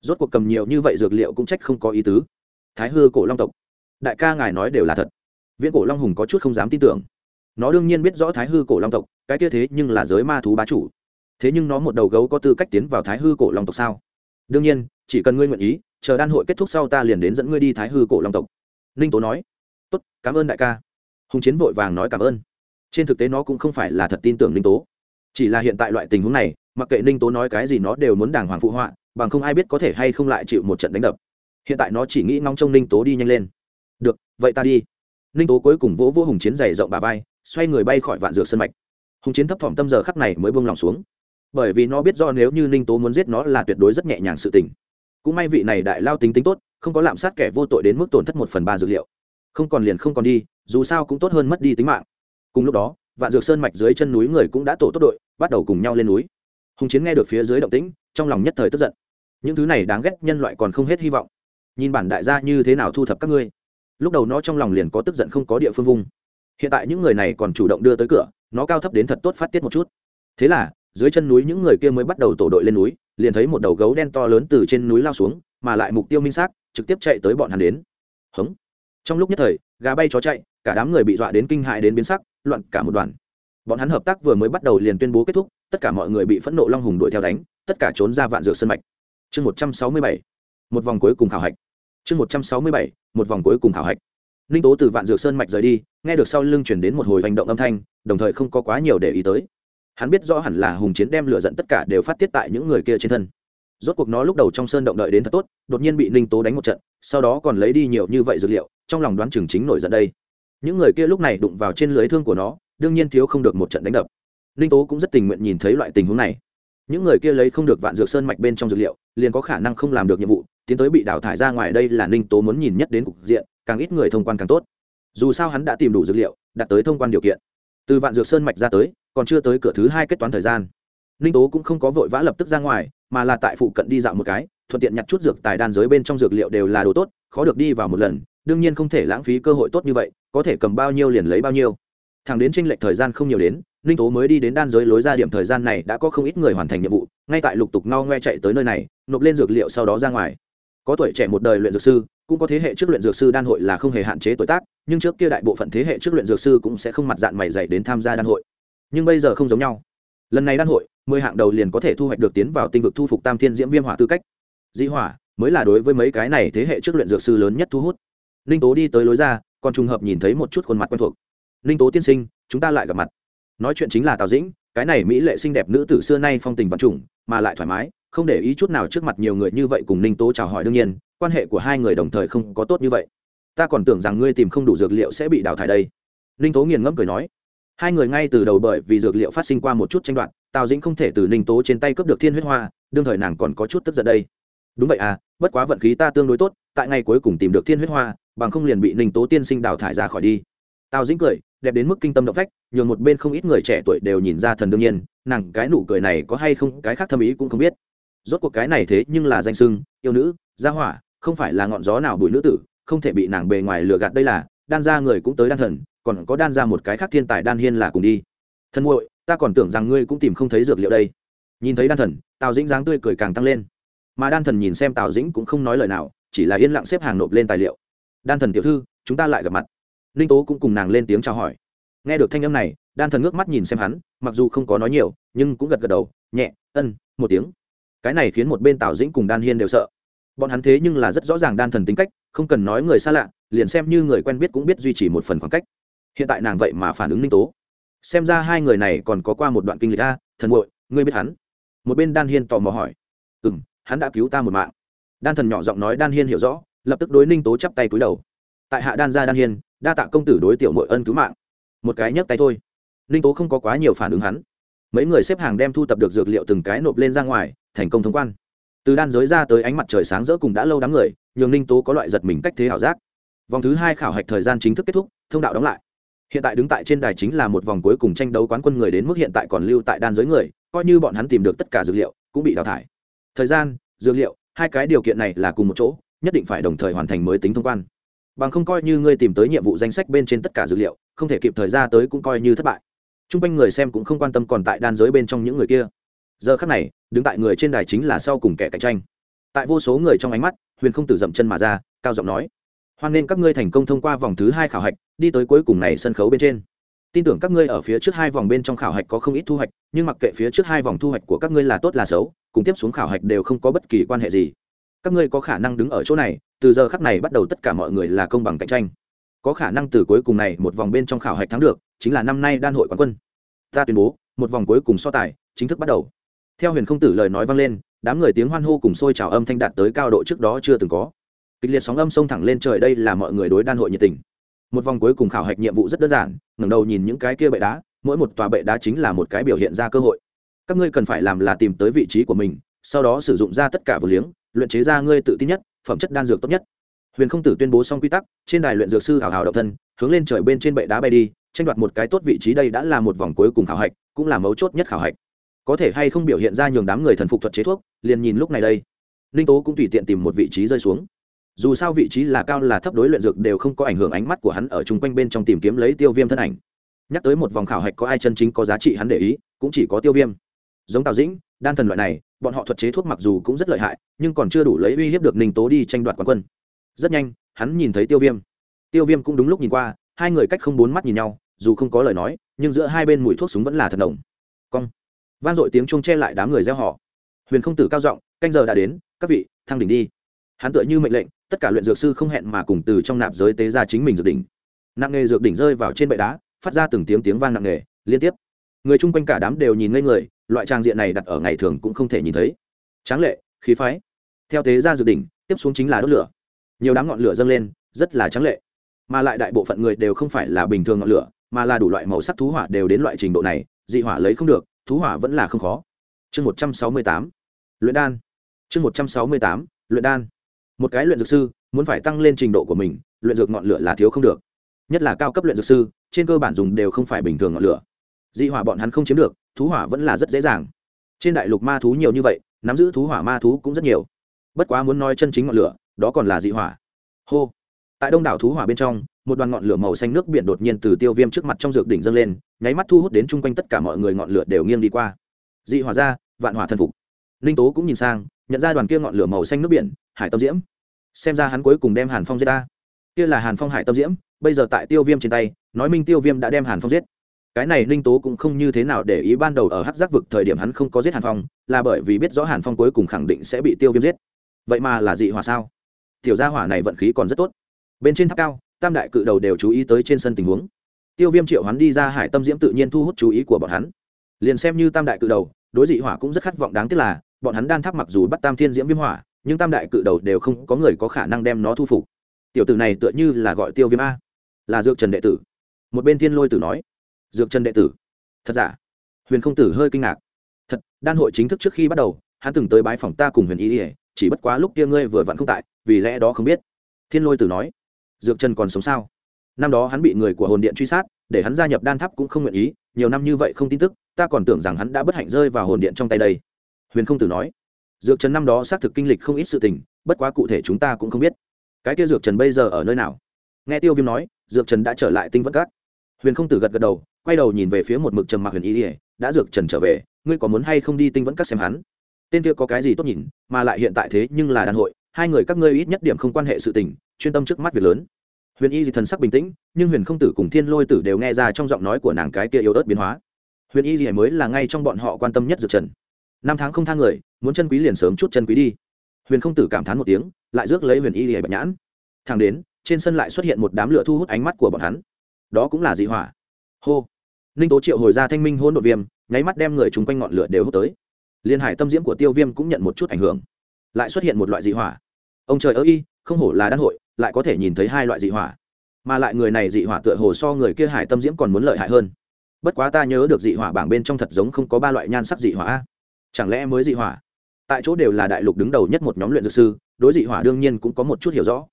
Rốt cuộc cầm nhiều như vậy dược liệu cũng trách không có ý tứ. Thái hư cổ long tộc. Đại ca ngài nói đều là thật. Viễn cổ long hùng có chút không dám tin tưởng. Nó đương nhiên biết rõ thái hư cổ long tộc, cái kia thế nhưng là giới ma thú bá chủ. Thế nhưng nó một đầu gấu có tư cách tiến vào thái hư cổ long tộc sao? Đương nhiên, chỉ cần ngươi nguyện ý, chờ đan hội kết thúc sau ta liền đến dẫn ngươi đi thái hư cổ long tộc. Ninh tố nói. Tốt, cảm ơn đại ca hùng chiến vội vàng nói cảm ơn. Trên thực tế nó cũng không phải là thật tin tưởng ninh tố. Chỉ là hiện tại loại tình huống này, mặc kệ ninh tố nói cái gì nó đều muốn đàng hoàng phụ họa, bằng không ai biết có thể hay không lại chịu một trận đánh đập. Hiện tại nó chỉ nghĩ ngóng trông ninh tố đi nhanh lên. Được, vậy ta đi. Ninh tố cuối cùng vỗ vỗ hùng chiến dày rộng bà vai, xoay người bay khỏi vạn dược sân mạch. Hùng chiến thấp thỏm tâm giờ khắc này mới buông lòng xuống. Bởi vì nó biết do nếu như ninh tố muốn giết nó là tuyệt đối rất nhẹ nhàng sự tình. Cũng may vị này đại lao tính tính tốt, không có lạm sát kẻ vô tội đến mức tổn thất một phần ba dược liệu. Không còn liền không còn đi dù sao cũng tốt hơn mất đi tính mạng. Cùng lúc đó, vạn dược sơn mạch dưới chân núi người cũng đã tổ tốt đội, bắt đầu cùng nhau lên núi. Hùng chiến nghe được phía dưới động tĩnh, trong lòng nhất thời tức giận. Những thứ này đáng ghét nhân loại còn không hết hy vọng. Nhìn bản đại gia như thế nào thu thập các ngươi. Lúc đầu nó trong lòng liền có tức giận không có địa phương vung. Hiện tại những người này còn chủ động đưa tới cửa, nó cao thấp đến thật tốt phát tiết một chút. Thế là, dưới chân núi những người kia mới bắt đầu tổ đội lên núi, liền thấy một đầu gấu đen to lớn từ trên núi lao xuống, mà lại mục tiêu minh xác, trực tiếp chạy tới bọn hắn đến. Hống trong lúc nhất thời, gà bay chó chạy, cả đám người bị dọa đến kinh hại đến biến sắc, loạn cả một đoàn. Bọn hắn hợp tác vừa mới bắt đầu liền tuyên bố kết thúc, tất cả mọi người bị phẫn nộ long hùng đuổi theo đánh, tất cả trốn ra vạn dược sân mạch. Chương một trăm sáu mươi bảy, một vòng cuối cùng khảo hạch. Chương một trăm sáu mươi bảy, một vòng cuối cùng khảo hạch. Ninh tố từ vạn dược sơn mạch rời đi, nghe được sau lưng chuyển đến một hồi hành động âm thanh, đồng thời không có quá nhiều để ý tới. Hắn biết rõ hẳn là hùng chiến đem lửa giận tất cả đều phát tiết tại những người kia trên thân. Rốt cuộc nó lúc đầu trong sơn động đợi đến thật tốt, đột nhiên bị ninh tố đánh một trận, sau đó còn lấy đi nhiều như vậy dược liệu trong lòng đoán chừng chính nổi giận đây. Những người kia lúc này đụng vào trên lưới thương của nó, đương nhiên thiếu không được một trận đánh đập. Ninh tố cũng rất tình nguyện nhìn thấy loại tình huống này. Những người kia lấy không được vạn dược sơn mạch bên trong dược liệu, liền có khả năng không làm được nhiệm vụ, tiến tới bị đào thải ra ngoài đây là ninh tố muốn nhìn nhất đến cục diện, càng ít người thông quan càng tốt. Dù sao hắn đã tìm đủ dược liệu, đạt tới thông quan điều kiện. Từ vạn dược sơn mạch ra tới, còn chưa tới cửa thứ hai kết toán thời gian. Ninh tố cũng không có vội vã lập tức ra ngoài, mà là tại phụ cận đi dạo một cái, thuận tiện nhặt chút dược tài đan giới bên trong dược liệu đều là đồ tốt, khó được đi vào một lần đương nhiên không thể lãng phí cơ hội tốt như vậy, có thể cầm bao nhiêu liền lấy bao nhiêu. Thẳng đến tranh lệch thời gian không nhiều đến, ninh tố mới đi đến đan giới lối ra điểm thời gian này đã có không ít người hoàn thành nhiệm vụ, ngay tại lục tục no ngoe chạy tới nơi này, nộp lên dược liệu sau đó ra ngoài. Có tuổi trẻ một đời luyện dược sư, cũng có thế hệ trước luyện dược sư đan hội là không hề hạn chế tuổi tác, nhưng trước kia đại bộ phận thế hệ trước luyện dược sư cũng sẽ không mặt dạng mày dày đến tham gia đan hội. Nhưng bây giờ không giống nhau. Lần này đan hội, mười hạng đầu liền có thể thu hoạch được tiến vào tinh vực thu phục tam thiên diễm viêm hỏa tư cách. Dĩ hỏa mới là đối với mấy cái này thế hệ trước luyện dược sư lớn nhất thu hút ninh tố đi tới lối ra, còn trùng hợp nhìn thấy một chút khuôn mặt quen thuộc. Ninh tố tiên sinh, chúng ta lại gặp mặt. Nói chuyện chính là tào dĩnh, cái này mỹ lệ xinh đẹp nữ tử xưa nay phong tình văn trùng, mà lại thoải mái, không để ý chút nào trước mặt nhiều người như vậy cùng ninh tố chào hỏi đương nhiên, quan hệ của hai người đồng thời không có tốt như vậy. Ta còn tưởng rằng ngươi tìm không đủ dược liệu sẽ bị đào thải đây. Ninh tố nghiền ngẫm cười nói. Hai người ngay từ đầu bởi vì dược liệu phát sinh qua một chút tranh đoạt, tào dĩnh không thể từ ninh tố trên tay cướp được thiên huyết hoa, đương thời nàng còn có chút tức giận đây. Đúng vậy à bất quá vận khí ta tương đối tốt, tại ngày cuối cùng tìm được thiên huyết hoa bằng không liền bị ninh tố tiên sinh đào thải ra khỏi đi. Tào dĩnh cười, đẹp đến mức kinh tâm động phách, nhường một bên không ít người trẻ tuổi đều nhìn ra thần đương nhiên, nàng cái nụ cười này có hay không, cái khác thâm ý cũng không biết. Rốt cuộc cái này thế nhưng là danh sưng, yêu nữ, gia hỏa, không phải là ngọn gió nào bụi nữ tử, không thể bị nàng bề ngoài lừa gạt đây là, đan ra người cũng tới đan thần, còn có đan ra một cái khác thiên tài đan hiên là cùng đi. Thân muội, ta còn tưởng rằng ngươi cũng tìm không thấy dược liệu đây. Nhìn thấy đan thần, tào dĩnh dáng tươi cười càng tăng lên. Mà đan thần nhìn xem tào dĩnh cũng không nói lời nào, chỉ là yên lặng xếp hàng nộp lên tài liệu đan thần tiểu thư, chúng ta lại gặp mặt. Ninh tố cũng cùng nàng lên tiếng chào hỏi. Nghe được thanh âm này, đan thần ngước mắt nhìn xem hắn, mặc dù không có nói nhiều, nhưng cũng gật gật đầu, nhẹ, ân, một tiếng. Cái này khiến một bên tào dĩnh cùng đan hiên đều sợ. Bọn hắn thế nhưng là rất rõ ràng đan thần tính cách, không cần nói người xa lạ, liền xem như người quen biết cũng biết duy trì một phần khoảng cách. Hiện tại nàng vậy mà phản ứng ninh tố. Xem ra hai người này còn có qua một đoạn kinh lịch a, thần bội ngươi biết hắn? Một bên đan hiên tò mò hỏi. Ừ m hắn đã cứu ta một mạng. Đan thần nhỏ giọng nói, đan hiên hiểu rõ lập tức đối ninh tố chắp tay cúi đầu. Tại hạ đan gia đan hiên đa tạ công tử đối tiểu mội ân cứu mạng. Một cái nhấc tay thôi. Ninh tố không có quá nhiều phản ứng hắn. Mấy người xếp hàng đem thu tập được dược liệu từng cái nộp lên ra ngoài, thành công thông quan. Từ đan giới ra tới ánh mặt trời sáng rỡ cùng đã lâu đám người, nhường ninh tố có loại giật mình cách thế ảo giác. Vòng thứ hai khảo hạch thời gian chính thức kết thúc, thông đạo đóng lại. Hiện tại đứng tại trên đài chính là một vòng cuối cùng tranh đấu quán quân người đến mức hiện tại còn lưu tại đan giới người, coi như bọn hắn tìm được tất cả dược liệu, cũng bị đào thải. Thời gian, dược liệu, hai cái điều kiện này là cùng một chỗ nhất định phải đồng thời hoàn thành mới tính thông quan. Bằng không coi như ngươi tìm tới nhiệm vụ danh sách bên trên tất cả dữ liệu, không thể kịp thời ra tới cũng coi như thất bại. T r u n g quanh người xem cũng không quan tâm còn tại đan giới bên trong những người kia. Giờ khắc này, đứng tại người trên đài chính là sau cùng kẻ cạnh tranh. Tại vô số người trong ánh mắt, huyền không tử dậm chân mà ra, cao giọng nói, hoan nên các ngươi thành công thông qua vòng thứ hai khảo hạch, đi tới cuối cùng này sân khấu bên trên. Tin tưởng các ngươi ở phía trước hai vòng bên trong khảo hạch có không ít thu hoạch, nhưng mặc kệ phía trước hai vòng thu hoạch của các ngươi là tốt là xấu, cùng tiếp xuống khảo hạch đều không có bất kỳ quan hệ gì các ngươi có khả năng đứng ở chỗ này, từ giờ khắc này bắt đầu tất cả mọi người là công bằng cạnh tranh. Có khả năng từ cuối cùng này, một vòng bên trong khảo hạch thắng được, chính là năm nay đan hội quán quân. Ta tuyên bố, một vòng cuối cùng so tài, chính thức bắt đầu. Theo huyền không tử lời nói vang lên, đám người tiếng hoan hô cùng sôi trào âm thanh đạt tới cao độ trước đó chưa từng có. Kịch liệt sóng âm xông thẳng lên trời, đây là mọi người đối đan hội nhiệt tình. Một vòng cuối cùng khảo hạch nhiệm vụ rất đơn giản, ngẩng đầu nhìn những cái kia bệ đá, mỗi một tòa bệ đá chính là một cái biểu hiện ra cơ hội. Các ngươi cần phải làm là tìm tới vị trí của mình, sau đó sử dụng ra tất cả vừa liếng luyện chế ra ngươi tự tin nhất, phẩm chất đan dược tốt nhất. Huyền không tử tuyên bố xong quy tắc, trên đài luyện dược sư hào hào động thân, hướng lên trời bên trên bệ đá bay đi, tranh đoạt một cái tốt vị trí đây đã là một vòng cuối cùng khảo hạch, cũng là mấu chốt nhất khảo hạch. Có thể hay không biểu hiện ra nhường đám người thần phục thuật chế thuốc, liền nhìn lúc này đây. Ninh tố cũng tùy tiện tìm một vị trí rơi xuống. Dù sao vị trí là cao là thấp đối luyện dược đều không có ảnh hưởng ánh mắt của hắn ở chung quanh bên trong tìm kiếm lấy tiêu viêm thân ảnh. Nhắc tới một vòng khảo hạch có ai chân chính có giá trị hắn để ý, cũng chỉ có tiêu viêm. Giống tào dĩnh, đan thần loại này bọn họ thuật chế thuốc mặc dù cũng rất lợi hại, nhưng còn chưa đủ lấy uy hiếp được ninh tố đi tranh đoạt quán quân. Rất nhanh, hắn nhìn thấy tiêu viêm. Tiêu viêm cũng đúng lúc nhìn qua, hai người cách không bốn mắt nhìn nhau, dù không có lời nói, nhưng giữa hai bên mùi thuốc súng vẫn là thật đồng cong. Vang dội tiếng chuông che lại đám người gieo họ. Huyền không tử cao giọng, canh giờ đã đến, các vị, thăng đỉnh đi. Hắn tựa như mệnh lệnh, tất cả luyện dược sư không hẹn mà cùng từ trong nạp giới tế ra chính mình dược đỉnh. Nặng nghề dược đỉnh rơi vào trên bệ đá, phát ra từng tiếng tiếng vang nặng nghề, liên tiếp. Người chung quanh cả đám đều nhìn ngây người loại trang diện này đặt ở ngày thường cũng không thể nhìn thấy. Tráng lệ, khí phái. Theo tế ra dự đỉnh, tiếp xuống chính là đốt lửa. Nhiều đám ngọn lửa dâng lên, rất là tráng lệ. Mà lại đại bộ phận người đều không phải là bình thường ngọn lửa, mà là đủ loại màu sắc thú hỏa đều đến loại trình độ này, dị hỏa lấy không được, thú hỏa vẫn là không khó. Chương một trăm sáu mươi tám. Luyện đan. Chương một trăm sáu mươi tám. Luyện đan. Một cái luyện dược sư muốn phải tăng lên trình độ của mình, luyện dược ngọn lửa là thiếu không được. Nhất là cao cấp luyện dược sư, trên cơ bản dùng đều không phải bình thường ngọn lửa. Dị hỏa bọn hắn không chiếm được thú hỏa vẫn là rất dễ dàng. Trên đại lục ma thú nhiều như vậy, nắm giữ thú hỏa ma thú cũng rất nhiều. Bất quá muốn nói chân chính ngọn lửa, đó còn là dị hỏa. Hô. Tại đông đảo thú hỏa bên trong, một đoàn ngọn lửa màu xanh nước biển đột nhiên từ tiêu viêm trước mặt trong dược đỉnh dâng lên, nháy mắt thu hút đến chung quanh tất cả mọi người ngọn lửa đều nghiêng đi qua. Dị hỏa ra, vạn hỏa thần phục. Ninh tố cũng nhìn sang, nhận ra đoàn kia ngọn lửa màu xanh nước biển, hải tâm diễm. Xem ra hắn cuối cùng đem hàn phong giết ta. Kia là hàn phong hải tâm diễm, bây giờ tại tiêu viêm trên tay, nói minh tiêu viêm đã đem hàn phong giết cái này ninh tố cũng không như thế nào để ý ban đầu ở hát giác vực thời điểm hắn không có giết hàn phong, là bởi vì biết rõ hàn phong cuối cùng khẳng định sẽ bị tiêu viêm giết. Vậy mà là dị hỏa sao? Tiểu gia hỏa này vận khí còn rất tốt. Bên trên tháp cao, tam đại cự đầu đều chú ý tới trên sân tình huống. Tiêu viêm triệu hắn đi ra hải tâm diễm tự nhiên thu hút chú ý của bọn hắn. Liền xem như tam đại cự đầu, đối dị hỏa cũng rất khát vọng đáng tiếc là, bọn hắn đan tháp mặc dù bắt tam thiên diễm viêm hỏa, nhưng tam đại cự đầu đều không có người có khả năng đem nó thu phục. Tiểu tử này tựa như là gọi tiêu viêm a, là dược trần đệ tử. Một bên thiên lôi tử nói dược trần đệ tử. Thật giả? Huyền không tử hơi kinh ngạc. Thật, đan hội chính thức trước khi bắt đầu, hắn từng tới bái phòng ta cùng huyền ý ỉa chỉ bất quá lúc kia ngươi vừa vặn không tại, vì lẽ đó không biết. Thiên lôi tử nói, dược trần còn sống sao? Năm đó hắn bị người của hồn điện truy sát, để hắn gia nhập đan tháp cũng không nguyện ý, nhiều năm như vậy không tin tức, ta còn tưởng rằng hắn đã bất hạnh rơi vào hồn điện trong tay đây. Huyền không tử nói, dược trần năm đó xác thực kinh lịch không ít sự tình, bất quá cụ thể chúng ta cũng không biết. Cái kia dược trần bây giờ ở nơi nào? Nghe tiêu viêm nói, dược trần đã trở lại tinh vất cát huyền không tử gật gật đầu, quay đầu nhìn về phía một mực trầm mặc huyền y ỉa đã dược trần trở về, ngươi có muốn hay không đi tinh vẫn cắt xem hắn? Tên kia có cái gì tốt nhìn, mà lại hiện tại thế nhưng là đàn hội, hai người các ngươi ít nhất điểm không quan hệ sự tình, chuyên tâm trước mắt việc lớn. Huyền y thì thần sắc bình tĩnh, nhưng huyền không tử cùng thiên lôi tử đều nghe ra trong giọng nói của nàng cái kia yếu ớt biến hóa. Huyền y thì mới là ngay trong bọn họ quan tâm nhất dược trần. Năm tháng không thang người, muốn chân quý liền sớm chút chân quý đi. Huyền không tử cảm thán một tiếng, lại rước lấy huyền y thì bạch nhãn. Thang đến, trên sân lại xuất hiện một đám lửa thu hút ánh mắt của bọn hắn đó cũng là dị hỏa. Hô. Ninh tố triệu hồi ra thanh minh hôn đột viêm, nháy mắt đem người chung quanh ngọn lửa đều hút tới. Liên hải tâm diễm của tiêu viêm cũng nhận một chút ảnh hưởng. Lại xuất hiện một loại dị hỏa. Ông trời ơ y không hổ là đan hội, lại có thể nhìn thấy hai loại dị hỏa. Mà lại người này dị hỏa tựa hồ so người kia hải tâm diễm còn muốn lợi hại hơn. Bất quá ta nhớ được dị hỏa bảng bên trong thật giống không có ba loại nhan sắc dị hỏa. Chẳng lẽ mới dị hỏa? Tại chỗ đều là đại lục đứng đầu nhất một nhóm luyện dược sư, đối dị hỏa đương nhiên cũng có một chút hiểu rõ.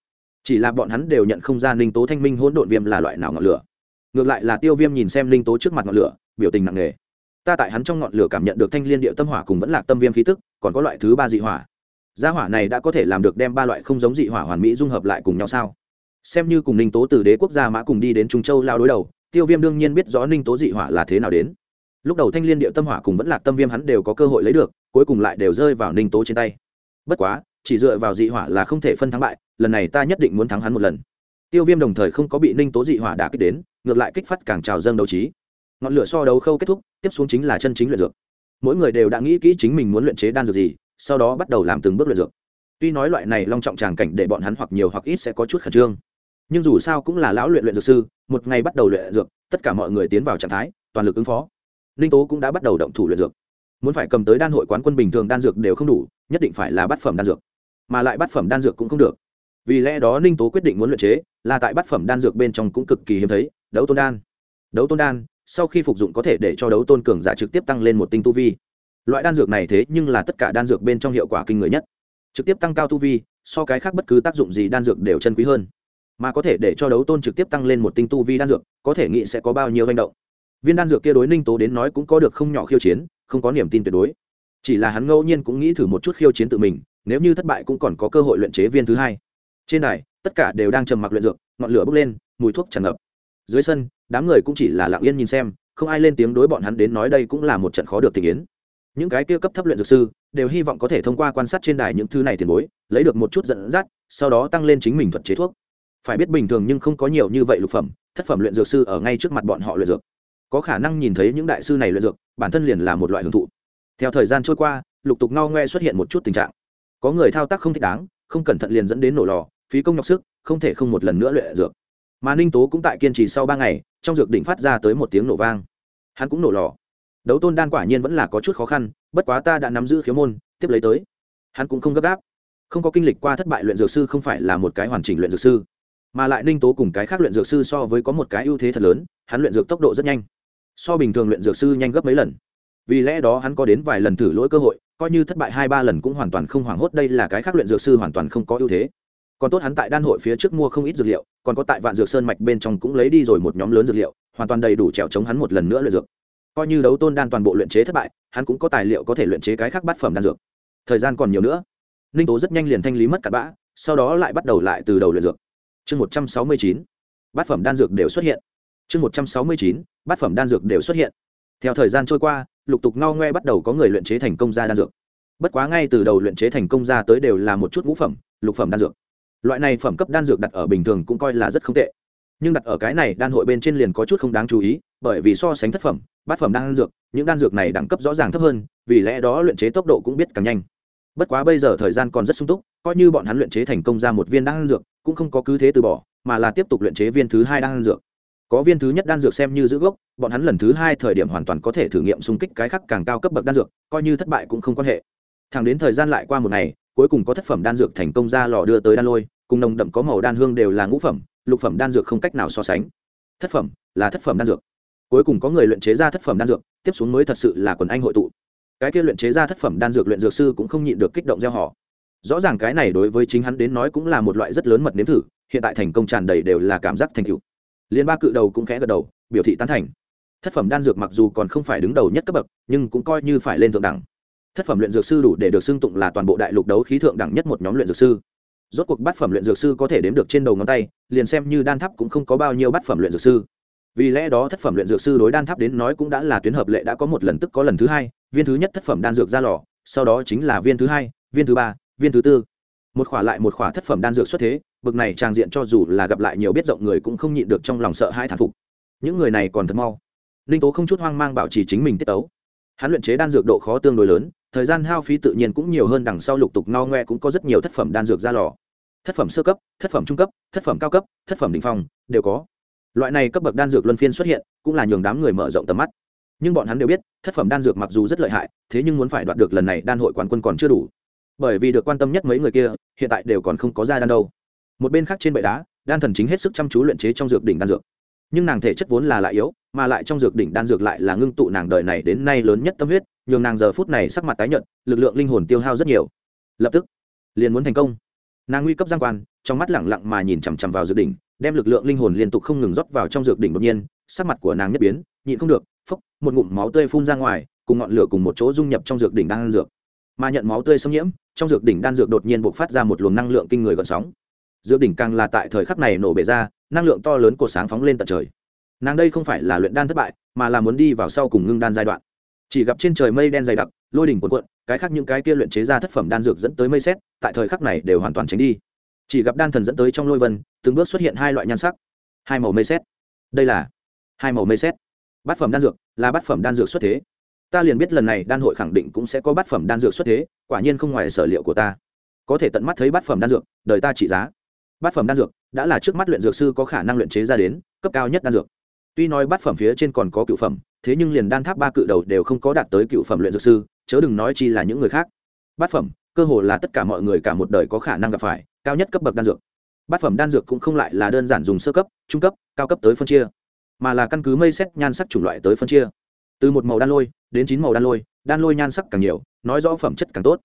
Chỉ là bọn hắn đều nhận không ra ninh tố thanh minh hỗn độn viêm là loại nào ngọn lửa ngược lại là tiêu viêm nhìn xem Linh tố trước mặt ngọn lửa, biểu tình nặng nề. Ta tại hắn trong ngọn lửa cảm nhận được thanh liên địa tâm hỏa cùng vẫn là tâm viêm khí tức, còn có loại thứ ba dị hỏa. Gia hỏa này đã có thể làm được đem ba loại không giống dị hỏa hoàn mỹ dung hợp lại cùng nhau sao? Xem như cùng ninh tố từ đế quốc gia mã cùng đi đến trung châu lao đối đầu, tiêu viêm đương nhiên biết rõ ninh tố dị hỏa là thế nào đến. Lúc đầu thanh liên địa tâm hỏa cùng vẫn là tâm viêm hắn đều có cơ hội lấy được, cuối cùng lại đều rơi vào ninh tố trên tay. Bất quá, chỉ dựa vào dị hỏa là không thể phân thắng bại, lần này ta nhất định muốn thắng hắn một lần tiêu viêm đồng thời không có bị ninh tố dị hỏa đả kích đến, ngược lại kích phát càng trào dâng đấu trí. Ngọn lửa so đấu khâu kết thúc, tiếp xuống chính là chân chính luyện dược. Mỗi người đều đã nghĩ kỹ chính mình muốn luyện chế đan dược gì, sau đó bắt đầu làm từng bước luyện dược. Tuy nói loại này long trọng tràng cảnh để bọn hắn hoặc nhiều hoặc ít sẽ có chút khẩn trương. Nhưng dù sao cũng là lão luyện luyện dược sư, một ngày bắt đầu luyện dược, tất cả mọi người tiến vào trạng thái, toàn lực ứng phó. Ninh tố cũng đã bắt đầu động thủ luyện dược. Muốn phải cầm tới đan hội quán quân bình thường đan dược đều không đủ, nhất định phải là bát phẩm đan dược. Mà lại bát phẩm đan dược cũng không được vì lẽ đó ninh tố quyết định muốn luyện chế, là tại bát phẩm đan dược bên trong cũng cực kỳ hiếm thấy, đấu tôn đan. Đấu tôn đan, sau khi phục dụng có thể để cho đấu tôn cường giả trực tiếp tăng lên một tinh tu vi. Loại đan dược này thế nhưng là tất cả đan dược bên trong hiệu quả kinh người nhất. Trực tiếp tăng cao tu vi, so cái khác bất cứ tác dụng gì đan dược đều chân quý hơn. Mà có thể để cho đấu tôn trực tiếp tăng lên một tinh tu vi đan dược, có thể nghĩ sẽ có bao nhiêu hành động. Viên đan dược kia đối ninh tố đến nói cũng có được không nhỏ khiêu chiến, không có niềm tin tuyệt đối. Chỉ là hắn ngẫu nhiên cũng nghĩ thử một chút khiêu chiến tự mình, nếu như thất bại cũng còn có cơ hội luyện chế viên thứ hai trên đài, tất cả đều đang trầm mặc luyện dược, ngọn lửa bốc lên, mùi thuốc tràn ngập. Dưới sân, đám người cũng chỉ là lặng yên nhìn xem, không ai lên tiếng đối bọn hắn đến nói đây cũng là một trận khó được tình yến. Những cái kia cấp thấp luyện dược sư, đều hy vọng có thể thông qua quan sát trên đài những thứ này tiền bối, lấy được một chút dẫn dắt, sau đó tăng lên chính mình thuật chế thuốc. Phải biết bình thường nhưng không có nhiều như vậy lục phẩm, thất phẩm luyện dược sư ở ngay trước mặt bọn họ luyện dược. Có khả năng nhìn thấy những đại sư này luyện dược, bản thân liền là một loại hưởng thụ. Theo thời gian trôi qua, lục tục ngao ngoe xuất hiện một chút tình trạng. Có người thao tác không thích đáng, không cẩn thận liền dẫn đến nổ lò phí công nhọc sức, không thể không một lần nữa luyện dược. Mà ninh tố cũng tại kiên trì sau ba ngày, trong dược đỉnh phát ra tới một tiếng nổ vang. Hắn cũng nổ lò. Đấu tôn đan quả nhiên vẫn là có chút khó khăn, bất quá ta đã nắm giữ khiếu môn, tiếp lấy tới. Hắn cũng không gấp gáp. Không có kinh lịch qua thất bại luyện dược sư không phải là một cái hoàn chỉnh luyện dược sư. Mà lại ninh tố cùng cái khác luyện dược sư so với có một cái ưu thế thật lớn, hắn luyện dược tốc độ rất nhanh. So bình thường luyện dược sư nhanh gấp mấy lần. Vì lẽ đó hắn có đến vài lần thử lỗi cơ hội, coi như thất bại hai ba lần cũng hoàn toàn không hoảng hốt, đây là cái khác luyện dược sư hoàn toàn không có ưu thế còn tốt hắn tại đan hội phía trước mua không ít dược liệu, còn có tại vạn dược sơn mạch bên trong cũng lấy đi rồi một nhóm lớn dược liệu, hoàn toàn đầy đủ trèo chống hắn một lần nữa luyện dược. Coi như đấu tôn đan toàn bộ luyện chế thất bại, hắn cũng có tài liệu có thể luyện chế cái khác bát phẩm đan dược. Thời gian còn nhiều nữa. Ninh tố rất nhanh liền thanh lý mất cặn bã, sau đó lại bắt đầu lại từ đầu luyện dược. Chương một trăm sáu mươi chín, bát phẩm đan dược đều xuất hiện. Chương một trăm sáu mươi chín, bát phẩm đan dược đều xuất hiện. Theo thời gian trôi qua, lục tục ngao ngoe bắt đầu có người luyện chế thành công ra đan dược. Bất quá ngay từ đầu luyện chế thành công ra tới đều là một chút ngũ phẩm, lục phẩm đan dược loại này phẩm cấp đan dược đặt ở bình thường cũng coi là rất không tệ. Nhưng đặt ở cái này đan hội bên trên liền có chút không đáng chú ý, bởi vì so sánh thất phẩm, bát phẩm đan dược, những đan dược này đẳng cấp rõ ràng thấp hơn, vì lẽ đó luyện chế tốc độ cũng biết càng nhanh. Bất quá bây giờ thời gian còn rất sung túc, coi như bọn hắn luyện chế thành công ra một viên đan dược, cũng không có cứ thế từ bỏ, mà là tiếp tục luyện chế viên thứ hai đan dược. Có viên thứ nhất đan dược xem như giữ gốc, bọn hắn lần thứ hai thời điểm hoàn toàn có thể thử nghiệm xung kích cái khác càng cao cấp bậc đan dược, coi như thất bại cũng không quan hệ. Thẳng đến thời gian lại qua một ngày, cuối cùng có thất phẩm đan dược thành công ra lò đưa tới đan lôi cùng nồng đậm có màu đan hương đều là ngũ phẩm, lục phẩm đan dược không cách nào so sánh. Thất phẩm là thất phẩm đan dược. Cuối cùng có người luyện chế ra thất phẩm đan dược, tiếp xuống mới thật sự là quần anh hội tụ. Cái kia luyện chế ra thất phẩm đan dược luyện dược sư cũng không nhịn được kích động gieo họ. Rõ ràng cái này đối với chính hắn đến nói cũng là một loại rất lớn mật nếm thử, hiện tại thành công tràn đầy đều là cảm giác thành cựu liên ba cự đầu cũng khẽ gật đầu, biểu thị tán thành. Thất phẩm đan dược mặc dù còn không phải đứng đầu nhất cấp bậc, nhưng cũng coi như phải lên thượng đẳng. Thất phẩm luyện dược sư đủ để được xưng tụng là toàn bộ đại lục đấu khí thượng đẳng nhất một nhóm luyện dược sư rốt cuộc bát phẩm luyện dược sư có thể đếm được trên đầu ngón tay, liền xem như đan tháp cũng không có bao nhiêu bát phẩm luyện dược sư. Vì lẽ đó thất phẩm luyện dược sư đối đan tháp đến nói cũng đã là tuyến hợp lệ đã có một lần, tức có lần thứ hai, viên thứ nhất thất phẩm đan dược ra lò, sau đó chính là viên thứ hai, viên thứ ba, viên thứ tư. Một khỏa lại một khỏa thất phẩm đan dược xuất thế, bực này trang diện cho dù là gặp lại nhiều biết rộng người cũng không nhịn được trong lòng sợ hai thản phục. Những người này còn thật mau. Ninh tố không chút hoang mang bảo trì chính mình tiết tấu. Hắn luyện chế đan dược độ khó tương đối lớn, thời gian hao phí tự nhiên cũng nhiều hơn đằng sau lục tục no ngoe cũng có rất nhiều thất phẩm đan dược ra lò thất phẩm sơ cấp, thất phẩm trung cấp, thất phẩm cao cấp, thất phẩm đình phong, đều có. Loại này cấp bậc đan dược luân phiên xuất hiện, cũng là nhường đám người mở rộng tầm mắt. Nhưng bọn hắn đều biết, thất phẩm đan dược mặc dù rất lợi hại, thế nhưng muốn phải đoạt được lần này đan hội quán quân còn chưa đủ. Bởi vì được quan tâm nhất mấy người kia, hiện tại đều còn không có ra đan đâu. Một bên khác trên bệ đá, đan thần chính hết sức chăm chú luyện chế trong dược đỉnh đan dược. Nhưng nàng thể chất vốn là lại yếu, mà lại trong dược đỉnh đan dược lại là ngưng tụ nàng đời này đến nay lớn nhất tâm huyết, nhường nàng giờ phút này sắc mặt tái nhợt, lực lượng linh hồn tiêu hao rất nhiều. Lập tức, liền muốn thành công nàng nguy cấp giang quan, trong mắt lẳng lặng mà nhìn chằm chằm vào dược đỉnh, đem lực lượng linh hồn liên tục không ngừng rót vào trong dược đỉnh đột nhiên, sắc mặt của nàng nhất biến, nhịn không được, phốc, một ngụm máu tươi phun ra ngoài, cùng ngọn lửa cùng một chỗ dung nhập trong dược đỉnh đan dược. Mà nhận máu tươi xâm nhiễm, trong dược đỉnh đan dược đột nhiên bộc phát ra một luồng năng lượng kinh người gợn sóng. Dược đỉnh càng là tại thời khắc này nổ bể ra, năng lượng to lớn của sáng phóng lên tận trời. Nàng đây không phải là luyện đan thất bại, mà là muốn đi vào sau cùng ngưng đan giai đoạn. Chỉ gặp trên trời mây đen dày đặc, lôi đỉnh cuộn cuộn cái khác những cái kia luyện chế ra thất phẩm đan dược dẫn tới mây xét, tại thời khắc này đều hoàn toàn tránh đi. Chỉ gặp đan thần dẫn tới trong lôi vân, từng bước xuất hiện hai loại nhan sắc. Hai màu mây xét. Đây là hai màu mây xét. Bát phẩm đan dược là bát phẩm đan dược xuất thế. Ta liền biết lần này đan hội khẳng định cũng sẽ có bát phẩm đan dược xuất thế, quả nhiên không ngoài sở liệu của ta. Có thể tận mắt thấy bát phẩm đan dược, đời ta trị giá. Bát phẩm đan dược đã là trước mắt luyện dược sư có khả năng luyện chế ra đến, cấp cao nhất đan dược. Tuy nói bát phẩm phía trên còn có cựu phẩm, thế nhưng liền đan tháp ba cự đầu đều không có đạt tới cựu phẩm luyện dược sư chớ đừng nói chi là những người khác. Bát phẩm, cơ hồ là tất cả mọi người cả một đời có khả năng gặp phải, cao nhất cấp bậc đan dược. Bát phẩm đan dược cũng không lại là đơn giản dùng sơ cấp, trung cấp, cao cấp tới phân chia, mà là căn cứ mây xét nhan sắc chủng loại tới phân chia. Từ một màu đan lôi, đến chín màu đan lôi đan lôi nhan sắc càng nhiều, nói rõ phẩm chất càng tốt.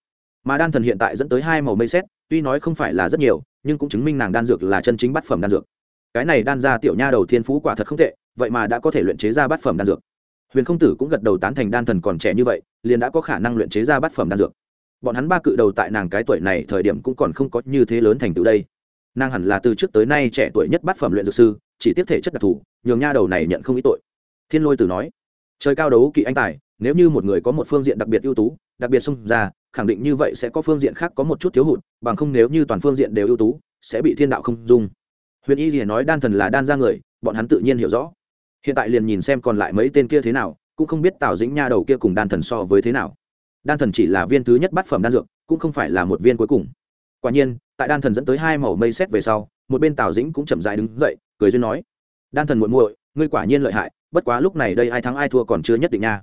Mà đan thần hiện tại dẫn tới hai màu mây xét, tuy nói không phải là rất nhiều, nhưng cũng chứng minh nàng đan dược là chân chính bát phẩm đan dược. Cái này đan ra tiểu nha đầu thiên phú quả thật không tệ, vậy mà đã có thể luyện chế ra bát phẩm đan dược huyền không tử cũng gật đầu tán thành đan thần còn trẻ như vậy, liền đã có khả năng luyện chế ra bát phẩm đan dược. Bọn hắn ba cự đầu tại nàng cái tuổi này thời điểm cũng còn không có như thế lớn thành tựu đây. Nàng hẳn là từ trước tới nay trẻ tuổi nhất bát phẩm luyện dược sư, chỉ tiếp thể chất đặc thù, nhường nha đầu này nhận không ít tội. Thiên lôi tử nói, trời cao đấu kỵ anh tài, nếu như một người có một phương diện đặc biệt ưu tú, đặc biệt xung ra, khẳng định như vậy sẽ có phương diện khác có một chút thiếu hụt, bằng không nếu như toàn phương diện đều ưu tú, sẽ bị thiên đạo không dung. Huyền y gì nói đan thần là đan ra người, bọn hắn tự nhiên hiểu rõ hiện tại liền nhìn xem còn lại mấy tên kia thế nào, cũng không biết tào dĩnh nha đầu kia cùng đan thần so với thế nào. Đan thần chỉ là viên thứ nhất bát phẩm đan dược, cũng không phải là một viên cuối cùng. Quả nhiên, tại đan thần dẫn tới hai màu mây xét về sau, một bên tào dĩnh cũng chậm dại đứng dậy, cười duyên nói, đan thần muội muội, ngươi quả nhiên lợi hại, bất quá lúc này đây ai thắng ai thua còn chưa nhất định nha.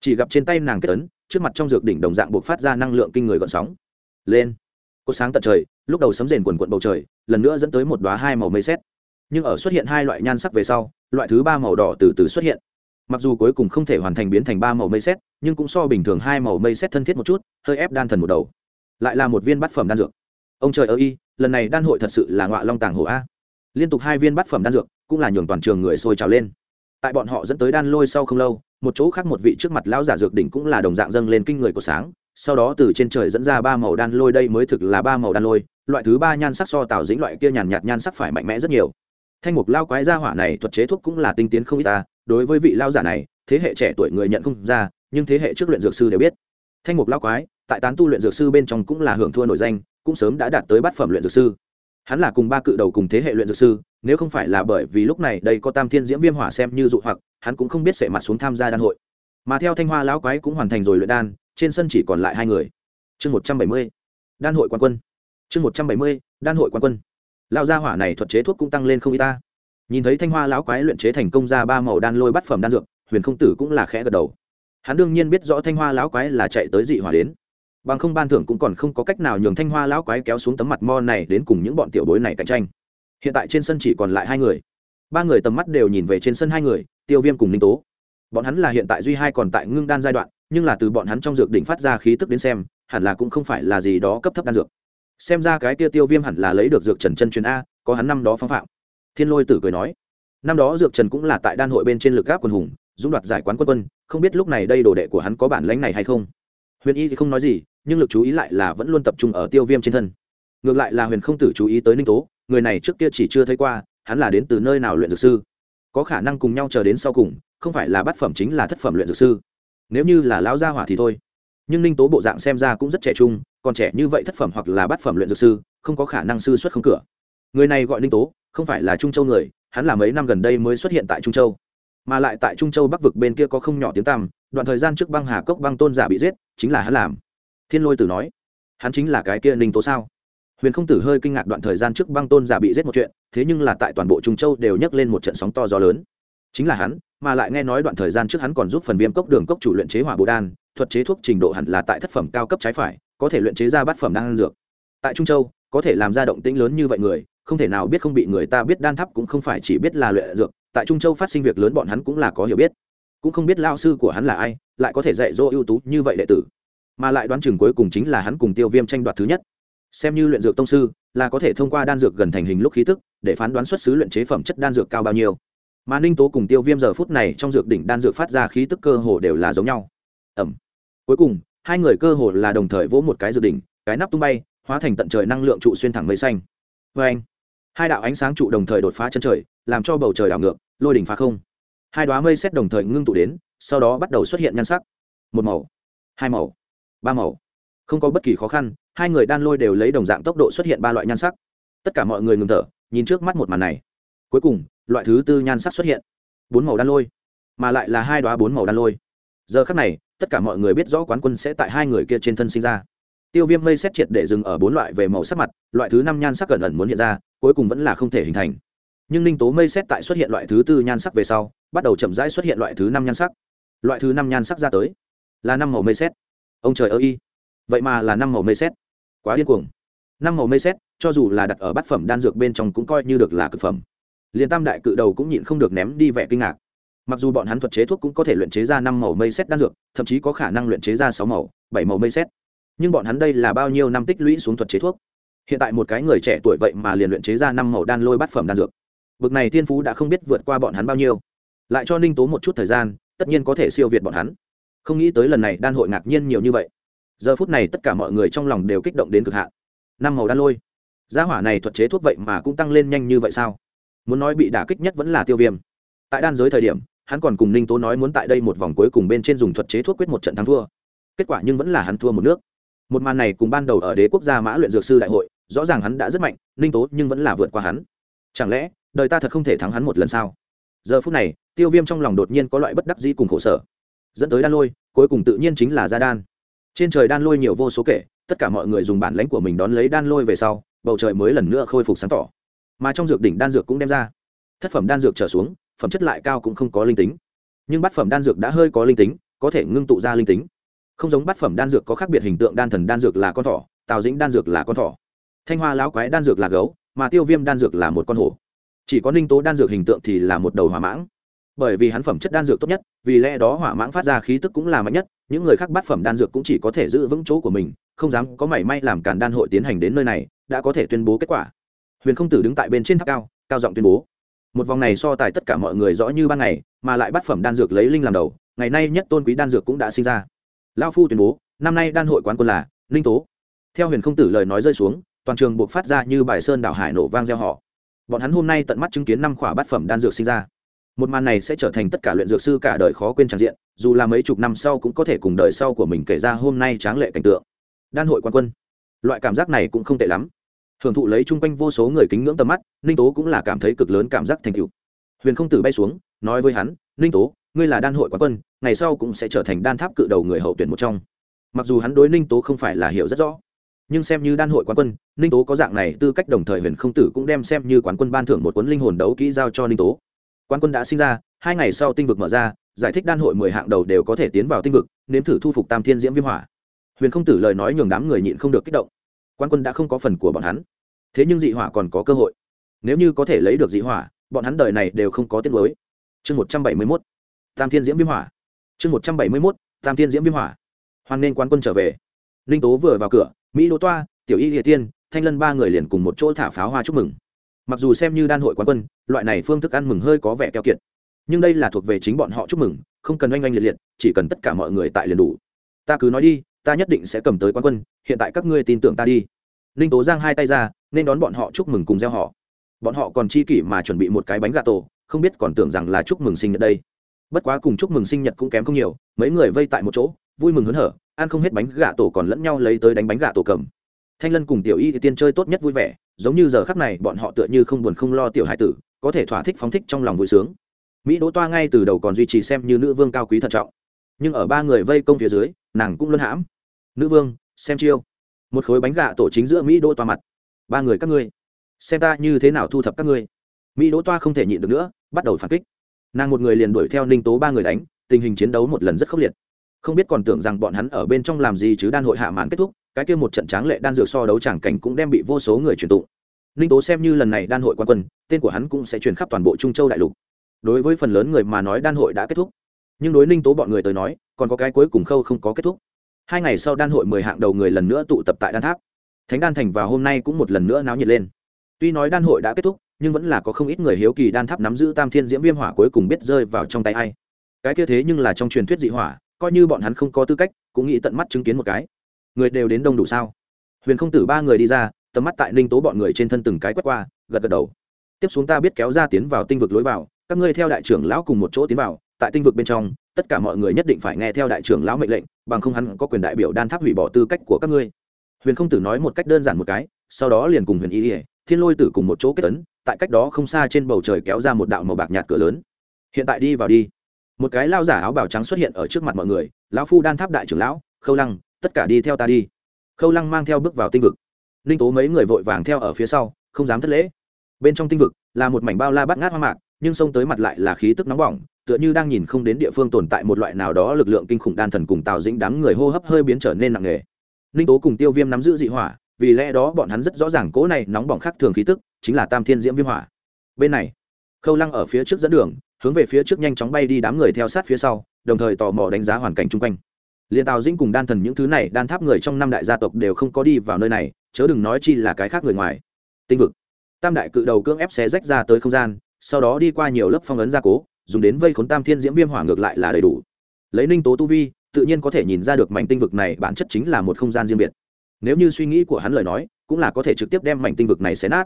Chỉ gặp trên tay nàng kết ấn, trước mặt trong dược đỉnh đồng dạng buộc phát ra năng lượng kinh người gọn sóng. Lên. Có sáng tận trời, lúc đầu sấm rền quần quận bầu trời, lần nữa dẫn tới một đoá hai màu mây xét. Nhưng ở xuất hiện hai loại nhan sắc về sau loại thứ ba màu đỏ từ từ xuất hiện. Mặc dù cuối cùng không thể hoàn thành biến thành ba màu mây xét nhưng cũng so bình thường hai màu mây xét thân thiết một chút hơi ép đan thần một đầu. Lại là một viên bát phẩm đan dược. Ông trời ơi, y lần này đan hội thật sự là ngọa long tàng hổ a. Liên tục hai viên bát phẩm đan dược cũng là nhường toàn trường người sôi trào lên. Tại bọn họ dẫn tới đan lôi sau không lâu một chỗ khác một vị trước mặt lão giả dược đỉnh cũng là đồng dạng dâng lên kinh người của sáng sau đó từ trên trời dẫn ra ba màu đan lôi đây mới thực là ba màu đan lôi loại thứ ba nhan sắc so tạo dĩnh loại kia nhàn nhạt nhan sắc phải mạnh mẽ rất nhiều thanh mục lao quái gia hỏa này thuật chế thuốc cũng là tinh tiến không ít ta, đối với vị lao giả này, thế hệ trẻ tuổi người nhận không ra, nhưng thế hệ trước luyện dược sư đều biết. Thanh mục lao quái, tại tán tu luyện dược sư bên trong cũng là hưởng thua nổi danh, cũng sớm đã đạt tới bát phẩm luyện dược sư. Hắn là cùng ba cự đầu cùng thế hệ luyện dược sư, nếu không phải là bởi vì lúc này đây có tam thiên diễm viêm hỏa xem như dụ hoặc, hắn cũng không biết sẽ mặt xuống tham gia đan hội. Mà theo thanh hoa lão quái cũng hoàn thành rồi luyện đan, trên sân chỉ còn lại hai người. Chương một trăm bảy mươi, đan hội quan quân. Chương một trăm bảy mươi, đan hội quan quân lao gia hỏa này thuật chế thuốc cũng tăng lên không y ta. Nhìn thấy thanh hoa lão quái luyện chế thành công ra ba màu đan lôi bát phẩm đan dược, huyền không tử cũng là khẽ gật đầu. Hắn đương nhiên biết rõ thanh hoa lão quái là chạy tới dị hỏa đến. Bằng không ban thưởng cũng còn không có cách nào nhường thanh hoa lão quái kéo xuống tấm mặt mo này đến cùng những bọn tiểu bối này cạnh tranh. Hiện tại trên sân chỉ còn lại hai người. Ba người tầm mắt đều nhìn về trên sân hai người, tiêu viêm cùng ninh tố. Bọn hắn là hiện tại duy hai còn tại ngưng đan giai đoạn, nhưng là từ bọn hắn trong dược đỉnh phát ra khí tức đến xem, hẳn là cũng không phải là gì đó cấp thấp đan dược xem ra cái kia tiêu viêm hẳn là lấy được dược trần chân truyền a, có hắn năm đó phong phạm. Thiên lôi tử cười nói, năm đó dược trần cũng là tại đan hội bên trên lực gáp quân hùng, dũng đoạt giải quán quân quân, không biết lúc này đây đồ đệ của hắn có bản lãnh này hay không. Huyền y thì không nói gì, nhưng lực chú ý lại là vẫn luôn tập trung ở tiêu viêm trên thân. Ngược lại là huyền không tử chú ý tới ninh tố, người này trước kia chỉ chưa thấy qua, hắn là đến từ nơi nào luyện dược sư? Có khả năng cùng nhau chờ đến sau cùng, không phải là bát phẩm chính là thất phẩm luyện dược sư. Nếu như là lão gia hỏa thì thôi nhưng ninh tố bộ dạng xem ra cũng rất trẻ trung, còn trẻ như vậy thất phẩm hoặc là bát phẩm luyện dược sư, không có khả năng sư xuất không cửa. Người này gọi ninh tố, không phải là trung châu người, hắn là mấy năm gần đây mới xuất hiện tại trung châu. Mà lại tại trung châu bắc vực bên kia có không nhỏ tiếng tăm, đoạn thời gian trước băng hà cốc băng tôn giả bị giết, chính là hắn làm. Thiên lôi tử nói, hắn chính là cái kia ninh tố sao? Huyền không tử hơi kinh ngạc đoạn thời gian trước băng tôn giả bị giết một chuyện, thế nhưng là tại toàn bộ trung châu đều nhấc lên một trận sóng to gió lớn. Chính là hắn, mà lại nghe nói đoạn thời gian trước hắn còn giúp phần viêm cốc đường cốc chủ luyện chế hỏa bồ đan thuật chế thuốc trình độ hẳn là tại thất phẩm cao cấp trái phải, có thể luyện chế ra bát phẩm đan dược. Tại trung châu, có thể làm ra động tĩnh lớn như vậy người, không thể nào biết không bị người ta biết đan tháp cũng không phải chỉ biết là luyện dược, tại trung châu phát sinh việc lớn bọn hắn cũng là có hiểu biết. Cũng không biết lao sư của hắn là ai, lại có thể dạy dỗ ưu tú như vậy đệ tử. Mà lại đoán chừng cuối cùng chính là hắn cùng tiêu viêm tranh đoạt thứ nhất. Xem như luyện dược tông sư, là có thể thông qua đan dược gần thành hình lúc khí tức, để phán đoán xuất xứ luyện chế phẩm chất đan dược cao bao nhiêu. Mà ninh tố cùng tiêu viêm giờ phút này trong dược đỉnh đan dược phát ra khí tức cơ hồ đều là giống nhau. Ẩm cuối cùng, hai người cơ hồ là đồng thời vỗ một cái dự đỉnh, cái nắp tung bay, hóa thành tận trời năng lượng trụ xuyên thẳng mây xanh. Vê anh. Hai đạo ánh sáng trụ đồng thời đột phá chân trời, làm cho bầu trời đảo ngược, lôi đỉnh phá không. Hai đoá mây xét đồng thời ngưng tụ đến, sau đó bắt đầu xuất hiện nhan sắc. Một màu, hai màu, ba màu. Không có bất kỳ khó khăn, hai người đan lôi đều lấy đồng dạng tốc độ xuất hiện ba loại nhan sắc. Tất cả mọi người ngừng thở, nhìn trước mắt một màn này. Cuối cùng, loại thứ tư nhan sắc xuất hiện. Bốn màu đan lôi, mà lại là hai đoá bốn màu đan lôi. Giờ khắc này tất cả mọi người biết rõ quán quân sẽ tại hai người kia trên thân sinh ra. Tiêu viêm mây xét triệt để dừng ở bốn loại về màu sắc mặt, loại thứ năm nhan sắc gần ẩn muốn hiện ra, cuối cùng vẫn là không thể hình thành. Nhưng ninh tố mây xét tại xuất hiện loại thứ tư nhan sắc về sau, bắt đầu chậm rãi xuất hiện loại thứ năm nhan sắc. Loại thứ năm nhan sắc ra tới, là năm màu mây xét. Ông trời ơ y vậy mà là năm màu mây xét. Quá điên cuồng. Năm màu mây xét, cho dù là đặt ở bát phẩm đan dược bên trong cũng coi như được là cực phẩm. Liền tam đại cự đầu cũng nhịn không được ném đi vẻ kinh ngạc mặc dù bọn hắn thuật chế thuốc cũng có thể luyện chế ra năm màu mây xét đan dược, thậm chí có khả năng luyện chế ra sáu màu, bảy màu mây xét nhưng bọn hắn đây là bao nhiêu năm tích lũy xuống thuật chế thuốc? Hiện tại một cái người trẻ tuổi vậy mà liền luyện chế ra năm màu đan lôi bát phẩm đan dược. Bực này thiên phú đã không biết vượt qua bọn hắn bao nhiêu. Lại cho ninh tố một chút thời gian, tất nhiên có thể siêu việt bọn hắn. Không nghĩ tới lần này đan hội ngạc nhiên nhiều như vậy. Giờ phút này tất cả mọi người trong lòng đều kích động đến cực hạn. Năm màu đan lôi. Gia hỏa này thuật chế thuốc vậy mà cũng tăng lên nhanh như vậy sao? Muốn nói bị đả kích nhất vẫn là tiêu viêm. Tại đan giới thời điểm hắn còn cùng ninh tố nói muốn tại đây một vòng cuối cùng bên trên dùng thuật chế thuốc quyết một trận thắng thua. Kết quả nhưng vẫn là hắn thua một nước. Một màn này cùng ban đầu ở đế quốc gia mã luyện dược sư đại hội, rõ ràng hắn đã rất mạnh, ninh tố nhưng vẫn là vượt qua hắn. Chẳng lẽ, đời ta thật không thể thắng hắn một lần sao? Giờ phút này, tiêu viêm trong lòng đột nhiên có loại bất đắc dĩ cùng khổ sở. Dẫn tới đan lôi, cuối cùng tự nhiên chính là gia đan. Trên trời đan lôi nhiều vô số kể, tất cả mọi người dùng bản lãnh của mình đón lấy đan lôi về sau, bầu trời mới lần nữa khôi phục sáng tỏ. Mà trong dược đỉnh đan dược cũng đem ra. Thất phẩm đan dược trở xuống phẩm chất lại cao cũng không có linh tính. Nhưng bát phẩm đan dược đã hơi có linh tính, có thể ngưng tụ ra linh tính. Không giống bát phẩm đan dược có khác biệt hình tượng đan thần đan dược là con thỏ, tào dĩnh đan dược là con thỏ. Thanh hoa lão quái đan dược là gấu, mà tiêu viêm đan dược là một con hổ. Chỉ có ninh tố đan dược hình tượng thì là một đầu hỏa mãng. Bởi vì hắn phẩm chất đan dược tốt nhất, vì lẽ đó hỏa mãng phát ra khí tức cũng là mạnh nhất, những người khác bát phẩm đan dược cũng chỉ có thể giữ vững chỗ của mình, không dám có mảy may làm cản đan hội tiến hành đến nơi này, đã có thể tuyên bố kết quả. Huyền không tử đứng tại bên trên tháp cao cao giọng tuyên bố một vòng này so tài tất cả mọi người rõ như ban ngày, mà lại bát phẩm đan dược lấy linh làm đầu, ngày nay nhất tôn quý đan dược cũng đã sinh ra. Lao phu tuyên bố, năm nay đan hội quán quân là ninh tố. Theo huyền không tử lời nói rơi xuống, toàn trường buộc phát ra như bài sơn đảo hải nổ vang gieo họ bọn hắn hôm nay tận mắt chứng kiến năm khỏa bát phẩm đan dược sinh ra. Một màn này sẽ trở thành tất cả luyện dược sư cả đời khó quên tràn diện, dù là mấy chục năm sau cũng có thể cùng đời sau của mình kể ra hôm nay tráng lệ cảnh tượng. Đan hội quan quân, loại cảm giác này cũng không tệ lắm hưởng thụ lấy chung quanh vô số người kính ngưỡng tầm mắt, ninh tố cũng là cảm thấy cực lớn cảm giác thành cựu huyền không tử bay xuống, nói với hắn, ninh tố, ngươi là đan hội quán quân, ngày sau cũng sẽ trở thành đan tháp cự đầu người hậu tuyển một trong. Mặc dù hắn đối ninh tố không phải là hiểu rất rõ, nhưng xem như đan hội quán quân, ninh tố có dạng này tư cách đồng thời huyền không tử cũng đem xem như quán quân ban thưởng một cuốn linh hồn đấu kỹ giao cho ninh tố. Quán quân đã sinh ra, hai ngày sau tinh vực mở ra, giải thích đan hội mười hạng đầu đều có thể tiến vào tinh vực, nếm thử thu phục tam thiên diễm viêm hỏa. Huyền không tử lời nói nhường đám người nhịn không được kích động quan quân đã không có phần của bọn hắn. Thế nhưng dị hỏa còn có cơ hội. Nếu như có thể lấy được dị hỏa, bọn hắn đời này đều không có tiết lối chương một trăm bảy mươi mốt. Tam thiên diễm viêm hỏa. Chương một trăm bảy mươi mốt. Tam thiên diễm viêm hỏa. Hoan nên quan quân trở về. Ninh tố vừa vào cửa, mỹ đỗ toa, tiểu y địa tiên, thanh lân ba người liền cùng một chỗ thả pháo hoa chúc mừng. Mặc dù xem như đan hội quán quân, loại này phương thức ăn mừng hơi có vẻ keo kiệt. Nhưng đây là thuộc về chính bọn họ chúc mừng, không cần oanh oanh liệt liệt, chỉ cần tất cả mọi người tại liền đủ. Ta cứ nói đi ta nhất định sẽ cầm tới quán quân, hiện tại các ngươi tin tưởng ta đi. Ninh tố giang hai tay ra, nên đón bọn họ chúc mừng cùng gieo họ. Bọn họ còn chi kỷ mà chuẩn bị một cái bánh gà tổ, không biết còn tưởng rằng là chúc mừng sinh nhật đây. Bất quá cùng chúc mừng sinh nhật cũng kém không nhiều, mấy người vây tại một chỗ, vui mừng hớn hở, ăn không hết bánh gà tổ còn lẫn nhau lấy tới đánh bánh gà tổ cầm. Thanh lân cùng tiểu y thì tiên chơi tốt nhất vui vẻ, giống như giờ khắc này bọn họ tựa như không buồn không lo tiểu hải tử, có thể thỏa thích phóng thích trong lòng vui sướng. Mỹ đỗ toa ngay từ đầu còn duy trì xem như nữ vương cao quý thận trọng. Nhưng ở ba người vây công phía dưới, nàng cũng luân hãm nữ vương, xem chiêu. Một khối bánh gà tổ chính giữa mỹ đỗ toa mặt. Ba người các ngươi, xem ta như thế nào thu thập các ngươi. Mỹ đỗ toa không thể nhịn được nữa, bắt đầu phản kích. Nàng một người liền đuổi theo ninh tố ba người đánh, tình hình chiến đấu một lần rất khốc liệt. Không biết còn tưởng rằng bọn hắn ở bên trong làm gì chứ đan hội hạ màn kết thúc, cái kia một trận tráng lệ đan dược so đấu chẳng cảnh cũng đem bị vô số người truyền tụng. Ninh tố xem như lần này đan hội quan quân, tên của hắn cũng sẽ truyền khắp toàn bộ trung châu đại lục. Đối với phần lớn người mà nói đan hội đã kết thúc. Nhưng đối ninh tố bọn người tới nói, còn có cái cuối cùng khâu không có kết thúc hai ngày sau đan hội mười hạng đầu người lần nữa tụ tập tại đan tháp. Thánh đan thành vào hôm nay cũng một lần nữa náo nhiệt lên. Tuy nói đan hội đã kết thúc, nhưng vẫn là có không ít người hiếu kỳ đan tháp nắm giữ tam thiên diễm viêm hỏa cuối cùng biết rơi vào trong tay ai. Cái kia thế nhưng là trong truyền thuyết dị hỏa, coi như bọn hắn không có tư cách, cũng nghĩ tận mắt chứng kiến một cái. Người đều đến đông đủ sao? Huyền không tử ba người đi ra, tầm mắt tại ninh tố bọn người trên thân từng cái quét qua, gật gật đầu. Tiếp xuống ta biết kéo ra tiến vào tinh vực lối vào, các ngươi theo đại trưởng lão cùng một chỗ tiến vào, tại tinh vực bên trong tất cả mọi người nhất định phải nghe theo đại trưởng lão mệnh lệnh, bằng không hắn có quyền đại biểu đan tháp hủy bỏ tư cách của các ngươi. Huyền không tử nói một cách đơn giản một cái, sau đó liền cùng huyền y ỉa thiên lôi tử cùng một chỗ kết tấn, tại cách đó không xa trên bầu trời kéo ra một đạo màu bạc nhạt cửa lớn. Hiện tại đi vào đi. Một cái lao giả áo bào trắng xuất hiện ở trước mặt mọi người, lão phu đan tháp đại trưởng lão, khâu lăng, tất cả đi theo ta đi. Khâu lăng mang theo bước vào tinh vực. Ninh tố mấy người vội vàng theo ở phía sau, không dám thất lễ. Bên trong tinh vực là một mảnh bao la bắt ngát hoang mạc, nhưng xông tới mặt lại là khí tức nóng bỏng tựa như đang nhìn không đến địa phương tồn tại một loại nào đó lực lượng kinh khủng đan thần cùng tào dĩnh đám người hô hấp hơi biến trở nên nặng nề. Ninh tố cùng tiêu viêm nắm giữ dị hỏa, vì lẽ đó bọn hắn rất rõ ràng cỗ này nóng bỏng khác thường khí tức, chính là tam thiên diễm viêm hỏa. Bên này, khâu lăng ở phía trước dẫn đường, hướng về phía trước nhanh chóng bay đi đám người theo sát phía sau, đồng thời tò mò đánh giá hoàn cảnh chung quanh. Liền tào dĩnh cùng đan thần những thứ này, đan tháp người trong năm đại gia tộc đều không có đi vào nơi này, chớ đừng nói chi là cái khác người ngoài. Tinh vực. Tam đại cự đầu cưỡng ép xé rách ra tới không gian, sau đó đi qua nhiều lớp phong ấn gia cố dùng đến vây khốn tam thiên diễm viêm hỏa ngược lại là đầy đủ. Lấy ninh tố tu vi, tự nhiên có thể nhìn ra được mảnh tinh vực này bản chất chính là một không gian riêng biệt. Nếu như suy nghĩ của hắn lời nói, cũng là có thể trực tiếp đem mảnh tinh vực này xé nát.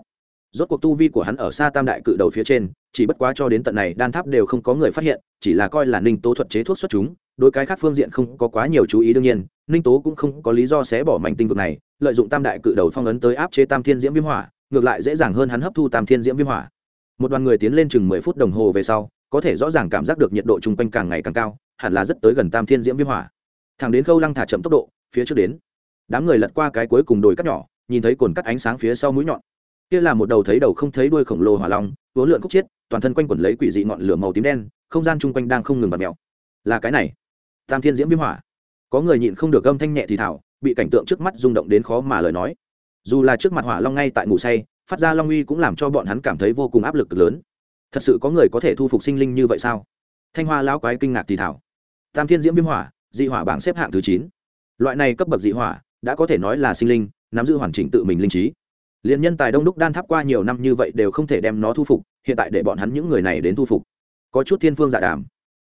Rốt cuộc tu vi của hắn ở xa tam đại cự đầu phía trên, chỉ bất quá cho đến tận này, đan tháp đều không có người phát hiện, chỉ là coi là ninh tố thuật chế thuốc xuất chúng, đối cái khác phương diện không có quá nhiều chú ý đương nhiên, ninh tố cũng không có lý do xé bỏ mảnh tinh vực này, lợi dụng tam đại cự đầu phong ấn tới áp chế tam thiên diễm viêm hỏa, ngược lại dễ dàng hơn hắn hấp thu tam thiên diễm viêm hỏa. Một đoàn người tiến lên chừng mười phút đồng hồ về sau có thể rõ ràng cảm giác được nhiệt độ chung quanh càng ngày càng cao, hẳn là rất tới gần tam thiên diễm viêm hỏa. Thẳng đến khâu lăng thả chậm tốc độ, phía trước đến. Đám người lật qua cái cuối cùng đồi cắt nhỏ, nhìn thấy cồn cắt ánh sáng phía sau mũi nhọn. Kia là một đầu thấy đầu không thấy đuôi khổng lồ hỏa long vốn lượn khúc chiết, toàn thân quanh quẩn lấy quỷ dị ngọn lửa màu tím đen, không gian chung quanh đang không ngừng bật mèo. Là cái này, tam thiên diễm viêm hỏa. Có người nhịn không được âm thanh nhẹ thì thảo, bị cảnh tượng trước mắt rung động đến khó mà lời nói. Dù là trước mặt hỏa long ngay tại ngủ say, phát ra long uy cũng làm cho bọn hắn cảm thấy vô cùng áp lực lớn thật sự có người có thể thu phục sinh linh như vậy sao? Thanh hoa lão quái kinh ngạc thì thảo. Tam thiên diễm viêm hỏa, dị hỏa bảng xếp hạng thứ chín. Loại này cấp bậc dị hỏa, đã có thể nói là sinh linh, nắm giữ hoàn chỉnh tự mình linh trí. Liền nhân tài đông đúc đan tháp qua nhiều năm như vậy đều không thể đem nó thu phục, hiện tại để bọn hắn những người này đến thu phục. Có chút thiên phương dạ đàm.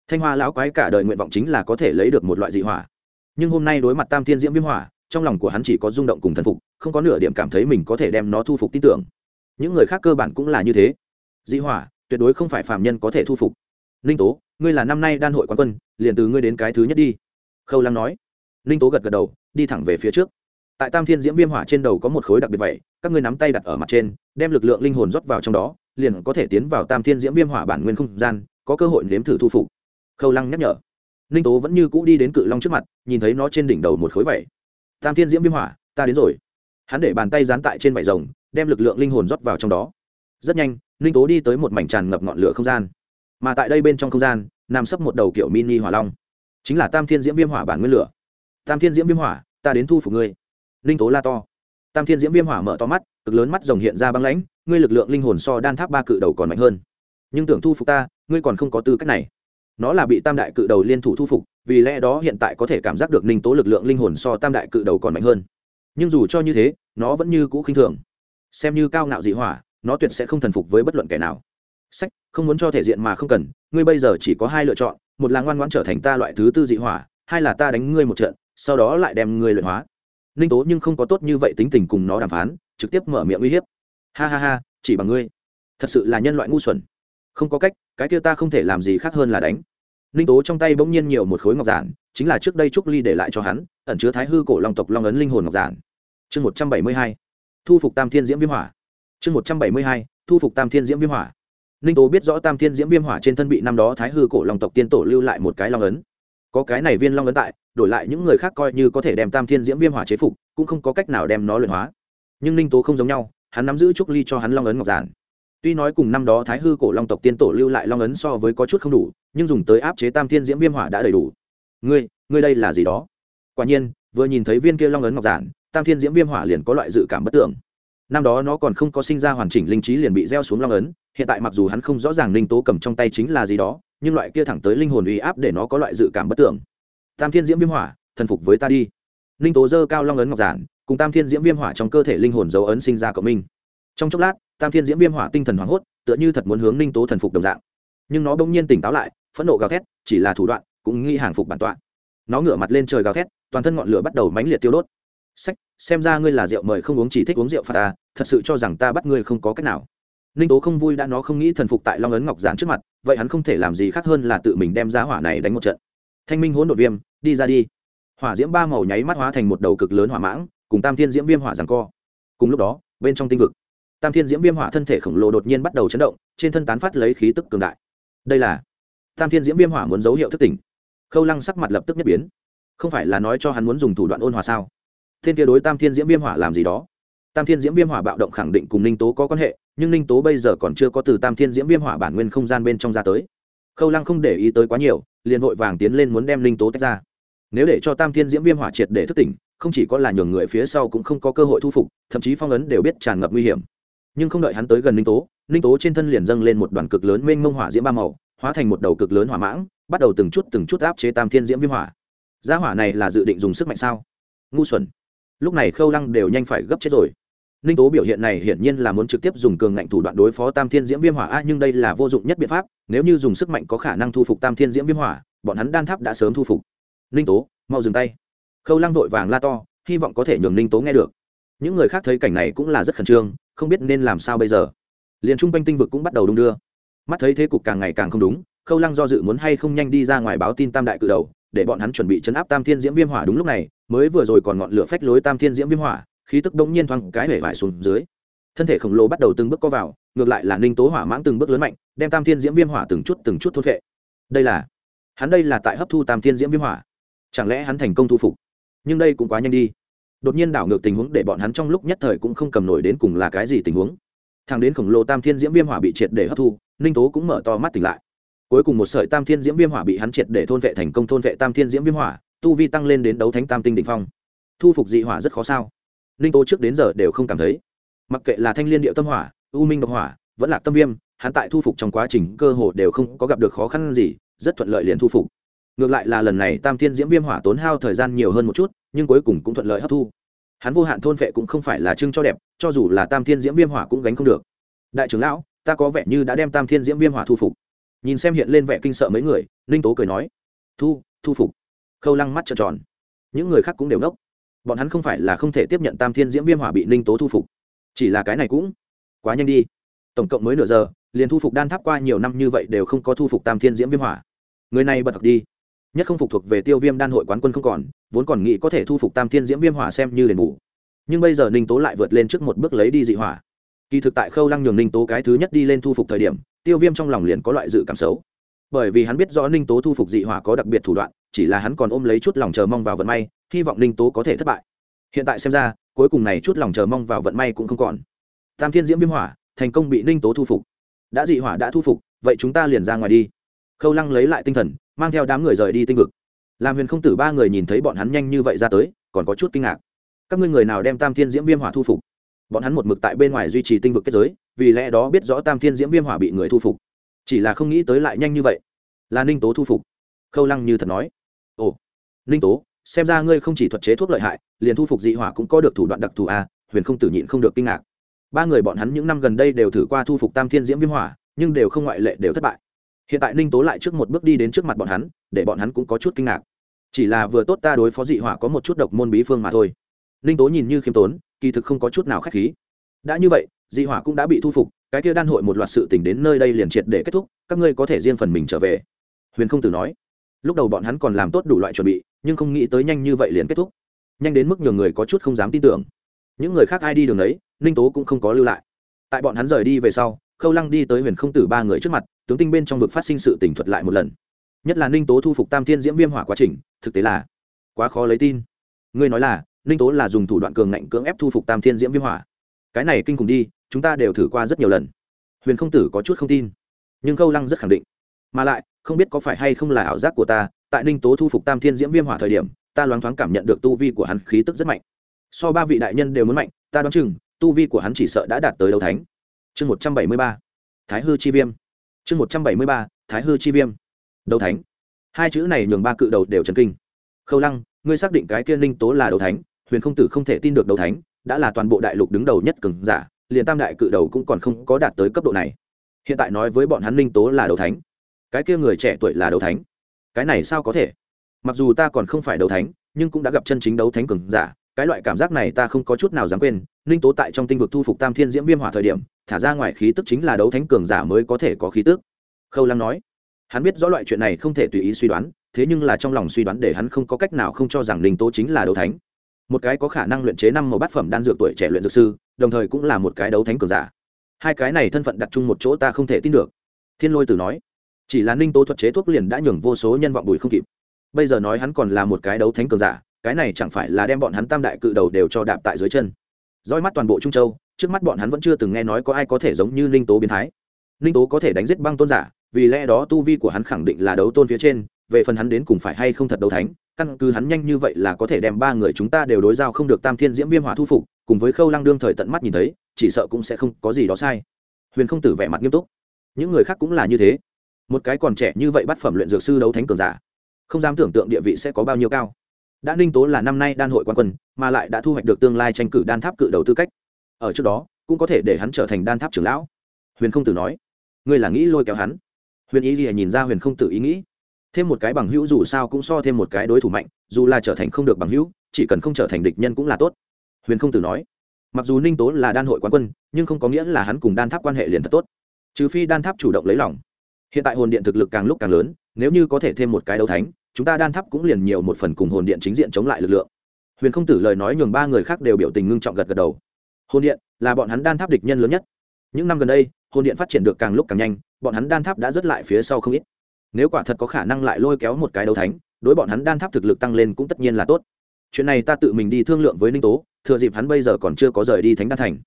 Thanh hoa lão quái cả đời nguyện vọng chính là có thể lấy được một loại dị hỏa. Nhưng hôm nay đối mặt tam thiên diễm viêm hỏa, trong lòng của hắn chỉ có rung động cùng thần phục, không có nửa điểm cảm thấy mình có thể đem nó thu phục tin tưởng. Những người khác cơ bản cũng là như thế. Dị hỏa tuyệt đối không phải phạm nhân có thể thu phục. Ninh tố, ngươi là năm nay đan hội quán quân, liền từ ngươi đến cái thứ nhất đi. Khâu lăng nói. Ninh tố gật gật đầu, đi thẳng về phía trước. Tại tam thiên diễm viêm hỏa trên đầu có một khối đặc biệt vậy, các ngươi nắm tay đặt ở mặt trên, đem lực lượng linh hồn rót vào trong đó, liền có thể tiến vào tam thiên diễm viêm hỏa bản nguyên không gian, có cơ hội nếm thử thu phục. Khâu lăng nhắc nhở. Ninh tố vẫn như cũ đi đến cự long trước mặt, nhìn thấy nó trên đỉnh đầu một khối vẩy tam thiên diễm viêm hỏa, ta đến rồi. Hắn để bàn tay dán tại trên vải rồng, đem lực lượng linh hồn rót vào trong đó rất nhanh, ninh tố đi tới một mảnh tràn ngập ngọn lửa không gian. Mà tại đây bên trong không gian, nằm sấp một đầu kiểu mini hỏa long. Chính là tam thiên diễm viêm hỏa bản nguyên lửa. Tam thiên diễm viêm hỏa, ta đến thu phục ngươi. Ninh tố la to. Tam thiên diễm viêm hỏa mở to mắt, cực lớn mắt rồng hiện ra băng lãnh, ngươi lực lượng linh hồn so đan tháp ba cự đầu còn mạnh hơn. Nhưng tưởng thu phục ta, ngươi còn không có tư cách này. Nó là bị tam đại cự đầu liên thủ thu phục, vì lẽ đó hiện tại có thể cảm giác được ninh tố lực lượng linh hồn so tam đại cự đầu còn mạnh hơn. Nhưng dù cho như thế, nó vẫn như cũ khinh thường. Xem như cao ngạo dị hỏa nó tuyệt sẽ không thần phục với bất luận kẻ nào. Sách, không muốn cho thể diện mà không cần, ngươi bây giờ chỉ có hai lựa chọn, một là ngoan ngoãn trở thành ta loại thứ tư dị hỏa, hai là ta đánh ngươi một trận, sau đó lại đem ngươi luyện hóa. Ninh tố nhưng không có tốt như vậy tính tình cùng nó đàm phán, trực tiếp mở miệng uy hiếp. Ha ha ha, chỉ bằng ngươi. Thật sự là nhân loại ngu xuẩn. Không có cách, cái kia ta không thể làm gì khác hơn là đánh. Ninh tố trong tay bỗng nhiên nhiều một khối ngọc giản, chính là trước đây trúc ly để lại cho hắn, ẩn chứa thái hư cổ long tộc long ấn linh hồn ngọc giản. Chương một trăm bảy mươi hai. Thu phục tam thiên diễm viêm hỏa chương một trăm bảy mươi hai, thu phục tam thiên diễm viêm hỏa. Ninh tố biết rõ tam thiên diễm viêm hỏa trên thân bị năm đó thái hư cổ long tộc tiên tổ lưu lại một cái long ấn. Có cái này viên long ấn tại, đổi lại những người khác coi như có thể đem tam thiên diễm viêm hỏa chế phục, cũng không có cách nào đem nó luyện hóa. Nhưng ninh tố không giống nhau, hắn nắm giữ trúc ly cho hắn long ấn ngọc giản. Tuy nói cùng năm đó thái hư cổ long tộc tiên tổ lưu lại long ấn so với có chút không đủ, nhưng dùng tới áp chế tam thiên diễm viêm hỏa đã đầy đủ. Ngươi ngươi đây là gì đó? Quả nhiên, vừa nhìn thấy viên kia long ấn ngọc giản, tam thiên diễm viêm hỏa liền có loại dự cảm bất tưởng năm đó nó còn không có sinh ra hoàn chỉnh linh trí liền bị gieo xuống long ấn, hiện tại mặc dù hắn không rõ ràng linh tố cầm trong tay chính là gì đó, nhưng loại kia thẳng tới linh hồn uy áp để nó có loại dự cảm bất tưởng tam thiên diễm viêm hỏa, thần phục với ta đi. Linh tố dơ cao long ấn ngọc giản, cùng tam thiên diễm viêm hỏa trong cơ thể linh hồn dấu ấn sinh ra cộng minh. Trong chốc lát, tam thiên diễm viêm hỏa tinh thần hoảng hốt, tựa như thật muốn hướng linh tố thần phục đồng dạng. Nhưng nó bỗng nhiên tỉnh táo lại, phẫn nộ gào thét, chỉ là thủ đoạn, cũng nghĩ hàng phục bản tọa. Nó ngửa mặt lên trời gào thét, toàn thân ngọn lửa bắt đầu mãnh liệt tiêu đốt. Sách xem ra ngươi là rượu mời không uống chỉ thích uống rượu phạt ta, thật sự cho rằng ta bắt ngươi không có cách nào. Ninh tố không vui đã nó không nghĩ thần phục tại long ấn ngọc giản trước mặt, vậy hắn không thể làm gì khác hơn là tự mình đem giá hỏa này đánh một trận. Thanh minh hỗn đột viêm, đi ra đi. Hỏa diễm ba màu nháy mắt hóa thành một đầu cực lớn hỏa mãng, cùng tam thiên diễm viêm hỏa rằng co. Cùng lúc đó, bên trong tinh vực, tam thiên diễm viêm hỏa thân thể khổng lồ đột nhiên bắt đầu chấn động, trên thân tán phát lấy khí tức cường đại. Đây là tam thiên diễm viêm hỏa muốn dấu hiệu thức tỉnh. Khâu lăng sắc mặt lập tức nhất biến. Không phải là nói cho hắn muốn dùng thủ đoạn ôn hòa sao? Thiên kia đối tam thiên diễm viêm hỏa làm gì đó. Tam thiên diễm viêm hỏa bạo động khẳng định cùng ninh tố có quan hệ, nhưng ninh tố bây giờ còn chưa có từ tam thiên diễm viêm hỏa bản nguyên không gian bên trong ra tới. Khâu lăng không để ý tới quá nhiều, liền vội vàng tiến lên muốn đem ninh tố tách ra. Nếu để cho tam thiên diễm viêm hỏa triệt để thức tỉnh, không chỉ có là nhường người phía sau cũng không có cơ hội thu phục, thậm chí phong ấn đều biết tràn ngập nguy hiểm. Nhưng không đợi hắn tới gần ninh tố ninh tố trên thân liền dâng lên một đoàn cực lớn mênh mông hỏa diễm ba màu, hóa thành một đầu cực lớn hỏa mãng, bắt đầu từng chút từng chút áp chế tam thiên diễm viêm hỏa. Gia hỏa này là dự định dùng sức mạnh sao? Ngu xuẩn lúc này khâu lăng đều nhanh phải gấp chết rồi. Ninh tố biểu hiện này hiển nhiên là muốn trực tiếp dùng cường ngạnh thủ đoạn đối phó tam thiên diễm viêm hỏa a, nhưng đây là vô dụng nhất biện pháp, nếu như dùng sức mạnh có khả năng thu phục tam thiên diễm viêm hỏa, bọn hắn đan tháp đã sớm thu phục. Ninh tố, mau dừng tay. Khâu lăng vội vàng la to, hy vọng có thể nhường ninh tố nghe được. Những người khác thấy cảnh này cũng là rất khẩn trương, không biết nên làm sao bây giờ. Liền trung quanh tinh vực cũng bắt đầu đung đưa. Mắt thấy thế cục càng ngày càng không đúng, khâu lăng do dự muốn hay không nhanh đi ra ngoài báo tin tam đại cự đầu, để bọn hắn chuẩn bị chấn áp tam thiên diễm viêm hỏa đúng lúc này mới vừa rồi còn ngọn lửa phách lối tam thiên diễm viêm hỏa, khí tức đông nhiên thoáng cái hể vải xuống dưới. Thân thể khổng lồ bắt đầu từng bước co vào, ngược lại là ninh tố hỏa mãng từng bước lớn mạnh, đem tam thiên diễm viêm hỏa từng chút từng chút thốt vệ đây là, hắn đây là tại hấp thu tam thiên diễm viêm hỏa. Chẳng lẽ hắn thành công thu phục? Nhưng đây cũng quá nhanh đi. Đột nhiên đảo ngược tình huống để bọn hắn trong lúc nhất thời cũng không cầm nổi đến cùng là cái gì tình huống. Thằng đến khổng lồ tam thiên diễm viêm hỏa bị triệt để hấp thu, ninh tố cũng mở to mắt tỉnh lại. Cuối cùng một sợi tam thiên diễm viêm hỏa bị hắn triệt để thôn vệ thành công thôn vệ tam thiên diễm viêm hỏa tu vi tăng lên đến đấu thánh tam tinh đ ỉ n h phong. Thu phục dị hỏa rất khó sao? Ninh tố trước đến giờ đều không cảm thấy. Mặc kệ là thanh liên điệu tâm hỏa, u minh độc hỏa, vẫn là tâm viêm, hắn tại thu phục trong quá trình cơ hồ đều không có gặp được khó khăn gì, rất thuận lợi liền thu phục. Ngược lại là lần này tam thiên diễm viêm hỏa tốn hao thời gian nhiều hơn một chút, nhưng cuối cùng cũng thuận lợi hấp thu. Hắn vô hạn thôn vệ cũng không phải là trưng cho đẹp, cho dù là tam thiên diễm viêm hỏa cũng gánh không được. Đại trưởng lão, ta có vẻ như đã đem tam thiên diễm viêm hỏa thu phục. Nhìn xem hiện lên vẻ kinh sợ mấy người, ninh tố cười nói, thu thu phục khâu lăng mắt trợn tròn. Những người khác cũng đều nốc bọn hắn không phải là không thể tiếp nhận tam thiên diễm viêm hỏa bị ninh tố thu phục. Chỉ là cái này cũng quá nhanh đi. Tổng cộng mới nửa giờ, liền thu phục đan tháp qua nhiều năm như vậy đều không có thu phục tam thiên diễm viêm hỏa. Người này bật học đi. Nhất không phục thuộc về tiêu viêm đan hội quán quân không còn, vốn còn nghĩ có thể thu phục tam thiên diễm viêm hỏa xem như đền bù. Nhưng bây giờ ninh tố lại vượt lên trước một bước lấy đi dị hỏa. Kỳ thực tại khâu lăng nhường ninh tố cái thứ nhất đi lên thu phục thời điểm, tiêu viêm trong lòng liền có loại dự cảm xấu. Bởi vì hắn biết rõ ninh tố thu phục dị hỏa có đặc biệt thủ đoạn chỉ là hắn còn ôm lấy chút lòng chờ mong vào vận may, hy vọng ninh tố có thể thất bại. Hiện tại xem ra, cuối cùng này chút lòng chờ mong vào vận may cũng không còn. Tam thiên diễm viêm hỏa, thành công bị ninh tố thu phục. Đã dị hỏa đã thu phục, vậy chúng ta liền ra ngoài đi. Khâu lăng lấy lại tinh thần, mang theo đám người rời đi tinh vực. Làm huyền không tử ba người nhìn thấy bọn hắn nhanh như vậy ra tới, còn có chút kinh ngạc. Các ngươi người nào đem tam thiên diễm viêm hỏa thu phục? Bọn hắn một mực tại bên ngoài duy trì tinh vực kết giới, vì lẽ đó biết rõ tam thiên diễm viêm hỏa bị người thu phục. Chỉ là không nghĩ tới lại nhanh như vậy. Là ninh tố thu phục. Khâu lăng như thật nói ồ ninh tố xem ra ngươi không chỉ thuật chế thuốc lợi hại liền thu phục dị hỏa cũng có được thủ đoạn đặc thù a à, huyền không tử nhịn không được kinh ngạc. Ba người bọn hắn những năm gần đây đều thử qua thu phục tam thiên diễm viêm hỏa nhưng đều không ngoại lệ đều thất bại. Hiện tại ninh tố lại trước một bước đi đến trước mặt bọn hắn để bọn hắn cũng có chút kinh ngạc. Chỉ là vừa tốt ta đối phó dị hỏa có một chút độc môn bí phương mà thôi. Ninh tố nhìn như khiêm tốn kỳ thực không có chút nào k h á c h khí. Đã như vậy dị hỏa cũng đã bị thu phục cái kia đan hội một loạt sự t ì n h đến nơi đây liền triệt để kết thúc các ngươi có thể riêng phần mình trở về. Huyền không tử nói lúc đầu bọn hắn còn làm tốt đủ loại chuẩn bị, nhưng không nghĩ tới nhanh như vậy liền kết thúc. Nhanh đến mức nhiều người có chút không dám tin tưởng. Những người khác ai đi đường đấy, ninh tố cũng không có lưu lại. Tại bọn hắn rời đi về sau, khâu lăng đi tới huyền không tử ba người trước mặt, tướng tinh bên trong vực phát sinh sự tỉnh thuật lại một lần. Nhất là ninh tố thu phục tam thiên diễm viêm hỏa quá trình, thực tế là quá khó lấy tin. Ngươi nói là, ninh tố là dùng thủ đoạn cường ngạnh cưỡng ép thu phục tam thiên diễm viêm hỏa. Cái này kinh khủng đi, chúng ta đều thử qua rất nhiều lần. Huyền không tử có chút không tin, nhưng khâu lăng rất khẳng định. Mà lại không biết có phải hay không là ảo giác của ta, tại ninh tố thu phục tam thiên diễm viêm hỏa thời điểm, ta loáng thoáng cảm nhận được tu vi của hắn khí tức rất mạnh. So ba vị đại nhân đều muốn mạnh, ta đoán chừng, tu vi của hắn chỉ sợ đã đạt tới đầu thánh. Chương một trăm bảy mươi ba, thái hư chi viêm. Chương một trăm bảy mươi ba, thái hư chi viêm. Đầu thánh. Hai chữ này nhường ba cự đầu đều trần kinh. Khâu lăng, ngươi xác định cái kia ninh tố là đầu thánh, huyền không tử không thể tin được đầu thánh, đã là toàn bộ đại lục đứng đầu nhất cường giả, liền tam đại cự đầu cũng còn không có đạt tới cấp độ này. Hiện tại nói với bọn hắn ninh tố là đầu thánh cái kia người trẻ tuổi là đấu thánh. Cái này sao có thể? Mặc dù ta còn không phải đấu thánh, nhưng cũng đã gặp chân chính đấu thánh cường giả, cái loại cảm giác này ta không có chút nào dám quên, ninh tố tại trong tinh vực thu phục tam thiên diễm viêm hỏa thời điểm, thả ra ngoài khí tức chính là đấu thánh cường giả mới có thể có khí tức. Khâu lăng nói, hắn biết rõ loại chuyện này không thể tùy ý suy đoán, thế nhưng là trong lòng suy đoán để hắn không có cách nào không cho rằng ninh tố chính là đấu thánh. Một cái có khả năng luyện chế năm màu bát phẩm đan dược tuổi trẻ luyện dược sư, đồng thời cũng là một cái đấu thánh cường giả. Hai cái này thân phận đặt chung một chỗ ta không thể tin được. Thiên lôi tử nói chỉ là ninh tố thuật chế thuốc liền đã nhường vô số nhân vọng bùi không kịp. Bây giờ nói hắn còn là một cái đấu thánh cường giả, cái này chẳng phải là đem bọn hắn tam đại cự đầu đều cho đạp tại dưới chân. Roi mắt toàn bộ trung châu, trước mắt bọn hắn vẫn chưa từng nghe nói có ai có thể giống như ninh tố biến thái. Ninh tố có thể đánh giết băng tôn giả, vì lẽ đó tu vi của hắn khẳng định là đấu tôn phía trên, về phần hắn đến cùng phải hay không thật đấu thánh, căn cứ hắn nhanh như vậy là có thể đem ba người chúng ta đều đối giao không được tam thiên diễm viêm hỏa thu phục, cùng với khâu lăng đương thời tận mắt nhìn thấy, chỉ sợ cũng sẽ không có gì đó sai. Huyền không tử vẻ mặt nghiêm túc. Những người khác cũng là như thế một cái còn trẻ như vậy bắt phẩm luyện dược sư đấu thánh cường giả. Không dám tưởng tượng địa vị sẽ có bao nhiêu cao. Đã ninh tố là năm nay đan hội quan quân, mà lại đã thu hoạch được tương lai tranh cử đan tháp cự đầu tư cách. Ở trước đó, cũng có thể để hắn trở thành đan tháp trưởng lão. Huyền không tử nói, ngươi là nghĩ lôi kéo hắn? Huyền ý gì nhìn ra huyền không tử ý nghĩ. Thêm một cái bằng hữu dù sao cũng so thêm một cái đối thủ mạnh, dù là trở thành không được bằng hữu, chỉ cần không trở thành địch nhân cũng là tốt. Huyền không tử nói, mặc dù ninh tố là đan hội quán quân, nhưng không có nghĩa là hắn cùng đan tháp quan hệ liền thật tốt. Trừ phi đan tháp chủ động lấy lòng hiện tại hồn điện thực lực càng lúc càng lớn, nếu như có thể thêm một cái đấu thánh, chúng ta đan tháp cũng liền nhiều một phần cùng hồn điện chính diện chống lại lực lượng. Huyền không tử lời nói nhường ba người khác đều biểu tình ngưng trọng gật gật đầu. Hồn điện là bọn hắn đan tháp địch nhân lớn nhất. Những năm gần đây, hồn điện phát triển được càng lúc càng nhanh, bọn hắn đan tháp đã rất lại phía sau không ít. Nếu quả thật có khả năng lại lôi kéo một cái đấu thánh, đối bọn hắn đan tháp thực lực tăng lên cũng tất nhiên là tốt. Chuyện này ta tự mình đi thương lượng với ninh tố, thừa dịp hắn bây giờ còn chưa có rời đi thánh đan thành.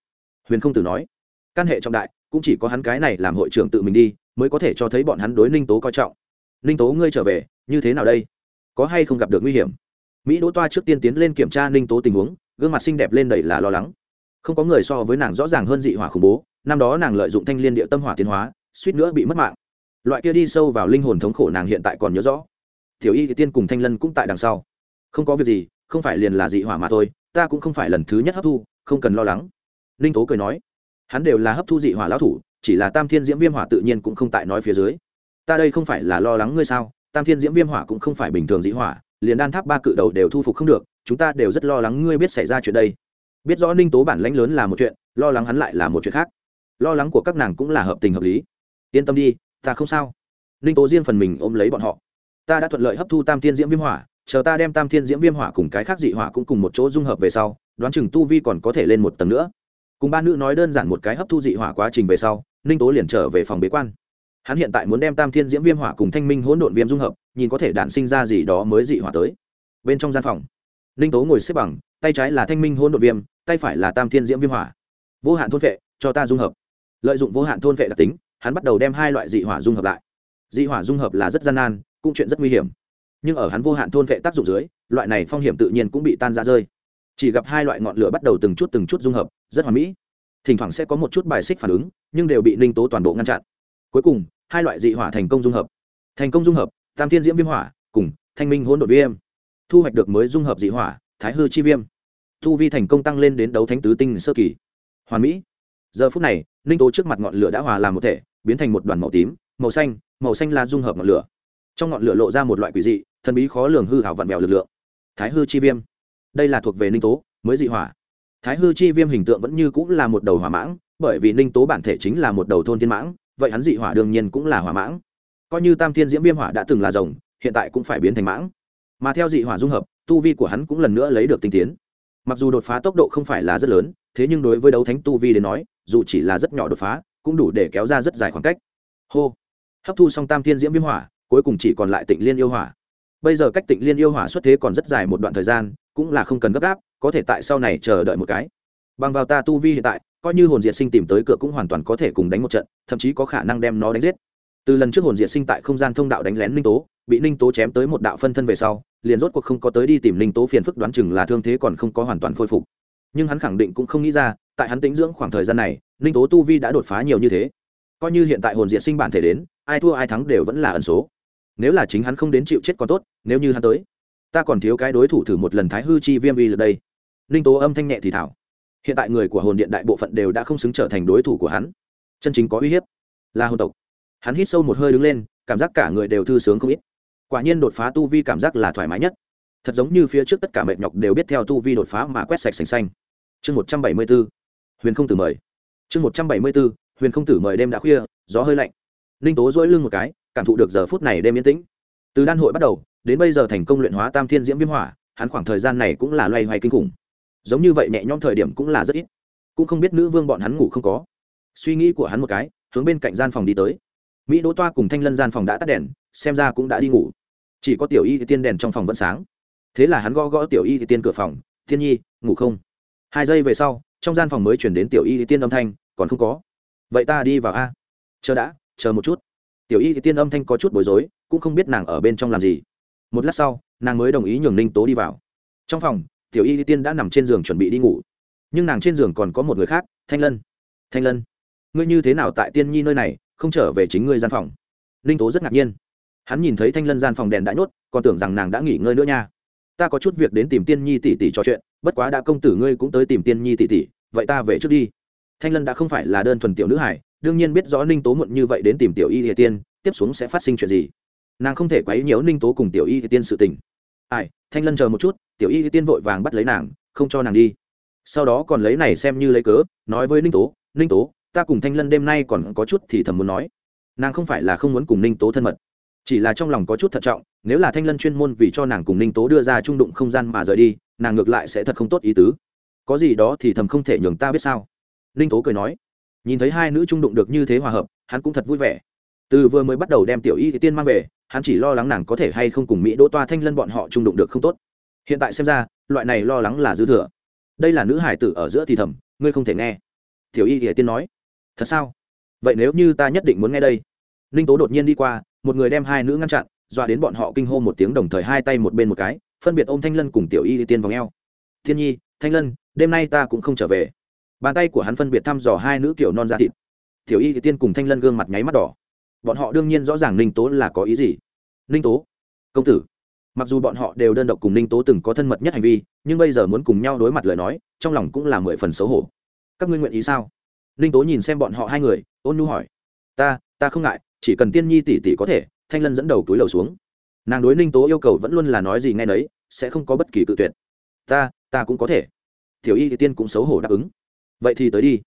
Huyền không tử nói, căn hệ trọng đại, cũng chỉ có hắn cái này làm hội trưởng tự mình đi mới có thể cho thấy bọn hắn đối ninh tố coi trọng. Ninh tố, ngươi trở về, như thế nào đây? Có hay không gặp được nguy hiểm? Mỹ đỗ toa trước tiên tiến lên kiểm tra ninh tố tình huống, gương mặt xinh đẹp lên đầy là lo lắng. Không có người so với nàng rõ ràng hơn dị hỏa khủng bố, năm đó nàng lợi dụng thanh liên địa tâm hỏa tiến hóa, suýt nữa bị mất mạng. Loại kia đi sâu vào linh hồn thống khổ nàng hiện tại còn nhớ rõ. Tiểu y thì tiên cùng thanh lân cũng tại đằng sau. Không có việc gì, không phải liền là dị hỏa mà thôi, ta cũng không phải lần thứ nhất hấp thu, không cần lo lắng. Ninh tố cười nói, hắn đều là hấp thu dị hỏa lão thủ chỉ là tam thiên diễm viêm hỏa tự nhiên cũng không tại nói phía dưới. Ta đây không phải là lo lắng ngươi sao? Tam thiên diễm viêm hỏa cũng không phải bình thường dị hỏa, liền đan tháp ba cự đầu đều thu phục không được, chúng ta đều rất lo lắng ngươi biết xảy ra chuyện đây. Biết rõ ninh tố bản lãnh lớn là một chuyện, lo lắng hắn lại là một chuyện khác. Lo lắng của các nàng cũng là hợp tình hợp lý. Yên tâm đi, ta không sao. Ninh tố riêng phần mình ôm lấy bọn họ. Ta đã thuận lợi hấp thu tam thiên diễm viêm hỏa, chờ ta đem tam thiên diễm viêm hỏa cùng cái khác dị hỏa cũng cùng một chỗ dung hợp về sau, đoán chừng tu vi còn có thể lên một tầng nữa. Cùng ba nữ nói đơn giản một cái hấp thu dị hỏa quá trình về sau ninh tố liền trở về phòng bế quan. Hắn hiện tại muốn đem tam thiên diễm viêm hỏa cùng thanh minh hỗn độn viêm dung hợp, nhìn có thể đản sinh ra gì đó mới dị hỏa tới. Bên trong gian phòng, ninh tố ngồi xếp bằng, tay trái là thanh minh hỗn độn viêm, tay phải là tam thiên diễm viêm hỏa. Vô hạn thôn vệ, cho ta dung hợp. Lợi dụng vô hạn thôn vệ đặc tính, hắn bắt đầu đem hai loại dị hỏa dung hợp lại. Dị hỏa dung hợp là rất gian nan, cũng chuyện rất nguy hiểm. Nhưng ở hắn vô hạn thôn vệ tác dụng dưới, loại này phong hiểm tự nhiên cũng bị tan ra rơi. Chỉ gặp hai loại ngọn lửa bắt đầu từng chút từng chút dung hợp, rất hoàn mỹ thỉnh thoảng sẽ có một chút bài xích phản ứng, nhưng đều bị ninh tố toàn bộ ngăn chặn. Cuối cùng, hai loại dị hỏa thành công dung hợp. Thành công dung hợp, tam thiên diễm viêm hỏa cùng thanh minh hỗn độn viêm. Thu hoạch được mới dung hợp dị hỏa, thái hư chi viêm. Thu vi thành công tăng lên đến đấu thánh tứ tinh sơ kỳ. Hoàn mỹ. Giờ phút này, ninh tố trước mặt ngọn lửa đã hòa làm một thể, biến thành một đoàn màu tím, màu xanh màu xanh là dung hợp ngọn lửa. Trong ngọn lửa lộ ra một loại quỷ dị, thần bí khó lường hư hảo vặn vẹo lực lượng. Thái hư chi viêm. Đây là thuộc về ninh tố, mới dị hỏa thái hư chi viêm hình tượng vẫn như cũng là một đầu hỏa mãng, bởi vì ninh tố bản thể chính là một đầu thôn thiên mãng, vậy hắn dị hỏa đương nhiên cũng là hỏa mãng. Coi như tam thiên diễm viêm hỏa đã từng là rồng, hiện tại cũng phải biến thành mãng. Mà theo dị hỏa dung hợp, tu vi của hắn cũng lần nữa lấy được tinh tiến. Mặc dù đột phá tốc độ không phải là rất lớn, thế nhưng đối với đấu thánh tu vi đến nói, dù chỉ là rất nhỏ đột phá, cũng đủ để kéo ra rất dài khoảng cách. Hô! Hấp thu xong tam thiên diễm viêm hỏa, cuối cùng chỉ còn lại tịnh liên yêu hỏa bây giờ cách tịnh liên yêu hỏa xuất thế còn rất dài một đoạn thời gian, cũng là không cần gấp gáp, có thể tại sau này chờ đợi một cái. Bằng vào ta tu vi hiện tại, coi như hồn diệt sinh tìm tới cửa cũng hoàn toàn có thể cùng đánh một trận, thậm chí có khả năng đem nó đánh giết. Từ lần trước hồn diệt sinh tại không gian thông đạo đánh lén ninh tố, bị ninh tố chém tới một đạo phân thân về sau, liền rốt cuộc không có tới đi tìm ninh tố phiền phức đoán chừng là thương thế còn không có hoàn toàn khôi phục. Nhưng hắn khẳng định cũng không nghĩ ra, tại hắn tĩnh dưỡng khoảng thời gian này, ninh tố tu vi đã đột phá nhiều như thế. Coi như hiện tại hồn diệt sinh bản thể đến, ai thua ai thắng đều vẫn là ẩn số nếu là chính hắn không đến chịu chết còn tốt, nếu như hắn tới, ta còn thiếu cái đối thủ thử một lần thái hư chi viêm uy lượt đây. Ninh tố âm thanh nhẹ thì thảo. Hiện tại người của hồn điện đại bộ phận đều đã không xứng trở thành đối thủ của hắn. Chân chính có uy hiếp là hồn tộc. Hắn hít sâu một hơi đứng lên, cảm giác cả người đều thư sướng không ít. Quả nhiên đột phá tu vi cảm giác là thoải mái nhất. Thật giống như phía trước tất cả mệt nhọc đều biết theo tu vi đột phá mà quét sạch sành xanh. Chương một trăm bảy mươi b ố huyền không tử mời. Chương một trăm bảy mươi b ố huyền không tử mời đêm đã khuya, gió hơi lạnh. Ninh tố dỗi lưng một cái cảm thụ được giờ phút này đêm yên tĩnh. Từ đan hội bắt đầu, đến bây giờ thành công luyện hóa tam thiên diễm viêm hỏa, hắn khoảng thời gian này cũng là loay hoay kinh khủng. Giống như vậy nhẹ nhõm thời điểm cũng là rất ít. Cũng không biết nữ vương bọn hắn ngủ không có. Suy nghĩ của hắn một cái, hướng bên cạnh gian phòng đi tới. Mỹ đỗ toa cùng thanh lân gian phòng đã tắt đèn, xem ra cũng đã đi ngủ. Chỉ có tiểu y thì tiên đèn trong phòng vẫn sáng. Thế là hắn gõ gõ tiểu y thì tiên cửa phòng, thiên nhi, ngủ không? Hai giây về sau, trong gian phòng mới chuyển đến tiểu y thì tiên âm thanh, còn không có. Vậy ta đi vào a. Chờ đã, chờ một chút tiểu y thì tiên âm thanh có chút bối rối, cũng không biết nàng ở bên trong làm gì. Một lát sau, nàng mới đồng ý nhường ninh tố đi vào. Trong phòng, tiểu y thì tiên đã nằm trên giường chuẩn bị đi ngủ. Nhưng nàng trên giường còn có một người khác, thanh lân. Thanh lân, ngươi như thế nào tại tiên nhi nơi này, không trở về chính ngươi gian phòng? Ninh tố rất ngạc nhiên. Hắn nhìn thấy thanh lân gian phòng đèn đã nhốt, còn tưởng rằng nàng đã nghỉ ngơi nữa nha. Ta có chút việc đến tìm tiên nhi tỷ tỷ trò chuyện, bất quá đã công tử ngươi cũng tới tìm tiên nhi tỷ tỷ, vậy ta về trước đi. Thanh lân đã không phải là đơn thuần tiểu nữ hải đương nhiên biết rõ ninh tố muộn như vậy đến tìm tiểu y địa tiên, tiếp xuống sẽ phát sinh chuyện gì. Nàng không thể quấy nhiễu ninh tố cùng tiểu y địa tiên sự tình. Ai, thanh lân chờ một chút, tiểu y địa tiên vội vàng bắt lấy nàng, không cho nàng đi. Sau đó còn lấy này xem như lấy cớ, nói với ninh tố ninh tố, ta cùng thanh lân đêm nay còn có chút thì thầm muốn nói. Nàng không phải là không muốn cùng ninh tố thân mật, chỉ là trong lòng có chút thận trọng, nếu là thanh lân chuyên môn vì cho nàng cùng ninh tố đưa ra trung đụng không gian mà rời đi, nàng ngược lại sẽ thật không tốt ý tứ. Có gì đó thì thầm không thể nhường ta biết sao. Ninh tố cười nói nhìn thấy hai nữ trung đụng được như thế hòa hợp, hắn cũng thật vui vẻ. Từ vừa mới bắt đầu đem tiểu y thì tiên mang về, hắn chỉ lo lắng nàng có thể hay không cùng mỹ đỗ toa thanh lân bọn họ trung đụng được không tốt. Hiện tại xem ra, loại này lo lắng là dư thừa. Đây là nữ hải tử ở giữa thì thầm, ngươi không thể nghe. Tiểu y thì tiên nói, thật sao? Vậy nếu như ta nhất định muốn nghe đây? Ninh tố đột nhiên đi qua, một người đem hai nữ ngăn chặn, dọa đến bọn họ kinh hô một tiếng đồng thời hai tay một bên một cái, phân biệt ôm thanh lân cùng tiểu y tiên vào eo. Thiên nhi, thanh lân, đêm nay ta cũng không trở về bàn tay của hắn phân biệt thăm dò hai nữ kiểu non da thịt. Tiểu y tiên cùng thanh lân gương mặt nháy mắt đỏ. Bọn họ đương nhiên rõ ràng ninh tố là có ý gì. Ninh tố, công tử. Mặc dù bọn họ đều đơn độc cùng ninh tố từng có thân mật nhất hành vi, nhưng bây giờ muốn cùng nhau đối mặt lời nói, trong lòng cũng là mười phần xấu hổ. Các ngươi nguyện ý sao? Ninh tố nhìn xem bọn họ hai người, ôn nhu hỏi. Ta ta không ngại, chỉ cần tiên nhi tỷ tỷ có thể, thanh lân dẫn đầu túi lầu xuống. Nàng đối ninh tố yêu cầu vẫn luôn là nói gì ngay nấy, sẽ không có bất kỳ tự tuyệt. Ta ta cũng có thể. Tiểu y thì tiên cũng xấu hổ đáp ứng vậy thì tới đi.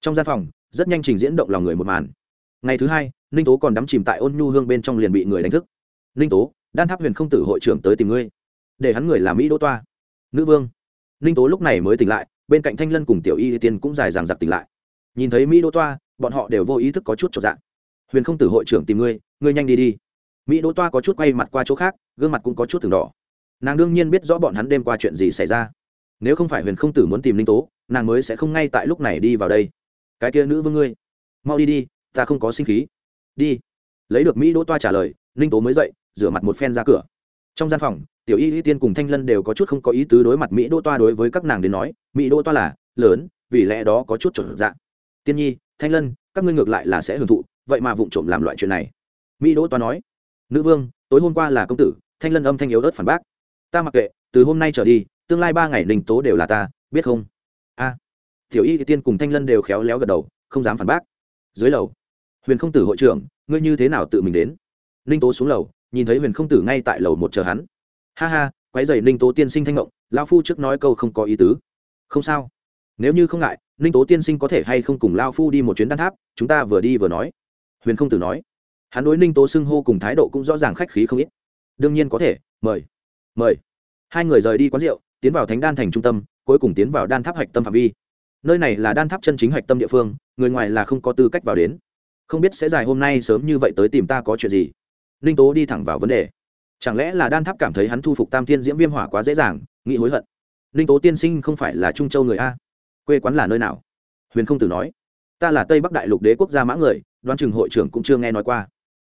Trong gian phòng, rất nhanh trình diễn động lòng người một màn. Ngày thứ hai, ninh tố còn đắm chìm tại ôn nhu hương bên trong liền bị người đánh thức. Ninh tố, đan tháp huyền không tử hội trưởng tới tìm ngươi. Để hắn người làm mỹ đỗ toa. Nữ vương. Ninh tố lúc này mới tỉnh lại, bên cạnh thanh lân cùng tiểu y tiên cũng dài dàng giặc tỉnh lại. Nhìn thấy mỹ đỗ toa, bọn họ đều vô ý thức có chút trọn dạng huyền không tử hội trưởng tìm ngươi ngươi nhanh đi đi. Mỹ đỗ toa có chút quay mặt qua chỗ khác, gương mặt cũng có chút từng đỏ. Nàng đương nhiên biết rõ bọn hắn đêm qua chuyện gì xảy ra. Nếu không phải huyền không tử muốn tìm linh tố nàng mới sẽ không ngay tại lúc này đi vào đây. Cái kia nữ vương ngươi, mau đi đi, ta không có sinh khí. Đi. Lấy được mỹ đỗ toa trả lời linh tố mới dậy, rửa mặt một phen ra cửa. Trong gian phòng, tiểu y y tiên cùng thanh lân đều có chút không có ý tứ đối mặt mỹ đỗ toa đối với các nàng đến nói, mỹ đỗ toa là lớn, vì lẽ đó có chút chuẩn dạng tiên nhi, thanh lân, các ngươi ngược lại là sẽ hưởng thụ, vậy mà vụng trộm làm loại chuyện này. Mỹ đỗ toa nói, nữ vương, tối hôm qua là công tử, thanh lân âm thanh yếu ớt phản bác. Ta mặc kệ, từ hôm nay trở đi, tương lai ba ngày ninh tố đều là ta, biết không? Tiểu y tiên cùng thanh lân đều khéo léo gật đầu, không dám phản bác. Dưới lầu, huyền không tử hội trưởng, ngươi như thế nào tự mình đến? Ninh tố xuống lầu, nhìn thấy huyền không tử ngay tại lầu một chờ hắn. Ha ha quái dày ninh tố tiên sinh thanh ngộng lao phu trước nói câu không có ý tứ. Không sao. Nếu như không ngại, ninh tố tiên sinh có thể hay không cùng lao phu đi một chuyến đan tháp, chúng ta vừa đi vừa nói. Huyền không tử nói. Hắn đối ninh tố xưng hô cùng thái độ cũng rõ ràng khách khí không ít. Đương nhiên có thể, mời mời. Hai người rời đi quán rượu, tiến vào thánh đan thành trung tâm, cuối cùng tiến vào đan tháp hạch tâm phạm vi nơi này là đan tháp chân chính hạch tâm địa phương, người ngoài là không có tư cách vào đến. Không biết sẽ dài hôm nay sớm như vậy tới tìm ta có chuyện gì? Ninh tố đi thẳng vào vấn đề. Chẳng lẽ là đan tháp cảm thấy hắn thu phục tam thiên diễm viêm hỏa quá dễ dàng, nghĩ hối hận? Ninh tố tiên sinh không phải là trung châu người a? Quê quán là nơi nào? Huyền không tử nói. Ta là tây bắc đại lục đế quốc gia mã người đoan chừng hội trưởng cũng chưa nghe nói qua.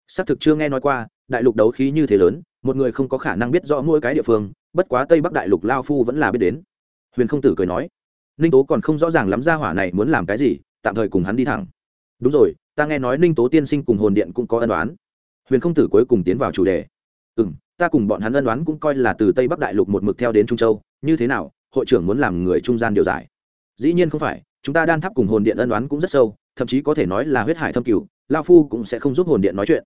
Xác thực chưa nghe nói qua, đại lục đấu khí như thế lớn, một người không có khả năng biết rõ mỗi cái địa phương, bất quá tây bắc đại lục lao phu vẫn là biết đến. Huyền không tử cười nói ninh tố còn không rõ ràng lắm ra hỏa này muốn làm cái gì, tạm thời cùng hắn đi thẳng. Đúng rồi, ta nghe nói ninh tố tiên sinh cùng hồn điện cũng có ân đoán huyền không tử cuối cùng tiến vào chủ đề. Ừ m ta cùng bọn hắn ân đoán cũng coi là từ tây bắc đại lục một mực theo đến trung châu, như thế nào, hội trưởng muốn làm người trung gian điều giải. Dĩ nhiên không phải, chúng ta đan tháp cùng hồn điện ân đoán cũng rất sâu, thậm chí có thể nói là huyết hải thâm cửu, lao phu cũng sẽ không giúp hồn điện nói chuyện.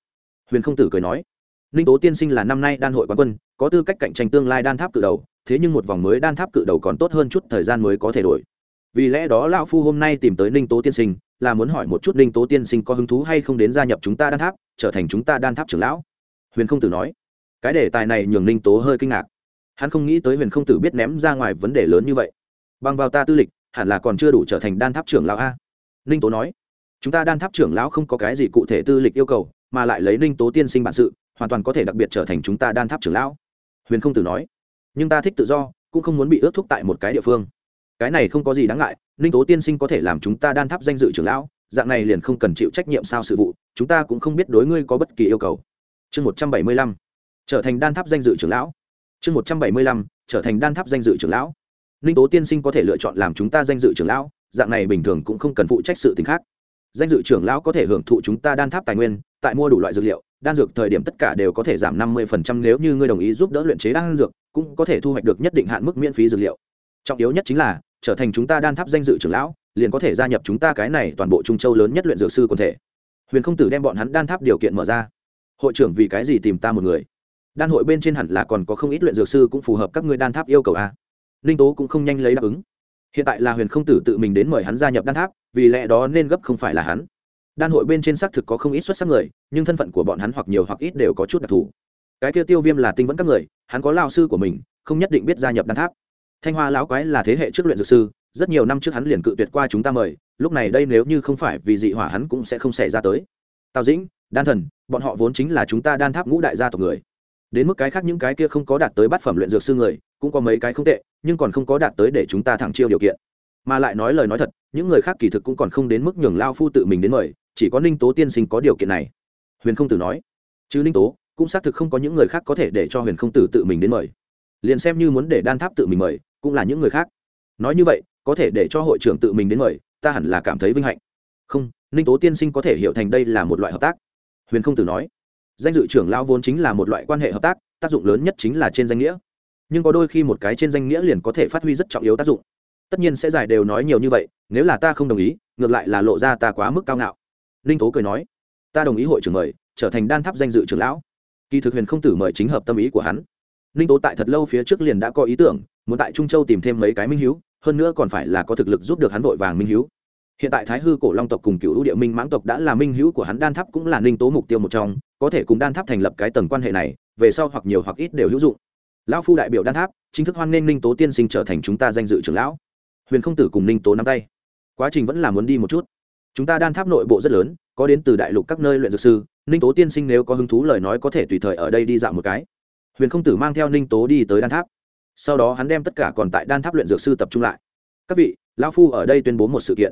Huyền không tử cười nói, ninh tố tiên sinh là năm nay đan hội quán quân, có tư cách cạnh tranh tương lai đan tháp cự đầu thế nhưng một vòng mới đan tháp cự đầu còn tốt hơn chút, thời gian mới có thể đổi. Vì lẽ đó lão phu hôm nay tìm tới ninh tố tiên sinh, là muốn hỏi một chút ninh tố tiên sinh có hứng thú hay không đến gia nhập chúng ta đan tháp, trở thành chúng ta đan tháp trưởng lão? Huyền không tử nói. Cái đề tài này nhường ninh tố hơi kinh ngạc. Hắn không nghĩ tới huyền không tử biết ném ra ngoài vấn đề lớn như vậy. Bằng vào ta tư lịch, hẳn là còn chưa đủ trở thành đan tháp trưởng lão a. Ninh tố nói. Chúng ta đan tháp trưởng lão không có cái gì cụ thể tư lịch yêu cầu, mà lại lấy ninh tố tiên sinh bản sự, hoàn toàn có thể đặc biệt trở thành chúng ta đan tháp trưởng lão. Huyền không tử nói nhưng ta thích tự do, cũng không muốn bị ước thúc tại một cái địa phương. Cái này không có gì đáng ngại, ninh tố tiên sinh có thể làm chúng ta đan tháp danh dự trưởng lão, dạng này liền không cần chịu trách nhiệm sao sự vụ, chúng ta cũng không biết đối ngươi có bất kỳ yêu cầu. Chương một trăm bảy mươi lăm, trở thành đan tháp danh dự trưởng lão. Chương một trăm bảy mươi lăm, trở thành đan tháp danh dự trưởng lão. Ninh tố tiên sinh có thể lựa chọn làm chúng ta danh dự trưởng lão, dạng này bình thường cũng không cần phụ trách sự t ì n h khác. Danh dự trưởng lão có thể hưởng thụ chúng ta đan tháp tài nguyên, tại mua đủ loại dược liệu đan dược thời điểm tất cả đều có thể giảm năm mươi nếu như ngươi đồng ý giúp đỡ luyện chế đan dược, cũng có thể thu hoạch được nhất định hạn mức miễn phí dược liệu. Trọng yếu nhất chính là, trở thành chúng ta đan tháp danh dự trưởng lão, liền có thể gia nhập chúng ta cái này toàn bộ trung châu lớn nhất luyện dược sư quần thể. Huyền không tử đem bọn hắn đan tháp điều kiện mở ra. Hội trưởng vì cái gì tìm ta một người? Đan hội bên trên hẳn là còn có không ít luyện dược sư cũng phù hợp các ngươi đan tháp yêu cầu a. Linh tố cũng không nhanh lấy đáp ứng. Hiện tại là huyền không tử tự mình đến mời hắn gia nhập đan tháp, vì lẽ đó nên gấp không phải là hắn đan hội bên trên xác thực có không ít xuất sắc người, nhưng thân phận của bọn hắn hoặc nhiều hoặc ít đều có chút đặc thù. Cái kia tiêu viêm là tinh vẫn các người, hắn có lao sư của mình, không nhất định biết gia nhập đan tháp. Thanh hoa lão quái là thế hệ trước luyện dược sư, rất nhiều năm trước hắn liền cự tuyệt qua chúng ta mời, lúc này đây nếu như không phải vì dị hỏa hắn cũng sẽ không xảy ra tới. Tào dĩnh, đan thần, bọn họ vốn chính là chúng ta đan tháp ngũ đại gia tộc người. Đến mức cái khác những cái kia không có đạt tới bát phẩm luyện dược sư người, cũng có mấy cái không tệ, nhưng còn không có đạt tới để chúng ta thẳng chiêu điều kiện. Mà lại nói lời nói thật, những người khác kỳ thực cũng còn không đến mức nhường lao phu tự mình đến mời chỉ có ninh tố tiên sinh có điều kiện này. Huyền không tử nói. Chứ ninh tố, cũng xác thực không có những người khác có thể để cho huyền không tử tự mình đến mời. Liền xem như muốn để đan tháp tự mình mời, cũng là những người khác. Nói như vậy, có thể để cho hội trưởng tự mình đến mời, ta hẳn là cảm thấy vinh hạnh. Không, ninh tố tiên sinh có thể hiểu thành đây là một loại hợp tác. Huyền không tử nói. Danh dự trưởng lão vốn chính là một loại quan hệ hợp tác tác dụng lớn nhất chính là trên danh nghĩa. Nhưng có đôi khi một cái trên danh nghĩa liền có thể phát huy rất trọng yếu tác dụng. Tất nhiên sẽ giải đều nói nhiều như vậy, nếu là ta không đồng ý, ngược lại là lộ ra ta quá mức cao ngạo ninh tố cười nói, ta đồng ý hội trưởng mời, trở thành đan tháp danh dự trưởng lão. Kỳ thực huyền không tử mời chính hợp tâm ý của hắn. Ninh tố tại thật lâu phía trước liền đã có ý tưởng, muốn tại trung châu tìm thêm mấy cái minh h hơn nữa còn phải là có thực lực giúp được hắn vội vàng minh h hiện tại thái hư cổ long tộc cùng cựu ưu địa minh mãng tộc đã là minh hữu của hắn, đan tháp cũng là ninh tố mục tiêu một trong, có thể cùng đan tháp thành lập cái tầng quan hệ này, về sau hoặc nhiều hoặc ít đều hữu dụng. Lão phu đại biểu đan tháp, chính thức hoan nghênh ninh tố tiên sinh trở thành chúng ta danh dự trưởng lão. Huyền không tử cùng ninh tố nắm tay. Quá trình vẫn là muốn đi một chút chúng ta đan tháp nội bộ rất lớn, có đến từ đại lục các nơi luyện dược sư, ninh tố tiên sinh nếu có hứng thú lời nói có thể tùy thời ở đây đi dạo một cái. Huyền không tử mang theo ninh tố đi tới đan tháp. Sau đó hắn đem tất cả còn tại đan tháp luyện dược sư tập trung lại. Các vị, lão phu ở đây tuyên bố một sự kiện.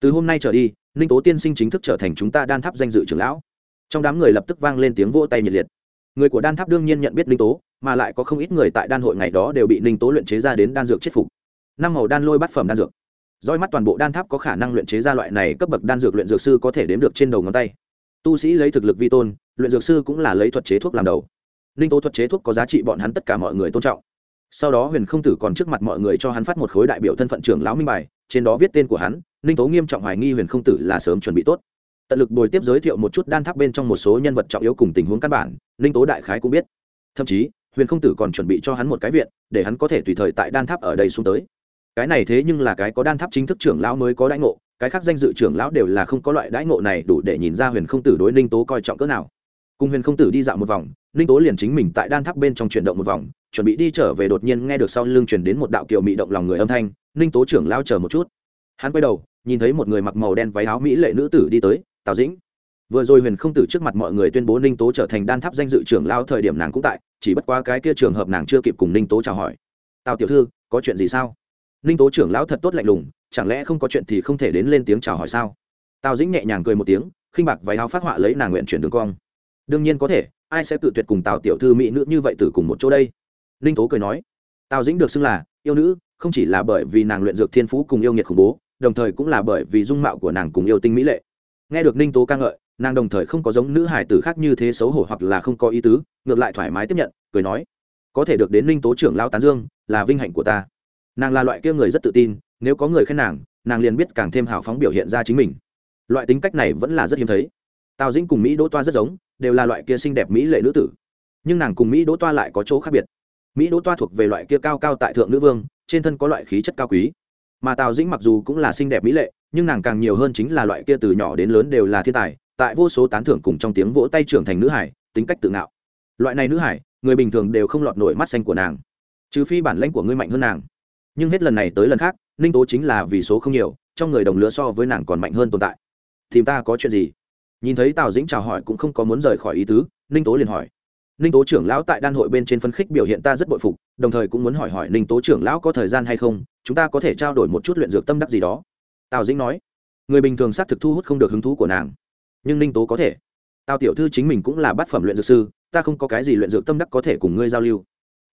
Từ hôm nay trở đi, ninh tố tiên sinh chính thức trở thành chúng ta đan tháp danh dự trưởng lão. Trong đám người lập tức vang lên tiếng vỗ tay nhiệt liệt. Người của đan tháp đương nhiên nhận biết ninh tố, mà lại có không ít người tại đan hội ngày đó đều bị ninh tố luyện chế ra đến đan dược chết phục. Năm màu đan lôi bát phẩm đan dược roi mắt toàn bộ đan tháp có khả năng luyện chế ra loại này cấp bậc đan dược luyện dược sư có thể đếm được trên đầu ngón tay. Tu sĩ lấy thực lực vi tôn, luyện dược sư cũng là lấy thuật chế thuốc làm đầu. Ninh tố thuật chế thuốc có giá trị bọn hắn tất cả mọi người tôn trọng. Sau đó huyền không tử còn trước mặt mọi người cho hắn phát một khối đại biểu thân phận trưởng lão minh bài, trên đó viết tên của hắn ninh tố nghiêm trọng hoài nghi huyền không tử là sớm chuẩn bị tốt. Tận lực bồi tiếp giới thiệu một chút đan tháp bên trong một số nhân vật trọng yếu cùng tình huống căn bản ninh tố đại khái cũng biết. Thậm chí, huyền không tử còn chuẩn bị cho hắn một cái viện, để hắn có thể tùy thời tại đan tháp ở đây xuống tới cái này thế nhưng là cái có đan tháp chính thức trưởng lão mới có đãi ngộ, cái khác danh dự trưởng lão đều là không có loại đãi ngộ này đủ để nhìn ra huyền không tử đối ninh tố coi trọng cỡ nào. Cùng huyền không tử đi dạo một vòng, ninh tố liền chính mình tại đan tháp bên trong chuyển động một vòng, chuẩn bị đi trở về đột nhiên nghe được sau lưng chuyển đến một đạo kiều mị động lòng người âm thanh, ninh tố trưởng lao chờ một chút. Hắn quay đầu, nhìn thấy một người mặc màu đen váy áo mỹ lệ nữ tử đi tới, tào dĩnh. Vừa rồi huyền không tử trước mặt mọi người tuyên bố ninh tố trở thành đan tháp danh dự trưởng lao thời điểm nàng cũng tại, chỉ bất qua cái kia trường hợp nàng chưa kịp cùng ninh tố chào hỏi. Tào tiểu thư, có chuyện gì sao? Ninh tố trưởng lão thật tốt lạnh lùng, chẳng lẽ không có chuyện thì không thể đến lên tiếng chào hỏi sao? Tào dĩnh nhẹ nhàng cười một tiếng, khinh bạc váy áo phát họa lấy nàng nguyện chuyển đường cong. Đương nhiên có thể, ai sẽ tự tuyệt cùng tào tiểu thư mỹ nữ như vậy từ cùng một chỗ đây? Ninh tố cười nói. Tào dĩnh được xưng là yêu nữ, không chỉ là bởi vì nàng luyện dược thiên phú cùng yêu nghiệt khủng bố, đồng thời cũng là bởi vì dung mạo của nàng cùng yêu tinh mỹ lệ. Nghe được ninh tố ca ngợi, nàng đồng thời không có giống nữ hải tử khác như thế xấu hổ hoặc là không có ý tứ, ngược lại thoải mái tiếp nhận, cười nói. Có thể được đến ninh tố trưởng lao tán dương, là vinh hạnh của ta nàng là loại kia người rất tự tin, nếu có người khen nàng nàng liền biết càng thêm hào phóng biểu hiện ra chính mình. Loại tính cách này vẫn là rất hiếm thấy. Tào dĩnh cùng mỹ đỗ toa rất giống, đều là loại kia xinh đẹp mỹ lệ nữ tử. Nhưng nàng cùng mỹ đỗ toa lại có chỗ khác biệt. Mỹ đỗ toa thuộc về loại kia cao cao tại thượng nữ vương, trên thân có loại khí chất cao quý. Mà tào dĩnh mặc dù cũng là xinh đẹp mỹ lệ, nhưng nàng càng nhiều hơn chính là loại kia từ nhỏ đến lớn đều là thiên tài, tại vô số tán thưởng cùng trong tiếng vỗ tay trưởng thành nữ hải, tính cách tự ngạo. Loại này nữ hải, người bình thường đều không lọt nổi mắt xanh của nàng. Trừ phi bản lãnh của ngươi mạnh hơn nàng nhưng hết lần này tới lần khác, ninh tố chính là vì số không nhiều, trong người đồng lứa so với nàng còn mạnh hơn tồn tại. Tìm ta có chuyện gì? Nhìn thấy tào dĩnh chào hỏi cũng không có muốn rời khỏi ý tứ, ninh tố liền hỏi. Ninh tố trưởng lão tại đan hội bên trên phân khích biểu hiện ta rất bội phục, đồng thời cũng muốn hỏi hỏi ninh tố trưởng lão có thời gian hay không, chúng ta có thể trao đổi một chút luyện dược tâm đắc gì đó. Tào dĩnh nói. Người bình thường xác thực thu hút không được hứng thú của nàng, nhưng ninh tố có thể. Tào tiểu thư chính mình cũng là bát phẩm luyện dược sư, ta không có cái gì luyện dược tâm đắc có thể cùng ngươi giao lưu.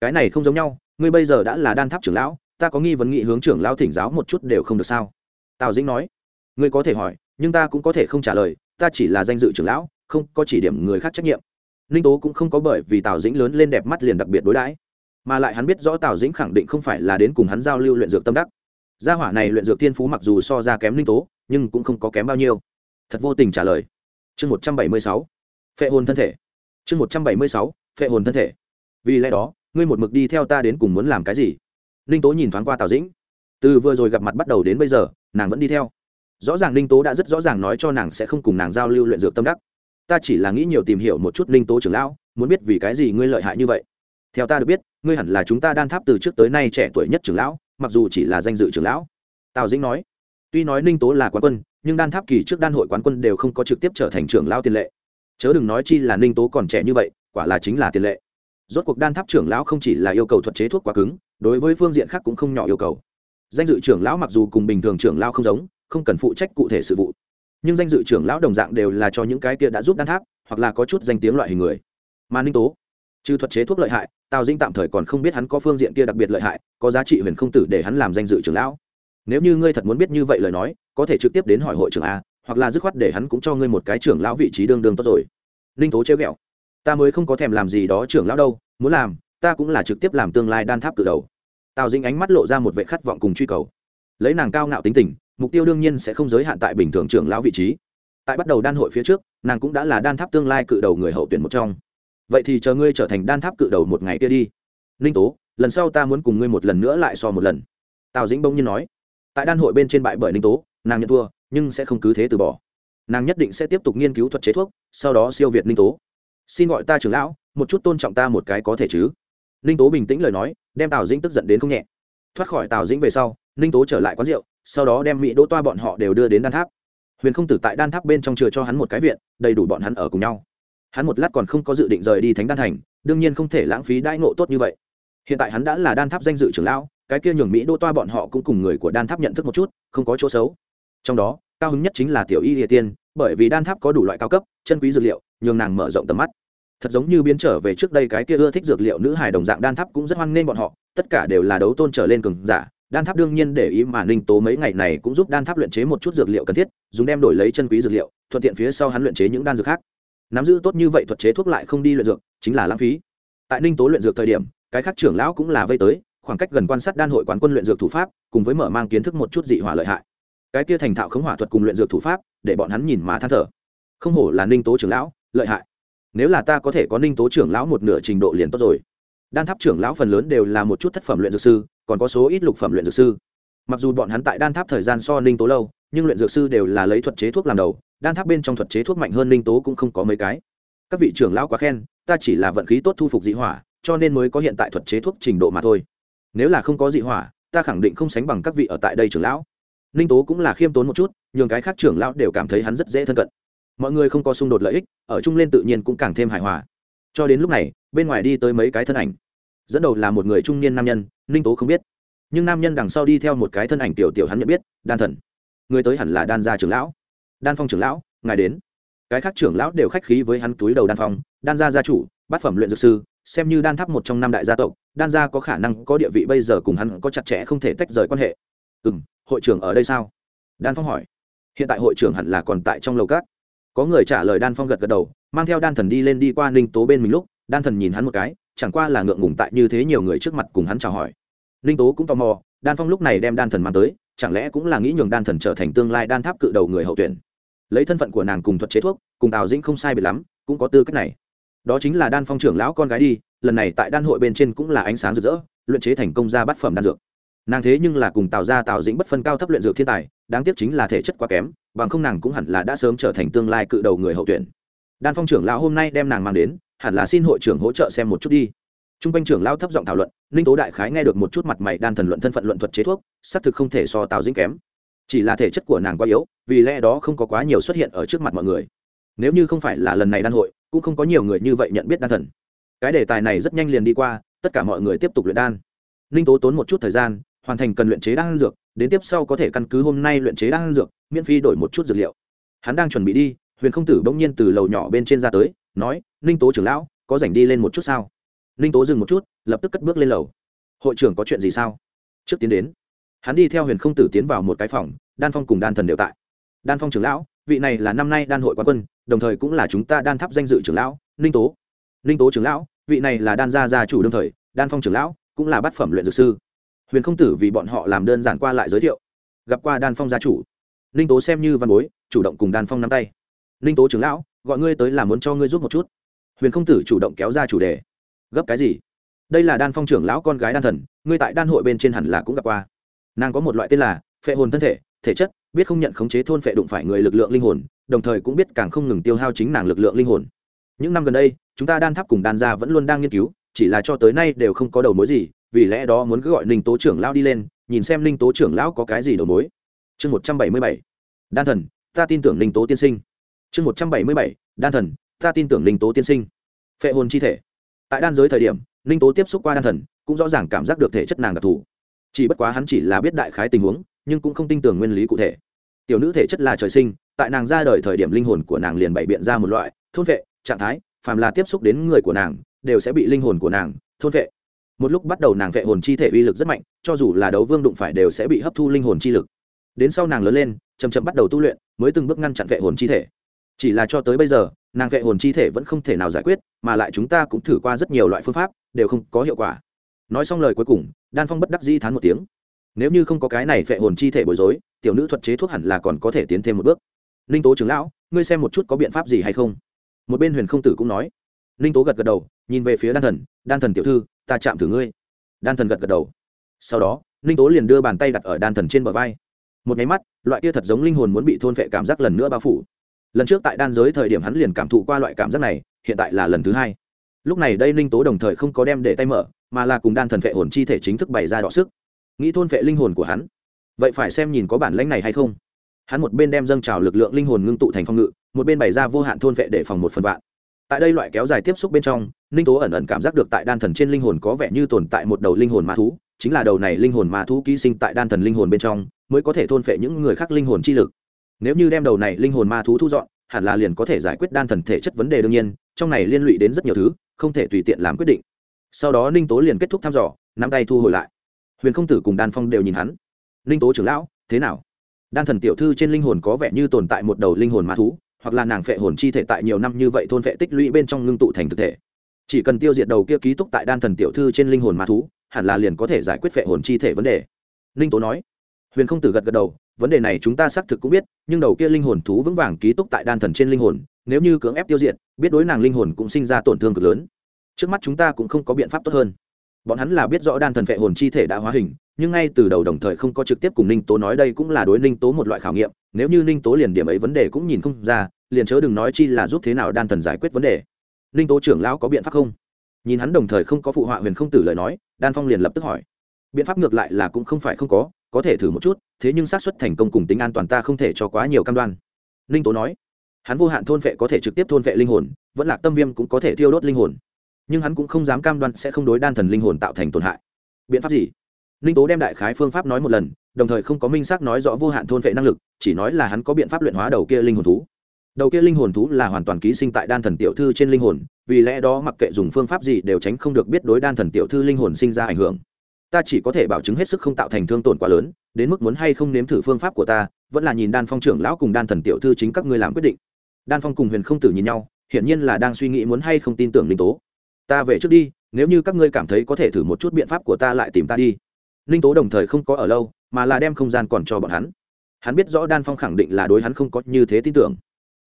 Cái này không giống nhau, ngươi bây giờ đã là đan tháp trưởng lão ta có nghi vấn nghị hướng trưởng lao thỉnh giáo một chút đều không được sao? Tào dĩnh nói. Ngươi có thể hỏi, nhưng ta cũng có thể không trả lời, ta chỉ là danh dự trưởng lão, không có chỉ điểm người khác trách nhiệm. Ninh tố cũng không có bởi vì tào dĩnh lớn lên đẹp mắt liền đặc biệt đối đãi. Mà lại hắn biết rõ tào dĩnh khẳng định không phải là đến cùng hắn giao lưu luyện dược tâm đắc. Gia hỏa này luyện dược thiên phú mặc dù so ra kém ninh tố, nhưng cũng không có kém bao nhiêu. Thật vô tình trả lời. Chương một trăm bảy mươi sáu. Phệ hồn thân thể. Chương một trăm bảy mươi sáu. Phệ hồn thân thể. Vì lẽ đó, ngươi một mực đi theo ta đến cùng muốn làm cái gì? Ninh tố nhìn thoáng qua tào dĩnh. Từ vừa rồi gặp mặt bắt đầu đến bây giờ, nàng vẫn đi theo. Rõ ràng ninh tố đã rất rõ ràng nói cho nàng sẽ không cùng nàng giao lưu luyện dược tâm đắc. Ta chỉ là nghĩ nhiều tìm hiểu một chút ninh tố trưởng lão, muốn biết vì cái gì ngươi lợi hại như vậy. Theo ta được biết, ngươi hẳn là chúng ta đan tháp từ trước tới nay trẻ tuổi nhất trưởng lão, mặc dù chỉ là danh dự trưởng lão. Tào dĩnh nói. Tuy nói ninh tố là quán quân, nhưng đan tháp kỳ trước đan hội quán quân đều không có trực tiếp trở thành trưởng lão tiền lệ. Chớ đừng nói chi là ninh tố còn trẻ như vậy, quả là chính là tiền lệ. Rốt cuộc đan tháp trưởng lão không chỉ là yêu cầu thuật chế thuốc quá cứng đối với phương diện khác cũng không nhỏ yêu cầu. Danh dự trưởng lão mặc dù cùng bình thường trưởng lão không giống, không cần phụ trách cụ thể sự vụ, nhưng danh dự trưởng lão đồng dạng đều là cho những cái kia đã giúp đan tháp, hoặc là có chút danh tiếng loại hình người. Mà ninh tố, trừ thuật chế thuốc lợi hại, tào dinh tạm thời còn không biết hắn có phương diện kia đặc biệt lợi hại, có giá trị huyền không tử để hắn làm danh dự trưởng lão. Nếu như ngươi thật muốn biết như vậy lời nói, có thể trực tiếp đến hỏi hội trưởng a, hoặc là dứt khoát để hắn cũng cho ngươi một cái trưởng lão vị trí đương đương tốt rồi. Ninh tố chế ghẹo, ta mới không có thèm làm gì đó trưởng lão đâu, muốn làm, ta cũng là trực tiếp làm tương lai đan tháp từ đầu tào Dĩnh ánh mắt lộ ra một vệ khát vọng cùng truy cầu. Lấy nàng cao ngạo tính tình, mục tiêu đương nhiên sẽ không giới hạn tại bình thường trưởng lão vị trí. Tại bắt đầu đan hội phía trước, nàng cũng đã là đan tháp tương lai cự đầu người hậu tuyển một trong. Vậy thì chờ ngươi trở thành đan tháp cự đầu một ngày kia đi. Ninh tố, lần sau ta muốn cùng ngươi một lần nữa lại so một lần. Tào dĩnh bỗng nhiên nói. Tại đan hội bên trên bại bởi ninh tố, nàng nhận thua, nhưng sẽ không cứ thế từ bỏ. Nàng nhất định sẽ tiếp tục nghiên cứu thuật chế thuốc, sau đó siêu việt ninh tố. Xin gọi ta trưởng lão, một chút tôn trọng ta một cái có thể chứ? Ninh tố bình tĩnh lời nói đem tào dĩnh tức giận đến không nhẹ thoát khỏi tào dĩnh về sau ninh tố trở lại quán rượu sau đó đem mỹ đỗ toa bọn họ đều đưa đến đan tháp huyền không tử tại đan tháp bên trong chừa cho hắn một cái viện đầy đủ bọn hắn ở cùng nhau hắn một lát còn không có dự định rời đi thánh đan thành đương nhiên không thể lãng phí đãi ngộ tốt như vậy hiện tại hắn đã là đan tháp danh dự trưởng lão cái kia nhường mỹ Đỗ toa bọn họ cũng cùng người của đan tháp nhận thức một chút không có chỗ xấu trong đó cao hứng nhất chính là tiểu y địa tiên bởi vì đan tháp có đủ loại cao cấp chân quý dược liệu nhường nàng mở rộng tầm mắt thật giống như biến trở về trước đây cái kia ưa thích dược liệu nữ hài đồng dạng, đan tháp cũng rất hoan nghênh bọn họ, tất cả đều là đấu tôn trở lên cường giả. Đan tháp đương nhiên để ý mà ninh tố mấy ngày này cũng giúp đan tháp luyện chế một chút dược liệu cần thiết, dùng đem đổi lấy chân quý dược liệu, thuận tiện phía sau hắn luyện chế những đan dược khác. Nắm giữ tốt như vậy thuật chế thuốc lại không đi luyện dược, chính là lãng phí. Tại ninh tố luyện dược thời điểm, cái khác trưởng lão cũng là vây tới, khoảng cách gần quan sát đan hội quán quân luyện dược thủ pháp, cùng với mở mang kiến thức một chút dị hỏa lợi hại. Cái kia thành thạo khống hỏa thuật cùng luyện dược thủ pháp, để bọn hắn nhìn mà than thở. Không hổ là ninh tố trưởng lão, lợi hại nếu là ta có thể có ninh tố trưởng lão một nửa trình độ liền tốt rồi. Đan tháp trưởng lão phần lớn đều là một chút thất phẩm luyện dược sư, còn có số ít lục phẩm luyện dược sư. Mặc dù bọn hắn tại đan tháp thời gian so ninh tố lâu, nhưng luyện dược sư đều là lấy thuật chế thuốc làm đầu, đan tháp bên trong thuật chế thuốc mạnh hơn ninh tố cũng không có mấy cái. Các vị trưởng lão quá khen, ta chỉ là vận khí tốt thu phục dị hỏa, cho nên mới có hiện tại thuật chế thuốc trình độ mà thôi. Nếu là không có dị hỏa, ta khẳng định không sánh bằng các vị ở tại đây trưởng lão. Ninh tố cũng là khiêm tốn một chút, nhường cái khác trưởng lão đều cảm thấy hắn rất dễ thân cận mọi người không có xung đột lợi ích, ở chung lên tự nhiên cũng càng thêm hài hòa. Cho đến lúc này, bên ngoài đi tới mấy cái thân ảnh. Dẫn đầu là một người trung niên nam nhân, ninh tố không biết. Nhưng nam nhân đằng sau đi theo một cái thân ảnh tiểu tiểu hắn nhận biết, đan thần. Người tới hẳn là đan gia trưởng lão. Đan phong trưởng lão, ngài đến. Cái khác trưởng lão đều khách khí với hắn túi đầu đan phong, đan gia gia chủ, bát phẩm luyện dược sư, xem như đan tháp một trong năm đại gia tộc, đan gia có khả năng có địa vị bây giờ cùng hắn có chặt chẽ không thể tách rời quan hệ. Ừ m hội trưởng ở đây sao? Đan phong hỏi. Hiện tại hội trưởng hẳn là còn tại trong lầu cát có người trả lời đan phong gật gật đầu, mang theo đan thần đi lên đi qua ninh tố bên mình lúc, đan thần nhìn hắn một cái, chẳng qua là ngượng ngùng tại như thế nhiều người trước mặt cùng hắn chào hỏi. Ninh tố cũng tò mò, đan phong lúc này đem đan thần mang tới, chẳng lẽ cũng là nghĩ nhường đan thần trở thành tương lai đan tháp cự đầu người hậu tuyển. Lấy thân phận của nàng cùng thuật chế thuốc, cùng tào dĩnh không sai biệt lắm, cũng có tư cách này. Đó chính là đan phong trưởng lão con gái đi, lần này tại đan hội bên trên cũng là ánh sáng rực rỡ, luyện chế thành công ra bát phẩm đan dược. Nàng thế nhưng là cùng tạo ra tào dĩnh bất phân cao thấp luyện dược thiên tài, đáng tiếc chính là thể chất quá kém bằng không nàng cũng hẳn là đã sớm trở thành tương lai cự đầu người hậu tuyển đan phong trưởng lão hôm nay đem nàng mang đến hẳn là xin hội trưởng hỗ trợ xem một chút đi Trung quanh trưởng lão thấp giọng thảo luận, Ninh Tố đại khái nghe được một chút mặt mày đan thần luận thân phận luận thuật chế thuốc, xác thực không thể so Tào dính kém. Chỉ là thể chất của nàng quá yếu, vì lẽ đó không có quá nhiều xuất hiện ở trước mặt mọi người. Nếu như không phải là lần này đan hội, cũng không có nhiều người như vậy nhận biết đan thần. Cái đề tài này rất nhanh liền đi qua, tất cả mọi người tiếp tục luyện đan. Ninh Tố tốn một chút thời gian, hoàn thành cần luyện chế đan dược, đến tiếp sau có thể căn cứ hôm nay luyện chế đan dược, miễn phí đổi một chút dược liệu. Hắn đang chuẩn bị đi, Huyền Không Tử bỗng nhiên từ lầu nhỏ bên trên ra tới, nói: "Ninh Tố trưởng lão, có rảnh đi lên một chút sao?" ninh tố dừng một chút lập tức cất bước lên lầu. Hội trưởng có chuyện gì sao? Trước tiến đến hắn đi theo huyền không tử tiến vào một cái phòng đan phong cùng đan thần đều tại. Đan phong trưởng lão vị này là năm nay đan hội quán quân đồng thời cũng là chúng ta đan tháp danh dự trưởng lão ninh tố. Ninh tố trưởng lão vị này là đan gia gia chủ đương thời đan phong trưởng lão cũng là bát phẩm luyện dược sư huyền không tử vì bọn họ làm đơn giản qua lại giới thiệu. Gặp qua đan phong gia chủ. Ninh tố xem như văn bối, chủ động cùng đan phong nắm tay. Ninh tố trưởng lão, gọi ngươi tới là muốn cho ngươi giúp một chút. Huyền không tử chủ động kéo ra chủ đề. Gấp cái gì? Đây là đan phong trưởng lão con gái đan thần, ngươi tại đan hội bên trên hẳn là cũng gặp qua. Nàng có một loại tên là phệ hồn thân thể thể chất, biết không nhận khống chế thôn phệ đụng phải người lực lượng linh hồn, đồng thời cũng biết càng không ngừng tiêu hao chính nàng lực lượng linh hồn. Những năm gần đây, chúng ta đan tháp cùng đan gia vẫn luôn đang nghiên cứu, chỉ là cho tới nay đều không có đầu mối gì vì lẽ đó muốn cứ gọi ninh tố trưởng lão đi lên, nhìn xem ninh tố trưởng lão có cái gì đầu mối. Chương một trăm bảy mươi bảy. Đan thần, ta tin tưởng ninh tố tiên sinh. Chương một trăm bảy mươi bảy. Đan thần, ta tin tưởng ninh tố tiên sinh. Phệ hồn chi thể. Tại đan giới thời điểm, ninh tố tiếp xúc qua đan thần, cũng rõ ràng cảm giác được thể chất nàng đặc thù. Chỉ bất quá hắn chỉ là biết đại khái tình huống, nhưng cũng không tin tưởng nguyên lý cụ thể. Tiểu nữ thể chất là trời sinh, tại nàng ra đời thời điểm linh hồn của nàng liền bày biện ra một loại, thôn vệ trạng thái, phàm là tiếp xúc đến người của nàng, đều sẽ bị linh hồn của nàng, thôn vệ một lúc bắt đầu nàng vệ hồn chi thể uy lực rất mạnh, cho dù là đấu vương đụng phải đều sẽ bị hấp thu linh hồn chi lực. Đến sau nàng lớn lên chầm chậm bắt đầu tu luyện, mới từng bước ngăn chặn vệ hồn chi thể. Chỉ là cho tới bây giờ, nàng vệ hồn chi thể vẫn không thể nào giải quyết, mà lại chúng ta cũng thử qua rất nhiều loại phương pháp, đều không có hiệu quả. Nói xong lời cuối cùng, đan phong bất đắc dĩ thán một tiếng. Nếu như không có cái này vệ hồn chi thể bối rối, tiểu nữ thuật chế thuốc hẳn là còn có thể tiến thêm một bước. Ninh tố trưởng lão, ngươi xem một chút có biện pháp gì hay không? Một bên huyền không tử cũng nói. Ninh tố gật gật đầu, nhìn về phía đan thần đan thần tiểu thư ta chạm thử ngươi. Đan thần gật gật đầu. Sau đó, ninh tố liền đưa bàn tay đặt ở đan thần trên bờ vai. Một nháy mắt, loại kia thật giống linh hồn muốn bị thôn vệ cảm giác lần nữa bao phủ. Lần trước tại đan giới thời điểm hắn liền cảm thụ qua loại cảm giác này, hiện tại là lần thứ hai. Lúc này đây ninh tố đồng thời không có đem để tay mở, mà là cùng đan thần vệ hồn chi thể chính thức bày ra đọ sức. Nghĩ thôn vệ linh hồn của hắn, vậy phải xem nhìn có bản lãnh này hay không. Hắn một bên đem dâng trào lực lượng linh hồn ngưng tụ thành phong ngự, một bên bày ra vô hạn thôn vệ để phòng một phần vạn tại đây loại kéo dài tiếp xúc bên trong, ninh tố ẩn ẩn cảm giác được tại đan thần trên linh hồn có vẻ như tồn tại một đầu linh hồn ma thú, chính là đầu này linh hồn ma thú ký sinh tại đan thần linh hồn bên trong, mới có thể thôn phệ những người khác linh hồn chi lực. Nếu như đem đầu này linh hồn ma thú thu dọn, hẳn là liền có thể giải quyết đan thần thể chất vấn đề đương nhiên, trong này liên lụy đến rất nhiều thứ, không thể tùy tiện làm quyết định. Sau đó ninh tố liền kết thúc thăm dò, nắm tay thu hồi lại. Huyền không tử cùng đan phong đều nhìn hắn. Ninh tố trưởng lão, thế nào? Đan thần tiểu thư trên linh hồn có vẻ như tồn tại một đầu linh hồn ma thú hoặc là nàng phệ hồn chi thể tại nhiều năm như vậy thôn phệ tích lũy bên trong ngưng tụ thành thực thể. Chỉ cần tiêu diệt đầu kia ký túc tại đan thần tiểu thư trên linh hồn ma thú, hẳn là liền có thể giải quyết phệ hồn chi thể vấn đề. Ninh tố nói. Huyền không tử gật gật đầu, vấn đề này chúng ta xác thực cũng biết, nhưng đầu kia linh hồn thú vững vàng ký túc tại đan thần trên linh hồn, nếu như cưỡng ép tiêu diệt, biết đối nàng linh hồn cũng sinh ra tổn thương cực lớn. Trước mắt chúng ta cũng không có biện pháp tốt hơn. Bọn hắn là biết rõ đan thần phệ hồn chi thể đã hóa hình nhưng ngay từ đầu đồng thời không có trực tiếp cùng ninh tố nói, đây cũng là đối ninh tố một loại khảo nghiệm, nếu như ninh tố liền điểm ấy vấn đề cũng nhìn không ra, liền chớ đừng nói chi là giúp thế nào đan thần giải quyết vấn đề. Ninh tố trưởng lão có biện pháp không? Nhìn hắn đồng thời không có phụ họa huyền không tử lời nói, đan phong liền lập tức hỏi. Biện pháp ngược lại là cũng không phải không có có thể thử một chút, thế nhưng xác suất thành công cùng tính an toàn ta không thể cho quá nhiều cam đoan. Ninh tố nói. Hắn vô hạn thôn vệ có thể trực tiếp thôn vệ linh hồn, vẫn là tâm viêm cũng có thể thiêu đốt linh hồn. Nhưng hắn cũng không dám cam đoan sẽ không đối đan thần linh hồn tạo thành tổn hại. Biện pháp gì? Ninh tố đem đại khái phương pháp nói một lần, đồng thời không có minh xác nói rõ vô hạn thôn vệ năng lực, chỉ nói là hắn có biện pháp luyện hóa đầu kia linh hồn thú. Đầu kia linh hồn thú là hoàn toàn ký sinh tại đan thần tiểu thư trên linh hồn, vì lẽ đó mặc kệ dùng phương pháp gì đều tránh không được biết đối đan thần tiểu thư linh hồn sinh ra ảnh hưởng. Ta chỉ có thể bảo chứng hết sức không tạo thành thương tổn quá lớn, đến mức muốn hay không nếm thử phương pháp của ta, vẫn là nhìn đan phong trưởng lão cùng đan thần tiểu thư chính các ngươi làm quyết định. Đan phong cùng huyền không tử nhìn nhau, hiển nhiên là đang suy nghĩ muốn hay không tin tưởng linh tố. Ta về trước đi, nếu như các ngươi cảm thấy có thể thử một chút biện pháp của ta lại tìm ta đi ninh tố đồng thời không có ở lâu, mà là đem không gian còn cho bọn hắn. Hắn biết rõ đan phong khẳng định là đối hắn không có như thế tin tưởng.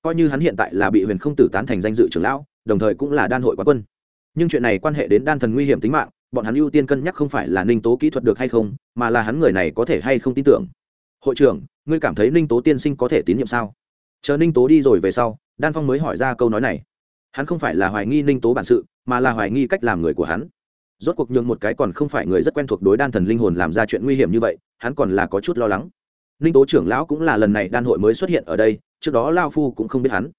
Coi như hắn hiện tại là bị huyền không tử tán thành danh dự trưởng lão, đồng thời cũng là đan hội quán quân. Nhưng chuyện này quan hệ đến đan thần nguy hiểm tính mạng, bọn hắn ưu tiên cân nhắc không phải là ninh tố kỹ thuật được hay không, mà là hắn người này có thể hay không tin tưởng. Hội trưởng, ngươi cảm thấy ninh tố tiên sinh có thể tín nhiệm sao? Chờ ninh tố đi rồi về sau, đan phong mới hỏi ra câu nói này. Hắn không phải là hoài nghi ninh tố bản sự, mà là hoài nghi cách làm người của hắn rốt cuộc nhường một cái còn không phải người rất quen thuộc đối đan thần linh hồn làm ra chuyện nguy hiểm như vậy, hắn còn là có chút lo lắng. Ninh tố trưởng lão cũng là lần này đan hội mới xuất hiện ở đây, trước đó lao phu cũng không biết hắn.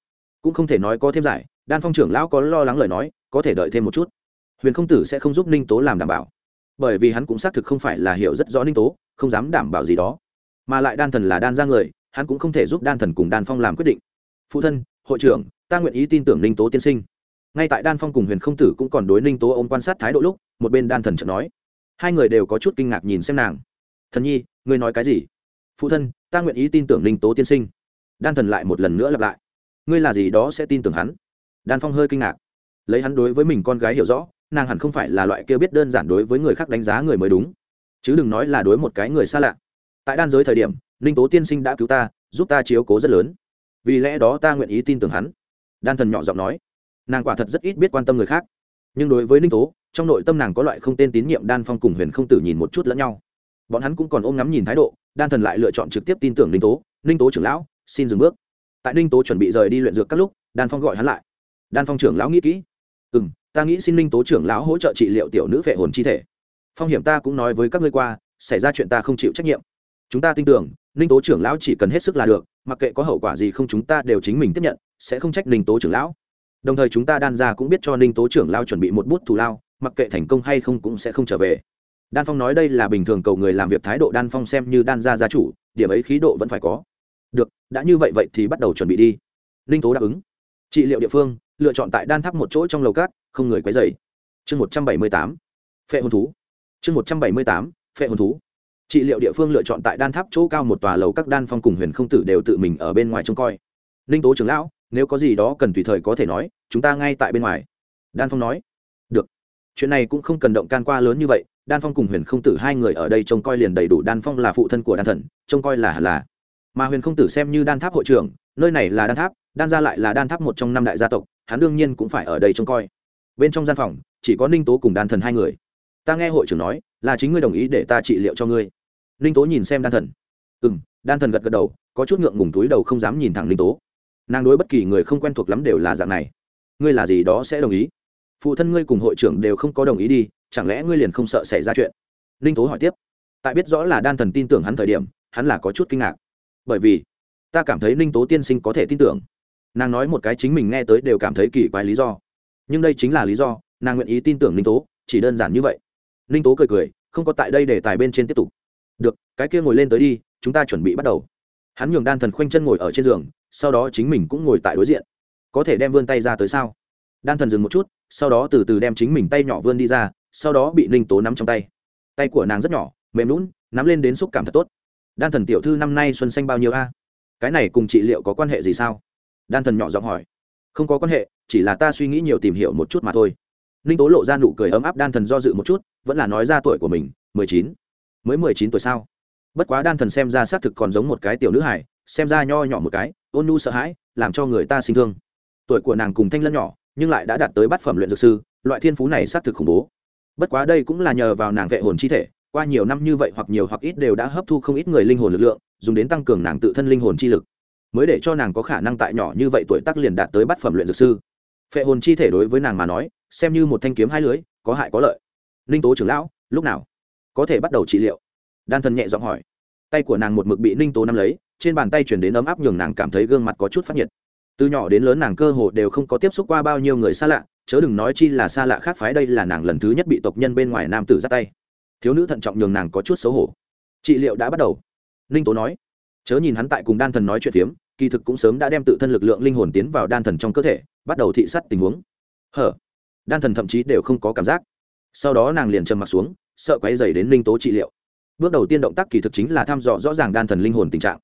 Cũng không thể nói có thêm giải, đan phong trưởng lão có lo lắng lời nói, có thể đợi thêm một chút. Huyền không tử sẽ không giúp ninh tố làm đảm bảo. Bởi vì hắn cũng xác thực không phải là hiểu rất rõ ninh tố, không dám đảm bảo gì đó. Mà lại đan thần là đan ra người, hắn cũng không thể giúp đan thần cùng đan phong làm quyết định. Phụ thân, hội trưởng, ta nguyện ý tin tưởng ninh tố tiên sinh ngay tại đan phong cùng huyền không tử cũng còn đối ninh tố ôm quan sát thái độ lúc, một bên đan thần chợt nói, hai người đều có chút kinh ngạc nhìn xem nàng. Thần nhi, ngươi nói cái gì? Phụ thân, ta nguyện ý tin tưởng ninh tố tiên sinh. Đan thần lại một lần nữa lặp lại, ngươi là gì đó sẽ tin tưởng hắn? Đan phong hơi kinh ngạc. Lấy hắn đối với mình con gái hiểu rõ, nàng hẳn không phải là loại kia biết đơn giản đối với người khác đánh giá người mới đúng. Chứ đừng nói là đối một cái người xa lạ. Tại đan giới thời điểm, ninh tố tiên sinh đã cứu ta, giúp ta chiếu cố rất lớn. Vì lẽ đó ta nguyện ý tin tưởng hắn. Đan thần nhỏ giọng nói nàng quả thật rất ít biết quan tâm người khác. Nhưng đối với ninh tố, trong nội tâm nàng có loại không tên tín nhiệm đan phong cùng huyền không tử nhìn một chút lẫn nhau. Bọn hắn cũng còn ôm ngắm nhìn thái độ, đan thần lại lựa chọn trực tiếp tin tưởng ninh tố ninh tố trưởng lão, xin dừng bước. Tại ninh tố chuẩn bị rời đi luyện dược các lúc, đan phong gọi hắn lại. Đan phong trưởng lão nghĩ kỹ. Ừ m ta nghĩ xin ninh tố trưởng lão hỗ trợ trị liệu tiểu nữ vệ hồn chi thể. Phong hiểm ta cũng nói với các ngươi qua, xảy ra chuyện ta không chịu trách nhiệm. Chúng ta tin tưởng, ninh tố trưởng lão chỉ cần hết sức là được, mặc kệ có hậu quả gì không chúng ta đều chính mình tiếp nhận, sẽ không trách ninh tố trưởng lão đồng thời chúng ta đan ra cũng biết cho ninh tố trưởng lao chuẩn bị một bút thù lao, mặc kệ thành công hay không cũng sẽ không trở về. Đan phong nói đây là bình thường cầu người làm việc thái độ đan phong xem như đan gia gia chủ, điểm ấy khí độ vẫn phải có. Được, đã như vậy vậy thì bắt đầu chuẩn bị đi. Ninh tố đáp ứng. Trị liệu địa phương, lựa chọn tại đan tháp một chỗ trong lầu cát, không người quấy dày chương một trăm bảy mươi tám, phệ hồn thú. Chương một trăm bảy mươi tám, phệ hồn thú. Trị liệu địa phương lựa chọn tại đan tháp chỗ cao một tòa lầu các đan phong cùng huyền không tử đều tự mình ở bên ngoài trông coi. Ninh tố trưởng lão nếu có gì đó cần tùy thời có thể nói, chúng ta ngay tại bên ngoài. Đan phong nói. Được. Chuyện này cũng không cần động can qua lớn như vậy, đan phong cùng huyền không tử hai người ở đây trông coi liền đầy đủ đan phong là phụ thân của đan thần, trông coi là là. Mà huyền không tử xem như đan tháp hội trưởng, nơi này là đan tháp, đan ra lại là đan tháp một trong năm đại gia tộc, hắn đương nhiên cũng phải ở đây trông coi. Bên trong gian phòng, chỉ có ninh tố cùng đan thần hai người. Ta nghe hội trưởng nói, là chính ngươi đồng ý để ta trị liệu cho ngươi. Ninh tố nhìn xem đan thần. Ừ m đan thần gật gật đầu, có chút ngượng ngùng túi đầu không dám nhìn thẳng ninh tố nàng đối bất kỳ người không quen thuộc lắm đều là dạng này. Ngươi là gì đó sẽ đồng ý? Phụ thân ngươi cùng hội trưởng đều không có đồng ý đi, chẳng lẽ ngươi liền không sợ xảy ra chuyện? Ninh tố hỏi tiếp. Tại biết rõ là đan thần tin tưởng hắn thời điểm, hắn là có chút kinh ngạc. Bởi vì, ta cảm thấy ninh tố tiên sinh có thể tin tưởng. Nàng nói một cái chính mình nghe tới đều cảm thấy kỳ quái lý do. Nhưng đây chính là lý do, nàng nguyện ý tin tưởng ninh tố, chỉ đơn giản như vậy. Ninh tố cười cười, không có tại đây để tài bên trên tiếp tục. Được, cái kia ngồi lên tới đi, chúng ta chuẩn bị bắt đầu. Hắn nhường đan thần khoanh chân ngồi ở trên giường sau đó chính mình cũng ngồi tại đối diện. Có thể đem vươn tay ra tới sao? Đan thần dừng một chút, sau đó từ từ đem chính mình tay nhỏ vươn đi ra, sau đó bị ninh tố nắm trong tay. Tay của nàng rất nhỏ, mềm lún nắm lên đến xúc cảm thật tốt. Đan thần tiểu thư năm nay xuân xanh bao nhiêu a? Cái này cùng trị liệu có quan hệ gì sao? Đan thần nhỏ giọng hỏi. Không có quan hệ, chỉ là ta suy nghĩ nhiều tìm hiểu một chút mà thôi. Ninh tố lộ ra nụ cười ấm áp đan thần do dự một chút, vẫn là nói ra tuổi của mình, mười chín. Mới mười chín tuổi sao? Bất quá đan thần xem ra xác thực còn giống một cái tiểu nữ hải xem ra nho nhỏ một cái ôn nhu sợ hãi, làm cho người ta sinh thương. Tuổi của nàng cùng thanh lân nhỏ, nhưng lại đã đạt tới bát phẩm luyện dược sư, loại thiên phú này xác thực khủng bố. Bất quá đây cũng là nhờ vào nàng vệ hồn chi thể, qua nhiều năm như vậy hoặc nhiều hoặc ít đều đã hấp thu không ít người linh hồn lực lượng, dùng đến tăng cường nàng tự thân linh hồn chi lực. Mới để cho nàng có khả năng tại nhỏ như vậy tuổi tác liền đạt tới bát phẩm luyện dược sư. Phệ hồn chi thể đối với nàng mà nói, xem như một thanh kiếm hai lưới, có hại có lợi. Ninh tố trưởng lão, lúc nào? Có thể bắt đầu trị liệu. Đan thần nhẹ giọng hỏi. Tay của nàng một mực bị ninh tố nắm lấy trên bàn tay chuyển đến ấm áp nhường nàng cảm thấy gương mặt có chút phát nhiệt. Từ nhỏ đến lớn nàng cơ hồ đều không có tiếp xúc qua bao nhiêu người xa lạ, chớ đừng nói chi là xa lạ khác phái đây là nàng lần thứ nhất bị tộc nhân bên ngoài nam tử ra tay. Thiếu nữ thận trọng nhường nàng có chút xấu hổ. Trị liệu đã bắt đầu. Ninh tố nói, chớ nhìn hắn tại cùng đan thần nói chuyện phiếm, kỳ thực cũng sớm đã đem tự thân lực lượng linh hồn tiến vào đan thần trong cơ thể, bắt đầu thị sát tình huống. Hở? Đan thần thậm chí đều không có cảm giác. Sau đó nàng liền trầm m ặ t xuống, sợ quáy dày đến ninh tố trị liệu. Bước đầu tiên động tác kỳ thực chính là thăm dò rõ ràng đan thần linh hồn tình trạng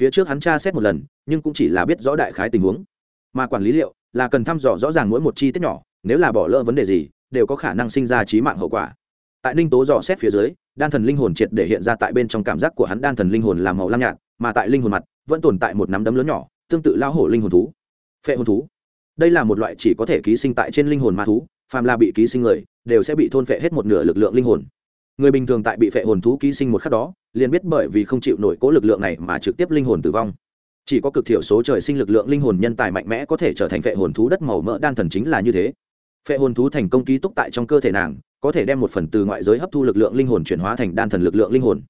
phía trước hắn tra xét một lần, nhưng cũng chỉ là biết rõ đại khái tình huống. Mà quản lý liệu là cần thăm dò rõ ràng mỗi một chi tiết nhỏ, nếu là bỏ lỡ vấn đề gì, đều có khả năng sinh ra trí mạng hậu quả. Tại ninh tố dò xét phía dưới, đan thần linh hồn triệt để hiện ra tại bên trong cảm giác của hắn đan thần linh hồn làm màu lam nhạt, mà tại linh hồn mặt, vẫn tồn tại một nắm đấm lớn nhỏ, tương tự lao hổ linh hồn thú. Phệ hồn thú. Đây là một loại chỉ có thể ký sinh tại trên linh hồn ma thú, phàm là bị ký sinh người, đều sẽ bị thôn phệ hết một nửa lực lượng linh hồn. Người bình thường tại bị phệ hồn thú ký sinh một khắc đó liền biết bởi vì không chịu nổi cố lực lượng này mà trực tiếp linh hồn tử vong. Chỉ có cực thiểu số trời sinh lực lượng linh hồn nhân tài mạnh mẽ có thể trở thành phệ hồn thú đất màu mỡ đan thần chính là như thế. Phệ hồn thú thành công ký túc tại trong cơ thể nàng, có thể đem một phần từ ngoại giới hấp thu lực lượng linh hồn chuyển hóa thành đan thần lực lượng linh hồn.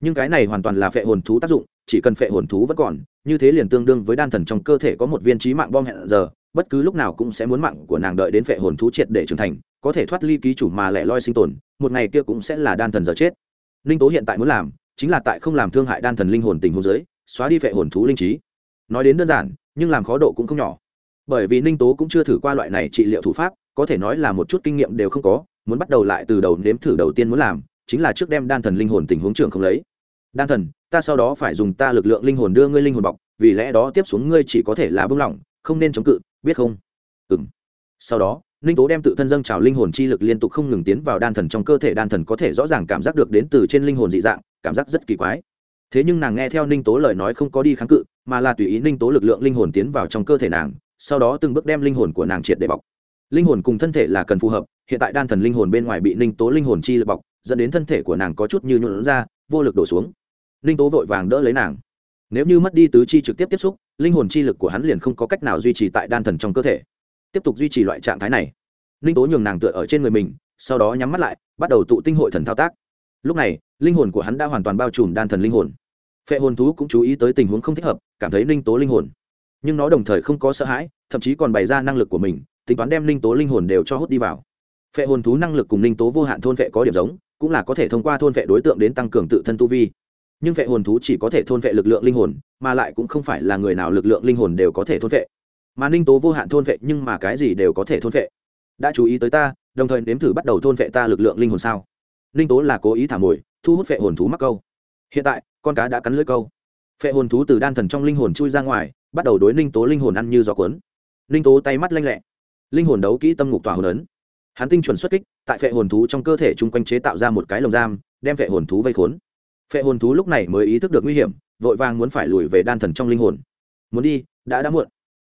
Nhưng cái này hoàn toàn là phệ hồn thú tác dụng, chỉ cần phệ hồn thú vẫn còn, như thế liền tương đương với đan thần trong cơ thể có một viên trí mạng bom hẹn giờ, bất cứ lúc nào cũng sẽ muốn mạng của nàng đợi đến phệ hồn thú triệt để trưởng thành, có thể thoát ly ký chủ mà lẻ loi sinh tồn, một ngày kia cũng sẽ là đan thần giờ chết. Ninh tố hiện tại muốn làm chính là tại không làm thương hại đan thần linh hồn tình hồn giới, xóa đi vệ hồn thú linh trí. Nói đến đơn giản, nhưng làm khó độ cũng không nhỏ. Bởi vì ninh tố cũng chưa thử qua loại này trị liệu thủ pháp, có thể nói là một chút kinh nghiệm đều không có, muốn bắt đầu lại từ đầu nếm thử đầu tiên muốn làm, chính là trước đem đan thần linh hồn tình huống trưởng không lấy. Đan thần, ta sau đó phải dùng ta lực lượng linh hồn đưa ngươi linh hồn bọc, vì lẽ đó tiếp xuống ngươi chỉ có thể là bưng lỏng, không nên chống cự, biết không? Ừ m sau đó, ninh tố đem tự thân dâng trào linh hồn chi lực liên tục không ngừng tiến vào đan thần trong cơ thể, đan thần có thể rõ ràng cảm giác được đến từ trên linh hồn dị dạng cảm giác rất kỳ quái. Thế nhưng nàng nghe theo ninh tố lời nói không có đi kháng cự, mà là tùy ý ninh tố lực lượng linh hồn tiến vào trong cơ thể nàng, sau đó từng bước đem linh hồn của nàng triệt để bọc. Linh hồn cùng thân thể là cần phù hợp, hiện tại đan thần linh hồn bên ngoài bị ninh tố linh hồn chi lực bọc, dẫn đến thân thể của nàng có chút như nhuộn ra, vô lực đổ xuống. Ninh tố vội vàng đỡ lấy nàng. Nếu như mất đi tứ chi trực tiếp tiếp xúc, linh hồn chi lực của hắn liền không có cách nào duy trì tại đan thần trong cơ thể. Tiếp tục duy trì loại trạng thái này. Ninh tố nhường nàng tựa ở trên người mình, sau đó nhắm mắt lại, bắt đầu tụ tinh hội thần thao tác. Lúc này linh hồn của hắn đã hoàn toàn bao trùm đan thần linh hồn. Phệ hồn thú cũng chú ý tới tình huống không thích hợp, cảm thấy ninh tố linh hồn. Nhưng nó đồng thời không có sợ hãi, thậm chí còn bày ra năng lực của mình, tính toán đem linh tố linh hồn đều cho hút đi vào. Phệ hồn thú năng lực cùng linh tố vô hạn thôn vệ có điểm giống, cũng là có thể thông qua thôn vệ đối tượng đến tăng cường tự thân tu vi. Nhưng phệ hồn thú chỉ có thể thôn vệ lực lượng linh hồn, mà lại cũng không phải là người nào lực lượng linh hồn đều có thể thôn vệ. Mà ninh tố vô hạn thôn vệ nhưng mà cái gì đều có thể thôn vệ. Đã chú ý tới ta, đồng thời nếm thử bắt đầu thôn vệ ta lực lượng linh hồn sao? Ninh tố là cố ý thả mồi thu hút phệ hồn thú mắc câu. Hiện tại, con cá đã cắn lưỡi câu. Phệ hồn thú từ đan thần trong linh hồn chui ra ngoài, bắt đầu đối ninh tố linh hồn ăn như gió cuốn. Ninh tố tay mắt lanh lẹ. Linh hồn đấu kỹ tâm ngục tỏa hồn ấn. Hắn tinh chuẩn xuất kích, tại phệ hồn thú trong cơ thể chung quanh chế tạo ra một cái lồng giam, đem phệ hồn thú vây khốn. Phệ hồn thú lúc này mới ý thức được nguy hiểm, vội vàng muốn phải lùi về đan thần trong linh hồn. Muốn đi, đã đã muộn.